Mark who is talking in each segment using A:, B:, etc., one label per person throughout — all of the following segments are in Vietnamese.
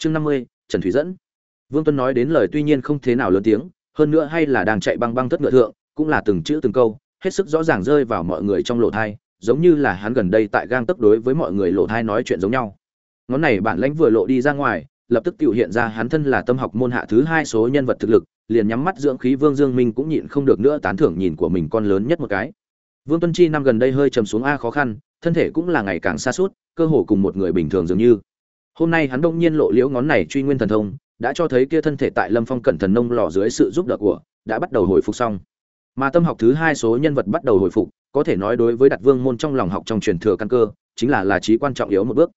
A: chương năm mươi, trần thủy dẫn. Vương tuân nói đến lời tuy nhiên không thế nào lớn tiếng, hơn nữa hay là đang chạy băng băng thất ngựa thượng, cũng là từng chữ từng câu, hết sức rõ ràng rơi vào mọi người trong lộ thai, giống như là hắn gần đây tại gang tấp đối với mọi người lộ thai nói chuyện giống nhau. Ngón này bản lãnh vừa lộ đi ra ngoài, lập tức tự hiện ra hắn thân là tâm học môn hạ thứ hai số nhân vật thực lực, liền nhắm mắt dưỡng khí vương dương minh cũng nhịn không được nữa tán thưởng nhìn của mình con lớn nhất một cái. Vương tuân chi năm gần đây hơi trầm xuống a khó khăn, thân thể cũng là ngày càng xa suốt cơ hồ cùng một người bình thường dường như hôm nay hắn đông nhiên lộ liễu ngón này truy nguyên thần thông, đã cho thấy kia thân thể tại lâm phong cẩn thần nông lò dưới sự giúp đỡ của, đã bắt đầu hồi phục xong. Mà tâm học thứ hai số nhân vật bắt đầu hồi phục, có thể nói đối với đặt vương môn trong lòng học trong truyền thừa căn cơ, chính là là trí quan trọng yếu một bước.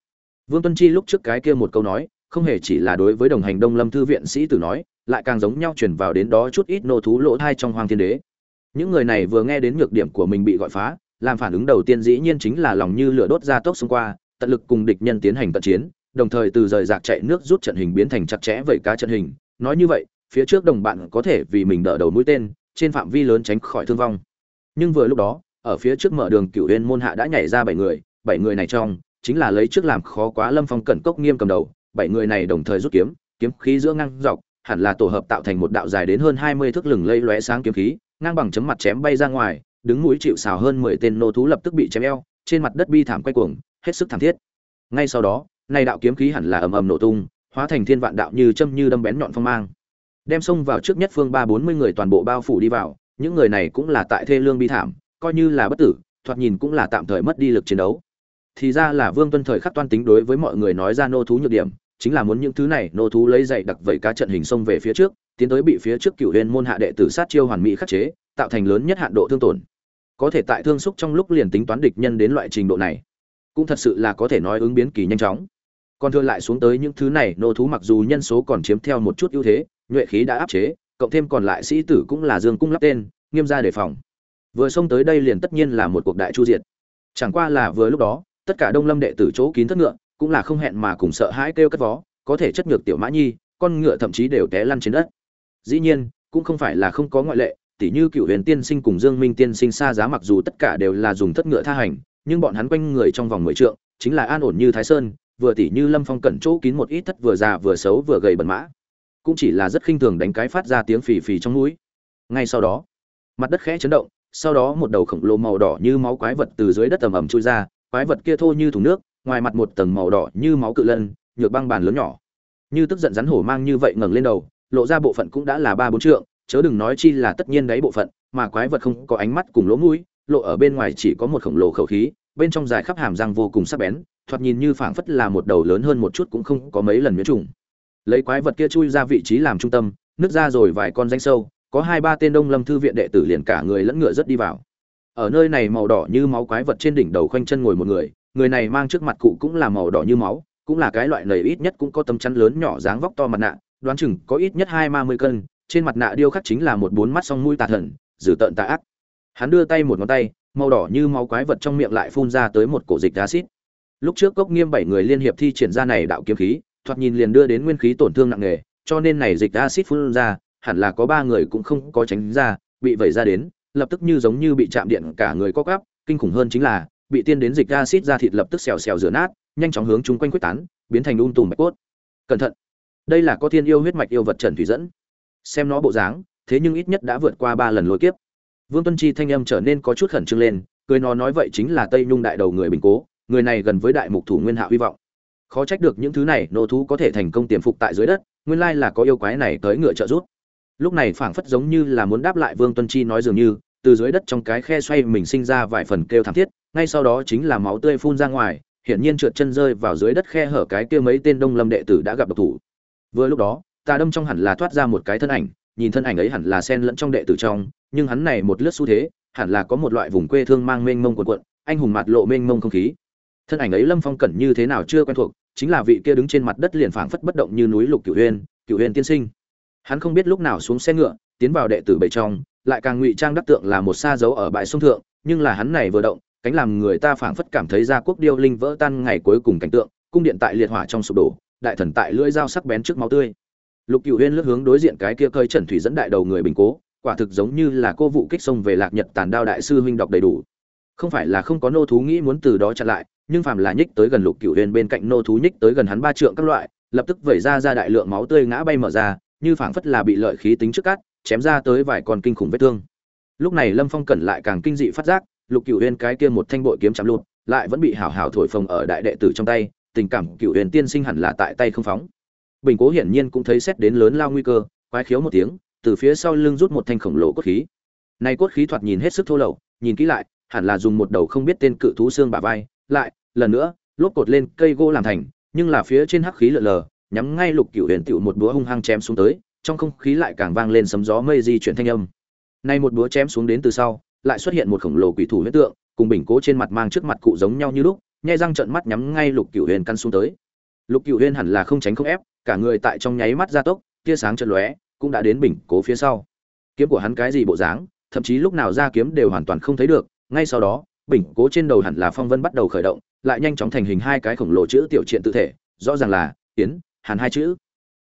A: Vương tuân chi lúc trước cái kia một câu nói, không hề chỉ là đối với đồng hành đông lâm thư viện sĩ tử nói, lại càng giống nhau truyền vào đến đó chút ít nô thú lỗ thai trong hoàng thiên đế. Những người này vừa nghe đến nhược điểm của mình bị gọi phá, làm phản ứng đầu tiên dĩ nhiên chính là lòng như lửa đốt ra tốc xung qua, tận lực cùng địch nhân tiến hành cận chiến đồng thời từ rời rạc chạy nước rút trận hình biến thành chặt chẽ vậy cá trận hình. Nói như vậy, phía trước đồng bạn có thể vì mình đỡ đầu mũi tên, trên phạm vi lớn tránh khỏi thương vong. Nhưng vừa lúc đó, ở phía trước mở đường cửu huyên môn hạ đã nhảy ra bảy người bảy người này trong, chính là lấy trước làm khó quá lâm phong cẩn cốc nghiêm cầm đầu, bảy người này đồng thời rút kiếm kiếm khí giữa ngang dọc, hẳn là tổ hợp tạo thành một đạo dài đến hơn hai mươi thước lừng lây lóe sáng kiếm khí, ngang bằng chấm mặt chém bay ra ngoài, đứng mũi chịu xào hơn mười tên nô thú lập tức bị chém eo, trên mặt đất bi thảm quay cuồng, hết sức thảm thiết. Ngay sau đó nay đạo kiếm khí hẳn là ầm ầm nổ tung, hóa thành thiên vạn đạo như châm như đâm bén nhọn phong mang. Đem xông vào trước nhất phương ba bốn mươi người toàn bộ bao phủ đi vào, những người này cũng là tại thê lương bi thảm, coi như là bất tử, thoạt nhìn cũng là tạm thời mất đi lực chiến đấu. Thì ra là vương tuân thời khắc toan tính đối với mọi người nói ra nô thú nhược điểm, chính là muốn những thứ này nô thú lấy dậy đặc vẩy cá trận hình xông về phía trước, tiến tới bị phía trước cựu huyền môn hạ đệ tử sát chiêu hoàn mỹ khắc chế, tạo thành lớn nhất hạn độ thương tổn. Có thể tại thương xúc trong lúc liền tính toán địch nhân đến loại trình độ này, cũng thật sự là có thể nói ứng biến kỳ nhanh chóng còn thừa lại xuống tới những thứ này, nô thú mặc dù nhân số còn chiếm theo một chút ưu thế, nhuệ khí đã áp chế, cộng thêm còn lại sĩ tử cũng là dương cung lắp tên, nghiêm ra đề phòng. Vừa xông tới đây liền tất nhiên là một cuộc đại chu diệt. Chẳng qua là vừa lúc đó, tất cả đông lâm đệ tử chỗ kín thất ngựa, cũng là không hẹn mà cùng sợ hãi kêu cất vó, có thể chất ngược tiểu mã nhi, con ngựa thậm chí đều té lăn trên đất. Dĩ nhiên, cũng không phải là không có ngoại lệ, tỉ như cựu huyền tiên sinh cùng dương minh tiên sinh xa giá mặc dù tất cả đều là dùng thất ngựa tha hành, nhưng bọn hắn quanh người trong vòng mười trượng, chính là an ổn như thái sơn vừa tỉ như lâm phong cẩn chỗ kín một ít thất vừa già vừa xấu vừa gầy bẩn mã. Cũng chỉ là rất khinh thường đánh cái phát ra tiếng phì phì trong núi ngay sau đó, mặt đất khẽ chấn động, sau đó một đầu khổng lồ màu đỏ như máu quái vật từ dưới đất ầm ầm chui ra, quái vật kia thô như thùng nước, ngoài mặt một tầng màu đỏ như máu cự lân, nhược băng bàn lớn nhỏ. Như tức giận rắn hổ mang như vậy ngẩng lên đầu, lộ ra bộ phận cũng đã là ba bốn trượng, chớ đừng nói chi là tất nhiên đấy bộ phận, mà quái vật không có ánh mắt cùng lỗ mũi, lộ ở bên ngoài chỉ có một khổng lồ khẩu khí, bên trong dài khắp hàm răng vô cùng sắc bén thoạt nhìn như phảng phất là một đầu lớn hơn một chút cũng không có mấy lần miễn trùng. Lấy quái vật kia chui ra vị trí làm trung tâm, nứt ra rồi vài con danh sâu, có hai ba tên đông lâm thư viện đệ tử liền cả người lẫn ngựa rất đi vào. Ở nơi này màu đỏ như máu quái vật trên đỉnh đầu khoanh chân ngồi một người người này mang trước mặt cụ cũng là màu đỏ như máu, cũng là cái loại nầy ít nhất cũng có tấm chắn lớn nhỏ dáng vóc to mặt nạ, đoán chừng có ít nhất hai ba mươi cân, trên mặt nạ điêu khắc chính là một bốn mắt song mũi tà thần, dữ tợn tà ác. Hắn đưa tay một ngón tay, màu đỏ như máu quái vật trong miệng lại phun ra tới một cổ dịch acid lúc trước cốc nghiêm bảy người liên hiệp thi triển ra này đạo kiếm khí thoạt nhìn liền đưa đến nguyên khí tổn thương nặng nề cho nên này dịch acid phun ra hẳn là có ba người cũng không có tránh ra bị vẩy ra đến lập tức như giống như bị chạm điện cả người co cắp, kinh khủng hơn chính là bị tiên đến dịch acid ra thịt lập tức xèo xèo rửa nát nhanh chóng hướng chúng quanh quyết tán biến thành un tùm mạch cốt. Cẩn thận! Đây là có thiên yêu huyết mạch yêu vật trần thủy dẫn. Xem nó bộ dáng thế nhưng ít nhất đã vượt qua ba lần lôi kiếp. Vương tuân chi thanh âm trở nên có chút khẩn trương lên cười nó nói vậy chính là tây nhung đại đầu người bình cố người này gần với đại mục thủ nguyên hạ hy vọng. Khó trách được những thứ này nô thú có thể thành công tiềm phục tại dưới đất, nguyên lai là có yêu quái này tới ngựa trợ rút lúc này phảng phất giống như là muốn đáp lại vương tuân chi nói dường như, từ dưới đất trong cái khe xoay mình sinh ra vài phần kêu thảm thiết, ngay sau đó chính là máu tươi phun ra ngoài, hiển nhiên trượt chân rơi vào dưới đất khe hở cái kia mấy tên đông lâm đệ tử đã gặp độc thủ. Vừa lúc đó, tà đâm trong hẳn là thoát ra một cái thân ảnh, nhìn thân ảnh ấy hẳn là sen lẫn trong đệ tử trong, nhưng hắn này một lướt xu thế, hẳn là có một loại vùng quê thương mang mênh mông quần quận anh hùng mặt lộ mênh mông không khí thân ảnh ấy lâm phong cẩn như thế nào chưa quen thuộc, chính là vị kia đứng trên mặt đất liền phảng phất bất động như núi lục cửu huyên cửu huyên tiên sinh. Hắn không biết lúc nào xuống xe ngựa, tiến vào đệ tử bầy trong, lại càng ngụy trang đắc tượng là một xa dấu ở bãi sông thượng, nhưng là hắn này vừa động, cánh làm người ta phảng phất cảm thấy ra quốc điêu linh vỡ tan ngày cuối cùng cảnh tượng, cung điện tại liệt hỏa trong sụp đổ, đại thần tại lưỡi dao sắc bén trước máu tươi. Lục cửu huyên lướt hướng đối diện cái kia cơi trần thủy dẫn đại đầu người bình cố, quả thực giống như là cô vụ kích sông về lạc nhật tàn đao đại sư huynh đọc đầy đủ. Không phải là không có nô thú nghĩ muốn từ đó chặn lại nhưng phàm là nhích tới gần lục cửu huyền bên cạnh nô thú nhích tới gần hắn ba trượng các loại, lập tức vẩy ra ra đại lượng máu tươi ngã bay mở ra, như phảng phất là bị lợi khí tính trước cắt chém ra tới vài con kinh khủng vết thương. Lúc này lâm phong cẩn lại càng kinh dị phát giác, lục cựu huyền cái kia một thanh bội kiếm chạm lụt, lại vẫn bị hảo hảo thổi phồng ở đại đệ tử trong tay, tình cảm cựu huyền tiên sinh hẳn là tại tay không phóng. Bình cố hiển nhiên cũng thấy xét đến lớn lao nguy cơ, quái khiếu một tiếng, từ phía sau lưng rút một thanh khổng lồ cốt khí. Này cốt khí thoạt nhìn hết sức thô lậu, nhìn kỹ lại, hẳn là dùng một đầu không biết tên cự thú xương bả vai lại, lần nữa, lốp cột lên, cây gỗ làm thành, nhưng là phía trên hắc khí lờ lờ, nhắm ngay lục cựu huyền tựu một búa hung hăng chém xuống tới, trong không khí lại càng vang lên sấm gió mây di chuyển thanh âm. Nay một búa chém xuống đến từ sau, lại xuất hiện một khổng lồ quỷ thủ huyết tượng, cùng bình cố trên mặt mang trước mặt cụ giống nhau như lúc, nhai răng trợn mắt nhắm ngay lục cựu huyền căn xuống tới. Lục cựu huyền hẳn là không tránh không ép, cả người tại trong nháy mắt gia tốc, tia sáng chợt lóe, cũng đã đến bình cố phía sau. Kiếm của hắn cái gì bộ dáng, thậm chí lúc nào ra kiếm đều hoàn toàn không thấy được, ngay sau đó bình cố trên đầu hẳn là phong vân bắt đầu khởi động, lại nhanh chóng thành hình hai cái khổng lồ chữ tiểu triện tự thể, rõ ràng là tiến hàn hai chữ.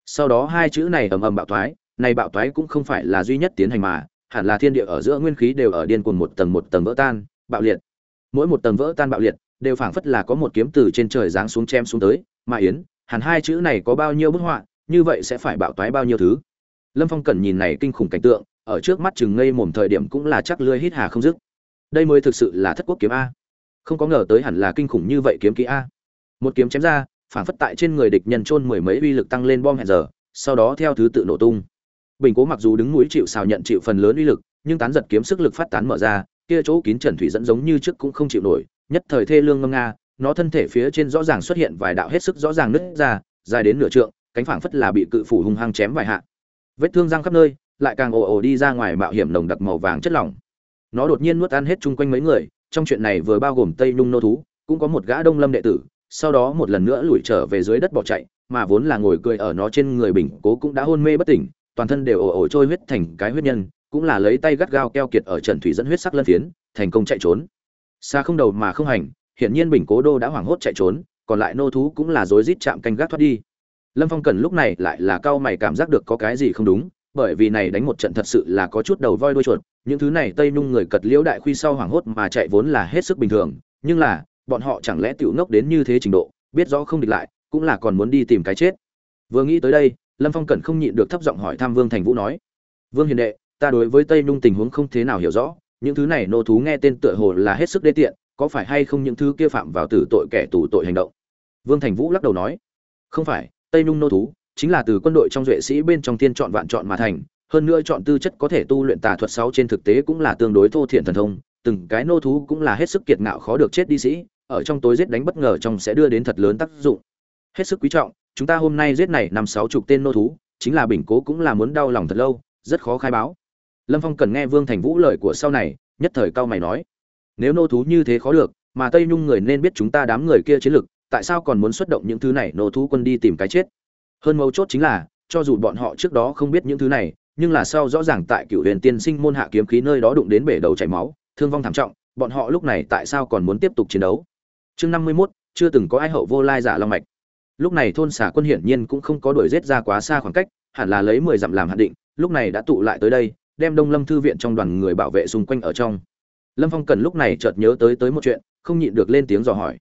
A: Sau đó hai chữ này ầm ầm bạo thoái, này bạo thoái cũng không phải là duy nhất tiến hành mà, hẳn là thiên địa ở giữa nguyên khí đều ở điên cuồng một tầng một tầng vỡ tan, bạo liệt. Mỗi một tầng vỡ tan bạo liệt, đều phảng phất là có một kiếm từ trên trời giáng xuống chém xuống tới, mà yến, hẳn hai chữ này có bao nhiêu bức họa, như vậy sẽ phải bạo toái bao nhiêu thứ? Lâm phong cẩn nhìn này kinh khủng cảnh tượng, ở trước mắt chừng ngây mồm thời điểm cũng là chắc lưới hít hà không dứt đây mới thực sự là thất quốc kiếm a. Không có ngờ tới hẳn là kinh khủng như vậy kiếm kỹ a. Một kiếm chém ra, phảng phất tại trên người địch nhân trôn mười mấy uy lực tăng lên bom hẹn giờ, sau đó theo thứ tự nổ tung. Bình cố mặc dù đứng núi chịu xào nhận chịu phần lớn uy lực, nhưng tán giật kiếm sức lực phát tán mở ra, kia chỗ kín trần thủy dẫn giống như trước cũng không chịu nổi, nhất thời thê lương ngâm nga, nó thân thể phía trên rõ ràng xuất hiện vài đạo hết sức rõ ràng nứt ra, dài đến nửa trượng, cánh phảng phất là bị cự phủ hung hăng chém vài hạ. Vết thương răng khắp nơi, lại càng ồ ồ đi ra ngoài mạo hiểm nồng đặc màu vàng chất lỏng nó đột nhiên nuốt ăn hết chung quanh mấy người, trong chuyện này vừa bao gồm tây nhung nô thú, cũng có một gã đông lâm đệ tử, sau đó một lần nữa lùi trở về dưới đất bỏ chạy, mà vốn là ngồi cười ở nó trên người bình cố cũng đã hôn mê bất tỉnh, toàn thân đều ồ ồ trôi huyết thành cái huyết nhân, cũng là lấy tay gắt gao keo kiệt ở trần thủy dẫn huyết sắc lân phiến, thành công chạy trốn. Xa không đầu mà không hành, hiển nhiên bình cố đô đã hoảng hốt chạy trốn, còn lại nô thú cũng là rối rít chạm canh gác thoát đi. Lâm phong cần lúc này lại là cao mày cảm giác được có cái gì không đúng, bởi vì này đánh một trận thật sự là có chút đầu voi đuôi chuột những thứ này tây nhung người cật liễu đại khuy sau hoảng hốt mà chạy vốn là hết sức bình thường, nhưng là, bọn họ chẳng lẽ tiểu ngốc đến như thế trình độ, biết rõ không địch lại, cũng là còn muốn đi tìm cái chết. Vừa nghĩ tới đây, lâm phong cẩn không nhịn được thấp giọng hỏi thăm vương thành vũ nói, vương hiền đệ, ta đối với tây nhung tình huống không thế nào hiểu rõ, những thứ này nô thú nghe tên tựa hồ là hết sức đê tiện, có phải hay không những thứ kia phạm vào tử tội kẻ tù tội hành động? Vương thành vũ lắc đầu nói, không phải, tây nhung nô thú chính là từ quân đội trong duệ sĩ bên trong tiên chọn vạn chọn mà thành hơn nữa chọn tư chất có thể tu luyện tà thuật sáu trên thực tế cũng là tương đối thô thiện thần thông, từng cái nô thú cũng là hết sức kiệt ngạo khó được chết đi sĩ, ở trong tối giết đánh bất ngờ trong sẽ đưa đến thật lớn tác dụng. Hết sức quý trọng, chúng ta hôm nay giết này năm sáu chục tên nô thú, chính là bình cố cũng là muốn đau lòng thật lâu, rất khó khai báo. Lâm phong cần nghe vương thành vũ lời của sau này, nhất thời cao mày nói, nếu nô thú như thế khó được, mà tây nhung người nên biết chúng ta đám người kia chiến lực, tại sao còn muốn xuất động những thứ này nô thú quân đi tìm cái chết? Hơn mấu chốt chính là, cho dù bọn họ trước đó không biết những thứ này nhưng là sau rõ ràng tại cựu huyền tiên sinh môn hạ kiếm khí nơi đó đụng đến bể đầu chảy máu, thương vong thảm trọng, bọn họ lúc này tại sao còn muốn tiếp tục chiến đấu? Chương năm mươi mốt, chưa từng có ai hậu vô lai giả long mạch. Lúc này thôn xả quân hiển nhiên cũng không có đuổi rết ra quá xa khoảng cách, hẳn là lấy mười dặm làm hạn định, lúc này đã tụ lại tới đây, đem đông lâm thư viện trong đoàn người bảo vệ xung quanh ở trong. Lâm phong cần lúc này chợt nhớ tới tới một chuyện, không nhịn được lên tiếng dò hỏi.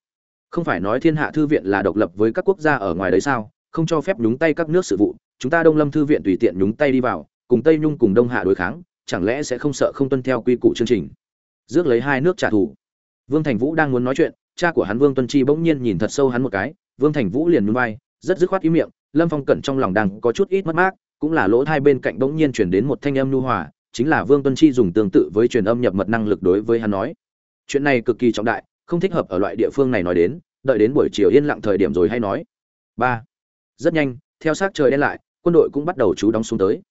A: Không phải nói thiên hạ thư viện là độc lập với các quốc gia ở ngoài đấy sao? Không cho phép nhúng tay các nước sự vụ, chúng ta đông lâm thư viện tùy tiện nhúng tay đi vào cùng tây nhung cùng đông hạ đối kháng, chẳng lẽ sẽ không sợ không tuân theo quy củ chương trình? Rước lấy hai nước trả thù. Vương thành vũ đang muốn nói chuyện, cha của hắn vương tuân chi bỗng nhiên nhìn thật sâu hắn một cái, vương thành vũ liền núi bay rất dứt khoát ý miệng, lâm phong cẩn trong lòng đang có chút ít mất mát, cũng là lỗ hai bên cạnh bỗng nhiên chuyển đến một thanh âm nhu hòa, chính là vương tuân chi dùng tương tự với truyền âm nhập mật năng lực đối với hắn nói. Chuyện này cực kỳ trọng đại, không thích hợp ở loại địa phương này nói đến, đợi đến buổi chiều yên lặng thời điểm rồi hay nói. Ba. Rất nhanh, theo sát trời đen lại, quân đội cũng bắt đầu trú đóng xuống tới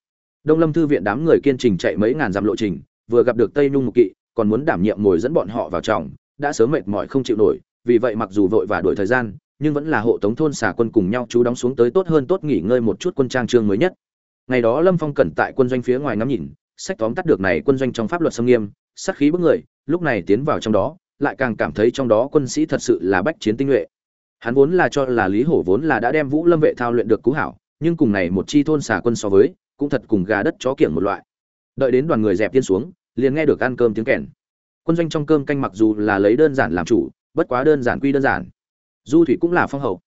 A: đông lâm thư viện đám người kiên trình chạy mấy ngàn dặm lộ trình, vừa gặp được tây nhung mục kỵ, còn muốn đảm nhiệm ngồi dẫn bọn họ vào trọng đã sớm mệt mỏi không chịu nổi, vì vậy mặc dù vội và đuổi thời gian, nhưng vẫn là hộ tống thôn xả quân cùng nhau chú đóng xuống tới tốt hơn tốt nghỉ ngơi một chút quân trang trương mới nhất. Ngày đó lâm phong cẩn tại quân doanh phía ngoài ngắm nhìn, sách tóm tắt được này quân doanh trong pháp luật xâm nghiêm, sát khí bức người, lúc này tiến vào trong đó, lại càng cảm thấy trong đó quân sĩ thật sự là bách chiến tinh nhuệ. Hắn vốn là cho là lý hổ vốn là đã đem vũ lâm vệ thao luyện được cú hảo, nhưng cùng này một chi thôn xả quân so với cũng thật cùng gà đất chó kiểng một loại. Đợi đến đoàn người dẹp tiên xuống, liền nghe được ăn cơm tiếng kèn. Quân doanh trong cơm canh mặc dù là lấy đơn giản làm chủ, bất quá đơn giản quy đơn giản. Du thủy cũng là phong hậu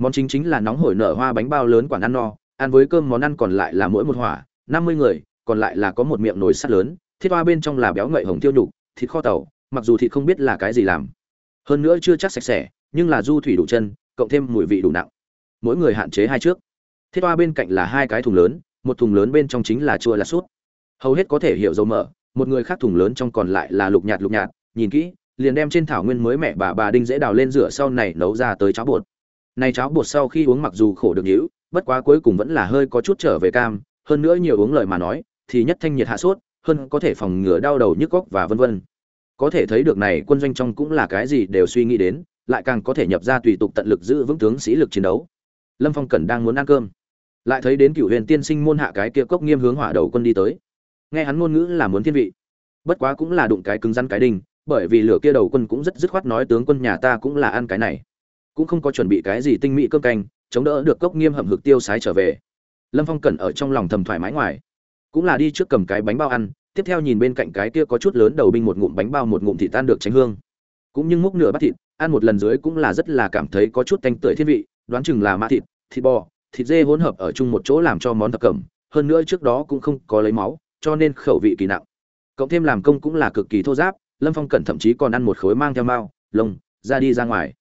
A: món chính chính là nóng hổi nở hoa bánh bao lớn quản ăn no, ăn với cơm món ăn còn lại là mỗi một hỏa, năm mươi người, còn lại là có một miệng nồi sắt lớn, thiết hoa bên trong là béo ngậy hồng tiêu nhục, thịt kho tàu, mặc dù thịt không biết là cái gì làm. Hơn nữa chưa chắc sạch sẽ, nhưng là du thủy đủ chân, cộng thêm mùi vị đủ nặng. Mỗi người hạn chế hai trước. Thiết hoa bên cạnh là hai cái thùng lớn một thùng lớn bên trong chính là chua là sút hầu hết có thể hiểu dầu mỡ, một người khác thùng lớn trong còn lại là lục nhạt lục nhạt. Nhìn kỹ, liền đem trên thảo nguyên mới mẹ bà bà đinh dễ đào lên rửa sau này nấu ra tới cháo bột. Này cháo bột sau khi uống mặc dù khổ được nhữ bất quá cuối cùng vẫn là hơi có chút trở về cam, hơn nữa nhiều uống lời mà nói, thì nhất thanh nhiệt hạ sốt, hơn có thể phòng ngừa đau đầu nhức góc và vân vân. Có thể thấy được này quân doanh trong cũng là cái gì đều suy nghĩ đến, lại càng có thể nhập ra tùy tục tận lực giữ vững tướng sĩ lực chiến đấu. Lâm phong cẩn đang muốn ăn cơm lại thấy đến cựu huyền tiên sinh môn hạ cái kia cốc nghiêm hướng hỏa đầu quân đi tới. Nghe hắn ngôn ngữ là muốn thiên vị. Bất quá cũng là đụng cái cứng rắn cái đình bởi vì lửa kia đầu quân cũng rất dứt khoát nói tướng quân nhà ta cũng là ăn cái này. Cũng không có chuẩn bị cái gì tinh mỹ cơm canh, chống đỡ được cốc nghiêm hầm hực tiêu sái trở về. Lâm phong cẩn ở trong lòng thầm thoải mái ngoài. Cũng là đi trước cầm cái bánh bao ăn, tiếp theo nhìn bên cạnh cái kia có chút lớn đầu binh một ngụm bánh bao một ngụm thịt tan được tránh hương. Cũng như múc nửa bát thịt, ăn một lần dưới cũng là rất là cảm thấy có chút tanh tưởi thiên vị, đoán chừng là mã thịt thịt bò thịt dê hỗn hợp ở chung một chỗ làm cho món thập cẩm, hơn nữa trước đó cũng không có lấy máu, cho nên khẩu vị kỳ nặng. Cộng thêm làm công cũng là cực kỳ thô giáp, lâm phong cẩn thậm chí còn ăn một khối mang theo mao, lông, ra đi ra ngoài.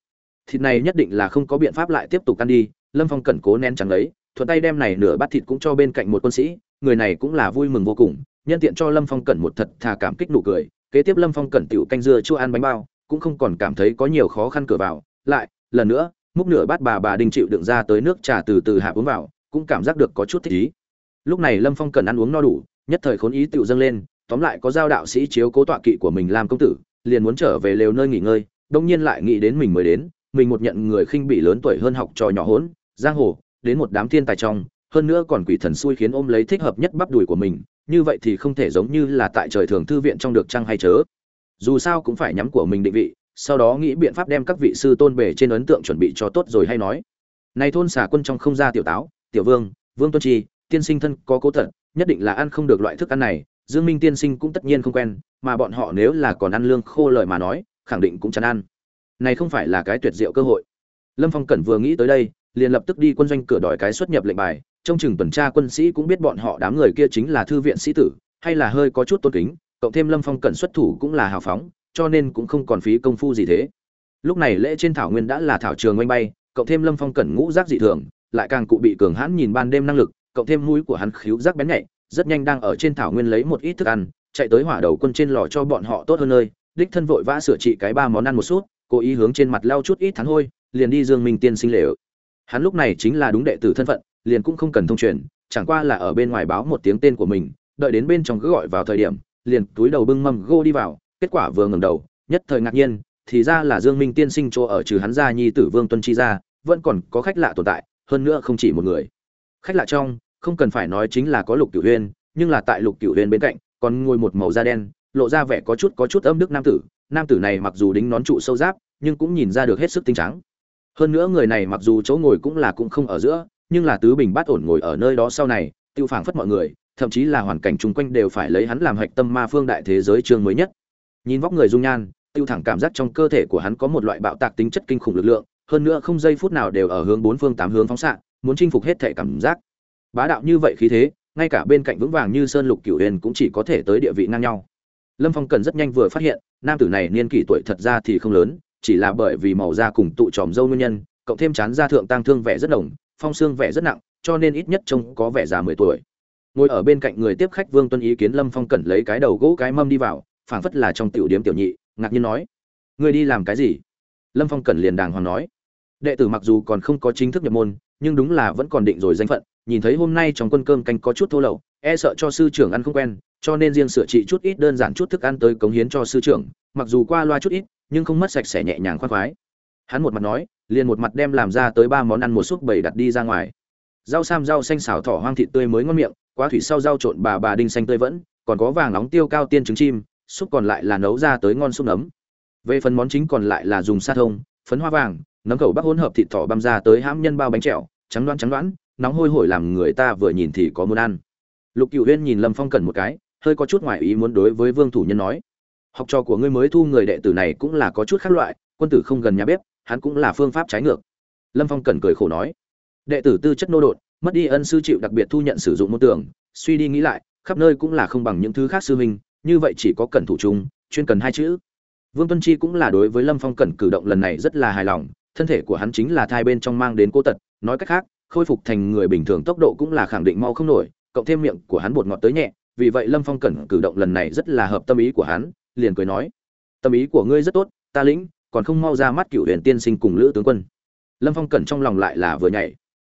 A: Thịt này nhất định là không có biện pháp lại tiếp tục ăn đi, lâm phong cẩn cố nén chẳng lấy thuận tay đem này nửa bát thịt cũng cho bên cạnh một quân sĩ, người này cũng là vui mừng vô cùng, nhân tiện cho lâm phong cẩn một thật thà cảm kích nụ cười, kế tiếp lâm phong cẩn tiểu canh dưa chua ăn bánh bao, cũng không còn cảm thấy có nhiều khó khăn cửa vào, lại, lần nữa múc nửa bát bà bà đinh chịu đựng ra tới nước trà từ từ hạ uống vào, cũng cảm giác được có chút thích ý. Lúc này lâm phong cần ăn uống no đủ, nhất thời khốn ý tựu dâng lên, tóm lại có giao đạo sĩ chiếu cố tọa kỵ của mình làm công tử, liền muốn trở về lều nơi nghỉ ngơi, đông nhiên lại nghĩ đến mình mới đến, mình một nhận người khinh bị lớn tuổi hơn học trò nhỏ hỗn, giang hồ, đến một đám thiên tài trong, hơn nữa còn quỷ thần xui khiến ôm lấy thích hợp nhất bắp đùi của mình, như vậy thì không thể giống như là tại trời thường thư viện trong được trăng hay chớ. Dù sao cũng phải nhắm của mình định vị sau đó nghĩ biện pháp đem các vị sư tôn bể trên ấn tượng chuẩn bị cho tốt rồi hay nói. Này thôn xà quân trong không ra tiểu táo, tiểu vương vương tuân chi tiên sinh thân có cố tật, nhất định là ăn không được loại thức ăn này, dương minh tiên sinh cũng tất nhiên không quen, mà bọn họ nếu là còn ăn lương khô lời mà nói, khẳng định cũng chán ăn. Này không phải là cái tuyệt diệu cơ hội. Lâm phong cẩn vừa nghĩ tới đây, liền lập tức đi quân doanh cửa đòi cái xuất nhập lệnh bài trong chừng tuần tra quân sĩ cũng biết bọn họ đám người kia chính là thư viện sĩ tử, hay là hơi có chút tôn kính, cộng thêm lâm phong cẩn xuất thủ cũng là hào phóng cho nên cũng không còn phí công phu gì thế. Lúc này lễ trên thảo nguyên đã là thảo trường oanh bay, cộng thêm lâm phong cẩn ngũ giác dị thường, lại càng cụ bị cường hãn nhìn ban đêm năng lực, cộng thêm mũi của hắn khíu giác bén nhạy, rất nhanh đang ở trên thảo nguyên lấy một ít thức ăn, chạy tới hỏa đầu quân trên lò cho bọn họ tốt hơn nơi, đích thân vội vã sửa trị cái ba món ăn một suốt, cố ý hướng trên mặt lau chút ít thắng hôi, liền đi dương minh tiên sinh lễ hắn lúc này chính là đúng đệ tử thân phận, liền cũng không cần thông truyền, chẳng qua là ở bên ngoài báo một tiếng tên của mình, đợi đến bên trong cứ gọi vào thời điểm, liền túi đầu bưng mâm gô đi vào kết quả vừa ngẩng đầu nhất thời ngạc nhiên thì ra là dương minh tiên sinh chỗ ở trừ hắn ra nhi tử vương tuân chi ra vẫn còn có khách lạ tồn tại hơn nữa không chỉ một người. Khách lạ trong không cần phải nói chính là có lục cửu Uyên, nhưng là tại lục cửu Uyên bên cạnh còn ngồi một màu da đen lộ ra vẻ có chút có chút âm đức nam tử. Nam tử này mặc dù đính nón trụ sâu giáp nhưng cũng nhìn ra được hết sức tinh trắng. Hơn nữa người này mặc dù chỗ ngồi cũng là cũng không ở giữa nhưng là tứ bình bát ổn ngồi ở nơi đó sau này tiêu phảng phất mọi người thậm chí là hoàn cảnh chung quanh đều phải lấy hắn làm hạch tâm ma phương đại thế giới chương mới nhất nhìn vóc người dung nhan, tiêu thẳng cảm giác trong cơ thể của hắn có một loại bạo tạc tính chất kinh khủng lực lượng, hơn nữa không giây phút nào đều ở hướng bốn phương tám hướng phóng xạ, muốn chinh phục hết thể cảm giác. Bá đạo như vậy khí thế, ngay cả bên cạnh vững vàng như sơn lục cửu huyền cũng chỉ có thể tới địa vị ngang nhau. Lâm phong cần rất nhanh vừa phát hiện, nam tử này niên kỷ tuổi thật ra thì không lớn, chỉ là bởi vì màu da cùng tụ tròm dâu nguyên nhân, cộng thêm chán da thượng tăng thương vẻ rất đồng, phong xương vẻ rất nặng, cho nên ít nhất trông có vẻ già mười tuổi. Ngồi ở bên cạnh người tiếp khách vương tuân ý kiến lâm phong cẩn lấy cái đầu gỗ cái mâm đi vào phảng phất là trong tiểu điếm tiểu nhị, ngạc nhiên nói người đi làm cái gì? Lâm phong cẩn liền đàng hoàng nói, đệ tử mặc dù còn không có chính thức nhập môn, nhưng đúng là vẫn còn định rồi danh phận, nhìn thấy hôm nay trong quân cơm canh có chút thô lậu e sợ cho sư trưởng ăn không quen, cho nên riêng sửa trị chút ít đơn giản chút thức ăn tới cống hiến cho sư trưởng, mặc dù qua loa chút ít, nhưng không mất sạch sẽ nhẹ nhàng khoan khoái. Hắn một mặt nói, liền một mặt đem làm ra tới ba món ăn một suất bảy đặt đi ra ngoài. Rau sam, rau xanh xào thỏ hoang thịt tươi mới ngon miệng, quá thủy sau rau trộn bà bà đinh xanh tươi vẫn, còn có vàng nóng tiêu cao tiên trứng chim súp còn lại là nấu ra tới ngon súp nấm. Về phần món chính còn lại là dùng sa thông, phấn hoa vàng, nấm cầu bắc hỗn hợp thịt thỏ băm ra tới hãm nhân bao bánh trẹo trắng đoán trắng đoán, nóng hôi hổi làm người ta vừa nhìn thì có muốn ăn. Lục cựu huyên nhìn lâm phong cần một cái, hơi có chút ngoại ý muốn đối với vương thủ nhân nói, học trò của ngươi mới thu người đệ tử này cũng là có chút khác loại, quân tử không gần nhà bếp, hắn cũng là phương pháp trái ngược. Lâm phong cẩn cười khổ nói, đệ tử tư chất nô đột, mất đi ân sư chịu đặc biệt thu nhận sử dụng môn tưởng suy đi nghĩ lại, khắp nơi cũng là không bằng những thứ khác sư huynh như vậy chỉ có cẩn thủ chung, chuyên cần hai chữ. Vương tuân chi cũng là đối với lâm phong cẩn cử động lần này rất là hài lòng, thân thể của hắn chính là thai bên trong mang đến cô tật, nói cách khác, khôi phục thành người bình thường tốc độ cũng là khẳng định mau không nổi, cộng thêm miệng của hắn bột ngọt tới nhẹ, vì vậy lâm phong cẩn cử động lần này rất là hợp tâm ý của hắn, liền cười nói, tâm ý của ngươi rất tốt, ta lĩnh, còn không mau ra mắt cựu huyền tiên sinh cùng lữ tướng quân. Lâm phong cẩn trong lòng lại là vừa nhảy.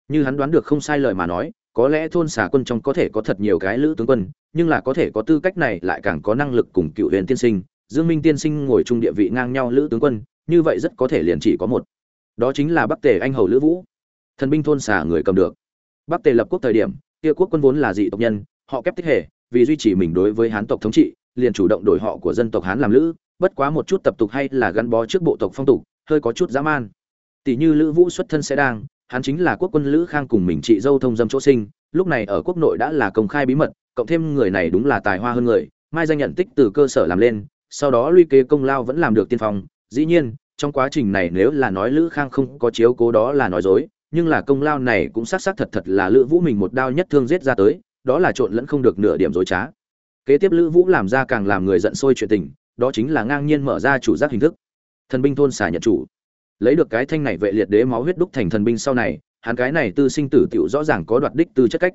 A: Như hắn đoán được không sai lời mà nói có lẽ thôn xà quân trong có thể có thật nhiều cái lữ tướng quân, nhưng là có thể có tư cách này lại càng có năng lực cùng cựu huyền tiên sinh. Dương minh tiên sinh ngồi chung địa vị ngang nhau lữ tướng quân, như vậy rất có thể liền chỉ có một. Đó chính là bắc tề anh hầu lữ vũ. Thần binh thôn xà người cầm được. Bắc tề lập quốc thời điểm, kia quốc quân vốn là dị tộc nhân, họ kép tích hệ vì duy trì mình đối với hán tộc thống trị, liền chủ động đổi họ của dân tộc hán làm lữ, bất quá một chút tập tục hay là gắn bó trước bộ tộc phong tục, hơi có chút dã man. Tỷ như lữ vũ xuất thân sẽ đang hắn chính là quốc quân lữ khang cùng mình chị dâu thông dâm chỗ sinh, lúc này ở quốc nội đã là công khai bí mật, cộng thêm người này đúng là tài hoa hơn người, mai danh nhận tích từ cơ sở làm lên, sau đó luy kế công lao vẫn làm được tiên phong. Dĩ nhiên, trong quá trình này nếu là nói lữ khang không có chiếu cố đó là nói dối, nhưng là công lao này cũng xác xác thật thật là lữ vũ mình một đao nhất thương giết ra tới, đó là trộn lẫn không được nửa điểm dối trá. Kế tiếp lữ vũ làm ra càng làm người giận sôi chuyện tình, đó chính là ngang nhiên mở ra chủ giác hình thức. Thần binh thôn xả nhận chủ lấy được cái thanh này vệ liệt đế máu huyết đúc thành thần binh sau này, hắn cái này tư sinh tử tiểu rõ ràng có đoạt đích tư chất cách.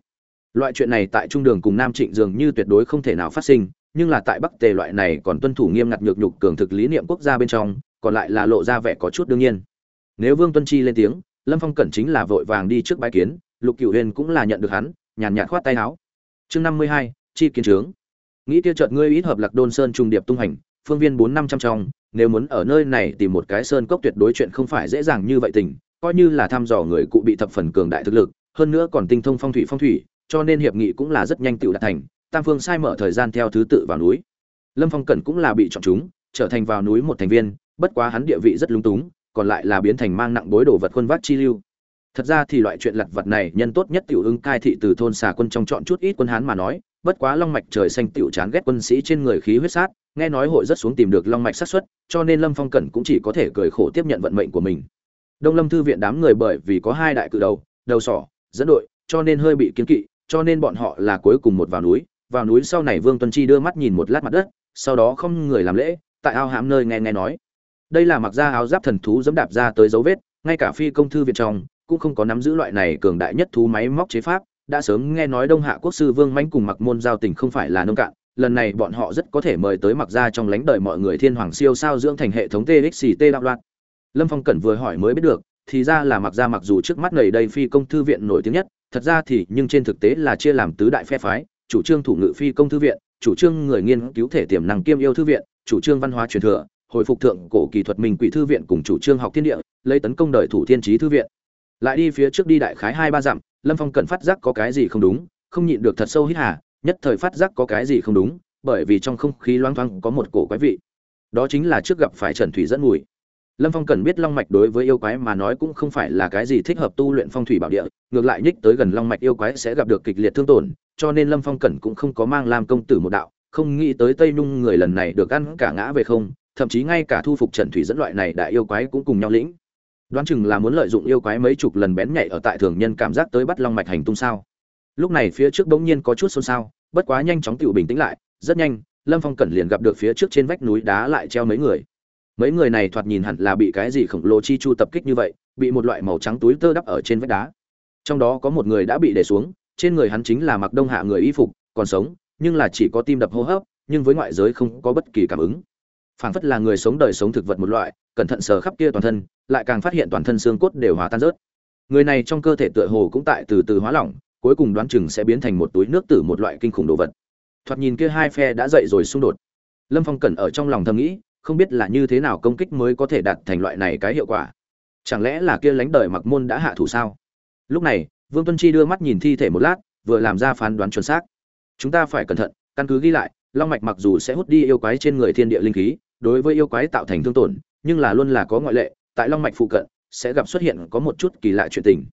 A: Loại chuyện này tại trung đường cùng nam trịnh dường như tuyệt đối không thể nào phát sinh, nhưng là tại bắc tề loại này còn tuân thủ nghiêm ngặt nhược nhục cường thực lý niệm quốc gia bên trong, còn lại là lộ ra vẻ có chút đương nhiên. Nếu vương tuân chi lên tiếng, lâm phong cẩn chính là vội vàng đi trước bãi kiến, lục cửu huyền cũng là nhận được hắn, nhàn nhạt khoát tay áo. Chương năm mươi hai, chi kiến trướng. Nghĩ tiêu chợt ngươi ít hợp lạc đôn sơn trùng điệp tung hành, phương viên bốn năm trăm trong nếu muốn ở nơi này tìm một cái sơn cốc tuyệt đối chuyện không phải dễ dàng như vậy tình, coi như là thăm dò người cụ bị thập phần cường đại thực lực, hơn nữa còn tinh thông phong thủy phong thủy, cho nên hiệp nghị cũng là rất nhanh tự đạt thành, tam phương sai mở thời gian theo thứ tự vào núi. Lâm phong cẩn cũng là bị chọn chúng, trở thành vào núi một thành viên, bất quá hắn địa vị rất lúng túng, còn lại là biến thành mang nặng bối đồ vật khuôn vác chi lưu. Thật ra thì loại chuyện lặt vật này nhân tốt nhất tiểu ứng cai thị từ thôn xà quân trong chọn chút ít quân hán mà nói, bất quá long mạch trời xanh tiểu chán ghét quân sĩ trên người khí huyết sát nghe nói hội rất xuống tìm được long mạch sát xuất cho nên lâm phong cẩn cũng chỉ có thể cười khổ tiếp nhận vận mệnh của mình. Đông lâm thư viện đám người bởi vì có hai đại cự đầu đầu sỏ, dẫn đội, cho nên hơi bị kiến kỵ, cho nên bọn họ là cuối cùng một vào núi. Vào núi sau này vương tuân chi đưa mắt nhìn một lát mặt đất, sau đó không người làm lễ, tại ao hãm nơi nghe nghe nói. Đây là mặc ra áo giáp thần thú dẫm đạp ra tới dấu vết, ngay cả phi công thư viện trong, cũng không có nắm giữ loại này cường đại nhất thú máy móc chế pháp. Đã sớm nghe nói đông hạ quốc sư vương mãnh cùng mặc môn giao tình không phải là nông cạn lần này bọn họ rất có thể mời tới mặc ra trong lánh đời mọi người thiên hoàng siêu sao dưỡng thành hệ thống txt đạo loạn. Lâm phong cẩn vừa hỏi mới biết được, thì ra là mặc ra mặc dù trước mắt nầy đây phi công thư viện nổi tiếng nhất, thật ra thì nhưng trên thực tế là chia làm tứ đại phe phái, chủ trương thủ ngự phi công thư viện, chủ trương người nghiên cứu thể tiềm năng kiêm yêu thư viện, chủ trương văn hóa truyền thừa, hồi phục thượng cổ kỳ thuật minh quỷ thư viện cùng chủ trương học thiên địa, lấy tấn công đời thủ thiên trí thư viện. Lại đi phía trước đi đại khái hai ba dặm, lâm phong Cần phát giác có cái gì không đúng, không nhịn được thật sâu hít hà nhất thời phát giác có cái gì không đúng, bởi vì trong không khí loang thoang có một cổ quái vị. Đó chính là trước gặp phải trần thủy dẫn mùi. Lâm phong cần biết long mạch đối với yêu quái mà nói cũng không phải là cái gì thích hợp tu luyện phong thủy bảo địa, ngược lại nhích tới gần long mạch yêu quái sẽ gặp được kịch liệt thương tổn, cho nên lâm phong cẩn cũng không có mang làm công tử một đạo, không nghĩ tới tây nhung người lần này được ăn cả ngã về không, thậm chí ngay cả thu phục trần thủy dẫn loại này đại yêu quái cũng cùng nhau lĩnh. Đoán chừng là muốn lợi dụng yêu quái mấy chục lần bén nhạy ở tại thường nhân cảm giác tới bắt long mạch hành tung sao? Lúc này phía trước bỗng nhiên có chút xôn xao, bất quá nhanh chóng tự bình tĩnh lại, rất nhanh, lâm phong cẩn liền gặp được phía trước trên vách núi đá lại treo mấy người. Mấy người này thoạt nhìn hẳn là bị cái gì khổng lồ chi chu tập kích như vậy, bị một loại màu trắng túi tơ đắp ở trên vách đá. Trong đó có một người đã bị để xuống, trên người hắn chính là mặc đông hạ người y phục, còn sống, nhưng là chỉ có tim đập hô hấp, nhưng với ngoại giới không có bất kỳ cảm ứng. Phảng phất là người sống đời sống thực vật một loại, cẩn thận sờ khắp kia toàn thân, lại càng phát hiện toàn thân xương cốt đều hóa tan rớt. Người này trong cơ thể tựa hồ cũng tại từ từ hóa lỏng cuối cùng đoán chừng sẽ biến thành một túi nước tử một loại kinh khủng đồ vật. Thoạt nhìn kia hai phe đã dậy rồi xung đột. Lâm phong cẩn ở trong lòng thầm nghĩ, không biết là như thế nào công kích mới có thể đạt thành loại này cái hiệu quả. Chẳng lẽ là kia lánh đời mặc môn đã hạ thủ sao? Lúc này, vương tuân chi đưa mắt nhìn thi thể một lát, vừa làm ra phán đoán chuẩn xác. Chúng ta phải cẩn thận, căn cứ ghi lại, long mạch mặc dù sẽ hút đi yêu quái trên người thiên địa linh khí, đối với yêu quái tạo thành thương tổn, nhưng là luôn là có ngoại lệ, tại long mạch phụ cận, sẽ gặp xuất hiện có một chút kỳ lạ chuyện tình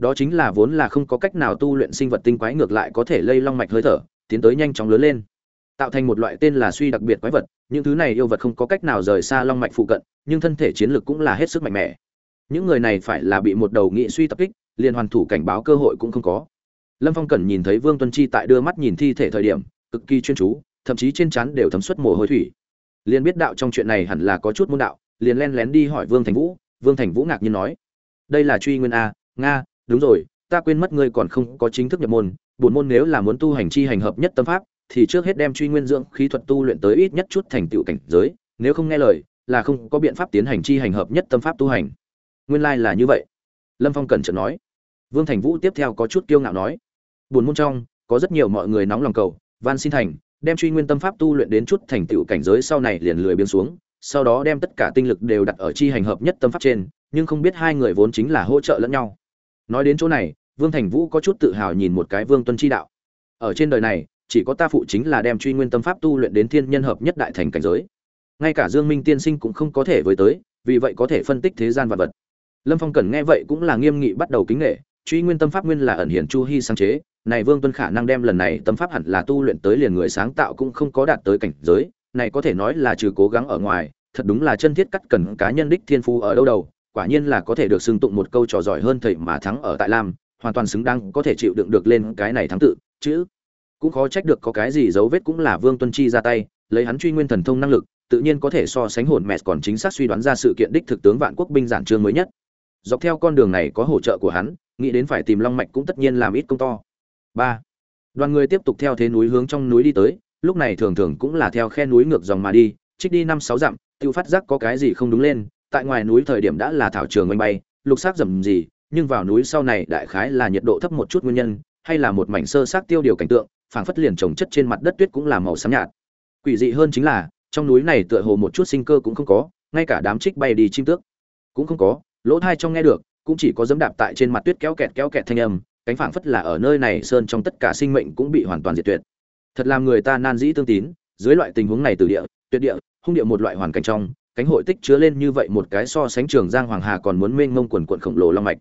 A: đó chính là vốn là không có cách nào tu luyện sinh vật tinh quái ngược lại có thể lây long mạch hơi thở, tiến tới nhanh chóng lớn lên. Tạo thành một loại tên là suy đặc biệt quái vật, những thứ này yêu vật không có cách nào rời xa long mạch phụ cận, nhưng thân thể chiến lược cũng là hết sức mạnh mẽ. Những người này phải là bị một đầu nghị suy tập kích liền hoàn thủ cảnh báo cơ hội cũng không có. Lâm phong cần nhìn thấy vương tuân chi tại đưa mắt nhìn thi thể thời điểm, cực kỳ chuyên chú, thậm chí trên chắn đều thấm xuất mồ hôi thủy. Liền biết đạo trong chuyện này hẳn là có chút môn đạo, liền len lén đi hỏi vương thành vũ, vương thành vũ ngạc nhiên nói, đây là truy nguyên a, nga đúng rồi, ta quên mất ngươi còn không có chính thức nhập môn, bổn môn nếu là muốn tu hành chi hành hợp nhất tâm pháp, thì trước hết đem truy nguyên dưỡng khí thuật tu luyện tới ít nhất chút thành tựu cảnh giới, nếu không nghe lời, là không có biện pháp tiến hành chi hành hợp nhất tâm pháp tu hành. Nguyên lai là như vậy. Lâm phong cẩn trợn nói. Vương thành vũ tiếp theo có chút kiêu ngạo nói. Buồn môn trong, có rất nhiều mọi người nóng lòng cầu, van xin thành, đem truy nguyên tâm pháp tu luyện đến chút thành tựu cảnh giới sau này liền lười biến xuống, sau đó đem tất cả tinh lực đều đặt ở chi hành hợp nhất tâm pháp trên, nhưng không biết hai người vốn chính là hỗ trợ lẫn nhau nói đến chỗ này, vương thành vũ có chút tự hào nhìn một cái vương tuân chi đạo. Ở trên đời này, chỉ có ta phụ chính là đem truy nguyên tâm pháp tu luyện đến thiên nhân hợp nhất đại thành cảnh giới. Ngay cả dương minh tiên sinh cũng không có thể với tới, vì vậy có thể phân tích thế gian vật vật. Lâm phong cần nghe vậy cũng là nghiêm nghị bắt đầu kính nghệ, truy nguyên tâm pháp nguyên là ẩn hiển chu hy sáng chế, này vương tuân khả năng đem lần này tâm pháp hẳn là tu luyện tới liền người sáng tạo cũng không có đạt tới cảnh giới, này có thể nói là trừ cố gắng ở ngoài, thật đúng là chân thiết cắt cần cá nhân đích thiên Phu ở đâu đầu quả nhiên là có thể được xưng tụng một câu trò giỏi hơn thầy mà thắng ở tại lam, hoàn toàn xứng đáng có thể chịu đựng được lên cái này thắng tự, chứ? Cũng khó trách được có cái gì dấu vết cũng là vương tuân chi ra tay, lấy hắn truy nguyên thần thông năng lực, tự nhiên có thể so sánh hồn mẹ còn chính xác suy đoán ra sự kiện đích thực tướng vạn quốc binh giản trương mới nhất. Dọc theo con đường này có hỗ trợ của hắn, nghĩ đến phải tìm long mạch cũng tất nhiên làm ít công to. Ba. Đoàn người tiếp tục theo thế núi hướng trong núi đi tới, lúc này thường thường cũng là theo khe núi ngược dòng mà đi, trích đi năm sáu dặm tự phát giác có cái gì không đúng lên tại ngoài núi thời điểm đã là thảo trường oanh bay, lục sắc rầm gì nhưng vào núi sau này đại khái là nhiệt độ thấp một chút nguyên nhân, hay là một mảnh sơ xác tiêu điều cảnh tượng, phảng phất liền trồng chất trên mặt đất tuyết cũng là màu xám nhạt. Quỷ dị hơn chính là, trong núi này tựa hồ một chút sinh cơ cũng không có, ngay cả đám trích bay đi chim tước cũng không có. Lỗ thai trong nghe được, cũng chỉ có dẫm đạp tại trên mặt tuyết kéo kẹt kéo kẹt thanh âm, cánh phảng phất là ở nơi này sơn trong tất cả sinh mệnh cũng bị hoàn toàn diệt tuyệt. Thật làm người ta nan dĩ tương tín, dưới loại tình huống này từ địa, tuyệt địa, hung địa một loại hoàn cảnh trong cánh hội tích chứa lên như vậy một cái so sánh trường giang hoàng hà còn muốn mênh mông quần quận khổng lồ long mạch.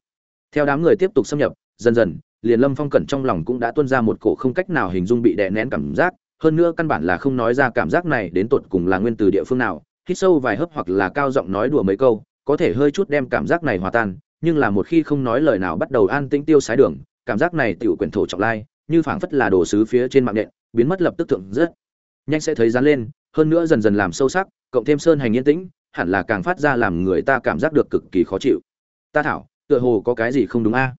A: Theo đám người tiếp tục xâm nhập, dần dần, liền lâm phong cẩn trong lòng cũng đã tuôn ra một cổ không cách nào hình dung bị đè nén cảm giác, hơn nữa căn bản là không nói ra cảm giác này đến tột cùng là nguyên từ địa phương nào, hít sâu vài hớp hoặc là cao giọng nói đùa mấy câu, có thể hơi chút đem cảm giác này hòa tan, nhưng là một khi không nói lời nào bắt đầu an tĩnh tiêu sái đường, cảm giác này tiểu quyển thổ trọng lai, như phảng phất là đồ sứ phía trên mạng nện, biến mất lập tức thượng rất nhanh sẽ thấy dán lên hơn nữa dần dần làm sâu sắc, cộng thêm sơn hành yên tĩnh, hẳn là càng phát ra làm người ta cảm giác được cực kỳ khó chịu. Ta thảo, tựa hồ có cái gì không đúng a?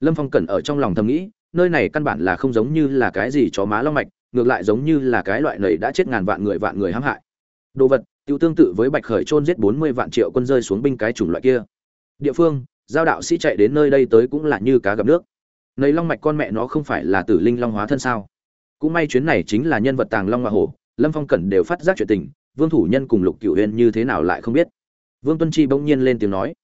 A: Lâm phong cẩn ở trong lòng thầm nghĩ, nơi này căn bản là không giống như là cái gì chó má long mạch, ngược lại giống như là cái loại nầy đã chết ngàn vạn người vạn người hãm hại. Đồ vật tiêu tương tự với bạch khởi chôn giết bốn mươi vạn triệu quân rơi xuống binh cái chủng loại kia. Địa phương, giao đạo sĩ chạy đến nơi đây tới cũng là như cá gặp nước. Nầy long mạch con mẹ nó không phải là tử linh long hóa thân sao? Cũng may chuyến này chính là nhân vật tàng long hoa hổ lâm phong cẩn đều phát giác chuyện tình, vương thủ nhân cùng lục cửu huyên như thế nào lại không biết. Vương tuân chi bỗng nhiên lên tiếng nói,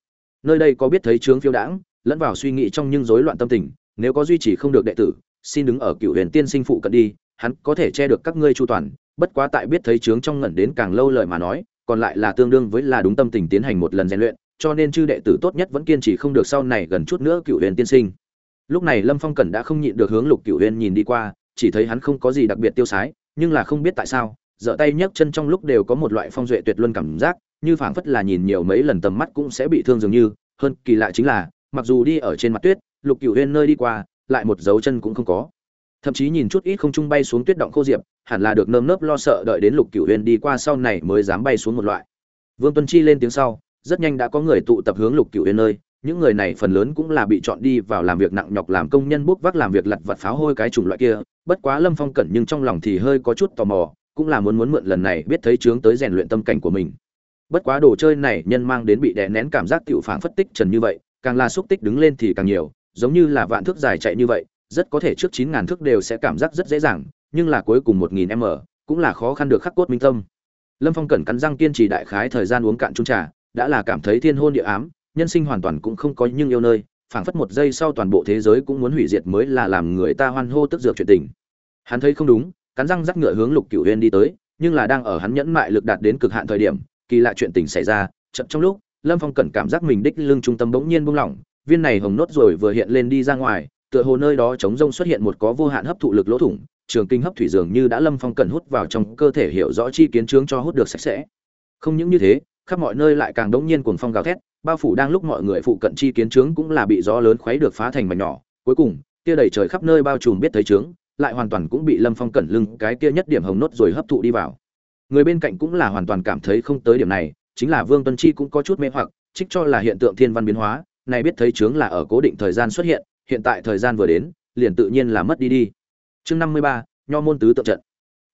A: nơi đây có biết thấy trướng phiêu đãng, lẫn vào suy nghĩ trong nhưng rối loạn tâm tình, nếu có duy trì không được đệ tử, xin đứng ở cựu huyền tiên sinh phụ cận đi, hắn có thể che được các ngươi chu toàn, bất quá tại biết thấy trướng trong ngẩn đến càng lâu lời mà nói, còn lại là tương đương với là đúng tâm tình tiến hành một lần rèn luyện, cho nên chư đệ tử tốt nhất vẫn kiên trì không được sau này gần chút nữa cựu huyền tiên sinh. Lúc này lâm phong cẩn đã không nhịn được hướng lục cựu huyền nhìn đi qua, chỉ thấy hắn không có gì đặc biệt tiêu sái nhưng là không biết tại sao giở tay nhấc chân trong lúc đều có một loại phong duệ tuyệt luân cảm giác, như phảng phất là nhìn nhiều mấy lần tầm mắt cũng sẽ bị thương dường như, hơn kỳ lạ chính là, mặc dù đi ở trên mặt tuyết, lục cửu huyên nơi đi qua, lại một dấu chân cũng không có. Thậm chí nhìn chút ít không trung bay xuống tuyết động khô diệp, hẳn là được nơm nớp lo sợ đợi đến lục cửu huyên đi qua sau này mới dám bay xuống một loại. Vương tuân chi lên tiếng sau, rất nhanh đã có người tụ tập hướng lục cửu huyên nơi những người này phần lớn cũng là bị chọn đi vào làm việc nặng nhọc, làm công nhân bốc vác, làm việc lặt vặt, pháo hôi cái chủng loại kia. Bất quá lâm phong cẩn nhưng trong lòng thì hơi có chút tò mò, cũng là muốn muốn mượn lần này biết thấy chướng tới rèn luyện tâm cảnh của mình. Bất quá đồ chơi này nhân mang đến bị đè nén cảm giác tiểu phảng phất tích trần như vậy, càng là xúc tích đứng lên thì càng nhiều, giống như là vạn thước dài chạy như vậy, rất có thể trước chín ngàn thước đều sẽ cảm giác rất dễ dàng, nhưng là cuối cùng một nghìn m cũng là khó khăn được khắc cốt minh tâm. Lâm phong cẩn cắn răng kiên trì đại khái thời gian uống cạn chung trà, đã là cảm thấy thiên hôn địa ám nhân sinh hoàn toàn cũng không có nhưng yêu nơi, phảng phất một giây sau toàn bộ thế giới cũng muốn hủy diệt mới là làm người ta hoan hô tức dược chuyện tình. Hắn thấy không đúng, cắn răng rắc ngựa hướng lục cửu huyên đi tới, nhưng là đang ở hắn nhẫn mại lực đạt đến cực hạn thời điểm, kỳ lạ chuyện tình xảy ra chậm trong lúc, lâm phong cẩn cảm giác mình đích lưng trung tâm bỗng nhiên buông lỏng, viên này hồng nốt rồi vừa hiện lên đi ra ngoài, tựa hồ nơi đó chống rông xuất hiện một có vô hạn hấp thụ lực lỗ thủng, trường kinh hấp thủy dường như đã lâm phong cẩn hút vào trong cơ thể hiểu rõ chi kiến trướng cho hút được sạch sẽ. Không những như thế khắp mọi nơi lại càng đống nhiên cuồng phong gào thét, bao phủ đang lúc mọi người phụ cận chi kiến trướng cũng là bị gió lớn khuấy được phá thành mảnh nhỏ. Cuối cùng, kia đầy trời khắp nơi bao trùm biết thấy trướng, lại hoàn toàn cũng bị lâm phong cẩn lưng cái kia nhất điểm hồng nốt rồi hấp thụ đi vào. Người bên cạnh cũng là hoàn toàn cảm thấy không tới điểm này, chính là vương tuân chi cũng có chút mê hoặc, trích cho là hiện tượng thiên văn biến hóa, này biết thấy trướng là ở cố định thời gian xuất hiện hiện tại thời gian vừa đến, liền tự nhiên là mất đi đi. Chương năm mươi ba, nho môn tứ tượng trận.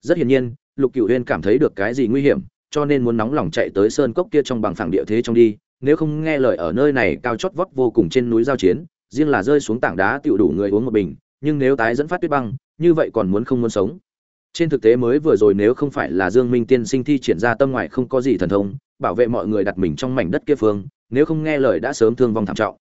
A: Rất hiển nhiên, lục cửu huyên cảm thấy được cái gì nguy hiểm cho nên muốn nóng lòng chạy tới sơn cốc kia trong bằng phẳng địa thế trong đi, nếu không nghe lời ở nơi này cao chót vót vô cùng trên núi giao chiến, riêng là rơi xuống tảng đá tựu đủ người uống một bình, nhưng nếu tái dẫn phát tuyết băng, như vậy còn muốn không muốn sống. Trên thực tế mới vừa rồi nếu không phải là dương minh tiên sinh thi triển ra tâm ngoại không có gì thần thông, bảo vệ mọi người đặt mình trong mảnh đất kia phương, nếu không nghe lời đã sớm thương vong thảm trọng.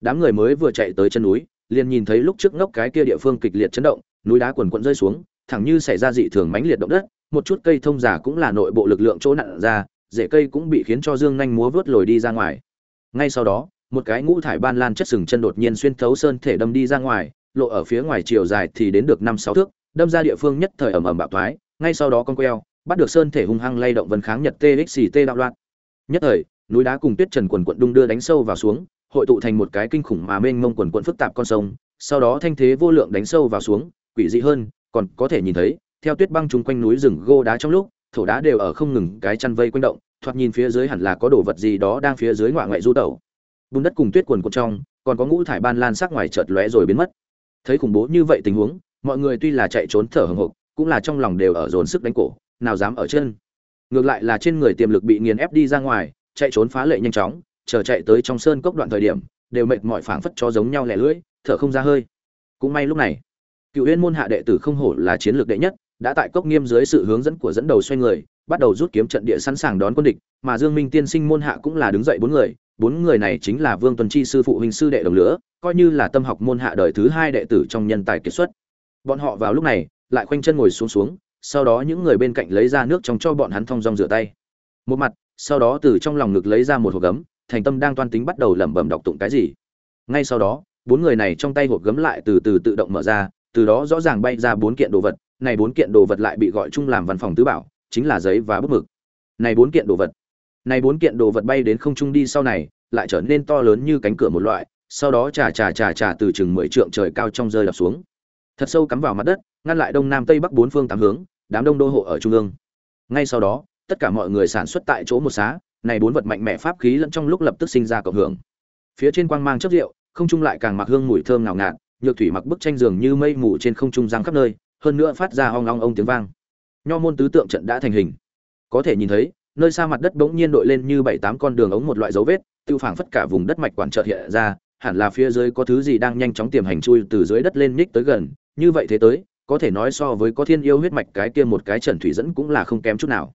A: Đám người mới vừa chạy tới chân núi, liền nhìn thấy lúc trước ngốc cái kia địa phương kịch liệt chấn động, núi đá quần quận rơi xuống, thẳng như xảy ra dị thường mãnh liệt động đất một chút cây thông giả cũng là nội bộ lực lượng chỗ nặn ra, rễ cây cũng bị khiến cho dương nhanh múa vớt lồi đi ra ngoài. Ngay sau đó, một cái ngũ thải ban lan chất sừng chân đột nhiên xuyên thấu sơn thể đâm đi ra ngoài, lộ ở phía ngoài chiều dài thì đến được năm sáu thước, đâm ra địa phương nhất thời ẩm ẩm bạo thoái, ngay sau đó con queo, bắt được sơn thể hung hăng lay động vân kháng nhật txt đạo loạn. Nhất thời, núi đá cùng tuyết trần quần quận đung đưa đánh sâu vào xuống, hội tụ thành một cái kinh khủng mà mênh mông quần quận phức tạp con sông, sau đó thanh thế vô lượng đánh sâu vào xuống, quỷ dị hơn, còn có thể nhìn thấy theo tuyết băng chung quanh núi rừng gô đá trong lúc, thổ đá đều ở không ngừng cái chăn vây quanh động, thoạt nhìn phía dưới hẳn là có đồ vật gì đó đang phía dưới ngoại ngoại du tẩu. Bùn đất cùng tuyết quần cuộn trong, còn có ngũ thải ban lan sắc ngoài chợt lóe rồi biến mất. Thấy khủng bố như vậy tình huống, mọi người tuy là chạy trốn thở hồng hộc, cũng là trong lòng đều ở dồn sức đánh cổ, nào dám ở chân. Ngược lại là trên người tiềm lực bị nghiền ép đi ra ngoài, chạy trốn phá lệ nhanh chóng, chờ chạy tới trong sơn cốc đoạn thời điểm, đều mệt mỏi phảng phất cho giống nhau lẻ lưỡi, thở không ra hơi. Cũng may lúc này, cựu huyên môn hạ đệ tử không hổ là chiến lược đệ nhất đã tại cốc nghiêm dưới sự hướng dẫn của dẫn đầu xoay người, bắt đầu rút kiếm trận địa sẵn sàng đón quân địch, mà dương minh tiên sinh môn hạ cũng là đứng dậy bốn người bốn người này chính là vương tuần chi sư phụ huynh sư đệ đồng lửa coi như là tâm học môn hạ đời thứ hai đệ tử trong nhân tài kiệt xuất. Bọn họ vào lúc này, lại khoanh chân ngồi xuống xuống, sau đó những người bên cạnh lấy ra nước trong cho bọn hắn thong dong rửa tay. Một mặt, sau đó từ trong lòng ngực lấy ra một hộp gấm, thành tâm đang toan tính bắt đầu lẩm bẩm đọc tụng cái gì. Ngay sau đó, bốn người này trong tay hộp gấm lại từ từ tự động mở ra, từ đó rõ ràng bay ra bốn kiện đồ vật này bốn kiện đồ vật lại bị gọi chung làm văn phòng tứ bảo, chính là giấy và bút mực. Này bốn kiện đồ vật. Này bốn kiện đồ vật bay đến không trung đi sau này, lại trở nên to lớn như cánh cửa một loại, sau đó trà trà trà trà từ chừng mười trượng trời cao trong rơi đập xuống. Thật sâu cắm vào mặt đất, ngăn lại đông nam tây bắc bốn phương tám hướng, đám đông đô hộ ở trung ương. Ngay sau đó, tất cả mọi người sản xuất tại chỗ một xá, này bốn vật mạnh mẽ pháp khí lẫn trong lúc lập tức sinh ra cộng hưởng. Phía trên quang mang chất rượu, không trung lại càng mặc hương mùi thơm ngào ngạt, nhược thủy mặc bức tranh giường như mây mù trên không trung giang khắp nơi hơn nữa phát ra ong ong ông tiếng vang. Nho môn tứ tượng trận đã thành hình. Có thể nhìn thấy, nơi xa mặt đất bỗng nhiên đội lên như bảy tám con đường ống một loại dấu vết, tiêu phảng phất cả vùng đất mạch quản trợ hiện ra, hẳn là phía dưới có thứ gì đang nhanh chóng tiềm hành chui từ dưới đất lên nhích tới gần, như vậy thế tới, có thể nói so với có thiên yêu huyết mạch cái kia một cái trần thủy dẫn cũng là không kém chút nào.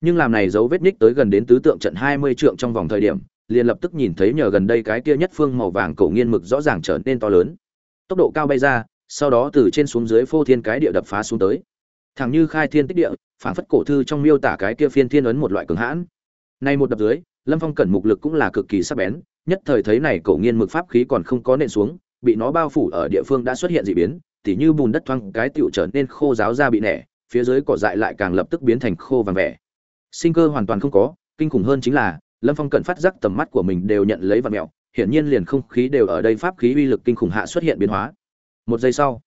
A: Nhưng làm này dấu vết nhích tới gần đến tứ tượng trận hai mươi trượng trong vòng thời điểm, liền lập tức nhìn thấy nhờ gần đây cái kia nhất phương màu vàng cổ nghiên mực rõ ràng trở nên to lớn. Tốc độ cao bay ra sau đó từ trên xuống dưới phô thiên cái địa đập phá xuống tới. Thẳng như khai thiên tích địa phản phất cổ thư trong miêu tả cái kia phiên thiên ấn một loại cường hãn. Nay một đập dưới, lâm phong cẩn mục lực cũng là cực kỳ sắc bén, nhất thời thấy này cổ nghiên mực pháp khí còn không có nện xuống, bị nó bao phủ ở địa phương đã xuất hiện dị biến, tỉ như bùn đất thoang cái tựu trở nên khô ráo ra bị nẻ, phía dưới cỏ dại lại càng lập tức biến thành khô vàng vẻ. Sinh cơ hoàn toàn không có, kinh khủng hơn chính là, lâm phong cẩn phát giác tầm mắt của mình đều nhận lấy vật mẹo, hiển nhiên liền không khí đều ở đây pháp khí uy lực kinh khủng hạ xuất hiện biến hóa một giây sau,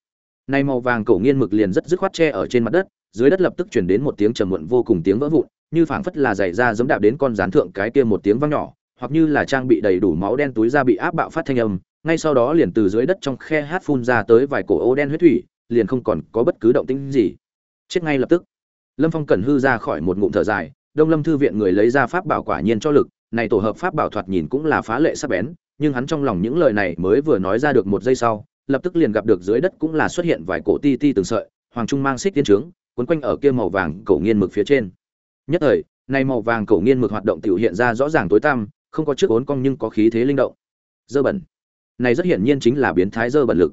A: nay màu vàng cổ nghiên mực liền rất dứt khoát che ở trên mặt đất, dưới đất lập tức chuyển đến một tiếng trầm muộn vô cùng tiếng vỡ vụn, như phảng phất là giày ra giống đạp đến con rán thượng cái kia một tiếng vang nhỏ, hoặc như là trang bị đầy đủ máu đen túi ra bị áp bạo phát thanh âm, ngay sau đó liền từ dưới đất trong khe hát phun ra tới vài cổ ô đen huyết thủy, liền không còn có bất cứ động tĩnh gì. Chết ngay lập tức, lâm phong cẩn hư ra khỏi một ngụm thở dài, đông lâm thư viện người lấy ra pháp bảo quả nhiên cho lực, này tổ hợp pháp bảo thoạt nhìn cũng là phá lệ sắc bén, nhưng hắn trong lòng những lời này mới vừa nói ra được một giây sau lập tức liền gặp được dưới đất cũng là xuất hiện vài cổ ti ti từng sợi, hoàng trung mang xích tiên trướng, quấn quanh ở kia màu vàng cổ nghiên mực phía trên. Nhất thời, này màu vàng cổ nghiên mực hoạt động tiểu hiện ra rõ ràng tối tăm, không có trước ốn cong nhưng có khí thế linh động. Dơ bẩn. Này rất hiển nhiên chính là biến thái dơ bẩn lực.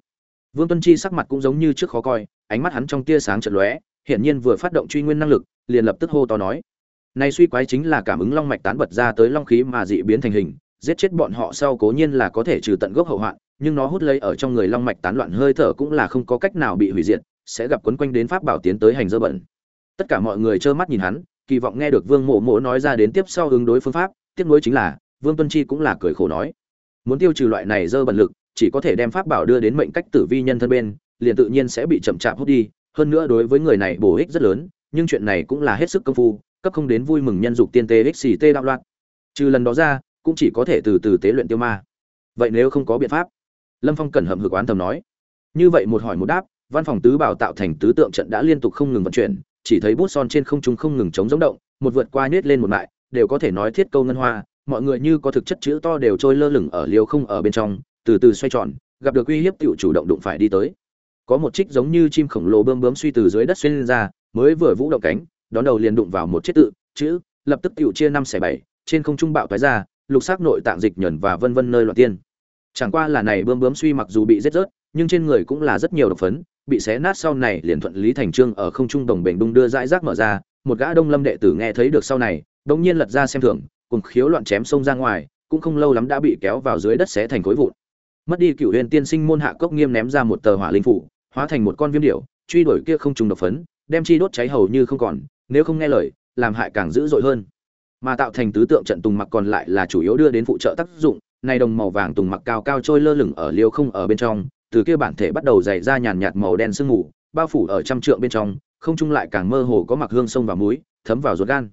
A: Vương tuân chi sắc mặt cũng giống như trước khó coi, ánh mắt hắn trong tia sáng chật lóe, hiển nhiên vừa phát động truy nguyên năng lực, liền lập tức hô to nói. Này suy quái chính là cảm ứng long mạch tán bật ra tới long khí mà dị biến thành hình, giết chết bọn họ sau cố nhiên là có thể trừ tận gốc hậu hoạn nhưng nó hút lấy ở trong người long mạch tán loạn hơi thở cũng là không có cách nào bị hủy diệt, sẽ gặp quấn quanh đến pháp bảo tiến tới hành dơ bẩn. Tất cả mọi người trơ mắt nhìn hắn, kỳ vọng nghe được vương mộ mộ nói ra đến tiếp sau ứng đối phương pháp tiếp nối chính là, vương tuân chi cũng là cười khổ nói, muốn tiêu trừ loại này dơ bẩn lực, chỉ có thể đem pháp bảo đưa đến mệnh cách tử vi nhân thân bên, liền tự nhiên sẽ bị chậm chạp hút đi, hơn nữa đối với người này bổ ích rất lớn, nhưng chuyện này cũng là hết sức công phu, cấp không đến vui mừng nhân dục tiên tế tê đạo loạn. Trừ lần đó ra, cũng chỉ có thể từ từ tế luyện tiêu ma. Vậy nếu không có biện pháp lâm phong cẩn hậm hực oán thầm nói. Như vậy một hỏi một đáp, văn phòng tứ bảo tạo thành tứ tượng trận đã liên tục không ngừng vận chuyển, chỉ thấy bút son trên không trung không ngừng chống giống động, một vượt qua nết lên một mại, đều có thể nói thiết câu ngân hoa, mọi người như có thực chất chữ to đều trôi lơ lửng ở liều không ở bên trong, từ từ xoay tròn, gặp được uy hiếp tiểu chủ động đụng phải đi tới. Có một trích giống như chim khổng lồ bơm bướm suy từ dưới đất xuyên lên ra, mới vừa vũ động cánh, đón đầu liền đụng vào một chiếc tự, chữ, lập tức tiểu chia năm xẻ bảy, trên không trung bạo toái ra, lục sắc nội tạng dịch nhẫn và vân vân nơi loạn tiên chẳng qua là này bơm bướm suy mặc dù bị rết rớt, nhưng trên người cũng là rất nhiều độc phấn, bị xé nát sau này liền thuận lý thành trương ở không trung đồng bền đung đưa dãi rác mở ra, một gã đông lâm đệ tử nghe thấy được sau này đông nhiên lật ra xem thường, cùng khiếu loạn chém sông ra ngoài, cũng không lâu lắm đã bị kéo vào dưới đất xé thành khối vụn. Mất đi cựu huyền tiên sinh môn hạ cốc nghiêm ném ra một tờ hỏa linh phủ, hóa thành một con viêm điểu, truy đuổi kia không trùng độc phấn, đem chi đốt cháy hầu như không còn, nếu không nghe lời, làm hại càng dữ dội hơn. Mà tạo thành tứ tượng trận tùng mặc còn lại là chủ yếu đưa đến phụ trợ tác dụng này đồng màu vàng tùng mặc cao cao trôi lơ lửng ở liêu không ở bên trong, từ kia bản thể bắt đầu dày ra nhàn nhạt màu đen sương mù, bao phủ ở trăm trượng bên trong, không trung lại càng mơ hồ có mặc hương sông và muối, thấm vào ruột gan.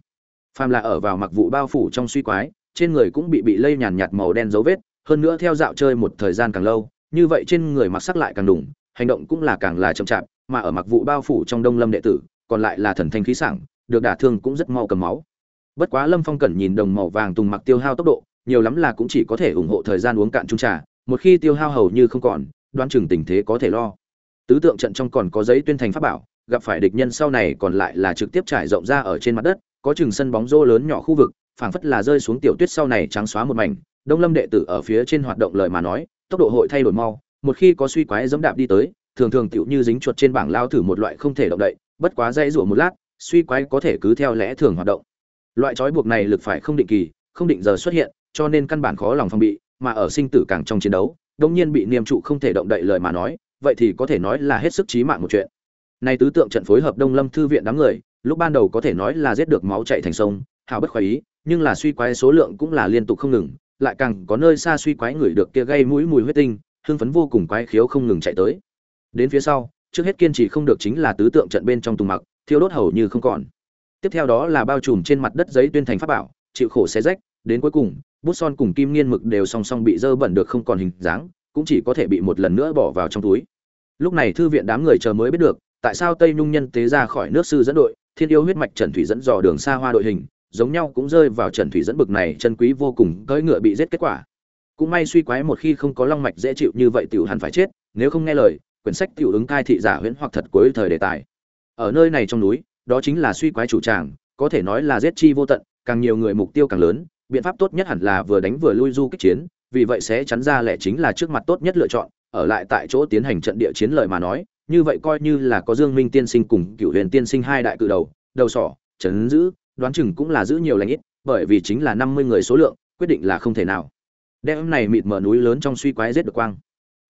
A: Phàm là ở vào mặc vụ bao phủ trong suy quái, trên người cũng bị bị lây nhàn nhạt màu đen dấu vết, hơn nữa theo dạo chơi một thời gian càng lâu, như vậy trên người mặc sắc lại càng đủng, hành động cũng là càng là chậm chạp, mà ở mặc vụ bao phủ trong đông lâm đệ tử, còn lại là thần thanh khí sảng, được đả thương cũng rất mau cầm máu. Bất quá lâm phong cẩn nhìn đồng màu vàng tùng mặc tiêu hao tốc độ nhiều lắm là cũng chỉ có thể ủng hộ thời gian uống cạn chung trà, một khi tiêu hao hầu như không còn, đoán chừng tình thế có thể lo. Tứ tượng trận trong còn có giấy tuyên thành pháp bảo, gặp phải địch nhân sau này còn lại là trực tiếp trải rộng ra ở trên mặt đất, có chừng sân bóng rô lớn nhỏ khu vực, phảng phất là rơi xuống tiểu tuyết sau này trắng xóa một mảnh, đông lâm đệ tử ở phía trên hoạt động lời mà nói, tốc độ hội thay đổi mau, một khi có suy quái dẫm đạp đi tới, thường thường tiểu như dính chuột trên bảng lao thử một loại không thể động đậy, bất quá dây rủa một lát, suy quái có thể cứ theo lẽ thường hoạt động. Loại trói buộc này lực phải không định kỳ, không định giờ xuất hiện cho nên căn bản khó lòng phòng bị, mà ở sinh tử càng trong chiến đấu đông nhiên bị niêm trụ không thể động đậy lời mà nói, vậy thì có thể nói là hết sức chí mạng một chuyện. Nay tứ tượng trận phối hợp đông lâm thư viện đám người, lúc ban đầu có thể nói là giết được máu chảy thành sông, hào bất khoái ý, nhưng là suy quái số lượng cũng là liên tục không ngừng, lại càng có nơi xa suy quái người được kia gây mũi mùi huyết tinh, hưng phấn vô cùng quái khiếu không ngừng chạy tới. Đến phía sau, trước hết kiên trì không được chính là tứ tượng trận bên trong tùng mặc, thiêu đốt hầu như không còn. Tiếp theo đó là bao trùm trên mặt đất giấy tuyên thành pháp bảo, chịu khổ xé rách đến cuối cùng, bút son cùng kim nghiên mực đều song song bị dơ bẩn được không còn hình dáng, cũng chỉ có thể bị một lần nữa bỏ vào trong túi. Lúc này thư viện đám người chờ mới biết được, tại sao tây nhung nhân tế ra khỏi nước sư dẫn đội, thiên yêu huyết mạch trần thủy dẫn dò đường xa hoa đội hình, giống nhau cũng rơi vào trần thủy dẫn bực này chân quý vô cùng, cưỡi ngựa bị giết kết quả. Cũng may suy quái một khi không có long mạch dễ chịu như vậy tiểu hẳn phải chết, nếu không nghe lời, quyển sách tiểu ứng cai thị giả huyễn hoặc thật cuối thời đề tài. Ở nơi này trong núi, đó chính là suy quái chủ tràng, có thể nói là giết chi vô tận, càng nhiều người mục tiêu càng lớn biện pháp tốt nhất hẳn là vừa đánh vừa lui du kích chiến, vì vậy sẽ chắn ra lẽ chính là trước mặt tốt nhất lựa chọn, ở lại tại chỗ tiến hành trận địa chiến lợi mà nói, như vậy coi như là có dương minh tiên sinh cùng cựu huyền tiên sinh hai đại cự đầu đầu sỏ chấn giữ, đoán chừng cũng là giữ nhiều lãnh ít, bởi vì chính là năm mươi người số lượng, quyết định là không thể nào. Đem này mịt mở núi lớn trong suy quái giết được quang.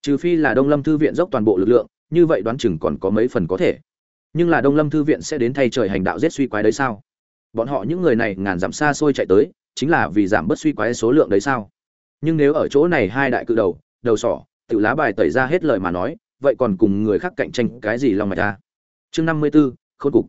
A: Trừ phi là đông lâm thư viện dốc toàn bộ lực lượng, như vậy đoán chừng còn có mấy phần có thể. Nhưng là đông lâm thư viện sẽ đến thay trời hành đạo giết suy quái đấy sao? Bọn họ những người này ngàn dặm xa xôi chạy tới chính là vì giảm bớt suy quái số lượng đấy sao? Nhưng nếu ở chỗ này hai đại cự đầu đầu sỏ tự lá bài tẩy ra hết lời mà nói, vậy còn cùng người khác cạnh tranh cái gì long mạch ta chương năm mươi b ố cục.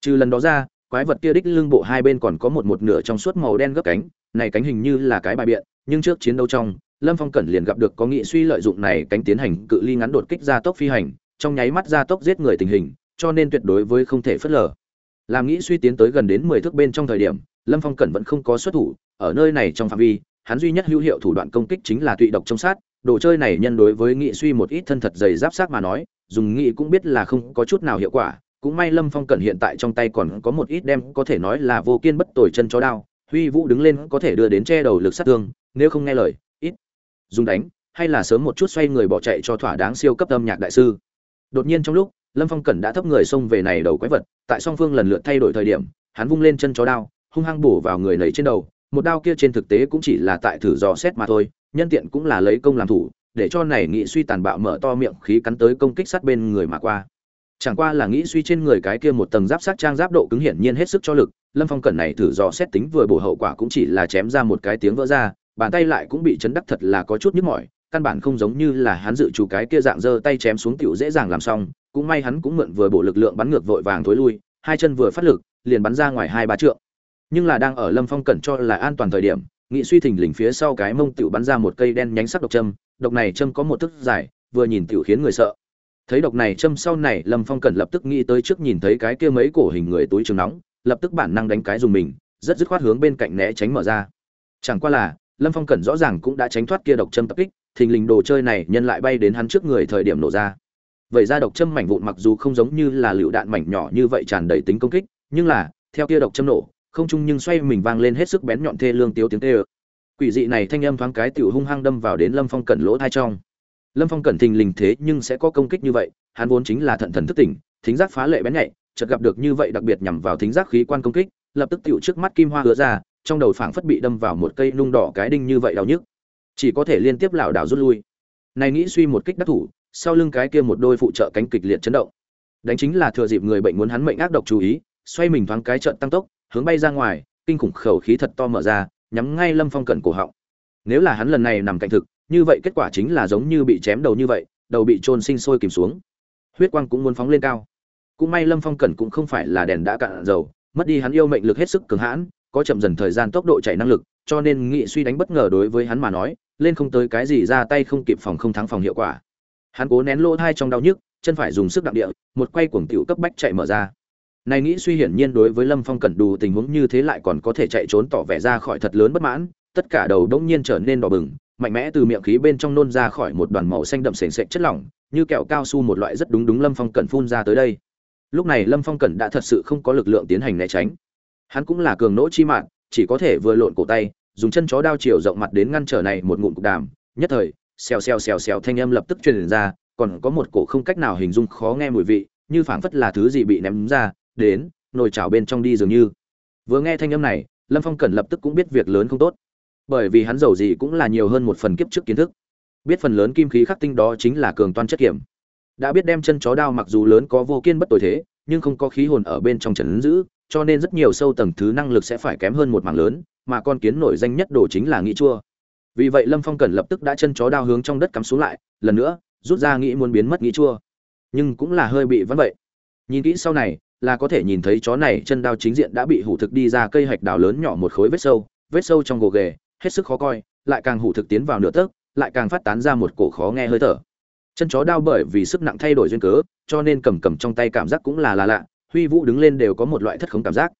A: Trừ lần đó ra, quái vật kia đích lưng bộ hai bên còn có một một nửa trong suốt màu đen gấp cánh, này cánh hình như là cái bài biện, nhưng trước chiến đấu trong, lâm phong cẩn liền gặp được có nghị suy lợi dụng này cánh tiến hành cự ly ngắn đột kích ra tốc phi hành, trong nháy mắt ra tốc giết người tình hình, cho nên tuyệt đối với không thể phớt lờ làm nghĩ suy tiến tới gần đến mười thước bên trong thời điểm, lâm phong cẩn vẫn không có xuất thủ, ở nơi này trong phạm vi, hắn duy nhất hữu hiệu thủ đoạn công kích chính là tụy độc trong sát, đồ chơi này nhân đối với nghị suy một ít thân thật dày giáp sát mà nói, dùng nghị cũng biết là không có chút nào hiệu quả, cũng may lâm phong cẩn hiện tại trong tay còn có một ít đem có thể nói là vô kiên bất tồi chân chó đao, huy vũ đứng lên có thể đưa đến che đầu lực sát thương, nếu không nghe lời, ít dùng đánh, hay là sớm một chút xoay người bỏ chạy cho thỏa đáng siêu cấp âm nhạc đại sư. Đột nhiên trong lúc, lâm phong cẩn đã thấp người xông về này đầu quái vật tại song phương lần lượt thay đổi thời điểm, hắn vung lên chân chó đao, hung hăng bổ vào người nầy trên đầu, một đao kia trên thực tế cũng chỉ là tại thử dò xét mà thôi, nhân tiện cũng là lấy công làm thủ, để cho này nghị suy tàn bạo mở to miệng khí cắn tới công kích sát bên người mà qua. Chẳng qua là nghĩ suy trên người cái kia một tầng giáp sát trang giáp độ cứng hiển nhiên hết sức cho lực, lâm phong cẩn này thử dò xét tính vừa bổ hậu quả cũng chỉ là chém ra một cái tiếng vỡ ra, bàn tay lại cũng bị chấn đắc thật là có chút nhức mỏi, căn bản không giống như là hắn dự chủ cái kia dạng giơ tay chém xuống tiểu dễ dàng làm xong cũng may hắn cũng mượn vừa bổ lực lượng bắn ngược vội vàng thối lui, hai chân vừa phát lực, liền bắn ra ngoài hai ba trượng. Nhưng là đang ở lâm phong cẩn cho là an toàn thời điểm, nghị suy thình lình phía sau cái mông tiểu bắn ra một cây đen nhánh sắc độc châm, độc này châm có một thức dài, vừa nhìn tiểu khiến người sợ. Thấy độc này châm sau này, lâm phong cẩn lập tức nghĩ tới trước nhìn thấy cái kia mấy cổ hình người túi trường nóng, lập tức bản năng đánh cái dùng mình, rất dứt khoát hướng bên cạnh né tránh mở ra. Chẳng qua là, lâm phong cẩn rõ ràng cũng đã tránh thoát kia độc châm tập kích, thình lình đồ chơi này nhân lại bay đến hắn trước người thời điểm nổ ra vậy ra độc châm mảnh vụn mặc dù không giống như là lựu đạn mảnh nhỏ như vậy tràn đầy tính công kích, nhưng là, theo kia độc châm nổ, không chung nhưng xoay mình vang lên hết sức bén nhọn thê lương tiếu tiếng tê quỷ dị này thanh âm thoáng cái tiểu hung hăng đâm vào đến lâm phong cẩn lỗ thai trong. Lâm phong cẩn thình lình thế nhưng sẽ có công kích như vậy, hắn vốn chính là thận thần thức tỉnh, thính giác phá lệ bén nhạy, chợt gặp được như vậy đặc biệt nhằm vào thính giác khí quan công kích, lập tức tiểu trước mắt kim hoa hứa ra, trong đầu phảng phất bị đâm vào một cây nung đỏ cái đinh như vậy đau nhức. Chỉ có thể liên tiếp lảo đảo rút lui. Này nghĩ suy một kích đắc thủ sau lưng cái kia một đôi phụ trợ cánh kịch liệt chấn động. Đánh chính là thừa dịp người bệnh muốn hắn mệnh ác độc chú ý, xoay mình thoáng cái trận tăng tốc, hướng bay ra ngoài, kinh khủng khẩu khí thật to mở ra, nhắm ngay lâm phong cẩn cổ họng. Nếu là hắn lần này nằm cạnh thực, như vậy kết quả chính là giống như bị chém đầu như vậy, đầu bị trôn sinh sôi kìm xuống. Huyết quang cũng muốn phóng lên cao. Cũng may lâm phong cẩn cũng không phải là đèn đã cạn dầu, mất đi hắn yêu mệnh lực hết sức cường hãn, có chậm dần thời gian tốc độ chạy năng lực, cho nên nghị suy đánh bất ngờ đối với hắn mà nói, lên không tới cái gì ra tay không kịp phòng không thắng phòng hiệu quả hắn cố nén lỗ thai trong đau nhức, chân phải dùng sức đặng địa, một quay cuồng tiểu cấp bách chạy mở ra. Này nghĩ suy hiển nhiên đối với lâm phong cẩn đủ tình huống như thế lại còn có thể chạy trốn tỏ vẻ ra khỏi thật lớn bất mãn, tất cả đầu đông nhiên trở nên đỏ bừng, mạnh mẽ từ miệng khí bên trong nôn ra khỏi một đoàn màu xanh đậm sền sệt chất lỏng, như kẹo cao su một loại rất đúng đúng lâm phong cẩn phun ra tới đây. Lúc này lâm phong cẩn đã thật sự không có lực lượng tiến hành né tránh. Hắn cũng là cường nỗ chi mạng, chỉ có thể vừa lộn cổ tay, dùng chân chó đao chiều rộng mặt đến ngăn trở này một ngụm cục đàm. Nhất thời xèo xèo xèo xèo thanh âm lập tức truyền ra, còn có một cổ không cách nào hình dung khó nghe mùi vị, như phảng phất là thứ gì bị ném ra, đến, nồi chảo bên trong đi dường như. Vừa nghe thanh âm này, lâm phong cẩn lập tức cũng biết việc lớn không tốt. Bởi vì hắn giàu gì cũng là nhiều hơn một phần kiếp trước kiến thức. Biết phần lớn kim khí khắc tinh đó chính là cường toan chất kiểm. Đã biết đem chân chó đao mặc dù lớn có vô kiên bất tồi thế, nhưng không có khí hồn ở bên trong trần giữ, cho nên rất nhiều sâu tầng thứ năng lực sẽ phải kém hơn một mảng lớn, mà con kiến nổi danh nhất đồ chính là nghĩ chua vì vậy lâm phong cần lập tức đã chân chó đao hướng trong đất cắm xuống lại, lần nữa, rút ra nghĩ muốn biến mất nghĩ chua. Nhưng cũng là hơi bị vẫn vậy. Nhìn kỹ sau này, là có thể nhìn thấy chó này chân đao chính diện đã bị hủ thực đi ra cây hạch đào lớn nhỏ một khối vết sâu vết sâu trong gồ ghề, hết sức khó coi, lại càng hủ thực tiến vào nửa tấc, lại càng phát tán ra một cổ khó nghe hơi thở. Chân chó đao bởi vì sức nặng thay đổi duyên cớ, cho nên cầm cầm trong tay cảm giác cũng là là lạ, huy vũ đứng lên đều có một loại thất khống cảm giác.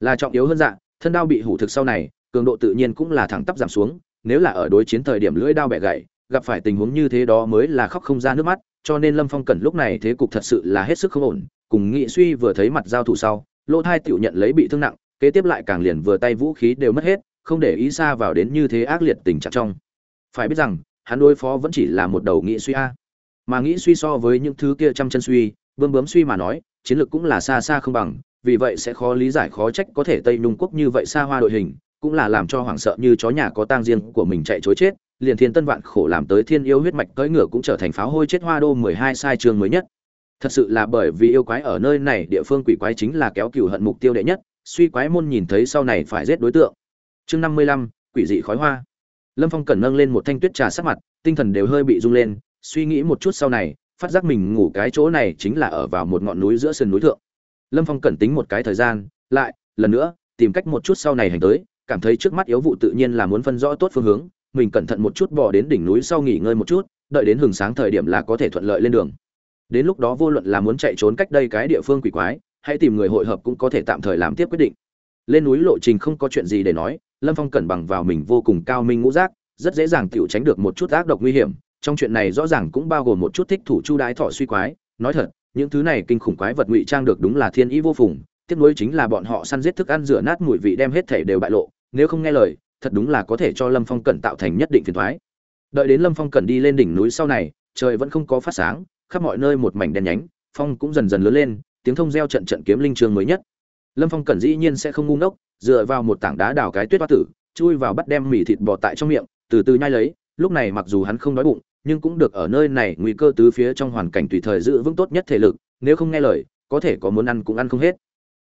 A: Là trọng yếu hơn dạng thân đao bị hủ thực sau này, cường độ tự nhiên cũng là thẳng tắp giảm xuống nếu là ở đối chiến thời điểm lưỡi đao bẻ gãy, gặp phải tình huống như thế đó mới là khóc không ra nước mắt, cho nên lâm phong cẩn lúc này thế cục thật sự là hết sức không ổn, cùng nghị suy vừa thấy mặt giao thủ sau, lỗ thai tiểu nhận lấy bị thương nặng, kế tiếp lại càng liền vừa tay vũ khí đều mất hết, không để ý xa vào đến như thế ác liệt tình trạng trong. Phải biết rằng, hắn đối phó vẫn chỉ là một đầu nghị suy a. Mà Nghị suy so với những thứ kia trăm chân suy, bướm bướm suy mà nói, chiến lược cũng là xa xa không bằng, vì vậy sẽ khó lý giải khó trách có thể tây nhung quốc như vậy xa hoa đội hình cũng là làm cho hoảng sợ như chó nhà có tang riêng của mình chạy chối chết, liền thiên tân vạn khổ làm tới thiên yêu huyết mạch cưỡi ngựa cũng trở thành pháo hôi chết hoa đô mười hai sai trường mới nhất. Thật sự là bởi vì yêu quái ở nơi này, địa phương quỷ quái chính là kéo cừu hận mục tiêu đệ nhất, suy quái môn nhìn thấy sau này phải giết đối tượng. Chương năm mươi lăm, quỷ dị khói hoa. Lâm phong cần nâng lên một thanh tuyết trà sắc mặt, tinh thần đều hơi bị rung lên, suy nghĩ một chút sau này, phát giác mình ngủ cái chỗ này chính là ở vào một ngọn núi giữa sườn núi thượng. Lâm phong cẩn tính một cái thời gian, lại, lần nữa, tìm cách một chút sau này hành tới cảm thấy trước mắt yếu vụ tự nhiên là muốn phân rõ tốt phương hướng, mình cẩn thận một chút bỏ đến đỉnh núi sau nghỉ ngơi một chút, đợi đến hừng sáng thời điểm là có thể thuận lợi lên đường. Đến lúc đó vô luận là muốn chạy trốn cách đây cái địa phương quỷ quái hãy tìm người hội hợp cũng có thể tạm thời làm tiếp quyết định. Lên núi lộ trình không có chuyện gì để nói, lâm phong cẩn bằng vào mình vô cùng cao minh ngũ giác, rất dễ dàng tựu tránh được một chút ác độc nguy hiểm, trong chuyện này rõ ràng cũng bao gồm một chút thích thủ chu đái thọ suy quái. Nói thật, những thứ này kinh khủng quái vật ngụy trang được đúng là thiên ý vô phùng tiếp nối chính là bọn họ săn giết thức ăn rửa nát mùi vị đem hết thể đều bại lộ nếu không nghe lời, thật đúng là có thể cho lâm phong cẩn tạo thành nhất định phiền thoái. Đợi đến lâm phong cẩn đi lên đỉnh núi sau này, trời vẫn không có phát sáng, khắp mọi nơi một mảnh đen nhánh, phong cũng dần dần lớn lên, tiếng thông reo trận trận kiếm linh trường mới nhất. Lâm phong cẩn dĩ nhiên sẽ không ngu ngốc, dựa vào một tảng đá đào cái tuyết hoa tử, chui vào bắt đem mì thịt bò tại trong miệng, từ từ nhai lấy, lúc này mặc dù hắn không đói bụng, nhưng cũng được ở nơi này nguy cơ tứ phía trong hoàn cảnh tùy thời giữ vững tốt nhất thể lực, nếu không nghe lời, có thể có muốn ăn cũng ăn không hết.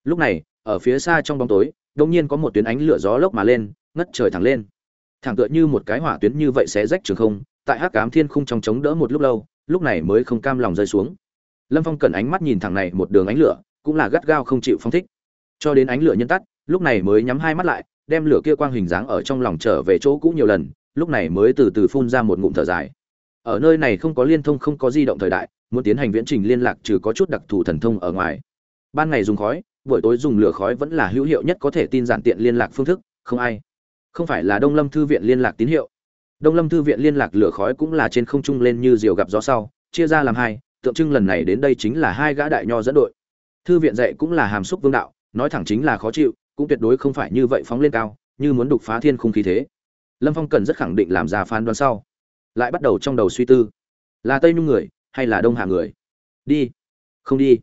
A: Lúc này, ở phía xa trong bóng tối đông nhiên có một tuyến ánh lửa gió lốc mà lên, ngất trời thẳng lên. Thẳng tựa như một cái hỏa tuyến như vậy sẽ rách trường không, tại hắc cám thiên khung trong chống đỡ một lúc lâu, lúc này mới không cam lòng rơi xuống. Lâm phong cần ánh mắt nhìn thẳng này một đường ánh lửa, cũng là gắt gao không chịu phong thích. Cho đến ánh lửa nhân tắt, lúc này mới nhắm hai mắt lại, đem lửa kia quang hình dáng ở trong lòng trở về chỗ cũ nhiều lần, lúc này mới từ từ phun ra một ngụm thở dài. Ở nơi này không có liên thông, không có di động thời đại, muốn tiến hành viễn trình liên lạc trừ có chút đặc thù thần thông ở ngoài. Ban ngày dùng khói buổi tối dùng lửa khói vẫn là hữu hiệu nhất có thể tin giản tiện liên lạc phương thức, không ai. Không phải là đông lâm thư viện liên lạc tín hiệu. Đông lâm thư viện liên lạc lửa khói cũng là trên không trung lên như diều gặp gió sau, chia ra làm hai, tượng trưng lần này đến đây chính là hai gã đại nho dẫn đội. Thư viện dạy cũng là hàm xúc vương đạo, nói thẳng chính là khó chịu, cũng tuyệt đối không phải như vậy phóng lên cao, như muốn đục phá thiên khung khí thế. Lâm phong cần rất khẳng định làm ra phán đoán sau, lại bắt đầu trong đầu suy tư. Là tây nhung người, hay là đông hà người? Đi. Không đi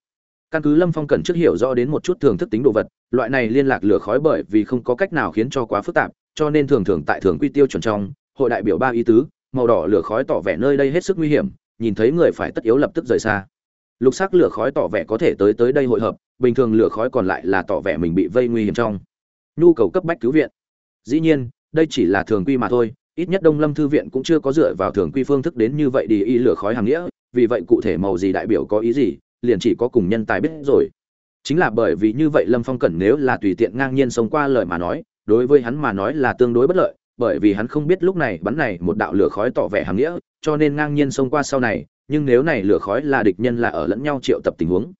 A: căn cứ lâm phong cần trước hiểu rõ đến một chút thường thức tính đồ vật, loại này liên lạc lửa khói bởi vì không có cách nào khiến cho quá phức tạp, cho nên thường thường tại thường quy tiêu chuẩn trong, hội đại biểu ba ý tứ, màu đỏ lửa khói tỏ vẻ nơi đây hết sức nguy hiểm, nhìn thấy người phải tất yếu lập tức rời xa. Lục sắc lửa khói tỏ vẻ có thể tới tới đây hội hợp, bình thường lửa khói còn lại là tỏ vẻ mình bị vây nguy hiểm trong. Nhu cầu cấp bách cứu viện. Dĩ nhiên, đây chỉ là thường quy mà thôi, ít nhất đông lâm thư viện cũng chưa có dựa vào thường quy phương thức đến như vậy đi y lửa khói hàng nghĩa, vì vậy cụ thể màu gì đại biểu có ý gì liền chỉ có cùng nhân tài biết rồi. Chính là bởi vì như vậy lâm phong cẩn nếu là tùy tiện ngang nhiên sống qua lời mà nói, đối với hắn mà nói là tương đối bất lợi, bởi vì hắn không biết lúc này bắn này một đạo lửa khói tỏ vẻ hàm nghĩa, cho nên ngang nhiên xông qua sau này, nhưng nếu này lửa khói là địch nhân là ở lẫn nhau triệu tập tình huống.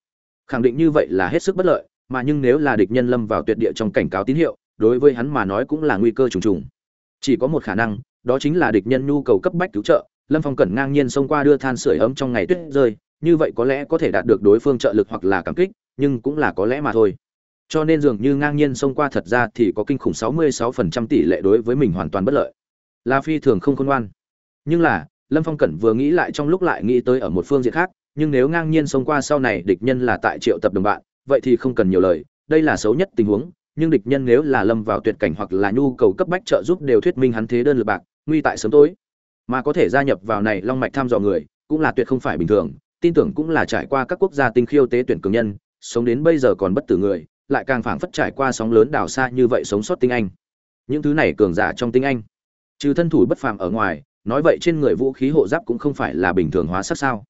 A: Khẳng định như vậy là hết sức bất lợi, mà nhưng nếu là địch nhân lâm vào tuyệt địa trong cảnh cáo tín hiệu, đối với hắn mà nói cũng là nguy cơ trùng trùng. Chỉ có một khả năng, đó chính là địch nhân nhu cầu cấp bách cứu trợ, lâm phong cẩn ngang nhiên xông qua đưa than sửa ấm trong ngày tuyết rơi như vậy có lẽ có thể đạt được đối phương trợ lực hoặc là cảm kích, nhưng cũng là có lẽ mà thôi. Cho nên dường như ngang nhiên xông qua thật ra thì có kinh khủng 66% tỷ lệ đối với mình hoàn toàn bất lợi. La phi thường không khôn ngoan. Nhưng là, lâm phong cẩn vừa nghĩ lại trong lúc lại nghĩ tới ở một phương diện khác, nhưng nếu ngang nhiên xông qua sau này địch nhân là tại triệu tập đồng bạn, vậy thì không cần nhiều lời, đây là xấu nhất tình huống, nhưng địch nhân nếu là lâm vào tuyệt cảnh hoặc là nhu cầu cấp bách trợ giúp đều thuyết minh hắn thế đơn lực bạc, nguy tại sớm tối. Mà có thể gia nhập vào này long mạch tham dò người, cũng là tuyệt không phải bình thường tin tưởng cũng là trải qua các quốc gia tinh khiêu tế tuyển cường nhân, sống đến bây giờ còn bất tử người, lại càng phảng phất trải qua sóng lớn đảo xa như vậy sống sót tinh anh. Những thứ này cường giả trong tinh anh, trừ thân thủ bất phàm ở ngoài, nói vậy trên người vũ khí hộ giáp cũng không phải là bình thường hóa sắc sao.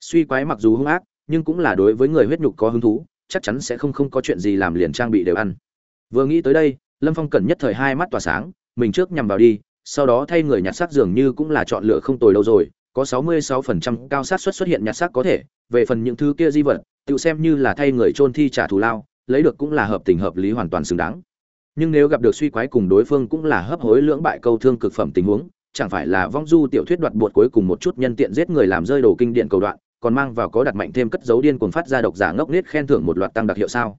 A: Suy quái mặc dù hung ác, nhưng cũng là đối với người huyết nhục có hứng thú, chắc chắn sẽ không không có chuyện gì làm liền trang bị đều ăn. Vừa nghĩ tới đây, lâm phong cẩn nhất thời hai mắt tỏa sáng, mình trước nhằm vào đi, sau đó thay người nhặt xác dường như cũng là chọn lựa không tồi đâu rồi có 66% cao sát suất xuất hiện nhặt xác có thể, về phần những thứ kia di vật, tự xem như là thay người chôn thi trả thù lao, lấy được cũng là hợp tình hợp lý hoàn toàn xứng đáng. Nhưng nếu gặp được suy quái cùng đối phương cũng là hấp hối lưỡng bại câu thương cực phẩm tình huống, chẳng phải là vong du tiểu thuyết đoạt buộc cuối cùng một chút nhân tiện giết người làm rơi đồ kinh điển cầu đoạn, còn mang vào có đặt mạnh thêm cất dấu điên cuồng phát ra độc giả ngốc nết khen thưởng một loạt tăng đặc hiệu sao?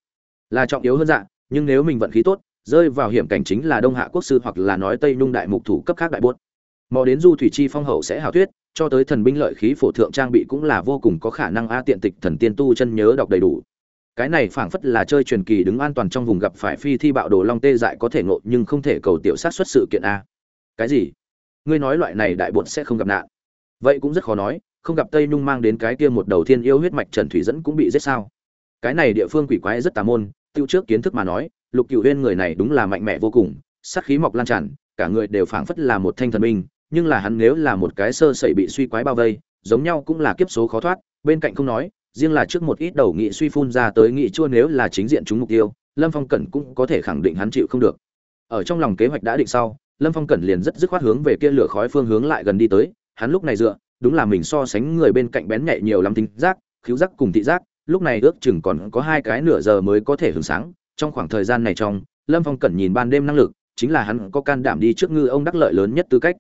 A: Là trọng yếu hơn dạ nhưng nếu mình vận khí tốt, rơi vào hiểm cảnh chính là đông hạ quốc sư hoặc là nói tây nhung đại mục thủ cấp khác đại buốt mò đến du thủy chi phong hậu sẽ hào thuyết cho tới thần binh lợi khí phổ thượng trang bị cũng là vô cùng có khả năng a tiện tịch thần tiên tu chân nhớ đọc đầy đủ. Cái này phảng phất là chơi truyền kỳ đứng an toàn trong vùng gặp phải phi thi bạo đồ long tê dại có thể ngộ nhưng không thể cầu tiểu sát xuất sự kiện a. Cái gì? Ngươi nói loại này đại bột sẽ không gặp nạn. Vậy cũng rất khó nói, không gặp tây nhung mang đến cái kia một đầu thiên yêu huyết mạch trần thủy dẫn cũng bị giết sao? Cái này địa phương quỷ quái rất tà môn, tiêu trước kiến thức mà nói, lục cựu huyên người này đúng là mạnh mẽ vô cùng, sát khí mọc lan tràn, cả người đều phảng phất là một thanh thần binh nhưng là hắn nếu là một cái sơ sẩy bị suy quái bao vây, giống nhau cũng là kiếp số khó thoát, bên cạnh không nói, riêng là trước một ít đầu nghị suy phun ra tới nghị chua nếu là chính diện chúng mục tiêu, lâm phong cẩn cũng có thể khẳng định hắn chịu không được. Ở trong lòng kế hoạch đã định sau, lâm phong cẩn liền rất dứt khoát hướng về kia lửa khói phương hướng lại gần đi tới, hắn lúc này dựa, đúng là mình so sánh người bên cạnh bén nhạy nhiều lắm tính giác khiếu giác cùng thị giác, lúc này ước chừng còn có hai cái nửa giờ mới có thể hưởng sáng, trong khoảng thời gian này trong, lâm phong cẩn nhìn ban đêm năng lực, chính là hắn có can đảm đi trước ngư ông đắc lợi lớn nhất tư cách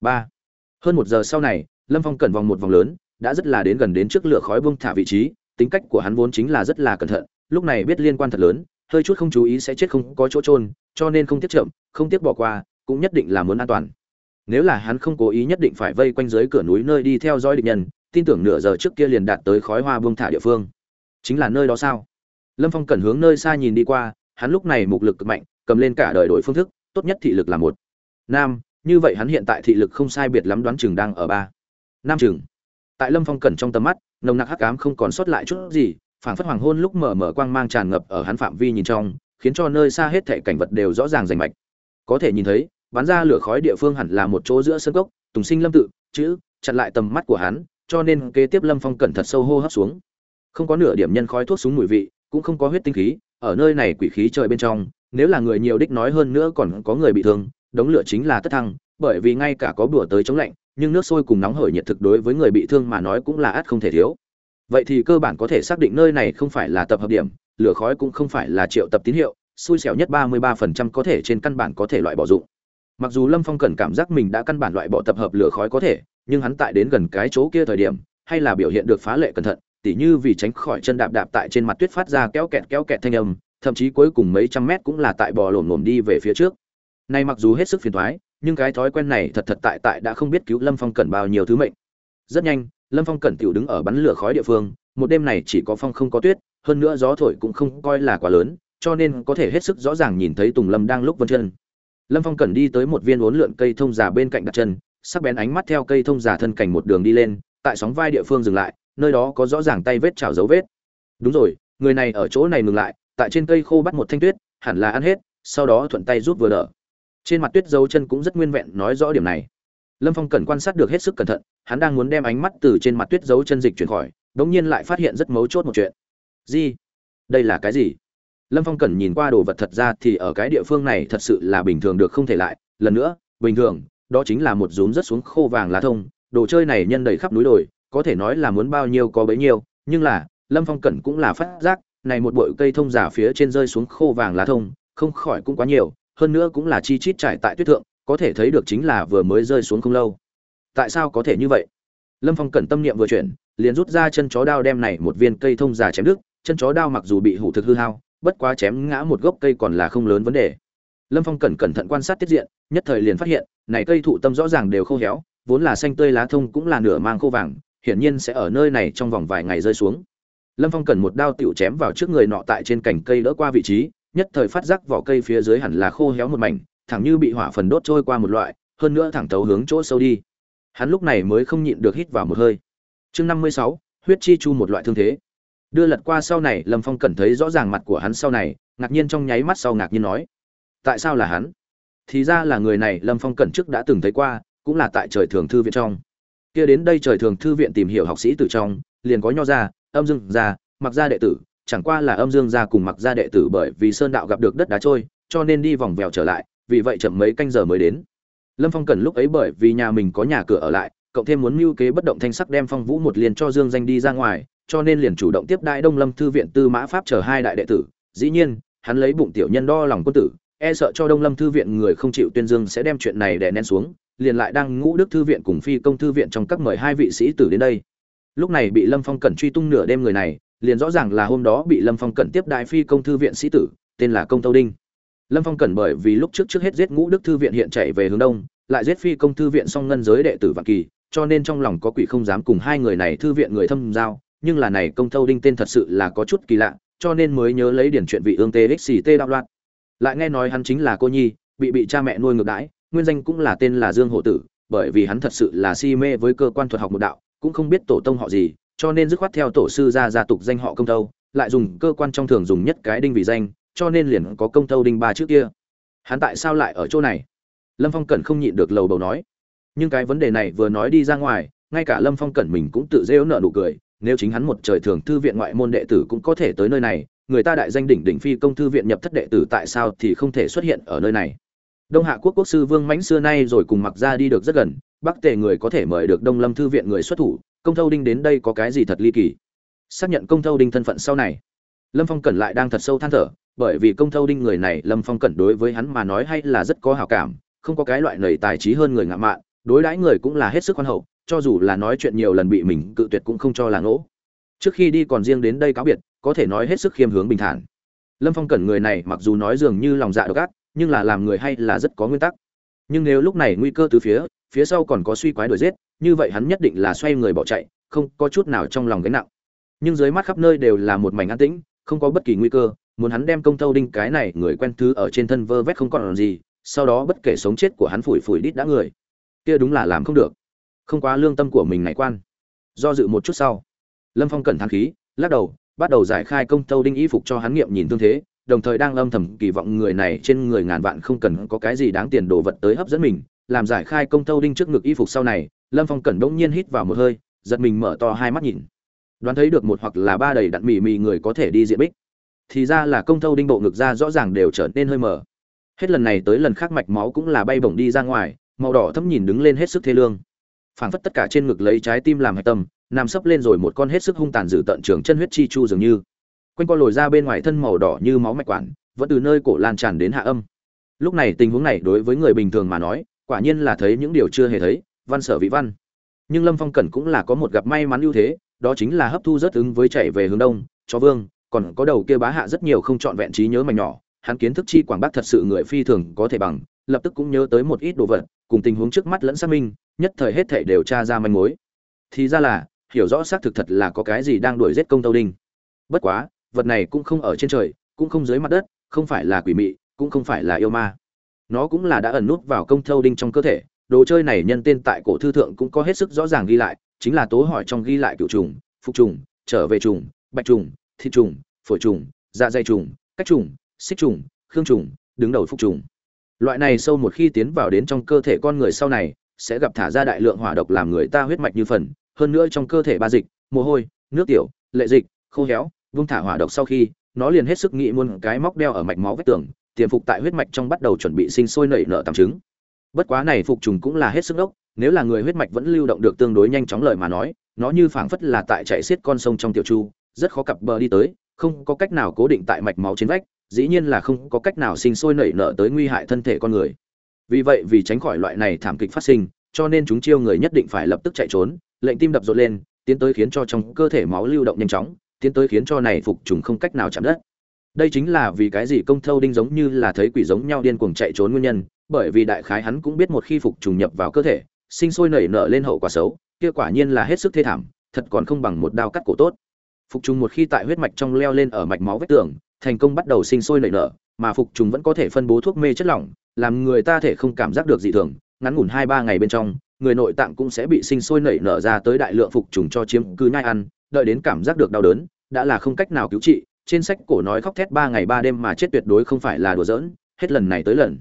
A: ba. Hơn một giờ sau này, lâm phong cẩn vòng một vòng lớn, đã rất là đến gần đến trước lửa khói bông thả vị trí, tính cách của hắn vốn chính là rất là cẩn thận, lúc này biết liên quan thật lớn, hơi chút không chú ý sẽ chết không có chỗ trôn cho nên không tiết chậm, không tiếc bỏ qua, cũng nhất định là muốn an toàn. Nếu là hắn không cố ý nhất định phải vây quanh dưới cửa núi nơi đi theo dõi địch nhân, tin tưởng nửa giờ trước kia liền đạt tới khói hoa bông thả địa phương. Chính là nơi đó sao? Lâm phong cẩn hướng nơi xa nhìn đi qua, hắn lúc này mục lực cực mạnh, cầm lên cả đời đổi phương thức, tốt nhất thị lực là một. Nam như vậy hắn hiện tại thị lực không sai biệt lắm đoán chừng đang ở ba nam chừng. Tại lâm phong cẩn trong tầm mắt, nồng nặc hắc ám không còn sót lại chút gì, phảng phất hoàng hôn lúc mở mở quang mang tràn ngập ở hắn phạm vi nhìn trong, khiến cho nơi xa hết thảy cảnh vật đều rõ ràng rành mạch. Có thể nhìn thấy, bắn ra lửa khói địa phương hẳn là một chỗ giữa sân cốc, tùng sinh lâm tự, chữ, chặn lại tầm mắt của hắn, cho nên kế tiếp lâm phong cẩn thật sâu hô hấp xuống. Không có nửa điểm nhân khói thuốc súng mùi vị, cũng không có huyết tinh khí, ở nơi này quỷ khí trời bên trong, nếu là người nhiều đích nói hơn nữa còn có người bị thương đống lửa chính là tất thăng, bởi vì ngay cả có bữa tới chống lạnh, nhưng nước sôi cùng nóng hởi nhiệt thực đối với người bị thương mà nói cũng là ắt không thể thiếu. Vậy thì cơ bản có thể xác định nơi này không phải là tập hợp điểm, lửa khói cũng không phải là triệu tập tín hiệu, xui xẻo nhất ba mươi ba phần trăm có thể trên căn bản có thể loại bỏ dụng. Mặc dù lâm phong cần cảm giác mình đã căn bản loại bỏ tập hợp lửa khói có thể, nhưng hắn tại đến gần cái chỗ kia thời điểm, hay là biểu hiện được phá lệ cẩn thận, tỉ như vì tránh khỏi chân đạp đạp tại trên mặt tuyết phát ra kéo kẹt kéo kẹt thanh âm, thậm chí cuối cùng mấy trăm mét cũng là tại bò lổm lổm đi về phía trước nay mặc dù hết sức phiền toái, nhưng cái thói quen này thật thật tại tại đã không biết cứu lâm phong cẩn bao nhiêu thứ mệnh. Rất nhanh lâm phong cẩn tiểu đứng ở bắn lửa khói địa phương một đêm này chỉ có phong không có tuyết hơn nữa gió thổi cũng không coi là quá lớn cho nên có thể hết sức rõ ràng nhìn thấy tùng lâm đang lúc vân chân. Lâm phong cẩn đi tới một viên uốn lượn cây thông già bên cạnh đặt chân sắc bén ánh mắt theo cây thông già thân cảnh một đường đi lên tại sóng vai địa phương dừng lại nơi đó có rõ ràng tay vết chảo dấu vết. Đúng rồi người này ở chỗ này ngừng lại tại trên cây khô bắt một thanh tuyết hẳn là ăn hết sau đó thuận tay rút vừa đỡ trên mặt tuyết dấu chân cũng rất nguyên vẹn nói rõ điểm này. Lâm phong cần quan sát được hết sức cẩn thận, hắn đang muốn đem ánh mắt từ trên mặt tuyết dấu chân dịch chuyển khỏi đ ỗ n g nhiên lại phát hiện rất mấu chốt một chuyện. Gì? Đây là cái gì? Lâm phong cần nhìn qua đồ vật thật ra thì ở cái địa phương này thật sự là bình thường được không thể lại. Lần nữa, bình thường, đó chính là một rốn rất xuống khô vàng lá thông. Đồ chơi này nhân đầy khắp núi đồi, có thể nói là muốn bao nhiêu có bấy nhiêu, nhưng là, lâm phong cẩn cũng là phát giác, này một bụi cây thông giả phía trên rơi xuống khô vàng lá thông, không khỏi cũng quá nhiều hơn nữa cũng là chi chít trải tại tuyết thượng, có thể thấy được chính là vừa mới rơi xuống không lâu. Tại sao có thể như vậy? Lâm phong cẩn tâm niệm vừa chuyển, liền rút ra chân chó đao đem này một viên cây thông già chém đứt, chân chó đao mặc dù bị hủ thực hư hao, bất quá chém ngã một gốc cây còn là không lớn vấn đề. Lâm phong cẩn cẩn thận quan sát tiết diện, nhất thời liền phát hiện, này cây thụ tâm rõ ràng đều khô héo, vốn là xanh tươi lá thông cũng là nửa mang khô vàng, hiển nhiên sẽ ở nơi này trong vòng vài ngày rơi xuống. Lâm phong cẩn một đao tựu chém vào trước người nọ tại trên cành cây đỡ qua vị trí nhất thời phát giác vỏ cây phía dưới hẳn là khô héo một mảnh, thẳng như bị hỏa phần đốt trôi qua một loại, hơn nữa thẳng tấu hướng chỗ sâu đi. Hắn lúc này mới không nhịn được hít vào một hơi. Chương năm mươi sáu, huyết chi chu một loại thương thế. Đưa lật qua sau này, lâm phong cẩn thấy rõ ràng mặt của hắn sau này, ngạc nhiên trong nháy mắt sau ngạc nhiên nói, tại sao là hắn? Thì ra là người này, lâm phong cẩn trước đã từng thấy qua, cũng là tại trời thường thư viện trong. Kia đến đây trời thường thư viện tìm hiểu học sĩ từ trong, liền có nho ra âm dương gia, mặc gia đệ tử chẳng qua là âm dương gia cùng mặc gia đệ tử bởi vì sơn đạo gặp được đất đá trôi, cho nên đi vòng vèo trở lại, vì vậy chậm mấy canh giờ mới đến. Lâm phong cần lúc ấy bởi vì nhà mình có nhà cửa ở lại, cộng thêm muốn mưu kế bất động thanh sắc đem phong vũ một liền cho dương danh đi ra ngoài, cho nên liền chủ động tiếp đại đông lâm thư viện tư mã pháp chờ hai đại đệ tử. Dĩ nhiên, hắn lấy bụng tiểu nhân đo lòng quân tử e sợ cho đông lâm thư viện người không chịu tuyên dương sẽ đem chuyện này đè nén xuống, liền lại đang ngũ đức thư viện cùng phi công thư viện trong các mời hai vị sĩ tử đến đây. Lúc này bị lâm phong cẩn truy tung nửa đêm người này liền rõ ràng là hôm đó bị lâm phong cẩn tiếp đại phi công thư viện sĩ tử, tên là công tâu đinh. Lâm phong cẩn bởi vì lúc trước trước hết giết ngũ đức thư viện hiện chạy về hướng đông, lại giết phi công thư viện song ngân giới đệ tử vạn kỳ, cho nên trong lòng có quỷ không dám cùng hai người này thư viện người thâm giao, nhưng là này công tâu đinh tên thật sự là có chút kỳ lạ, cho nên mới nhớ lấy điển chuyện vị ương tê xì tê đạo loạn. Lại nghe nói hắn chính là cô nhi, bị bị cha mẹ nuôi ngược đãi, nguyên danh cũng là tên là dương hộ tử, bởi vì hắn thật sự là si mê với cơ quan thuật học một đạo, cũng không biết tổ tông họ gì cho nên dứt khoát theo tổ sư ra gia tục danh họ công tâu lại dùng cơ quan trong thường dùng nhất cái đinh vì danh, cho nên liền có công tâu đinh ba trước kia. Hắn tại sao lại ở chỗ này? Lâm phong cẩn không nhịn được lầu bầu nói. Nhưng cái vấn đề này vừa nói đi ra ngoài, ngay cả lâm phong cẩn mình cũng tự rêu nợ nụ cười, nếu chính hắn một trời thường thư viện ngoại môn đệ tử cũng có thể tới nơi này, người ta đại danh đỉnh đỉnh phi công thư viện nhập thất đệ tử tại sao thì không thể xuất hiện ở nơi này? Đông hạ quốc quốc sư vương mãnh xưa nay rồi cùng mặc ra đi được rất gần, bắc tề người có thể mời được đông lâm thư viện người xuất thủ công thâu đinh đến đây có cái gì thật ly kỳ? Xác nhận công thâu đinh thân phận sau này. Lâm phong cẩn lại đang thật sâu than thở, bởi vì công thâu đinh người này, lâm phong cẩn đối với hắn mà nói hay là rất có hào cảm, không có cái loại nầy tài trí hơn người ngạo mạn, đối đãi người cũng là hết sức khoan hậu, cho dù là nói chuyện nhiều lần bị mình cự tuyệt cũng không cho là ngỗ. Trước khi đi còn riêng đến đây cáo biệt, có thể nói hết sức khiêm hướng bình thản. Lâm phong cẩn người này mặc dù nói dường như lòng dạ độc ác, nhưng là làm người hay là rất có nguyên tắc. Nhưng nếu lúc này nguy cơ từ phía phía sau còn có suy quái đuổi giết như vậy hắn nhất định là xoay người bỏ chạy, không có chút nào trong lòng gánh nặng. Nhưng dưới mắt khắp nơi đều là một mảnh an tĩnh, không có bất kỳ nguy cơ, muốn hắn đem công tâu đinh cái này người quen thứ ở trên thân vơ vét không còn gì, sau đó bất kể sống chết của hắn phủi phủi đít đã người. Kia đúng là làm không được. Không quá lương tâm của mình này quan. Do dự một chút sau, lâm phong cẩn thang khí, lắc đầu, bắt đầu giải khai công tâu đinh y phục cho hắn nghiệm nhìn tương thế, đồng thời đang âm thầm kỳ vọng người này trên người ngàn vạn không cần có cái gì đáng tiền đồ vật tới hấp dẫn mình, làm giải khai công tâu đinh trước ngực y phục sau này lâm phong cẩn bỗng nhiên hít vào một hơi, giật mình mở to hai mắt nhìn. Đoán thấy được một hoặc là ba đầy đặn mì mì người có thể đi diện bích. Thì ra là công thâu đinh bộ ngực ra rõ ràng đều trở nên hơi mở hết lần này tới lần khác mạch máu cũng là bay bổng đi ra ngoài, màu đỏ thấm nhìn đứng lên hết sức thê lương. Phảng phất tất cả trên ngực lấy trái tim làm hạch tâm, nằm sấp lên rồi một con hết sức hung tàn dự tận trường chân huyết chi chu dường như. Quanh co lồi ra bên ngoài thân màu đỏ như máu mạch quản, vẫn từ nơi cổ lan tràn đến hạ âm. Lúc này tình huống này đối với người bình thường mà nói, quả nhiên là thấy những điều chưa hề thấy văn sở vị văn. Nhưng lâm phong cẩn cũng là có một gặp may mắn ưu thế, đó chính là hấp thu rất ứng với chạy về hướng đông, cho vương, còn có đầu kia bá hạ rất nhiều không trọn vẹn trí nhớ mảnh nhỏ, hắn kiến thức chi quảng bác thật sự người phi thường có thể bằng, lập tức cũng nhớ tới một ít đồ vật, cùng tình huống trước mắt lẫn xác minh, nhất thời hết thể đều tra ra manh mối. Thì ra là, hiểu rõ xác thực thật là có cái gì đang đuổi giết công tâu đinh. Bất quá, vật này cũng không ở trên trời, cũng không dưới mặt đất, không phải là quỷ mị, cũng không phải là yêu ma. Nó cũng là đã ẩn nút vào công thâu đinh trong cơ thể đồ chơi này nhân tên tại cổ thư thượng cũng có hết sức rõ ràng ghi lại, chính là tố hỏi trong ghi lại cựu trùng, phục trùng, trở về trùng, bạch trùng, thịt trùng, phổi trùng dạ dày trùng, cách trùng, xích trùng, khương trùng, đứng đầu phục trùng. Loại này sâu một khi tiến vào đến trong cơ thể con người sau này, sẽ gặp thả ra đại lượng hỏa độc làm người ta huyết mạch như phần, hơn nữa trong cơ thể ba dịch, mồ hôi, nước tiểu, lệ dịch, khô héo, vung thả hỏa độc sau khi, nó liền hết sức nghĩ muôn cái móc đeo ở mạch máu vách tường, tiềm phục tại huyết mạch trong bắt đầu chuẩn bị sinh sôi nảy nở tạm trứng bất quá này phục trùng cũng là hết sức đốc, nếu là người huyết mạch vẫn lưu động được tương đối nhanh chóng lời mà nói, nó như phảng phất là tại chạy xiết con sông trong tiểu chu, rất khó cặp bờ đi tới, không có cách nào cố định tại mạch máu trên vách, dĩ nhiên là không có cách nào sinh sôi nảy nở tới nguy hại thân thể con người. Vì vậy vì tránh khỏi loại này thảm kịch phát sinh, cho nên chúng chiêu người nhất định phải lập tức chạy trốn, lệnh tim đập rộn lên, tiến tới khiến cho trong cơ thể máu lưu động nhanh chóng, tiến tới khiến cho này phục trùng không cách nào chạm đất. Đây chính là vì cái gì công thâu đinh giống như là thấy quỷ giống nhau điên cuồng chạy trốn nguyên nhân bởi vì đại khái hắn cũng biết một khi phục trùng nhập vào cơ thể, sinh sôi nảy nở lên hậu quả xấu, kia quả nhiên là hết sức thê thảm, thật còn không bằng một đao cắt cổ tốt. Phục trùng một khi tại huyết mạch trong leo lên ở mạch máu vết tường, thành công bắt đầu sinh sôi nảy nở, mà phục trùng vẫn có thể phân bố thuốc mê chất lỏng, làm người ta thể không cảm giác được dị thường, ngắn ngủn hai ba ngày bên trong, người nội tạng cũng sẽ bị sinh sôi nảy nở ra tới đại lượng phục trùng cho chiếm cứ nhai ăn, đợi đến cảm giác được đau đớn, đã là không cách nào cứu trị, trên sách cổ nói khóc thét ba ngày ba đêm mà chết tuyệt đối không phải là đùa giỡn, hết lần này tới lần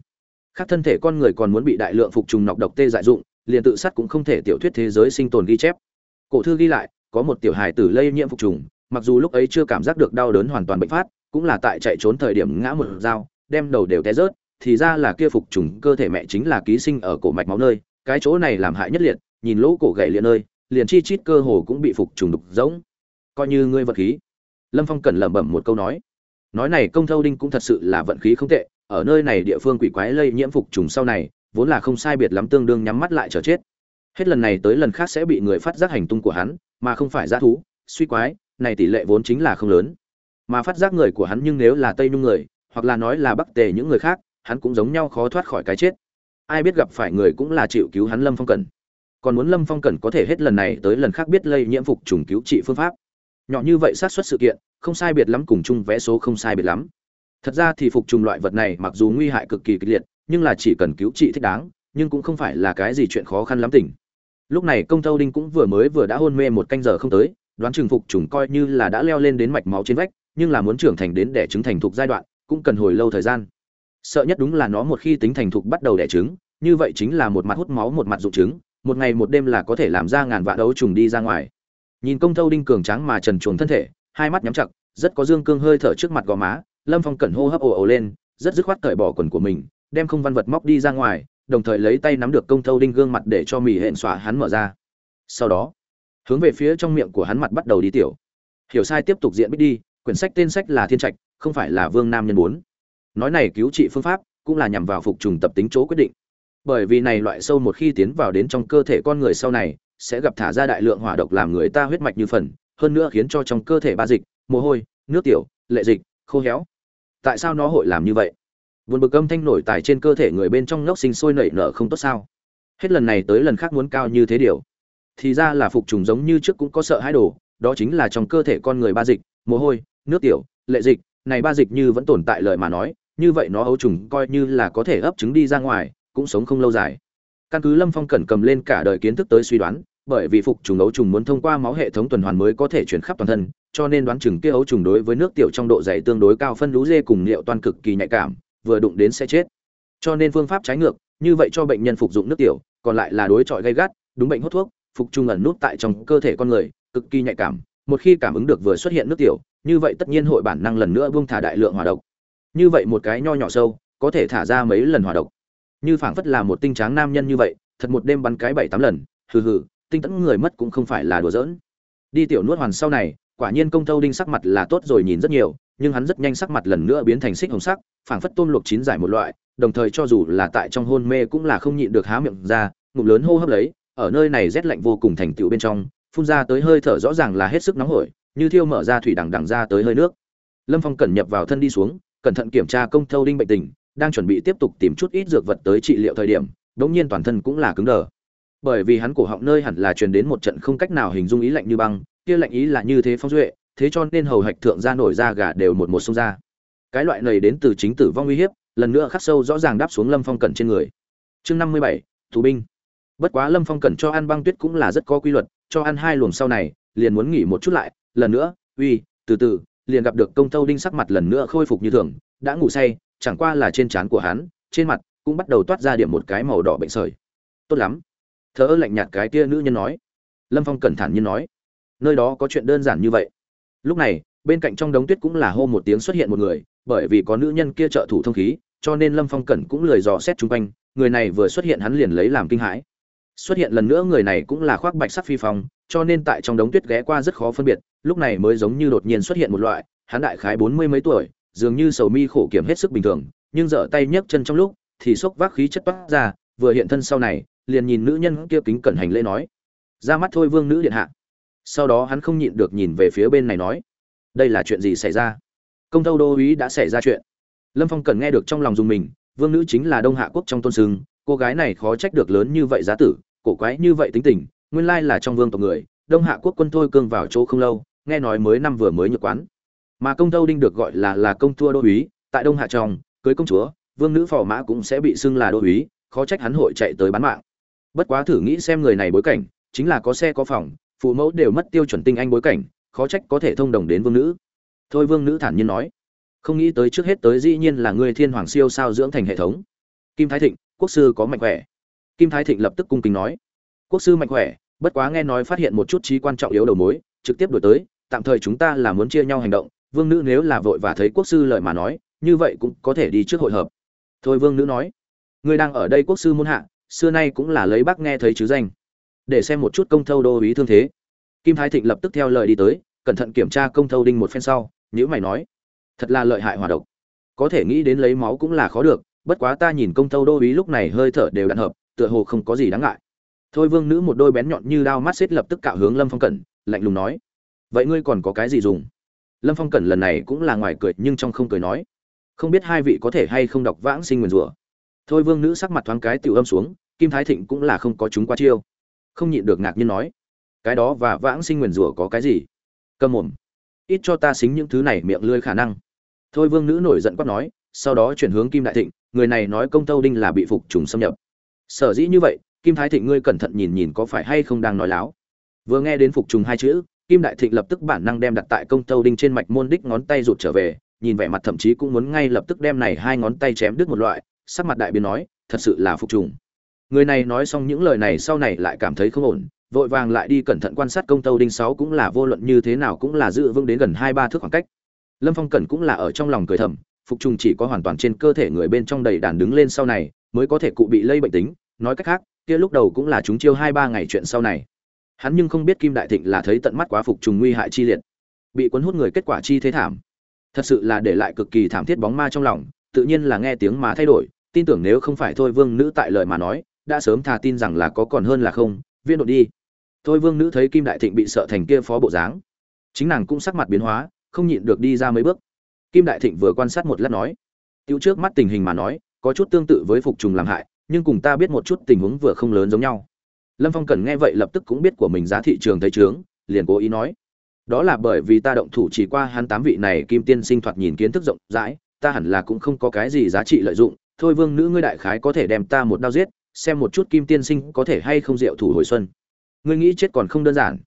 A: khác thân thể con người còn muốn bị đại lượng phục trùng nọc độc tê dại dụng, liền tự sát cũng không thể tiểu thuyết thế giới sinh tồn ghi chép. Cổ thư ghi lại, có một tiểu hài tử lây nhiễm phục trùng, mặc dù lúc ấy chưa cảm giác được đau đớn hoàn toàn bệnh phát, cũng là tại chạy trốn thời điểm ngã một dao, đem đầu đều té rớt, thì ra là kia phục trùng cơ thể mẹ chính là ký sinh ở cổ mạch máu nơi, cái chỗ này làm hại nhất liệt, nhìn lỗ cổ gãy liền nơi liền chi chít cơ hồ cũng bị phục trùng đục giống coi như ngươi vật khí. Lâm phong cần lẩm bẩm một câu nói. Nói này công thâu đinh cũng thật sự là vận khí không tệ ở nơi này địa phương quỷ quái lây nhiễm phục trùng sau này, vốn là không sai biệt lắm tương đương nhắm mắt lại chờ chết. Hết lần này tới lần khác sẽ bị người phát giác hành tung của hắn, mà không phải g thú, suy quái, này tỷ lệ vốn chính là không lớn. Mà phát giác người của hắn nhưng nếu là tây nhung người, hoặc là nói là bắc tề những người khác, hắn cũng giống nhau khó thoát khỏi cái chết. Ai biết gặp phải người cũng là chịu cứu hắn lâm phong cần còn muốn lâm phong cần có thể hết lần này tới lần khác biết lây nhiễm phục trùng cứu trị phương pháp. Nhỏ như vậy sát xuất sự kiện, không sai biệt lắm cùng chung vé số không sai biệt lắm thật ra thì phục trùng loại vật này mặc dù nguy hại cực kỳ kịch liệt, nhưng là chỉ cần cứu trị thích đáng, nhưng cũng không phải là cái gì chuyện khó khăn lắm tỉnh lúc này công tâu đinh cũng vừa mới vừa đã hôn mê một canh giờ không tới, đoán chừng phục trùng coi như là đã leo lên đến mạch máu trên vách, nhưng là muốn trưởng thành đến đẻ trứng thành thục giai đoạn, cũng cần hồi lâu thời gian. Sợ nhất đúng là nó một khi tính thành thục bắt đầu đẻ trứng, như vậy chính là một mặt hút máu một mặt dụng trứng, một ngày một đêm là có thể làm ra ngàn vạn đấu trùng đi ra ngoài. Nhìn công thâu đinh cường tráng mà trần chuồng thân thể, hai mắt nhắm chặt, rất có dương cương hơi thở trước mặt gò má lâm phong cẩn hô hấp ồ ồ lên, rất dứt khoát cởi bỏ quần của mình, đem không văn vật móc đi ra ngoài, đồng thời lấy tay nắm được công thâu đinh gương mặt để cho mì hẹn xỏa hắn mở ra. Sau đó, hướng về phía trong miệng của hắn mặt bắt đầu đi tiểu. Hiểu sai tiếp tục diễn bích đi, quyển sách tên sách là thiên trạch, không phải là vương nam nhân bốn. Nói này cứu trị phương pháp, cũng là nhằm vào phục trùng tập tính chỗ quyết định. Bởi vì này loại sâu một khi tiến vào đến trong cơ thể con người sau này, sẽ gặp thả ra đại lượng hỏa độc làm người ta huyết mạch như phần, hơn nữa khiến cho trong cơ thể ba dịch, mồ hôi, nước tiểu, lệ dịch khô héo. Tại sao nó hội làm như vậy? Vườn bực âm thanh nổi tài trên cơ thể người bên trong ngốc sinh sôi nảy nở không tốt sao? Hết lần này tới lần khác muốn cao như thế điều. Thì ra là phục trùng giống như trước cũng có sợ hãi đồ, đó chính là trong cơ thể con người ba dịch, mồ hôi, nước tiểu, lệ dịch, này ba dịch như vẫn tồn tại lời mà nói, như vậy nó ấu trùng coi như là có thể ấp trứng đi ra ngoài, cũng sống không lâu dài. Căn cứ lâm phong cẩn cầm lên cả đời kiến thức tới suy đoán bởi vì phục trùng ấu trùng muốn thông qua máu hệ thống tuần hoàn mới có thể chuyển khắp toàn thân, cho nên đoán chừng kia ấu trùng đối với nước tiểu trong độ dày tương đối cao phân lũ dê cùng liệu toàn cực kỳ nhạy cảm, vừa đụng đến sẽ chết. Cho nên phương pháp trái ngược, như vậy cho bệnh nhân phục dụng nước tiểu, còn lại là đối chọi gây gắt, đúng bệnh hút thuốc, phục trùng ẩn nút tại trong cơ thể con người, cực kỳ nhạy cảm, một khi cảm ứng được vừa xuất hiện nước tiểu, như vậy tất nhiên hội bản năng lần nữa buông thả đại lượng hỏa độc. Như vậy một cái nho nhỏ sâu, có thể thả ra mấy lần hỏa độc. Như phảng phất là một tinh tráng nam nhân như vậy, thật một đêm bắn cái bảy tám lần, hừ hừ tinh tấn người mất cũng không phải là đùa giỡn. Đi tiểu nuốt hoàn sau này, quả nhiên công thâu đinh sắc mặt là tốt rồi nhìn rất nhiều, nhưng hắn rất nhanh sắc mặt lần nữa biến thành xích hồng sắc, phảng phất tôm luộc chín giải một loại, đồng thời cho dù là tại trong hôn mê cũng là không nhịn được há miệng ra, ngụm lớn hô hấp lấy, ở nơi này rét lạnh vô cùng thành tựu bên trong, phun ra tới hơi thở rõ ràng là hết sức nóng hổi, như thiêu mở ra thủy đằng đằng ra tới hơi nước. Lâm phong cẩn nhập vào thân đi xuống, cẩn thận kiểm tra công thâu đinh bệnh tình, đang chuẩn bị tiếp tục tìm chút ít dược vật tới trị liệu thời điểm đột nhiên toàn thân cũng là cứng đờ bởi vì hắn cổ họng nơi hẳn là truyền đến một trận không cách nào hình dung ý lạnh như băng, kia lạnh ý là như thế phong duệ, thế cho nên hầu hạch thượng ra nổi ra gà đều một một sông ra. Cái loại này đến từ chính tử vong uy hiếp, lần nữa khắc sâu rõ ràng đáp xuống lâm phong cẩn trên người. Chương năm mươi bảy, tù binh. Bất quá lâm phong cẩn cho ăn băng tuyết cũng là rất có quy luật, cho ăn hai luồng sau này, liền muốn nghỉ một chút lại, lần nữa, uy, từ từ, liền gặp được công tâu đinh sắc mặt lần nữa khôi phục như thường, đã ngủ say, chẳng qua là trên trán của hắn, trên mặt cũng bắt đầu toát ra điểm một cái màu đỏ bệnh sởi. Tốt lắm thở lạnh nhạt cái kia nữ nhân nói. Lâm phong cẩn thận như nói. Nơi đó có chuyện đơn giản như vậy. Lúc này, bên cạnh trong đống tuyết cũng là hô một tiếng xuất hiện một người, bởi vì có nữ nhân kia trợ thủ thông khí, cho nên lâm phong cẩn cũng lười dò xét chung quanh, người này vừa xuất hiện hắn liền lấy làm kinh hãi. Xuất hiện lần nữa người này cũng là khoác bạch sắc phi phong, cho nên tại trong đống tuyết ghé qua rất khó phân biệt, lúc này mới giống như đột nhiên xuất hiện một loại, hắn đại khái bốn mươi mấy tuổi, dường như sầu mi khổ kiểm hết sức bình thường, nhưng dở tay nhấc chân trong lúc, thì xốc vác khí chất toát ra, vừa hiện thân sau này liền nhìn nữ nhân kia kính cẩn hành lễ nói, ra mắt thôi vương nữ điện hạ. Sau đó hắn không nhịn được nhìn về phía bên này nói, đây là chuyện gì xảy ra? Công tâu đô úy đã xảy ra chuyện. Lâm phong cần nghe được trong lòng dùng mình, vương nữ chính là đông hạ quốc trong tôn sưng, cô gái này khó trách được lớn như vậy giá tử, cổ quái như vậy tính tình, nguyên lai là trong vương tộc người, đông hạ quốc quân thôi cương vào chỗ không lâu, nghe nói mới năm vừa mới nhược quán. Mà công tâu đinh được gọi là là công thua đô úy, tại đông hạ trong, cưới công chúa, vương nữ phò mã cũng sẽ bị xưng là đô úy, khó trách hắn hội chạy tới bán mạng bất quá thử nghĩ xem người này bối cảnh, chính là có xe có phòng, phụ mẫu đều mất tiêu chuẩn tinh anh bối cảnh, khó trách có thể thông đồng đến vương nữ. Thôi vương nữ thản nhiên nói, không nghĩ tới trước hết tới dĩ nhiên là ngươi thiên hoàng siêu sao dưỡng thành hệ thống. Kim thái thịnh, quốc sư có mạnh khỏe. Kim thái thịnh lập tức cung kính nói, quốc sư mạnh khỏe, bất quá nghe nói phát hiện một chút trí quan trọng yếu đầu mối, trực tiếp đổi tới, tạm thời chúng ta là muốn chia nhau hành động, vương nữ nếu là vội và thấy quốc sư lời mà nói, như vậy cũng có thể đi trước hội hợp. Thôi vương nữ nói ngươi đang ở đây quốc sư muôn hạ xưa nay cũng là lấy bác nghe thấy chứ danh. Để xem một chút công thâu đô ý thương thế. Kim thái thịnh lập tức theo lời đi tới, cẩn thận kiểm tra công thâu đinh một phen sau nhữ mày nói, thật là lợi hại hòa độc. Có thể nghĩ đến lấy máu cũng là khó được, bất quá ta nhìn công thâu đô ý lúc này hơi thở đều đặn hợp, tựa hồ không có gì đáng ngại. Thôi vương nữ một đôi bén nhọn như đao mắt xếp lập tức cạo hướng lâm phong cẩn, lạnh lùng nói, vậy ngươi còn có cái gì dùng? Lâm phong cẩn lần này cũng là ngoài cười nhưng trong không cười nói, không biết hai vị có thể hay không đọc vãng sinh nguyền rủa thôi vương nữ sắc mặt thoáng cái tiểu âm xuống, kim thái thịnh cũng là không có chúng qua chiêu. Không nhịn được ngạc nhiên nói, cái đó và vãng sinh nguyền rủa có cái gì? Cầm mồm. Ít cho ta xính những thứ này miệng lưỡi khả năng. Thôi vương nữ nổi giận quát nói, sau đó chuyển hướng kim đại thịnh, người này nói công tâu đinh là bị phục trùng xâm nhập. Sở dĩ như vậy, kim thái thịnh ngươi cẩn thận nhìn nhìn có phải hay không đang nói láo. Vừa nghe đến phục trùng hai chữ, kim đại thịnh lập tức bản năng đem đặt tại công tâu đinh trên mạch môn đích ngón tay rụt trở về, nhìn vẻ mặt thậm chí cũng muốn ngay lập tức đem này hai ngón tay chém đứt một loại sắc mặt đại biến nói, thật sự là phục trùng. Người này nói xong những lời này sau này lại cảm thấy không ổn, vội vàng lại đi cẩn thận quan sát công tâu đinh sáu cũng là vô luận như thế nào cũng là giữ vững đến gần hai ba thước khoảng cách. Lâm phong cẩn cũng là ở trong lòng cười thầm, phục trùng chỉ có hoàn toàn trên cơ thể người bên trong đầy đàn đứng lên sau này, mới có thể cụ bị lây bệnh tính. Nói cách khác, kia lúc đầu cũng là chúng chiêu hai ba ngày chuyện sau này. Hắn nhưng không biết kim đại thịnh là thấy tận mắt quá phục trùng nguy hại chi liệt, bị cuốn hút người kết quả chi thế thảm. Thật sự là để lại cực kỳ thảm thiết bóng ma trong lòng, tự nhiên là nghe tiếng mà thay đổi tin tưởng nếu không phải thôi vương nữ tại lời mà nói, đã sớm thà tin rằng là có còn hơn là không viên đột đi. Thôi vương nữ thấy kim đại thịnh bị sợ thành kia phó bộ dáng. Chính nàng cũng sắc mặt biến hóa, không nhịn được đi ra mấy bước. Kim đại thịnh vừa quan sát một lát nói tiêu trước mắt tình hình mà nói, có chút tương tự với phục trùng làm hại, nhưng cùng ta biết một chút tình huống vừa không lớn giống nhau. Lâm phong cần nghe vậy lập tức cũng biết của mình giá thị trường thấy trướng liền cố ý nói, đó là bởi vì ta động thủ chỉ qua hắn tám vị này kim tiên sinh thoạt nhìn kiến thức rộng rãi, ta hẳn là cũng không có cái gì giá trị lợi dụng thôi vương nữ ngươi đại khái có thể đem ta một đao giết, xem một chút kim tiên sinh có thể hay không diệu thủ hồi xuân. Ngươi nghĩ chết còn không đơn giản.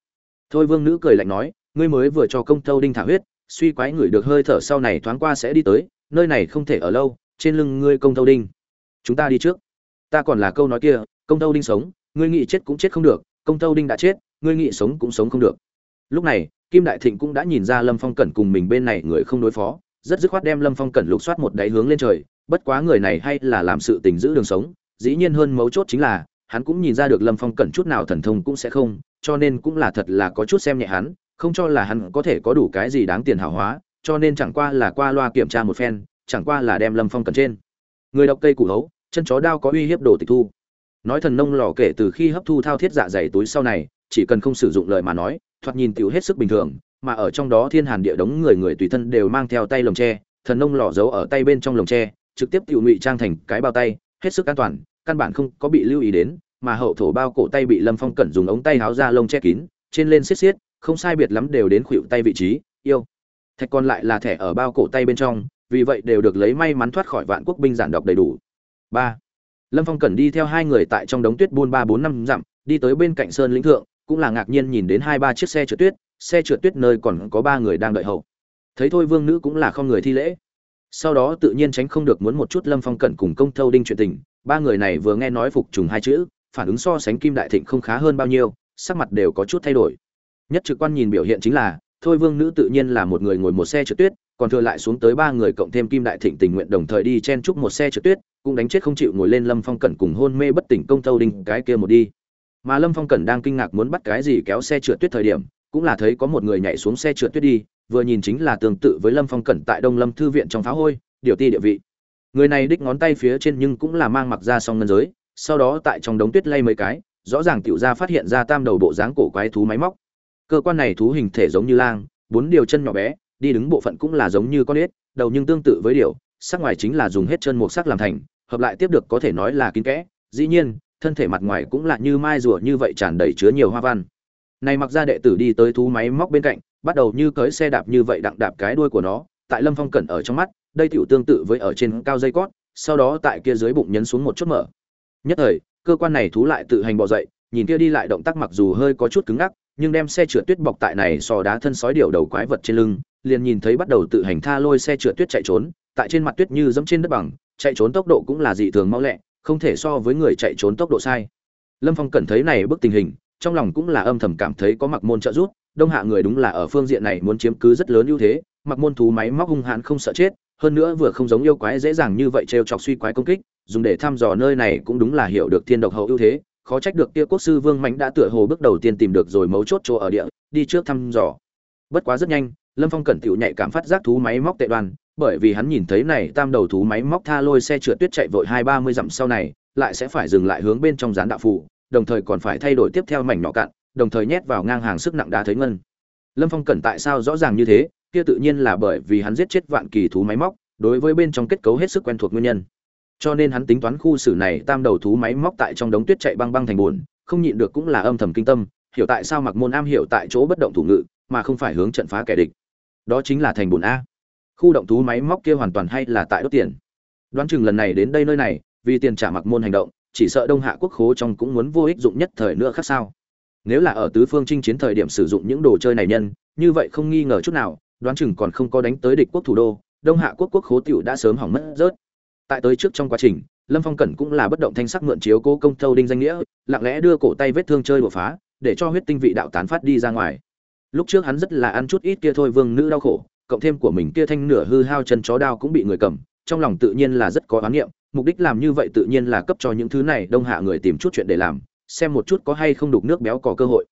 A: Thôi vương nữ cười lạnh nói, ngươi mới vừa cho công thâu đinh thả huyết, suy quái người được hơi thở sau này thoáng qua sẽ đi tới, nơi này không thể ở lâu, trên lưng ngươi công thâu đinh. Chúng ta đi trước. Ta còn là câu nói kia, công thâu đinh sống, ngươi nghĩ chết cũng chết không được, công thâu đinh đã chết, ngươi nghĩ sống cũng sống không được. Lúc này, kim đại thịnh cũng đã nhìn ra lâm phong cẩn cùng mình bên này người không đối phó, rất dứt khoát đem lâm phong cẩn lục soát một đáy hướng lên trời bất quá người này hay là làm sự tình giữ đường sống, dĩ nhiên hơn mấu chốt chính là, hắn cũng nhìn ra được lâm phong cần chút nào thần thông cũng sẽ không, cho nên cũng là thật là có chút xem nhẹ hắn, không cho là hắn có thể có đủ cái gì đáng tiền hảo hóa, cho nên chẳng qua là qua loa kiểm tra một phen, chẳng qua là đem lâm phong cẩn trên. Người đọc cây củ hấu, chân chó đao có uy hiếp đồ tịch thu. Nói thần nông lò kể từ khi hấp thu thao thiết dạ dày túi sau này, chỉ cần không sử dụng lời mà nói, thoạt nhìn tiểu hết sức bình thường, mà ở trong đó thiên hàn địa đống người người tùy thân đều mang theo tay lồng tre, thần nông lò giấu ở tay bên trong lồng tre trực tiếp tiểu ngụy trang thành cái bao tay, hết sức an toàn, căn bản không có bị lưu ý đến, mà hậu thổ bao cổ tay bị lâm phong cẩn dùng ống tay háo ra lông che kín, trên lên xiết xiết, không sai biệt lắm đều đến khuỵu tay vị trí, yêu. Thạch còn lại là thẻ ở bao cổ tay bên trong, vì vậy đều được lấy may mắn thoát khỏi vạn quốc binh giản đọc đầy đủ. Ba. Lâm phong cẩn đi theo hai người tại trong đống tuyết buôn ba bốn năm dặm, đi tới bên cạnh sơn lĩnh thượng, cũng là ngạc nhiên nhìn đến hai ba chiếc xe trượt tuyết, xe trượt tuyết nơi còn có ba người đang đợi hậu. Thấy thôi vương nữ cũng là không người thi lễ sau đó tự nhiên tránh không được muốn một chút lâm phong cẩn cùng công thâu đinh chuyện tình, ba người này vừa nghe nói phục trùng hai chữ, phản ứng so sánh kim đại thịnh không khá hơn bao nhiêu, sắc mặt đều có chút thay đổi. Nhất trực quan nhìn biểu hiện chính là, thôi vương nữ tự nhiên là một người ngồi một xe trượt tuyết, còn thừa lại xuống tới ba người cộng thêm kim đại thịnh tình nguyện đồng thời đi chen chúc một xe trượt tuyết, cũng đánh chết không chịu ngồi lên lâm phong cẩn cùng hôn mê bất tỉnh công thâu đinh cái kia một đi. Mà lâm phong cẩn đang kinh ngạc muốn bắt cái gì kéo xe trượt tuyết thời điểm, cũng là thấy có một người nhảy xuống xe trượt tuyết đi vừa nhìn chính là tương tự với lâm phong cẩn tại đông lâm thư viện trong pháo hôi, điều ti địa vị. Người này đích ngón tay phía trên nhưng cũng là mang mặc ra song ngân giới, sau đó tại trong đống tuyết lay mấy cái, rõ ràng tiểu ra phát hiện ra tam đầu bộ dáng cổ quái thú máy móc. Cơ quan này thú hình thể giống như lang, bốn điều chân nhỏ bé, đi đứng bộ phận cũng là giống như con ếch, đầu nhưng tương tự với điều, sắc ngoài chính là dùng hết chân một sắc làm thành, hợp lại tiếp được có thể nói là kín kẽ, dĩ nhiên, thân thể mặt ngoài cũng là như mai rùa như vậy tràn đầy chứa nhiều hoa văn. Này mặc ra đệ tử đi tới thú máy móc bên cạnh bắt đầu như cưới xe đạp như vậy đặng đạp cái đuôi của nó, tại lâm phong cẩn ở trong mắt, đây tiểu tương tự với ở trên cao dây cót, sau đó tại kia dưới bụng nhấn xuống một chút mở. Nhất thời, cơ quan này thú lại tự hành bò dậy, nhìn kia đi lại động tác mặc dù hơi có chút cứng ngắc, nhưng đem xe trượt tuyết bọc tại này so đá thân sói điều đầu quái vật trên lưng, liền nhìn thấy bắt đầu tự hành tha lôi xe trượt tuyết chạy trốn, tại trên mặt tuyết như dẫm trên đất bằng, chạy trốn tốc độ cũng là dị thường mau lẹ, không thể so với người chạy trốn tốc độ sai. Lâm phong cẩn thấy này bức tình hình, trong lòng cũng là âm thầm cảm thấy có mặc môn trợ giúp đông hạ người đúng là ở phương diện này muốn chiếm cứ rất lớn ưu thế, mặc môn thú máy móc hung hãn không sợ chết, hơn nữa vừa không giống yêu quái dễ dàng như vậy trêu chọc suy quái công kích, dùng để thăm dò nơi này cũng đúng là hiểu được thiên độc hậu ưu thế, khó trách được kia quốc sư vương mãnh đã tựa hồ bước đầu tiên tìm được rồi mấu chốt chỗ ở địa, đi trước thăm dò. Bất quá rất nhanh, lâm phong cẩn thịu nhạy cảm phát giác thú máy móc tệ đoan bởi vì hắn nhìn thấy này tam đầu thú máy móc tha lôi xe trượt tuyết chạy vội hai ba mươi dặm sau này, lại sẽ phải dừng lại hướng bên trong gián đạo phủ, đồng thời còn phải thay đổi tiếp theo mảnh nhỏ cạn đồng thời nhét vào ngang hàng sức nặng đá thấy ngân. Lâm phong cẩn tại sao rõ ràng như thế, kia tự nhiên là bởi vì hắn giết chết vạn kỳ thú máy móc, đối với bên trong kết cấu hết sức quen thuộc nguyên nhân. Cho nên hắn tính toán khu xử này tam đầu thú máy móc tại trong đống tuyết chạy băng băng thành buồn không nhịn được cũng là âm thầm kinh tâm, hiểu tại sao mặc môn am hiểu tại chỗ bất động thủ ngự, mà không phải hướng trận phá kẻ địch. Đó chính là thành buồn a. Khu động thú máy móc kia hoàn toàn hay là tại đốt tiền. Đoán chừng lần này đến đây nơi này, vì tiền trả mặc môn hành động, chỉ sợ đông hạ quốc khố trong cũng muốn vô ích dụng nhất thời nữa khác sao? Nếu là ở tứ phương chinh chiến thời điểm sử dụng những đồ chơi này nhân, như vậy không nghi ngờ chút nào, đoán chừng còn không có đánh tới địch quốc thủ đô, đông hạ quốc quốc khố tiểu đã sớm hỏng mất rớt. Tại tới trước trong quá trình, lâm phong cẩn cũng là bất động thanh sắc mượn chiếu cố công thâu đinh danh nghĩa, lặng lẽ đưa cổ tay vết thương chơi đột phá, để cho huyết tinh vị đạo tán phát đi ra ngoài. Lúc trước hắn rất là ăn chút ít kia thôi vương nữ đau khổ, cộng thêm của mình kia thanh nửa hư hao chân chó đao cũng bị người cầm, trong lòng tự nhiên là rất có oán niệm, mục đích làm như vậy tự nhiên là cấp cho những thứ này, đông hạ người tìm chút chuyện để làm xem một chút có hay không đục nước béo có cơ hội.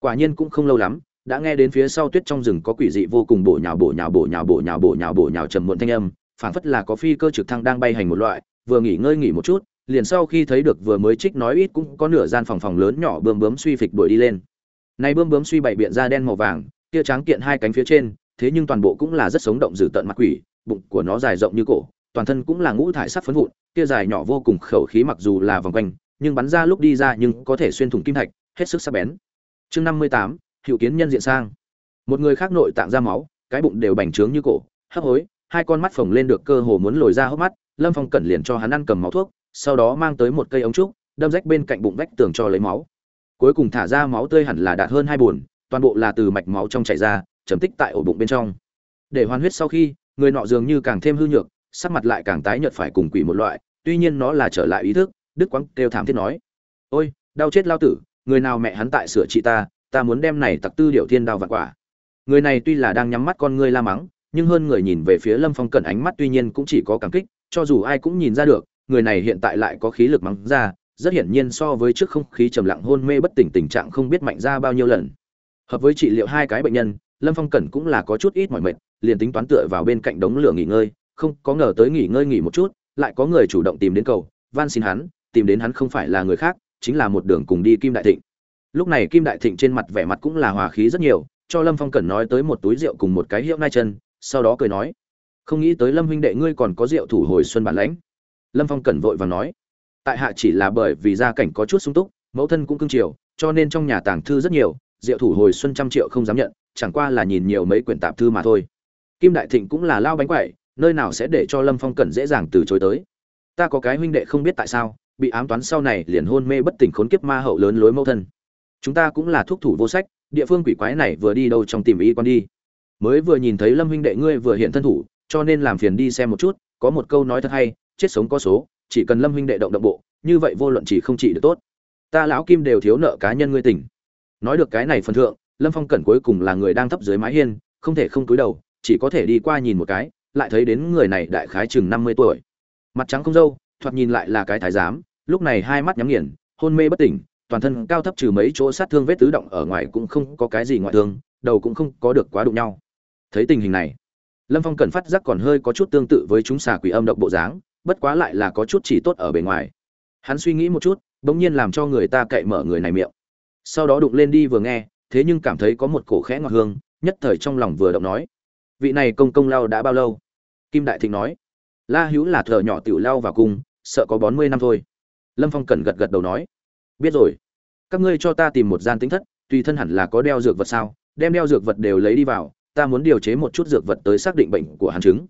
A: Quả nhiên cũng không lâu lắm, đã nghe đến phía sau tuyết trong rừng có quỷ dị vô cùng bổ nhào bổ nhào bổ nhào bổ nhào bổ nhào bổ nhào trầm muộn thanh âm, phảng phất là có phi cơ trực thăng đang bay hành một loại, vừa nghỉ ngơi nghỉ một chút, liền sau khi thấy được vừa mới trích nói ít cũng có nửa gian phòng phòng lớn nhỏ bươm bướm suy phịch đuổi đi lên. Này bươm bướm suy bảy biện ra đen màu vàng, kia trắng kiện hai cánh phía trên, thế nhưng toàn bộ cũng là rất sống động dữ tợn mặt quỷ, bụng của nó dài rộng như cổ, toàn thân cũng là ngũ thải sắc phấn vụn, kia dài nhỏ vô cùng khẩu khí mặc dù là vòng quanh nhưng bắn ra lúc đi ra nhưng có thể xuyên thủng kim thạch, hết sức sắc bén. Chương năm mươi tám hiệu kiến nhân diện sang. Một người khác nội tạng ra máu, cái bụng đều bành trướng như cổ, hấp hối, hai con mắt phồng lên được cơ hồ muốn lồi ra hốc mắt, lâm phong cẩn liền cho hắn ăn cầm máu thuốc, sau đó mang tới một cây ống trúc, đâm rách bên cạnh bụng vách tường cho lấy máu. Cuối cùng thả ra máu tươi hẳn là đạt hơn hai bồn toàn bộ là từ mạch máu trong chảy ra chấm tích tại ổ bụng bên trong. Để hoàn huyết sau khi, người nọ dường như càng thêm hư nhược, sắc mặt lại càng tái nhợt phải cùng quỷ một loại, tuy nhiên nó là trở lại ý thức đức quang kêu thảm thiết nói, ôi, đau chết lao tử, người nào mẹ hắn tại sửa trị ta ta muốn đem này tặc tư điệu thiên đao vặt quả. Người này tuy là đang nhắm mắt con ngươi la mắng, nhưng hơn người nhìn về phía lâm phong cẩn ánh mắt tuy nhiên cũng chỉ có cảm kích, cho dù ai cũng nhìn ra được, người này hiện tại lại có khí lực mắng ra, rất hiển nhiên so với trước không khí trầm lặng hôn mê bất tỉnh tình trạng không biết mạnh ra bao nhiêu lần. Hợp với trị liệu hai cái bệnh nhân, lâm phong cẩn cũng là có chút ít mỏi mệt, liền tính toán tựa vào bên cạnh đống lửa nghỉ ngơi, không có ngờ tới nghỉ ngơi nghỉ một chút, lại có người chủ động tìm đến cầu, van xin hắn tìm đến hắn không phải là người khác, chính là một đường cùng đi kim đại thịnh. Lúc này kim đại thịnh trên mặt vẻ mặt cũng là hòa khí rất nhiều, cho lâm phong cẩn nói tới một túi rượu cùng một cái hiệu nai chân, sau đó cười nói, không nghĩ tới lâm huynh đệ ngươi còn có rượu thủ hồi xuân bản lãnh. Lâm phong cẩn vội và nói, tại hạ chỉ là bởi vì gia cảnh có chút sung túc, mẫu thân cũng cưng chiều, cho nên trong nhà tàng thư rất nhiều, rượu thủ hồi xuân trăm triệu không dám nhận, chẳng qua là nhìn nhiều mấy quyển tạp thư mà thôi. Kim đại thịnh cũng là lao bánh quậy nơi nào sẽ để cho lâm phong cẩn dễ dàng từ chối tới. Ta có cái huynh đệ không biết tại sao bị ám toán sau này liền hôn mê bất tỉnh khốn kiếp ma hậu lớn lối mẫu thân. Chúng ta cũng là thuốc thủ vô sách, địa phương quỷ quái này vừa đi đâu trong tìm y quan đi. Mới vừa nhìn thấy lâm huynh đệ ngươi vừa hiện thân thủ, cho nên làm phiền đi xem một chút, có một câu nói thật hay, chết sống có số, chỉ cần lâm huynh đệ động động bộ, như vậy vô luận chỉ không chỉ được tốt. Ta lão kim đều thiếu nợ cá nhân ngươi tỉnh. Nói được cái này phần thượng, lâm phong cẩn cuối cùng là người đang thấp dưới mái hiên, không thể không cúi đầu, chỉ có thể đi qua nhìn một cái, lại thấy đến người này đại khái chừng năm mươi tuổi. Mặt trắng không râu thoạt nhìn lại là cái thái giám, lúc này hai mắt nhắm nghiền, hôn mê bất tỉnh, toàn thân cao thấp trừ mấy chỗ sát thương vết tứ động ở ngoài cũng không có cái gì ngoại thương, đầu cũng không có được quá đụng nhau. Thấy tình hình này, lâm phong cẩn phát giác còn hơi có chút tương tự với chúng xà quỷ âm độc bộ dáng, bất quá lại là có chút chỉ tốt ở bề ngoài. Hắn suy nghĩ một chút, bỗng nhiên làm cho người ta cậy mở người này miệng. Sau đó đụng lên đi vừa nghe, thế nhưng cảm thấy có một cổ khẽ ngọt hương, nhất thời trong lòng vừa động nói, vị này công công lao đã bao lâu? Kim đại thịnh nói la hữu là thợ nhỏ tiểu lao vào cung, sợ có bón mươi năm thôi. Lâm phong cẩn gật gật đầu nói, biết rồi. Các ngươi cho ta tìm một gian tính thất, tùy thân hẳn là có đeo dược vật sao? Đem đeo dược vật đều lấy đi vào, ta muốn điều chế một chút dược vật tới xác định bệnh của hàn chứng.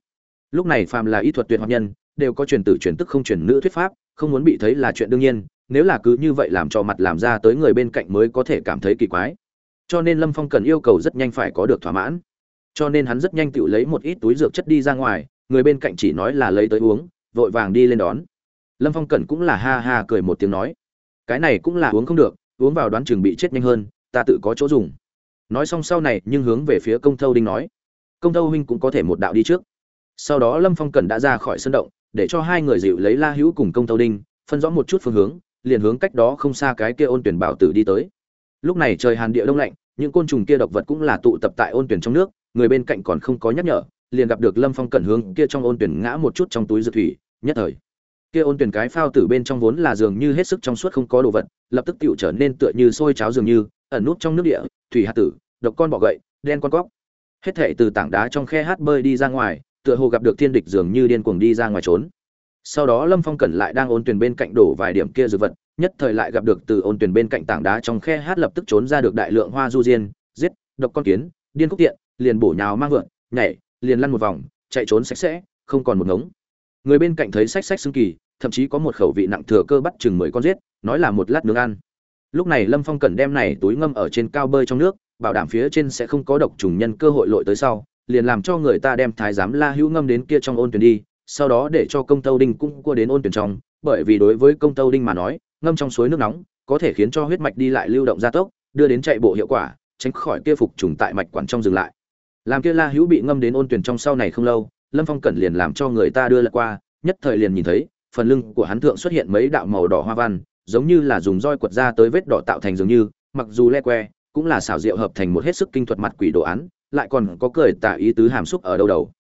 A: Lúc này phàm là y thuật tuyệt học nhân, đều có truyền tử truyền tức không truyền nữ thuyết pháp, không muốn bị thấy là chuyện đương nhiên, nếu là cứ như vậy làm cho mặt làm ra tới người bên cạnh mới có thể cảm thấy kỳ quái. Cho nên lâm phong cần yêu cầu rất nhanh phải có được thỏa mãn. Cho nên hắn rất nhanh tự lấy một ít túi dược chất đi ra ngoài người bên cạnh chỉ nói là lấy tới uống, vội vàng đi lên đón. Lâm phong cẩn cũng là ha ha cười một tiếng nói, cái này cũng là uống không được, uống vào đoán chừng bị chết nhanh hơn, ta tự có chỗ dùng. Nói xong sau này, nhưng hướng về phía công thâu đinh nói, công thâu huynh cũng có thể một đạo đi trước. Sau đó lâm phong cẩn đã ra khỏi sân động, để cho hai người dịu lấy la hữu cùng công thâu đinh, phân rõ một chút phương hướng, liền hướng cách đó không xa cái kia ôn tuyển bảo tử đi tới. Lúc này trời hàn địa đông lạnh, những côn trùng kia độc vật cũng là tụ tập tại ôn tuyển trong nước, người bên cạnh còn không có nhắc nhở liền gặp được lâm phong cẩn hướng kia trong ôn tuyển ngã một chút trong túi dược thủy, nhất thời. Kia ôn tuyển cái phao tử bên trong vốn là dường như hết sức trong suốt không có đồ vật, lập tức tựu trở nên tựa như sôi cháo dường như, ẩn nút trong nước địa, thủy hạt tử, độc con bọ gậy, đen con cóc. Hết thệ từ tảng đá trong khe hát bơi đi ra ngoài, tựa hồ gặp được thiên địch dường như điên cuồng đi ra ngoài trốn. Sau đó lâm phong cẩn lại đang ôn tuyển bên cạnh đổ vài điểm kia dược vật, nhất thời lại gặp được từ ôn tuyển bên cạnh tảng đá trong khe hát lập tức trốn ra được đại lượng hoa du diên, giết, độc con kiến, điên khúc tiện, liền bổ nhào mang vượn, nhảy liền lăn một vòng, chạy trốn sạch sẽ, không còn một ngống. Người bên cạnh thấy sách sách xương kỳ, thậm chí có một khẩu vị nặng thừa cơ bắt chừng mười con giết, nói là một lát nướng ăn. Lúc này lâm phong cần đem này túi ngâm ở trên cao bơi trong nước, bảo đảm phía trên sẽ không có độc trùng nhân cơ hội lội tới sau, liền làm cho người ta đem thái giám la hữu ngâm đến kia trong ôn tuyển đi, sau đó để cho công tâu đinh cũng cua đến ôn tuyển trong, bởi vì đối với công tâu đinh mà nói, ngâm trong suối nước nóng, có thể khiến cho huyết mạch đi lại lưu động gia tốc, đưa đến chạy bộ hiệu quả, tránh khỏi kia phục trùng tại mạch quản trong dừng lại làm kia la hữu bị ngâm đến ôn tuyển trong sau này không lâu, lâm phong cẩn liền làm cho người ta đưa lại qua, nhất thời liền nhìn thấy, phần lưng của hắn thượng xuất hiện mấy đạo màu đỏ hoa văn, giống như là dùng roi quật ra tới vết đỏ tạo thành dường như, mặc dù le que, cũng là xảo diệu hợp thành một hết sức kinh thuật mặt quỷ đồ án, lại còn có cười tả ý tứ hàm xúc ở đâu đầu.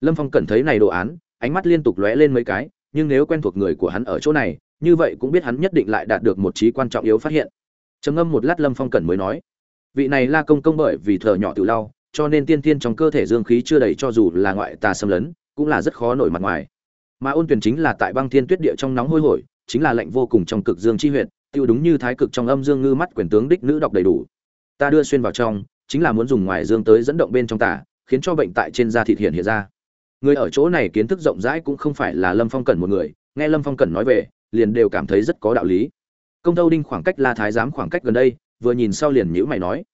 A: Lâm phong cẩn thấy này đồ án, ánh mắt liên tục lóe lên mấy cái, nhưng nếu quen thuộc người của hắn ở chỗ này, như vậy cũng biết hắn nhất định lại đạt được một trí quan trọng yếu phát hiện. Trầm ngâm một lát lâm phong cẩn mới nói, vị này la công công bởi vì thợ nhỏ tự lau cho nên tiên tiên trong cơ thể dương khí chưa đầy cho dù là ngoại tà xâm lấn, cũng là rất khó nổi mặt ngoài. Mà ôn tuyển chính là tại băng thiên tuyết địa trong nóng hôi hổi, chính là lạnh vô cùng trong cực dương chi huyện tiêu đúng như thái cực trong âm dương ngư mắt quyền tướng đích nữ đọc đầy đủ. Ta đưa xuyên vào trong, chính là muốn dùng ngoài dương tới dẫn động bên trong tả khiến cho bệnh tại trên da thịt hiện hiện ra. Người ở chỗ này kiến thức rộng rãi cũng không phải là lâm phong cẩn một người, nghe lâm phong cẩn nói về, liền đều cảm thấy rất có đạo lý. Công tâu đinh khoảng cách la thái giám khoảng cách gần đây, vừa nhìn sau liền nhíu mày nói,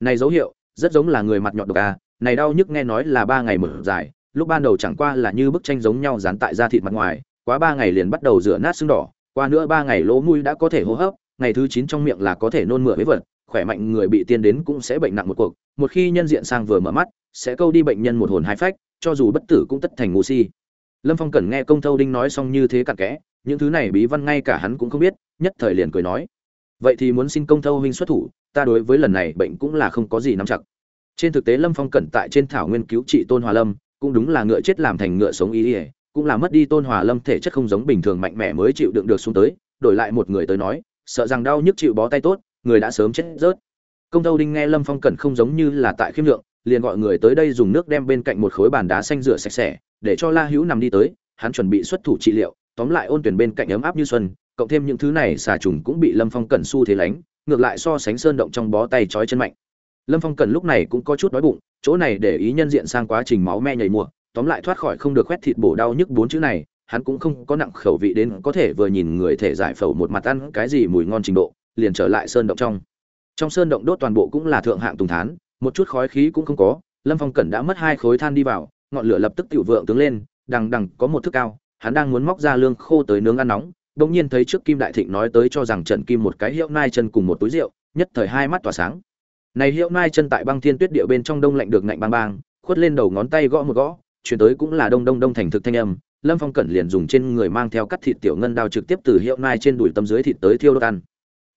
A: này dấu hiệu rất giống là người mặt nhọn độc à này đau nhức nghe nói là ba ngày mở dài, lúc ban đầu chẳng qua là như bức tranh giống nhau dán tại da thịt mặt ngoài, quá ba ngày liền bắt đầu rửa nát sưng đỏ, qua nữa ba ngày lỗ mũi đã có thể hô hấp, ngày thứ chín trong miệng là có thể nôn mửa với vật, khỏe mạnh người bị tiên đến cũng sẽ bệnh nặng một cuộc, một khi nhân diện sang vừa mở mắt, sẽ câu đi bệnh nhân một hồn hai phách, cho dù bất tử cũng tất thành ngu si. Lâm phong cần nghe công thâu đinh nói xong như thế cặn kẽ, những thứ này bí văn ngay cả hắn cũng không biết, nhất thời liền cười nói, vậy thì muốn xin công thâu huynh xuất thủ ta đối với lần này bệnh cũng là không có gì nắm chặt. Trên thực tế lâm phong cẩn tại trên thảo nguyên cứu trị tôn hòa lâm, cũng đúng là ngựa chết làm thành ngựa sống ý ỉa, cũng là mất đi tôn hòa lâm thể chất không giống bình thường mạnh mẽ mới chịu đựng được xuống tới, đổi lại một người tới nói, sợ rằng đau nhức chịu bó tay tốt, người đã sớm chết rớt. Công tâu đinh nghe lâm phong cẩn không giống như là tại khiêm lượng, liền gọi người tới đây dùng nước đem bên cạnh một khối bàn đá xanh rửa sạch sẽ, để cho la hữu nằm đi tới, hắn chuẩn bị xuất thủ trị liệu, tóm lại ôn tuyển bên cạnh ấm áp như xuân, cộng thêm những thứ này xà trùng cũng bị lâm phong cẩn su thế lánh ngược lại so sánh sơn động trong bó tay trói chân mạnh. Lâm phong cần lúc này cũng có chút đói bụng, chỗ này để ý nhân diện sang quá trình máu me nhảy mùa, tóm lại thoát khỏi không được khoét thịt bổ đau nhức bốn chữ này, hắn cũng không có nặng khẩu vị đến có thể vừa nhìn người thể giải phẫu một mặt ăn cái gì mùi ngon trình độ, liền trở lại sơn động trong. Trong sơn động đốt toàn bộ cũng là thượng hạng tùng thán, một chút khói khí cũng không có, lâm phong cẩn đã mất hai khối than đi vào, ngọn lửa lập tức tự vượng tướng lên, đằng đằng có một thước cao, hắn đang muốn móc ra lương khô tới nướng ăn nóng đông nhiên thấy trước kim đại thịnh nói tới cho rằng trần kim một cái hiệu nai chân cùng một túi rượu, nhất thời hai mắt tỏa sáng. Này hiệu nai chân tại băng thiên tuyết địa bên trong đông lạnh được ngạnh bang bang, khuất lên đầu ngón tay gõ một gõ, chuyển tới cũng là đông đông đông thành thực thanh âm. Lâm phong cẩn liền dùng trên người mang theo cắt thịt tiểu ngân đao trực tiếp từ hiệu nai trên đùi tâm dưới thịt tới thiêu đốt ăn.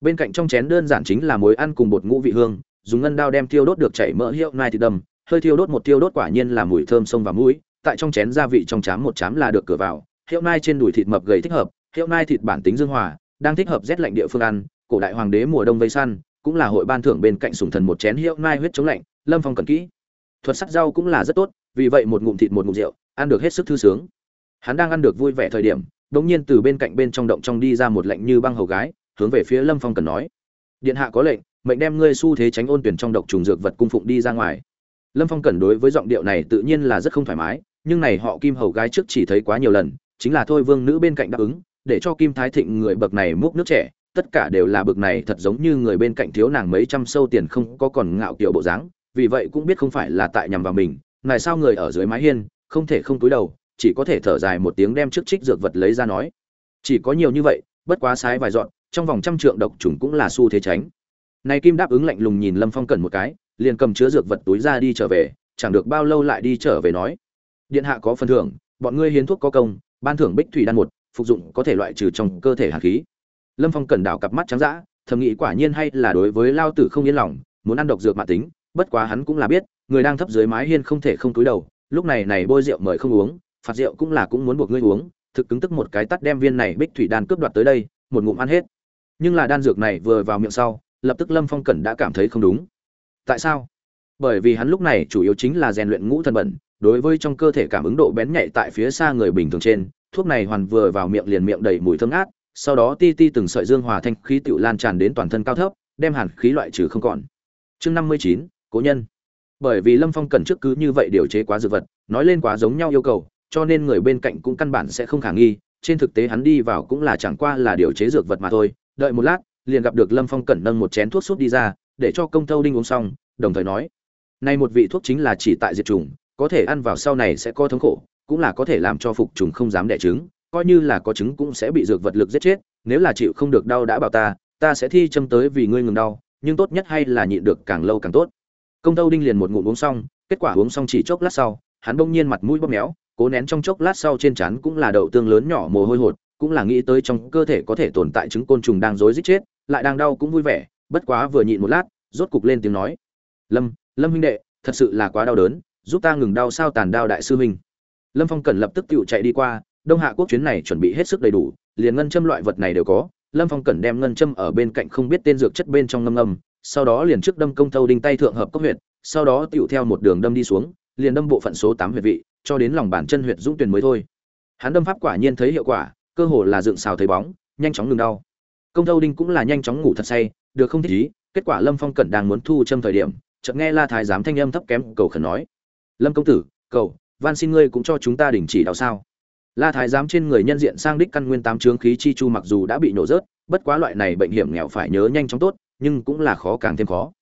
A: Bên cạnh trong chén đơn giản chính là muối ăn cùng bột ngũ vị hương, dùng ngân đao đem thiêu đốt được chảy mỡ hiệu nai thịt đầm, hơi thiêu đốt một thiêu đốt quả nhiên là mùi thơm sông và mũi, tại trong chén gia vị trong chám một chám là được cửa vào, hiệu nai trên đùi thịt mập gầy thích hợp hiệu nai thịt bản tính dương hòa, đang thích hợp rét lạnh địa phương ăn, cổ đại hoàng đế mùa đông vây săn, cũng là hội ban thưởng bên cạnh sùng thần một chén hiệu nai huyết chống lạnh, lâm phong cần kỹ. Thuật sắc rau cũng là rất tốt, vì vậy một ngụm thịt một ngụm rượu, ăn được hết sức thư sướng. Hắn đang ăn được vui vẻ thời điểm, đột nhiên từ bên cạnh bên trong động trong đi ra một lệnh như băng hầu gái, hướng về phía lâm phong cần nói. Điện hạ có lệnh, mệnh đem ngươi xu thế tránh ôn tuyển trong độc trùng dược vật cung phụng đi ra ngoài. Lâm phong cần đối với giọng điệu này tự nhiên là rất không thoải mái, nhưng này họ kim hầu gái trước chỉ thấy quá nhiều lần, chính là thôi vương nữ bên cạnh đáp ứng để cho kim thái thịnh người bậc này múc nước trẻ tất cả đều là bậc này thật giống như người bên cạnh thiếu nàng mấy trăm sâu tiền không có còn ngạo kiểu bộ dáng, vì vậy cũng biết không phải là tại nhằm vào mình này sao người ở dưới mái hiên, không thể không túi đầu, chỉ có thể thở dài một tiếng đem trước trích dược vật lấy ra nói. Chỉ có nhiều như vậy, bất quá sái vài dọn, trong vòng trăm trượng độc trùng cũng là xu thế tránh. Này kim đáp ứng lạnh lùng nhìn lâm phong cần một cái, liền cầm chứa dược vật túi ra đi trở về, chẳng được bao lâu lại đi trở về nói. Điện hạ có phần thưởng, bọn ngươi hiến thuốc có công, ban thưởng bích thủy đan một phục dụng có thể loại trừ trong cơ thể hàn khí. Lâm phong cần đảo cặp mắt trắng dã, thầm nghĩ quả nhiên hay là đối với lao tử không yên lòng, muốn ăn độc dược mạng tính, bất quá hắn cũng là biết, người đang thấp dưới mái hiên không thể không túi đầu, lúc này này bôi rượu mời không uống, phạt rượu cũng là cũng muốn buộc ngươi uống, thực cứng tức một cái tắt đem viên này bích thủy đan cướp đoạt tới đây, một ngụm ăn hết. Nhưng là đan dược này vừa vào miệng sau, lập tức lâm phong cẩn đã cảm thấy không đúng. Tại sao? Bởi vì hắn lúc này chủ yếu chính là rèn luyện ngũ thần bẩn, đối với trong cơ thể cảm ứng độ bén nhạy tại phía xa người bình thường trên thuốc này hoàn vừa vào miệng liền miệng đầy mùi thơm ngát, sau đó ti ti từng sợi dương hòa thanh khí tựu lan tràn đến toàn thân cao thấp, đem hàn khí loại trừ không còn. Chương năm mươi chín, cố nhân. Bởi vì lâm phong cần trước cứ như vậy điều chế quá dược vật, nói lên quá giống nhau yêu cầu, cho nên người bên cạnh cũng căn bản sẽ không khả nghi, trên thực tế hắn đi vào cũng là chẳng qua là điều chế dược vật mà thôi. Đợi một lát, liền gặp được lâm phong cẩn nâng một chén thuốc súp đi ra, để cho công thâu đinh uống xong, đồng thời nói Này một vị thuốc chính là chỉ tại diệt trùng có thể ăn vào sau này sẽ có thống khổ cũng là có thể làm cho phục trùng không dám đẻ trứng, coi như là có trứng cũng sẽ bị dược vật lực giết chết, nếu là chịu không được đau đã bảo ta ta sẽ thi châm tới vì ngươi ngừng đau, nhưng tốt nhất hay là nhịn được càng lâu càng tốt. Công tâu đinh liền một ngụm uống xong, kết quả uống xong chỉ chốc lát sau, hắn bỗng nhiên mặt mũi bóp méo, cố nén trong chốc lát sau trên trán cũng là đậu tương lớn nhỏ mồ hôi hột, cũng là nghĩ tới trong cơ thể có thể tồn tại trứng côn trùng đang rối rít chết, lại đang đau cũng vui vẻ, bất quá vừa nhịn một lát, rốt cục lên tiếng nói, lâm lâm huynh đệ, thật sự là quá đau đớn, giúp ta ngừng đau sao tàn đau đại sư huynh lâm phong cần lập tức tự chạy đi qua, đông hạ quốc chuyến này chuẩn bị hết sức đầy đủ, liền ngân châm loại vật này đều có. Lâm phong cần đem ngân châm ở bên cạnh không biết tên dược chất bên trong ngâm ngâm, sau đó liền trước đâm công thâu đinh tay thượng hợp cấp huyệt, sau đó tựu theo một đường đâm đi xuống, liền đâm bộ phận số tám huyệt vị, cho đến lòng bàn chân huyệt dũng tuyền mới thôi. Hắn đâm pháp quả nhiên thấy hiệu quả, cơ hồ là dựng xào thấy bóng, nhanh chóng ngừng đau. Công thâu đinh cũng là nhanh chóng ngủ thật say, được không thích ý, kết quả lâm phong cẩn đang muốn thu châm thời điểm, chợt nghe la thái giám thanh âm thấp kém cầu khẩn nói. Lâm công tử, cầu van xin ngươi cũng cho chúng ta đình chỉ đau sao? La thái giám trên người nhân diện sang đích căn nguyên tám trướng khí chi chu mặc dù đã bị nổ rớt, bất quá loại này bệnh hiểm nghèo phải nhớ nhanh chóng tốt, nhưng cũng là khó càng thêm khó.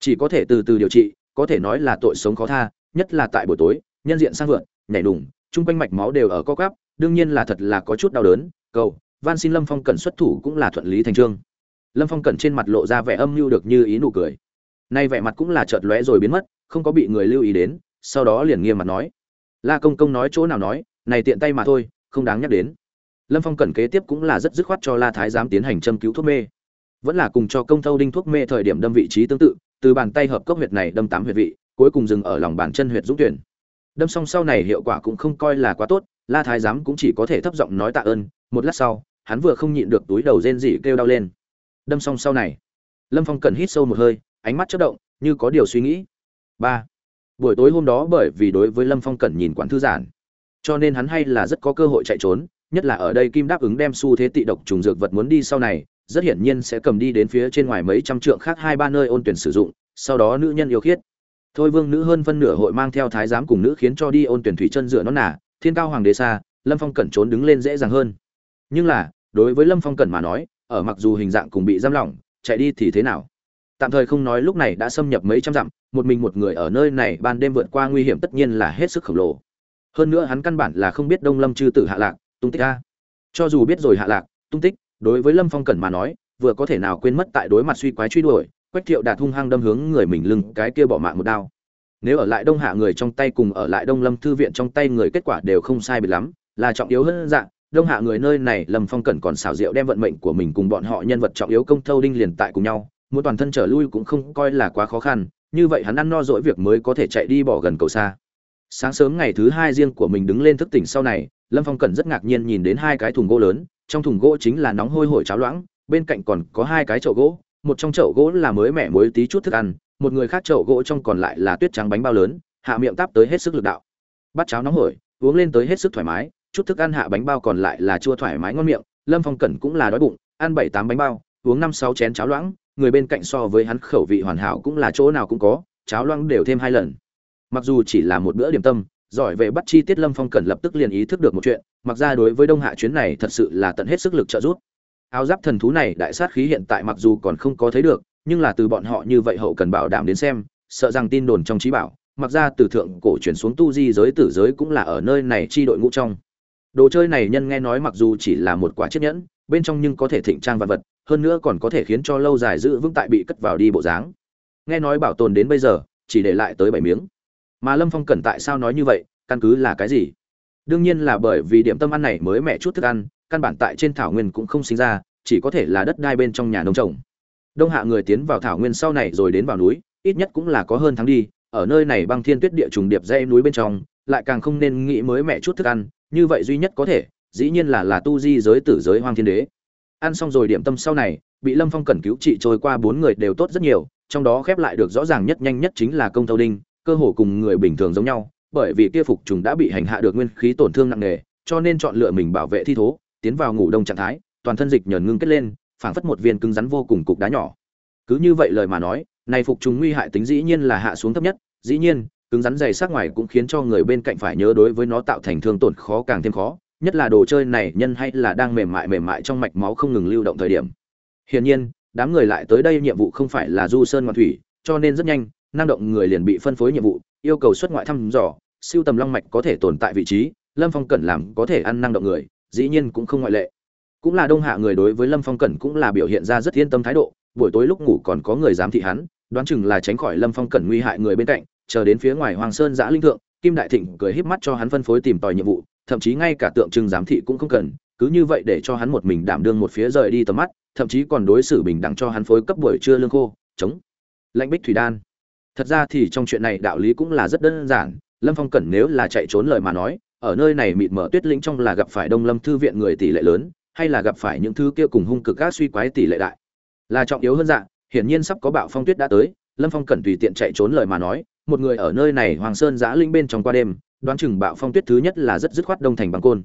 A: Chỉ có thể từ từ điều trị, có thể nói là tội sống khó tha, nhất là tại buổi tối, nhân diện sang vượn nhảy đùng, chung quanh mạch máu đều ở co cắp đương nhiên là thật là có chút đau đớn, cầu, van xin lâm phong cần xuất thủ cũng là thuận lý thành trương. Lâm phong cần trên mặt lộ ra vẻ âm mưu được như ý nụ cười. Nay vẻ mặt cũng là chợt lóe rồi biến mất, không có bị người lưu ý đến, sau đó liền nghiêm mặt nói la công công nói chỗ nào nói, này tiện tay mà thôi, không đáng nhắc đến. Lâm phong cẩn kế tiếp cũng là rất dứt khoát cho la thái giám tiến hành châm cứu thuốc mê. Vẫn là cùng cho công thâu đinh thuốc mê thời điểm đâm vị trí tương tự, từ bàn tay hợp cốc huyệt này đâm tám huyệt vị, cuối cùng dừng ở lòng bàn chân huyệt dũng tuyển. Đâm xong sau này hiệu quả cũng không coi là quá tốt, la thái giám cũng chỉ có thể thấp giọng nói tạ ơn, một lát sau, hắn vừa không nhịn được túi đầu rên rỉ kêu đau lên. Đâm xong sau này, lâm phong cần hít sâu một hơi, ánh mắt chất động, như có điều suy nghĩ. Ba buổi tối hôm đó bởi vì đối với lâm phong cần nhìn quản thư giản, cho nên hắn hay là rất có cơ hội chạy trốn, nhất là ở đây kim đáp ứng đem xu thế tị độc trùng dược vật muốn đi sau này, rất hiển nhiên sẽ cầm đi đến phía trên ngoài mấy trăm trượng khác hai ba nơi ôn tuyển sử dụng, sau đó nữ nhân yêu khiết. Thôi vương nữ hơn phân nửa hội mang theo thái giám cùng nữ khiến cho đi ôn tuyển thủy chân rửa nó nả, thiên cao hoàng đế xa, lâm phong cẩn trốn đứng lên dễ dàng hơn. Nhưng là, đối với lâm phong cẩn mà nói, ở mặc dù hình dạng cùng bị giam lỏng, chạy đi thì thế nào? Tạm thời không nói lúc này đã xâm nhập mấy trăm dặm, một mình một người ở nơi này ban đêm vượt qua nguy hiểm tất nhiên là hết sức khổng lồ. Hơn nữa hắn căn bản là không biết đông lâm chư tử hạ lạc, tung tích a. Cho dù biết rồi hạ lạc, tung tích, đối với lâm phong cẩn mà nói, vừa có thể nào quên mất tại đối mặt suy quái truy đuổi, quách thiệu đạt hung hăng đâm hướng người mình lưng, cái kia bỏ mạng một đao. Nếu ở lại đông hạ người trong tay cùng ở lại đông lâm thư viện trong tay người kết quả đều không sai biệt lắm, là trọng yếu hơn dạng đông hạ người nơi này lâm phong cẩn còn xảo diệu đem vận mệnh của mình cùng bọn họ nhân vật trọng yếu công thâu đinh liền tại cùng nhau muốn toàn thân trở lui cũng không coi là quá khó khăn, như vậy hắn ăn no dỗi việc mới có thể chạy đi bỏ gần cầu xa. Sáng sớm ngày thứ hai riêng của mình đứng lên thức tỉnh sau này, lâm phong cẩn rất ngạc nhiên nhìn đến hai cái thùng gỗ lớn, trong thùng gỗ chính là nóng hôi hổi cháo loãng, bên cạnh còn có hai cái chậu gỗ, một trong chậu gỗ là mới mẻ muối tí chút thức ăn, một người khác chậu gỗ trong còn lại là tuyết trắng bánh bao lớn, hạ miệng táp tới hết sức lực đạo. Bắt cháo nóng hổi, uống lên tới hết sức thoải mái, chút thức ăn hạ bánh bao còn lại là chua thoải mái ngon miệng, lâm phong cẩn cũng là đói bụng, ăn bảy tám bánh bao, uống năm sáu chén cháo loãng người bên cạnh so với hắn khẩu vị hoàn hảo cũng là chỗ nào cũng có, cháo loãng đều thêm hai lần. Mặc dù chỉ là một bữa điểm tâm, giỏi về bắt chi tiết lâm phong cần lập tức liền ý thức được một chuyện, mặc ra đối với đông hạ chuyến này thật sự là tận hết sức lực trợ giúp. Áo giáp thần thú này đại sát khí hiện tại mặc dù còn không có thấy được, nhưng là từ bọn họ như vậy hậu cần bảo đảm đến xem, sợ rằng tin đồn trong trí bảo, mặc ra từ thượng cổ chuyển xuống tu di giới tử giới cũng là ở nơi này chi đội ngũ trong. Đồ chơi này nhân nghe nói mặc dù chỉ là một quả chiếc nhẫn, bên trong nhưng có thể thịnh trang vật vật hơn nữa còn có thể khiến cho lâu dài giữ vững tại bị cất vào đi bộ dáng. Nghe nói bảo tồn đến bây giờ, chỉ để lại tới bảy miếng. Mà lâm phong cẩn tại sao nói như vậy, căn cứ là cái gì? Đương nhiên là bởi vì điểm tâm ăn này mới mẹ chút thức ăn, căn bản tại trên thảo nguyên cũng không sinh ra, chỉ có thể là đất đai bên trong nhà nông trồng. Đông hạ người tiến vào thảo nguyên sau này rồi đến vào núi, ít nhất cũng là có hơn tháng đi, ở nơi này băng thiên tuyết địa trùng điệp dây núi bên trong, lại càng không nên nghĩ mới mẹ chút thức ăn, như vậy duy nhất có thể, dĩ nhiên là là tu di giới tử giới hoang thiên đế ăn xong rồi điểm tâm sau này, bị lâm phong cẩn cứu trị trôi qua bốn người đều tốt rất nhiều, trong đó khép lại được rõ ràng nhất nhanh nhất chính là công thâu đinh, cơ hồ cùng người bình thường giống nhau, bởi vì kia phục trùng đã bị hành hạ được nguyên khí tổn thương nặng nề, cho nên chọn lựa mình bảo vệ thi thố, tiến vào ngủ đông trạng thái, toàn thân dịch nhờn ngưng kết lên, phảng phất một viên cứng rắn vô cùng cục đá nhỏ. Cứ như vậy lời mà nói, này phục trùng nguy hại tính dĩ nhiên là hạ xuống thấp nhất, dĩ nhiên, cứng rắn dày sắc ngoài cũng khiến cho người bên cạnh phải nhớ đối với nó tạo thành thương tổn khó càng thêm khó nhất là đồ chơi này nhân hay là đang mềm mại mềm mại trong mạch máu không ngừng lưu động thời điểm. Hiển nhiên, đám người lại tới đây nhiệm vụ không phải là du sơn ngoạn thủy, cho nên rất nhanh, năng động người liền bị phân phối nhiệm vụ, yêu cầu xuất ngoại thăm dò, siêu tầm long mạch có thể tồn tại vị trí, lâm phong cẩn làm có thể ăn năng động người, dĩ nhiên cũng không ngoại lệ. Cũng là đông hạ người đối với lâm phong cẩn cũng là biểu hiện ra rất yên tâm thái độ, buổi tối lúc ngủ còn có người giám thị hắn, đoán chừng là tránh khỏi lâm phong cẩn nguy hại người bên cạnh, chờ đến phía ngoài hoàng sơn giã linh thượng, kim đại thịnh cười híp mắt cho hắn phân phối tìm tòi nhiệm vụ thậm chí ngay cả tượng trưng giám thị cũng không cần, cứ như vậy để cho hắn một mình đảm đương một phía rời đi tầm mắt, thậm chí còn đối xử bình đẳng cho hắn phối cấp buổi trưa lương khô, chống. Lạnh bích thủy đan. Thật ra thì trong chuyện này đạo lý cũng là rất đơn giản, lâm phong cẩn nếu là chạy trốn lời mà nói, ở nơi này mịt mở tuyết lĩnh trong là gặp phải đông lâm thư viện người tỷ lệ lớn, hay là gặp phải những thứ kia cùng hung cực các suy quái tỷ lệ đại. Là trọng yếu hơn dạng hiển nhiên sắp có bạo phong tuyết đã tới, lâm phong cẩn tùy tiện chạy trốn lời mà nói, một người ở nơi này hoàng sơn giã linh bên trong qua đêm đoán chừng bạo phong tuyết thứ nhất là rất dứt khoát đông thành bằng côn.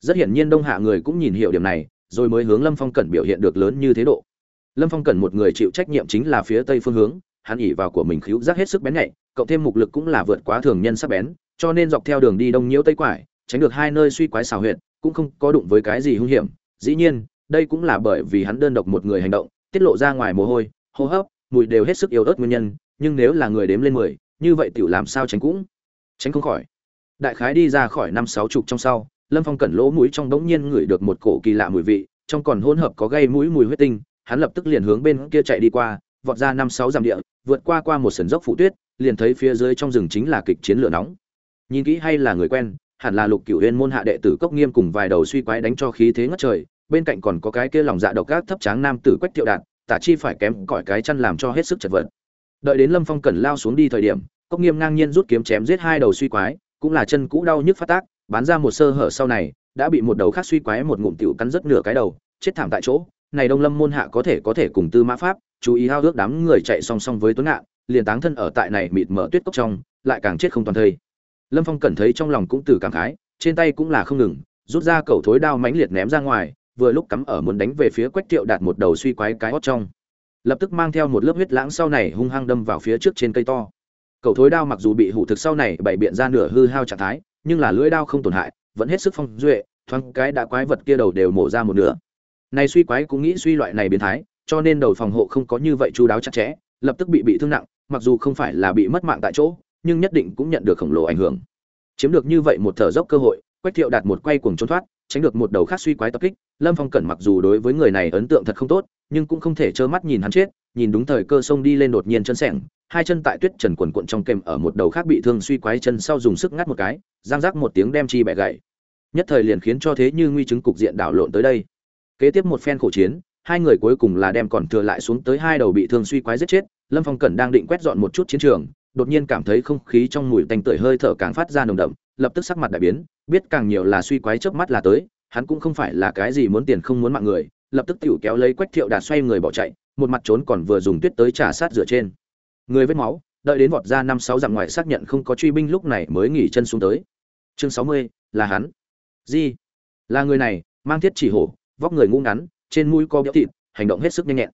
A: Rất hiển nhiên đông hạ người cũng nhìn hiểu điểm này, rồi mới hướng lâm phong cẩn biểu hiện được lớn như thế độ. Lâm phong cẩn một người chịu trách nhiệm chính là phía tây phương hướng, hắn ỉ vào của mình khíu giác hết sức bén nhạy, cộng thêm mục lực cũng là vượt quá thường nhân sắc bén, cho nên dọc theo đường đi đông nhiễu tây quải, tránh được hai nơi suy quái xào huyện cũng không có đụng với cái gì hung hiểm. Dĩ nhiên, đây cũng là bởi vì hắn đơn độc một người hành động, tiết lộ ra ngoài mồ hôi, hô hấp, mùi đều hết sức yếu ớt nguyên nhân, nhưng nếu là người đếm lên mười, như vậy tiểu làm sao tránh cũng tránh không khỏi đại khái đi ra khỏi năm sáu chục trong sau, lâm phong cẩn lỗ mũi trong đống nhiên ngửi được một cổ kỳ lạ mùi vị, trong còn hỗn hợp có gây mũi mùi huyết tinh, hắn lập tức liền hướng bên kia chạy đi qua, vọt ra năm sáu dặm địa, vượt qua qua một sườn dốc phủ tuyết, liền thấy phía dưới trong rừng chính là kịch chiến lửa nóng. Nhìn kỹ hay là người quen, hẳn là lục cửu huyên môn hạ đệ tử cốc nghiêm cùng vài đầu suy quái đánh cho khí thế ngất trời, bên cạnh còn có cái kia lòng dạ độc gác thấp tráng nam tử quách thiệu đạt, tả chi phải kém cỏi cái chăn làm cho hết sức chật vật. Đợi đến lâm phong cẩn lao xuống đi thời điểm, cốc nghiêm ngang nhiên rút kiếm chém giết hai đầu suy quái cũng là chân cũ đau nhức phát tác, bán ra một sơ hở sau này, đã bị một đầu khác suy quái một ngụm tiểu cắn rất nửa cái đầu, chết thảm tại chỗ. Này đông lâm môn hạ có thể có thể cùng tư mã pháp, chú ý hao ước đám người chạy song song với tuấn ngạn, liền táng thân ở tại này mịt mở tuyết cốc trong, lại càng chết không toàn thây. Lâm phong cẩn thấy trong lòng cũng từ cảm khái, trên tay cũng là không ngừng, rút ra cầu thối đao mãnh liệt ném ra ngoài, vừa lúc cắm ở muốn đánh về phía quách tiệu đạt một đầu suy quái cái hót trong. Lập tức mang theo một lớp huyết lãng sau này hung hăng đâm vào phía trước trên cây to cầu thối đao mặc dù bị hủ thực sau này bày biện ra nửa hư hao trạng thái, nhưng là lưỡi đao không tổn hại, vẫn hết sức phong duệ, thoáng cái đã quái vật kia đầu đều mổ ra một nửa. Này suy quái cũng nghĩ suy loại này biến thái, cho nên đầu phòng hộ không có như vậy chú đáo chặt chẽ, lập tức bị bị thương nặng, mặc dù không phải là bị mất mạng tại chỗ, nhưng nhất định cũng nhận được khổng lồ ảnh hưởng. Chiếm được như vậy một thở dốc cơ hội, quách thiệu đạt một quay cuồng trốn thoát, tránh được một đầu khác suy quái tập kích, lâm phong cẩn mặc dù đối với người này ấn tượng thật không tốt, nhưng cũng không thể trơ mắt nhìn hắn chết nhìn đúng thời cơ sông đi lên đột nhiên chân sẻng, hai chân tại tuyết trần quần quận trong kèm ở một đầu khác bị thương suy quái chân sau dùng sức ngắt một cái, giang rác một tiếng đem chi bẻ gậy nhất thời liền khiến cho thế như nguy chứng cục diện đảo lộn tới đây. Kế tiếp một phen khổ chiến, hai người cuối cùng là đem còn thừa lại xuống tới hai đầu bị thương suy quái giết chết, lâm phong cẩn đang định quét dọn một chút chiến trường, đột nhiên cảm thấy không khí trong mùi tanh tưởi hơi thở càng phát ra nồng đậm, lập tức sắc mặt đại biến, biết càng nhiều là suy quái chớp mắt là tới, hắn cũng không phải là cái gì muốn tiền không muốn mạng người, lập tức tiểu kéo lấy quách thiệu đạt xoay người bỏ chạy một mặt trốn còn vừa dùng tuyết tới trả sát dựa trên. Người vết máu, đợi đến vọt ra năm sáu dặm ngoài xác nhận không có truy binh lúc này mới nghỉ chân xuống tới. Chương sáu mươi, là hắn. Gì là người này, mang thiết chỉ hổ, vóc người ngũ ngắn, trên mũi có béo thịt, hành động hết sức nhanh nhẹn.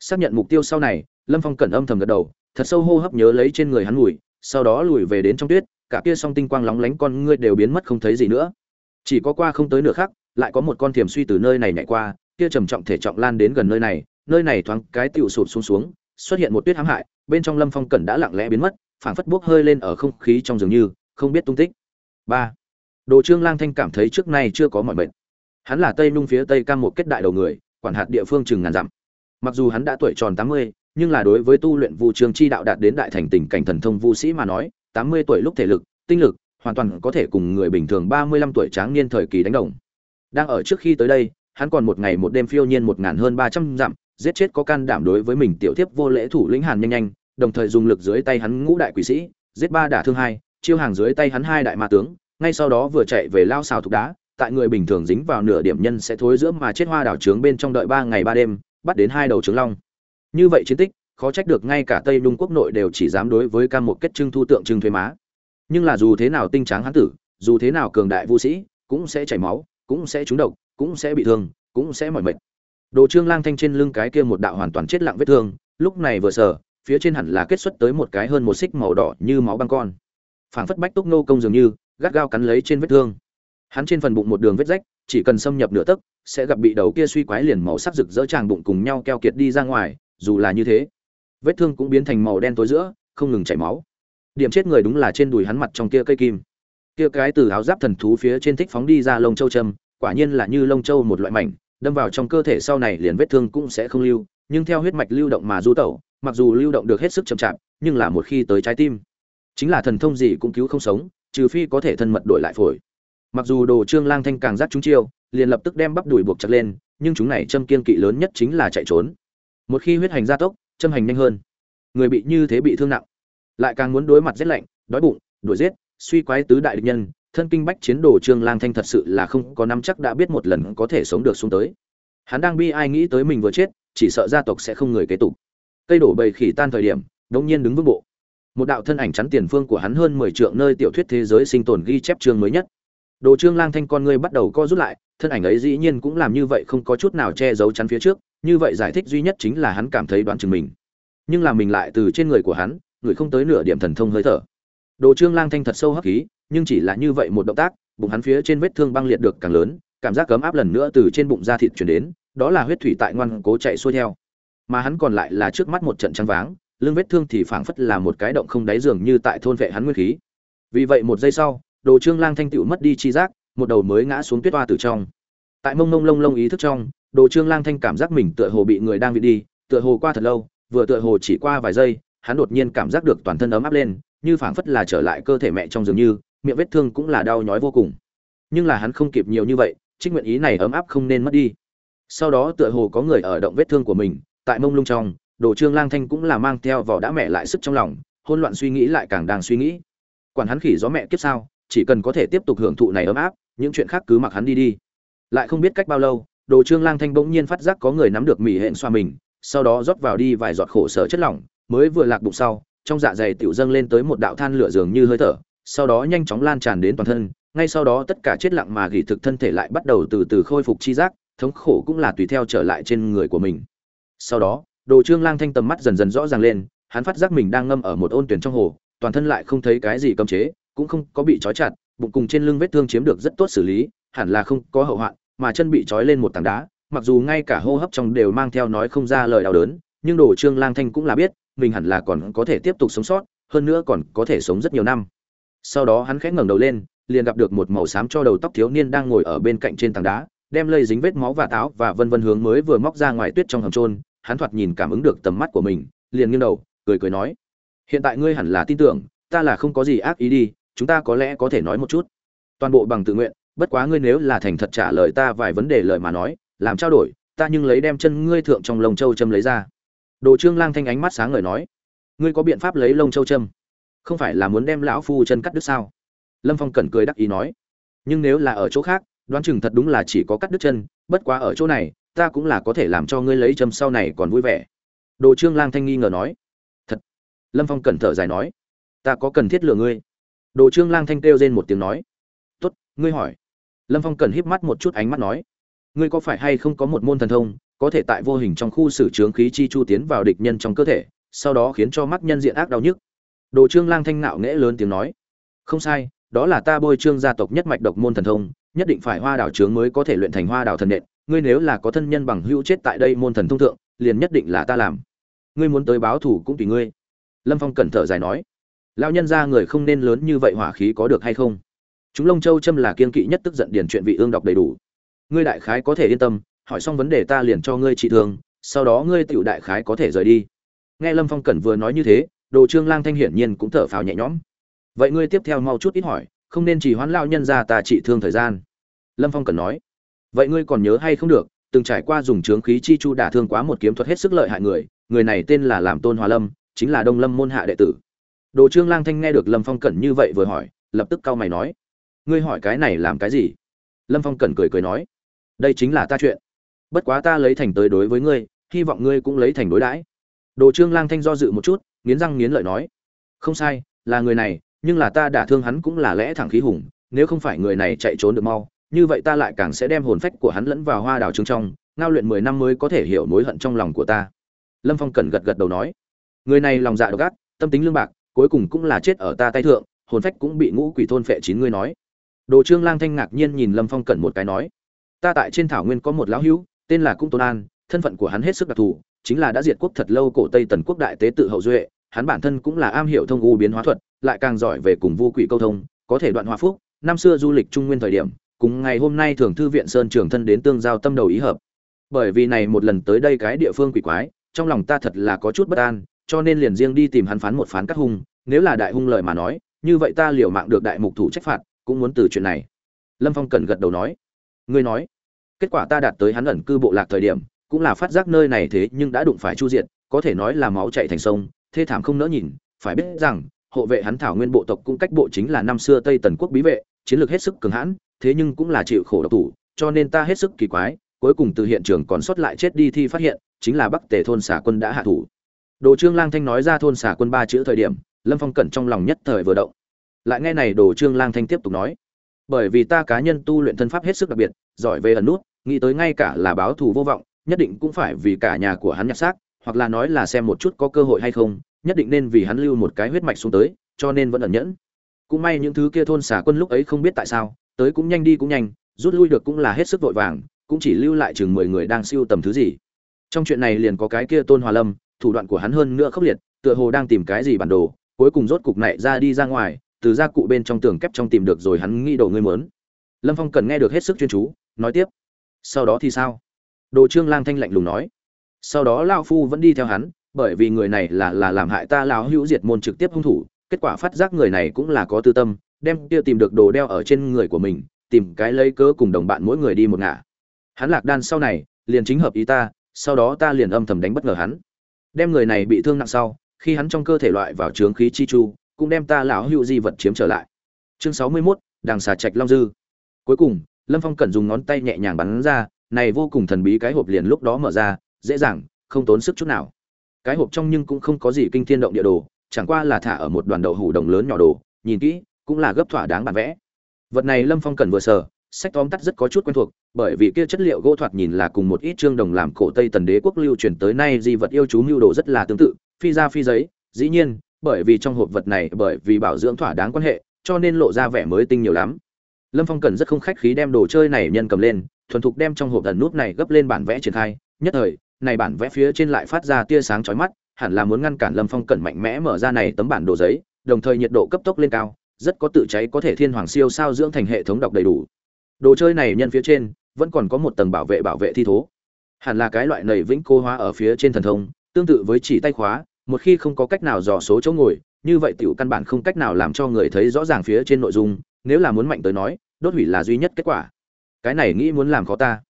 A: Xác nhận mục tiêu sau này, lâm phong cẩn âm thầm gật đầu, thật sâu hô hấp nhớ lấy trên người hắn mùi sau đó lùi về đến trong tuyết, cả kia song tinh quang lóng lánh con ngươi đều biến mất không thấy gì nữa. Chỉ có qua không tới nửa khắc, lại có một con thiềm suy từ nơi này nhảy qua kia trầm trọng thể trọng lan đến gần nơi này nơi này thoáng cái tiểu sụt xuống xuống, xuất hiện một tuyết hãm hại, bên trong lâm phong cẩn đã lặng lẽ biến mất, phảng phất bốc hơi lên ở không khí trong dường như, không biết tung tích. Ba. Đồ trương lang thanh cảm thấy trước nay chưa có mọi bệnh hắn là tây nung phía tây cam một kết đại đầu người, quản hạt địa phương chừng ngàn dặm. Mặc dù hắn đã tuổi tròn tám mươi, nhưng là đối với tu luyện vu trường chi đạo đạt đến đại thành tình cảnh thần thông vu sĩ mà nói, tám mươi tuổi lúc thể lực, tinh lực, hoàn toàn có thể cùng người bình thường ba mươi lăm tuổi tráng niên thời kỳ đánh đồng. Đang ở trước khi tới đây hắn còn một ngày một đêm phiêu nhiên một ngàn hơn ba trăm dặm, giết chết có can đảm đối với mình tiểu tiếp vô lễ thủ lĩnh hàn nhanh nhanh, đồng thời dùng lực dưới tay hắn ngũ đại quỷ sĩ, giết ba đả thương hai, chiêu hàng dưới tay hắn hai đại ma tướng, ngay sau đó vừa chạy về lao xào thục đá, tại người bình thường dính vào nửa điểm nhân sẽ thối giữa mà chết hoa đảo trướng bên trong đợi ba ngày ba đêm, bắt đến hai đầu trứng long. Như vậy chiến tích, khó trách được ngay cả tây đung quốc nội đều chỉ dám đối với cam một kết trưng thu tượng trưng thuế má. Nhưng là dù thế nào tinh tráng hán tử, dù thế nào cường đại vũ sĩ, cũng sẽ chảy máu, cũng sẽ trúng độc cũng sẽ bị thương, cũng sẽ mỏi mệt. Đồ trương lang thanh trên lưng cái kia một đạo hoàn toàn chết lặng vết thương, lúc này vừa sờ, phía trên hẳn là kết xuất tới một cái hơn một xích màu đỏ như máu băng con. Phảng phất bách túc nô công dường như, gắt gao cắn lấy trên vết thương. Hắn trên phần bụng một đường vết rách, chỉ cần xâm nhập nửa tấc, sẽ gặp bị đầu kia suy quái liền màu sắc rực rỡ tràng bụng cùng nhau keo kiệt đi ra ngoài, dù là như thế, vết thương cũng biến thành màu đen tối giữa, không ngừng chảy máu. Điểm chết người đúng là trên đùi hắn mặt trong kia cây kim. Kia cái từ áo giáp thần thú phía trên thích phóng đi ra lông châu châm quả nhiên là như lông châu một loại mảnh, đâm vào trong cơ thể sau này liền vết thương cũng sẽ không lưu, nhưng theo huyết mạch lưu động mà du tẩu, mặc dù lưu động được hết sức chậm chạp, nhưng là một khi tới trái tim, chính là thần thông gì cũng cứu không sống, trừ phi có thể thân mật đổi lại phổi. Mặc dù đồ trương lang thanh càng giác chúng chiêu, liền lập tức đem bắp đuổi buộc chặt lên, nhưng chúng này châm kiên kỵ lớn nhất chính là chạy trốn. Một khi huyết hành gia tốc, châm hành nhanh hơn. Người bị như thế bị thương nặng, lại càng muốn đối mặt rét lạnh, đói bụng, đuổi giết, suy quái tứ đại địch nhân thân kinh bách chiến đồ trương lang thanh thật sự là không có năm chắc đã biết một lần có thể sống được xuống tới. Hắn đang bi ai nghĩ tới mình vừa chết, chỉ sợ gia tộc sẽ không người kế tục. Cây đổ bầy khỉ tan thời điểm, đống nhiên đứng vững bộ. Một đạo thân ảnh chắn tiền phương của hắn hơn mười trượng nơi tiểu thuyết thế giới sinh tồn ghi chép chương mới nhất. Đồ trương lang thanh con ngươi bắt đầu co rút lại, thân ảnh ấy dĩ nhiên cũng làm như vậy không có chút nào che giấu chắn phía trước, như vậy giải thích duy nhất chính là hắn cảm thấy đoán chừng mình. Nhưng là mình lại từ trên người của hắn, người không tới nửa điểm thần thông hơi thở. Đồ trương lang thanh thật sâu hấp khí nhưng chỉ là như vậy một động tác, bụng hắn phía trên vết thương băng liệt được càng lớn, cảm giác cấm áp lần nữa từ trên bụng da thịt chuyển đến, đó là huyết thủy tại ngoan cố chạy xuôi theo. Mà hắn còn lại là trước mắt một trận trắng váng, lưng vết thương thì phảng phất là một cái động không đáy giường như tại thôn vệ hắn nguyên khí. Vì vậy một giây sau, đồ trương lang thanh tựu mất đi chi giác, một đầu mới ngã xuống tuyết toa từ trong. Tại mông mông lông lông ý thức trong, đồ trương lang thanh cảm giác mình tựa hồ bị người đang bị đi, tựa hồ qua thật lâu, vừa tựa hồ chỉ qua vài giây, hắn đột nhiên cảm giác được toàn thân ấm áp lên, như phảng phất là trở lại cơ thể mẹ trong giường như miệng vết thương cũng là đau nhói vô cùng. Nhưng là hắn không kịp nhiều như vậy, trích nguyện ý này ấm áp không nên mất đi. Sau đó tựa hồ có người ở động vết thương của mình, tại mông lung trong, đồ trương lang thanh cũng là mang theo vỏ đã mẹ lại sức trong lòng hôn loạn suy nghĩ lại càng đang suy nghĩ. Quản hắn khỉ gió mẹ kiếp sao, chỉ cần có thể tiếp tục hưởng thụ này ấm áp, những chuyện khác cứ mặc hắn đi đi. Lại không biết cách bao lâu, đồ trương lang thanh bỗng nhiên phát giác có người nắm được mỉ hẹn xoa mình, sau đó rót vào đi vài giọt khổ sở chất lỏng, mới vừa lạc bụng sau, trong dạ dày tiểu dâng lên tới một đạo than lửa dường như hơi thở sau đó nhanh chóng lan tràn đến toàn thân, ngay sau đó tất cả chết lặng mà gỉ thực thân thể lại bắt đầu từ từ khôi phục chi giác, thống khổ cũng là tùy theo trở lại trên người của mình. Sau đó, đồ trương lang thanh tầm mắt dần dần rõ ràng lên, hắn phát giác mình đang ngâm ở một ôn tuyển trong hồ, toàn thân lại không thấy cái gì cấm chế, cũng không có bị trói chặt, bụng cùng trên lưng vết thương chiếm được rất tốt xử lý, hẳn là không có hậu hoạn, mà chân bị trói lên một tảng đá, mặc dù ngay cả hô hấp trong đều mang theo nói không ra lời đau đớn, nhưng đồ trương lang thanh cũng là biết, mình hẳn là còn có thể tiếp tục sống sót, hơn nữa còn có thể sống rất nhiều năm sau đó hắn khẽ ngẩng đầu lên, liền gặp được một màu xám cho đầu tóc thiếu niên đang ngồi ở bên cạnh trên tảng đá, đem lây dính vết máu và táo và vân vân hướng mới vừa móc ra ngoài tuyết trong hầm trôn hắn thoạt nhìn cảm ứng được tầm mắt của mình, liền nghiêng đầu, cười cười nói, hiện tại ngươi hẳn là tin tưởng, ta là không có gì ác ý đi, chúng ta có lẽ có thể nói một chút. Toàn bộ bằng tự nguyện, bất quá ngươi nếu là thành thật trả lời ta vài vấn đề lời mà nói, làm trao đổi, ta nhưng lấy đem chân ngươi thượng trong lồng châu châm lấy ra. Đồ trương lang thanh ánh mắt sáng ngời nói, ngươi có biện pháp lấy lông châu châm? Không phải là muốn đem lão phu chân cắt đứt sao? Lâm phong cẩn cười đắc ý nói. Nhưng nếu là ở chỗ khác, đoán chừng thật đúng là chỉ có cắt đứt chân, bất quá ở chỗ này, ta cũng là có thể làm cho ngươi lấy châm sau này còn vui vẻ. Đồ trương lang thanh nghi ngờ nói. Thật. Lâm phong cẩn thở dài nói. Ta có cần thiết lừa ngươi? Đồ trương lang thanh kêu rên một tiếng nói. Tốt, ngươi hỏi. Lâm phong cần híp mắt một chút ánh mắt nói. Ngươi có phải hay không có một môn thần thông, có thể tại vô hình trong khu xử trướng khí chi chu tiến vào địch nhân trong cơ thể, sau đó khiến cho mắt nhân diện ác đau nhức? Đồ trương lang thanh nạo nghễ lớn tiếng nói. Không sai, đó là ta bôi trương gia tộc nhất mạch độc môn thần thông, nhất định phải hoa đảo trướng mới có thể luyện thành hoa đảo thần nện. Ngươi nếu là có thân nhân bằng hữu chết tại đây môn thần thông thượng, liền nhất định là ta làm. Ngươi muốn tới báo thủ cũng tùy ngươi. Lâm phong cẩn thở dài nói. Lão nhân gia người không nên lớn như vậy hỏa khí có được hay không? Chúng Long châu châm là kiên kỵ nhất tức giận điền chuyện vị ương đọc đầy đủ. Ngươi đại khái có thể yên tâm, hỏi xong vấn đề ta liền cho ngươi trị thương, sau đó ngươi tiểu đại khái có thể rời đi. Nghe lâm phong cẩn vừa nói như thế đồ trương lang thanh hiển nhiên cũng thở phào nhẹ nhõm. Vậy ngươi tiếp theo mau chút ít hỏi, không nên chỉ hoãn lao nhân ra ta trị thương thời gian. Lâm phong cẩn nói. Vậy ngươi còn nhớ hay không được, từng trải qua dùng trướng khí chi chu đả thương quá một kiếm thuật hết sức lợi hại người người này tên là làm tôn hòa lâm, chính là đông lâm môn hạ đệ tử. Đồ trương lang thanh nghe được lâm phong cẩn như vậy vừa hỏi, lập tức cau mày nói. Ngươi hỏi cái này làm cái gì? Lâm phong cẩn cười cười nói. Đây chính là ta chuyện. Bất quá ta lấy thành tới đối với ngươi, hy vọng ngươi cũng lấy thành đối đãi. Đồ trương lang thanh do dự một chút nghiến răng nghiến lợi nói, không sai, là người này, nhưng là ta đả thương hắn cũng là lẽ thẳng khí hùng, nếu không phải người này chạy trốn được mau, như vậy ta lại càng sẽ đem hồn phách của hắn lẫn vào hoa đào trứng trong, ngao luyện mười năm mới có thể hiểu mối hận trong lòng của ta. Lâm phong cần gật gật đầu nói, người này lòng dạ độc ác, tâm tính lương bạc, cuối cùng cũng là chết ở ta tay thượng, hồn phách cũng bị ngũ quỷ thôn phệ chín ngươi nói. Đồ trương lang thanh ngạc nhiên nhìn lâm phong cần một cái nói, ta tại trên thảo nguyên có một lão hữu, tên là cung tôn an, thân phận của hắn hết sức đặc thù, chính là đã diệt quốc thật lâu cổ tây tần quốc đại tế tự hậu duệ hắn bản thân cũng là am hiểu thông u biến hóa thuật, lại càng giỏi về cùng vu quỷ câu thông, có thể đoạn hòa phúc, năm xưa du lịch trung nguyên thời điểm, cùng ngày hôm nay thường thư viện sơn trường thân đến tương giao tâm đầu ý hợp. Bởi vì này một lần tới đây cái địa phương quỷ quái, trong lòng ta thật là có chút bất an, cho nên liền riêng đi tìm hắn phán một phán cắt hung, nếu là đại hung lời mà nói, như vậy ta liều mạng được đại mục thủ trách phạt, cũng muốn từ chuyện này. Lâm phong cẩn gật đầu nói, ngươi nói, kết quả ta đạt tới hắn ẩn cư bộ lạc thời điểm, cũng là phát giác nơi này thế nhưng đã đụng phải chu diện có thể nói là máu chảy thành sông thê thảm không nỡ nhìn, phải biết rằng, hộ vệ hắn thảo nguyên bộ tộc cũng cách bộ chính là năm xưa tây tần quốc bí vệ, chiến lược hết sức cường hãn, thế nhưng cũng là chịu khổ độc thủ, cho nên ta hết sức kỳ quái, cuối cùng từ hiện trường còn sót lại chết đi thi phát hiện, chính là bắc tề thôn xả quân đã hạ thủ. Đồ trương lang thanh nói ra thôn xả quân ba chữ thời điểm, lâm phong cẩn trong lòng nhất thời vừa động. Lại nghe này đồ trương lang thanh tiếp tục nói, bởi vì ta cá nhân tu luyện thân pháp hết sức đặc biệt, giỏi về ẩn nút, nghĩ tới ngay cả là báo thù vô vọng, nhất định cũng phải vì cả nhà của hắn nhặt xác hoặc là nói là xem một chút có cơ hội hay không, nhất định nên vì hắn lưu một cái huyết mạch xuống tới, cho nên vẫn ẩn nhẫn. Cũng may những thứ kia thôn xả quân lúc ấy không biết tại sao, tới cũng nhanh đi cũng nhanh, rút lui được cũng là hết sức vội vàng, cũng chỉ lưu lại chừng mười người đang siêu tầm thứ gì. Trong chuyện này liền có cái kia tôn hòa lâm, thủ đoạn của hắn hơn nữa khốc liệt, tựa hồ đang tìm cái gì bản đồ, cuối cùng rốt cục này ra đi ra ngoài, từ gia cụ bên trong tường kép trong tìm được rồi hắn nghĩ đồ ngươi muốn. Lâm phong cần nghe được hết sức chuyên chú, nói tiếp. Sau đó thì sao? Đồ trương lang thanh lạnh lùng nói sau đó lao phu vẫn đi theo hắn bởi vì người này là là làm hại ta lão hữu diệt môn trực tiếp hung thủ kết quả phát giác người này cũng là có tư tâm đem kia tìm được đồ đeo ở trên người của mình tìm cái lấy cớ cùng đồng bạn mỗi người đi một ngả. Hắn lạc đan sau này liền chính hợp ý ta sau đó ta liền âm thầm đánh bất ngờ hắn. Đem người này bị thương nặng sau khi hắn trong cơ thể loại vào trướng khí chi chu cũng đem ta lão hữu di vật chiếm trở lại. Chương sáu mươi 61, đàng xà trạch long dư. Cuối cùng lâm phong cần dùng ngón tay nhẹ nhàng bắn ra này vô cùng thần bí cái hộp liền lúc đó mở ra dễ dàng, không tốn sức chút nào. Cái hộp trong nhưng cũng không có gì kinh thiên động địa đồ, chẳng qua là thả ở một đoàn đậu hủ đồng lớn nhỏ đồ, nhìn kỹ, cũng là gấp thỏa đáng bản vẽ. Vật này lâm phong cần vừa sờ, sách tóm tắt rất có chút quen thuộc, bởi vì kia chất liệu gỗ thoạt nhìn là cùng một ít trương đồng làm cổ tây tần đế quốc lưu truyền tới nay di vật yêu chú mưu đồ rất là tương tự, phi ra phi giấy. Dĩ nhiên, bởi vì trong hộp vật này, bởi vì bảo dưỡng thỏa đáng quan hệ, cho nên lộ ra vẻ mới tinh nhiều lắm. Lâm phong cần rất không khách khí đem đồ chơi này nhân cầm lên, thuần thục đem trong hộp thần nút này gấp lên bản vẽ triển khai, nhất thời này bản vẽ phía trên lại phát ra tia sáng chói mắt, hẳn là muốn ngăn cản lâm phong cẩn mạnh mẽ mở ra này tấm bản đồ giấy, đồng thời nhiệt độ cấp tốc lên cao, rất có tự cháy có thể thiên hoàng siêu sao dưỡng thành hệ thống đọc đầy đủ. Đồ chơi này nhân phía trên, vẫn còn có một tầng bảo vệ bảo vệ thi thố. Hẳn là cái loại nảy vĩnh cô hóa ở phía trên thần thông, tương tự với chỉ tay khóa, một khi không có cách nào dò số chỗ ngồi, như vậy tiểu căn bản không cách nào làm cho người thấy rõ ràng phía trên nội dung, nếu là muốn mạnh tới nói, đốt hủy là duy nhất kết quả. Cái này nghĩ muốn làm khó ta.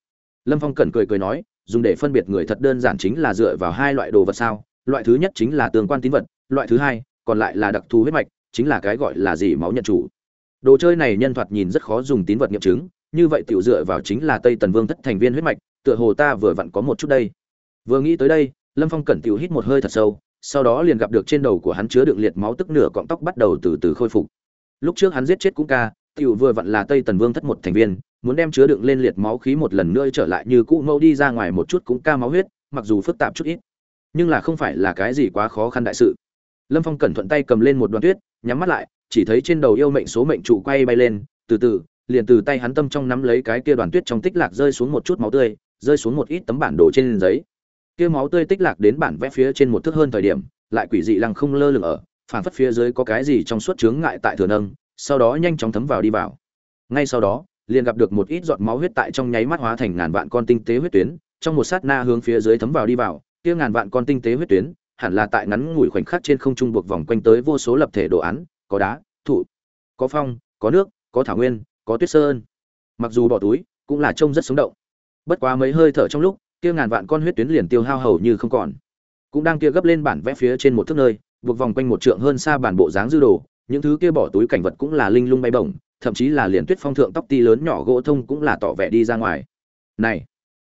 A: Lâm phong cẩn cười cười nói dùng để phân biệt người thật đơn giản chính là dựa vào hai loại đồ vật sao? Loại thứ nhất chính là tương quan tín vật, loại thứ hai, còn lại là đặc thù huyết mạch, chính là cái gọi là gì máu nhận chủ. Đồ chơi này nhân thoạt nhìn rất khó dùng tín vật nghiệm chứng, như vậy tiểu dựa vào chính là tây tần vương thất thành viên huyết mạch, tựa hồ ta vừa vặn có một chút đây. Vừa nghĩ tới đây, lâm phong cẩn tiểu hít một hơi thật sâu, sau đó liền gặp được trên đầu của hắn chứa đựng liệt máu tức nửa cọng tóc bắt đầu từ từ khôi phục. Lúc trước hắn giết chết cũng ca, tiểu vừa vặn là tây tần vương thất một thành viên muốn đem chứa đựng lên liệt máu khí một lần nữa trở lại như cũ mẫu đi ra ngoài một chút cũng ca máu huyết, mặc dù phức tạp chút ít. Nhưng là không phải là cái gì quá khó khăn đại sự. Lâm phong cẩn thuận tay cầm lên một đoàn tuyết, nhắm mắt lại, chỉ thấy trên đầu yêu mệnh số mệnh trụ quay bay lên, từ từ, liền từ tay hắn tâm trong nắm lấy cái kia đoàn tuyết trong tích lạc rơi xuống một chút máu tươi, rơi xuống một ít tấm bản đồ trên giấy. Kia máu tươi tích lạc đến bản vẽ phía trên một thước hơn thời điểm, lại quỷ dị lăng không lơ lửng ở phản phất phía dưới có cái gì trong suốt chướng ngại tại thừa nâng, sau đó nhanh chóng thấm vào đi vào. Ngay sau đó liền gặp được một ít giọt máu huyết tại trong nháy mắt hóa thành ngàn vạn con tinh tế huyết tuyến, trong một sát na hướng phía dưới thấm vào đi vào, kia ngàn vạn con tinh tế huyết tuyến, hẳn là tại ngắn ngủi khoảnh khắc trên không trung buộc vòng quanh tới vô số lập thể đồ án, có đá, thụ, có phong, có nước, có thảo nguyên, có tuyết sơn. Mặc dù bỏ túi, cũng là trông rất sống động. Bất quá mấy hơi thở trong lúc, kia ngàn vạn con huyết tuyến liền tiêu hao hầu như không còn. Cũng đang kia gấp lên bản vẽ phía trên một thước nơi, buộc vòng quanh một trượng hơn xa bản bộ dáng dư đồ, những thứ kia bỏ túi cảnh vật cũng là linh lung bay bổng thậm chí là liền tuyết phong thượng tóc ti lớn nhỏ gỗ thông cũng là tỏ vẻ đi ra ngoài. Này,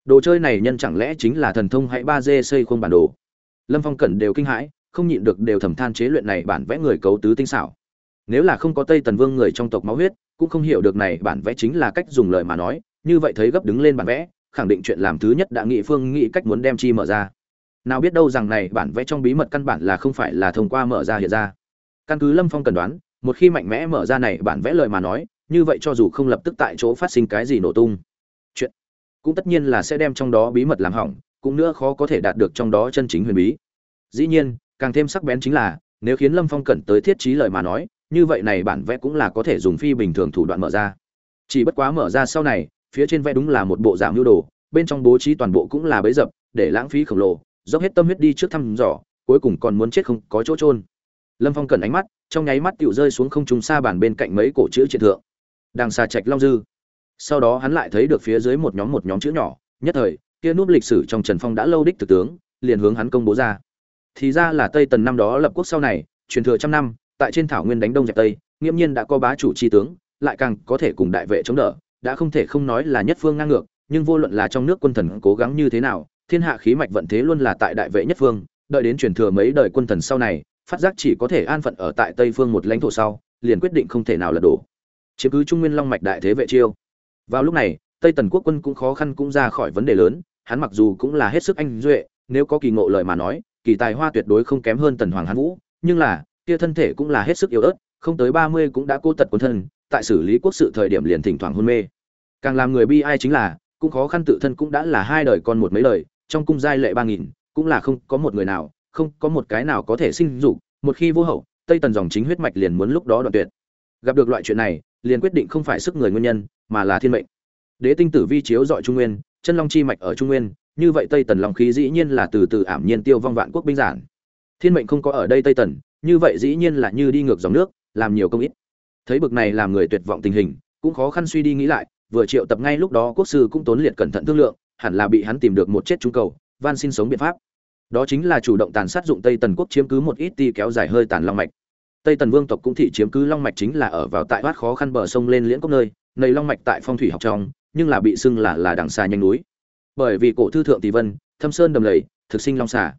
A: đồ chơi này nhân chẳng lẽ chính là thần thông hãy ba d xây khung bản đồ? Lâm phong cẩn đều kinh hãi, không nhịn được đều thầm than chế luyện này bản vẽ người cấu tứ tinh xảo. Nếu là không có tây tần vương người trong tộc máu huyết, cũng không hiểu được này bản vẽ chính là cách dùng lời mà nói, như vậy thấy gấp đứng lên bản vẽ, khẳng định chuyện làm thứ nhất đã nghị phương nghĩ cách muốn đem chi mở ra. Nào biết đâu rằng này bản vẽ trong bí mật căn bản là không phải là thông qua mở ra hiện ra. Căn cứ lâm phong cần đoán một khi mạnh mẽ mở ra này bản vẽ lời mà nói, như vậy cho dù không lập tức tại chỗ phát sinh cái gì nổ tung, chuyện cũng tất nhiên là sẽ đem trong đó bí mật làm hỏng, cũng nữa khó có thể đạt được trong đó chân chính huyền bí. Dĩ nhiên, càng thêm sắc bén chính là, nếu khiến lâm phong cẩn tới thiết trí lời mà nói, như vậy này bản vẽ cũng là có thể dùng phi bình thường thủ đoạn mở ra. Chỉ bất quá mở ra sau này, phía trên vẽ đúng là một bộ giảm lưu đồ, bên trong bố trí toàn bộ cũng là bấy dập, để lãng phí khổng lồ, dốc hết tâm huyết đi trước thăm dò, cuối cùng còn muốn chết không có chỗ trôn lâm phong cần ánh mắt, trong nháy mắt tựu rơi xuống không trung xa bản bên cạnh mấy cổ chữ triệt thượng. Đằng xà trạch long dư. Sau đó hắn lại thấy được phía dưới một nhóm một nhóm chữ nhỏ, nhất thời, kia núp lịch sử trong trần phong đã lâu đích thực tướng, liền hướng hắn công bố ra. Thì ra là tây tần năm đó lập quốc sau này, truyền thừa trăm năm, tại trên thảo nguyên đánh đông dẹp tây, nghiễm nhiên đã có bá chủ tri tướng, lại càng có thể cùng đại vệ chống đỡ, đã không thể không nói là nhất phương ngang ngược, nhưng vô luận là trong nước quân thần cố gắng như thế nào, thiên hạ khí mạch vận thế luôn là tại đại vệ nhất phương, đợi đến truyền thừa mấy đời quân thần sau này phát giác chỉ có thể an phận ở tại tây phương một lãnh thổ sau, liền quyết định không thể nào lật đổ. Chiếm cứ trung nguyên long mạch đại thế vệ chiêu. Vào lúc này, tây tần quốc quân cũng khó khăn cũng ra khỏi vấn đề lớn, hắn mặc dù cũng là hết sức anh duệ, nếu có kỳ ngộ lời mà nói, kỳ tài hoa tuyệt đối không kém hơn tần hoàng hán vũ, nhưng là, kia thân thể cũng là hết sức yếu ớt, không tới ba mươi cũng đã cô tật quân thân, tại xử lý quốc sự thời điểm liền thỉnh thoảng hôn mê. Càng làm người bi ai chính là, cũng khó khăn tự thân cũng đã là hai đời con một mấy lời, trong cung giai lệ ba nghìn, cũng là không có một người nào không có một cái nào có thể sinh dục, một khi vô hậu, tây tần dòng chính huyết mạch liền muốn lúc đó đoạn tuyệt. Gặp được loại chuyện này, liền quyết định không phải sức người nguyên nhân, mà là thiên mệnh. Đế tinh tử vi chiếu dọi trung nguyên, chân long chi mạch ở trung nguyên, như vậy tây tần long khí dĩ nhiên là từ từ ảm nhiên tiêu vong vạn quốc binh giản. Thiên mệnh không có ở đây tây tần, như vậy dĩ nhiên là như đi ngược dòng nước, làm nhiều công ít. Thấy bực này làm người tuyệt vọng tình hình, cũng khó khăn suy đi nghĩ lại, vừa triệu tập ngay lúc đó quốc sư cũng tốn liệt cẩn thận thương lượng, hẳn là bị hắn tìm được một chết trúng cầu, van xin sống biện pháp đó chính là chủ động tàn sát dụng tây tần quốc chiếm cứ một ít ti kéo dài hơi tàn long mạch. Tây tần vương tộc cũng thị chiếm cứ long mạch chính là ở vào tại thoát khó khăn bờ sông lên liễn cốc nơi nầy long mạch tại phong thủy học trong, nhưng là bị xưng là là đằng xa nhanh núi. Bởi vì cổ thư thượng tỷ vân, thâm sơn đầm lầy, thực sinh long xà.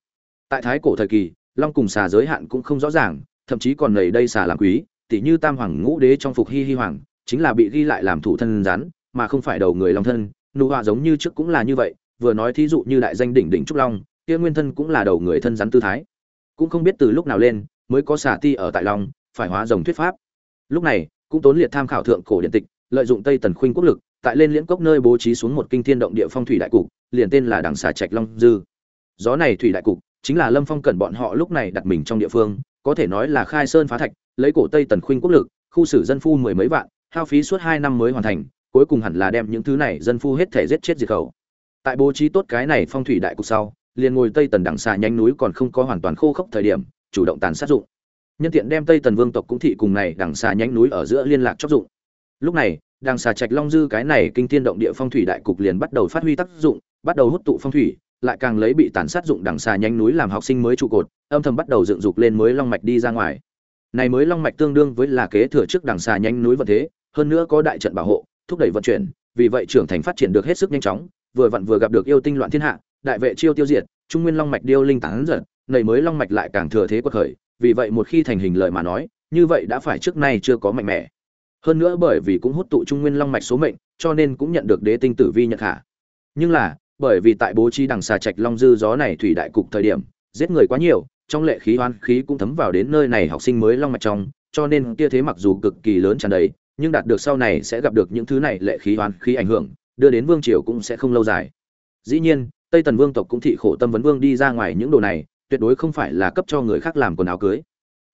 A: Tại thái cổ thời kỳ, long cùng xà giới hạn cũng không rõ ràng, thậm chí còn nầy đây xà làm quý tỷ như tam hoàng ngũ đế trong phục hy hy hoàng, chính là bị ghi lại làm thủ thân rắn, mà không phải đầu người long thân. Nụ họa giống như trước cũng là như vậy, vừa nói thí dụ như đại danh đỉnh đỉnh trúc long kia nguyên thân cũng là đầu người thân rắn tư thái. Cũng không biết từ lúc nào lên, mới có xả ti ở tại long, phải hóa rồng thuyết pháp. Lúc này, cũng tốn liệt tham khảo thượng cổ điện tịch, lợi dụng tây tần khuynh quốc lực, tại lên liễn cốc nơi bố trí xuống một kinh thiên động địa phong thủy đại cục, liền tên là đằng xà trạch long dư. Gió này thủy đại cục, chính là lâm phong cẩn bọn họ lúc này đặt mình trong địa phương, có thể nói là khai sơn phá thạch, lấy cổ tây tần khuynh quốc lực, khu xử dân phu mười mấy vạn, hao phí suốt hai năm mới hoàn thành, cuối cùng hẳn là đem những thứ này dân phu hết thể giết chết diệt khẩu. Tại bố trí tốt cái này phong thủy đại cục sau liền ngồi tây tần đằng xa nhánh núi còn không có hoàn toàn khô khốc thời điểm, chủ động tàn sát dụng. Nhân tiện đem tây tần vương tộc cũng thị cùng này đằng xa nhánh núi ở giữa liên lạc chóc dụng. Lúc này, đằng xà trạch long dư cái này kinh thiên động địa phong thủy đại cục liền bắt đầu phát huy tác dụng, bắt đầu hút tụ phong thủy, lại càng lấy bị tàn sát dụng đằng xà nhánh núi làm học sinh mới trụ cột, âm thầm bắt đầu dựng dục lên mới long mạch đi ra ngoài. Này mới long mạch tương đương với là kế thừa trước đằng xà nhánh núi vận thế, hơn nữa có đại trận bảo hộ, thúc đẩy vận chuyển, vì vậy trưởng thành phát triển được hết sức nhanh chóng, vừa vặn vừa gặp được yêu tinh loạn thiên hạ đại vệ chiêu tiêu diệt, trung nguyên long mạch điêu linh tán giật nầy mới long mạch lại càng thừa thế quật khởi, vì vậy một khi thành hình lợi mà nói, như vậy đã phải trước nay chưa có mạnh mẽ. Hơn nữa bởi vì cũng hút tụ trung nguyên long mạch số mệnh, cho nên cũng nhận được đế tinh tử vi nhận hạ nhưng là, bởi vì tại bố trí đằng xà trạch long dư gió này thủy đại cục thời điểm, giết người quá nhiều, trong lệ khí oan khí cũng thấm vào đến nơi này học sinh mới long mạch trong, cho nên kia thế mặc dù cực kỳ lớn tràn đầy, nhưng đạt được sau này sẽ gặp được những thứ này lệ khí oan khí ảnh hưởng, đưa đến vương triều cũng sẽ không lâu dài. Dĩ nhiên tây tần vương tộc cũng thị khổ tâm vấn vương đi ra ngoài những đồ này, tuyệt đối không phải là cấp cho người khác làm quần áo cưới.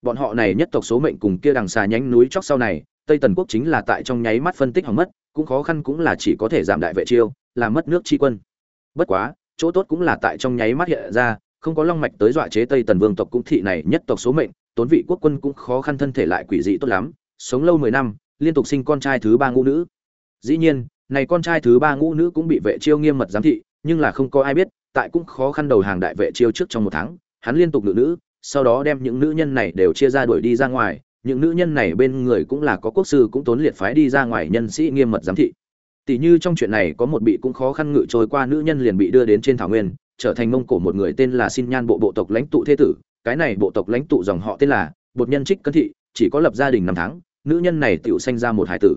A: Bọn họ này nhất tộc số mệnh cùng kia đằng xà nhánh núi chóc sau này, tây tần quốc chính là tại trong nháy mắt phân tích hỏng mất, cũng khó khăn cũng là chỉ có thể giảm đại vệ chiêu làm mất nước tri quân. Bất quá, chỗ tốt cũng là tại trong nháy mắt hiện ra, không có long mạch tới dọa chế tây tần vương tộc cũng thị này nhất tộc số mệnh, tốn vị quốc quân cũng khó khăn thân thể lại quỷ dị tốt lắm, sống lâu mười năm, liên tục sinh con trai thứ ba ngũ nữ. Dĩ nhiên, này con trai thứ ba ngũ nữ cũng bị vệ chiêu nghiêm mật giám thị nhưng là không có ai biết, tại cũng khó khăn đầu hàng đại vệ chiêu trước trong một tháng, hắn liên tục nữ nữ, sau đó đem những nữ nhân này đều chia ra đuổi đi ra ngoài, những nữ nhân này bên người cũng là có quốc sư cũng tốn liệt phái đi ra ngoài nhân sĩ nghiêm mật giám thị. Tỷ như trong chuyện này có một bị cũng khó khăn ngự trôi qua nữ nhân liền bị đưa đến trên thảo nguyên, trở thành mông cổ một người tên là xin nhan bộ bộ tộc lãnh tụ thế tử, cái này bộ tộc lãnh tụ dòng họ tên là bột nhân trích cấn thị, chỉ có lập gia đình năm tháng, nữ nhân này tựu sanh ra một hải tử.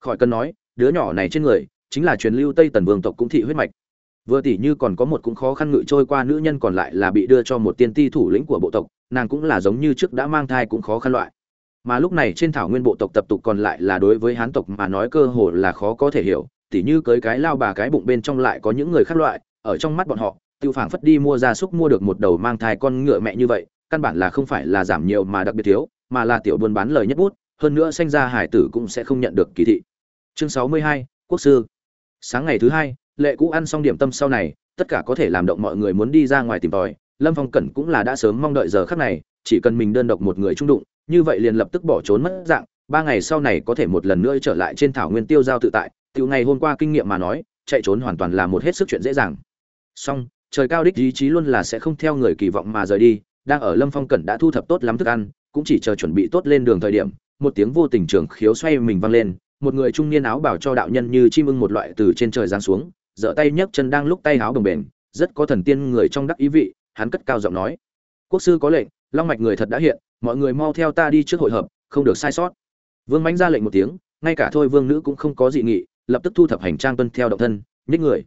A: Khỏi cần nói, đứa nhỏ này trên người chính là truyền lưu tây tần vương tộc cũng thị huyết mạch vừa tỷ như còn có một cũng khó khăn ngự trôi qua nữ nhân còn lại là bị đưa cho một tiên ti thủ lĩnh của bộ tộc, nàng cũng là giống như trước đã mang thai cũng khó khăn loại. Mà lúc này trên thảo nguyên bộ tộc tập tục còn lại là đối với hán tộc mà nói cơ hồ là khó có thể hiểu, tỉ như cưới cái lao bà cái bụng bên trong lại có những người khác loại, ở trong mắt bọn họ, tiêu phảng phất đi mua gia súc mua được một đầu mang thai con ngựa mẹ như vậy, căn bản là không phải là giảm nhiều mà đặc biệt thiếu, mà là tiểu buôn bán lời nhất bút, hơn nữa sinh ra hải tử cũng sẽ không nhận được kỳ thị. Chương sáu mươi hai, quốc sư. Sáng ngày thứ hai lệ cũ ăn xong điểm tâm sau này, tất cả có thể làm động mọi người muốn đi ra ngoài tìm tòi. Lâm phong cẩn cũng là đã sớm mong đợi giờ khắc này, chỉ cần mình đơn độc một người trung đụng, như vậy liền lập tức bỏ trốn mất dạng. Ba ngày sau này có thể một lần nữa trở lại trên thảo nguyên tiêu giao tự tại. Từ ngày hôm qua kinh nghiệm mà nói, chạy trốn hoàn toàn là một hết sức chuyện dễ dàng. Song trời cao đích ý chí luôn là sẽ không theo người kỳ vọng mà rời đi. Đang ở lâm phong cẩn đã thu thập tốt lắm thức ăn, cũng chỉ chờ chuẩn bị tốt lên đường thời điểm, một tiếng vô tình trường khiếu xoay mình vang lên. Một người trung niên áo bảo cho đạo nhân như chim ưng một loại từ trên trời giáng xuống giở tay nhấc chân đang lúc tay háo đồng bền rất có thần tiên người trong đắc ý vị, hắn cất cao giọng nói. Quốc sư có lệnh, long mạch người thật đã hiện, mọi người mau theo ta đi trước hội hợp, không được sai sót. Vương mãnh ra lệnh một tiếng, ngay cả thôi vương nữ cũng không có dị nghị, lập tức thu thập hành trang tuân theo động thân, nhích người.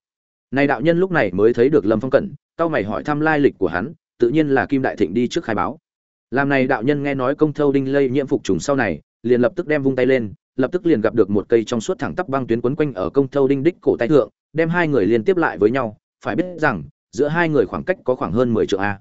A: Này đạo nhân lúc này mới thấy được lâm phong cẩn cao mày hỏi thăm lai lịch của hắn, tự nhiên là kim đại thịnh đi trước khai báo. Làm này đạo nhân nghe nói công thâu đinh lây nhiễm phục trùng sau này, liền lập tức đem vung tay lên, lập tức liền gặp được một cây trong suốt thẳng tắp băng tuyến quấn quanh ở công thâu đinh đích cổ tay thượng đem hai người liên tiếp lại với nhau, phải biết rằng, giữa hai người khoảng cách có khoảng hơn mười triệu a.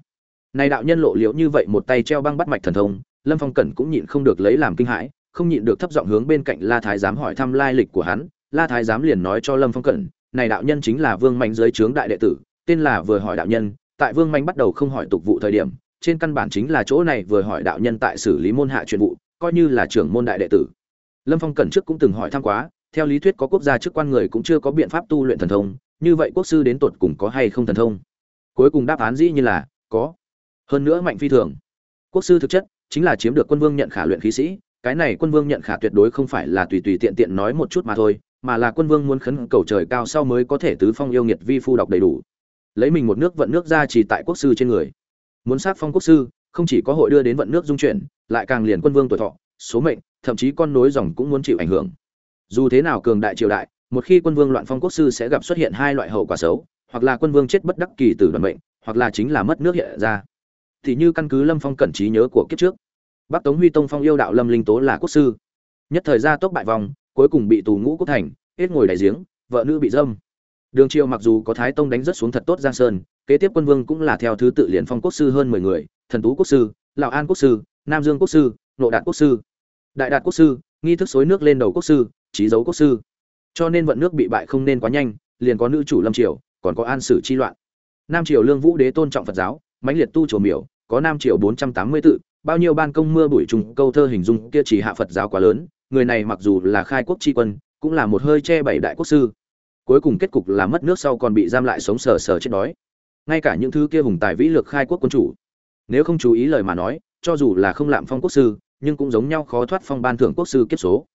A: Này đạo nhân lộ liễu như vậy một tay treo băng bắt mạch thần thông, lâm phong cẩn cũng nhịn không được lấy làm kinh hãi, không nhịn được thấp giọng hướng bên cạnh la thái giám hỏi thăm lai lịch của hắn. La thái giám liền nói cho lâm phong cẩn, này đạo nhân chính là vương mạnh dưới trướng đại đệ tử, tên là vừa hỏi đạo nhân, tại vương mạnh bắt đầu không hỏi tục vụ thời điểm, trên căn bản chính là chỗ này vừa hỏi đạo nhân tại xử lý môn hạ chuyện vụ, coi như là trưởng môn đại đệ tử. Lâm phong cẩn trước cũng từng hỏi thăm quá theo lý thuyết có quốc gia chức quan người cũng chưa có biện pháp tu luyện thần thông, như vậy quốc sư đến tột cùng có hay không thần thông? Cuối cùng đáp án dĩ như là, có. Hơn nữa mạnh phi thường. Quốc sư thực chất chính là chiếm được quân vương nhận khả luyện khí sĩ, cái này quân vương nhận khả tuyệt đối không phải là tùy tùy tiện tiện nói một chút mà thôi, mà là quân vương muốn khấn cầu trời cao sau mới có thể tứ phong yêu nghiệt vi phu đọc đầy đủ. Lấy mình một nước vận nước ra chỉ tại quốc sư trên người. Muốn sát phong quốc sư, không chỉ có hội đưa đến vận nước dung chuyển, lại càng liền quân vương tuổi thọ, số mệnh, thậm chí con nối dòng cũng muốn chịu ảnh hưởng dù thế nào cường đại triều đại một khi quân vương loạn phong quốc sư sẽ gặp xuất hiện hai loại hậu quả xấu hoặc là quân vương chết bất đắc kỳ tử đoàn bệnh, hoặc là chính là mất nước hiện ra. Thì như căn cứ lâm phong cẩn trí nhớ của kiếp trước bắc tống huy tông phong yêu đạo lâm linh tố là quốc sư. Nhất thời gia tốc bại vòng cuối cùng bị tù ngũ quốc thành hết ngồi đại giếng vợ nữ bị dâm. Đường triều mặc dù có thái tông đánh rất xuống thật tốt giang sơn kế tiếp quân vương cũng là theo thứ tự liền phong quốc sư hơn mười người thần tú quốc sư lào an quốc sư nam dương quốc sư nộ đạt quốc sư. Đại đạt quốc sư nghi thức xối nước lên đầu quốc sư trí dấu quốc sư. Cho nên vận nước bị bại không nên quá nhanh, liền có nữ chủ lâm triều, còn có an sử chi loạn. Nam triều lương vũ đế tôn trọng phật giáo, mãnh liệt tu chùa miểu, có nam triều bốn trăm tám mươi tự, bao nhiêu ban công mưa bụi trùng, câu thơ hình dung kia chỉ hạ phật giáo quá lớn, người này mặc dù là khai quốc tri quân, cũng là một hơi che bảy đại quốc sư. Cuối cùng kết cục là mất nước sau còn bị giam lại sống sờ sờ chết đói. Ngay cả những thứ kia hùng tài vĩ lược khai quốc quân chủ, nếu không chú ý lời mà nói, cho dù là không lạm phong quốc sư, nhưng cũng giống nhau khó thoát phong ban thưởng quốc sư kiếp số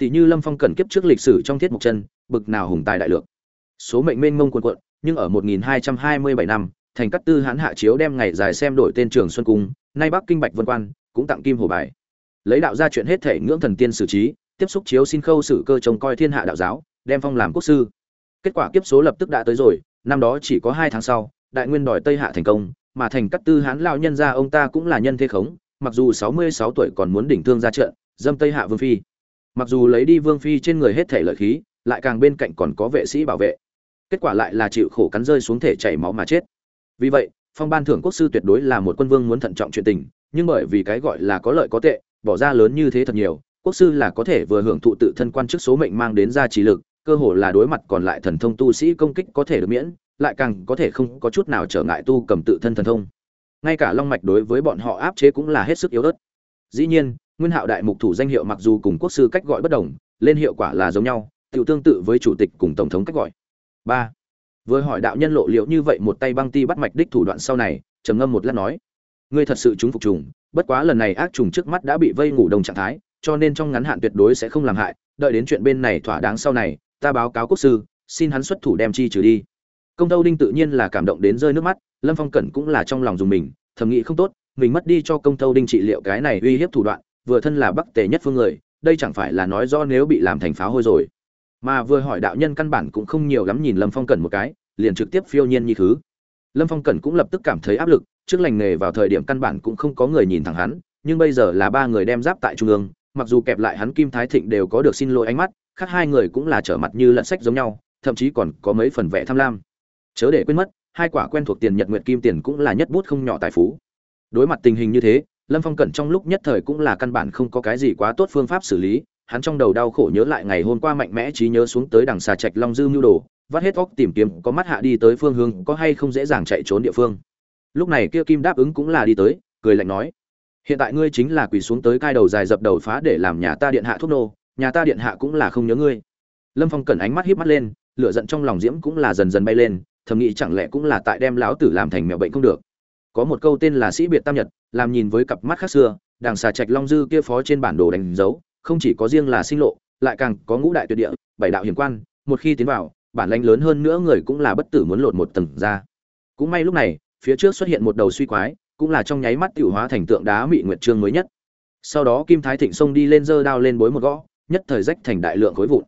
A: tỷ như lâm phong cần kiếp trước lịch sử trong thiết mục chân bực nào hùng tài đại lược. Số mệnh mênh mông quần quận nhưng ở 1227 năm, thành cát tư hãn hạ chiếu đem ngày dài xem đổi tên trường xuân cung, nay bắc kinh bạch vân quan, cũng tặng kim hồ bài. Lấy đạo ra chuyện hết thể ngưỡng thần tiên xử trí, tiếp xúc chiếu xin khâu xử cơ trông coi thiên hạ đạo giáo, đem phong làm quốc sư. Kết quả kiếp số lập tức đã tới rồi, năm đó chỉ có hai tháng sau, đại nguyên đòi tây hạ thành công, mà thành cát tư hãn lao nhân gia ông ta cũng là nhân thế khống, mặc dù 66 tuổi còn muốn đỉnh thương ra trận, dâm tây hạ vương phi mặc dù lấy đi vương phi trên người hết thể lợi khí, lại càng bên cạnh còn có vệ sĩ bảo vệ. Kết quả lại là chịu khổ cắn rơi xuống thể chảy máu mà chết. Vì vậy, phong ban thưởng quốc sư tuyệt đối là một quân vương muốn thận trọng chuyện tình, nhưng bởi vì cái gọi là có lợi có tệ, bỏ ra lớn như thế thật nhiều, quốc sư là có thể vừa hưởng thụ tự thân quan chức số mệnh mang đến ra trí lực, cơ hồ là đối mặt còn lại thần thông tu sĩ công kích có thể được miễn, lại càng có thể không có chút nào trở ngại tu cầm tự thân thần thông. Ngay cả long mạch đối với bọn họ áp chế cũng là hết sức yếu ớt. Dĩ nhiên nguyên hạo đại mục thủ danh hiệu mặc dù cùng quốc sư cách gọi bất đồng, lên hiệu quả là giống nhau tự tương tự với chủ tịch cùng tổng thống cách gọi. Ba. Vừa hỏi đạo nhân lộ liệu như vậy một tay băng ti bắt mạch đích thủ đoạn sau này, trầm ngâm một lát nói, ngươi thật sự chúng phục trùng, bất quá lần này ác trùng trước mắt đã bị vây ngủ đồng trạng thái, cho nên trong ngắn hạn tuyệt đối sẽ không làm hại, đợi đến chuyện bên này thỏa đáng sau này, ta báo cáo quốc sư, xin hắn xuất thủ đem chi trừ đi. Công tâu đinh tự nhiên là cảm động đến rơi nước mắt, lâm phong cẩn cũng là trong lòng dùng mình, thầm nghĩ không tốt, mình mất đi cho công tâu đinh trị liệu cái này uy hiếp thủ đoạn vừa thân là bắc tề nhất phương người, đây chẳng phải là nói do nếu bị làm thành pháo hôi rồi. Mà vừa hỏi đạo nhân căn bản cũng không nhiều lắm nhìn lâm phong cẩn một cái, liền trực tiếp phiêu nhiên như thứ. Lâm phong cẩn cũng lập tức cảm thấy áp lực, trước lành nghề vào thời điểm căn bản cũng không có người nhìn thẳng hắn, nhưng bây giờ là ba người đem giáp tại trung ương, mặc dù kẹp lại hắn kim thái thịnh đều có được xin lỗi ánh mắt, khác hai người cũng là trở mặt như lận sách giống nhau, thậm chí còn có mấy phần vẻ tham lam. Chớ để quên mất, hai quả quen thuộc tiền nhật nguyệt kim tiền cũng là nhất bút không nhỏ tài phú. Đối mặt tình hình như thế lâm phong cẩn trong lúc nhất thời cũng là căn bản không có cái gì quá tốt phương pháp xử lý, hắn trong đầu đau khổ nhớ lại ngày hôm qua mạnh mẽ trí nhớ xuống tới đằng xà trạch long dư mưu đồ, vắt hết óc tìm kiếm có mắt hạ đi tới phương hướng, có hay không dễ dàng chạy trốn địa phương. Lúc này kia kim đáp ứng cũng là đi tới, cười lạnh nói, hiện tại ngươi chính là quỳ xuống tới cai đầu dài dập đầu phá để làm nhà ta điện hạ thuốc nô, nhà ta điện hạ cũng là không nhớ ngươi. Lâm phong cẩn ánh mắt híp mắt lên, lửa giận trong lòng diễm cũng là dần dần bay lên, thầm nghĩ chẳng lẽ cũng là tại đem lão tử làm thành mèo bệnh không được có một câu tên là sĩ biệt tam nhật, làm nhìn với cặp mắt khác xưa đảng xà trạch long dư kia phó trên bản đồ đánh dấu, không chỉ có riêng là sinh lộ, lại càng có ngũ đại tuyệt địa, bảy đạo hiểm quan, một khi tiến vào, bản lãnh lớn hơn nữa người cũng là bất tử muốn lột một tầng ra. Cũng may lúc này, phía trước xuất hiện một đầu suy quái, cũng là trong nháy mắt tiểu hóa thành tượng đá mị nguyệt trương mới nhất. Sau đó kim thái thịnh xông đi lên dơ đao lên bối một gõ, nhất thời rách thành đại lượng khối vụn.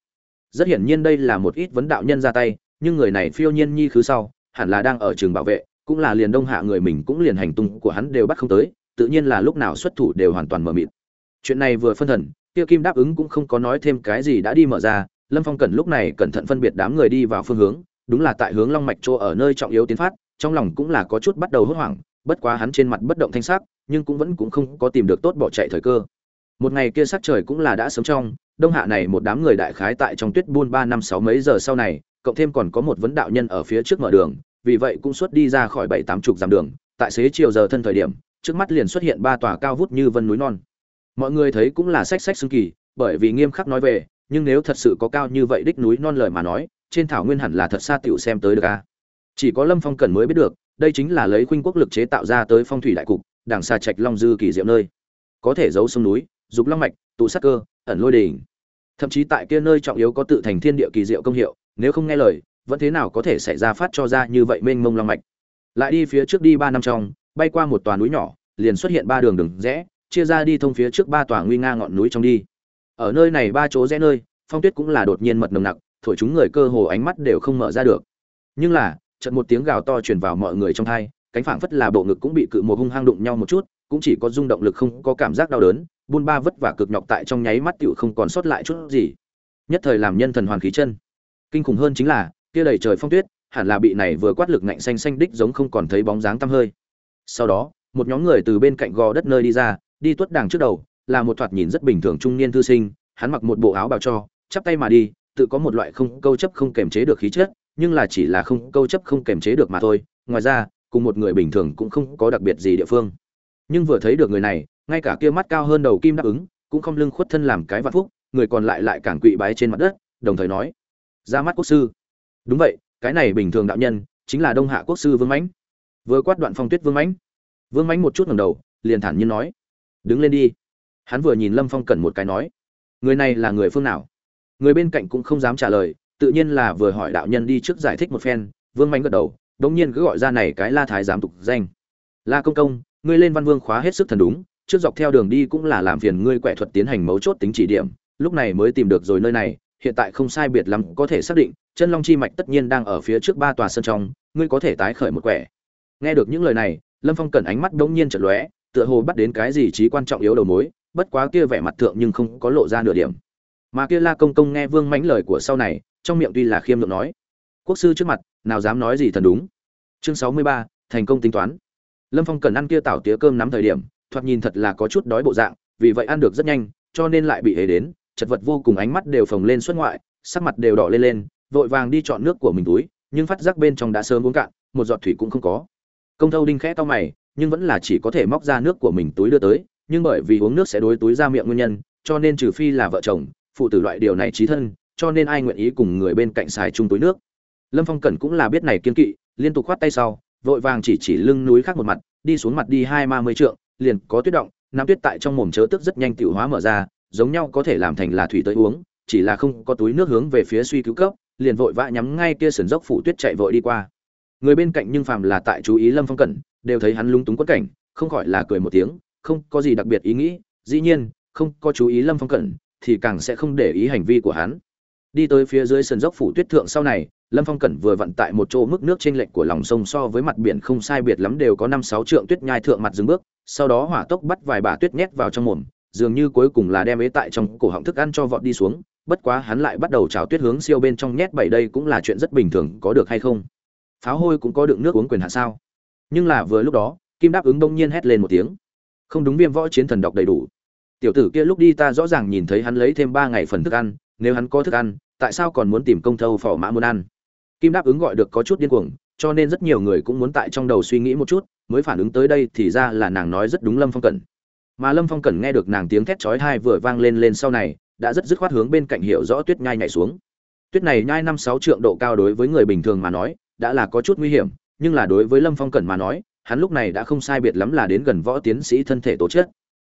A: Rất hiển nhiên đây là một ít vấn đạo nhân ra tay, nhưng người này phiêu nhiên nhi khứ sau, hẳn là đang ở trường bảo vệ cũng là liền đông hạ người mình cũng liền hành tung của hắn đều bắt không tới, tự nhiên là lúc nào xuất thủ đều hoàn toàn mờ mịt. Chuyện này vừa phân thần, tiêu kim đáp ứng cũng không có nói thêm cái gì đã đi mở ra, lâm phong cần lúc này cẩn thận phân biệt đám người đi vào phương hướng, đúng là tại hướng long mạch chỗ ở nơi trọng yếu tiến phát, trong lòng cũng là có chút bắt đầu hốt hoảng, bất quá hắn trên mặt bất động thanh sắc, nhưng cũng vẫn cũng không có tìm được tốt bỏ chạy thời cơ. Một ngày kia sắc trời cũng là đã sớm trong, đông hạ này một đám người đại khái tại trong tuyết buôn ba năm sáu mấy giờ sau này, cộng thêm còn có một vấn đạo nhân ở phía trước mở đường vì vậy cũng xuất đi ra khỏi bảy tám chục dặm đường, tại xế chiều giờ thân thời điểm, trước mắt liền xuất hiện ba tòa cao vút như vân núi non. Mọi người thấy cũng là sách sách xương kỳ, bởi vì nghiêm khắc nói về, nhưng nếu thật sự có cao như vậy đích núi non lời mà nói, trên thảo nguyên hẳn là thật xa tiểu xem tới được a chỉ có lâm phong cần mới biết được, đây chính là lấy khuynh quốc lực chế tạo ra tới phong thủy đại cục, đảng xa trạch long dư kỳ diệu nơi. Có thể giấu sông núi, dục long mạch, tụ sắc cơ, ẩn lôi đỉnh thậm chí tại kia nơi trọng yếu có tự thành thiên địa kỳ diệu công hiệu, nếu không nghe lời vẫn thế nào có thể xảy ra phát cho ra như vậy mênh mông long mạch. Lại đi phía trước đi ba năm trong, bay qua một tòa núi nhỏ, liền xuất hiện ba đường đường rẽ, chia ra đi thông phía trước ba tòa nguy nga ngọn núi trong đi. Ở nơi này ba chỗ rẽ nơi, phong tuyết cũng là đột nhiên mật nồng nặc, thổi chúng người cơ hồ ánh mắt đều không mở ra được. Nhưng là, chợt một tiếng gào to truyền vào mọi người trong thai cánh phảng phất là bộ ngực cũng bị cự một hung hăng đụng nhau một chút, cũng chỉ có rung động lực không có cảm giác đau đớn, buôn ba vất vả cực nhọc tại trong nháy mắt tựu không còn sót lại chút gì. Nhất thời làm nhân thần hoàn khí chân. Kinh khủng hơn chính là kia đầy trời phong tuyết, hẳn là bị này vừa quát lực ngạnh xanh xanh đích giống không còn thấy bóng dáng tăm hơi. Sau đó, một nhóm người từ bên cạnh gò đất nơi đi ra, đi tuất đàng trước đầu, là một thoạt nhìn rất bình thường trung niên thư sinh, hắn mặc một bộ áo bào cho, chắp tay mà đi, tự có một loại không, câu chấp không kềm chế được khí chất, nhưng là chỉ là không, câu chấp không kềm chế được mà thôi. Ngoài ra, cùng một người bình thường cũng không có đặc biệt gì địa phương. Nhưng vừa thấy được người này, ngay cả kia mắt cao hơn đầu kim đáp ứng, cũng không lưng khuất thân làm cái vạn phúc, người còn lại lại càng quỵ bái trên mặt đất, đồng thời nói, ra mắt quốc sư đúng vậy, cái này bình thường đạo nhân, chính là đông hạ quốc sư vương mãnh. Vừa quát đoạn phong tuyết vương mãnh. Vương mãnh một chút ngầm đầu, liền thản nhiên nói, đứng lên đi. Hắn vừa nhìn lâm phong cẩn một cái nói, người này là người phương nào? Người bên cạnh cũng không dám trả lời, tự nhiên là vừa hỏi đạo nhân đi trước giải thích một phen, vương mãnh gật đầu, đống nhiên cứ gọi ra này cái la thái giám tục danh. La công công, ngươi lên văn vương khóa hết sức thần đúng, trước dọc theo đường đi cũng là làm phiền ngươi quẻ thuật tiến hành mấu chốt tính chỉ điểm, lúc này mới tìm được rồi nơi này hiện tại không sai biệt lắm có thể xác định, chân long chi mạch tất nhiên đang ở phía trước ba tòa sân trong, ngươi có thể tái khởi một quẻ. Nghe được những lời này, lâm phong cần ánh mắt đống nhiên chợt lóe, tựa hồ bắt đến cái gì trí quan trọng yếu đầu mối, bất quá kia vẻ mặt thượng nhưng không có lộ ra nửa điểm. Mà kia la công công nghe vương mãnh lời của sau này, trong miệng tuy là khiêm lượng nói, quốc sư trước mặt, nào dám nói gì thần đúng. Chương sáu mươi ba, thành công tính toán. Lâm phong cần ăn kia tảo tía cơm nắm thời điểm, thoạt nhìn thật là có chút đói bộ dạng, vì vậy ăn được rất nhanh, cho nên lại bị hề đến chật vật vô cùng ánh mắt đều phồng lên xuất ngoại, sắc mặt đều đỏ lên lên, vội vàng đi chọn nước của mình túi, nhưng phát giác bên trong đã sớm uống cạn, một giọt thủy cũng không có. Công thâu đinh khẽ to mày, nhưng vẫn là chỉ có thể móc ra nước của mình túi đưa tới, nhưng bởi vì uống nước sẽ đối túi ra miệng nguyên nhân, cho nên trừ phi là vợ chồng, phụ tử loại điều này trí thân, cho nên ai nguyện ý cùng người bên cạnh xài chung túi nước. Lâm phong cẩn cũng là biết này kiên kỵ, liên tục khoát tay sau, vội vàng chỉ chỉ lưng núi khác một mặt, đi xuống mặt đi hai ma mươi trượng, liền có tuyết động, nam tuyết tại trong mồm chớ tức rất nhanh tiểu hóa mở ra giống nhau có thể làm thành là thủy tới uống, chỉ là không có túi nước hướng về phía suy cứu cấp, liền vội vã nhắm ngay kia sườn dốc phủ tuyết chạy vội đi qua. Người bên cạnh nhưng phàm là tại chú ý lâm phong cẩn, đều thấy hắn lung túng quất cảnh, không khỏi là cười một tiếng, không có gì đặc biệt ý nghĩ, dĩ nhiên, không có chú ý lâm phong cẩn, thì càng sẽ không để ý hành vi của hắn. Đi tới phía dưới sườn dốc phủ tuyết thượng sau này, lâm phong cẩn vừa vận tại một chỗ mức nước trên lệch của lòng sông so với mặt biển không sai biệt lắm đều có năm sáu trượng tuyết nhai thượng mặt dừng bước, sau đó hỏa tốc bắt vài bả tuyết nhét vào trong mồm dường như cuối cùng là đem ế tại trong cổ họng thức ăn cho vọt đi xuống, bất quá hắn lại bắt đầu trào tuyết hướng siêu bên trong nhét bảy đây cũng là chuyện rất bình thường, có được hay không? Pháo hôi cũng có đựng nước uống quyền hạ sao? Nhưng là vừa lúc đó, kim đáp ứng đông nhiên hét lên một tiếng. Không đúng, viêm võ chiến thần đọc đầy đủ. Tiểu tử kia lúc đi ta rõ ràng nhìn thấy hắn lấy thêm ba ngày phần thức ăn, nếu hắn có thức ăn, tại sao còn muốn tìm công thâu phò mã muốn ăn? Kim đáp ứng gọi được có chút điên cuồng, cho nên rất nhiều người cũng muốn tại trong đầu suy nghĩ một chút, mới phản ứng tới đây thì ra là nàng nói rất đúng lâm phong cẩn mà lâm phong Cần nghe được nàng tiếng thét chói thai vừa vang lên lên sau này, đã rất dứt khoát hướng bên cạnh hiểu rõ tuyết nhai nhảy xuống. Tuyết này nhai năm sáu trượng độ cao đối với người bình thường mà nói, đã là có chút nguy hiểm, nhưng là đối với lâm phong Cần mà nói, hắn lúc này đã không sai biệt lắm là đến gần võ tiến sĩ thân thể tố chất.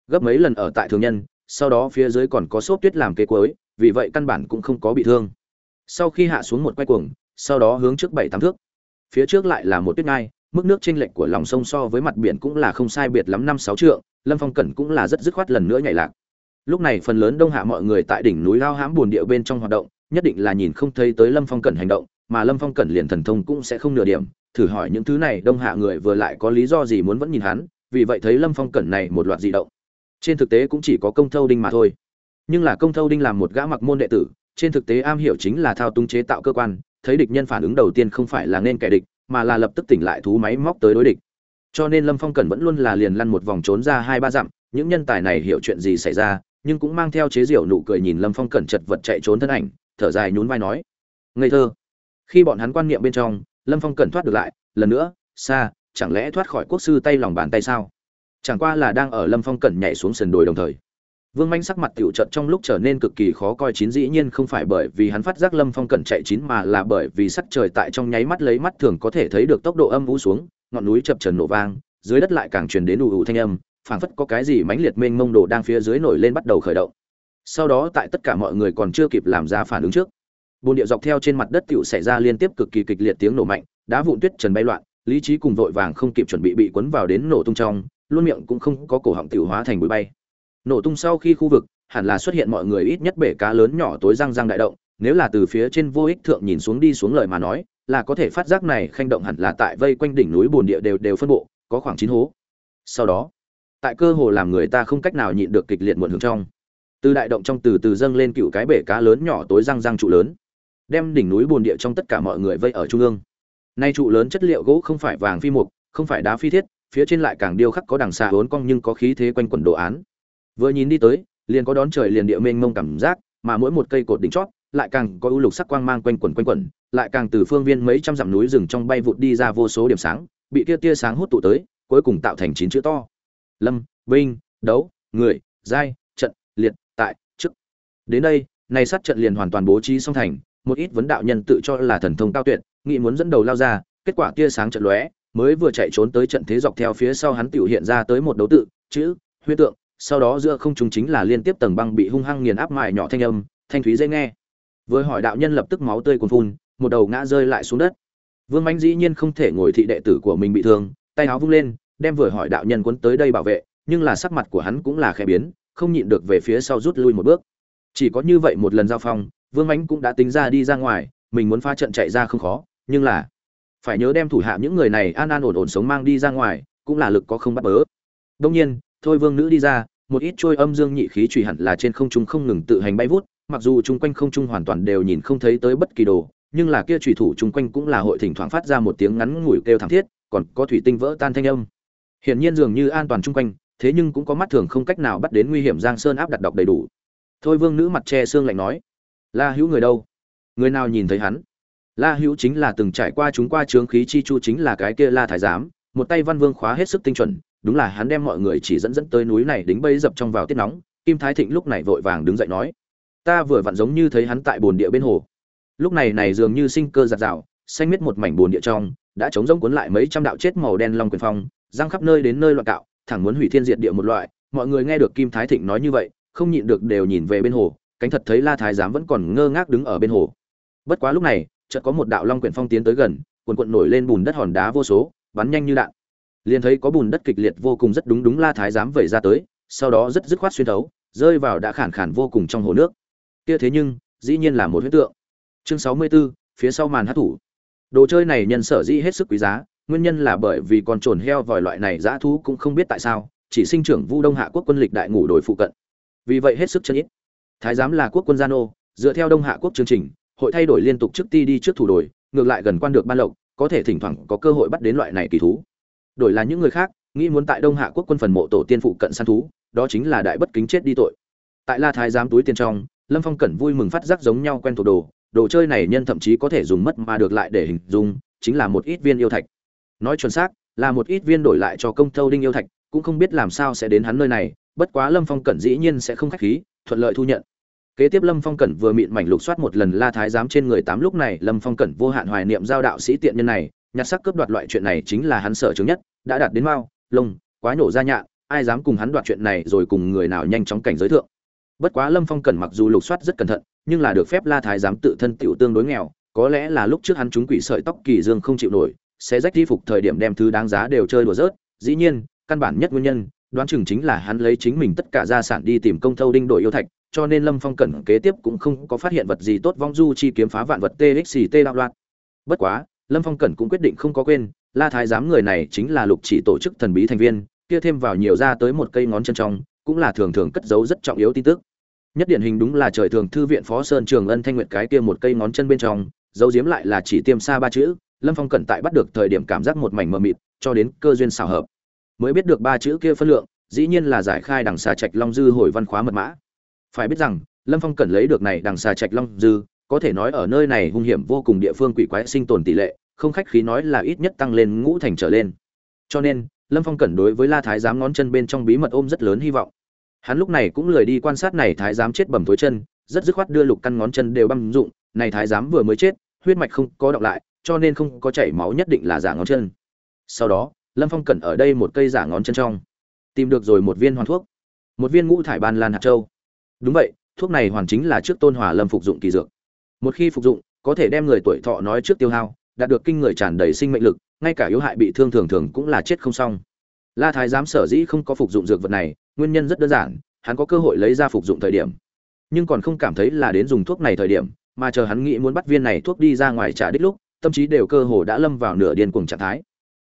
A: Gấp mấy lần ở tại thường nhân, sau đó phía dưới còn có xốp tuyết làm kế cuối, vì vậy căn bản cũng không có bị thương. Sau khi hạ xuống một quay cuồng, sau đó hướng trước bảy tám thước. Phía trước lại là một tuyết ngai mức nước chênh lệch của lòng sông so với mặt biển cũng là không sai biệt lắm năm sáu trượng lâm phong cẩn cũng là rất dứt khoát lần nữa nhảy lạc. Lúc này phần lớn đông hạ mọi người tại đỉnh núi lao hãm buồn địa bên trong hoạt động, nhất định là nhìn không thấy tới lâm phong cẩn hành động, mà lâm phong cẩn liền thần thông cũng sẽ không nửa điểm, thử hỏi những thứ này đông hạ người vừa lại có lý do gì muốn vẫn nhìn hắn, vì vậy thấy lâm phong cẩn này một loạt di động. Trên thực tế cũng chỉ có công thâu đinh mà thôi. Nhưng là công thâu đinh làm một gã mặc môn đệ tử, trên thực tế am hiểu chính là thao túng chế tạo cơ quan, thấy địch nhân phản ứng đầu tiên không phải là nên kẻ địch, mà là lập tức tỉnh lại thú máy móc tới đối địch cho nên lâm phong cẩn vẫn luôn là liền lăn một vòng trốn ra hai ba dặm, những nhân tài này hiểu chuyện gì xảy ra, nhưng cũng mang theo chế diệu nụ cười nhìn lâm phong cẩn chật vật chạy trốn thân ảnh, thở dài nhún vai nói, ngây thơ. Khi bọn hắn quan niệm bên trong, lâm phong cẩn thoát được lại, lần nữa xa chẳng lẽ thoát khỏi quốc sư tay lòng bàn tay sao? Chẳng qua là đang ở lâm phong cẩn nhảy xuống sườn đồi đồng thời. Vương manh sắc mặt tiểu trận trong lúc trở nên cực kỳ khó coi chín dĩ nhiên không phải bởi vì hắn phát giác lâm phong cẩn chạy chín mà là bởi vì sắc trời tại trong nháy mắt lấy mắt thường có thể thấy được tốc độ âm vũ xuống ngọn núi chập trần nổ vang, dưới đất lại càng truyền đến ù ù thanh âm, phảng phất có cái gì mãnh liệt mênh mông đồ đang phía dưới nổi lên bắt đầu khởi động. Sau đó tại tất cả mọi người còn chưa kịp làm ra phản ứng trước, bồn địa dọc theo trên mặt đất tựu xảy ra liên tiếp cực kỳ kịch liệt tiếng nổ mạnh, đá vụn tuyết trần bay loạn, lý trí cùng vội vàng không kịp chuẩn bị bị cuốn vào đến nổ tung trong, luôn miệng cũng không có cổ họng tiểu hóa thành bụi bay. Nổ tung sau khi khu vực, hẳn là xuất hiện mọi người ít nhất bể cá lớn nhỏ tối răng răng đại động, nếu là từ phía trên vô ích thượng nhìn xuống đi xuống lời mà nói là có thể phát giác này khanh động hẳn là tại vây quanh đỉnh núi bồn địa đều đều phân bộ, có khoảng chín hố. Sau đó, tại cơ hồ làm người ta không cách nào nhịn được kịch liệt muộn hướng trong. Từ đại động trong từ từ dâng lên cựu cái bể cá lớn nhỏ tối răng răng trụ lớn, đem đỉnh núi bồn địa trong tất cả mọi người vây ở trung ương. Nay trụ lớn chất liệu gỗ không phải vàng phi mục, không phải đá phi thiết, phía trên lại càng điêu khắc có đằng xà hốn cong nhưng có khí thế quanh quẩn đồ án. Vừa nhìn đi tới, liền có đón trời liền địa mênh mông cảm giác, mà mỗi một cây cột đỉnh chót lại càng có ưu lục sắc quang mang quanh quẩn quanh quẩn lại càng từ phương viên mấy trăm dặm núi rừng trong bay vụt đi ra vô số điểm sáng, bị kia tia sáng hút tụ tới, cuối cùng tạo thành chín chữ to. Lâm, Vinh, đấu, người, giai, trận, liệt, tại, chức. Đến đây nay sát trận liền hoàn toàn bố trí xong thành, một ít vấn đạo nhân tự cho là thần thông cao tuyệt nghị muốn dẫn đầu lao ra, kết quả tia sáng trận lóe, mới vừa chạy trốn tới trận thế dọc theo phía sau hắn tiểu hiện ra tới một đấu tự, chữ, huyết tượng, sau đó giữa không trung chính là liên tiếp tầng băng bị hung hăng nghiền áp mài nhỏ thanh âm, thanh thúy dễ nghe vừa hỏi đạo nhân lập tức máu tươi cuồn phun, một đầu ngã rơi lại xuống đất. Vương Mạnh dĩ nhiên không thể ngồi thị đệ tử của mình bị thương, tay áo vung lên, đem vừa hỏi đạo nhân cuốn tới đây bảo vệ, nhưng là sắc mặt của hắn cũng là khẽ biến, không nhịn được về phía sau rút lui một bước. Chỉ có như vậy một lần giao phong, vương Mạnh cũng đã tính ra đi ra ngoài, mình muốn phá trận chạy ra không khó, nhưng là phải nhớ đem thủ hạ những người này an an ổn ổn sống mang đi ra ngoài, cũng là lực có không bắt bớ. Đương nhiên, thôi vương nữ đi ra, một ít trôi âm dương nhị khí trùy hẳn là trên không trung không ngừng tự hành bay vút mặc dù chung quanh không trung hoàn toàn đều nhìn không thấy tới bất kỳ đồ, nhưng là kia trùy thủ chung quanh cũng là hội thỉnh thoảng phát ra một tiếng ngắn ngủi kêu thảm thiết, còn có thủy tinh vỡ tan thanh âm. Hiển nhiên dường như an toàn chung quanh, thế nhưng cũng có mắt thường không cách nào bắt đến nguy hiểm giang sơn áp đặt độc đầy đủ. Thôi vương nữ mặt che xương lạnh nói, la hữu người đâu? Người nào nhìn thấy hắn? La hữu chính là từng trải qua chúng qua trướng khí chi chu chính là cái kia la thái giám, một tay văn vương khóa hết sức tinh chuẩn, đúng là hắn đem mọi người chỉ dẫn dẫn tới núi này đính bây dập trong vào tiết nóng. Kim thái thịnh lúc này vội vàng đứng dậy nói ta vừa vặn giống như thấy hắn tại bồn địa bên hồ. Lúc này này dường như sinh cơ giạt rào, xanh miết một mảnh bồn địa trong, đã chống rông cuốn lại mấy trăm đạo chết màu đen long quyền phong giang khắp nơi đến nơi loạn cạo, thẳng muốn hủy thiên diệt địa một loại, mọi người nghe được kim thái thịnh nói như vậy, không nhịn được đều nhìn về bên hồ, cánh thật thấy la thái giám vẫn còn ngơ ngác đứng ở bên hồ. Bất quá lúc này, chợt có một đạo long quyển phong tiến tới gần quần cuộn nổi lên bùn đất hòn đá vô số, bắn nhanh như đạn. Liền thấy có bùn đất kịch liệt vô cùng rất đúng đúng la thái giám vẩy ra tới, sau đó rất dứt khoát xuyên thấu, rơi vào đã khản khản vô cùng trong hồ nước kia thế nhưng dĩ nhiên là một huyết tượng. Chương sáu mươi 64, phía sau màn hát thủ. Đồ chơi này nhân sở dĩ hết sức quý giá nguyên nhân là bởi vì con trồn heo vòi loại này dã thú cũng không biết tại sao chỉ sinh trưởng vu đông hạ quốc quân lịch đại ngủ đổi phụ cận. Vì vậy hết sức chân ít. Thái giám là quốc quân gia nô dựa theo đông hạ quốc chương trình hội thay đổi liên tục trước ti đi trước thủ đồi ngược lại gần quan được ban lộc có thể thỉnh thoảng có cơ hội bắt đến loại này kỳ thú. Đổi là những người khác nghĩ muốn tại đông hạ quốc quân phần mộ tổ tiên phụ cận săn thú đó chính là đại bất kính chết đi tội. Tại la thái giám túi tiền trong lâm phong cẩn vui mừng phát giác giống nhau quen thuộc đồ đồ chơi này nhân thậm chí có thể dùng mất mà được lại để hình dung chính là một ít viên yêu thạch. Nói chuẩn xác là một ít viên đổi lại cho công thâu đinh yêu thạch cũng không biết làm sao sẽ đến hắn nơi này bất quá lâm phong cẩn dĩ nhiên sẽ không khách khí thuận lợi thu nhận. Kế tiếp lâm phong cẩn vừa mịn mảnh lục soát một lần la thái giám trên người tám lúc này lâm phong cẩn vô hạn hoài niệm giao đạo sĩ tiện nhân này nhặt sắc cướp đoạt loại chuyện này chính là hắn sở chứng nhất đã đạt đến mao lông quá nhổ ra nhạ, ai dám cùng hắn đoạt chuyện này rồi cùng người nào nhanh chóng cảnh giới thượng bất quá lâm phong Cần mặc dù lục soát rất cẩn thận, nhưng là được phép la thái giám tự thân tiểu tương đối nghèo, có lẽ là lúc trước hắn chúng quỷ sợi tóc kỳ dương không chịu nổi, sẽ rách thi phục thời điểm đem thứ đáng giá đều chơi đùa rớt. Dĩ nhiên, căn bản nhất nguyên nhân, đoán chừng chính là hắn lấy chính mình tất cả gia sản đi tìm công thâu đinh đổi yêu thạch, cho nên lâm phong cẩn kế tiếp cũng không có phát hiện vật gì tốt vong du chi kiếm phá vạn vật txt đạo loạn. Bất quá, lâm phong cẩn cũng quyết định không có quên, la thái giám người này chính là lục chỉ tổ chức thần bí thành viên, kia thêm vào nhiều ra tới một cây ngón chân trong, cũng là thường thường cất giấu rất trọng yếu tin tức nhất điển hình đúng là trời thường thư viện phó sơn trường ân thanh nguyệt cái kia một cây ngón chân bên trong, dấu diếm lại là chỉ tiêm xa ba chữ, lâm phong cẩn tại bắt được thời điểm cảm giác một mảnh mờ mịt, cho đến cơ duyên xào hợp. Mới biết được ba chữ kia phân lượng, dĩ nhiên là giải khai đằng xà trạch long dư hồi văn khóa mật mã. Phải biết rằng, lâm phong cẩn lấy được này đằng xà trạch long dư, có thể nói ở nơi này hung hiểm vô cùng địa phương quỷ quái sinh tồn tỷ lệ, không khách khí nói là ít nhất tăng lên ngũ thành trở lên. Cho nên, lâm phong cẩn đối với la thái giám ngón chân bên trong bí mật ôm rất lớn hy vọng hắn lúc này cũng lười đi quan sát này thái giám chết bầm thối chân, rất dứt khoát đưa lục căn ngón chân đều băm dụng, này thái giám vừa mới chết, huyết mạch không có đọng lại, cho nên không có chảy máu nhất định là giả ngón chân. Sau đó, lâm phong cẩn ở đây một cây giả ngón chân trong, tìm được rồi một viên hoàn thuốc, một viên ngũ thải ban lan hạt châu. Đúng vậy, thuốc này hoàn chính là trước tôn hòa lâm phục dụng kỳ dược. Một khi phục dụng, có thể đem người tuổi thọ nói trước tiêu hao, đạt được kinh người tràn đầy sinh mệnh lực, ngay cả yếu hại bị thương thường thường cũng là chết không xong. La thái giám sở dĩ không có phục dụng dược vật này nguyên nhân rất đơn giản, hắn có cơ hội lấy ra phục dụng thời điểm. Nhưng còn không cảm thấy là đến dùng thuốc này thời điểm, mà chờ hắn nghĩ muốn bắt viên này thuốc đi ra ngoài trả đích lúc, tâm trí đều cơ hồ đã lâm vào nửa điên cuồng trạng thái.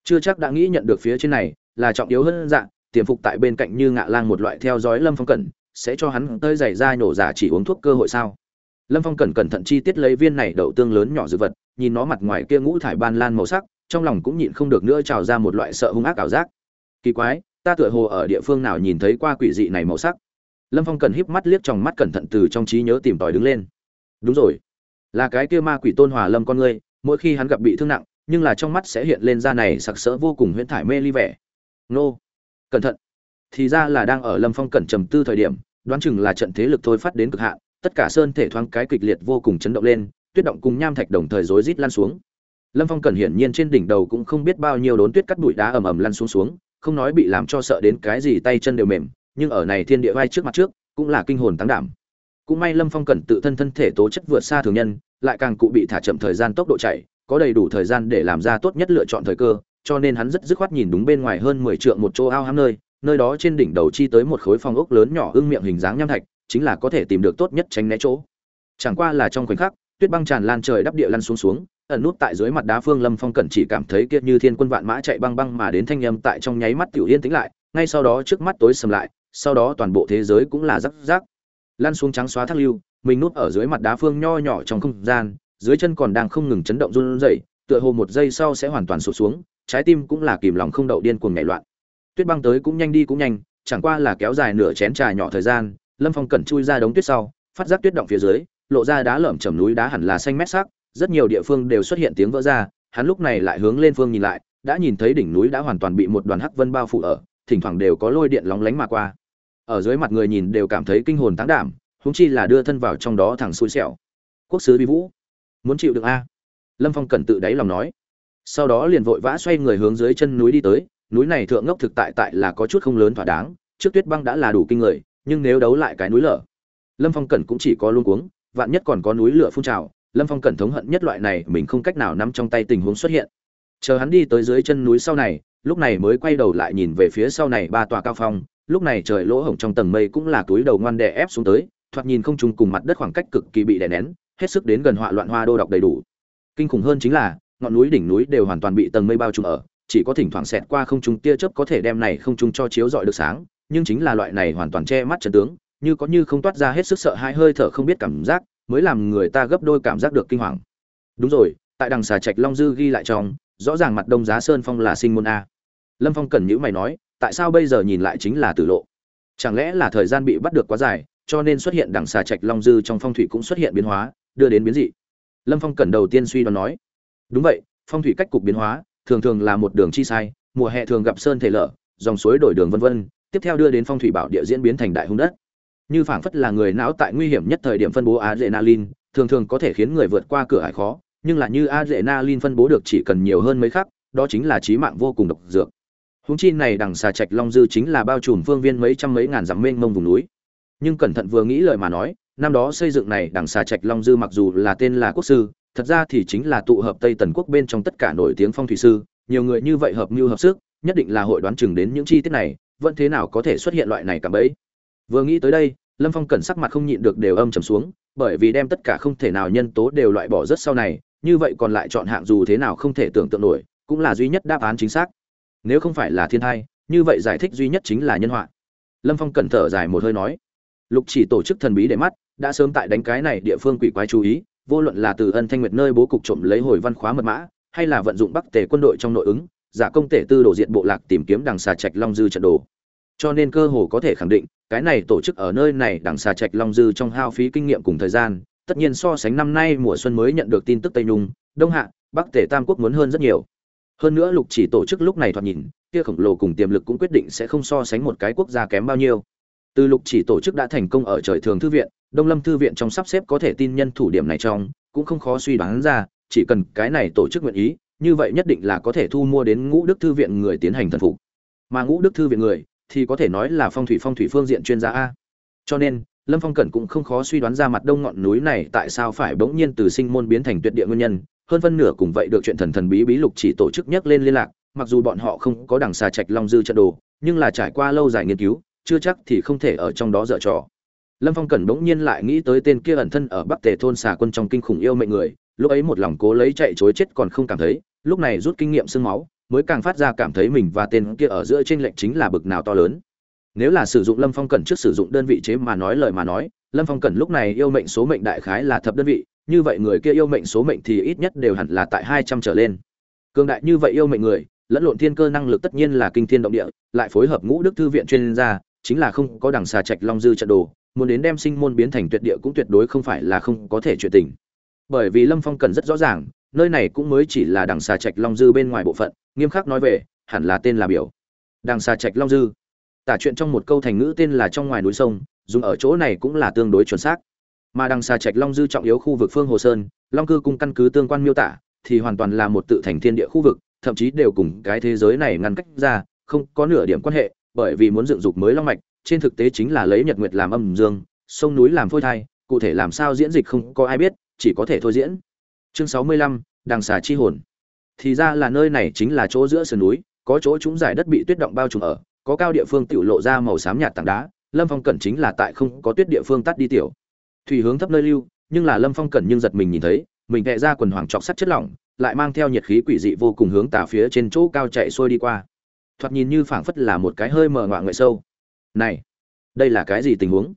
A: Chưa chắc đã nghĩ nhận được phía trên này, là trọng yếu hơn dạng tiềm phục tại bên cạnh như ngạ lang một loại theo dõi lâm phong cẩn, sẽ cho hắn tơi giày ra nhổ giả chỉ uống thuốc cơ hội sao? Lâm phong cẩn cẩn thận chi tiết lấy viên này đậu tương lớn nhỏ dư vật, nhìn nó mặt ngoài kia ngũ thải ban lan màu sắc, trong lòng cũng nhịn không được nữa trào ra một loại sợ hung ác ảo giác. Kỳ quái ta tựa hồ ở địa phương nào nhìn thấy qua quỷ dị này màu sắc. Lâm phong cẩn híp mắt liếc trong mắt cẩn thận từ trong trí nhớ tìm tòi đứng lên. Đúng rồi, là cái kia ma quỷ tôn hòa lâm con ngươi, mỗi khi hắn gặp bị thương nặng, nhưng là trong mắt sẽ hiện lên ra này sặc sỡ vô cùng huyễn thải mê ly vẻ. Nô, cẩn thận. Thì ra là đang ở lâm phong cẩn trầm tư thời điểm, đoán chừng là trận thế lực thôi phát đến cực hạn, tất cả sơn thể thoáng cái kịch liệt vô cùng chấn động lên, tuyết động cùng nham thạch đồng thời rối rít lan xuống. Lâm phong cẩn hiển nhiên trên đỉnh đầu cũng không biết bao nhiêu đốn tuyết cắt bụi đá ầm ầm lăn xuống xuống không nói bị làm cho sợ đến cái gì tay chân đều mềm, nhưng ở này thiên địa vai trước mặt trước, cũng là kinh hồn tăng đảm. Cũng may lâm phong cẩn tự thân thân thể tố chất vượt xa thường nhân, lại càng cụ bị thả chậm thời gian tốc độ chạy, có đầy đủ thời gian để làm ra tốt nhất lựa chọn thời cơ, cho nên hắn rất dứt khoát nhìn đúng bên ngoài hơn mười trượng một chỗ ao hám nơi nơi đó trên đỉnh đầu chi tới một khối phong ốc lớn nhỏ ưng miệng hình dáng nham thạch, chính là có thể tìm được tốt nhất tránh né chỗ. Chẳng qua là trong khoảnh khắc, tuyết băng tràn lan trời đắp địa lăn xuống xuống ẩn nút tại dưới mặt đá phương lâm phong cẩn chỉ cảm thấy kiệt như thiên quân vạn mã chạy băng băng mà đến thanh âm tại trong nháy mắt tiểu yên tĩnh lại, ngay sau đó trước mắt tối sầm lại, sau đó toàn bộ thế giới cũng là rắc rắc. Lăn xuống trắng xóa thác lưu, mình nút ở dưới mặt đá phương nho nhỏ trong không gian, dưới chân còn đang không ngừng chấn động run rẩy, tựa hồ một giây sau sẽ hoàn toàn sụt xuống, trái tim cũng là kìm lòng không đậu điên cuồng nhảy loạn. Tuyết băng tới cũng nhanh đi cũng nhanh, chẳng qua là kéo dài nửa chén trà nhỏ thời gian, lâm phong cẩn chui ra đống tuyết sau, phát giác tuyết động phía dưới, lộ ra đá lởm chầm núi đá hẳn là xanh mét sắc rất nhiều địa phương đều xuất hiện tiếng vỡ ra, hắn lúc này lại hướng lên phương nhìn lại, đã nhìn thấy đỉnh núi đã hoàn toàn bị một đoàn hắc vân bao phủ ở, thỉnh thoảng đều có lôi điện lóng lánh mà qua. Ở dưới mặt người nhìn đều cảm thấy kinh hồn táng đảm húng chi là đưa thân vào trong đó thẳng xui xẻo. Quốc sứ vi vũ, muốn chịu được a? Lâm phong cẩn tự đáy lòng nói. Sau đó liền vội vã xoay người hướng dưới chân núi đi tới, núi này thượng ngốc thực tại tại là có chút không lớn thỏa đáng, trước tuyết băng đã là đủ kinh người, nhưng nếu đấu lại cái núi lở, lâm phong cẩn cũng chỉ có luôn cuống, vạn nhất còn có núi lửa phun trào lâm phong cẩn thống hận nhất loại này, mình không cách nào nắm trong tay tình huống xuất hiện. Chờ hắn đi tới dưới chân núi sau này, lúc này mới quay đầu lại nhìn về phía sau này ba tòa cao phong. Lúc này trời lỗ hổng trong tầng mây cũng là túi đầu ngoan đè ép xuống tới, thoạt nhìn không trùng cùng mặt đất khoảng cách cực kỳ bị đè nén, hết sức đến gần họa loạn hoa đô đọc đầy đủ. Kinh khủng hơn chính là, ngọn núi đỉnh núi đều hoàn toàn bị tầng mây bao trùm ở, chỉ có thỉnh thoảng xẹt qua không trung tia chớp có thể đem này không trung cho chiếu rọi được sáng, nhưng chính là loại này hoàn toàn che mắt trận tướng, như có như không toát ra hết sức sợ hãi hơi thở không biết cảm giác mới làm người ta gấp đôi cảm giác được kinh hoàng. Đúng rồi, tại đằng xà trạch long dư ghi lại trong, rõ ràng mặt đông giá sơn phong là sinh môn a. Lâm phong cẩn nhữ mày nói, tại sao bây giờ nhìn lại chính là tử lộ? Chẳng lẽ là thời gian bị bắt được quá dài, cho nên xuất hiện đằng xà trạch long dư trong phong thủy cũng xuất hiện biến hóa, đưa đến biến dị? Lâm phong cẩn đầu tiên suy đoán nói. Đúng vậy, phong thủy cách cục biến hóa, thường thường là một đường chi sai, mùa hè thường gặp sơn thể lở, dòng suối đổi đường vân vân, tiếp theo đưa đến phong thủy bảo địa diễn biến thành đại hung đất như phảng phất là người não tại nguy hiểm nhất thời điểm phân bố adrenaline, thường thường có thể khiến người vượt qua cửa hải khó, nhưng là như adrenaline phân bố được chỉ cần nhiều hơn mấy khắc, đó chính là trí mạng vô cùng độc dược. Húng chi này đằng xà trạch long dư chính là bao trùm phương viên mấy trăm mấy ngàn dặm mênh mông vùng núi. Nhưng cẩn thận vừa nghĩ lời mà nói, năm đó xây dựng này đằng xà trạch long dư mặc dù là tên là quốc sư, thật ra thì chính là tụ hợp tây tần quốc bên trong tất cả nổi tiếng phong thủy sư, nhiều người như vậy hợp mưu hợp sức, nhất định là hội đoán chừng đến những chi tiết này, vẫn thế nào có thể xuất hiện loại này cả bấy vừa nghĩ tới đây, lâm phong cẩn sắc mặt không nhịn được đều âm trầm xuống, bởi vì đem tất cả không thể nào nhân tố đều loại bỏ rất sau này, như vậy còn lại chọn hạng dù thế nào không thể tưởng tượng nổi, cũng là duy nhất đáp án chính xác. Nếu không phải là thiên thai, như vậy giải thích duy nhất chính là nhân họa. Lâm phong cẩn thở dài một hơi nói, lục chỉ tổ chức thần bí để mắt, đã sớm tại đánh cái này địa phương quỷ quái chú ý, vô luận là từ ân thanh nguyệt nơi bố cục trộm lấy hồi văn khóa mật mã, hay là vận dụng bắc tề quân đội trong nội ứng, giả công tể tư đồ diện bộ lạc tìm kiếm đằng xà trạch long dư trận đồ. Cho nên cơ hồ có thể khẳng định cái này tổ chức ở nơi này đằng xà trạch long dư trong hao phí kinh nghiệm cùng thời gian, tất nhiên so sánh năm nay mùa xuân mới nhận được tin tức tây nhung, đông hạ, bắc tề, tam quốc muốn hơn rất nhiều. Hơn nữa lục chỉ tổ chức lúc này thoạt nhìn, kia khổng lồ cùng tiềm lực cũng quyết định sẽ không so sánh một cái quốc gia kém bao nhiêu. Từ lục chỉ tổ chức đã thành công ở trời thường thư viện, đông lâm thư viện trong sắp xếp có thể tin nhân thủ điểm này trong, cũng không khó suy đoán ra, chỉ cần cái này tổ chức nguyện ý, như vậy nhất định là có thể thu mua đến ngũ đức thư viện người tiến hành thần phục. Mà ngũ đức thư viện người thì có thể nói là phong thủy phong thủy phương diện chuyên gia a. Cho nên, lâm phong cẩn cũng không khó suy đoán ra mặt đông ngọn núi này tại sao phải bỗng nhiên từ sinh môn biến thành tuyệt địa nguyên nhân. Hơn phân nửa cùng vậy được chuyện thần thần bí bí lục chỉ tổ chức nhắc lên liên lạc, mặc dù bọn họ không có đằng xà trạch long dư trận đồ, nhưng là trải qua lâu dài nghiên cứu, chưa chắc thì không thể ở trong đó dở trò. Lâm phong cẩn bỗng nhiên lại nghĩ tới tên kia ẩn thân ở bắc tề thôn xà quân trong kinh khủng yêu mệnh người, lúc ấy một lòng cố lấy chạy chối chết còn không cảm thấy, lúc này rút kinh nghiệm sương máu mới càng phát ra cảm thấy mình và tên kia ở giữa trên lệnh chính là bực nào to lớn. Nếu là sử dụng lâm phong cẩn trước sử dụng đơn vị chế mà nói lời mà nói, lâm phong cẩn lúc này yêu mệnh số mệnh đại khái là thập đơn vị, như vậy người kia yêu mệnh số mệnh thì ít nhất đều hẳn là tại hai trăm trở lên. Cường đại như vậy yêu mệnh người, lẫn lộn thiên cơ năng lực tất nhiên là kinh thiên động địa, lại phối hợp ngũ đức thư viện chuyên gia, chính là không có đằng xà trạch long dư trận đồ, muốn đến đem sinh môn biến thành tuyệt địa cũng tuyệt đối không phải là không có thể chuyện tình. Bởi vì lâm phong cần rất rõ ràng nơi này cũng mới chỉ là đằng xà trạch long dư bên ngoài bộ phận, nghiêm khắc nói về, hẳn là tên là biểu. Đằng xà trạch long dư. Tả chuyện trong một câu thành ngữ tên là trong ngoài núi sông, dùng ở chỗ này cũng là tương đối chuẩn xác. Mà đằng xà trạch long dư trọng yếu khu vực phương hồ sơn, long cư cung căn cứ tương quan miêu tả, thì hoàn toàn là một tự thành thiên địa khu vực, thậm chí đều cùng cái thế giới này ngăn cách ra, không có nửa điểm quan hệ, bởi vì muốn dựng dục mới long mạch, trên thực tế chính là lấy nhật nguyệt làm âm dương, sông núi làm phôi thai, cụ thể làm sao diễn dịch không có ai biết, chỉ có thể thôi diễn chương sáu mươi lăm, đằng xà chi hồn. Thì ra là nơi này chính là chỗ giữa sườn núi, có chỗ chúng giải đất bị tuyết động bao trùm ở, có cao địa phương tiểu lộ ra màu xám nhạt tảng đá, lâm phong cẩn chính là tại không có tuyết địa phương tắt đi tiểu. Thủy hướng thấp nơi lưu, nhưng là lâm phong cẩn nhưng giật mình nhìn thấy, mình vẽ ra quần hoàng chọc sắt chất lỏng, lại mang theo nhiệt khí quỷ dị vô cùng hướng tà phía trên chỗ cao chạy xuôi đi qua. Thoạt nhìn như phảng phất là một cái hơi mờ ngoạ ngoại sâu. Này, đây là cái gì tình huống?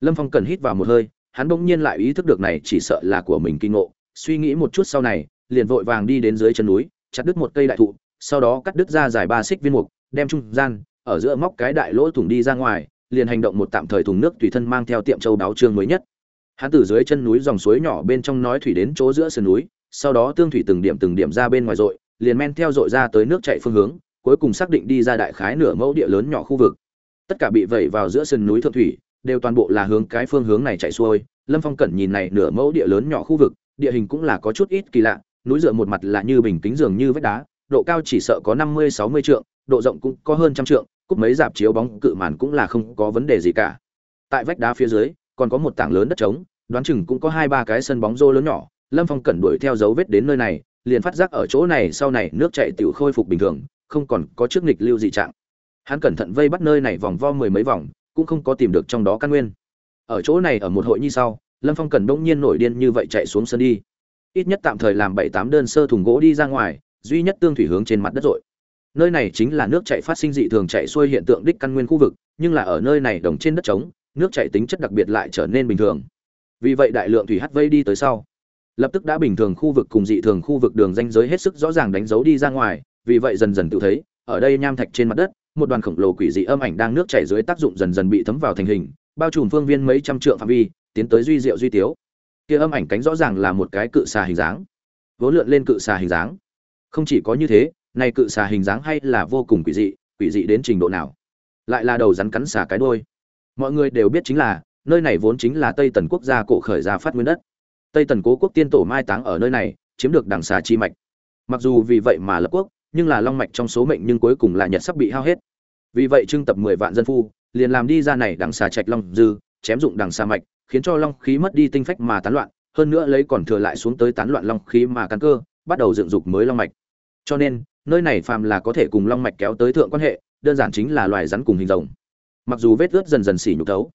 A: Lâm phong cần hít vào một hơi, hắn bỗng nhiên lại ý thức được này chỉ sợ là của mình kinh ngộ suy nghĩ một chút sau này, liền vội vàng đi đến dưới chân núi, chặt đứt một cây đại thụ, sau đó cắt đứt ra dài ba xích viên mục, đem trung gian, ở giữa móc cái đại lỗ thủng đi ra ngoài, liền hành động một tạm thời thùng nước tùy thân mang theo tiệm châu đáo trương mới nhất. Hắn từ dưới chân núi dòng suối nhỏ bên trong nói thủy đến chỗ giữa sườn núi, sau đó tương thủy từng điểm từng điểm ra bên ngoài rội, liền men theo rội ra tới nước chạy phương hướng, cuối cùng xác định đi ra đại khái nửa mẫu địa lớn nhỏ khu vực. Tất cả bị vẩy vào giữa sườn núi thượng thủy, đều toàn bộ là hướng cái phương hướng này chạy xuôi. Lâm phong cẩn nhìn này nửa mẫu địa lớn nhỏ khu vực địa hình cũng là có chút ít kỳ lạ, núi dựa một mặt là như bình kính giường như vách đá, độ cao chỉ sợ có năm mươi, sáu mươi trượng, độ rộng cũng có hơn trăm trượng, cúp mấy dạp chiếu bóng cự màn cũng là không có vấn đề gì cả. Tại vách đá phía dưới, còn có một tảng lớn đất trống, đoán chừng cũng có hai ba cái sân bóng rô lớn nhỏ. Lâm phong cẩn đuổi theo dấu vết đến nơi này, liền phát giác ở chỗ này sau này nước chảy tiểu khôi phục bình thường, không còn có trước nghịch lưu dị trạng. Hắn cẩn thận vây bắt nơi này vòng vo mười mấy vòng, cũng không có tìm được trong đó căn nguyên. Ở chỗ này ở một hội như sau lâm phong cần đông nhiên nổi điên như vậy chạy xuống sân đi. Ít nhất tạm thời làm bảy tám đơn sơ thùng gỗ đi ra ngoài, duy nhất tương thủy hướng trên mặt đất rồi. Nơi này chính là nước chạy phát sinh dị thường chạy xuôi hiện tượng đích căn nguyên khu vực, nhưng là ở nơi này đồng trên đất trống, nước chạy tính chất đặc biệt lại trở nên bình thường. Vì vậy đại lượng thủy hắt vây đi tới sau. Lập tức đã bình thường khu vực cùng dị thường khu vực đường danh giới hết sức rõ ràng đánh dấu đi ra ngoài, vì vậy dần dần tự thấy, ở đây nham thạch trên mặt đất, một đoàn khổng lồ quỷ dị âm ảnh đang nước chảy dưới tác dụng dần dần bị thấm vào thành hình, bao trùm phương viên mấy trăm trượng phạm vi tiến tới duy diệu duy tiếu. Kia âm ảnh cánh rõ ràng là một cái cự xà hình dáng. Vỗ lượn lên cự xà hình dáng. Không chỉ có như thế, này cự xà hình dáng hay là vô cùng quỷ dị quỷ dị đến trình độ nào? Lại là đầu rắn cắn xà cái đôi mọi người đều biết chính là, nơi này vốn chính là tây tần quốc gia cổ khởi ra phát nguyên đất. Tây tần cố quốc tiên tổ mai táng ở nơi này, chiếm được đằng xà chi mạch. Mặc dù vì vậy mà lập quốc, nhưng là long mạch trong số mệnh nhưng cuối cùng là nhật sắp bị hao hết. Vì vậy trưng tập mười vạn dân phu, liền làm đi ra này đằng xà trạch long dư, chém dụng đằng xà mạch khiến cho long khí mất đi tinh phách mà tán loạn, hơn nữa lấy còn thừa lại xuống tới tán loạn long khí mà căn cơ, bắt đầu dựng dục mới long mạch. Cho nên, nơi này phàm là có thể cùng long mạch kéo tới thượng quan hệ, đơn giản chính là loài rắn cùng hình rồng. Mặc dù vết rớt dần dần xỉ nhục thấu,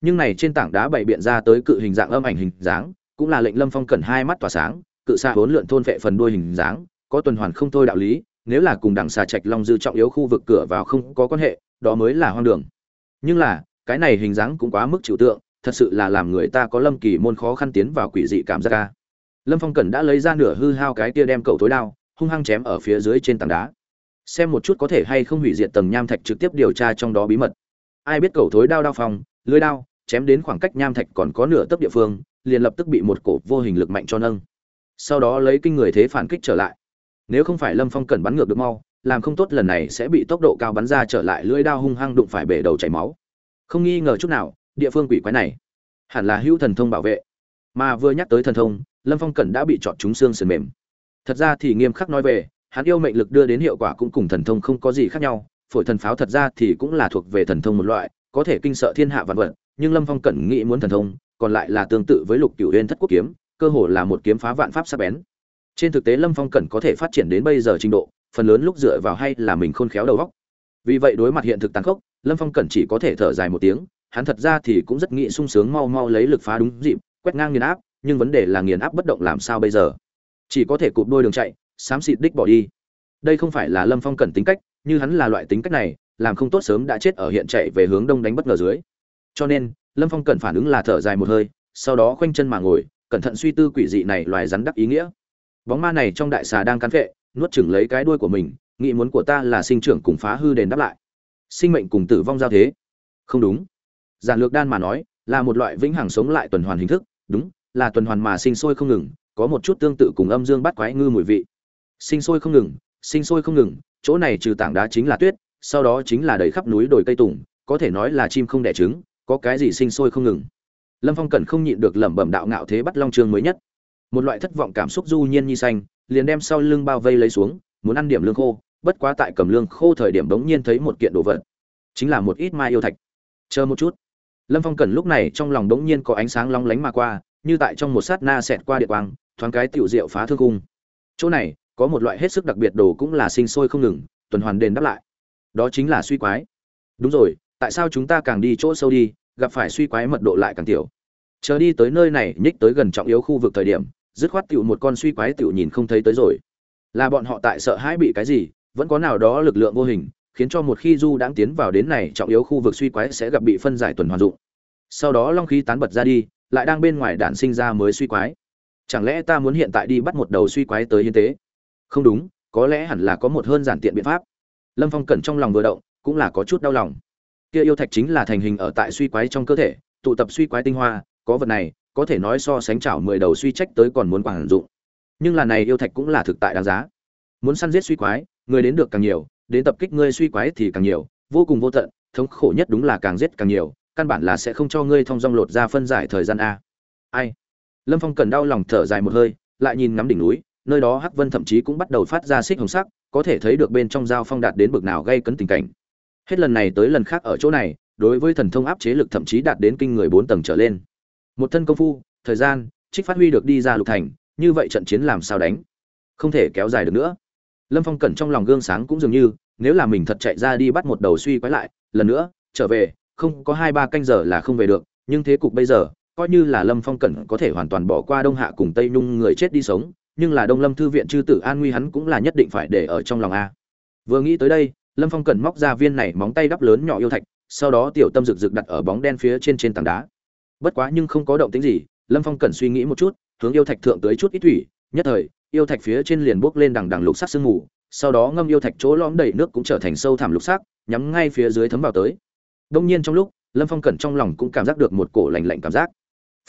A: nhưng này trên tảng đá bày biện ra tới cự hình dạng âm ảnh hình dáng, cũng là lệnh lâm phong cẩn hai mắt tỏa sáng, cự xa hốn lượn thôn vệ phần đuôi hình dáng, có tuần hoàn không thôi đạo lý, nếu là cùng đẳng xà trạch long dư trọng yếu khu vực cửa vào không có quan hệ, đó mới là hoang đường. Nhưng là, cái này hình dáng cũng quá mức chịu tượng thật sự là làm người ta có lâm kỳ môn khó khăn tiến vào quỷ dị cảm giác ca. Lâm phong cẩn đã lấy ra nửa hư hao cái kia đem cậu tối đao, hung hăng chém ở phía dưới trên tảng đá. Xem một chút có thể hay không hủy diệt tầng nham thạch trực tiếp điều tra trong đó bí mật. Ai biết cậu thối đao đao phong, lưới đao, chém đến khoảng cách nham thạch còn có nửa tấc địa phương, liền lập tức bị một cổ vô hình lực mạnh cho nâng. Sau đó lấy kinh người thế phản kích trở lại. Nếu không phải lâm phong cần bắn ngược được mau, làm không tốt lần này sẽ bị tốc độ cao bắn ra trở lại lưỡi đao hung hăng đụng phải bể đầu chảy máu. Không nghi ngờ chút nào địa phương quỷ quái này hẳn là hữu thần thông bảo vệ. Mà vừa nhắc tới thần thông, lâm phong cẩn đã bị chọn trúng xương sườn mềm. Thật ra thì nghiêm khắc nói về, hắn yêu mệnh lực đưa đến hiệu quả cũng cùng thần thông không có gì khác nhau, phổi thần pháo thật ra thì cũng là thuộc về thần thông một loại, có thể kinh sợ thiên hạ vạn vật, nhưng lâm phong cẩn nghĩ muốn thần thông, còn lại là tương tự với lục cửu huyên thất quốc kiếm, cơ hồ là một kiếm phá vạn pháp sắc bén. Trên thực tế lâm phong cẩn có thể phát triển đến bây giờ trình độ, phần lớn lúc dựa vào hay là mình khôn khéo đầu óc. Vì vậy đối mặt hiện thực tàn khốc, lâm phong cẩn chỉ có thể thở dài một tiếng hắn thật ra thì cũng rất nghĩ sung sướng mau mau lấy lực phá đúng dịp, quét ngang nghiền áp, nhưng vấn đề là nghiền áp bất động làm sao bây giờ? Chỉ có thể cụp đôi đường chạy, xám xịt đích bỏ đi. Đây không phải là lâm phong cần tính cách, như hắn là loại tính cách này, làm không tốt sớm đã chết ở hiện chạy về hướng đông đánh bất ngờ dưới. Cho nên, lâm phong cần phản ứng là thở dài một hơi, sau đó khoanh chân mà ngồi, cẩn thận suy tư quỷ dị này loài rắn đắc ý nghĩa. Bóng ma này trong đại xà đang cắn phệ nuốt chửng lấy cái đuôi của mình, nghĩ muốn của ta là sinh trưởng cùng phá hư đền đáp lại. Sinh mệnh cùng tử vong giao thế. Không đúng giản lược đan mà nói, là một loại vĩnh hằng sống lại tuần hoàn hình thức, đúng, là tuần hoàn mà sinh sôi không ngừng, có một chút tương tự cùng âm dương bắt quái ngư mùi vị. Sinh sôi không ngừng, sinh sôi không ngừng, chỗ này trừ tảng đá chính là tuyết, sau đó chính là đầy khắp núi đồi cây tùng, có thể nói là chim không đẻ trứng, có cái gì sinh sôi không ngừng. Lâm phong cần không nhịn được lẩm bẩm đạo ngạo thế bắt long trường mới nhất. Một loại thất vọng cảm xúc du nhiên nhi xanh, liền đem sau lưng bao vây lấy xuống, muốn ăn điểm lương khô, bất quá tại cầm lương khô thời điểm bỗng nhiên thấy một kiện đồ vật, chính là một ít mai yêu thạch. Chờ một chút lâm phong cẩn lúc này trong lòng đống nhiên có ánh sáng long lánh mà qua, như tại trong một sát na xẹt qua địa quang, thoáng cái tiểu diệu phá thương cung. Chỗ này, có một loại hết sức đặc biệt đồ cũng là sinh sôi không ngừng, tuần hoàn đền đáp lại. Đó chính là suy quái. Đúng rồi, tại sao chúng ta càng đi chỗ sâu đi, gặp phải suy quái mật độ lại càng tiểu? Chờ đi tới nơi này, nhích tới gần trọng yếu khu vực thời điểm, dứt khoát tiểu một con suy quái tiểu nhìn không thấy tới rồi. Là bọn họ tại sợ hãi bị cái gì, vẫn có nào đó lực lượng vô hình khiến cho một khi du đãng tiến vào đến này trọng yếu khu vực suy quái sẽ gặp bị phân giải tuần hoàn dụng. Sau đó long khí tán bật ra đi, lại đang bên ngoài đạn sinh ra mới suy quái. Chẳng lẽ ta muốn hiện tại đi bắt một đầu suy quái tới hiến tế không đúng, có lẽ hẳn là có một hơn giản tiện biện pháp. Lâm phong cẩn trong lòng vừa động, cũng là có chút đau lòng. Kia yêu thạch chính là thành hình ở tại suy quái trong cơ thể, tụ tập suy quái tinh hoa, có vật này, có thể nói so sánh chảo mười đầu suy trách tới còn muốn quản dụng. Nhưng là này yêu thạch cũng là thực tại đáng giá. Muốn săn giết suy quái, người đến được càng nhiều đến tập kích ngươi suy quái thì càng nhiều, vô cùng vô tận, thống khổ nhất đúng là càng giết càng nhiều, căn bản là sẽ không cho ngươi thông dong lột ra phân giải thời gian a. Ai? Lâm phong cần đau lòng thở dài một hơi, lại nhìn ngắm đỉnh núi, nơi đó hắc vân thậm chí cũng bắt đầu phát ra xích hồng sắc, có thể thấy được bên trong dao phong đạt đến bực nào gây cấn tình cảnh. Hết lần này tới lần khác ở chỗ này, đối với thần thông áp chế lực thậm chí đạt đến kinh người bốn tầng trở lên. Một thân công phu, thời gian, trích phát huy được đi ra lục thành, như vậy trận chiến làm sao đánh? Không thể kéo dài được nữa lâm phong cẩn trong lòng gương sáng cũng dường như, nếu là mình thật chạy ra đi bắt một đầu suy quái lại, lần nữa, trở về, không có hai ba canh giờ là không về được, nhưng thế cục bây giờ, coi như là lâm phong cẩn có thể hoàn toàn bỏ qua đông hạ cùng tây nhung người chết đi sống, nhưng là đông lâm thư viện chư tử an nguy hắn cũng là nhất định phải để ở trong lòng a. Vừa nghĩ tới đây, lâm phong cẩn móc ra viên này móng tay đắp lớn nhỏ yêu thạch, sau đó tiểu tâm rực rực đặt ở bóng đen phía trên trên tảng đá. Bất quá nhưng không có động tính gì, lâm phong cẩn suy nghĩ một chút, hướng yêu thạch thượng tới chút ít thủy, nhất thời yêu thạch phía trên liền bốc lên đằng đằng lục sắc sương mù sau đó ngâm yêu thạch chỗ lõm đầy nước cũng trở thành sâu thẳm lục sắc nhắm ngay phía dưới thấm vào tới. Đông nhiên trong lúc lâm phong cẩn trong lòng cũng cảm giác được một cổ lạnh lạnh cảm giác.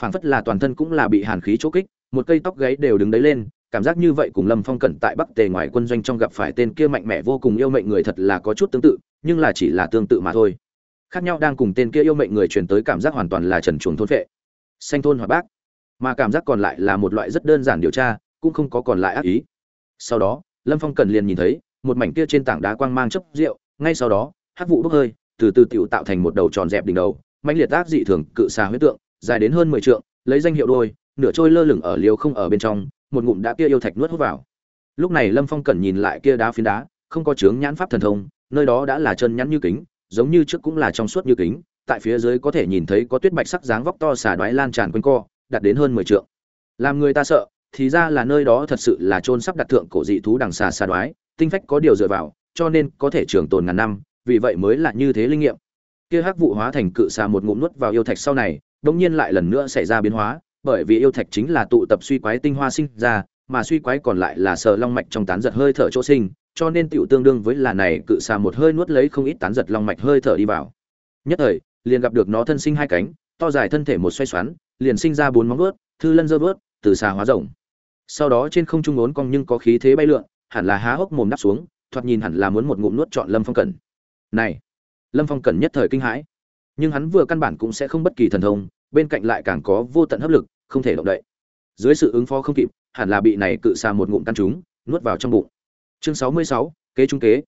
A: Phảng phất là toàn thân cũng là bị hàn khí chỗ kích một cây tóc gáy đều đứng đấy lên cảm giác như vậy cùng lâm phong cẩn tại bắc tề ngoài quân doanh trong gặp phải tên kia mạnh mẽ vô cùng yêu mệnh người thật là có chút tương tự nhưng là chỉ là tương tự mà thôi. Khác nhau đang cùng tên kia yêu mệnh người truyền tới cảm giác hoàn toàn là trần chuồng thôn phệ, xanh thôn hoạt bác mà cảm giác còn lại là một loại rất đơn giản điều tra cũng không có còn lại ác ý. Sau đó, lâm phong cần liền nhìn thấy, một mảnh kia trên tảng đá quang mang chấp rượu, ngay sau đó hát vụ bốc hơi, từ từ tựu tạo thành một đầu tròn dẹp đỉnh đầu mạnh liệt ác dị thường, cự xà huyết tượng, dài đến hơn mười trượng, lấy danh hiệu đôi, nửa trôi lơ lửng ở liều không ở bên trong, một ngụm đã kia yêu thạch nuốt hút vào. Lúc này lâm phong cẩn nhìn lại kia đá phiến đá, không có chướng nhãn pháp thần thông, nơi đó đã là chân nhắn như kính, giống như trước cũng là trong suốt như kính, tại phía dưới có thể nhìn thấy có tuyết bạch sắc dáng vóc to xà đoái lan tràn quanh co, đạt đến hơn mười trượng. Làm người ta sợ thì ra là nơi đó thật sự là chôn sắp đặt thượng cổ dị thú đằng xà xà đoái, tinh phách có điều dựa vào, cho nên có thể trường tồn ngàn năm, vì vậy mới là như thế linh nghiệm kia hắc vụ hóa thành cự xà một ngụm nuốt vào yêu thạch sau này, đống nhiên lại lần nữa xảy ra biến hóa, bởi vì yêu thạch chính là tụ tập suy quái tinh hoa sinh ra, mà suy quái còn lại là sờ long mạch trong tán giật hơi thở chỗ sinh, cho nên tiểu tương đương với là này cự xà một hơi nuốt lấy không ít tán giật long mạch hơi thở đi vào nhất thời, liền gặp được nó thân sinh hai cánh, to dài thân thể một xoay xoắn, liền sinh ra bốn móng vuốt, thư lân dơ vuốt từ xà hóa rồng. Sau đó trên không trung ốn cong nhưng có khí thế bay lượn, hẳn là há hốc mồm đắp xuống, thoạt nhìn hẳn là muốn một ngụm nuốt chọn lâm phong cẩn. Này, lâm phong cẩn nhất thời kinh hãi. Nhưng hắn vừa căn bản cũng sẽ không bất kỳ thần thông, bên cạnh lại càng có vô tận hấp lực, không thể động đậy. Dưới sự ứng phó không kịp, hẳn là bị này cự xà một ngụm căn trúng nuốt vào trong bụng. Chương sáu mươi sáu, kế trung kế.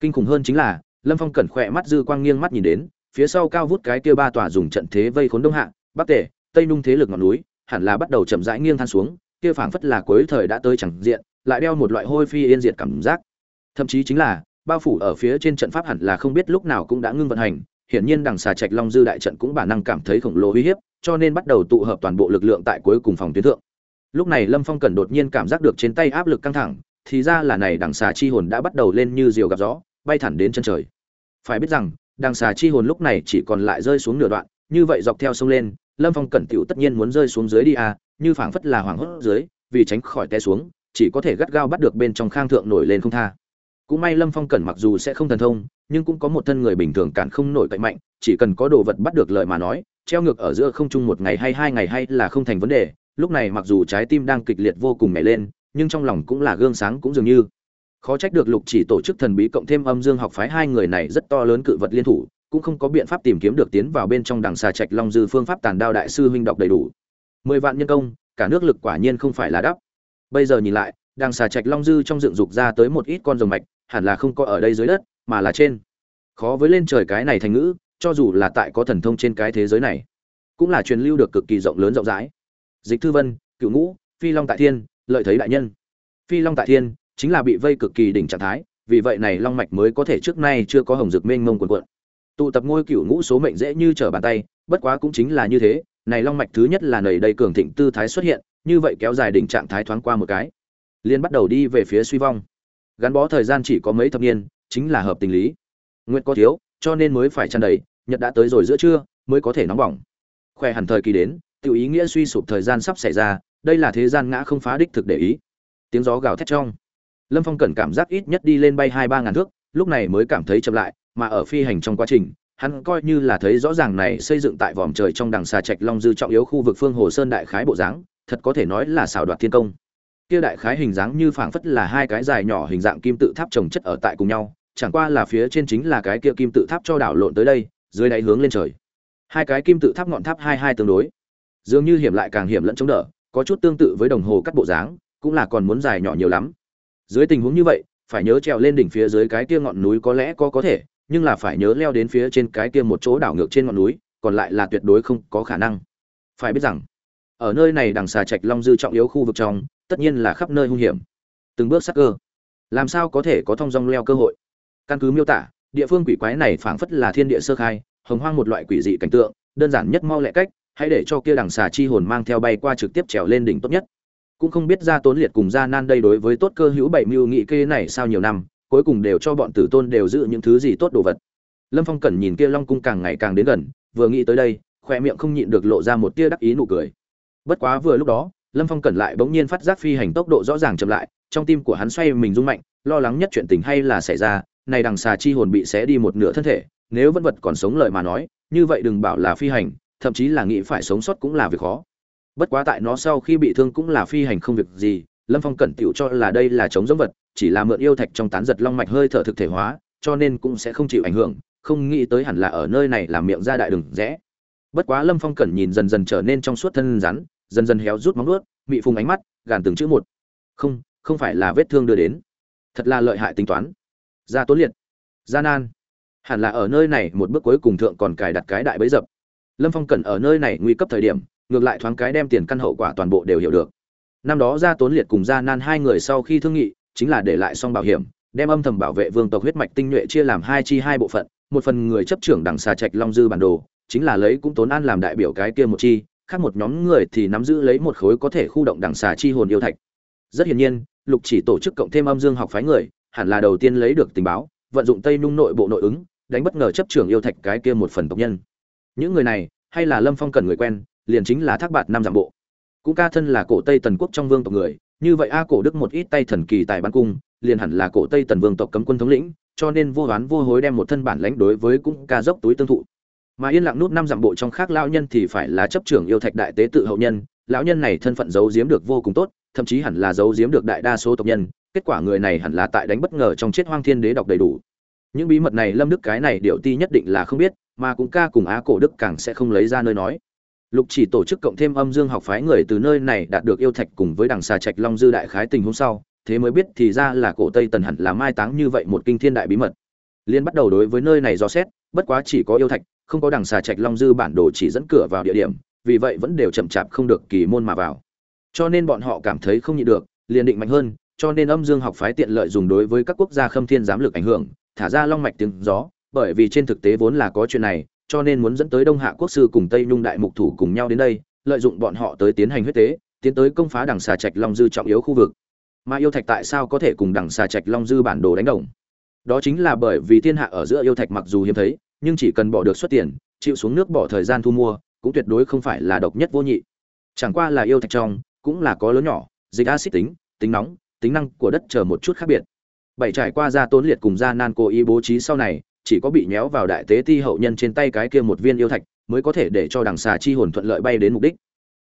A: Kinh khủng hơn chính là, lâm phong cẩn khỏe mắt dư quang nghiêng mắt nhìn đến, phía sau cao vút cái kia ba tòa dùng trận thế vây khốn đông hạ, bắc tể tây nung thế lực ngọn núi hẳn là bắt đầu chậm rãi nghiêng than xuống, kia phảng phất là cuối thời đã tới chẳng diện, lại đeo một loại hôi phi yên diệt cảm giác. Thậm chí chính là, bao phủ ở phía trên trận pháp hẳn là không biết lúc nào cũng đã ngưng vận hành, hiển nhiên đằng xà trạch long dư đại trận cũng bản năng cảm thấy khổng lồ uy hiếp, cho nên bắt đầu tụ hợp toàn bộ lực lượng tại cuối cùng phòng tuyến thượng. Lúc này lâm phong cần đột nhiên cảm giác được trên tay áp lực căng thẳng, thì ra là này đằng xà chi hồn đã bắt đầu lên như diều gặp gió, bay thẳng đến chân trời. Phải biết rằng, đằng xà chi hồn lúc này chỉ còn lại rơi xuống nửa đoạn, như vậy dọc theo sông lên lâm phong cẩn tiểu tất nhiên muốn rơi xuống dưới đi à như phảng phất là hoảng hốt dưới, vì tránh khỏi té xuống, chỉ có thể gắt gao bắt được bên trong khang thượng nổi lên không tha. Cũng may lâm phong cẩn mặc dù sẽ không thần thông, nhưng cũng có một thân người bình thường cản không nổi cậy mạnh, chỉ cần có đồ vật bắt được lời mà nói, treo ngược ở giữa không trung một ngày hay hai ngày hay là không thành vấn đề, lúc này mặc dù trái tim đang kịch liệt vô cùng nhảy lên, nhưng trong lòng cũng là gương sáng cũng dường như. Khó trách được lục chỉ tổ chức thần bí cộng thêm âm dương học phái hai người này rất to lớn cự vật liên thủ cũng không có biện pháp tìm kiếm được tiến vào bên trong đằng xà trạch long dư phương pháp tàn đao đại sư huynh đọc đầy đủ. Mười vạn nhân công, cả nước lực quả nhiên không phải là đắp. Bây giờ nhìn lại, đằng xà trạch long dư trong dựng dục ra tới một ít con rồng mạch, hẳn là không có ở đây dưới đất, mà là trên. Khó với lên trời cái này thành ngữ, cho dù là tại có thần thông trên cái thế giới này, cũng là truyền lưu được cực kỳ rộng lớn rộng rãi. Dịch thư vân, cựu ngũ, phi long tại thiên, lợi thấy đại nhân. Phi long tại thiên chính là bị vây cực kỳ đỉnh trạng thái, vì vậy này long mạch mới có thể trước nay chưa có hồng dược mênh mông quần quận tụ tập ngôi cựu ngũ số mệnh dễ như trở bàn tay, bất quá cũng chính là như thế, này long mạch thứ nhất là nầy đầy cường thịnh tư thái xuất hiện, như vậy kéo dài đỉnh trạng thái thoáng qua một cái liên bắt đầu đi về phía suy vong. Gắn bó thời gian chỉ có mấy thập niên, chính là hợp tình lý. Nguyện có thiếu, cho nên mới phải tràn đầy, nhật đã tới rồi giữa trưa, mới có thể nóng bỏng. Khỏe hẳn thời kỳ đến tự ý nghĩa suy sụp thời gian sắp xảy ra, đây là thế gian ngã không phá đích thực để ý. Tiếng gió gào thét trong. Lâm phong cẩn cảm giác ít nhất đi lên bay hai ba ngàn thước, lúc này mới cảm thấy chậm lại mà ở phi hành trong quá trình, hắn coi như là thấy rõ ràng này xây dựng tại vòm trời trong đằng xà trạch long dư trọng yếu khu vực phương hồ sơn đại khái bộ dáng, thật có thể nói là xảo đoạt thiên công. Kia đại khái hình dáng như phảng phất là hai cái dài nhỏ hình dạng kim tự tháp trồng chất ở tại cùng nhau, chẳng qua là phía trên chính là cái kia kim tự tháp cho đảo lộn tới đây, dưới đáy hướng lên trời. Hai cái kim tự tháp ngọn tháp hai hai tương đối. Dường như hiểm lại càng hiểm lẫn chống đỡ, có chút tương tự với đồng hồ cắt bộ dáng, cũng là còn muốn dài nhỏ nhiều lắm. Dưới tình huống như vậy, phải nhớ trèo lên đỉnh phía dưới cái kia ngọn núi có lẽ có có thể nhưng là phải nhớ leo đến phía trên cái kia một chỗ đảo ngược trên ngọn núi, còn lại là tuyệt đối không có khả năng. Phải biết rằng, ở nơi này đằng xà trạch long dư trọng yếu khu vực trong, tất nhiên là khắp nơi hung hiểm. Từng bước sắc cơ. Làm sao có thể có thông dong leo cơ hội? Căn cứ miêu tả, địa phương quỷ quái này phảng phất là thiên địa sơ khai, hồng hoang một loại quỷ dị cảnh tượng, đơn giản nhất mau lẹ cách, hãy để cho kia đằng xà chi hồn mang theo bay qua trực tiếp trèo lên đỉnh tốt nhất. Cũng không biết ra tốn liệt cùng ra nan đây đối với tốt cơ hữu bảy mưu nghị kê này sau nhiều năm cuối cùng đều cho bọn tử tôn đều giữ những thứ gì tốt đồ vật. Lâm phong cẩn nhìn kia long cung càng ngày càng đến gần, vừa nghĩ tới đây khoe miệng không nhịn được lộ ra một tia đắc ý nụ cười. Bất quá vừa lúc đó, lâm phong cẩn lại bỗng nhiên phát giác phi hành tốc độ rõ ràng chậm lại, trong tim của hắn xoay mình rung mạnh, lo lắng nhất chuyện tình hay là xảy ra, này đằng xà chi hồn bị xé đi một nửa thân thể, nếu vẫn vật còn sống lợi mà nói, như vậy đừng bảo là phi hành, thậm chí là nghĩ phải sống sót cũng là việc khó. Bất quá tại nó sau khi bị thương cũng là phi hành không việc gì lâm phong cẩn tựu cho là đây là chống giống vật, chỉ là mượn yêu thạch trong tán giật long mạch hơi thở thực thể hóa, cho nên cũng sẽ không chịu ảnh hưởng, không nghĩ tới hẳn là ở nơi này làm miệng ra đại đừng rẽ. Bất quá lâm phong cẩn nhìn dần dần trở nên trong suốt thân rắn, dần dần héo rút móng nuốt bị phùng ánh mắt, gàn từng chữ một. Không không phải là vết thương đưa đến. Thật là lợi hại tính toán. Gia tốn liệt. Gia nan. Hẳn là ở nơi này một bước cuối cùng thượng còn cài đặt cái đại bấy dập. Lâm phong cẩn ở nơi này nguy cấp thời điểm, ngược lại thoáng cái đem tiền căn hậu quả toàn bộ đều hiểu được năm đó gia tốn liệt cùng gia nan hai người sau khi thương nghị, chính là để lại xong bảo hiểm, đem âm thầm bảo vệ vương tộc huyết mạch tinh nhuệ chia làm hai chi hai bộ phận, một phần người chấp trưởng đằng xà trạch long dư bản đồ, chính là lấy cũng tốn an làm đại biểu cái kia một chi, khác một nhóm người thì nắm giữ lấy một khối có thể khu động đằng xà chi hồn yêu thạch. Rất hiển nhiên, lục chỉ tổ chức cộng thêm âm dương học phái người, hẳn là đầu tiên lấy được tình báo, vận dụng tây nung nội bộ nội ứng, đánh bất ngờ chấp trưởng yêu thạch cái kia một phần tộc nhân. Những người này, hay là lâm phong cần người quen, liền chính là thác bạt năm giảm bộ cũng ca thân là cổ tây tần quốc trong vương tộc người, như vậy a cổ đức một ít tay thần kỳ tại bắn cung, liền hẳn là cổ tây tần vương tộc cấm quân thống lĩnh, cho nên vô đoán vô hối đem một thân bản lãnh đối với cũng ca dốc túi tương thụ. Mà yên lặng nút năm dặm bộ trong khác lão nhân thì phải là chấp trưởng yêu thạch đại tế tự hậu nhân, lão nhân này thân phận giấu giếm được vô cùng tốt, thậm chí hẳn là giấu giếm được đại đa số tộc nhân, kết quả người này hẳn là tại đánh bất ngờ trong chết hoang thiên đế đọc đầy đủ. Những bí mật này lâm đức cái này điệu ti nhất định là không biết, mà cũng ca cùng á cổ đức càng sẽ không lấy ra nơi nói lục chỉ tổ chức cộng thêm âm dương học phái người từ nơi này đạt được yêu thạch cùng với đằng xà trạch long dư đại khái tình hôm sau, thế mới biết thì ra là cổ tây tần hẳn là mai táng như vậy một kinh thiên đại bí mật. Liên bắt đầu đối với nơi này do xét, bất quá chỉ có yêu thạch, không có đằng xà trạch long dư bản đồ chỉ dẫn cửa vào địa điểm, vì vậy vẫn đều chậm chạp không được kỳ môn mà vào. Cho nên bọn họ cảm thấy không nhịn được, liền định mạnh hơn, cho nên âm dương học phái tiện lợi dùng đối với các quốc gia khâm thiên giám lực ảnh hưởng, thả ra long mạch tiếng gió, bởi vì trên thực tế vốn là có chuyện này cho nên muốn dẫn tới đông hạ quốc sư cùng tây nhung đại mục thủ cùng nhau đến đây, lợi dụng bọn họ tới tiến hành huyết tế, tiến tới công phá đằng xà trạch long dư trọng yếu khu vực. Mà yêu thạch tại sao có thể cùng đằng xà trạch long dư bản đồ đánh đồng? Đó chính là bởi vì thiên hạ ở giữa yêu thạch mặc dù hiếm thấy, nhưng chỉ cần bỏ được xuất tiền, chịu xuống nước bỏ thời gian thu mua, cũng tuyệt đối không phải là độc nhất vô nhị. Chẳng qua là yêu thạch trong, cũng là có lớn nhỏ, dịch axit tính tính nóng, tính năng của đất chờ một chút khác biệt. Bảy trải qua ra tốn liệt cùng ra nan cố ý bố trí sau này chỉ có bị nhéo vào đại tế ti hậu nhân trên tay cái kia một viên yêu thạch mới có thể để cho đằng xà chi hồn thuận lợi bay đến mục đích.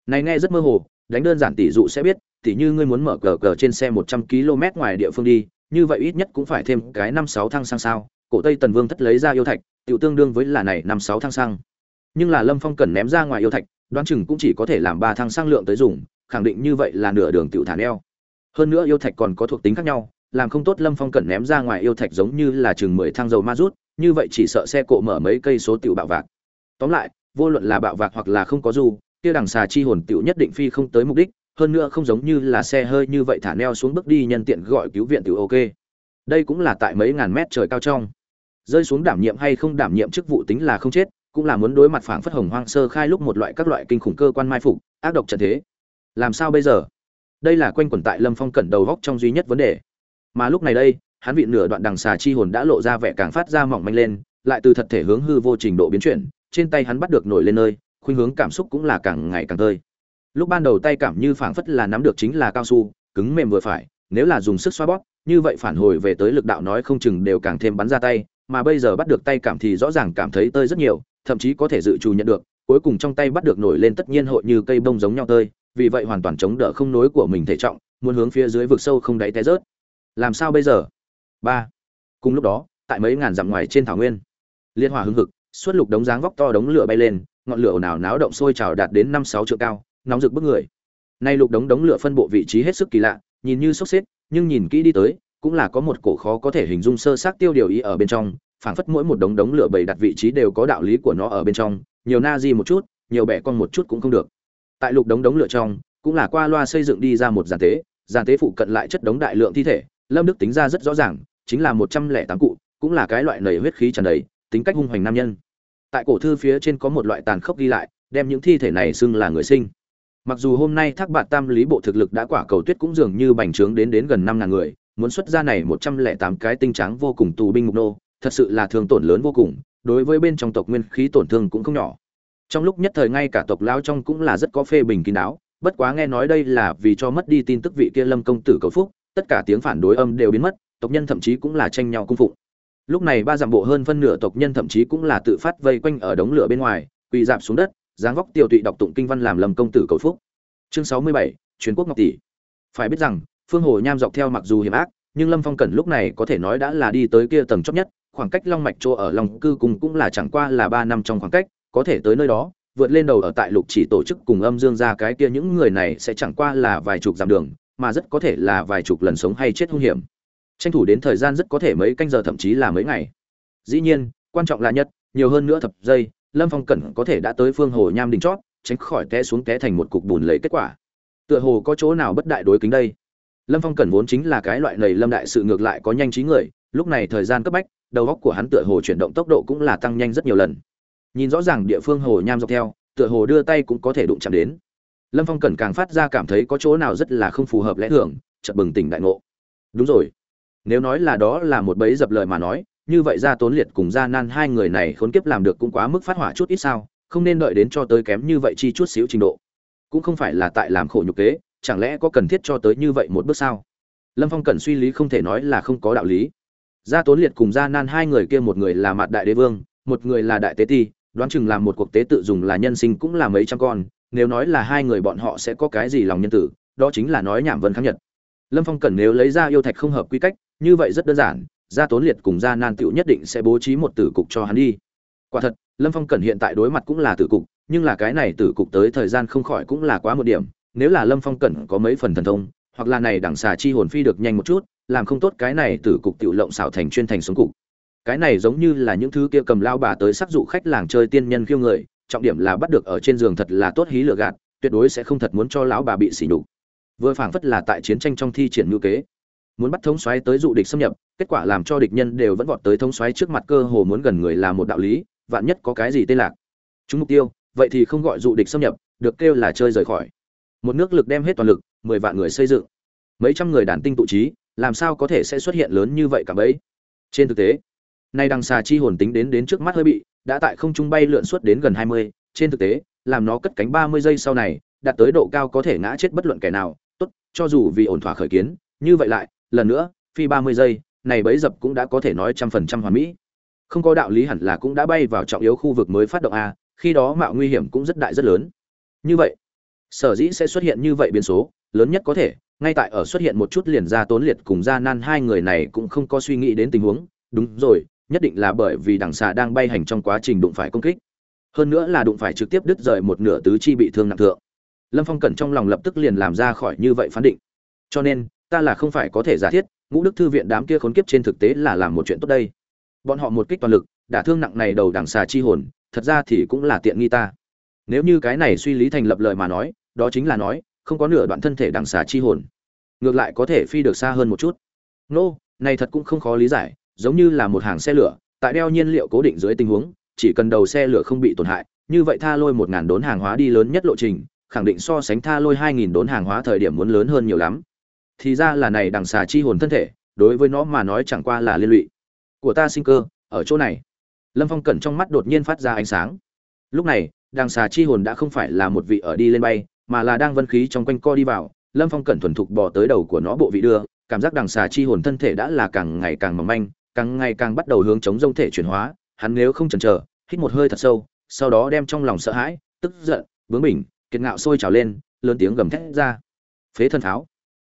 A: Này nghe rất mơ hồ, đánh đơn giản tỷ dụ sẽ biết, tỷ như ngươi muốn mở cờ cờ trên xe một trăm km ngoài địa phương đi, như vậy ít nhất cũng phải thêm cái năm sáu thăng sang sao, cổ tây tần vương thất lấy ra yêu thạch, tiểu tương đương với là này năm sáu thăng sang. Nhưng là lâm phong cần ném ra ngoài yêu thạch, đoán chừng cũng chỉ có thể làm ba thăng sang lượng tới dùng, khẳng định như vậy là nửa đường tiểu thả neo. Hơn nữa yêu thạch còn có thuộc tính khác nhau, làm không tốt lâm phong cần ném ra ngoài yêu thạch giống như là chừng mười thang dầu ma rút như vậy chỉ sợ xe cộ mở mấy cây số tiểu bạo vạc. Tóm lại, vô luận là bạo vạc hoặc là không có du, kia đằng xà chi hồn tiểu nhất định phi không tới mục đích, hơn nữa không giống như là xe hơi như vậy thả neo xuống bước đi nhân tiện gọi cứu viện tiểu ok. Đây cũng là tại mấy ngàn mét trời cao trong. Rơi xuống đảm nhiệm hay không đảm nhiệm chức vụ tính là không chết, cũng là muốn đối mặt phảng phất hồng hoang sơ khai lúc một loại các loại kinh khủng cơ quan mai phục, ác độc trận thế. Làm sao bây giờ? Đây là quanh quẩn tại lâm phong cẩn đầu góc trong duy nhất vấn đề. Mà lúc này đây hắn vị nửa đoạn đằng xà chi hồn đã lộ ra vẻ càng phát ra mỏng manh lên, lại từ thật thể hướng hư vô trình độ biến chuyển, trên tay hắn bắt được nổi lên nơi, khuynh hướng cảm xúc cũng là càng ngày càng tơi. Lúc ban đầu tay cảm như phảng phất là nắm được chính là cao su, cứng mềm vừa phải, nếu là dùng sức xoa bóp, như vậy phản hồi về tới lực đạo nói không chừng đều càng thêm bắn ra tay, mà bây giờ bắt được tay cảm thì rõ ràng cảm thấy tơi rất nhiều, thậm chí có thể dự trù nhận được, cuối cùng trong tay bắt được nổi lên tất nhiên hội như cây bông giống nhau tơi, vì vậy hoàn toàn chống đỡ không nối của mình thể trọng, muốn hướng phía dưới vực sâu không đáy té rớt. Làm sao bây giờ? Ba. Cùng lúc đó, tại mấy ngàn dặm ngoài trên thảo nguyên liên hòa hưng hực, suốt lục đống dáng vóc to đống lửa bay lên, ngọn lửa nào náo động sôi trào đạt đến năm sáu trượng cao, nóng rực bức người. Nay lục đống đống lửa phân bộ vị trí hết sức kỳ lạ, nhìn như sốc xếp, nhưng nhìn kỹ đi tới, cũng là có một cổ khó có thể hình dung sơ xác tiêu điều ý ở bên trong, phảng phất mỗi một đống đống lửa bày đặt vị trí đều có đạo lý của nó ở bên trong, nhiều na di một chút, nhiều bẻ con một chút cũng không được. Tại lục đống đống lửa trong, cũng là qua loa xây dựng đi ra một giàn tế giàn tế phụ cận lại chất đống đại lượng thi thể lâm đức tính ra rất rõ ràng, chính là một trăm lẻ tám cụ, cũng là cái loại nầy huyết khí tràn đầy, tính cách hung hoành nam nhân. Tại cổ thư phía trên có một loại tàn khốc ghi lại, đem những thi thể này xưng là người sinh. Mặc dù hôm nay thác bạn tam lý bộ thực lực đã quả cầu tuyết cũng dường như bành trướng đến đến gần năm ngàn người, muốn xuất ra này một trăm lẻ tám cái tinh trắng vô cùng tù binh mục nô, thật sự là thương tổn lớn vô cùng, đối với bên trong tộc nguyên khí tổn thương cũng không nhỏ. Trong lúc nhất thời ngay cả tộc lao trong cũng là rất có phê bình kín đáo, bất quá nghe nói đây là vì cho mất đi tin tức vị kia lâm công tử cầu phúc tất cả tiếng phản đối âm đều biến mất, tộc nhân thậm chí cũng là tranh nhau cung phụng. Lúc này ba dặm bộ hơn phân nửa tộc nhân thậm chí cũng là tự phát vây quanh ở đống lửa bên ngoài, quỳ dạp xuống đất, dáng vóc tiêu tụy đọc tụng kinh văn làm lầm công tử cầu phúc. Chương sáu mươi bảy, truyền quốc ngọc tỷ. Phải biết rằng, phương hồ nham dọc theo mặc dù hiểm ác, nhưng lâm phong cẩn lúc này có thể nói đã là đi tới kia tầng chót nhất, khoảng cách long mạch chỗ ở long cư cùng cũng là chẳng qua là ba năm trong khoảng cách, có thể tới nơi đó, vượt lên đầu ở tại lục chỉ tổ chức cùng âm dương ra cái kia những người này sẽ chẳng qua là vài chục dặm đường mà rất có thể là vài chục lần sống hay chết hung hiểm. Tranh thủ đến thời gian rất có thể mấy canh giờ thậm chí là mấy ngày. Dĩ nhiên, quan trọng là nhất, nhiều hơn nữa thập giây, lâm phong cẩn có thể đã tới phương hồ nham đình chót, tránh khỏi té xuống té thành một cục bùn lấy kết quả. Tựa hồ có chỗ nào bất đại đối kính đây. Lâm phong cẩn vốn chính là cái loại lầy lâm đại sự ngược lại có nhanh trí người, lúc này thời gian cấp bách, đầu óc của hắn tựa hồ chuyển động tốc độ cũng là tăng nhanh rất nhiều lần. Nhìn rõ ràng địa phương hồ nham dọc theo, tựa hồ đưa tay cũng có thể đụng chạm đến lâm phong Cần càng phát ra cảm thấy có chỗ nào rất là không phù hợp lẽ thường, chợt bừng tỉnh đại ngộ. Đúng rồi. Nếu nói là đó là một bẫy dập lời mà nói, như vậy ra tốn liệt cùng ra nan hai người này khốn kiếp làm được cũng quá mức phát hỏa chút ít sao, không nên đợi đến cho tới kém như vậy chi chút xíu trình độ. Cũng không phải là tại làm khổ nhục kế, chẳng lẽ có cần thiết cho tới như vậy một bước sao? Lâm phong cần suy lý không thể nói là không có đạo lý. Gia tốn liệt cùng gia nan hai người kia một người là mặt đại đế vương, một người là đại tế ti, đoán chừng làm một cuộc tế tự dùng là nhân sinh cũng là mấy trăm con nếu nói là hai người bọn họ sẽ có cái gì lòng nhân tử, đó chính là nói nhảm vân kháng nhật. Lâm phong cần nếu lấy ra yêu thạch không hợp quy cách, như vậy rất đơn giản gia tốn liệt cùng gia nan tựu nhất định sẽ bố trí một tử cục cho hắn đi. Quả thật, lâm phong cần hiện tại đối mặt cũng là tử cục, nhưng là cái này tử cục tới thời gian không khỏi cũng là quá một điểm, nếu là lâm phong cẩn có mấy phần thần thông, hoặc là này đẳng xà chi hồn phi được nhanh một chút, làm không tốt cái này tử cục tiểu lộng xảo thành chuyên thành sống cục. Cái này giống như là những thứ kia cầm lao bà tới sắc dụ khách làng chơi tiên nhân khiêu người trọng điểm là bắt được ở trên giường thật là tốt hí lừa gạt, tuyệt đối sẽ không thật muốn cho lão bà bị sỉ nhục. Vừa phảng phất là tại chiến tranh trong thi triển ngữ kế. Muốn bắt thống xoáy tới dụ địch xâm nhập, kết quả làm cho địch nhân đều vẫn vọt tới thống xoáy trước mặt cơ hồ muốn gần người là một đạo lý, vạn nhất có cái gì tên lạc. Chúng mục tiêu, vậy thì không gọi dụ địch xâm nhập, được kêu là chơi rời khỏi. Một nước lực đem hết toàn lực, mười vạn người xây dựng. Mấy trăm người đàn tinh tụ trí, làm sao có thể sẽ xuất hiện lớn như vậy cả bấy? Trên thực tế nay đằng xà chi hồn tính đến đến trước mắt hơi bị, đã tại không trung bay lượn suốt đến gần hai mươi. Trên thực tế, làm nó cất cánh ba mươi giây sau này, đạt tới độ cao có thể ngã chết bất luận kẻ nào. Tốt, cho dù vì ổn thỏa khởi kiến, như vậy lại, lần nữa, phi ba mươi giây, này bấy dập cũng đã có thể nói trăm phần trăm hoàn mỹ. Không có đạo lý hẳn là cũng đã bay vào trọng yếu khu vực mới phát động a, khi đó mạo nguy hiểm cũng rất đại rất lớn. Như vậy, sở dĩ sẽ xuất hiện như vậy biến số, lớn nhất có thể, ngay tại ở xuất hiện một chút liền ra tốn liệt cùng ra nan hai người này cũng không có suy nghĩ đến tình huống. Đúng rồi nhất định là bởi vì đằng xà đang bay hành trong quá trình đụng phải công kích. Hơn nữa là đụng phải trực tiếp đứt rời một nửa tứ chi bị thương nặng thượng. Lâm phong cẩn trong lòng lập tức liền làm ra khỏi như vậy phán định. Cho nên ta là không phải có thể giả thiết ngũ đức thư viện đám kia khốn kiếp trên thực tế là làm một chuyện tốt đây. Bọn họ một kích toàn lực đả thương nặng này đầu đằng xà chi hồn thật ra thì cũng là tiện nghi ta. Nếu như cái này suy lý thành lập lời mà nói đó chính là nói không có nửa đoạn thân thể đằng xà chi hồn. Ngược lại có thể phi được xa hơn một chút. Nô、no, này thật cũng không khó lý giải giống như là một hàng xe lửa, tại đeo nhiên liệu cố định dưới tình huống, chỉ cần đầu xe lửa không bị tổn hại, như vậy tha lôi một ngàn đốn hàng hóa đi lớn nhất lộ trình, khẳng định so sánh tha lôi hai nghìn đốn hàng hóa thời điểm muốn lớn hơn nhiều lắm. Thì ra là này đằng xà chi hồn thân thể, đối với nó mà nói chẳng qua là liên lụy. Của ta sinh cơ, ở chỗ này. Lâm phong cẩn trong mắt đột nhiên phát ra ánh sáng. Lúc này, đằng xà chi hồn đã không phải là một vị ở đi lên bay, mà là đang vân khí trong quanh co đi vào. Lâm phong cẩn thuần thục bỏ tới đầu của nó bộ vị đưa, cảm giác đằng xà chi hồn thân thể đã là càng ngày càng mỏng manh càng ngày càng bắt đầu hướng chống rông thể chuyển hóa, hắn nếu không chần chờ, hít một hơi thật sâu, sau đó đem trong lòng sợ hãi, tức giận, bướng bỉnh, kiệt ngạo sôi trào lên, lớn tiếng gầm thét ra. Phế thân tháo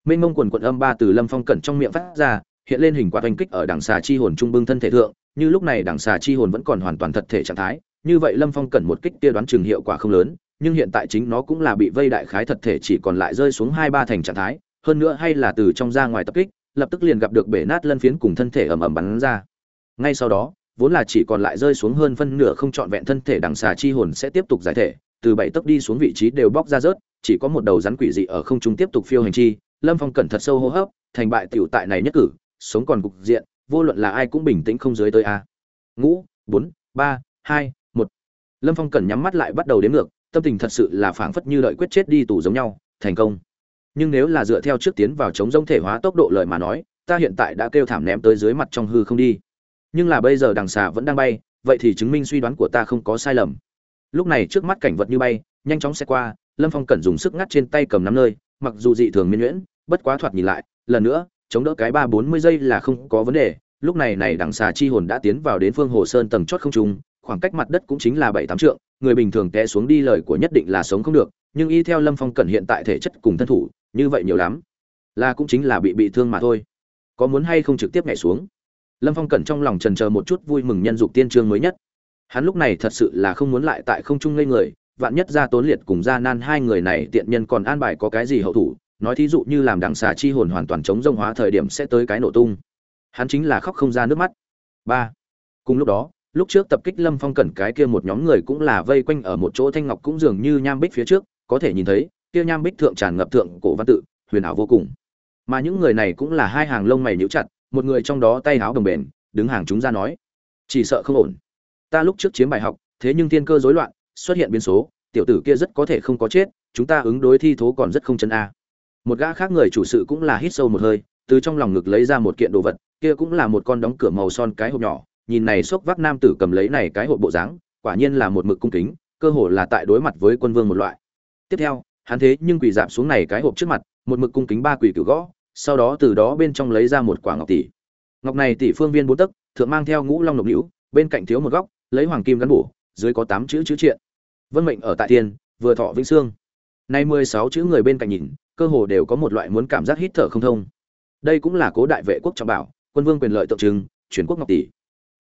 A: mênh mông quần quận âm ba từ lâm phong cẩn trong miệng phát ra, hiện lên hình quạt oanh kích ở đằng xà chi hồn trung bưng thân thể thượng, như lúc này đằng xà chi hồn vẫn còn hoàn toàn thật thể trạng thái, như vậy lâm phong cẩn một kích kia đoán chừng hiệu quả không lớn, nhưng hiện tại chính nó cũng là bị vây đại khái thật thể chỉ còn lại rơi xuống hai ba thành trạng thái, hơn nữa hay là từ trong ra ngoài tập kích lập tức liền gặp được bể nát lân phiến cùng thân thể ầm ầm bắn ra. Ngay sau đó, vốn là chỉ còn lại rơi xuống hơn phân nửa không trọn vẹn thân thể đằng xà chi hồn sẽ tiếp tục giải thể, từ bảy tấc đi xuống vị trí đều bóc ra rớt, chỉ có một đầu rắn quỷ dị ở không trung tiếp tục phiêu hành chi. Lâm phong cẩn thật sâu hô hấp, thành bại tiểu tại này nhất cử, sống còn cục diện, vô luận là ai cũng bình tĩnh không dưới tới a. Ngũ, bốn, ba, hai, một. Lâm phong cẩn nhắm mắt lại bắt đầu đếm ngược, tâm tình thật sự là phảng phất như đợi quyết chết đi tù giống nhau, thành công nhưng nếu là dựa theo trước tiến vào chống giống thể hóa tốc độ lợi mà nói, ta hiện tại đã kêu thảm ném tới dưới mặt trong hư không đi. Nhưng là bây giờ đằng xà vẫn đang bay, vậy thì chứng minh suy đoán của ta không có sai lầm. Lúc này trước mắt cảnh vật như bay, nhanh chóng xe qua, lâm phong cẩn dùng sức ngắt trên tay cầm nắm nơi, mặc dù dị thường miên nhuyễn, bất quá thoạt nhìn lại, lần nữa, chống đỡ cái ba bốn mươi giây là không có vấn đề. Lúc này này đằng xà chi hồn đã tiến vào đến phương hồ sơn tầng chót không trung, khoảng cách mặt đất cũng chính là bảy tám trượng, người bình thường té xuống đi lời của nhất định là sống không được, nhưng y theo lâm phong cẩn hiện tại thể chất cùng thân thủ như vậy nhiều lắm, là cũng chính là bị bị thương mà thôi. Có muốn hay không trực tiếp nhảy xuống? Lâm phong cẩn trong lòng trần chờ một chút vui mừng nhân dục tiên trương mới nhất. Hắn lúc này thật sự là không muốn lại tại không trung ngây người, vạn nhất ra tốn liệt cùng ra nan hai người này tiện nhân còn an bài có cái gì hậu thủ, nói thí dụ như làm đằng xà chi hồn hoàn toàn chống rông hóa thời điểm sẽ tới cái nổ tung. Hắn chính là khóc không ra nước mắt. Ba. Cùng lúc đó, lúc trước tập kích lâm phong cẩn cái kia một nhóm người cũng là vây quanh ở một chỗ thanh ngọc cũng dường như nham bích phía trước, có thể nhìn thấy kia nham bích thượng tràn ngập thượng cổ văn tự, huyền ảo vô cùng. Mà những người này cũng là hai hàng lông mày nhíu chặt, một người trong đó tay háo đồng bền, đứng hàng chúng ra nói, chỉ sợ không ổn. Ta lúc trước chiếm bài học, thế nhưng thiên cơ rối loạn, xuất hiện biến số, tiểu tử kia rất có thể không có chết, chúng ta ứng đối thi thố còn rất không chân a. Một gã khác người chủ sự cũng là hít sâu một hơi, từ trong lòng ngực lấy ra một kiện đồ vật, kia cũng là một con đóng cửa màu son cái hộp nhỏ, nhìn này xốc vác nam tử cầm lấy này cái hộp bộ dáng, quả nhiên là một mực cung kính, cơ hồ là tại đối mặt với quân vương một loại. Tiếp theo hắn thế nhưng quỳ dạp xuống này cái hộp trước mặt một mực cung kính ba quỳ cửu gõ sau đó từ đó bên trong lấy ra một quả ngọc tỷ. Ngọc này tỷ phương viên bốn tấc thượng mang theo ngũ long lục nhũ, bên cạnh thiếu một góc lấy hoàng kim gắn bổ dưới có tám chữ chữ triện. Vân mệnh ở tại tiền, vừa thọ vĩnh sương nay mười sáu chữ người bên cạnh nhìn cơ hồ đều có một loại muốn cảm giác hít thở không thông. Đây cũng là cố đại vệ quốc trọng bảo quân vương quyền lợi tượng trưng truyền quốc ngọc tỷ.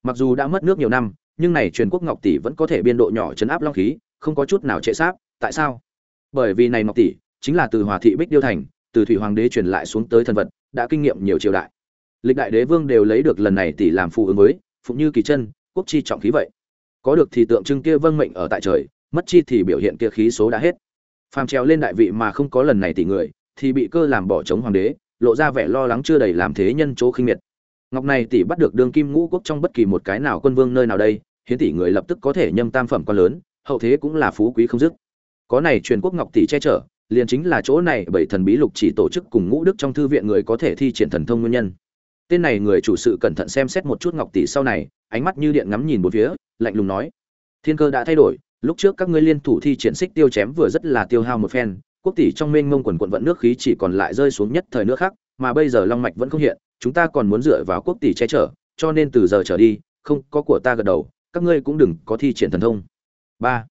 A: Mặc dù đã mất nước nhiều năm nhưng này truyền quốc ngọc tỷ vẫn có thể biên độ nhỏ chấn áp long khí không có chút nào trệ sáp tại sao? Bởi vì này ngọc tỷ chính là từ hòa thị bích điêu thành, từ thủy hoàng đế truyền lại xuống tới thần vật, đã kinh nghiệm nhiều triều đại. Lịch đại đế vương đều lấy được lần này tỷ làm phù ứng với phụng như kỳ chân, quốc chi trọng khí vậy. Có được thì tượng trưng kia vâng mệnh ở tại trời, mất chi thì biểu hiện kia khí số đã hết. Phàm trèo lên đại vị mà không có lần này tỷ người, thì bị cơ làm bỏ chống hoàng đế, lộ ra vẻ lo lắng chưa đầy làm thế nhân chỗ khinh miệt. Ngọc này tỷ bắt được đương kim ngũ quốc trong bất kỳ một cái nào quân vương nơi nào đây, hiến tỷ người lập tức có thể nhâm tam phẩm quan lớn, hậu thế cũng là phú quý không dứt có này truyền quốc ngọc tỷ che chở, liền chính là chỗ này bảy thần bí lục chỉ tổ chức cùng ngũ đức trong thư viện người có thể thi triển thần thông nguyên nhân. Tên này người chủ sự cẩn thận xem xét một chút ngọc tỷ sau này, ánh mắt như điện ngắm nhìn một phía, lạnh lùng nói, thiên cơ đã thay đổi, lúc trước các ngươi liên thủ thi triển xích tiêu chém vừa rất là tiêu hao một phen, quốc tỷ trong mênh mông quần quận vận nước khí chỉ còn lại rơi xuống nhất thời nước khác, mà bây giờ long mạch vẫn không hiện, chúng ta còn muốn dựa vào quốc tỷ che chở, cho nên từ giờ trở đi, không có của ta gật đầu, các ngươi cũng đừng có thi triển thần thông. Ba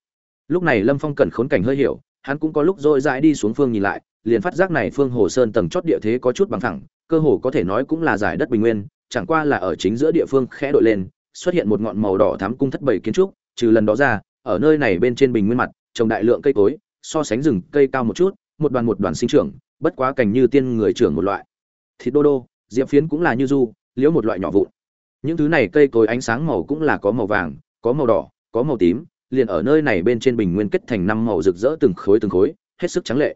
A: lúc này lâm phong cần khốn cảnh hơi hiểu, hắn cũng có lúc dội dãi đi xuống phương nhìn lại, liền phát giác này phương hồ sơn tầng chót địa thế có chút bằng thẳng, cơ hồ có thể nói cũng là giải đất bình nguyên, chẳng qua là ở chính giữa địa phương khẽ đội lên, xuất hiện một ngọn màu đỏ thắm cung thất bảy kiến trúc, trừ lần đó ra, ở nơi này bên trên bình nguyên mặt, trồng đại lượng cây cối, so sánh rừng cây cao một chút, một đoàn một đoàn sinh trưởng, bất quá cảnh như tiên người trưởng một loại. Thịt đô đô, diệp phiến cũng là như du, liễu một loại nhỏ vụn. Những thứ này cây cối ánh sáng màu cũng là có màu vàng, có màu đỏ, có màu tím liền ở nơi này bên trên bình nguyên kết thành năm màu rực rỡ từng khối từng khối, hết sức trắng lệ.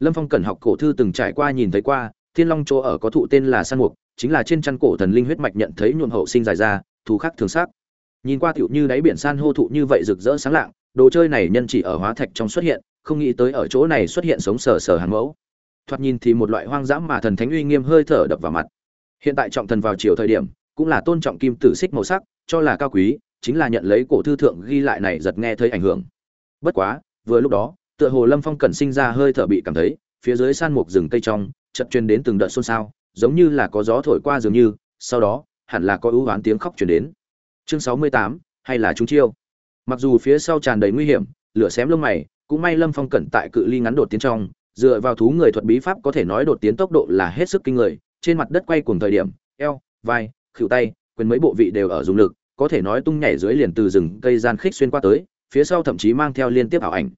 A: Lâm phong cần học cổ thư từng trải qua nhìn thấy qua, thiên long chỗ ở có thụ tên là san mục, chính là trên chăn cổ thần linh huyết mạch nhận thấy nhuộm hậu sinh dài ra thú khác thường sắc. Nhìn qua tiểu như đáy biển san hô thụ như vậy rực rỡ sáng lạng, đồ chơi này nhân chỉ ở hóa thạch trong xuất hiện, không nghĩ tới ở chỗ này xuất hiện sống sờ sờ hàng mẫu. Thoạt nhìn thì một loại hoang dã mà thần thánh uy nghiêm hơi thở đập vào mặt. Hiện tại trọng thần vào chiều thời điểm, cũng là tôn trọng kim tử xích màu sắc, cho là cao quý chính là nhận lấy cổ thư thượng ghi lại này giật nghe thấy ảnh hưởng. Bất quá, vừa lúc đó, tựa hồ lâm phong cẩn sinh ra hơi thở bị cảm thấy, phía dưới san mục rừng cây trong, chợt truyền đến từng đợt xôn xao, giống như là có gió thổi qua dường như, sau đó, hẳn là có ưu oán tiếng khóc truyền đến. Chương sáu mươi tám, hay là chúng chiêu? Mặc dù phía sau tràn đầy nguy hiểm, lửa xém lông mày, cũng may lâm phong cẩn tại cự ly ngắn đột tiến trong, dựa vào thú người thuật bí pháp có thể nói đột tiến tốc độ là hết sức kinh người, trên mặt đất quay cùng thời điểm, eo, vai khuỷu tay, quyền mấy bộ vị đều ở dùng lực có thể nói tung nhảy dưới liền từ rừng cây gian khích xuyên qua tới, phía sau thậm chí mang theo liên tiếp ảo ảnh.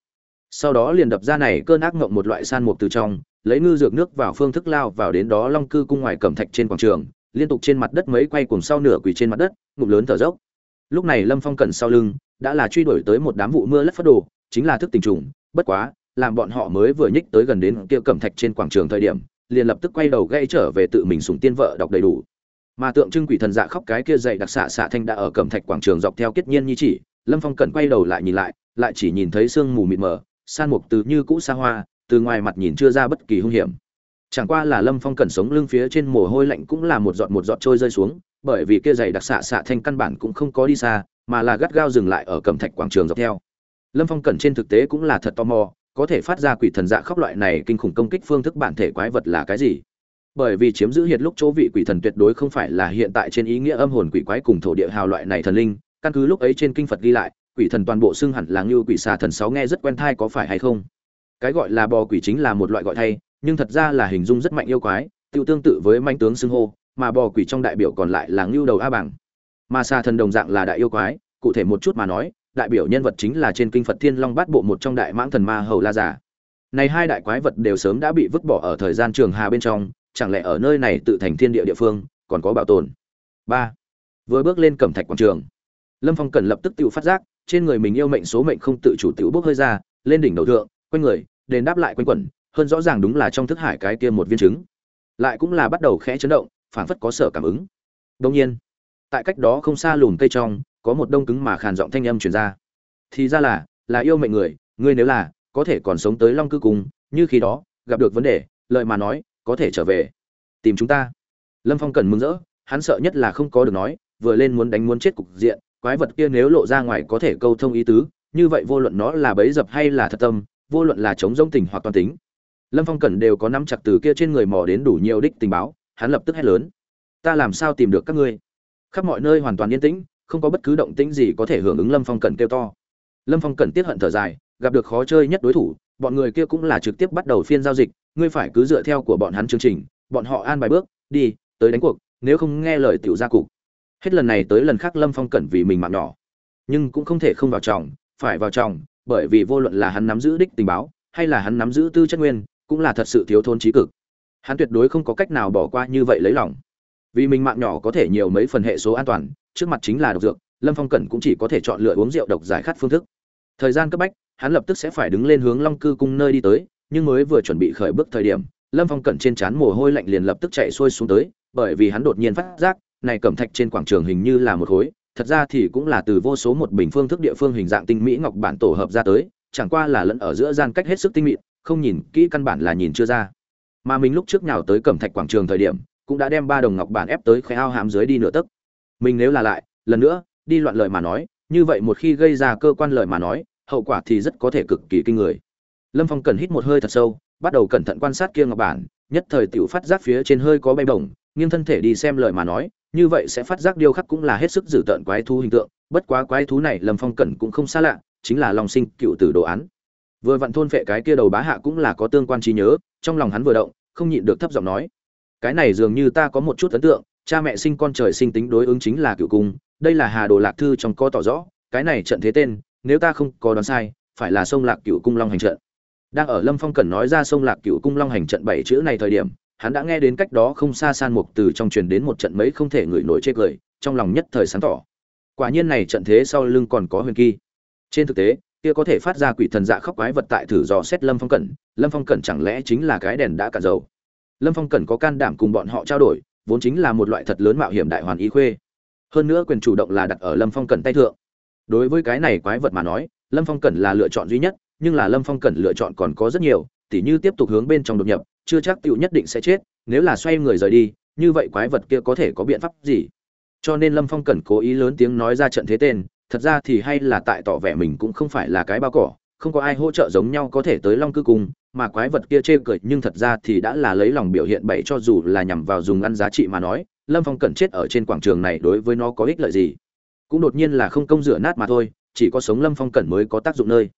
A: Sau đó liền đập ra này cơn ác ngộng một loại san mục từ trong, lấy ngư dược nước vào phương thức lao vào đến đó long cư cung ngoài cẩm thạch trên quảng trường, liên tục trên mặt đất mấy quay cùng sau nửa quỳ trên mặt đất, ngụm lớn thở dốc. Lúc này lâm phong cẩn sau lưng, đã là truy đuổi tới một đám vụ mưa lất phát đồ, chính là thức tình trùng, bất quá, làm bọn họ mới vừa nhích tới gần đến kia cẩm thạch trên quảng trường thời điểm, liền lập tức quay đầu gây trở về tự mình sùng tiên vợ đọc đầy đủ mà tượng trưng quỷ thần dạ khóc cái kia dậy đặc xạ xạ thanh đã ở cẩm thạch quảng trường dọc theo kết nhiên như chỉ, lâm phong cẩn quay đầu lại nhìn lại lại chỉ nhìn thấy sương mù mịt mờ, san mục từ như cũ xa hoa, từ ngoài mặt nhìn chưa ra bất kỳ hung hiểm. Chẳng qua là lâm phong cẩn sống lưng phía trên mồ hôi lạnh cũng là một giọt một giọt trôi rơi xuống, bởi vì kia dày đặc xạ xạ thanh căn bản cũng không có đi xa, mà là gắt gao dừng lại ở cẩm thạch quảng trường dọc theo. Lâm phong cẩn trên thực tế cũng là thật tò mò, có thể phát ra quỷ thần dạ khóc loại này kinh khủng công kích phương thức bản thể quái vật là cái gì? Bởi vì chiếm giữ hiệt lúc chỗ vị quỷ thần tuyệt đối không phải là hiện tại trên ý nghĩa âm hồn quỷ quái cùng thổ địa hào loại này thần linh, căn cứ lúc ấy trên kinh phật ghi lại, quỷ thần toàn bộ xưng hẳn là ngưu quỷ xà thần sáu nghe rất quen thai có phải hay không? Cái gọi là bò quỷ chính là một loại gọi thay, nhưng thật ra là hình dung rất mạnh yêu quái, tiêu tương tự với manh tướng xưng hô, mà bò quỷ trong đại biểu còn lại là ngưu đầu a bằng. Mà xà thần đồng dạng là đại yêu quái, cụ thể một chút mà nói, đại biểu nhân vật chính là trên kinh phật thiên long bát bộ một trong đại mãng thần ma hầu la giả này hai đại quái vật đều sớm đã bị vứt bỏ ở thời gian trường hà bên trong chẳng lẽ ở nơi này tự thành thiên địa địa phương, còn có bảo tồn? Ba. Vừa bước lên cẩm thạch quảng trường, lâm phong cần lập tức tự phát giác, trên người mình yêu mệnh số mệnh không tự chủ tự bốc hơi ra, lên đỉnh đầu thượng, quanh người, đền đáp lại quanh quẩn, hơn rõ ràng đúng là trong thức hải cái kia một viên trứng. Lại cũng là bắt đầu khẽ chấn động, phảng phất có sở cảm ứng. Đông nhiên, tại cách đó không xa lùn cây trong, có một đông cứng mà khàn giọng thanh âm truyền ra. Thì ra là là yêu mệnh người, ngươi nếu là, có thể còn sống tới long cư cùng như khi đó, gặp được vấn đề lợi mà nói có thể trở về. Tìm chúng ta. Lâm phong cần mừng rỡ, hắn sợ nhất là không có được nói, vừa lên muốn đánh muốn chết cục diện, quái vật kia nếu lộ ra ngoài có thể câu thông ý tứ, như vậy vô luận nó là bấy dập hay là thật tâm, vô luận là chống giống tình hoặc toàn tính. Lâm phong cần đều có nắm chặt từ kia trên người mò đến đủ nhiều đích tình báo, hắn lập tức hét lớn. Ta làm sao tìm được các ngươi? Khắp mọi nơi hoàn toàn yên tĩnh, không có bất cứ động tĩnh gì có thể hưởng ứng lâm phong cần kêu to. Lâm phong cần tiết hận thở dài, gặp được khó chơi nhất đối thủ bọn người kia cũng là trực tiếp bắt đầu phiên giao dịch, ngươi phải cứ dựa theo của bọn hắn chương trình, bọn họ an bài bước, đi, tới đánh cuộc, nếu không nghe lời tiểu gia cục. Hết lần này tới lần khác lâm phong cẩn vì mình mạng nhỏ. Nhưng cũng không thể không vào trọng phải vào trọng bởi vì vô luận là hắn nắm giữ đích tình báo, hay là hắn nắm giữ tư chất nguyên, cũng là thật sự thiếu thốn trí cực. Hắn tuyệt đối không có cách nào bỏ qua như vậy lấy lòng. Vì mình mạng nhỏ có thể nhiều mấy phần hệ số an toàn, trước mặt chính là độc dược, lâm phong cẩn cũng chỉ có thể chọn lựa uống rượu độc giải khát phương thức. Thời gian cấp bách hắn lập tức sẽ phải đứng lên hướng long cư cung nơi đi tới, nhưng mới vừa chuẩn bị khởi bước thời điểm, lâm phong cẩn trên trán mồ hôi lạnh liền lập tức chạy xuôi xuống tới, bởi vì hắn đột nhiên phát giác, này cẩm thạch trên quảng trường hình như là một khối, thật ra thì cũng là từ vô số một bình phương thức địa phương hình dạng tinh mỹ ngọc bản tổ hợp ra tới, chẳng qua là lẫn ở giữa gian cách hết sức tinh mịn, không nhìn kỹ căn bản là nhìn chưa ra. Mà mình lúc trước nhào tới cẩm thạch quảng trường thời điểm, cũng đã đem ba đồng ngọc bản ép tới khẽ ao hàm dưới đi nửa tấc. Mình nếu là lại, lần nữa, đi loạn lời mà nói, như vậy một khi gây ra cơ quan lời mà nói hậu quả thì rất có thể cực kỳ kinh người. Lâm phong cần hít một hơi thật sâu, bắt đầu cẩn thận quan sát kia ngọc bản, nhất thời tiểu phát giác phía trên hơi có bay bổng, nghiêng thân thể đi xem lời mà nói, như vậy sẽ phát giác điêu khắc cũng là hết sức dữ tợn quái thú hình tượng, bất quá quái thú này lâm phong cẩn cũng không xa lạ, chính là long sinh cựu tử đồ án. Vừa vặn thôn phệ cái kia đầu bá hạ cũng là có tương quan trí nhớ, trong lòng hắn vừa động, không nhịn được thấp giọng nói, cái này dường như ta có một chút ấn tượng, cha mẹ sinh con trời sinh tính đối ứng chính là cựu cung, đây là hà đồ lạc thư trong có tỏ rõ, cái này trận thế tên nếu ta không có đoán sai, phải là sông lạc cửu cung long hành trận. Đang ở lâm phong cần nói ra sông lạc cửu cung long hành trận bảy chữ này thời điểm, hắn đã nghe đến cách đó không xa san mục từ trong truyền đến một trận mấy không thể ngửi nổi chê cười, trong lòng nhất thời sáng tỏ. Quả nhiên này trận thế sau lưng còn có huyền kỳ. Trên thực tế, kia có thể phát ra quỷ thần dạ khóc quái vật tại thử dò xét lâm phong cẩn, lâm phong cẩn chẳng lẽ chính là cái đèn đã cả dầu? Lâm phong cẩn có can đảm cùng bọn họ trao đổi, vốn chính là một loại thật lớn mạo hiểm đại hoàn ý khuê. Hơn nữa quyền chủ động là đặt ở lâm phong cẩn tay thượng đối với cái này quái vật mà nói, lâm phong cẩn là lựa chọn duy nhất, nhưng là lâm phong cẩn lựa chọn còn có rất nhiều, tỉ như tiếp tục hướng bên trong đột nhập, chưa chắc tựu nhất định sẽ chết, nếu là xoay người rời đi, như vậy quái vật kia có thể có biện pháp gì? Cho nên lâm phong cẩn cố ý lớn tiếng nói ra trận thế tên, thật ra thì hay là tại tỏ vẻ mình cũng không phải là cái bao cỏ, không có ai hỗ trợ giống nhau có thể tới long cư cung mà quái vật kia chê cười, nhưng thật ra thì đã là lấy lòng biểu hiện bậy cho dù là nhằm vào dùng ăn giá trị mà nói, lâm phong cẩn chết ở trên quảng trường này đối với nó có ích lợi gì? Cũng đột nhiên là không công rửa nát mà thôi, chỉ có sống lâm phong cẩn mới có tác dụng nơi.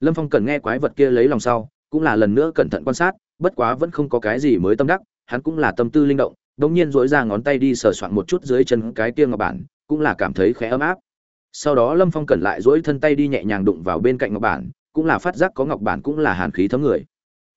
A: Lâm phong cẩn nghe quái vật kia lấy lòng sau, cũng là lần nữa cẩn thận quan sát, bất quá vẫn không có cái gì mới tâm đắc, hắn cũng là tâm tư linh động đống nhiên dỗi ra ngón tay đi sờ soạn một chút dưới chân cái kia ngọc bản, cũng là cảm thấy khẽ ấm áp. Sau đó lâm phong cẩn lại dỗi thân tay đi nhẹ nhàng đụng vào bên cạnh ngọc bản, cũng là phát giác có ngọc bản cũng là hàn khí thấm người.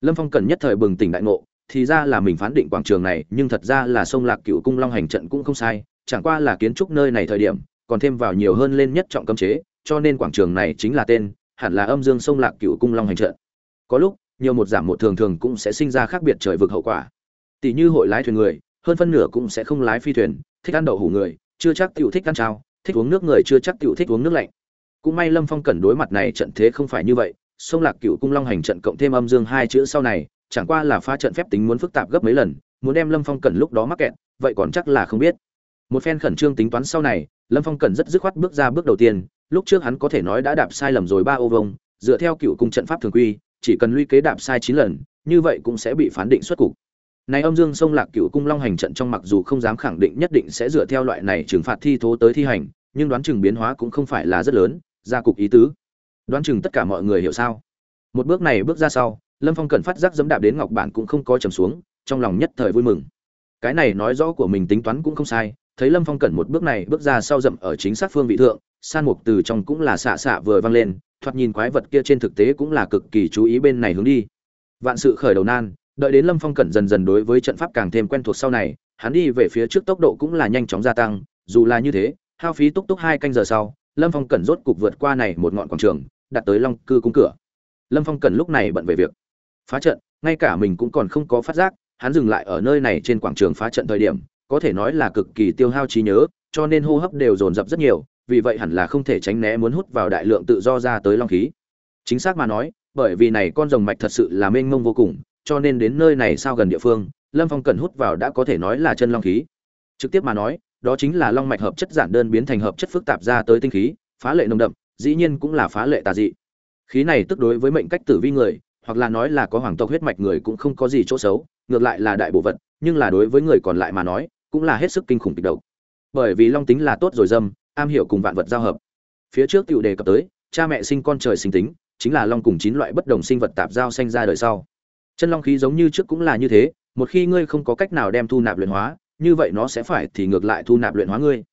A: Lâm phong cẩn nhất thời bừng tỉnh đại ngộ, thì ra là mình phán định quảng trường này, nhưng thật ra là sông lạc cựu cung long hành trận cũng không sai, chẳng qua là kiến trúc nơi này thời điểm còn thêm vào nhiều hơn lên nhất trọng cấm chế, cho nên quảng trường này chính là tên, hẳn là âm dương sông lạc cựu cung long hành trận. Có lúc, nhiều một giảm một thường thường cũng sẽ sinh ra khác biệt trời vực hậu quả. Tỷ như hội lái thuyền người, hơn phân nửa cũng sẽ không lái phi thuyền, thích ăn đậu hủ người, chưa chắc tiểu thích ăn trao thích uống nước người chưa chắc tiểu thích uống nước lạnh. Cũng may lâm phong cần đối mặt này trận thế không phải như vậy, sông lạc cựu cung long hành trận cộng thêm âm dương hai chữ sau này, chẳng qua là pha trận phép tính muốn phức tạp gấp mấy lần, muốn đem lâm phong cần lúc đó mắc kẹt, vậy còn chắc là không biết một phen khẩn trương tính toán sau này, lâm phong cần rất dứt khoát bước ra bước đầu tiên, lúc trước hắn có thể nói đã đạp sai lầm rồi ba ô vông dựa theo cựu cung trận pháp thường quy, chỉ cần luy kế đạp sai chín lần, như vậy cũng sẽ bị phán định xuất cục. Này âm dương sông lạc cựu cung long hành trận trong mặc dù không dám khẳng định nhất định sẽ dựa theo loại này trừng phạt thi thố tới thi hành, nhưng đoán chừng biến hóa cũng không phải là rất lớn, ra cục ý tứ. Đoán chừng tất cả mọi người hiểu sao? Một bước này bước ra sau, lâm phong cần phát giác dẫm đạp đến ngọc bản cũng không có trầm xuống, trong lòng nhất thời vui mừng. Cái này nói rõ của mình tính toán cũng không sai thấy lâm phong Cẩn một bước này bước ra sau dậm ở chính xác phương vị thượng, san mục từ trong cũng là xạ xạ vừa vang lên, thoạt nhìn quái vật kia trên thực tế cũng là cực kỳ chú ý bên này hướng đi. Vạn sự khởi đầu nan, đợi đến lâm phong cẩn dần dần đối với trận pháp càng thêm quen thuộc sau này, hắn đi về phía trước tốc độ cũng là nhanh chóng gia tăng, dù là như thế, hao phí túc túc hai canh giờ sau, lâm phong cẩn rốt cục vượt qua này một ngọn quảng trường đặt tới long cư cung cửa. Lâm phong cẩn lúc này bận về việc phá trận, ngay cả mình cũng còn không có phát giác, hắn dừng lại ở nơi này trên quảng trường phá trận thời điểm có thể nói là cực kỳ tiêu hao trí nhớ, cho nên hô hấp đều dồn dập rất nhiều, vì vậy hẳn là không thể tránh né muốn hút vào đại lượng tự do ra tới long khí. Chính xác mà nói, bởi vì này con rồng mạch thật sự là mênh mông vô cùng, cho nên đến nơi này sao gần địa phương, lâm phong cần hút vào đã có thể nói là chân long khí. Trực tiếp mà nói, đó chính là long mạch hợp chất giản đơn biến thành hợp chất phức tạp ra tới tinh khí, phá lệ nồng đậm, dĩ nhiên cũng là phá lệ tà dị. Khí này tức đối với mệnh cách tử vi người, hoặc là nói là có hoàng tộc huyết mạch người cũng không có gì chỗ xấu, ngược lại là đại bộ vật nhưng là đối với người còn lại mà nói cũng là hết sức kinh khủng kịch độc. Bởi vì long tính là tốt rồi dâm, am hiểu cùng vạn vật giao hợp. Phía trước tiểu đề cập tới, cha mẹ sinh con trời sinh tính, chính là long cùng chín loại bất đồng sinh vật tạp giao sinh ra đời sau. Chân long khí giống như trước cũng là như thế, một khi ngươi không có cách nào đem thu nạp luyện hóa, như vậy nó sẽ phải thì ngược lại thu nạp luyện hóa ngươi.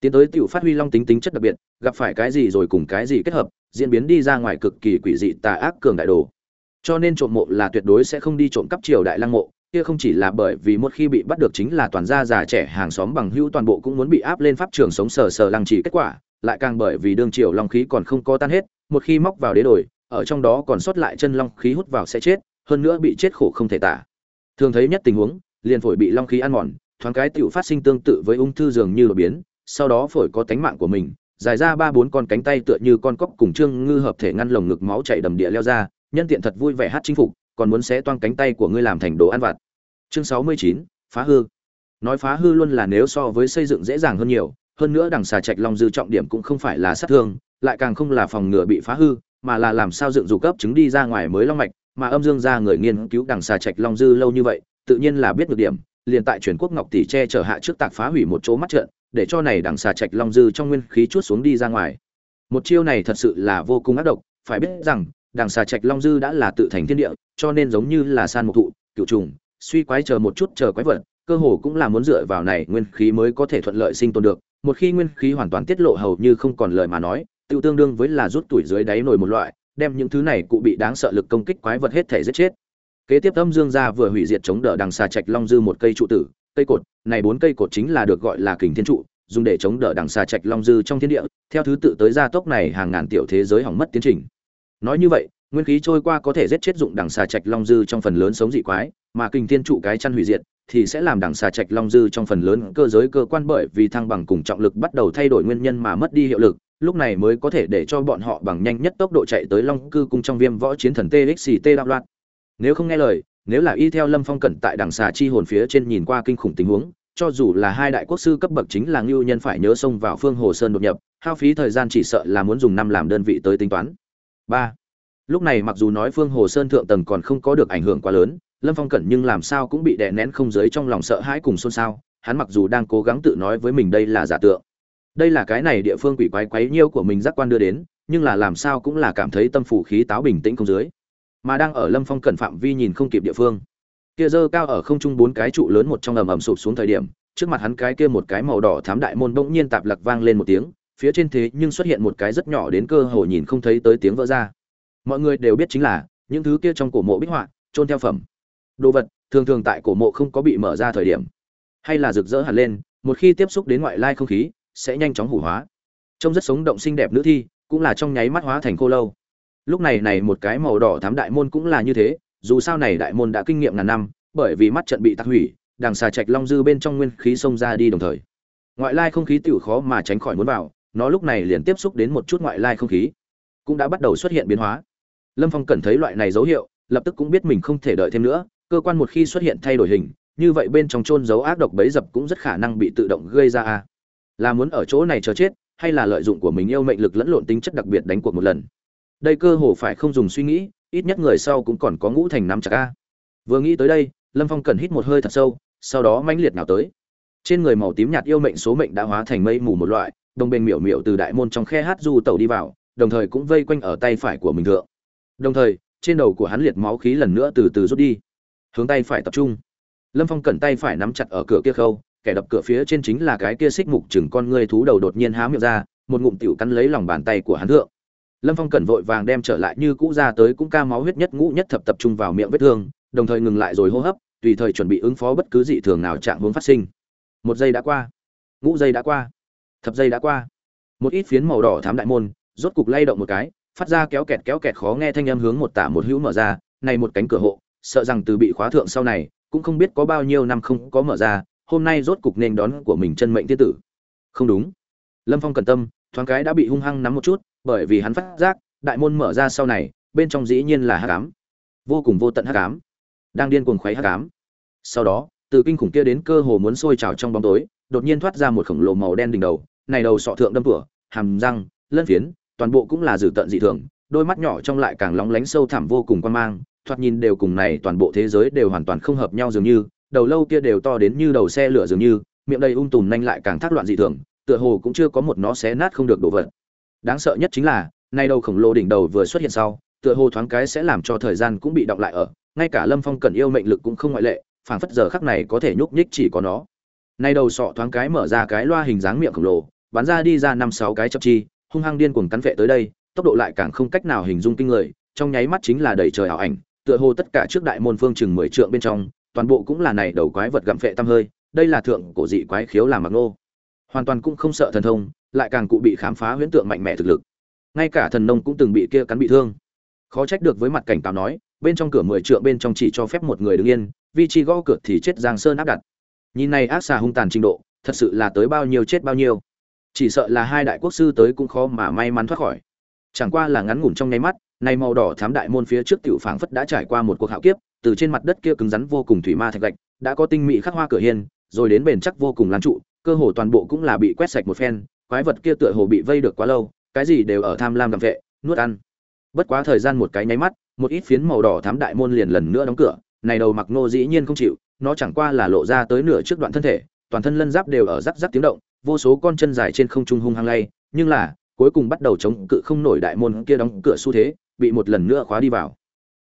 A: Tiến tới tiểu phát huy long tính tính chất đặc biệt, gặp phải cái gì rồi cùng cái gì kết hợp, diễn biến đi ra ngoài cực kỳ quỷ dị tà ác cường đại đồ. Cho nên trộm mộ là tuyệt đối sẽ không đi trộm cắp triều đại lăng mộ kia không chỉ là bởi vì một khi bị bắt được chính là toàn gia già trẻ hàng xóm bằng hữu toàn bộ cũng muốn bị áp lên pháp trường sống sờ sờ lăng trì kết quả, lại càng bởi vì đương triều long khí còn không có tan hết, một khi móc vào đế đổi ở trong đó còn sót lại chân long khí hút vào sẽ chết, hơn nữa bị chết khổ không thể tả. Thường thấy nhất tình huống, liền phổi bị long khí ăn mòn, thoáng cái tiểu phát sinh tương tự với ung thư dường như đột biến, sau đó phổi có tánh mạng của mình, dài ra ba bốn con cánh tay tựa như con cóc cùng trương ngư hợp thể ngăn lồng ngực máu chảy đầm địa leo ra, nhân tiện thật vui vẻ hát chính phục còn muốn xé toang cánh tay của ngươi làm thành đồ ăn vặt. Chương sáu mươi chín, phá hư. Nói phá hư luôn là nếu so với xây dựng dễ dàng hơn nhiều, hơn nữa đằng xà trạch long dư trọng điểm cũng không phải là sát thương, lại càng không là phòng ngừa bị phá hư, mà là làm sao dựng dù cấp chứng đi ra ngoài mới long mạch, mà âm dương ra người nghiên cứu đằng xà trạch long dư lâu như vậy, tự nhiên là biết được điểm, liền tại truyền quốc ngọc tỷ che chở hạ trước tạc phá hủy một chỗ mắt trận, để cho này đằng xà trạch long dư trong nguyên khí chuốt xuống đi ra ngoài. Một chiêu này thật sự là vô cùng ác độc, phải biết rằng đằng xà trạch long dư đã là tự thành thiên địa, cho nên giống như là san mục thụ cựu trùng, suy quái chờ một chút chờ quái vật, cơ hồ cũng là muốn dựa vào này nguyên khí mới có thể thuận lợi sinh tồn được. Một khi nguyên khí hoàn toàn tiết lộ hầu như không còn lời mà nói tự tương đương với là rút tuổi dưới đáy nổi một loại, đem những thứ này cụ bị đáng sợ lực công kích quái vật hết thể giết chết. Kế tiếp âm dương gia vừa hủy diệt chống đỡ đằng xà trạch long dư một cây trụ tử, cây cột, này bốn cây cột chính là được gọi là kình thiên trụ, dùng để chống đỡ đằng xà trạch long dư trong thiên địa, theo thứ tự tới gia tốc này hàng ngàn tiểu thế giới hỏng mất tiến trình nói như vậy, nguyên khí trôi qua có thể giết chết dụng đằng xà trạch long dư trong phần lớn sống dị quái, mà kình thiên trụ cái chăn hủy diệt thì sẽ làm đằng xà trạch long dư trong phần lớn cơ giới cơ quan bởi vì thăng bằng cùng trọng lực bắt đầu thay đổi nguyên nhân mà mất đi hiệu lực, lúc này mới có thể để cho bọn họ bằng nhanh nhất tốc độ chạy tới long cư cung trong viêm võ chiến thần txt đạo loạn. Nếu không nghe lời, nếu là y theo lâm phong cẩn tại đằng xà chi hồn phía trên nhìn qua kinh khủng tình huống, cho dù là hai đại quốc sư cấp bậc chính là ngưu nhân phải nhớ xông vào phương hồ sơn đột nhập, hao phí thời gian chỉ sợ là muốn dùng năm làm đơn vị tới tính toán ba. Lúc này mặc dù nói phương hồ sơn thượng tầng còn không có được ảnh hưởng quá lớn, lâm phong cẩn nhưng làm sao cũng bị đè nén không giới trong lòng sợ hãi cùng xôn xao, hắn mặc dù đang cố gắng tự nói với mình đây là giả tượng. Đây là cái này địa phương quỷ quái quấy nhiêu của mình giác quan đưa đến, nhưng là làm sao cũng là cảm thấy tâm phủ khí táo bình tĩnh không dưới. Mà đang ở lâm phong cẩn phạm vi nhìn không kịp địa phương. Kia dơ cao ở không trung bốn cái trụ lớn một trong ầm ầm sụp xuống thời điểm, trước mặt hắn cái kia một cái màu đỏ thám đại môn bỗng nhiên tạp lặc vang lên một tiếng phía trên thế nhưng xuất hiện một cái rất nhỏ đến cơ hồ nhìn không thấy tới tiếng vỡ ra. Mọi người đều biết chính là, những thứ kia trong cổ mộ bích họa trôn theo phẩm. Đồ vật, thường thường tại cổ mộ không có bị mở ra thời điểm. Hay là rực rỡ hẳn lên, một khi tiếp xúc đến ngoại lai không khí, sẽ nhanh chóng hủ hóa. Trông rất sống động xinh đẹp nữ thi, cũng là trong nháy mắt hóa thành khô lâu. Lúc này này một cái màu đỏ thám đại môn cũng là như thế, dù sao này đại môn đã kinh nghiệm ngàn năm, bởi vì mắt trận bị tắc hủy, đằng xà trạch long dư bên trong nguyên khí xông ra đi đồng thời. Ngoại lai không khí tiểu khó mà tránh khỏi muốn vào nó lúc này liền tiếp xúc đến một chút ngoại lai không khí, cũng đã bắt đầu xuất hiện biến hóa. Lâm phong cần thấy loại này dấu hiệu, lập tức cũng biết mình không thể đợi thêm nữa, cơ quan một khi xuất hiện thay đổi hình, như vậy bên trong chôn dấu ác độc bấy dập cũng rất khả năng bị tự động gây ra a. Là muốn ở chỗ này chờ chết, hay là lợi dụng của mình yêu mệnh lực lẫn lộn tính chất đặc biệt đánh cuộc một lần? Đây cơ hồ phải không dùng suy nghĩ, ít nhất người sau cũng còn có ngũ thành năm chặt a. Vừa nghĩ tới đây, lâm phong cần hít một hơi thật sâu, sau đó mãnh liệt nào tới. Trên người màu tím nhạt yêu mệnh số mệnh đã hóa thành mây mù một loại đồng bên miểu miểu từ đại môn trong khe hát du tẩu đi vào, đồng thời cũng vây quanh ở tay phải của mình thượng. Đồng thời, trên đầu của hắn liệt máu khí lần nữa từ từ rút đi. Hướng tay phải tập trung. Lâm phong cẩn tay phải nắm chặt ở cửa kia khâu, kẻ đập cửa phía trên chính là cái kia xích mục chừng con ngươi thú đầu đột nhiên há miệng ra, một ngụm tiểu cắn lấy lòng bàn tay của hắn thượng. Lâm phong cẩn vội vàng đem trở lại như cũ ra tới cũng ca máu huyết nhất ngũ nhất thập tập trung vào miệng vết thương, đồng thời ngừng lại rồi hô hấp, tùy thời chuẩn bị ứng phó bất cứ dị thường nào trạng hướng phát sinh. Một giây đã qua. Ngũ giây đã qua thập giây đã qua. Một ít phiến màu đỏ thám đại môn, rốt cục lay động một cái, phát ra kéo kẹt kéo kẹt khó nghe thanh âm hướng một tả một hữu mở ra, này một cánh cửa hộ, sợ rằng từ bị khóa thượng sau này, cũng không biết có bao nhiêu năm không có mở ra, hôm nay rốt cục nên đón của mình chân mệnh tiên tử. Không đúng. Lâm phong cẩn tâm, thoáng cái đã bị hung hăng nắm một chút, bởi vì hắn phát giác, đại môn mở ra sau này, bên trong dĩ nhiên là hắc ám. Vô cùng vô tận hắc ám. Đang điên cuồng khoáy hắc ám. Sau đó, từ kinh khủng kia đến cơ hồ muốn sôi trào trong bóng tối, đột nhiên thoát ra một khổng lồ màu đen đỉnh đầu này đầu sọ thượng đâm cửa hàm răng, lân phiến, toàn bộ cũng là dử tận dị thường, đôi mắt nhỏ trong lại càng lóng lánh sâu thẳm vô cùng quan mang, thoạt nhìn đều cùng này toàn bộ thế giới đều hoàn toàn không hợp nhau dường như, đầu lâu kia đều to đến như đầu xe lửa dường như, miệng đầy ung tùm nhanh lại càng thác loạn dị thường, tựa hồ cũng chưa có một nó xé nát không được đổ vật. Đáng sợ nhất chính là nay đầu khổng lồ đỉnh đầu vừa xuất hiện sau, tựa hồ thoáng cái sẽ làm cho thời gian cũng bị động lại ở, ngay cả lâm phong cần yêu mệnh lực cũng không ngoại lệ, phảng phất giờ khắc này có thể nhúc nhích chỉ có nó. Nay đầu sọ thoáng cái mở ra cái loa hình dáng miệng khổng lồ bắn ra đi ra năm sáu cái chập chi, hung hăng điên cuồng cắn vệ tới đây, tốc độ lại càng không cách nào hình dung kinh người, trong nháy mắt chính là đầy trời ảo ảnh, tựa hồ tất cả trước đại môn phương chừng mười trượng bên trong, toàn bộ cũng là này đầu quái vật gặm phệ tăm hơi, đây là thượng cổ dị quái khiếu làm mặc nô. Hoàn toàn cũng không sợ thần thông, lại càng cụ bị khám phá huyễn tượng mạnh mẽ thực lực. Ngay cả thần nông cũng từng bị kia cắn bị thương. Khó trách được với mặt cảnh cáo nói, bên trong cửa mười trượng bên trong chỉ cho phép một người đứng yên vì chi gõ cửa thì chết giang sơn áp đặt. Nhìn này ác xà hung tàn trình độ, thật sự là tới bao nhiêu chết bao nhiêu chỉ sợ là hai đại quốc sư tới cũng khó mà may mắn thoát khỏi. Chẳng qua là ngắn ngủn trong nháy mắt, này màu đỏ thám đại môn phía trước tiểu phảng phất đã trải qua một cuộc hạo kiếp, từ trên mặt đất kia cứng rắn vô cùng thủy ma thạch gạch, đã có tinh mỹ khắc hoa cửa hiên, rồi đến bền chắc vô cùng lan trụ, cơ hồ toàn bộ cũng là bị quét sạch một phen, quái vật kia tựa hồ bị vây được quá lâu, cái gì đều ở tham lam gặm vệ, nuốt ăn. Bất quá thời gian một cái nháy mắt, một ít phiến màu đỏ thám đại môn liền lần nữa đóng cửa, này đầu mặc nô dĩ nhiên không chịu, nó chẳng qua là lộ ra tới nửa trước đoạn thân thể, toàn thân lân giáp đều ở rắc rắc tiếng động vô số con chân dài trên không trung hung hăng lay, nhưng là, cuối cùng bắt đầu chống cự không nổi đại môn kia đóng cửa xu thế, bị một lần nữa khóa đi vào.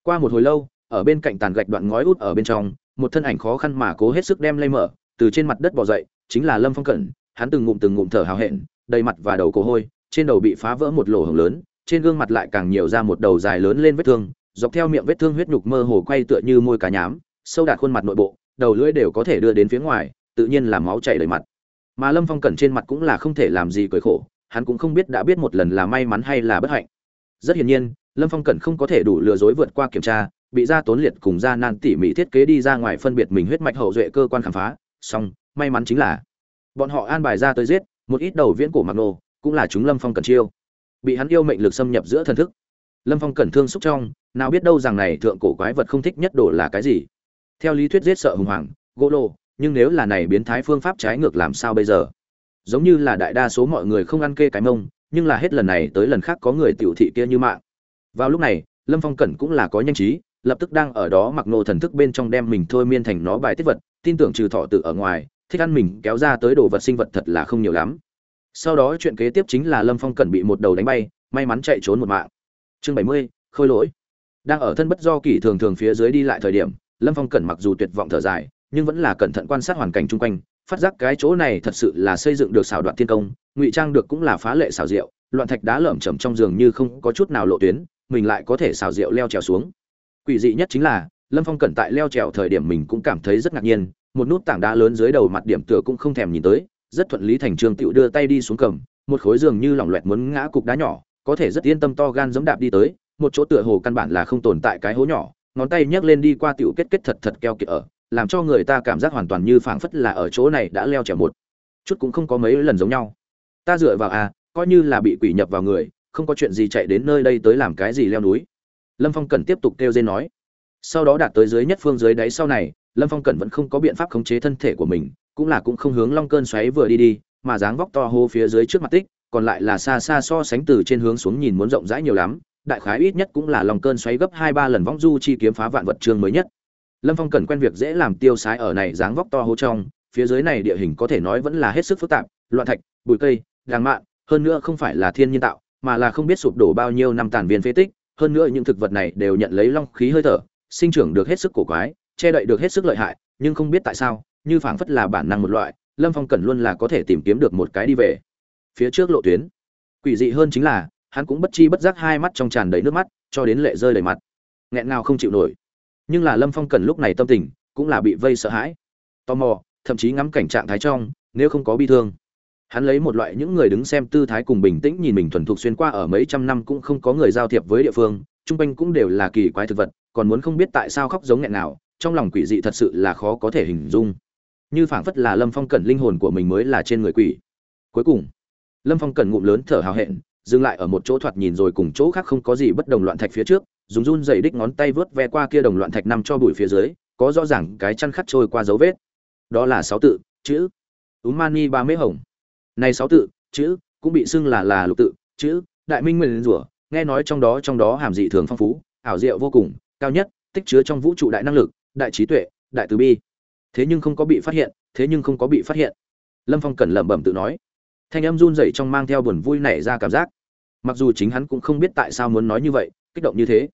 A: Qua một hồi lâu, ở bên cạnh tàn gạch đoạn ngói út ở bên trong, một thân ảnh khó khăn mà cố hết sức đem lay mở, từ trên mặt đất bò dậy, chính là lâm phong cẩn, hắn từng ngụm từng ngụm thở hào hẹn, đầy mặt và đầu cổ hôi, trên đầu bị phá vỡ một lỗ hổng lớn, trên gương mặt lại càng nhiều ra một đầu dài lớn lên vết thương, dọc theo miệng vết thương huyết nhục mơ hồ quay tựa như môi cá nhám, sâu đạt khuôn mặt nội bộ, đầu lưỡi đều có thể đưa đến phía ngoài, tự nhiên là máu chảy đầy mặt mà lâm phong cẩn trên mặt cũng là không thể làm gì cười khổ, hắn cũng không biết đã biết một lần là may mắn hay là bất hạnh. Rất hiển nhiên, lâm phong cẩn không có thể đủ lừa dối vượt qua kiểm tra, bị gia tốn liệt cùng gia nan tỉ mỉ thiết kế đi ra ngoài phân biệt mình huyết mạch hậu duệ cơ quan khám phá song may mắn chính là bọn họ an bài ra tới giết, một ít đầu viễn cổ mặc nô cũng là chúng lâm phong cẩn chiêu. Bị hắn yêu mệnh lực xâm nhập giữa thần thức. Lâm phong cẩn thương xúc trong, nào biết đâu rằng này thượng cổ quái vật không thích nhất đồ là cái gì. Theo lý thuyết giết sợ hùng hoàng, gỗ lô nhưng nếu là này biến thái phương pháp trái ngược làm sao bây giờ? Giống như là đại đa số mọi người không ăn kê cái mông, nhưng là hết lần này tới lần khác có người tiểu thị kia như mạng. Vào lúc này, lâm phong cẩn cũng là có nhanh trí, lập tức đang ở đó mặc nô thần thức bên trong đem mình thôi miên thành nó bài tiết vật, tin tưởng trừ thọ tự ở ngoài, thích ăn mình kéo ra tới đồ vật sinh vật thật là không nhiều lắm. Sau đó chuyện kế tiếp chính là lâm phong cẩn bị một đầu đánh bay, may mắn chạy trốn một mạng. Chương bảy mươi, khôi lỗi. Đang ở thân bất do kỷ thường thường phía dưới đi lại thời điểm, lâm phong cẩn mặc dù tuyệt vọng thở dài nhưng vẫn là cẩn thận quan sát hoàn cảnh chung quanh, phát giác cái chỗ này thật sự là xây dựng được xảo đoạn thiên công, ngụy trang được cũng là phá lệ xảo diệu, loạn thạch đá lởm chởm trong giường như không có chút nào lộ tuyến, mình lại có thể xảo diệu leo trèo xuống. Quỷ dị nhất chính là, lâm phong cẩn tại leo trèo thời điểm mình cũng cảm thấy rất ngạc nhiên, một nút tảng đá lớn dưới đầu mặt điểm tựa cũng không thèm nhìn tới, rất thuận lý thành trường tựu đưa tay đi xuống cầm, một khối giường như lỏng loẹt muốn ngã cục đá nhỏ, có thể rất yên tâm to gan giống đạp đi tới, một chỗ tựa hồ căn bản là không tồn tại cái hố nhỏ, ngón tay nhấc lên đi qua tựu kết kết thật thật keo kiệt ở làm cho người ta cảm giác hoàn toàn như phảng phất là ở chỗ này đã leo trèo một. Chút cũng không có mấy lần giống nhau. Ta dựa vào à coi như là bị quỷ nhập vào người, không có chuyện gì chạy đến nơi đây tới làm cái gì leo núi. Lâm phong cần tiếp tục kêu dên nói. Sau đó đạt tới dưới nhất phương dưới đáy sau này, lâm phong Cần vẫn không có biện pháp khống chế thân thể của mình, cũng là cũng không hướng long cơn xoáy vừa đi đi, mà dáng vóc to hô phía dưới trước mặt tích, còn lại là xa xa so sánh từ trên hướng xuống nhìn muốn rộng rãi nhiều lắm. Đại khái ít nhất cũng là lòng cơn xoáy gấp hai ba lần vong du chi kiếm phá vạn vật chương mới nhất lâm phong cần quen việc dễ làm tiêu sái ở này dáng vóc to hố trong, phía dưới này địa hình có thể nói vẫn là hết sức phức tạp, loạn thạch, bụi cây, đàng mạn, hơn nữa không phải là thiên nhiên tạo, mà là không biết sụp đổ bao nhiêu năm tàn viên phế tích, hơn nữa những thực vật này đều nhận lấy long khí hơi thở, sinh trưởng được hết sức cổ quái, che đậy được hết sức lợi hại, nhưng không biết tại sao, như phảng phất là bản năng một loại, lâm phong cần luôn là có thể tìm kiếm được một cái đi về. Phía trước lộ tuyến, quỷ dị hơn chính là, hắn cũng bất chi bất giác hai mắt trong tràn đầy nước mắt, cho đến lệ rơi đầy mặt. Nghẹn nào không chịu nổi nhưng là lâm phong cần lúc này tâm tình, cũng là bị vây sợ hãi. Tò mò, thậm chí ngắm cảnh trạng thái trong, nếu không có bi thương. Hắn lấy một loại những người đứng xem tư thái cùng bình tĩnh nhìn mình thuần thục xuyên qua ở mấy trăm năm cũng không có người giao thiệp với địa phương, chung quanh cũng đều là kỳ quái thực vật, còn muốn không biết tại sao khóc giống nghẹn nào, trong lòng quỷ dị thật sự là khó có thể hình dung. Như phảng phất là lâm phong cẩn linh hồn của mình mới là trên người quỷ. Cuối cùng, lâm phong cẩn ngụm lớn thở hào hẹn, dừng lại ở một chỗ thoạt nhìn rồi cùng chỗ khác không có gì bất đồng loạn thạch phía trước dùng run dày đích ngón tay vớt ve qua kia đồng loạn thạch nằm cho bụi phía dưới, có rõ ràng cái chăn khắc trôi qua dấu vết. Đó là sáu tự, chữ. Umani ba mễ hồng. Này sáu tự, chữ, cũng bị xưng là là lục tự, chữ, đại minh nguyên rủa, nghe nói trong đó trong đó hàm dị thường phong phú, ảo diệu vô cùng, cao nhất, tích chứa trong vũ trụ đại năng lực, đại trí tuệ, đại từ bi. Thế nhưng không có bị phát hiện, thế nhưng không có bị phát hiện. Lâm phong cẩn lẩm bẩm tự nói. Thanh âm run rẩy trong mang theo buồn vui nảy ra cảm giác. Mặc dù chính hắn cũng không biết tại sao muốn nói như vậy kích động như thế.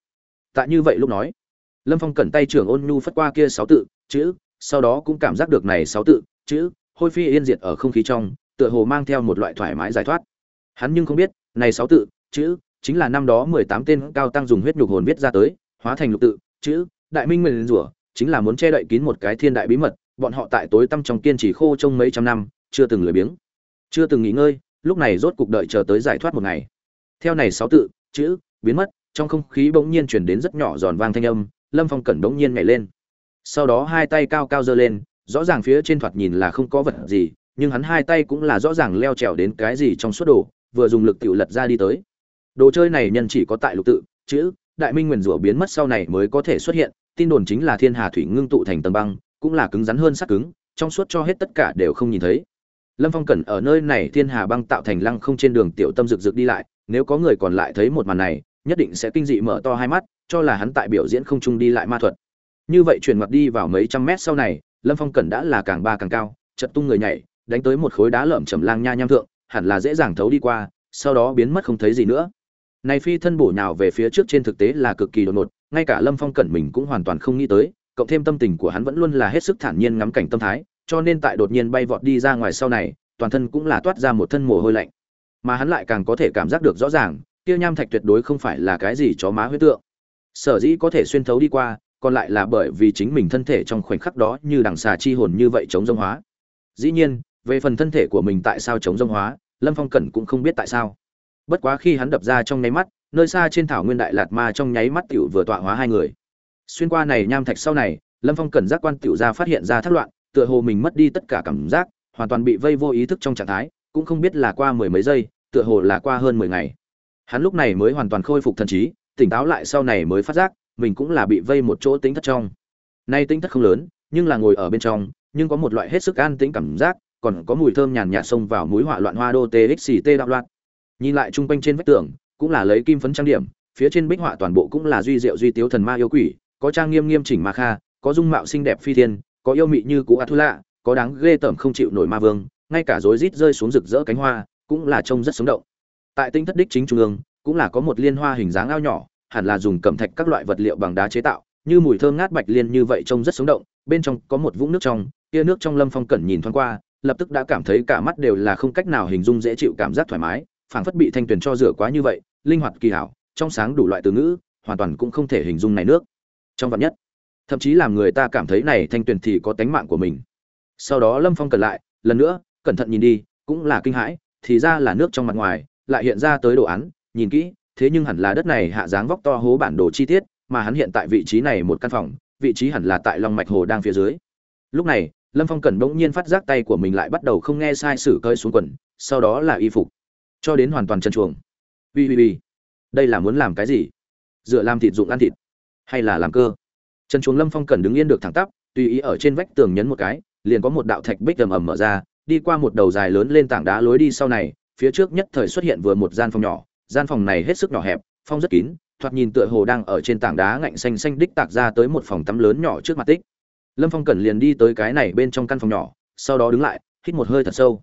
A: Tại như vậy lúc nói, lâm phong cẩn tay trưởng ôn nhu phất qua kia sáu tự, chữ, sau đó cũng cảm giác được này sáu tự, chữ, hôi phi yên diệt ở không khí trong, tựa hồ mang theo một loại thoải mái giải thoát. Hắn nhưng không biết, này sáu tự, chữ, chính là năm đó mười tám tên cao tăng dùng huyết nhục hồn viết ra tới, hóa thành lục tự, chữ, đại minh nguyền rủa, chính là muốn che đậy kín một cái thiên đại bí mật, bọn họ tại tối tăm trong kiên trì khô trong mấy trăm năm, chưa từng lười biếng, chưa từng nghỉ ngơi, lúc này rốt cục đợi chờ tới giải thoát một ngày. Theo này sáu tự, chữ, biến mất trong không khí bỗng nhiên chuyển đến rất nhỏ giòn vang thanh âm, lâm phong cẩn bỗng nhiên nhảy lên. Sau đó hai tay cao cao giơ lên, rõ ràng phía trên thoạt nhìn là không có vật gì, nhưng hắn hai tay cũng là rõ ràng leo trèo đến cái gì trong suốt đồ, vừa dùng lực tiểu lật ra đi tới. Đồ chơi này nhân chỉ có tại lục tự, chữ, đại minh nguyền rủa biến mất sau này mới có thể xuất hiện, tin đồn chính là thiên hà thủy ngưng tụ thành tầng băng, cũng là cứng rắn hơn sắc cứng, trong suốt cho hết tất cả đều không nhìn thấy. Lâm phong cẩn ở nơi này thiên hà băng tạo thành lăng không trên đường tiểu tâm rực rực đi lại, nếu có người còn lại thấy một màn này nhất định sẽ kinh dị mở to hai mắt, cho là hắn tại biểu diễn không trung đi lại ma thuật. Như vậy chuyển mặt đi vào mấy trăm mét sau này, lâm phong cẩn đã là càng ba càng cao, chật tung người nhảy, đánh tới một khối đá lởm chầm lang nha nham thượng, hẳn là dễ dàng thấu đi qua, sau đó biến mất không thấy gì nữa. Này phi thân bổ nhào về phía trước trên thực tế là cực kỳ đột ngột, ngay cả lâm phong cẩn mình cũng hoàn toàn không nghĩ tới, cộng thêm tâm tình của hắn vẫn luôn là hết sức thản nhiên ngắm cảnh tâm thái, cho nên tại đột nhiên bay vọt đi ra ngoài sau này, toàn thân cũng là toát ra một thân mồ hôi lạnh. Mà hắn lại càng có thể cảm giác được rõ ràng kia nham thạch tuyệt đối không phải là cái gì chó má huyết tượng. Sở dĩ có thể xuyên thấu đi qua, còn lại là bởi vì chính mình thân thể trong khoảnh khắc đó như đằng xà chi hồn như vậy chống rông hóa. Dĩ nhiên, về phần thân thể của mình tại sao chống rông hóa, lâm phong cẩn cũng không biết tại sao. Bất quá khi hắn đập ra trong nháy mắt, nơi xa trên thảo nguyên đại lạt ma trong nháy mắt tiểu vừa tọa hóa hai người. Xuyên qua này nham thạch sau này, lâm phong cẩn giác quan tiểu ra phát hiện ra thất loạn, tựa hồ mình mất đi tất cả cảm giác, hoàn toàn bị vây vô ý thức trong trạng thái, cũng không biết là qua mười mấy giây, tựa hồ là qua hơn mười ngày hắn lúc này mới hoàn toàn khôi phục thần trí, tỉnh táo lại sau này mới phát giác, mình cũng là bị vây một chỗ tính thất trong. Nay tính thất không lớn, nhưng là ngồi ở bên trong, nhưng có một loại hết sức an tĩnh cảm giác, còn có mùi thơm nhàn nhạt xông vào mũi hỏa loạn hoa đô txt đạo loạn. Nhìn lại chung quanh trên vách tường, cũng là lấy kim phấn trang điểm, phía trên bích họa toàn bộ cũng là duy diệu duy tiếu thần ma yêu quỷ, có trang nghiêm nghiêm chỉnh ma kha, có dung mạo xinh đẹp phi thiên, có yêu mị như cú a thu lạ có đáng ghê tởm không chịu nổi ma vương, ngay cả rối rít rơi xuống rực rỡ cánh hoa, cũng là trông rất sống động tại tinh thất đích chính trung ương, cũng là có một liên hoa hình dáng ao nhỏ, hẳn là dùng cẩm thạch các loại vật liệu bằng đá chế tạo, như mùi thơm ngát bạch liên như vậy trông rất sống động, bên trong có một vũng nước trong kia nước trong lâm phong cẩn nhìn thoáng qua, lập tức đã cảm thấy cả mắt đều là không cách nào hình dung dễ chịu cảm giác thoải mái, phảng phất bị thanh tuyền cho rửa quá như vậy, linh hoạt kỳ hảo, trong sáng đủ loại từ ngữ, hoàn toàn cũng không thể hình dung này nước. Trong vạn nhất, thậm chí làm người ta cảm thấy này thanh tuyền thì có tánh mạng của mình. Sau đó lâm phong cẩn lại, lần nữa, cẩn thận nhìn đi, cũng là kinh hãi, thì ra là nước trong mặt ngoài lại hiện ra tới đồ án, nhìn kỹ, thế nhưng hẳn là đất này hạ dáng vóc to hố bản đồ chi tiết, mà hắn hiện tại vị trí này một căn phòng, vị trí hẳn là tại long mạch hồ đang phía dưới. Lúc này, lâm phong cẩn bỗng nhiên phát giác tay của mình lại bắt đầu không nghe sai sử cơi xuống quần, sau đó là y phục. Cho đến hoàn toàn chân chuồng ui ui ui đây là muốn làm cái gì? Dựa làm thịt dụng ăn thịt. Hay là làm cơ? Chân chuồng lâm phong cẩn đứng yên được thẳng tắp, tùy ý ở trên vách tường nhấn một cái, liền có một đạo thạch bích ầm ầm mở ra, đi qua một đầu dài lớn lên tảng đá lối đi sau này phía trước nhất thời xuất hiện vừa một gian phòng nhỏ, gian phòng này hết sức nhỏ hẹp, phong rất kín, thoạt nhìn tựa hồ đang ở trên tảng đá ngạnh xanh xanh đích tạc ra tới một phòng tắm lớn nhỏ trước mặt tích. Lâm phong cẩn liền đi tới cái này bên trong căn phòng nhỏ, sau đó đứng lại, hít một hơi thật sâu.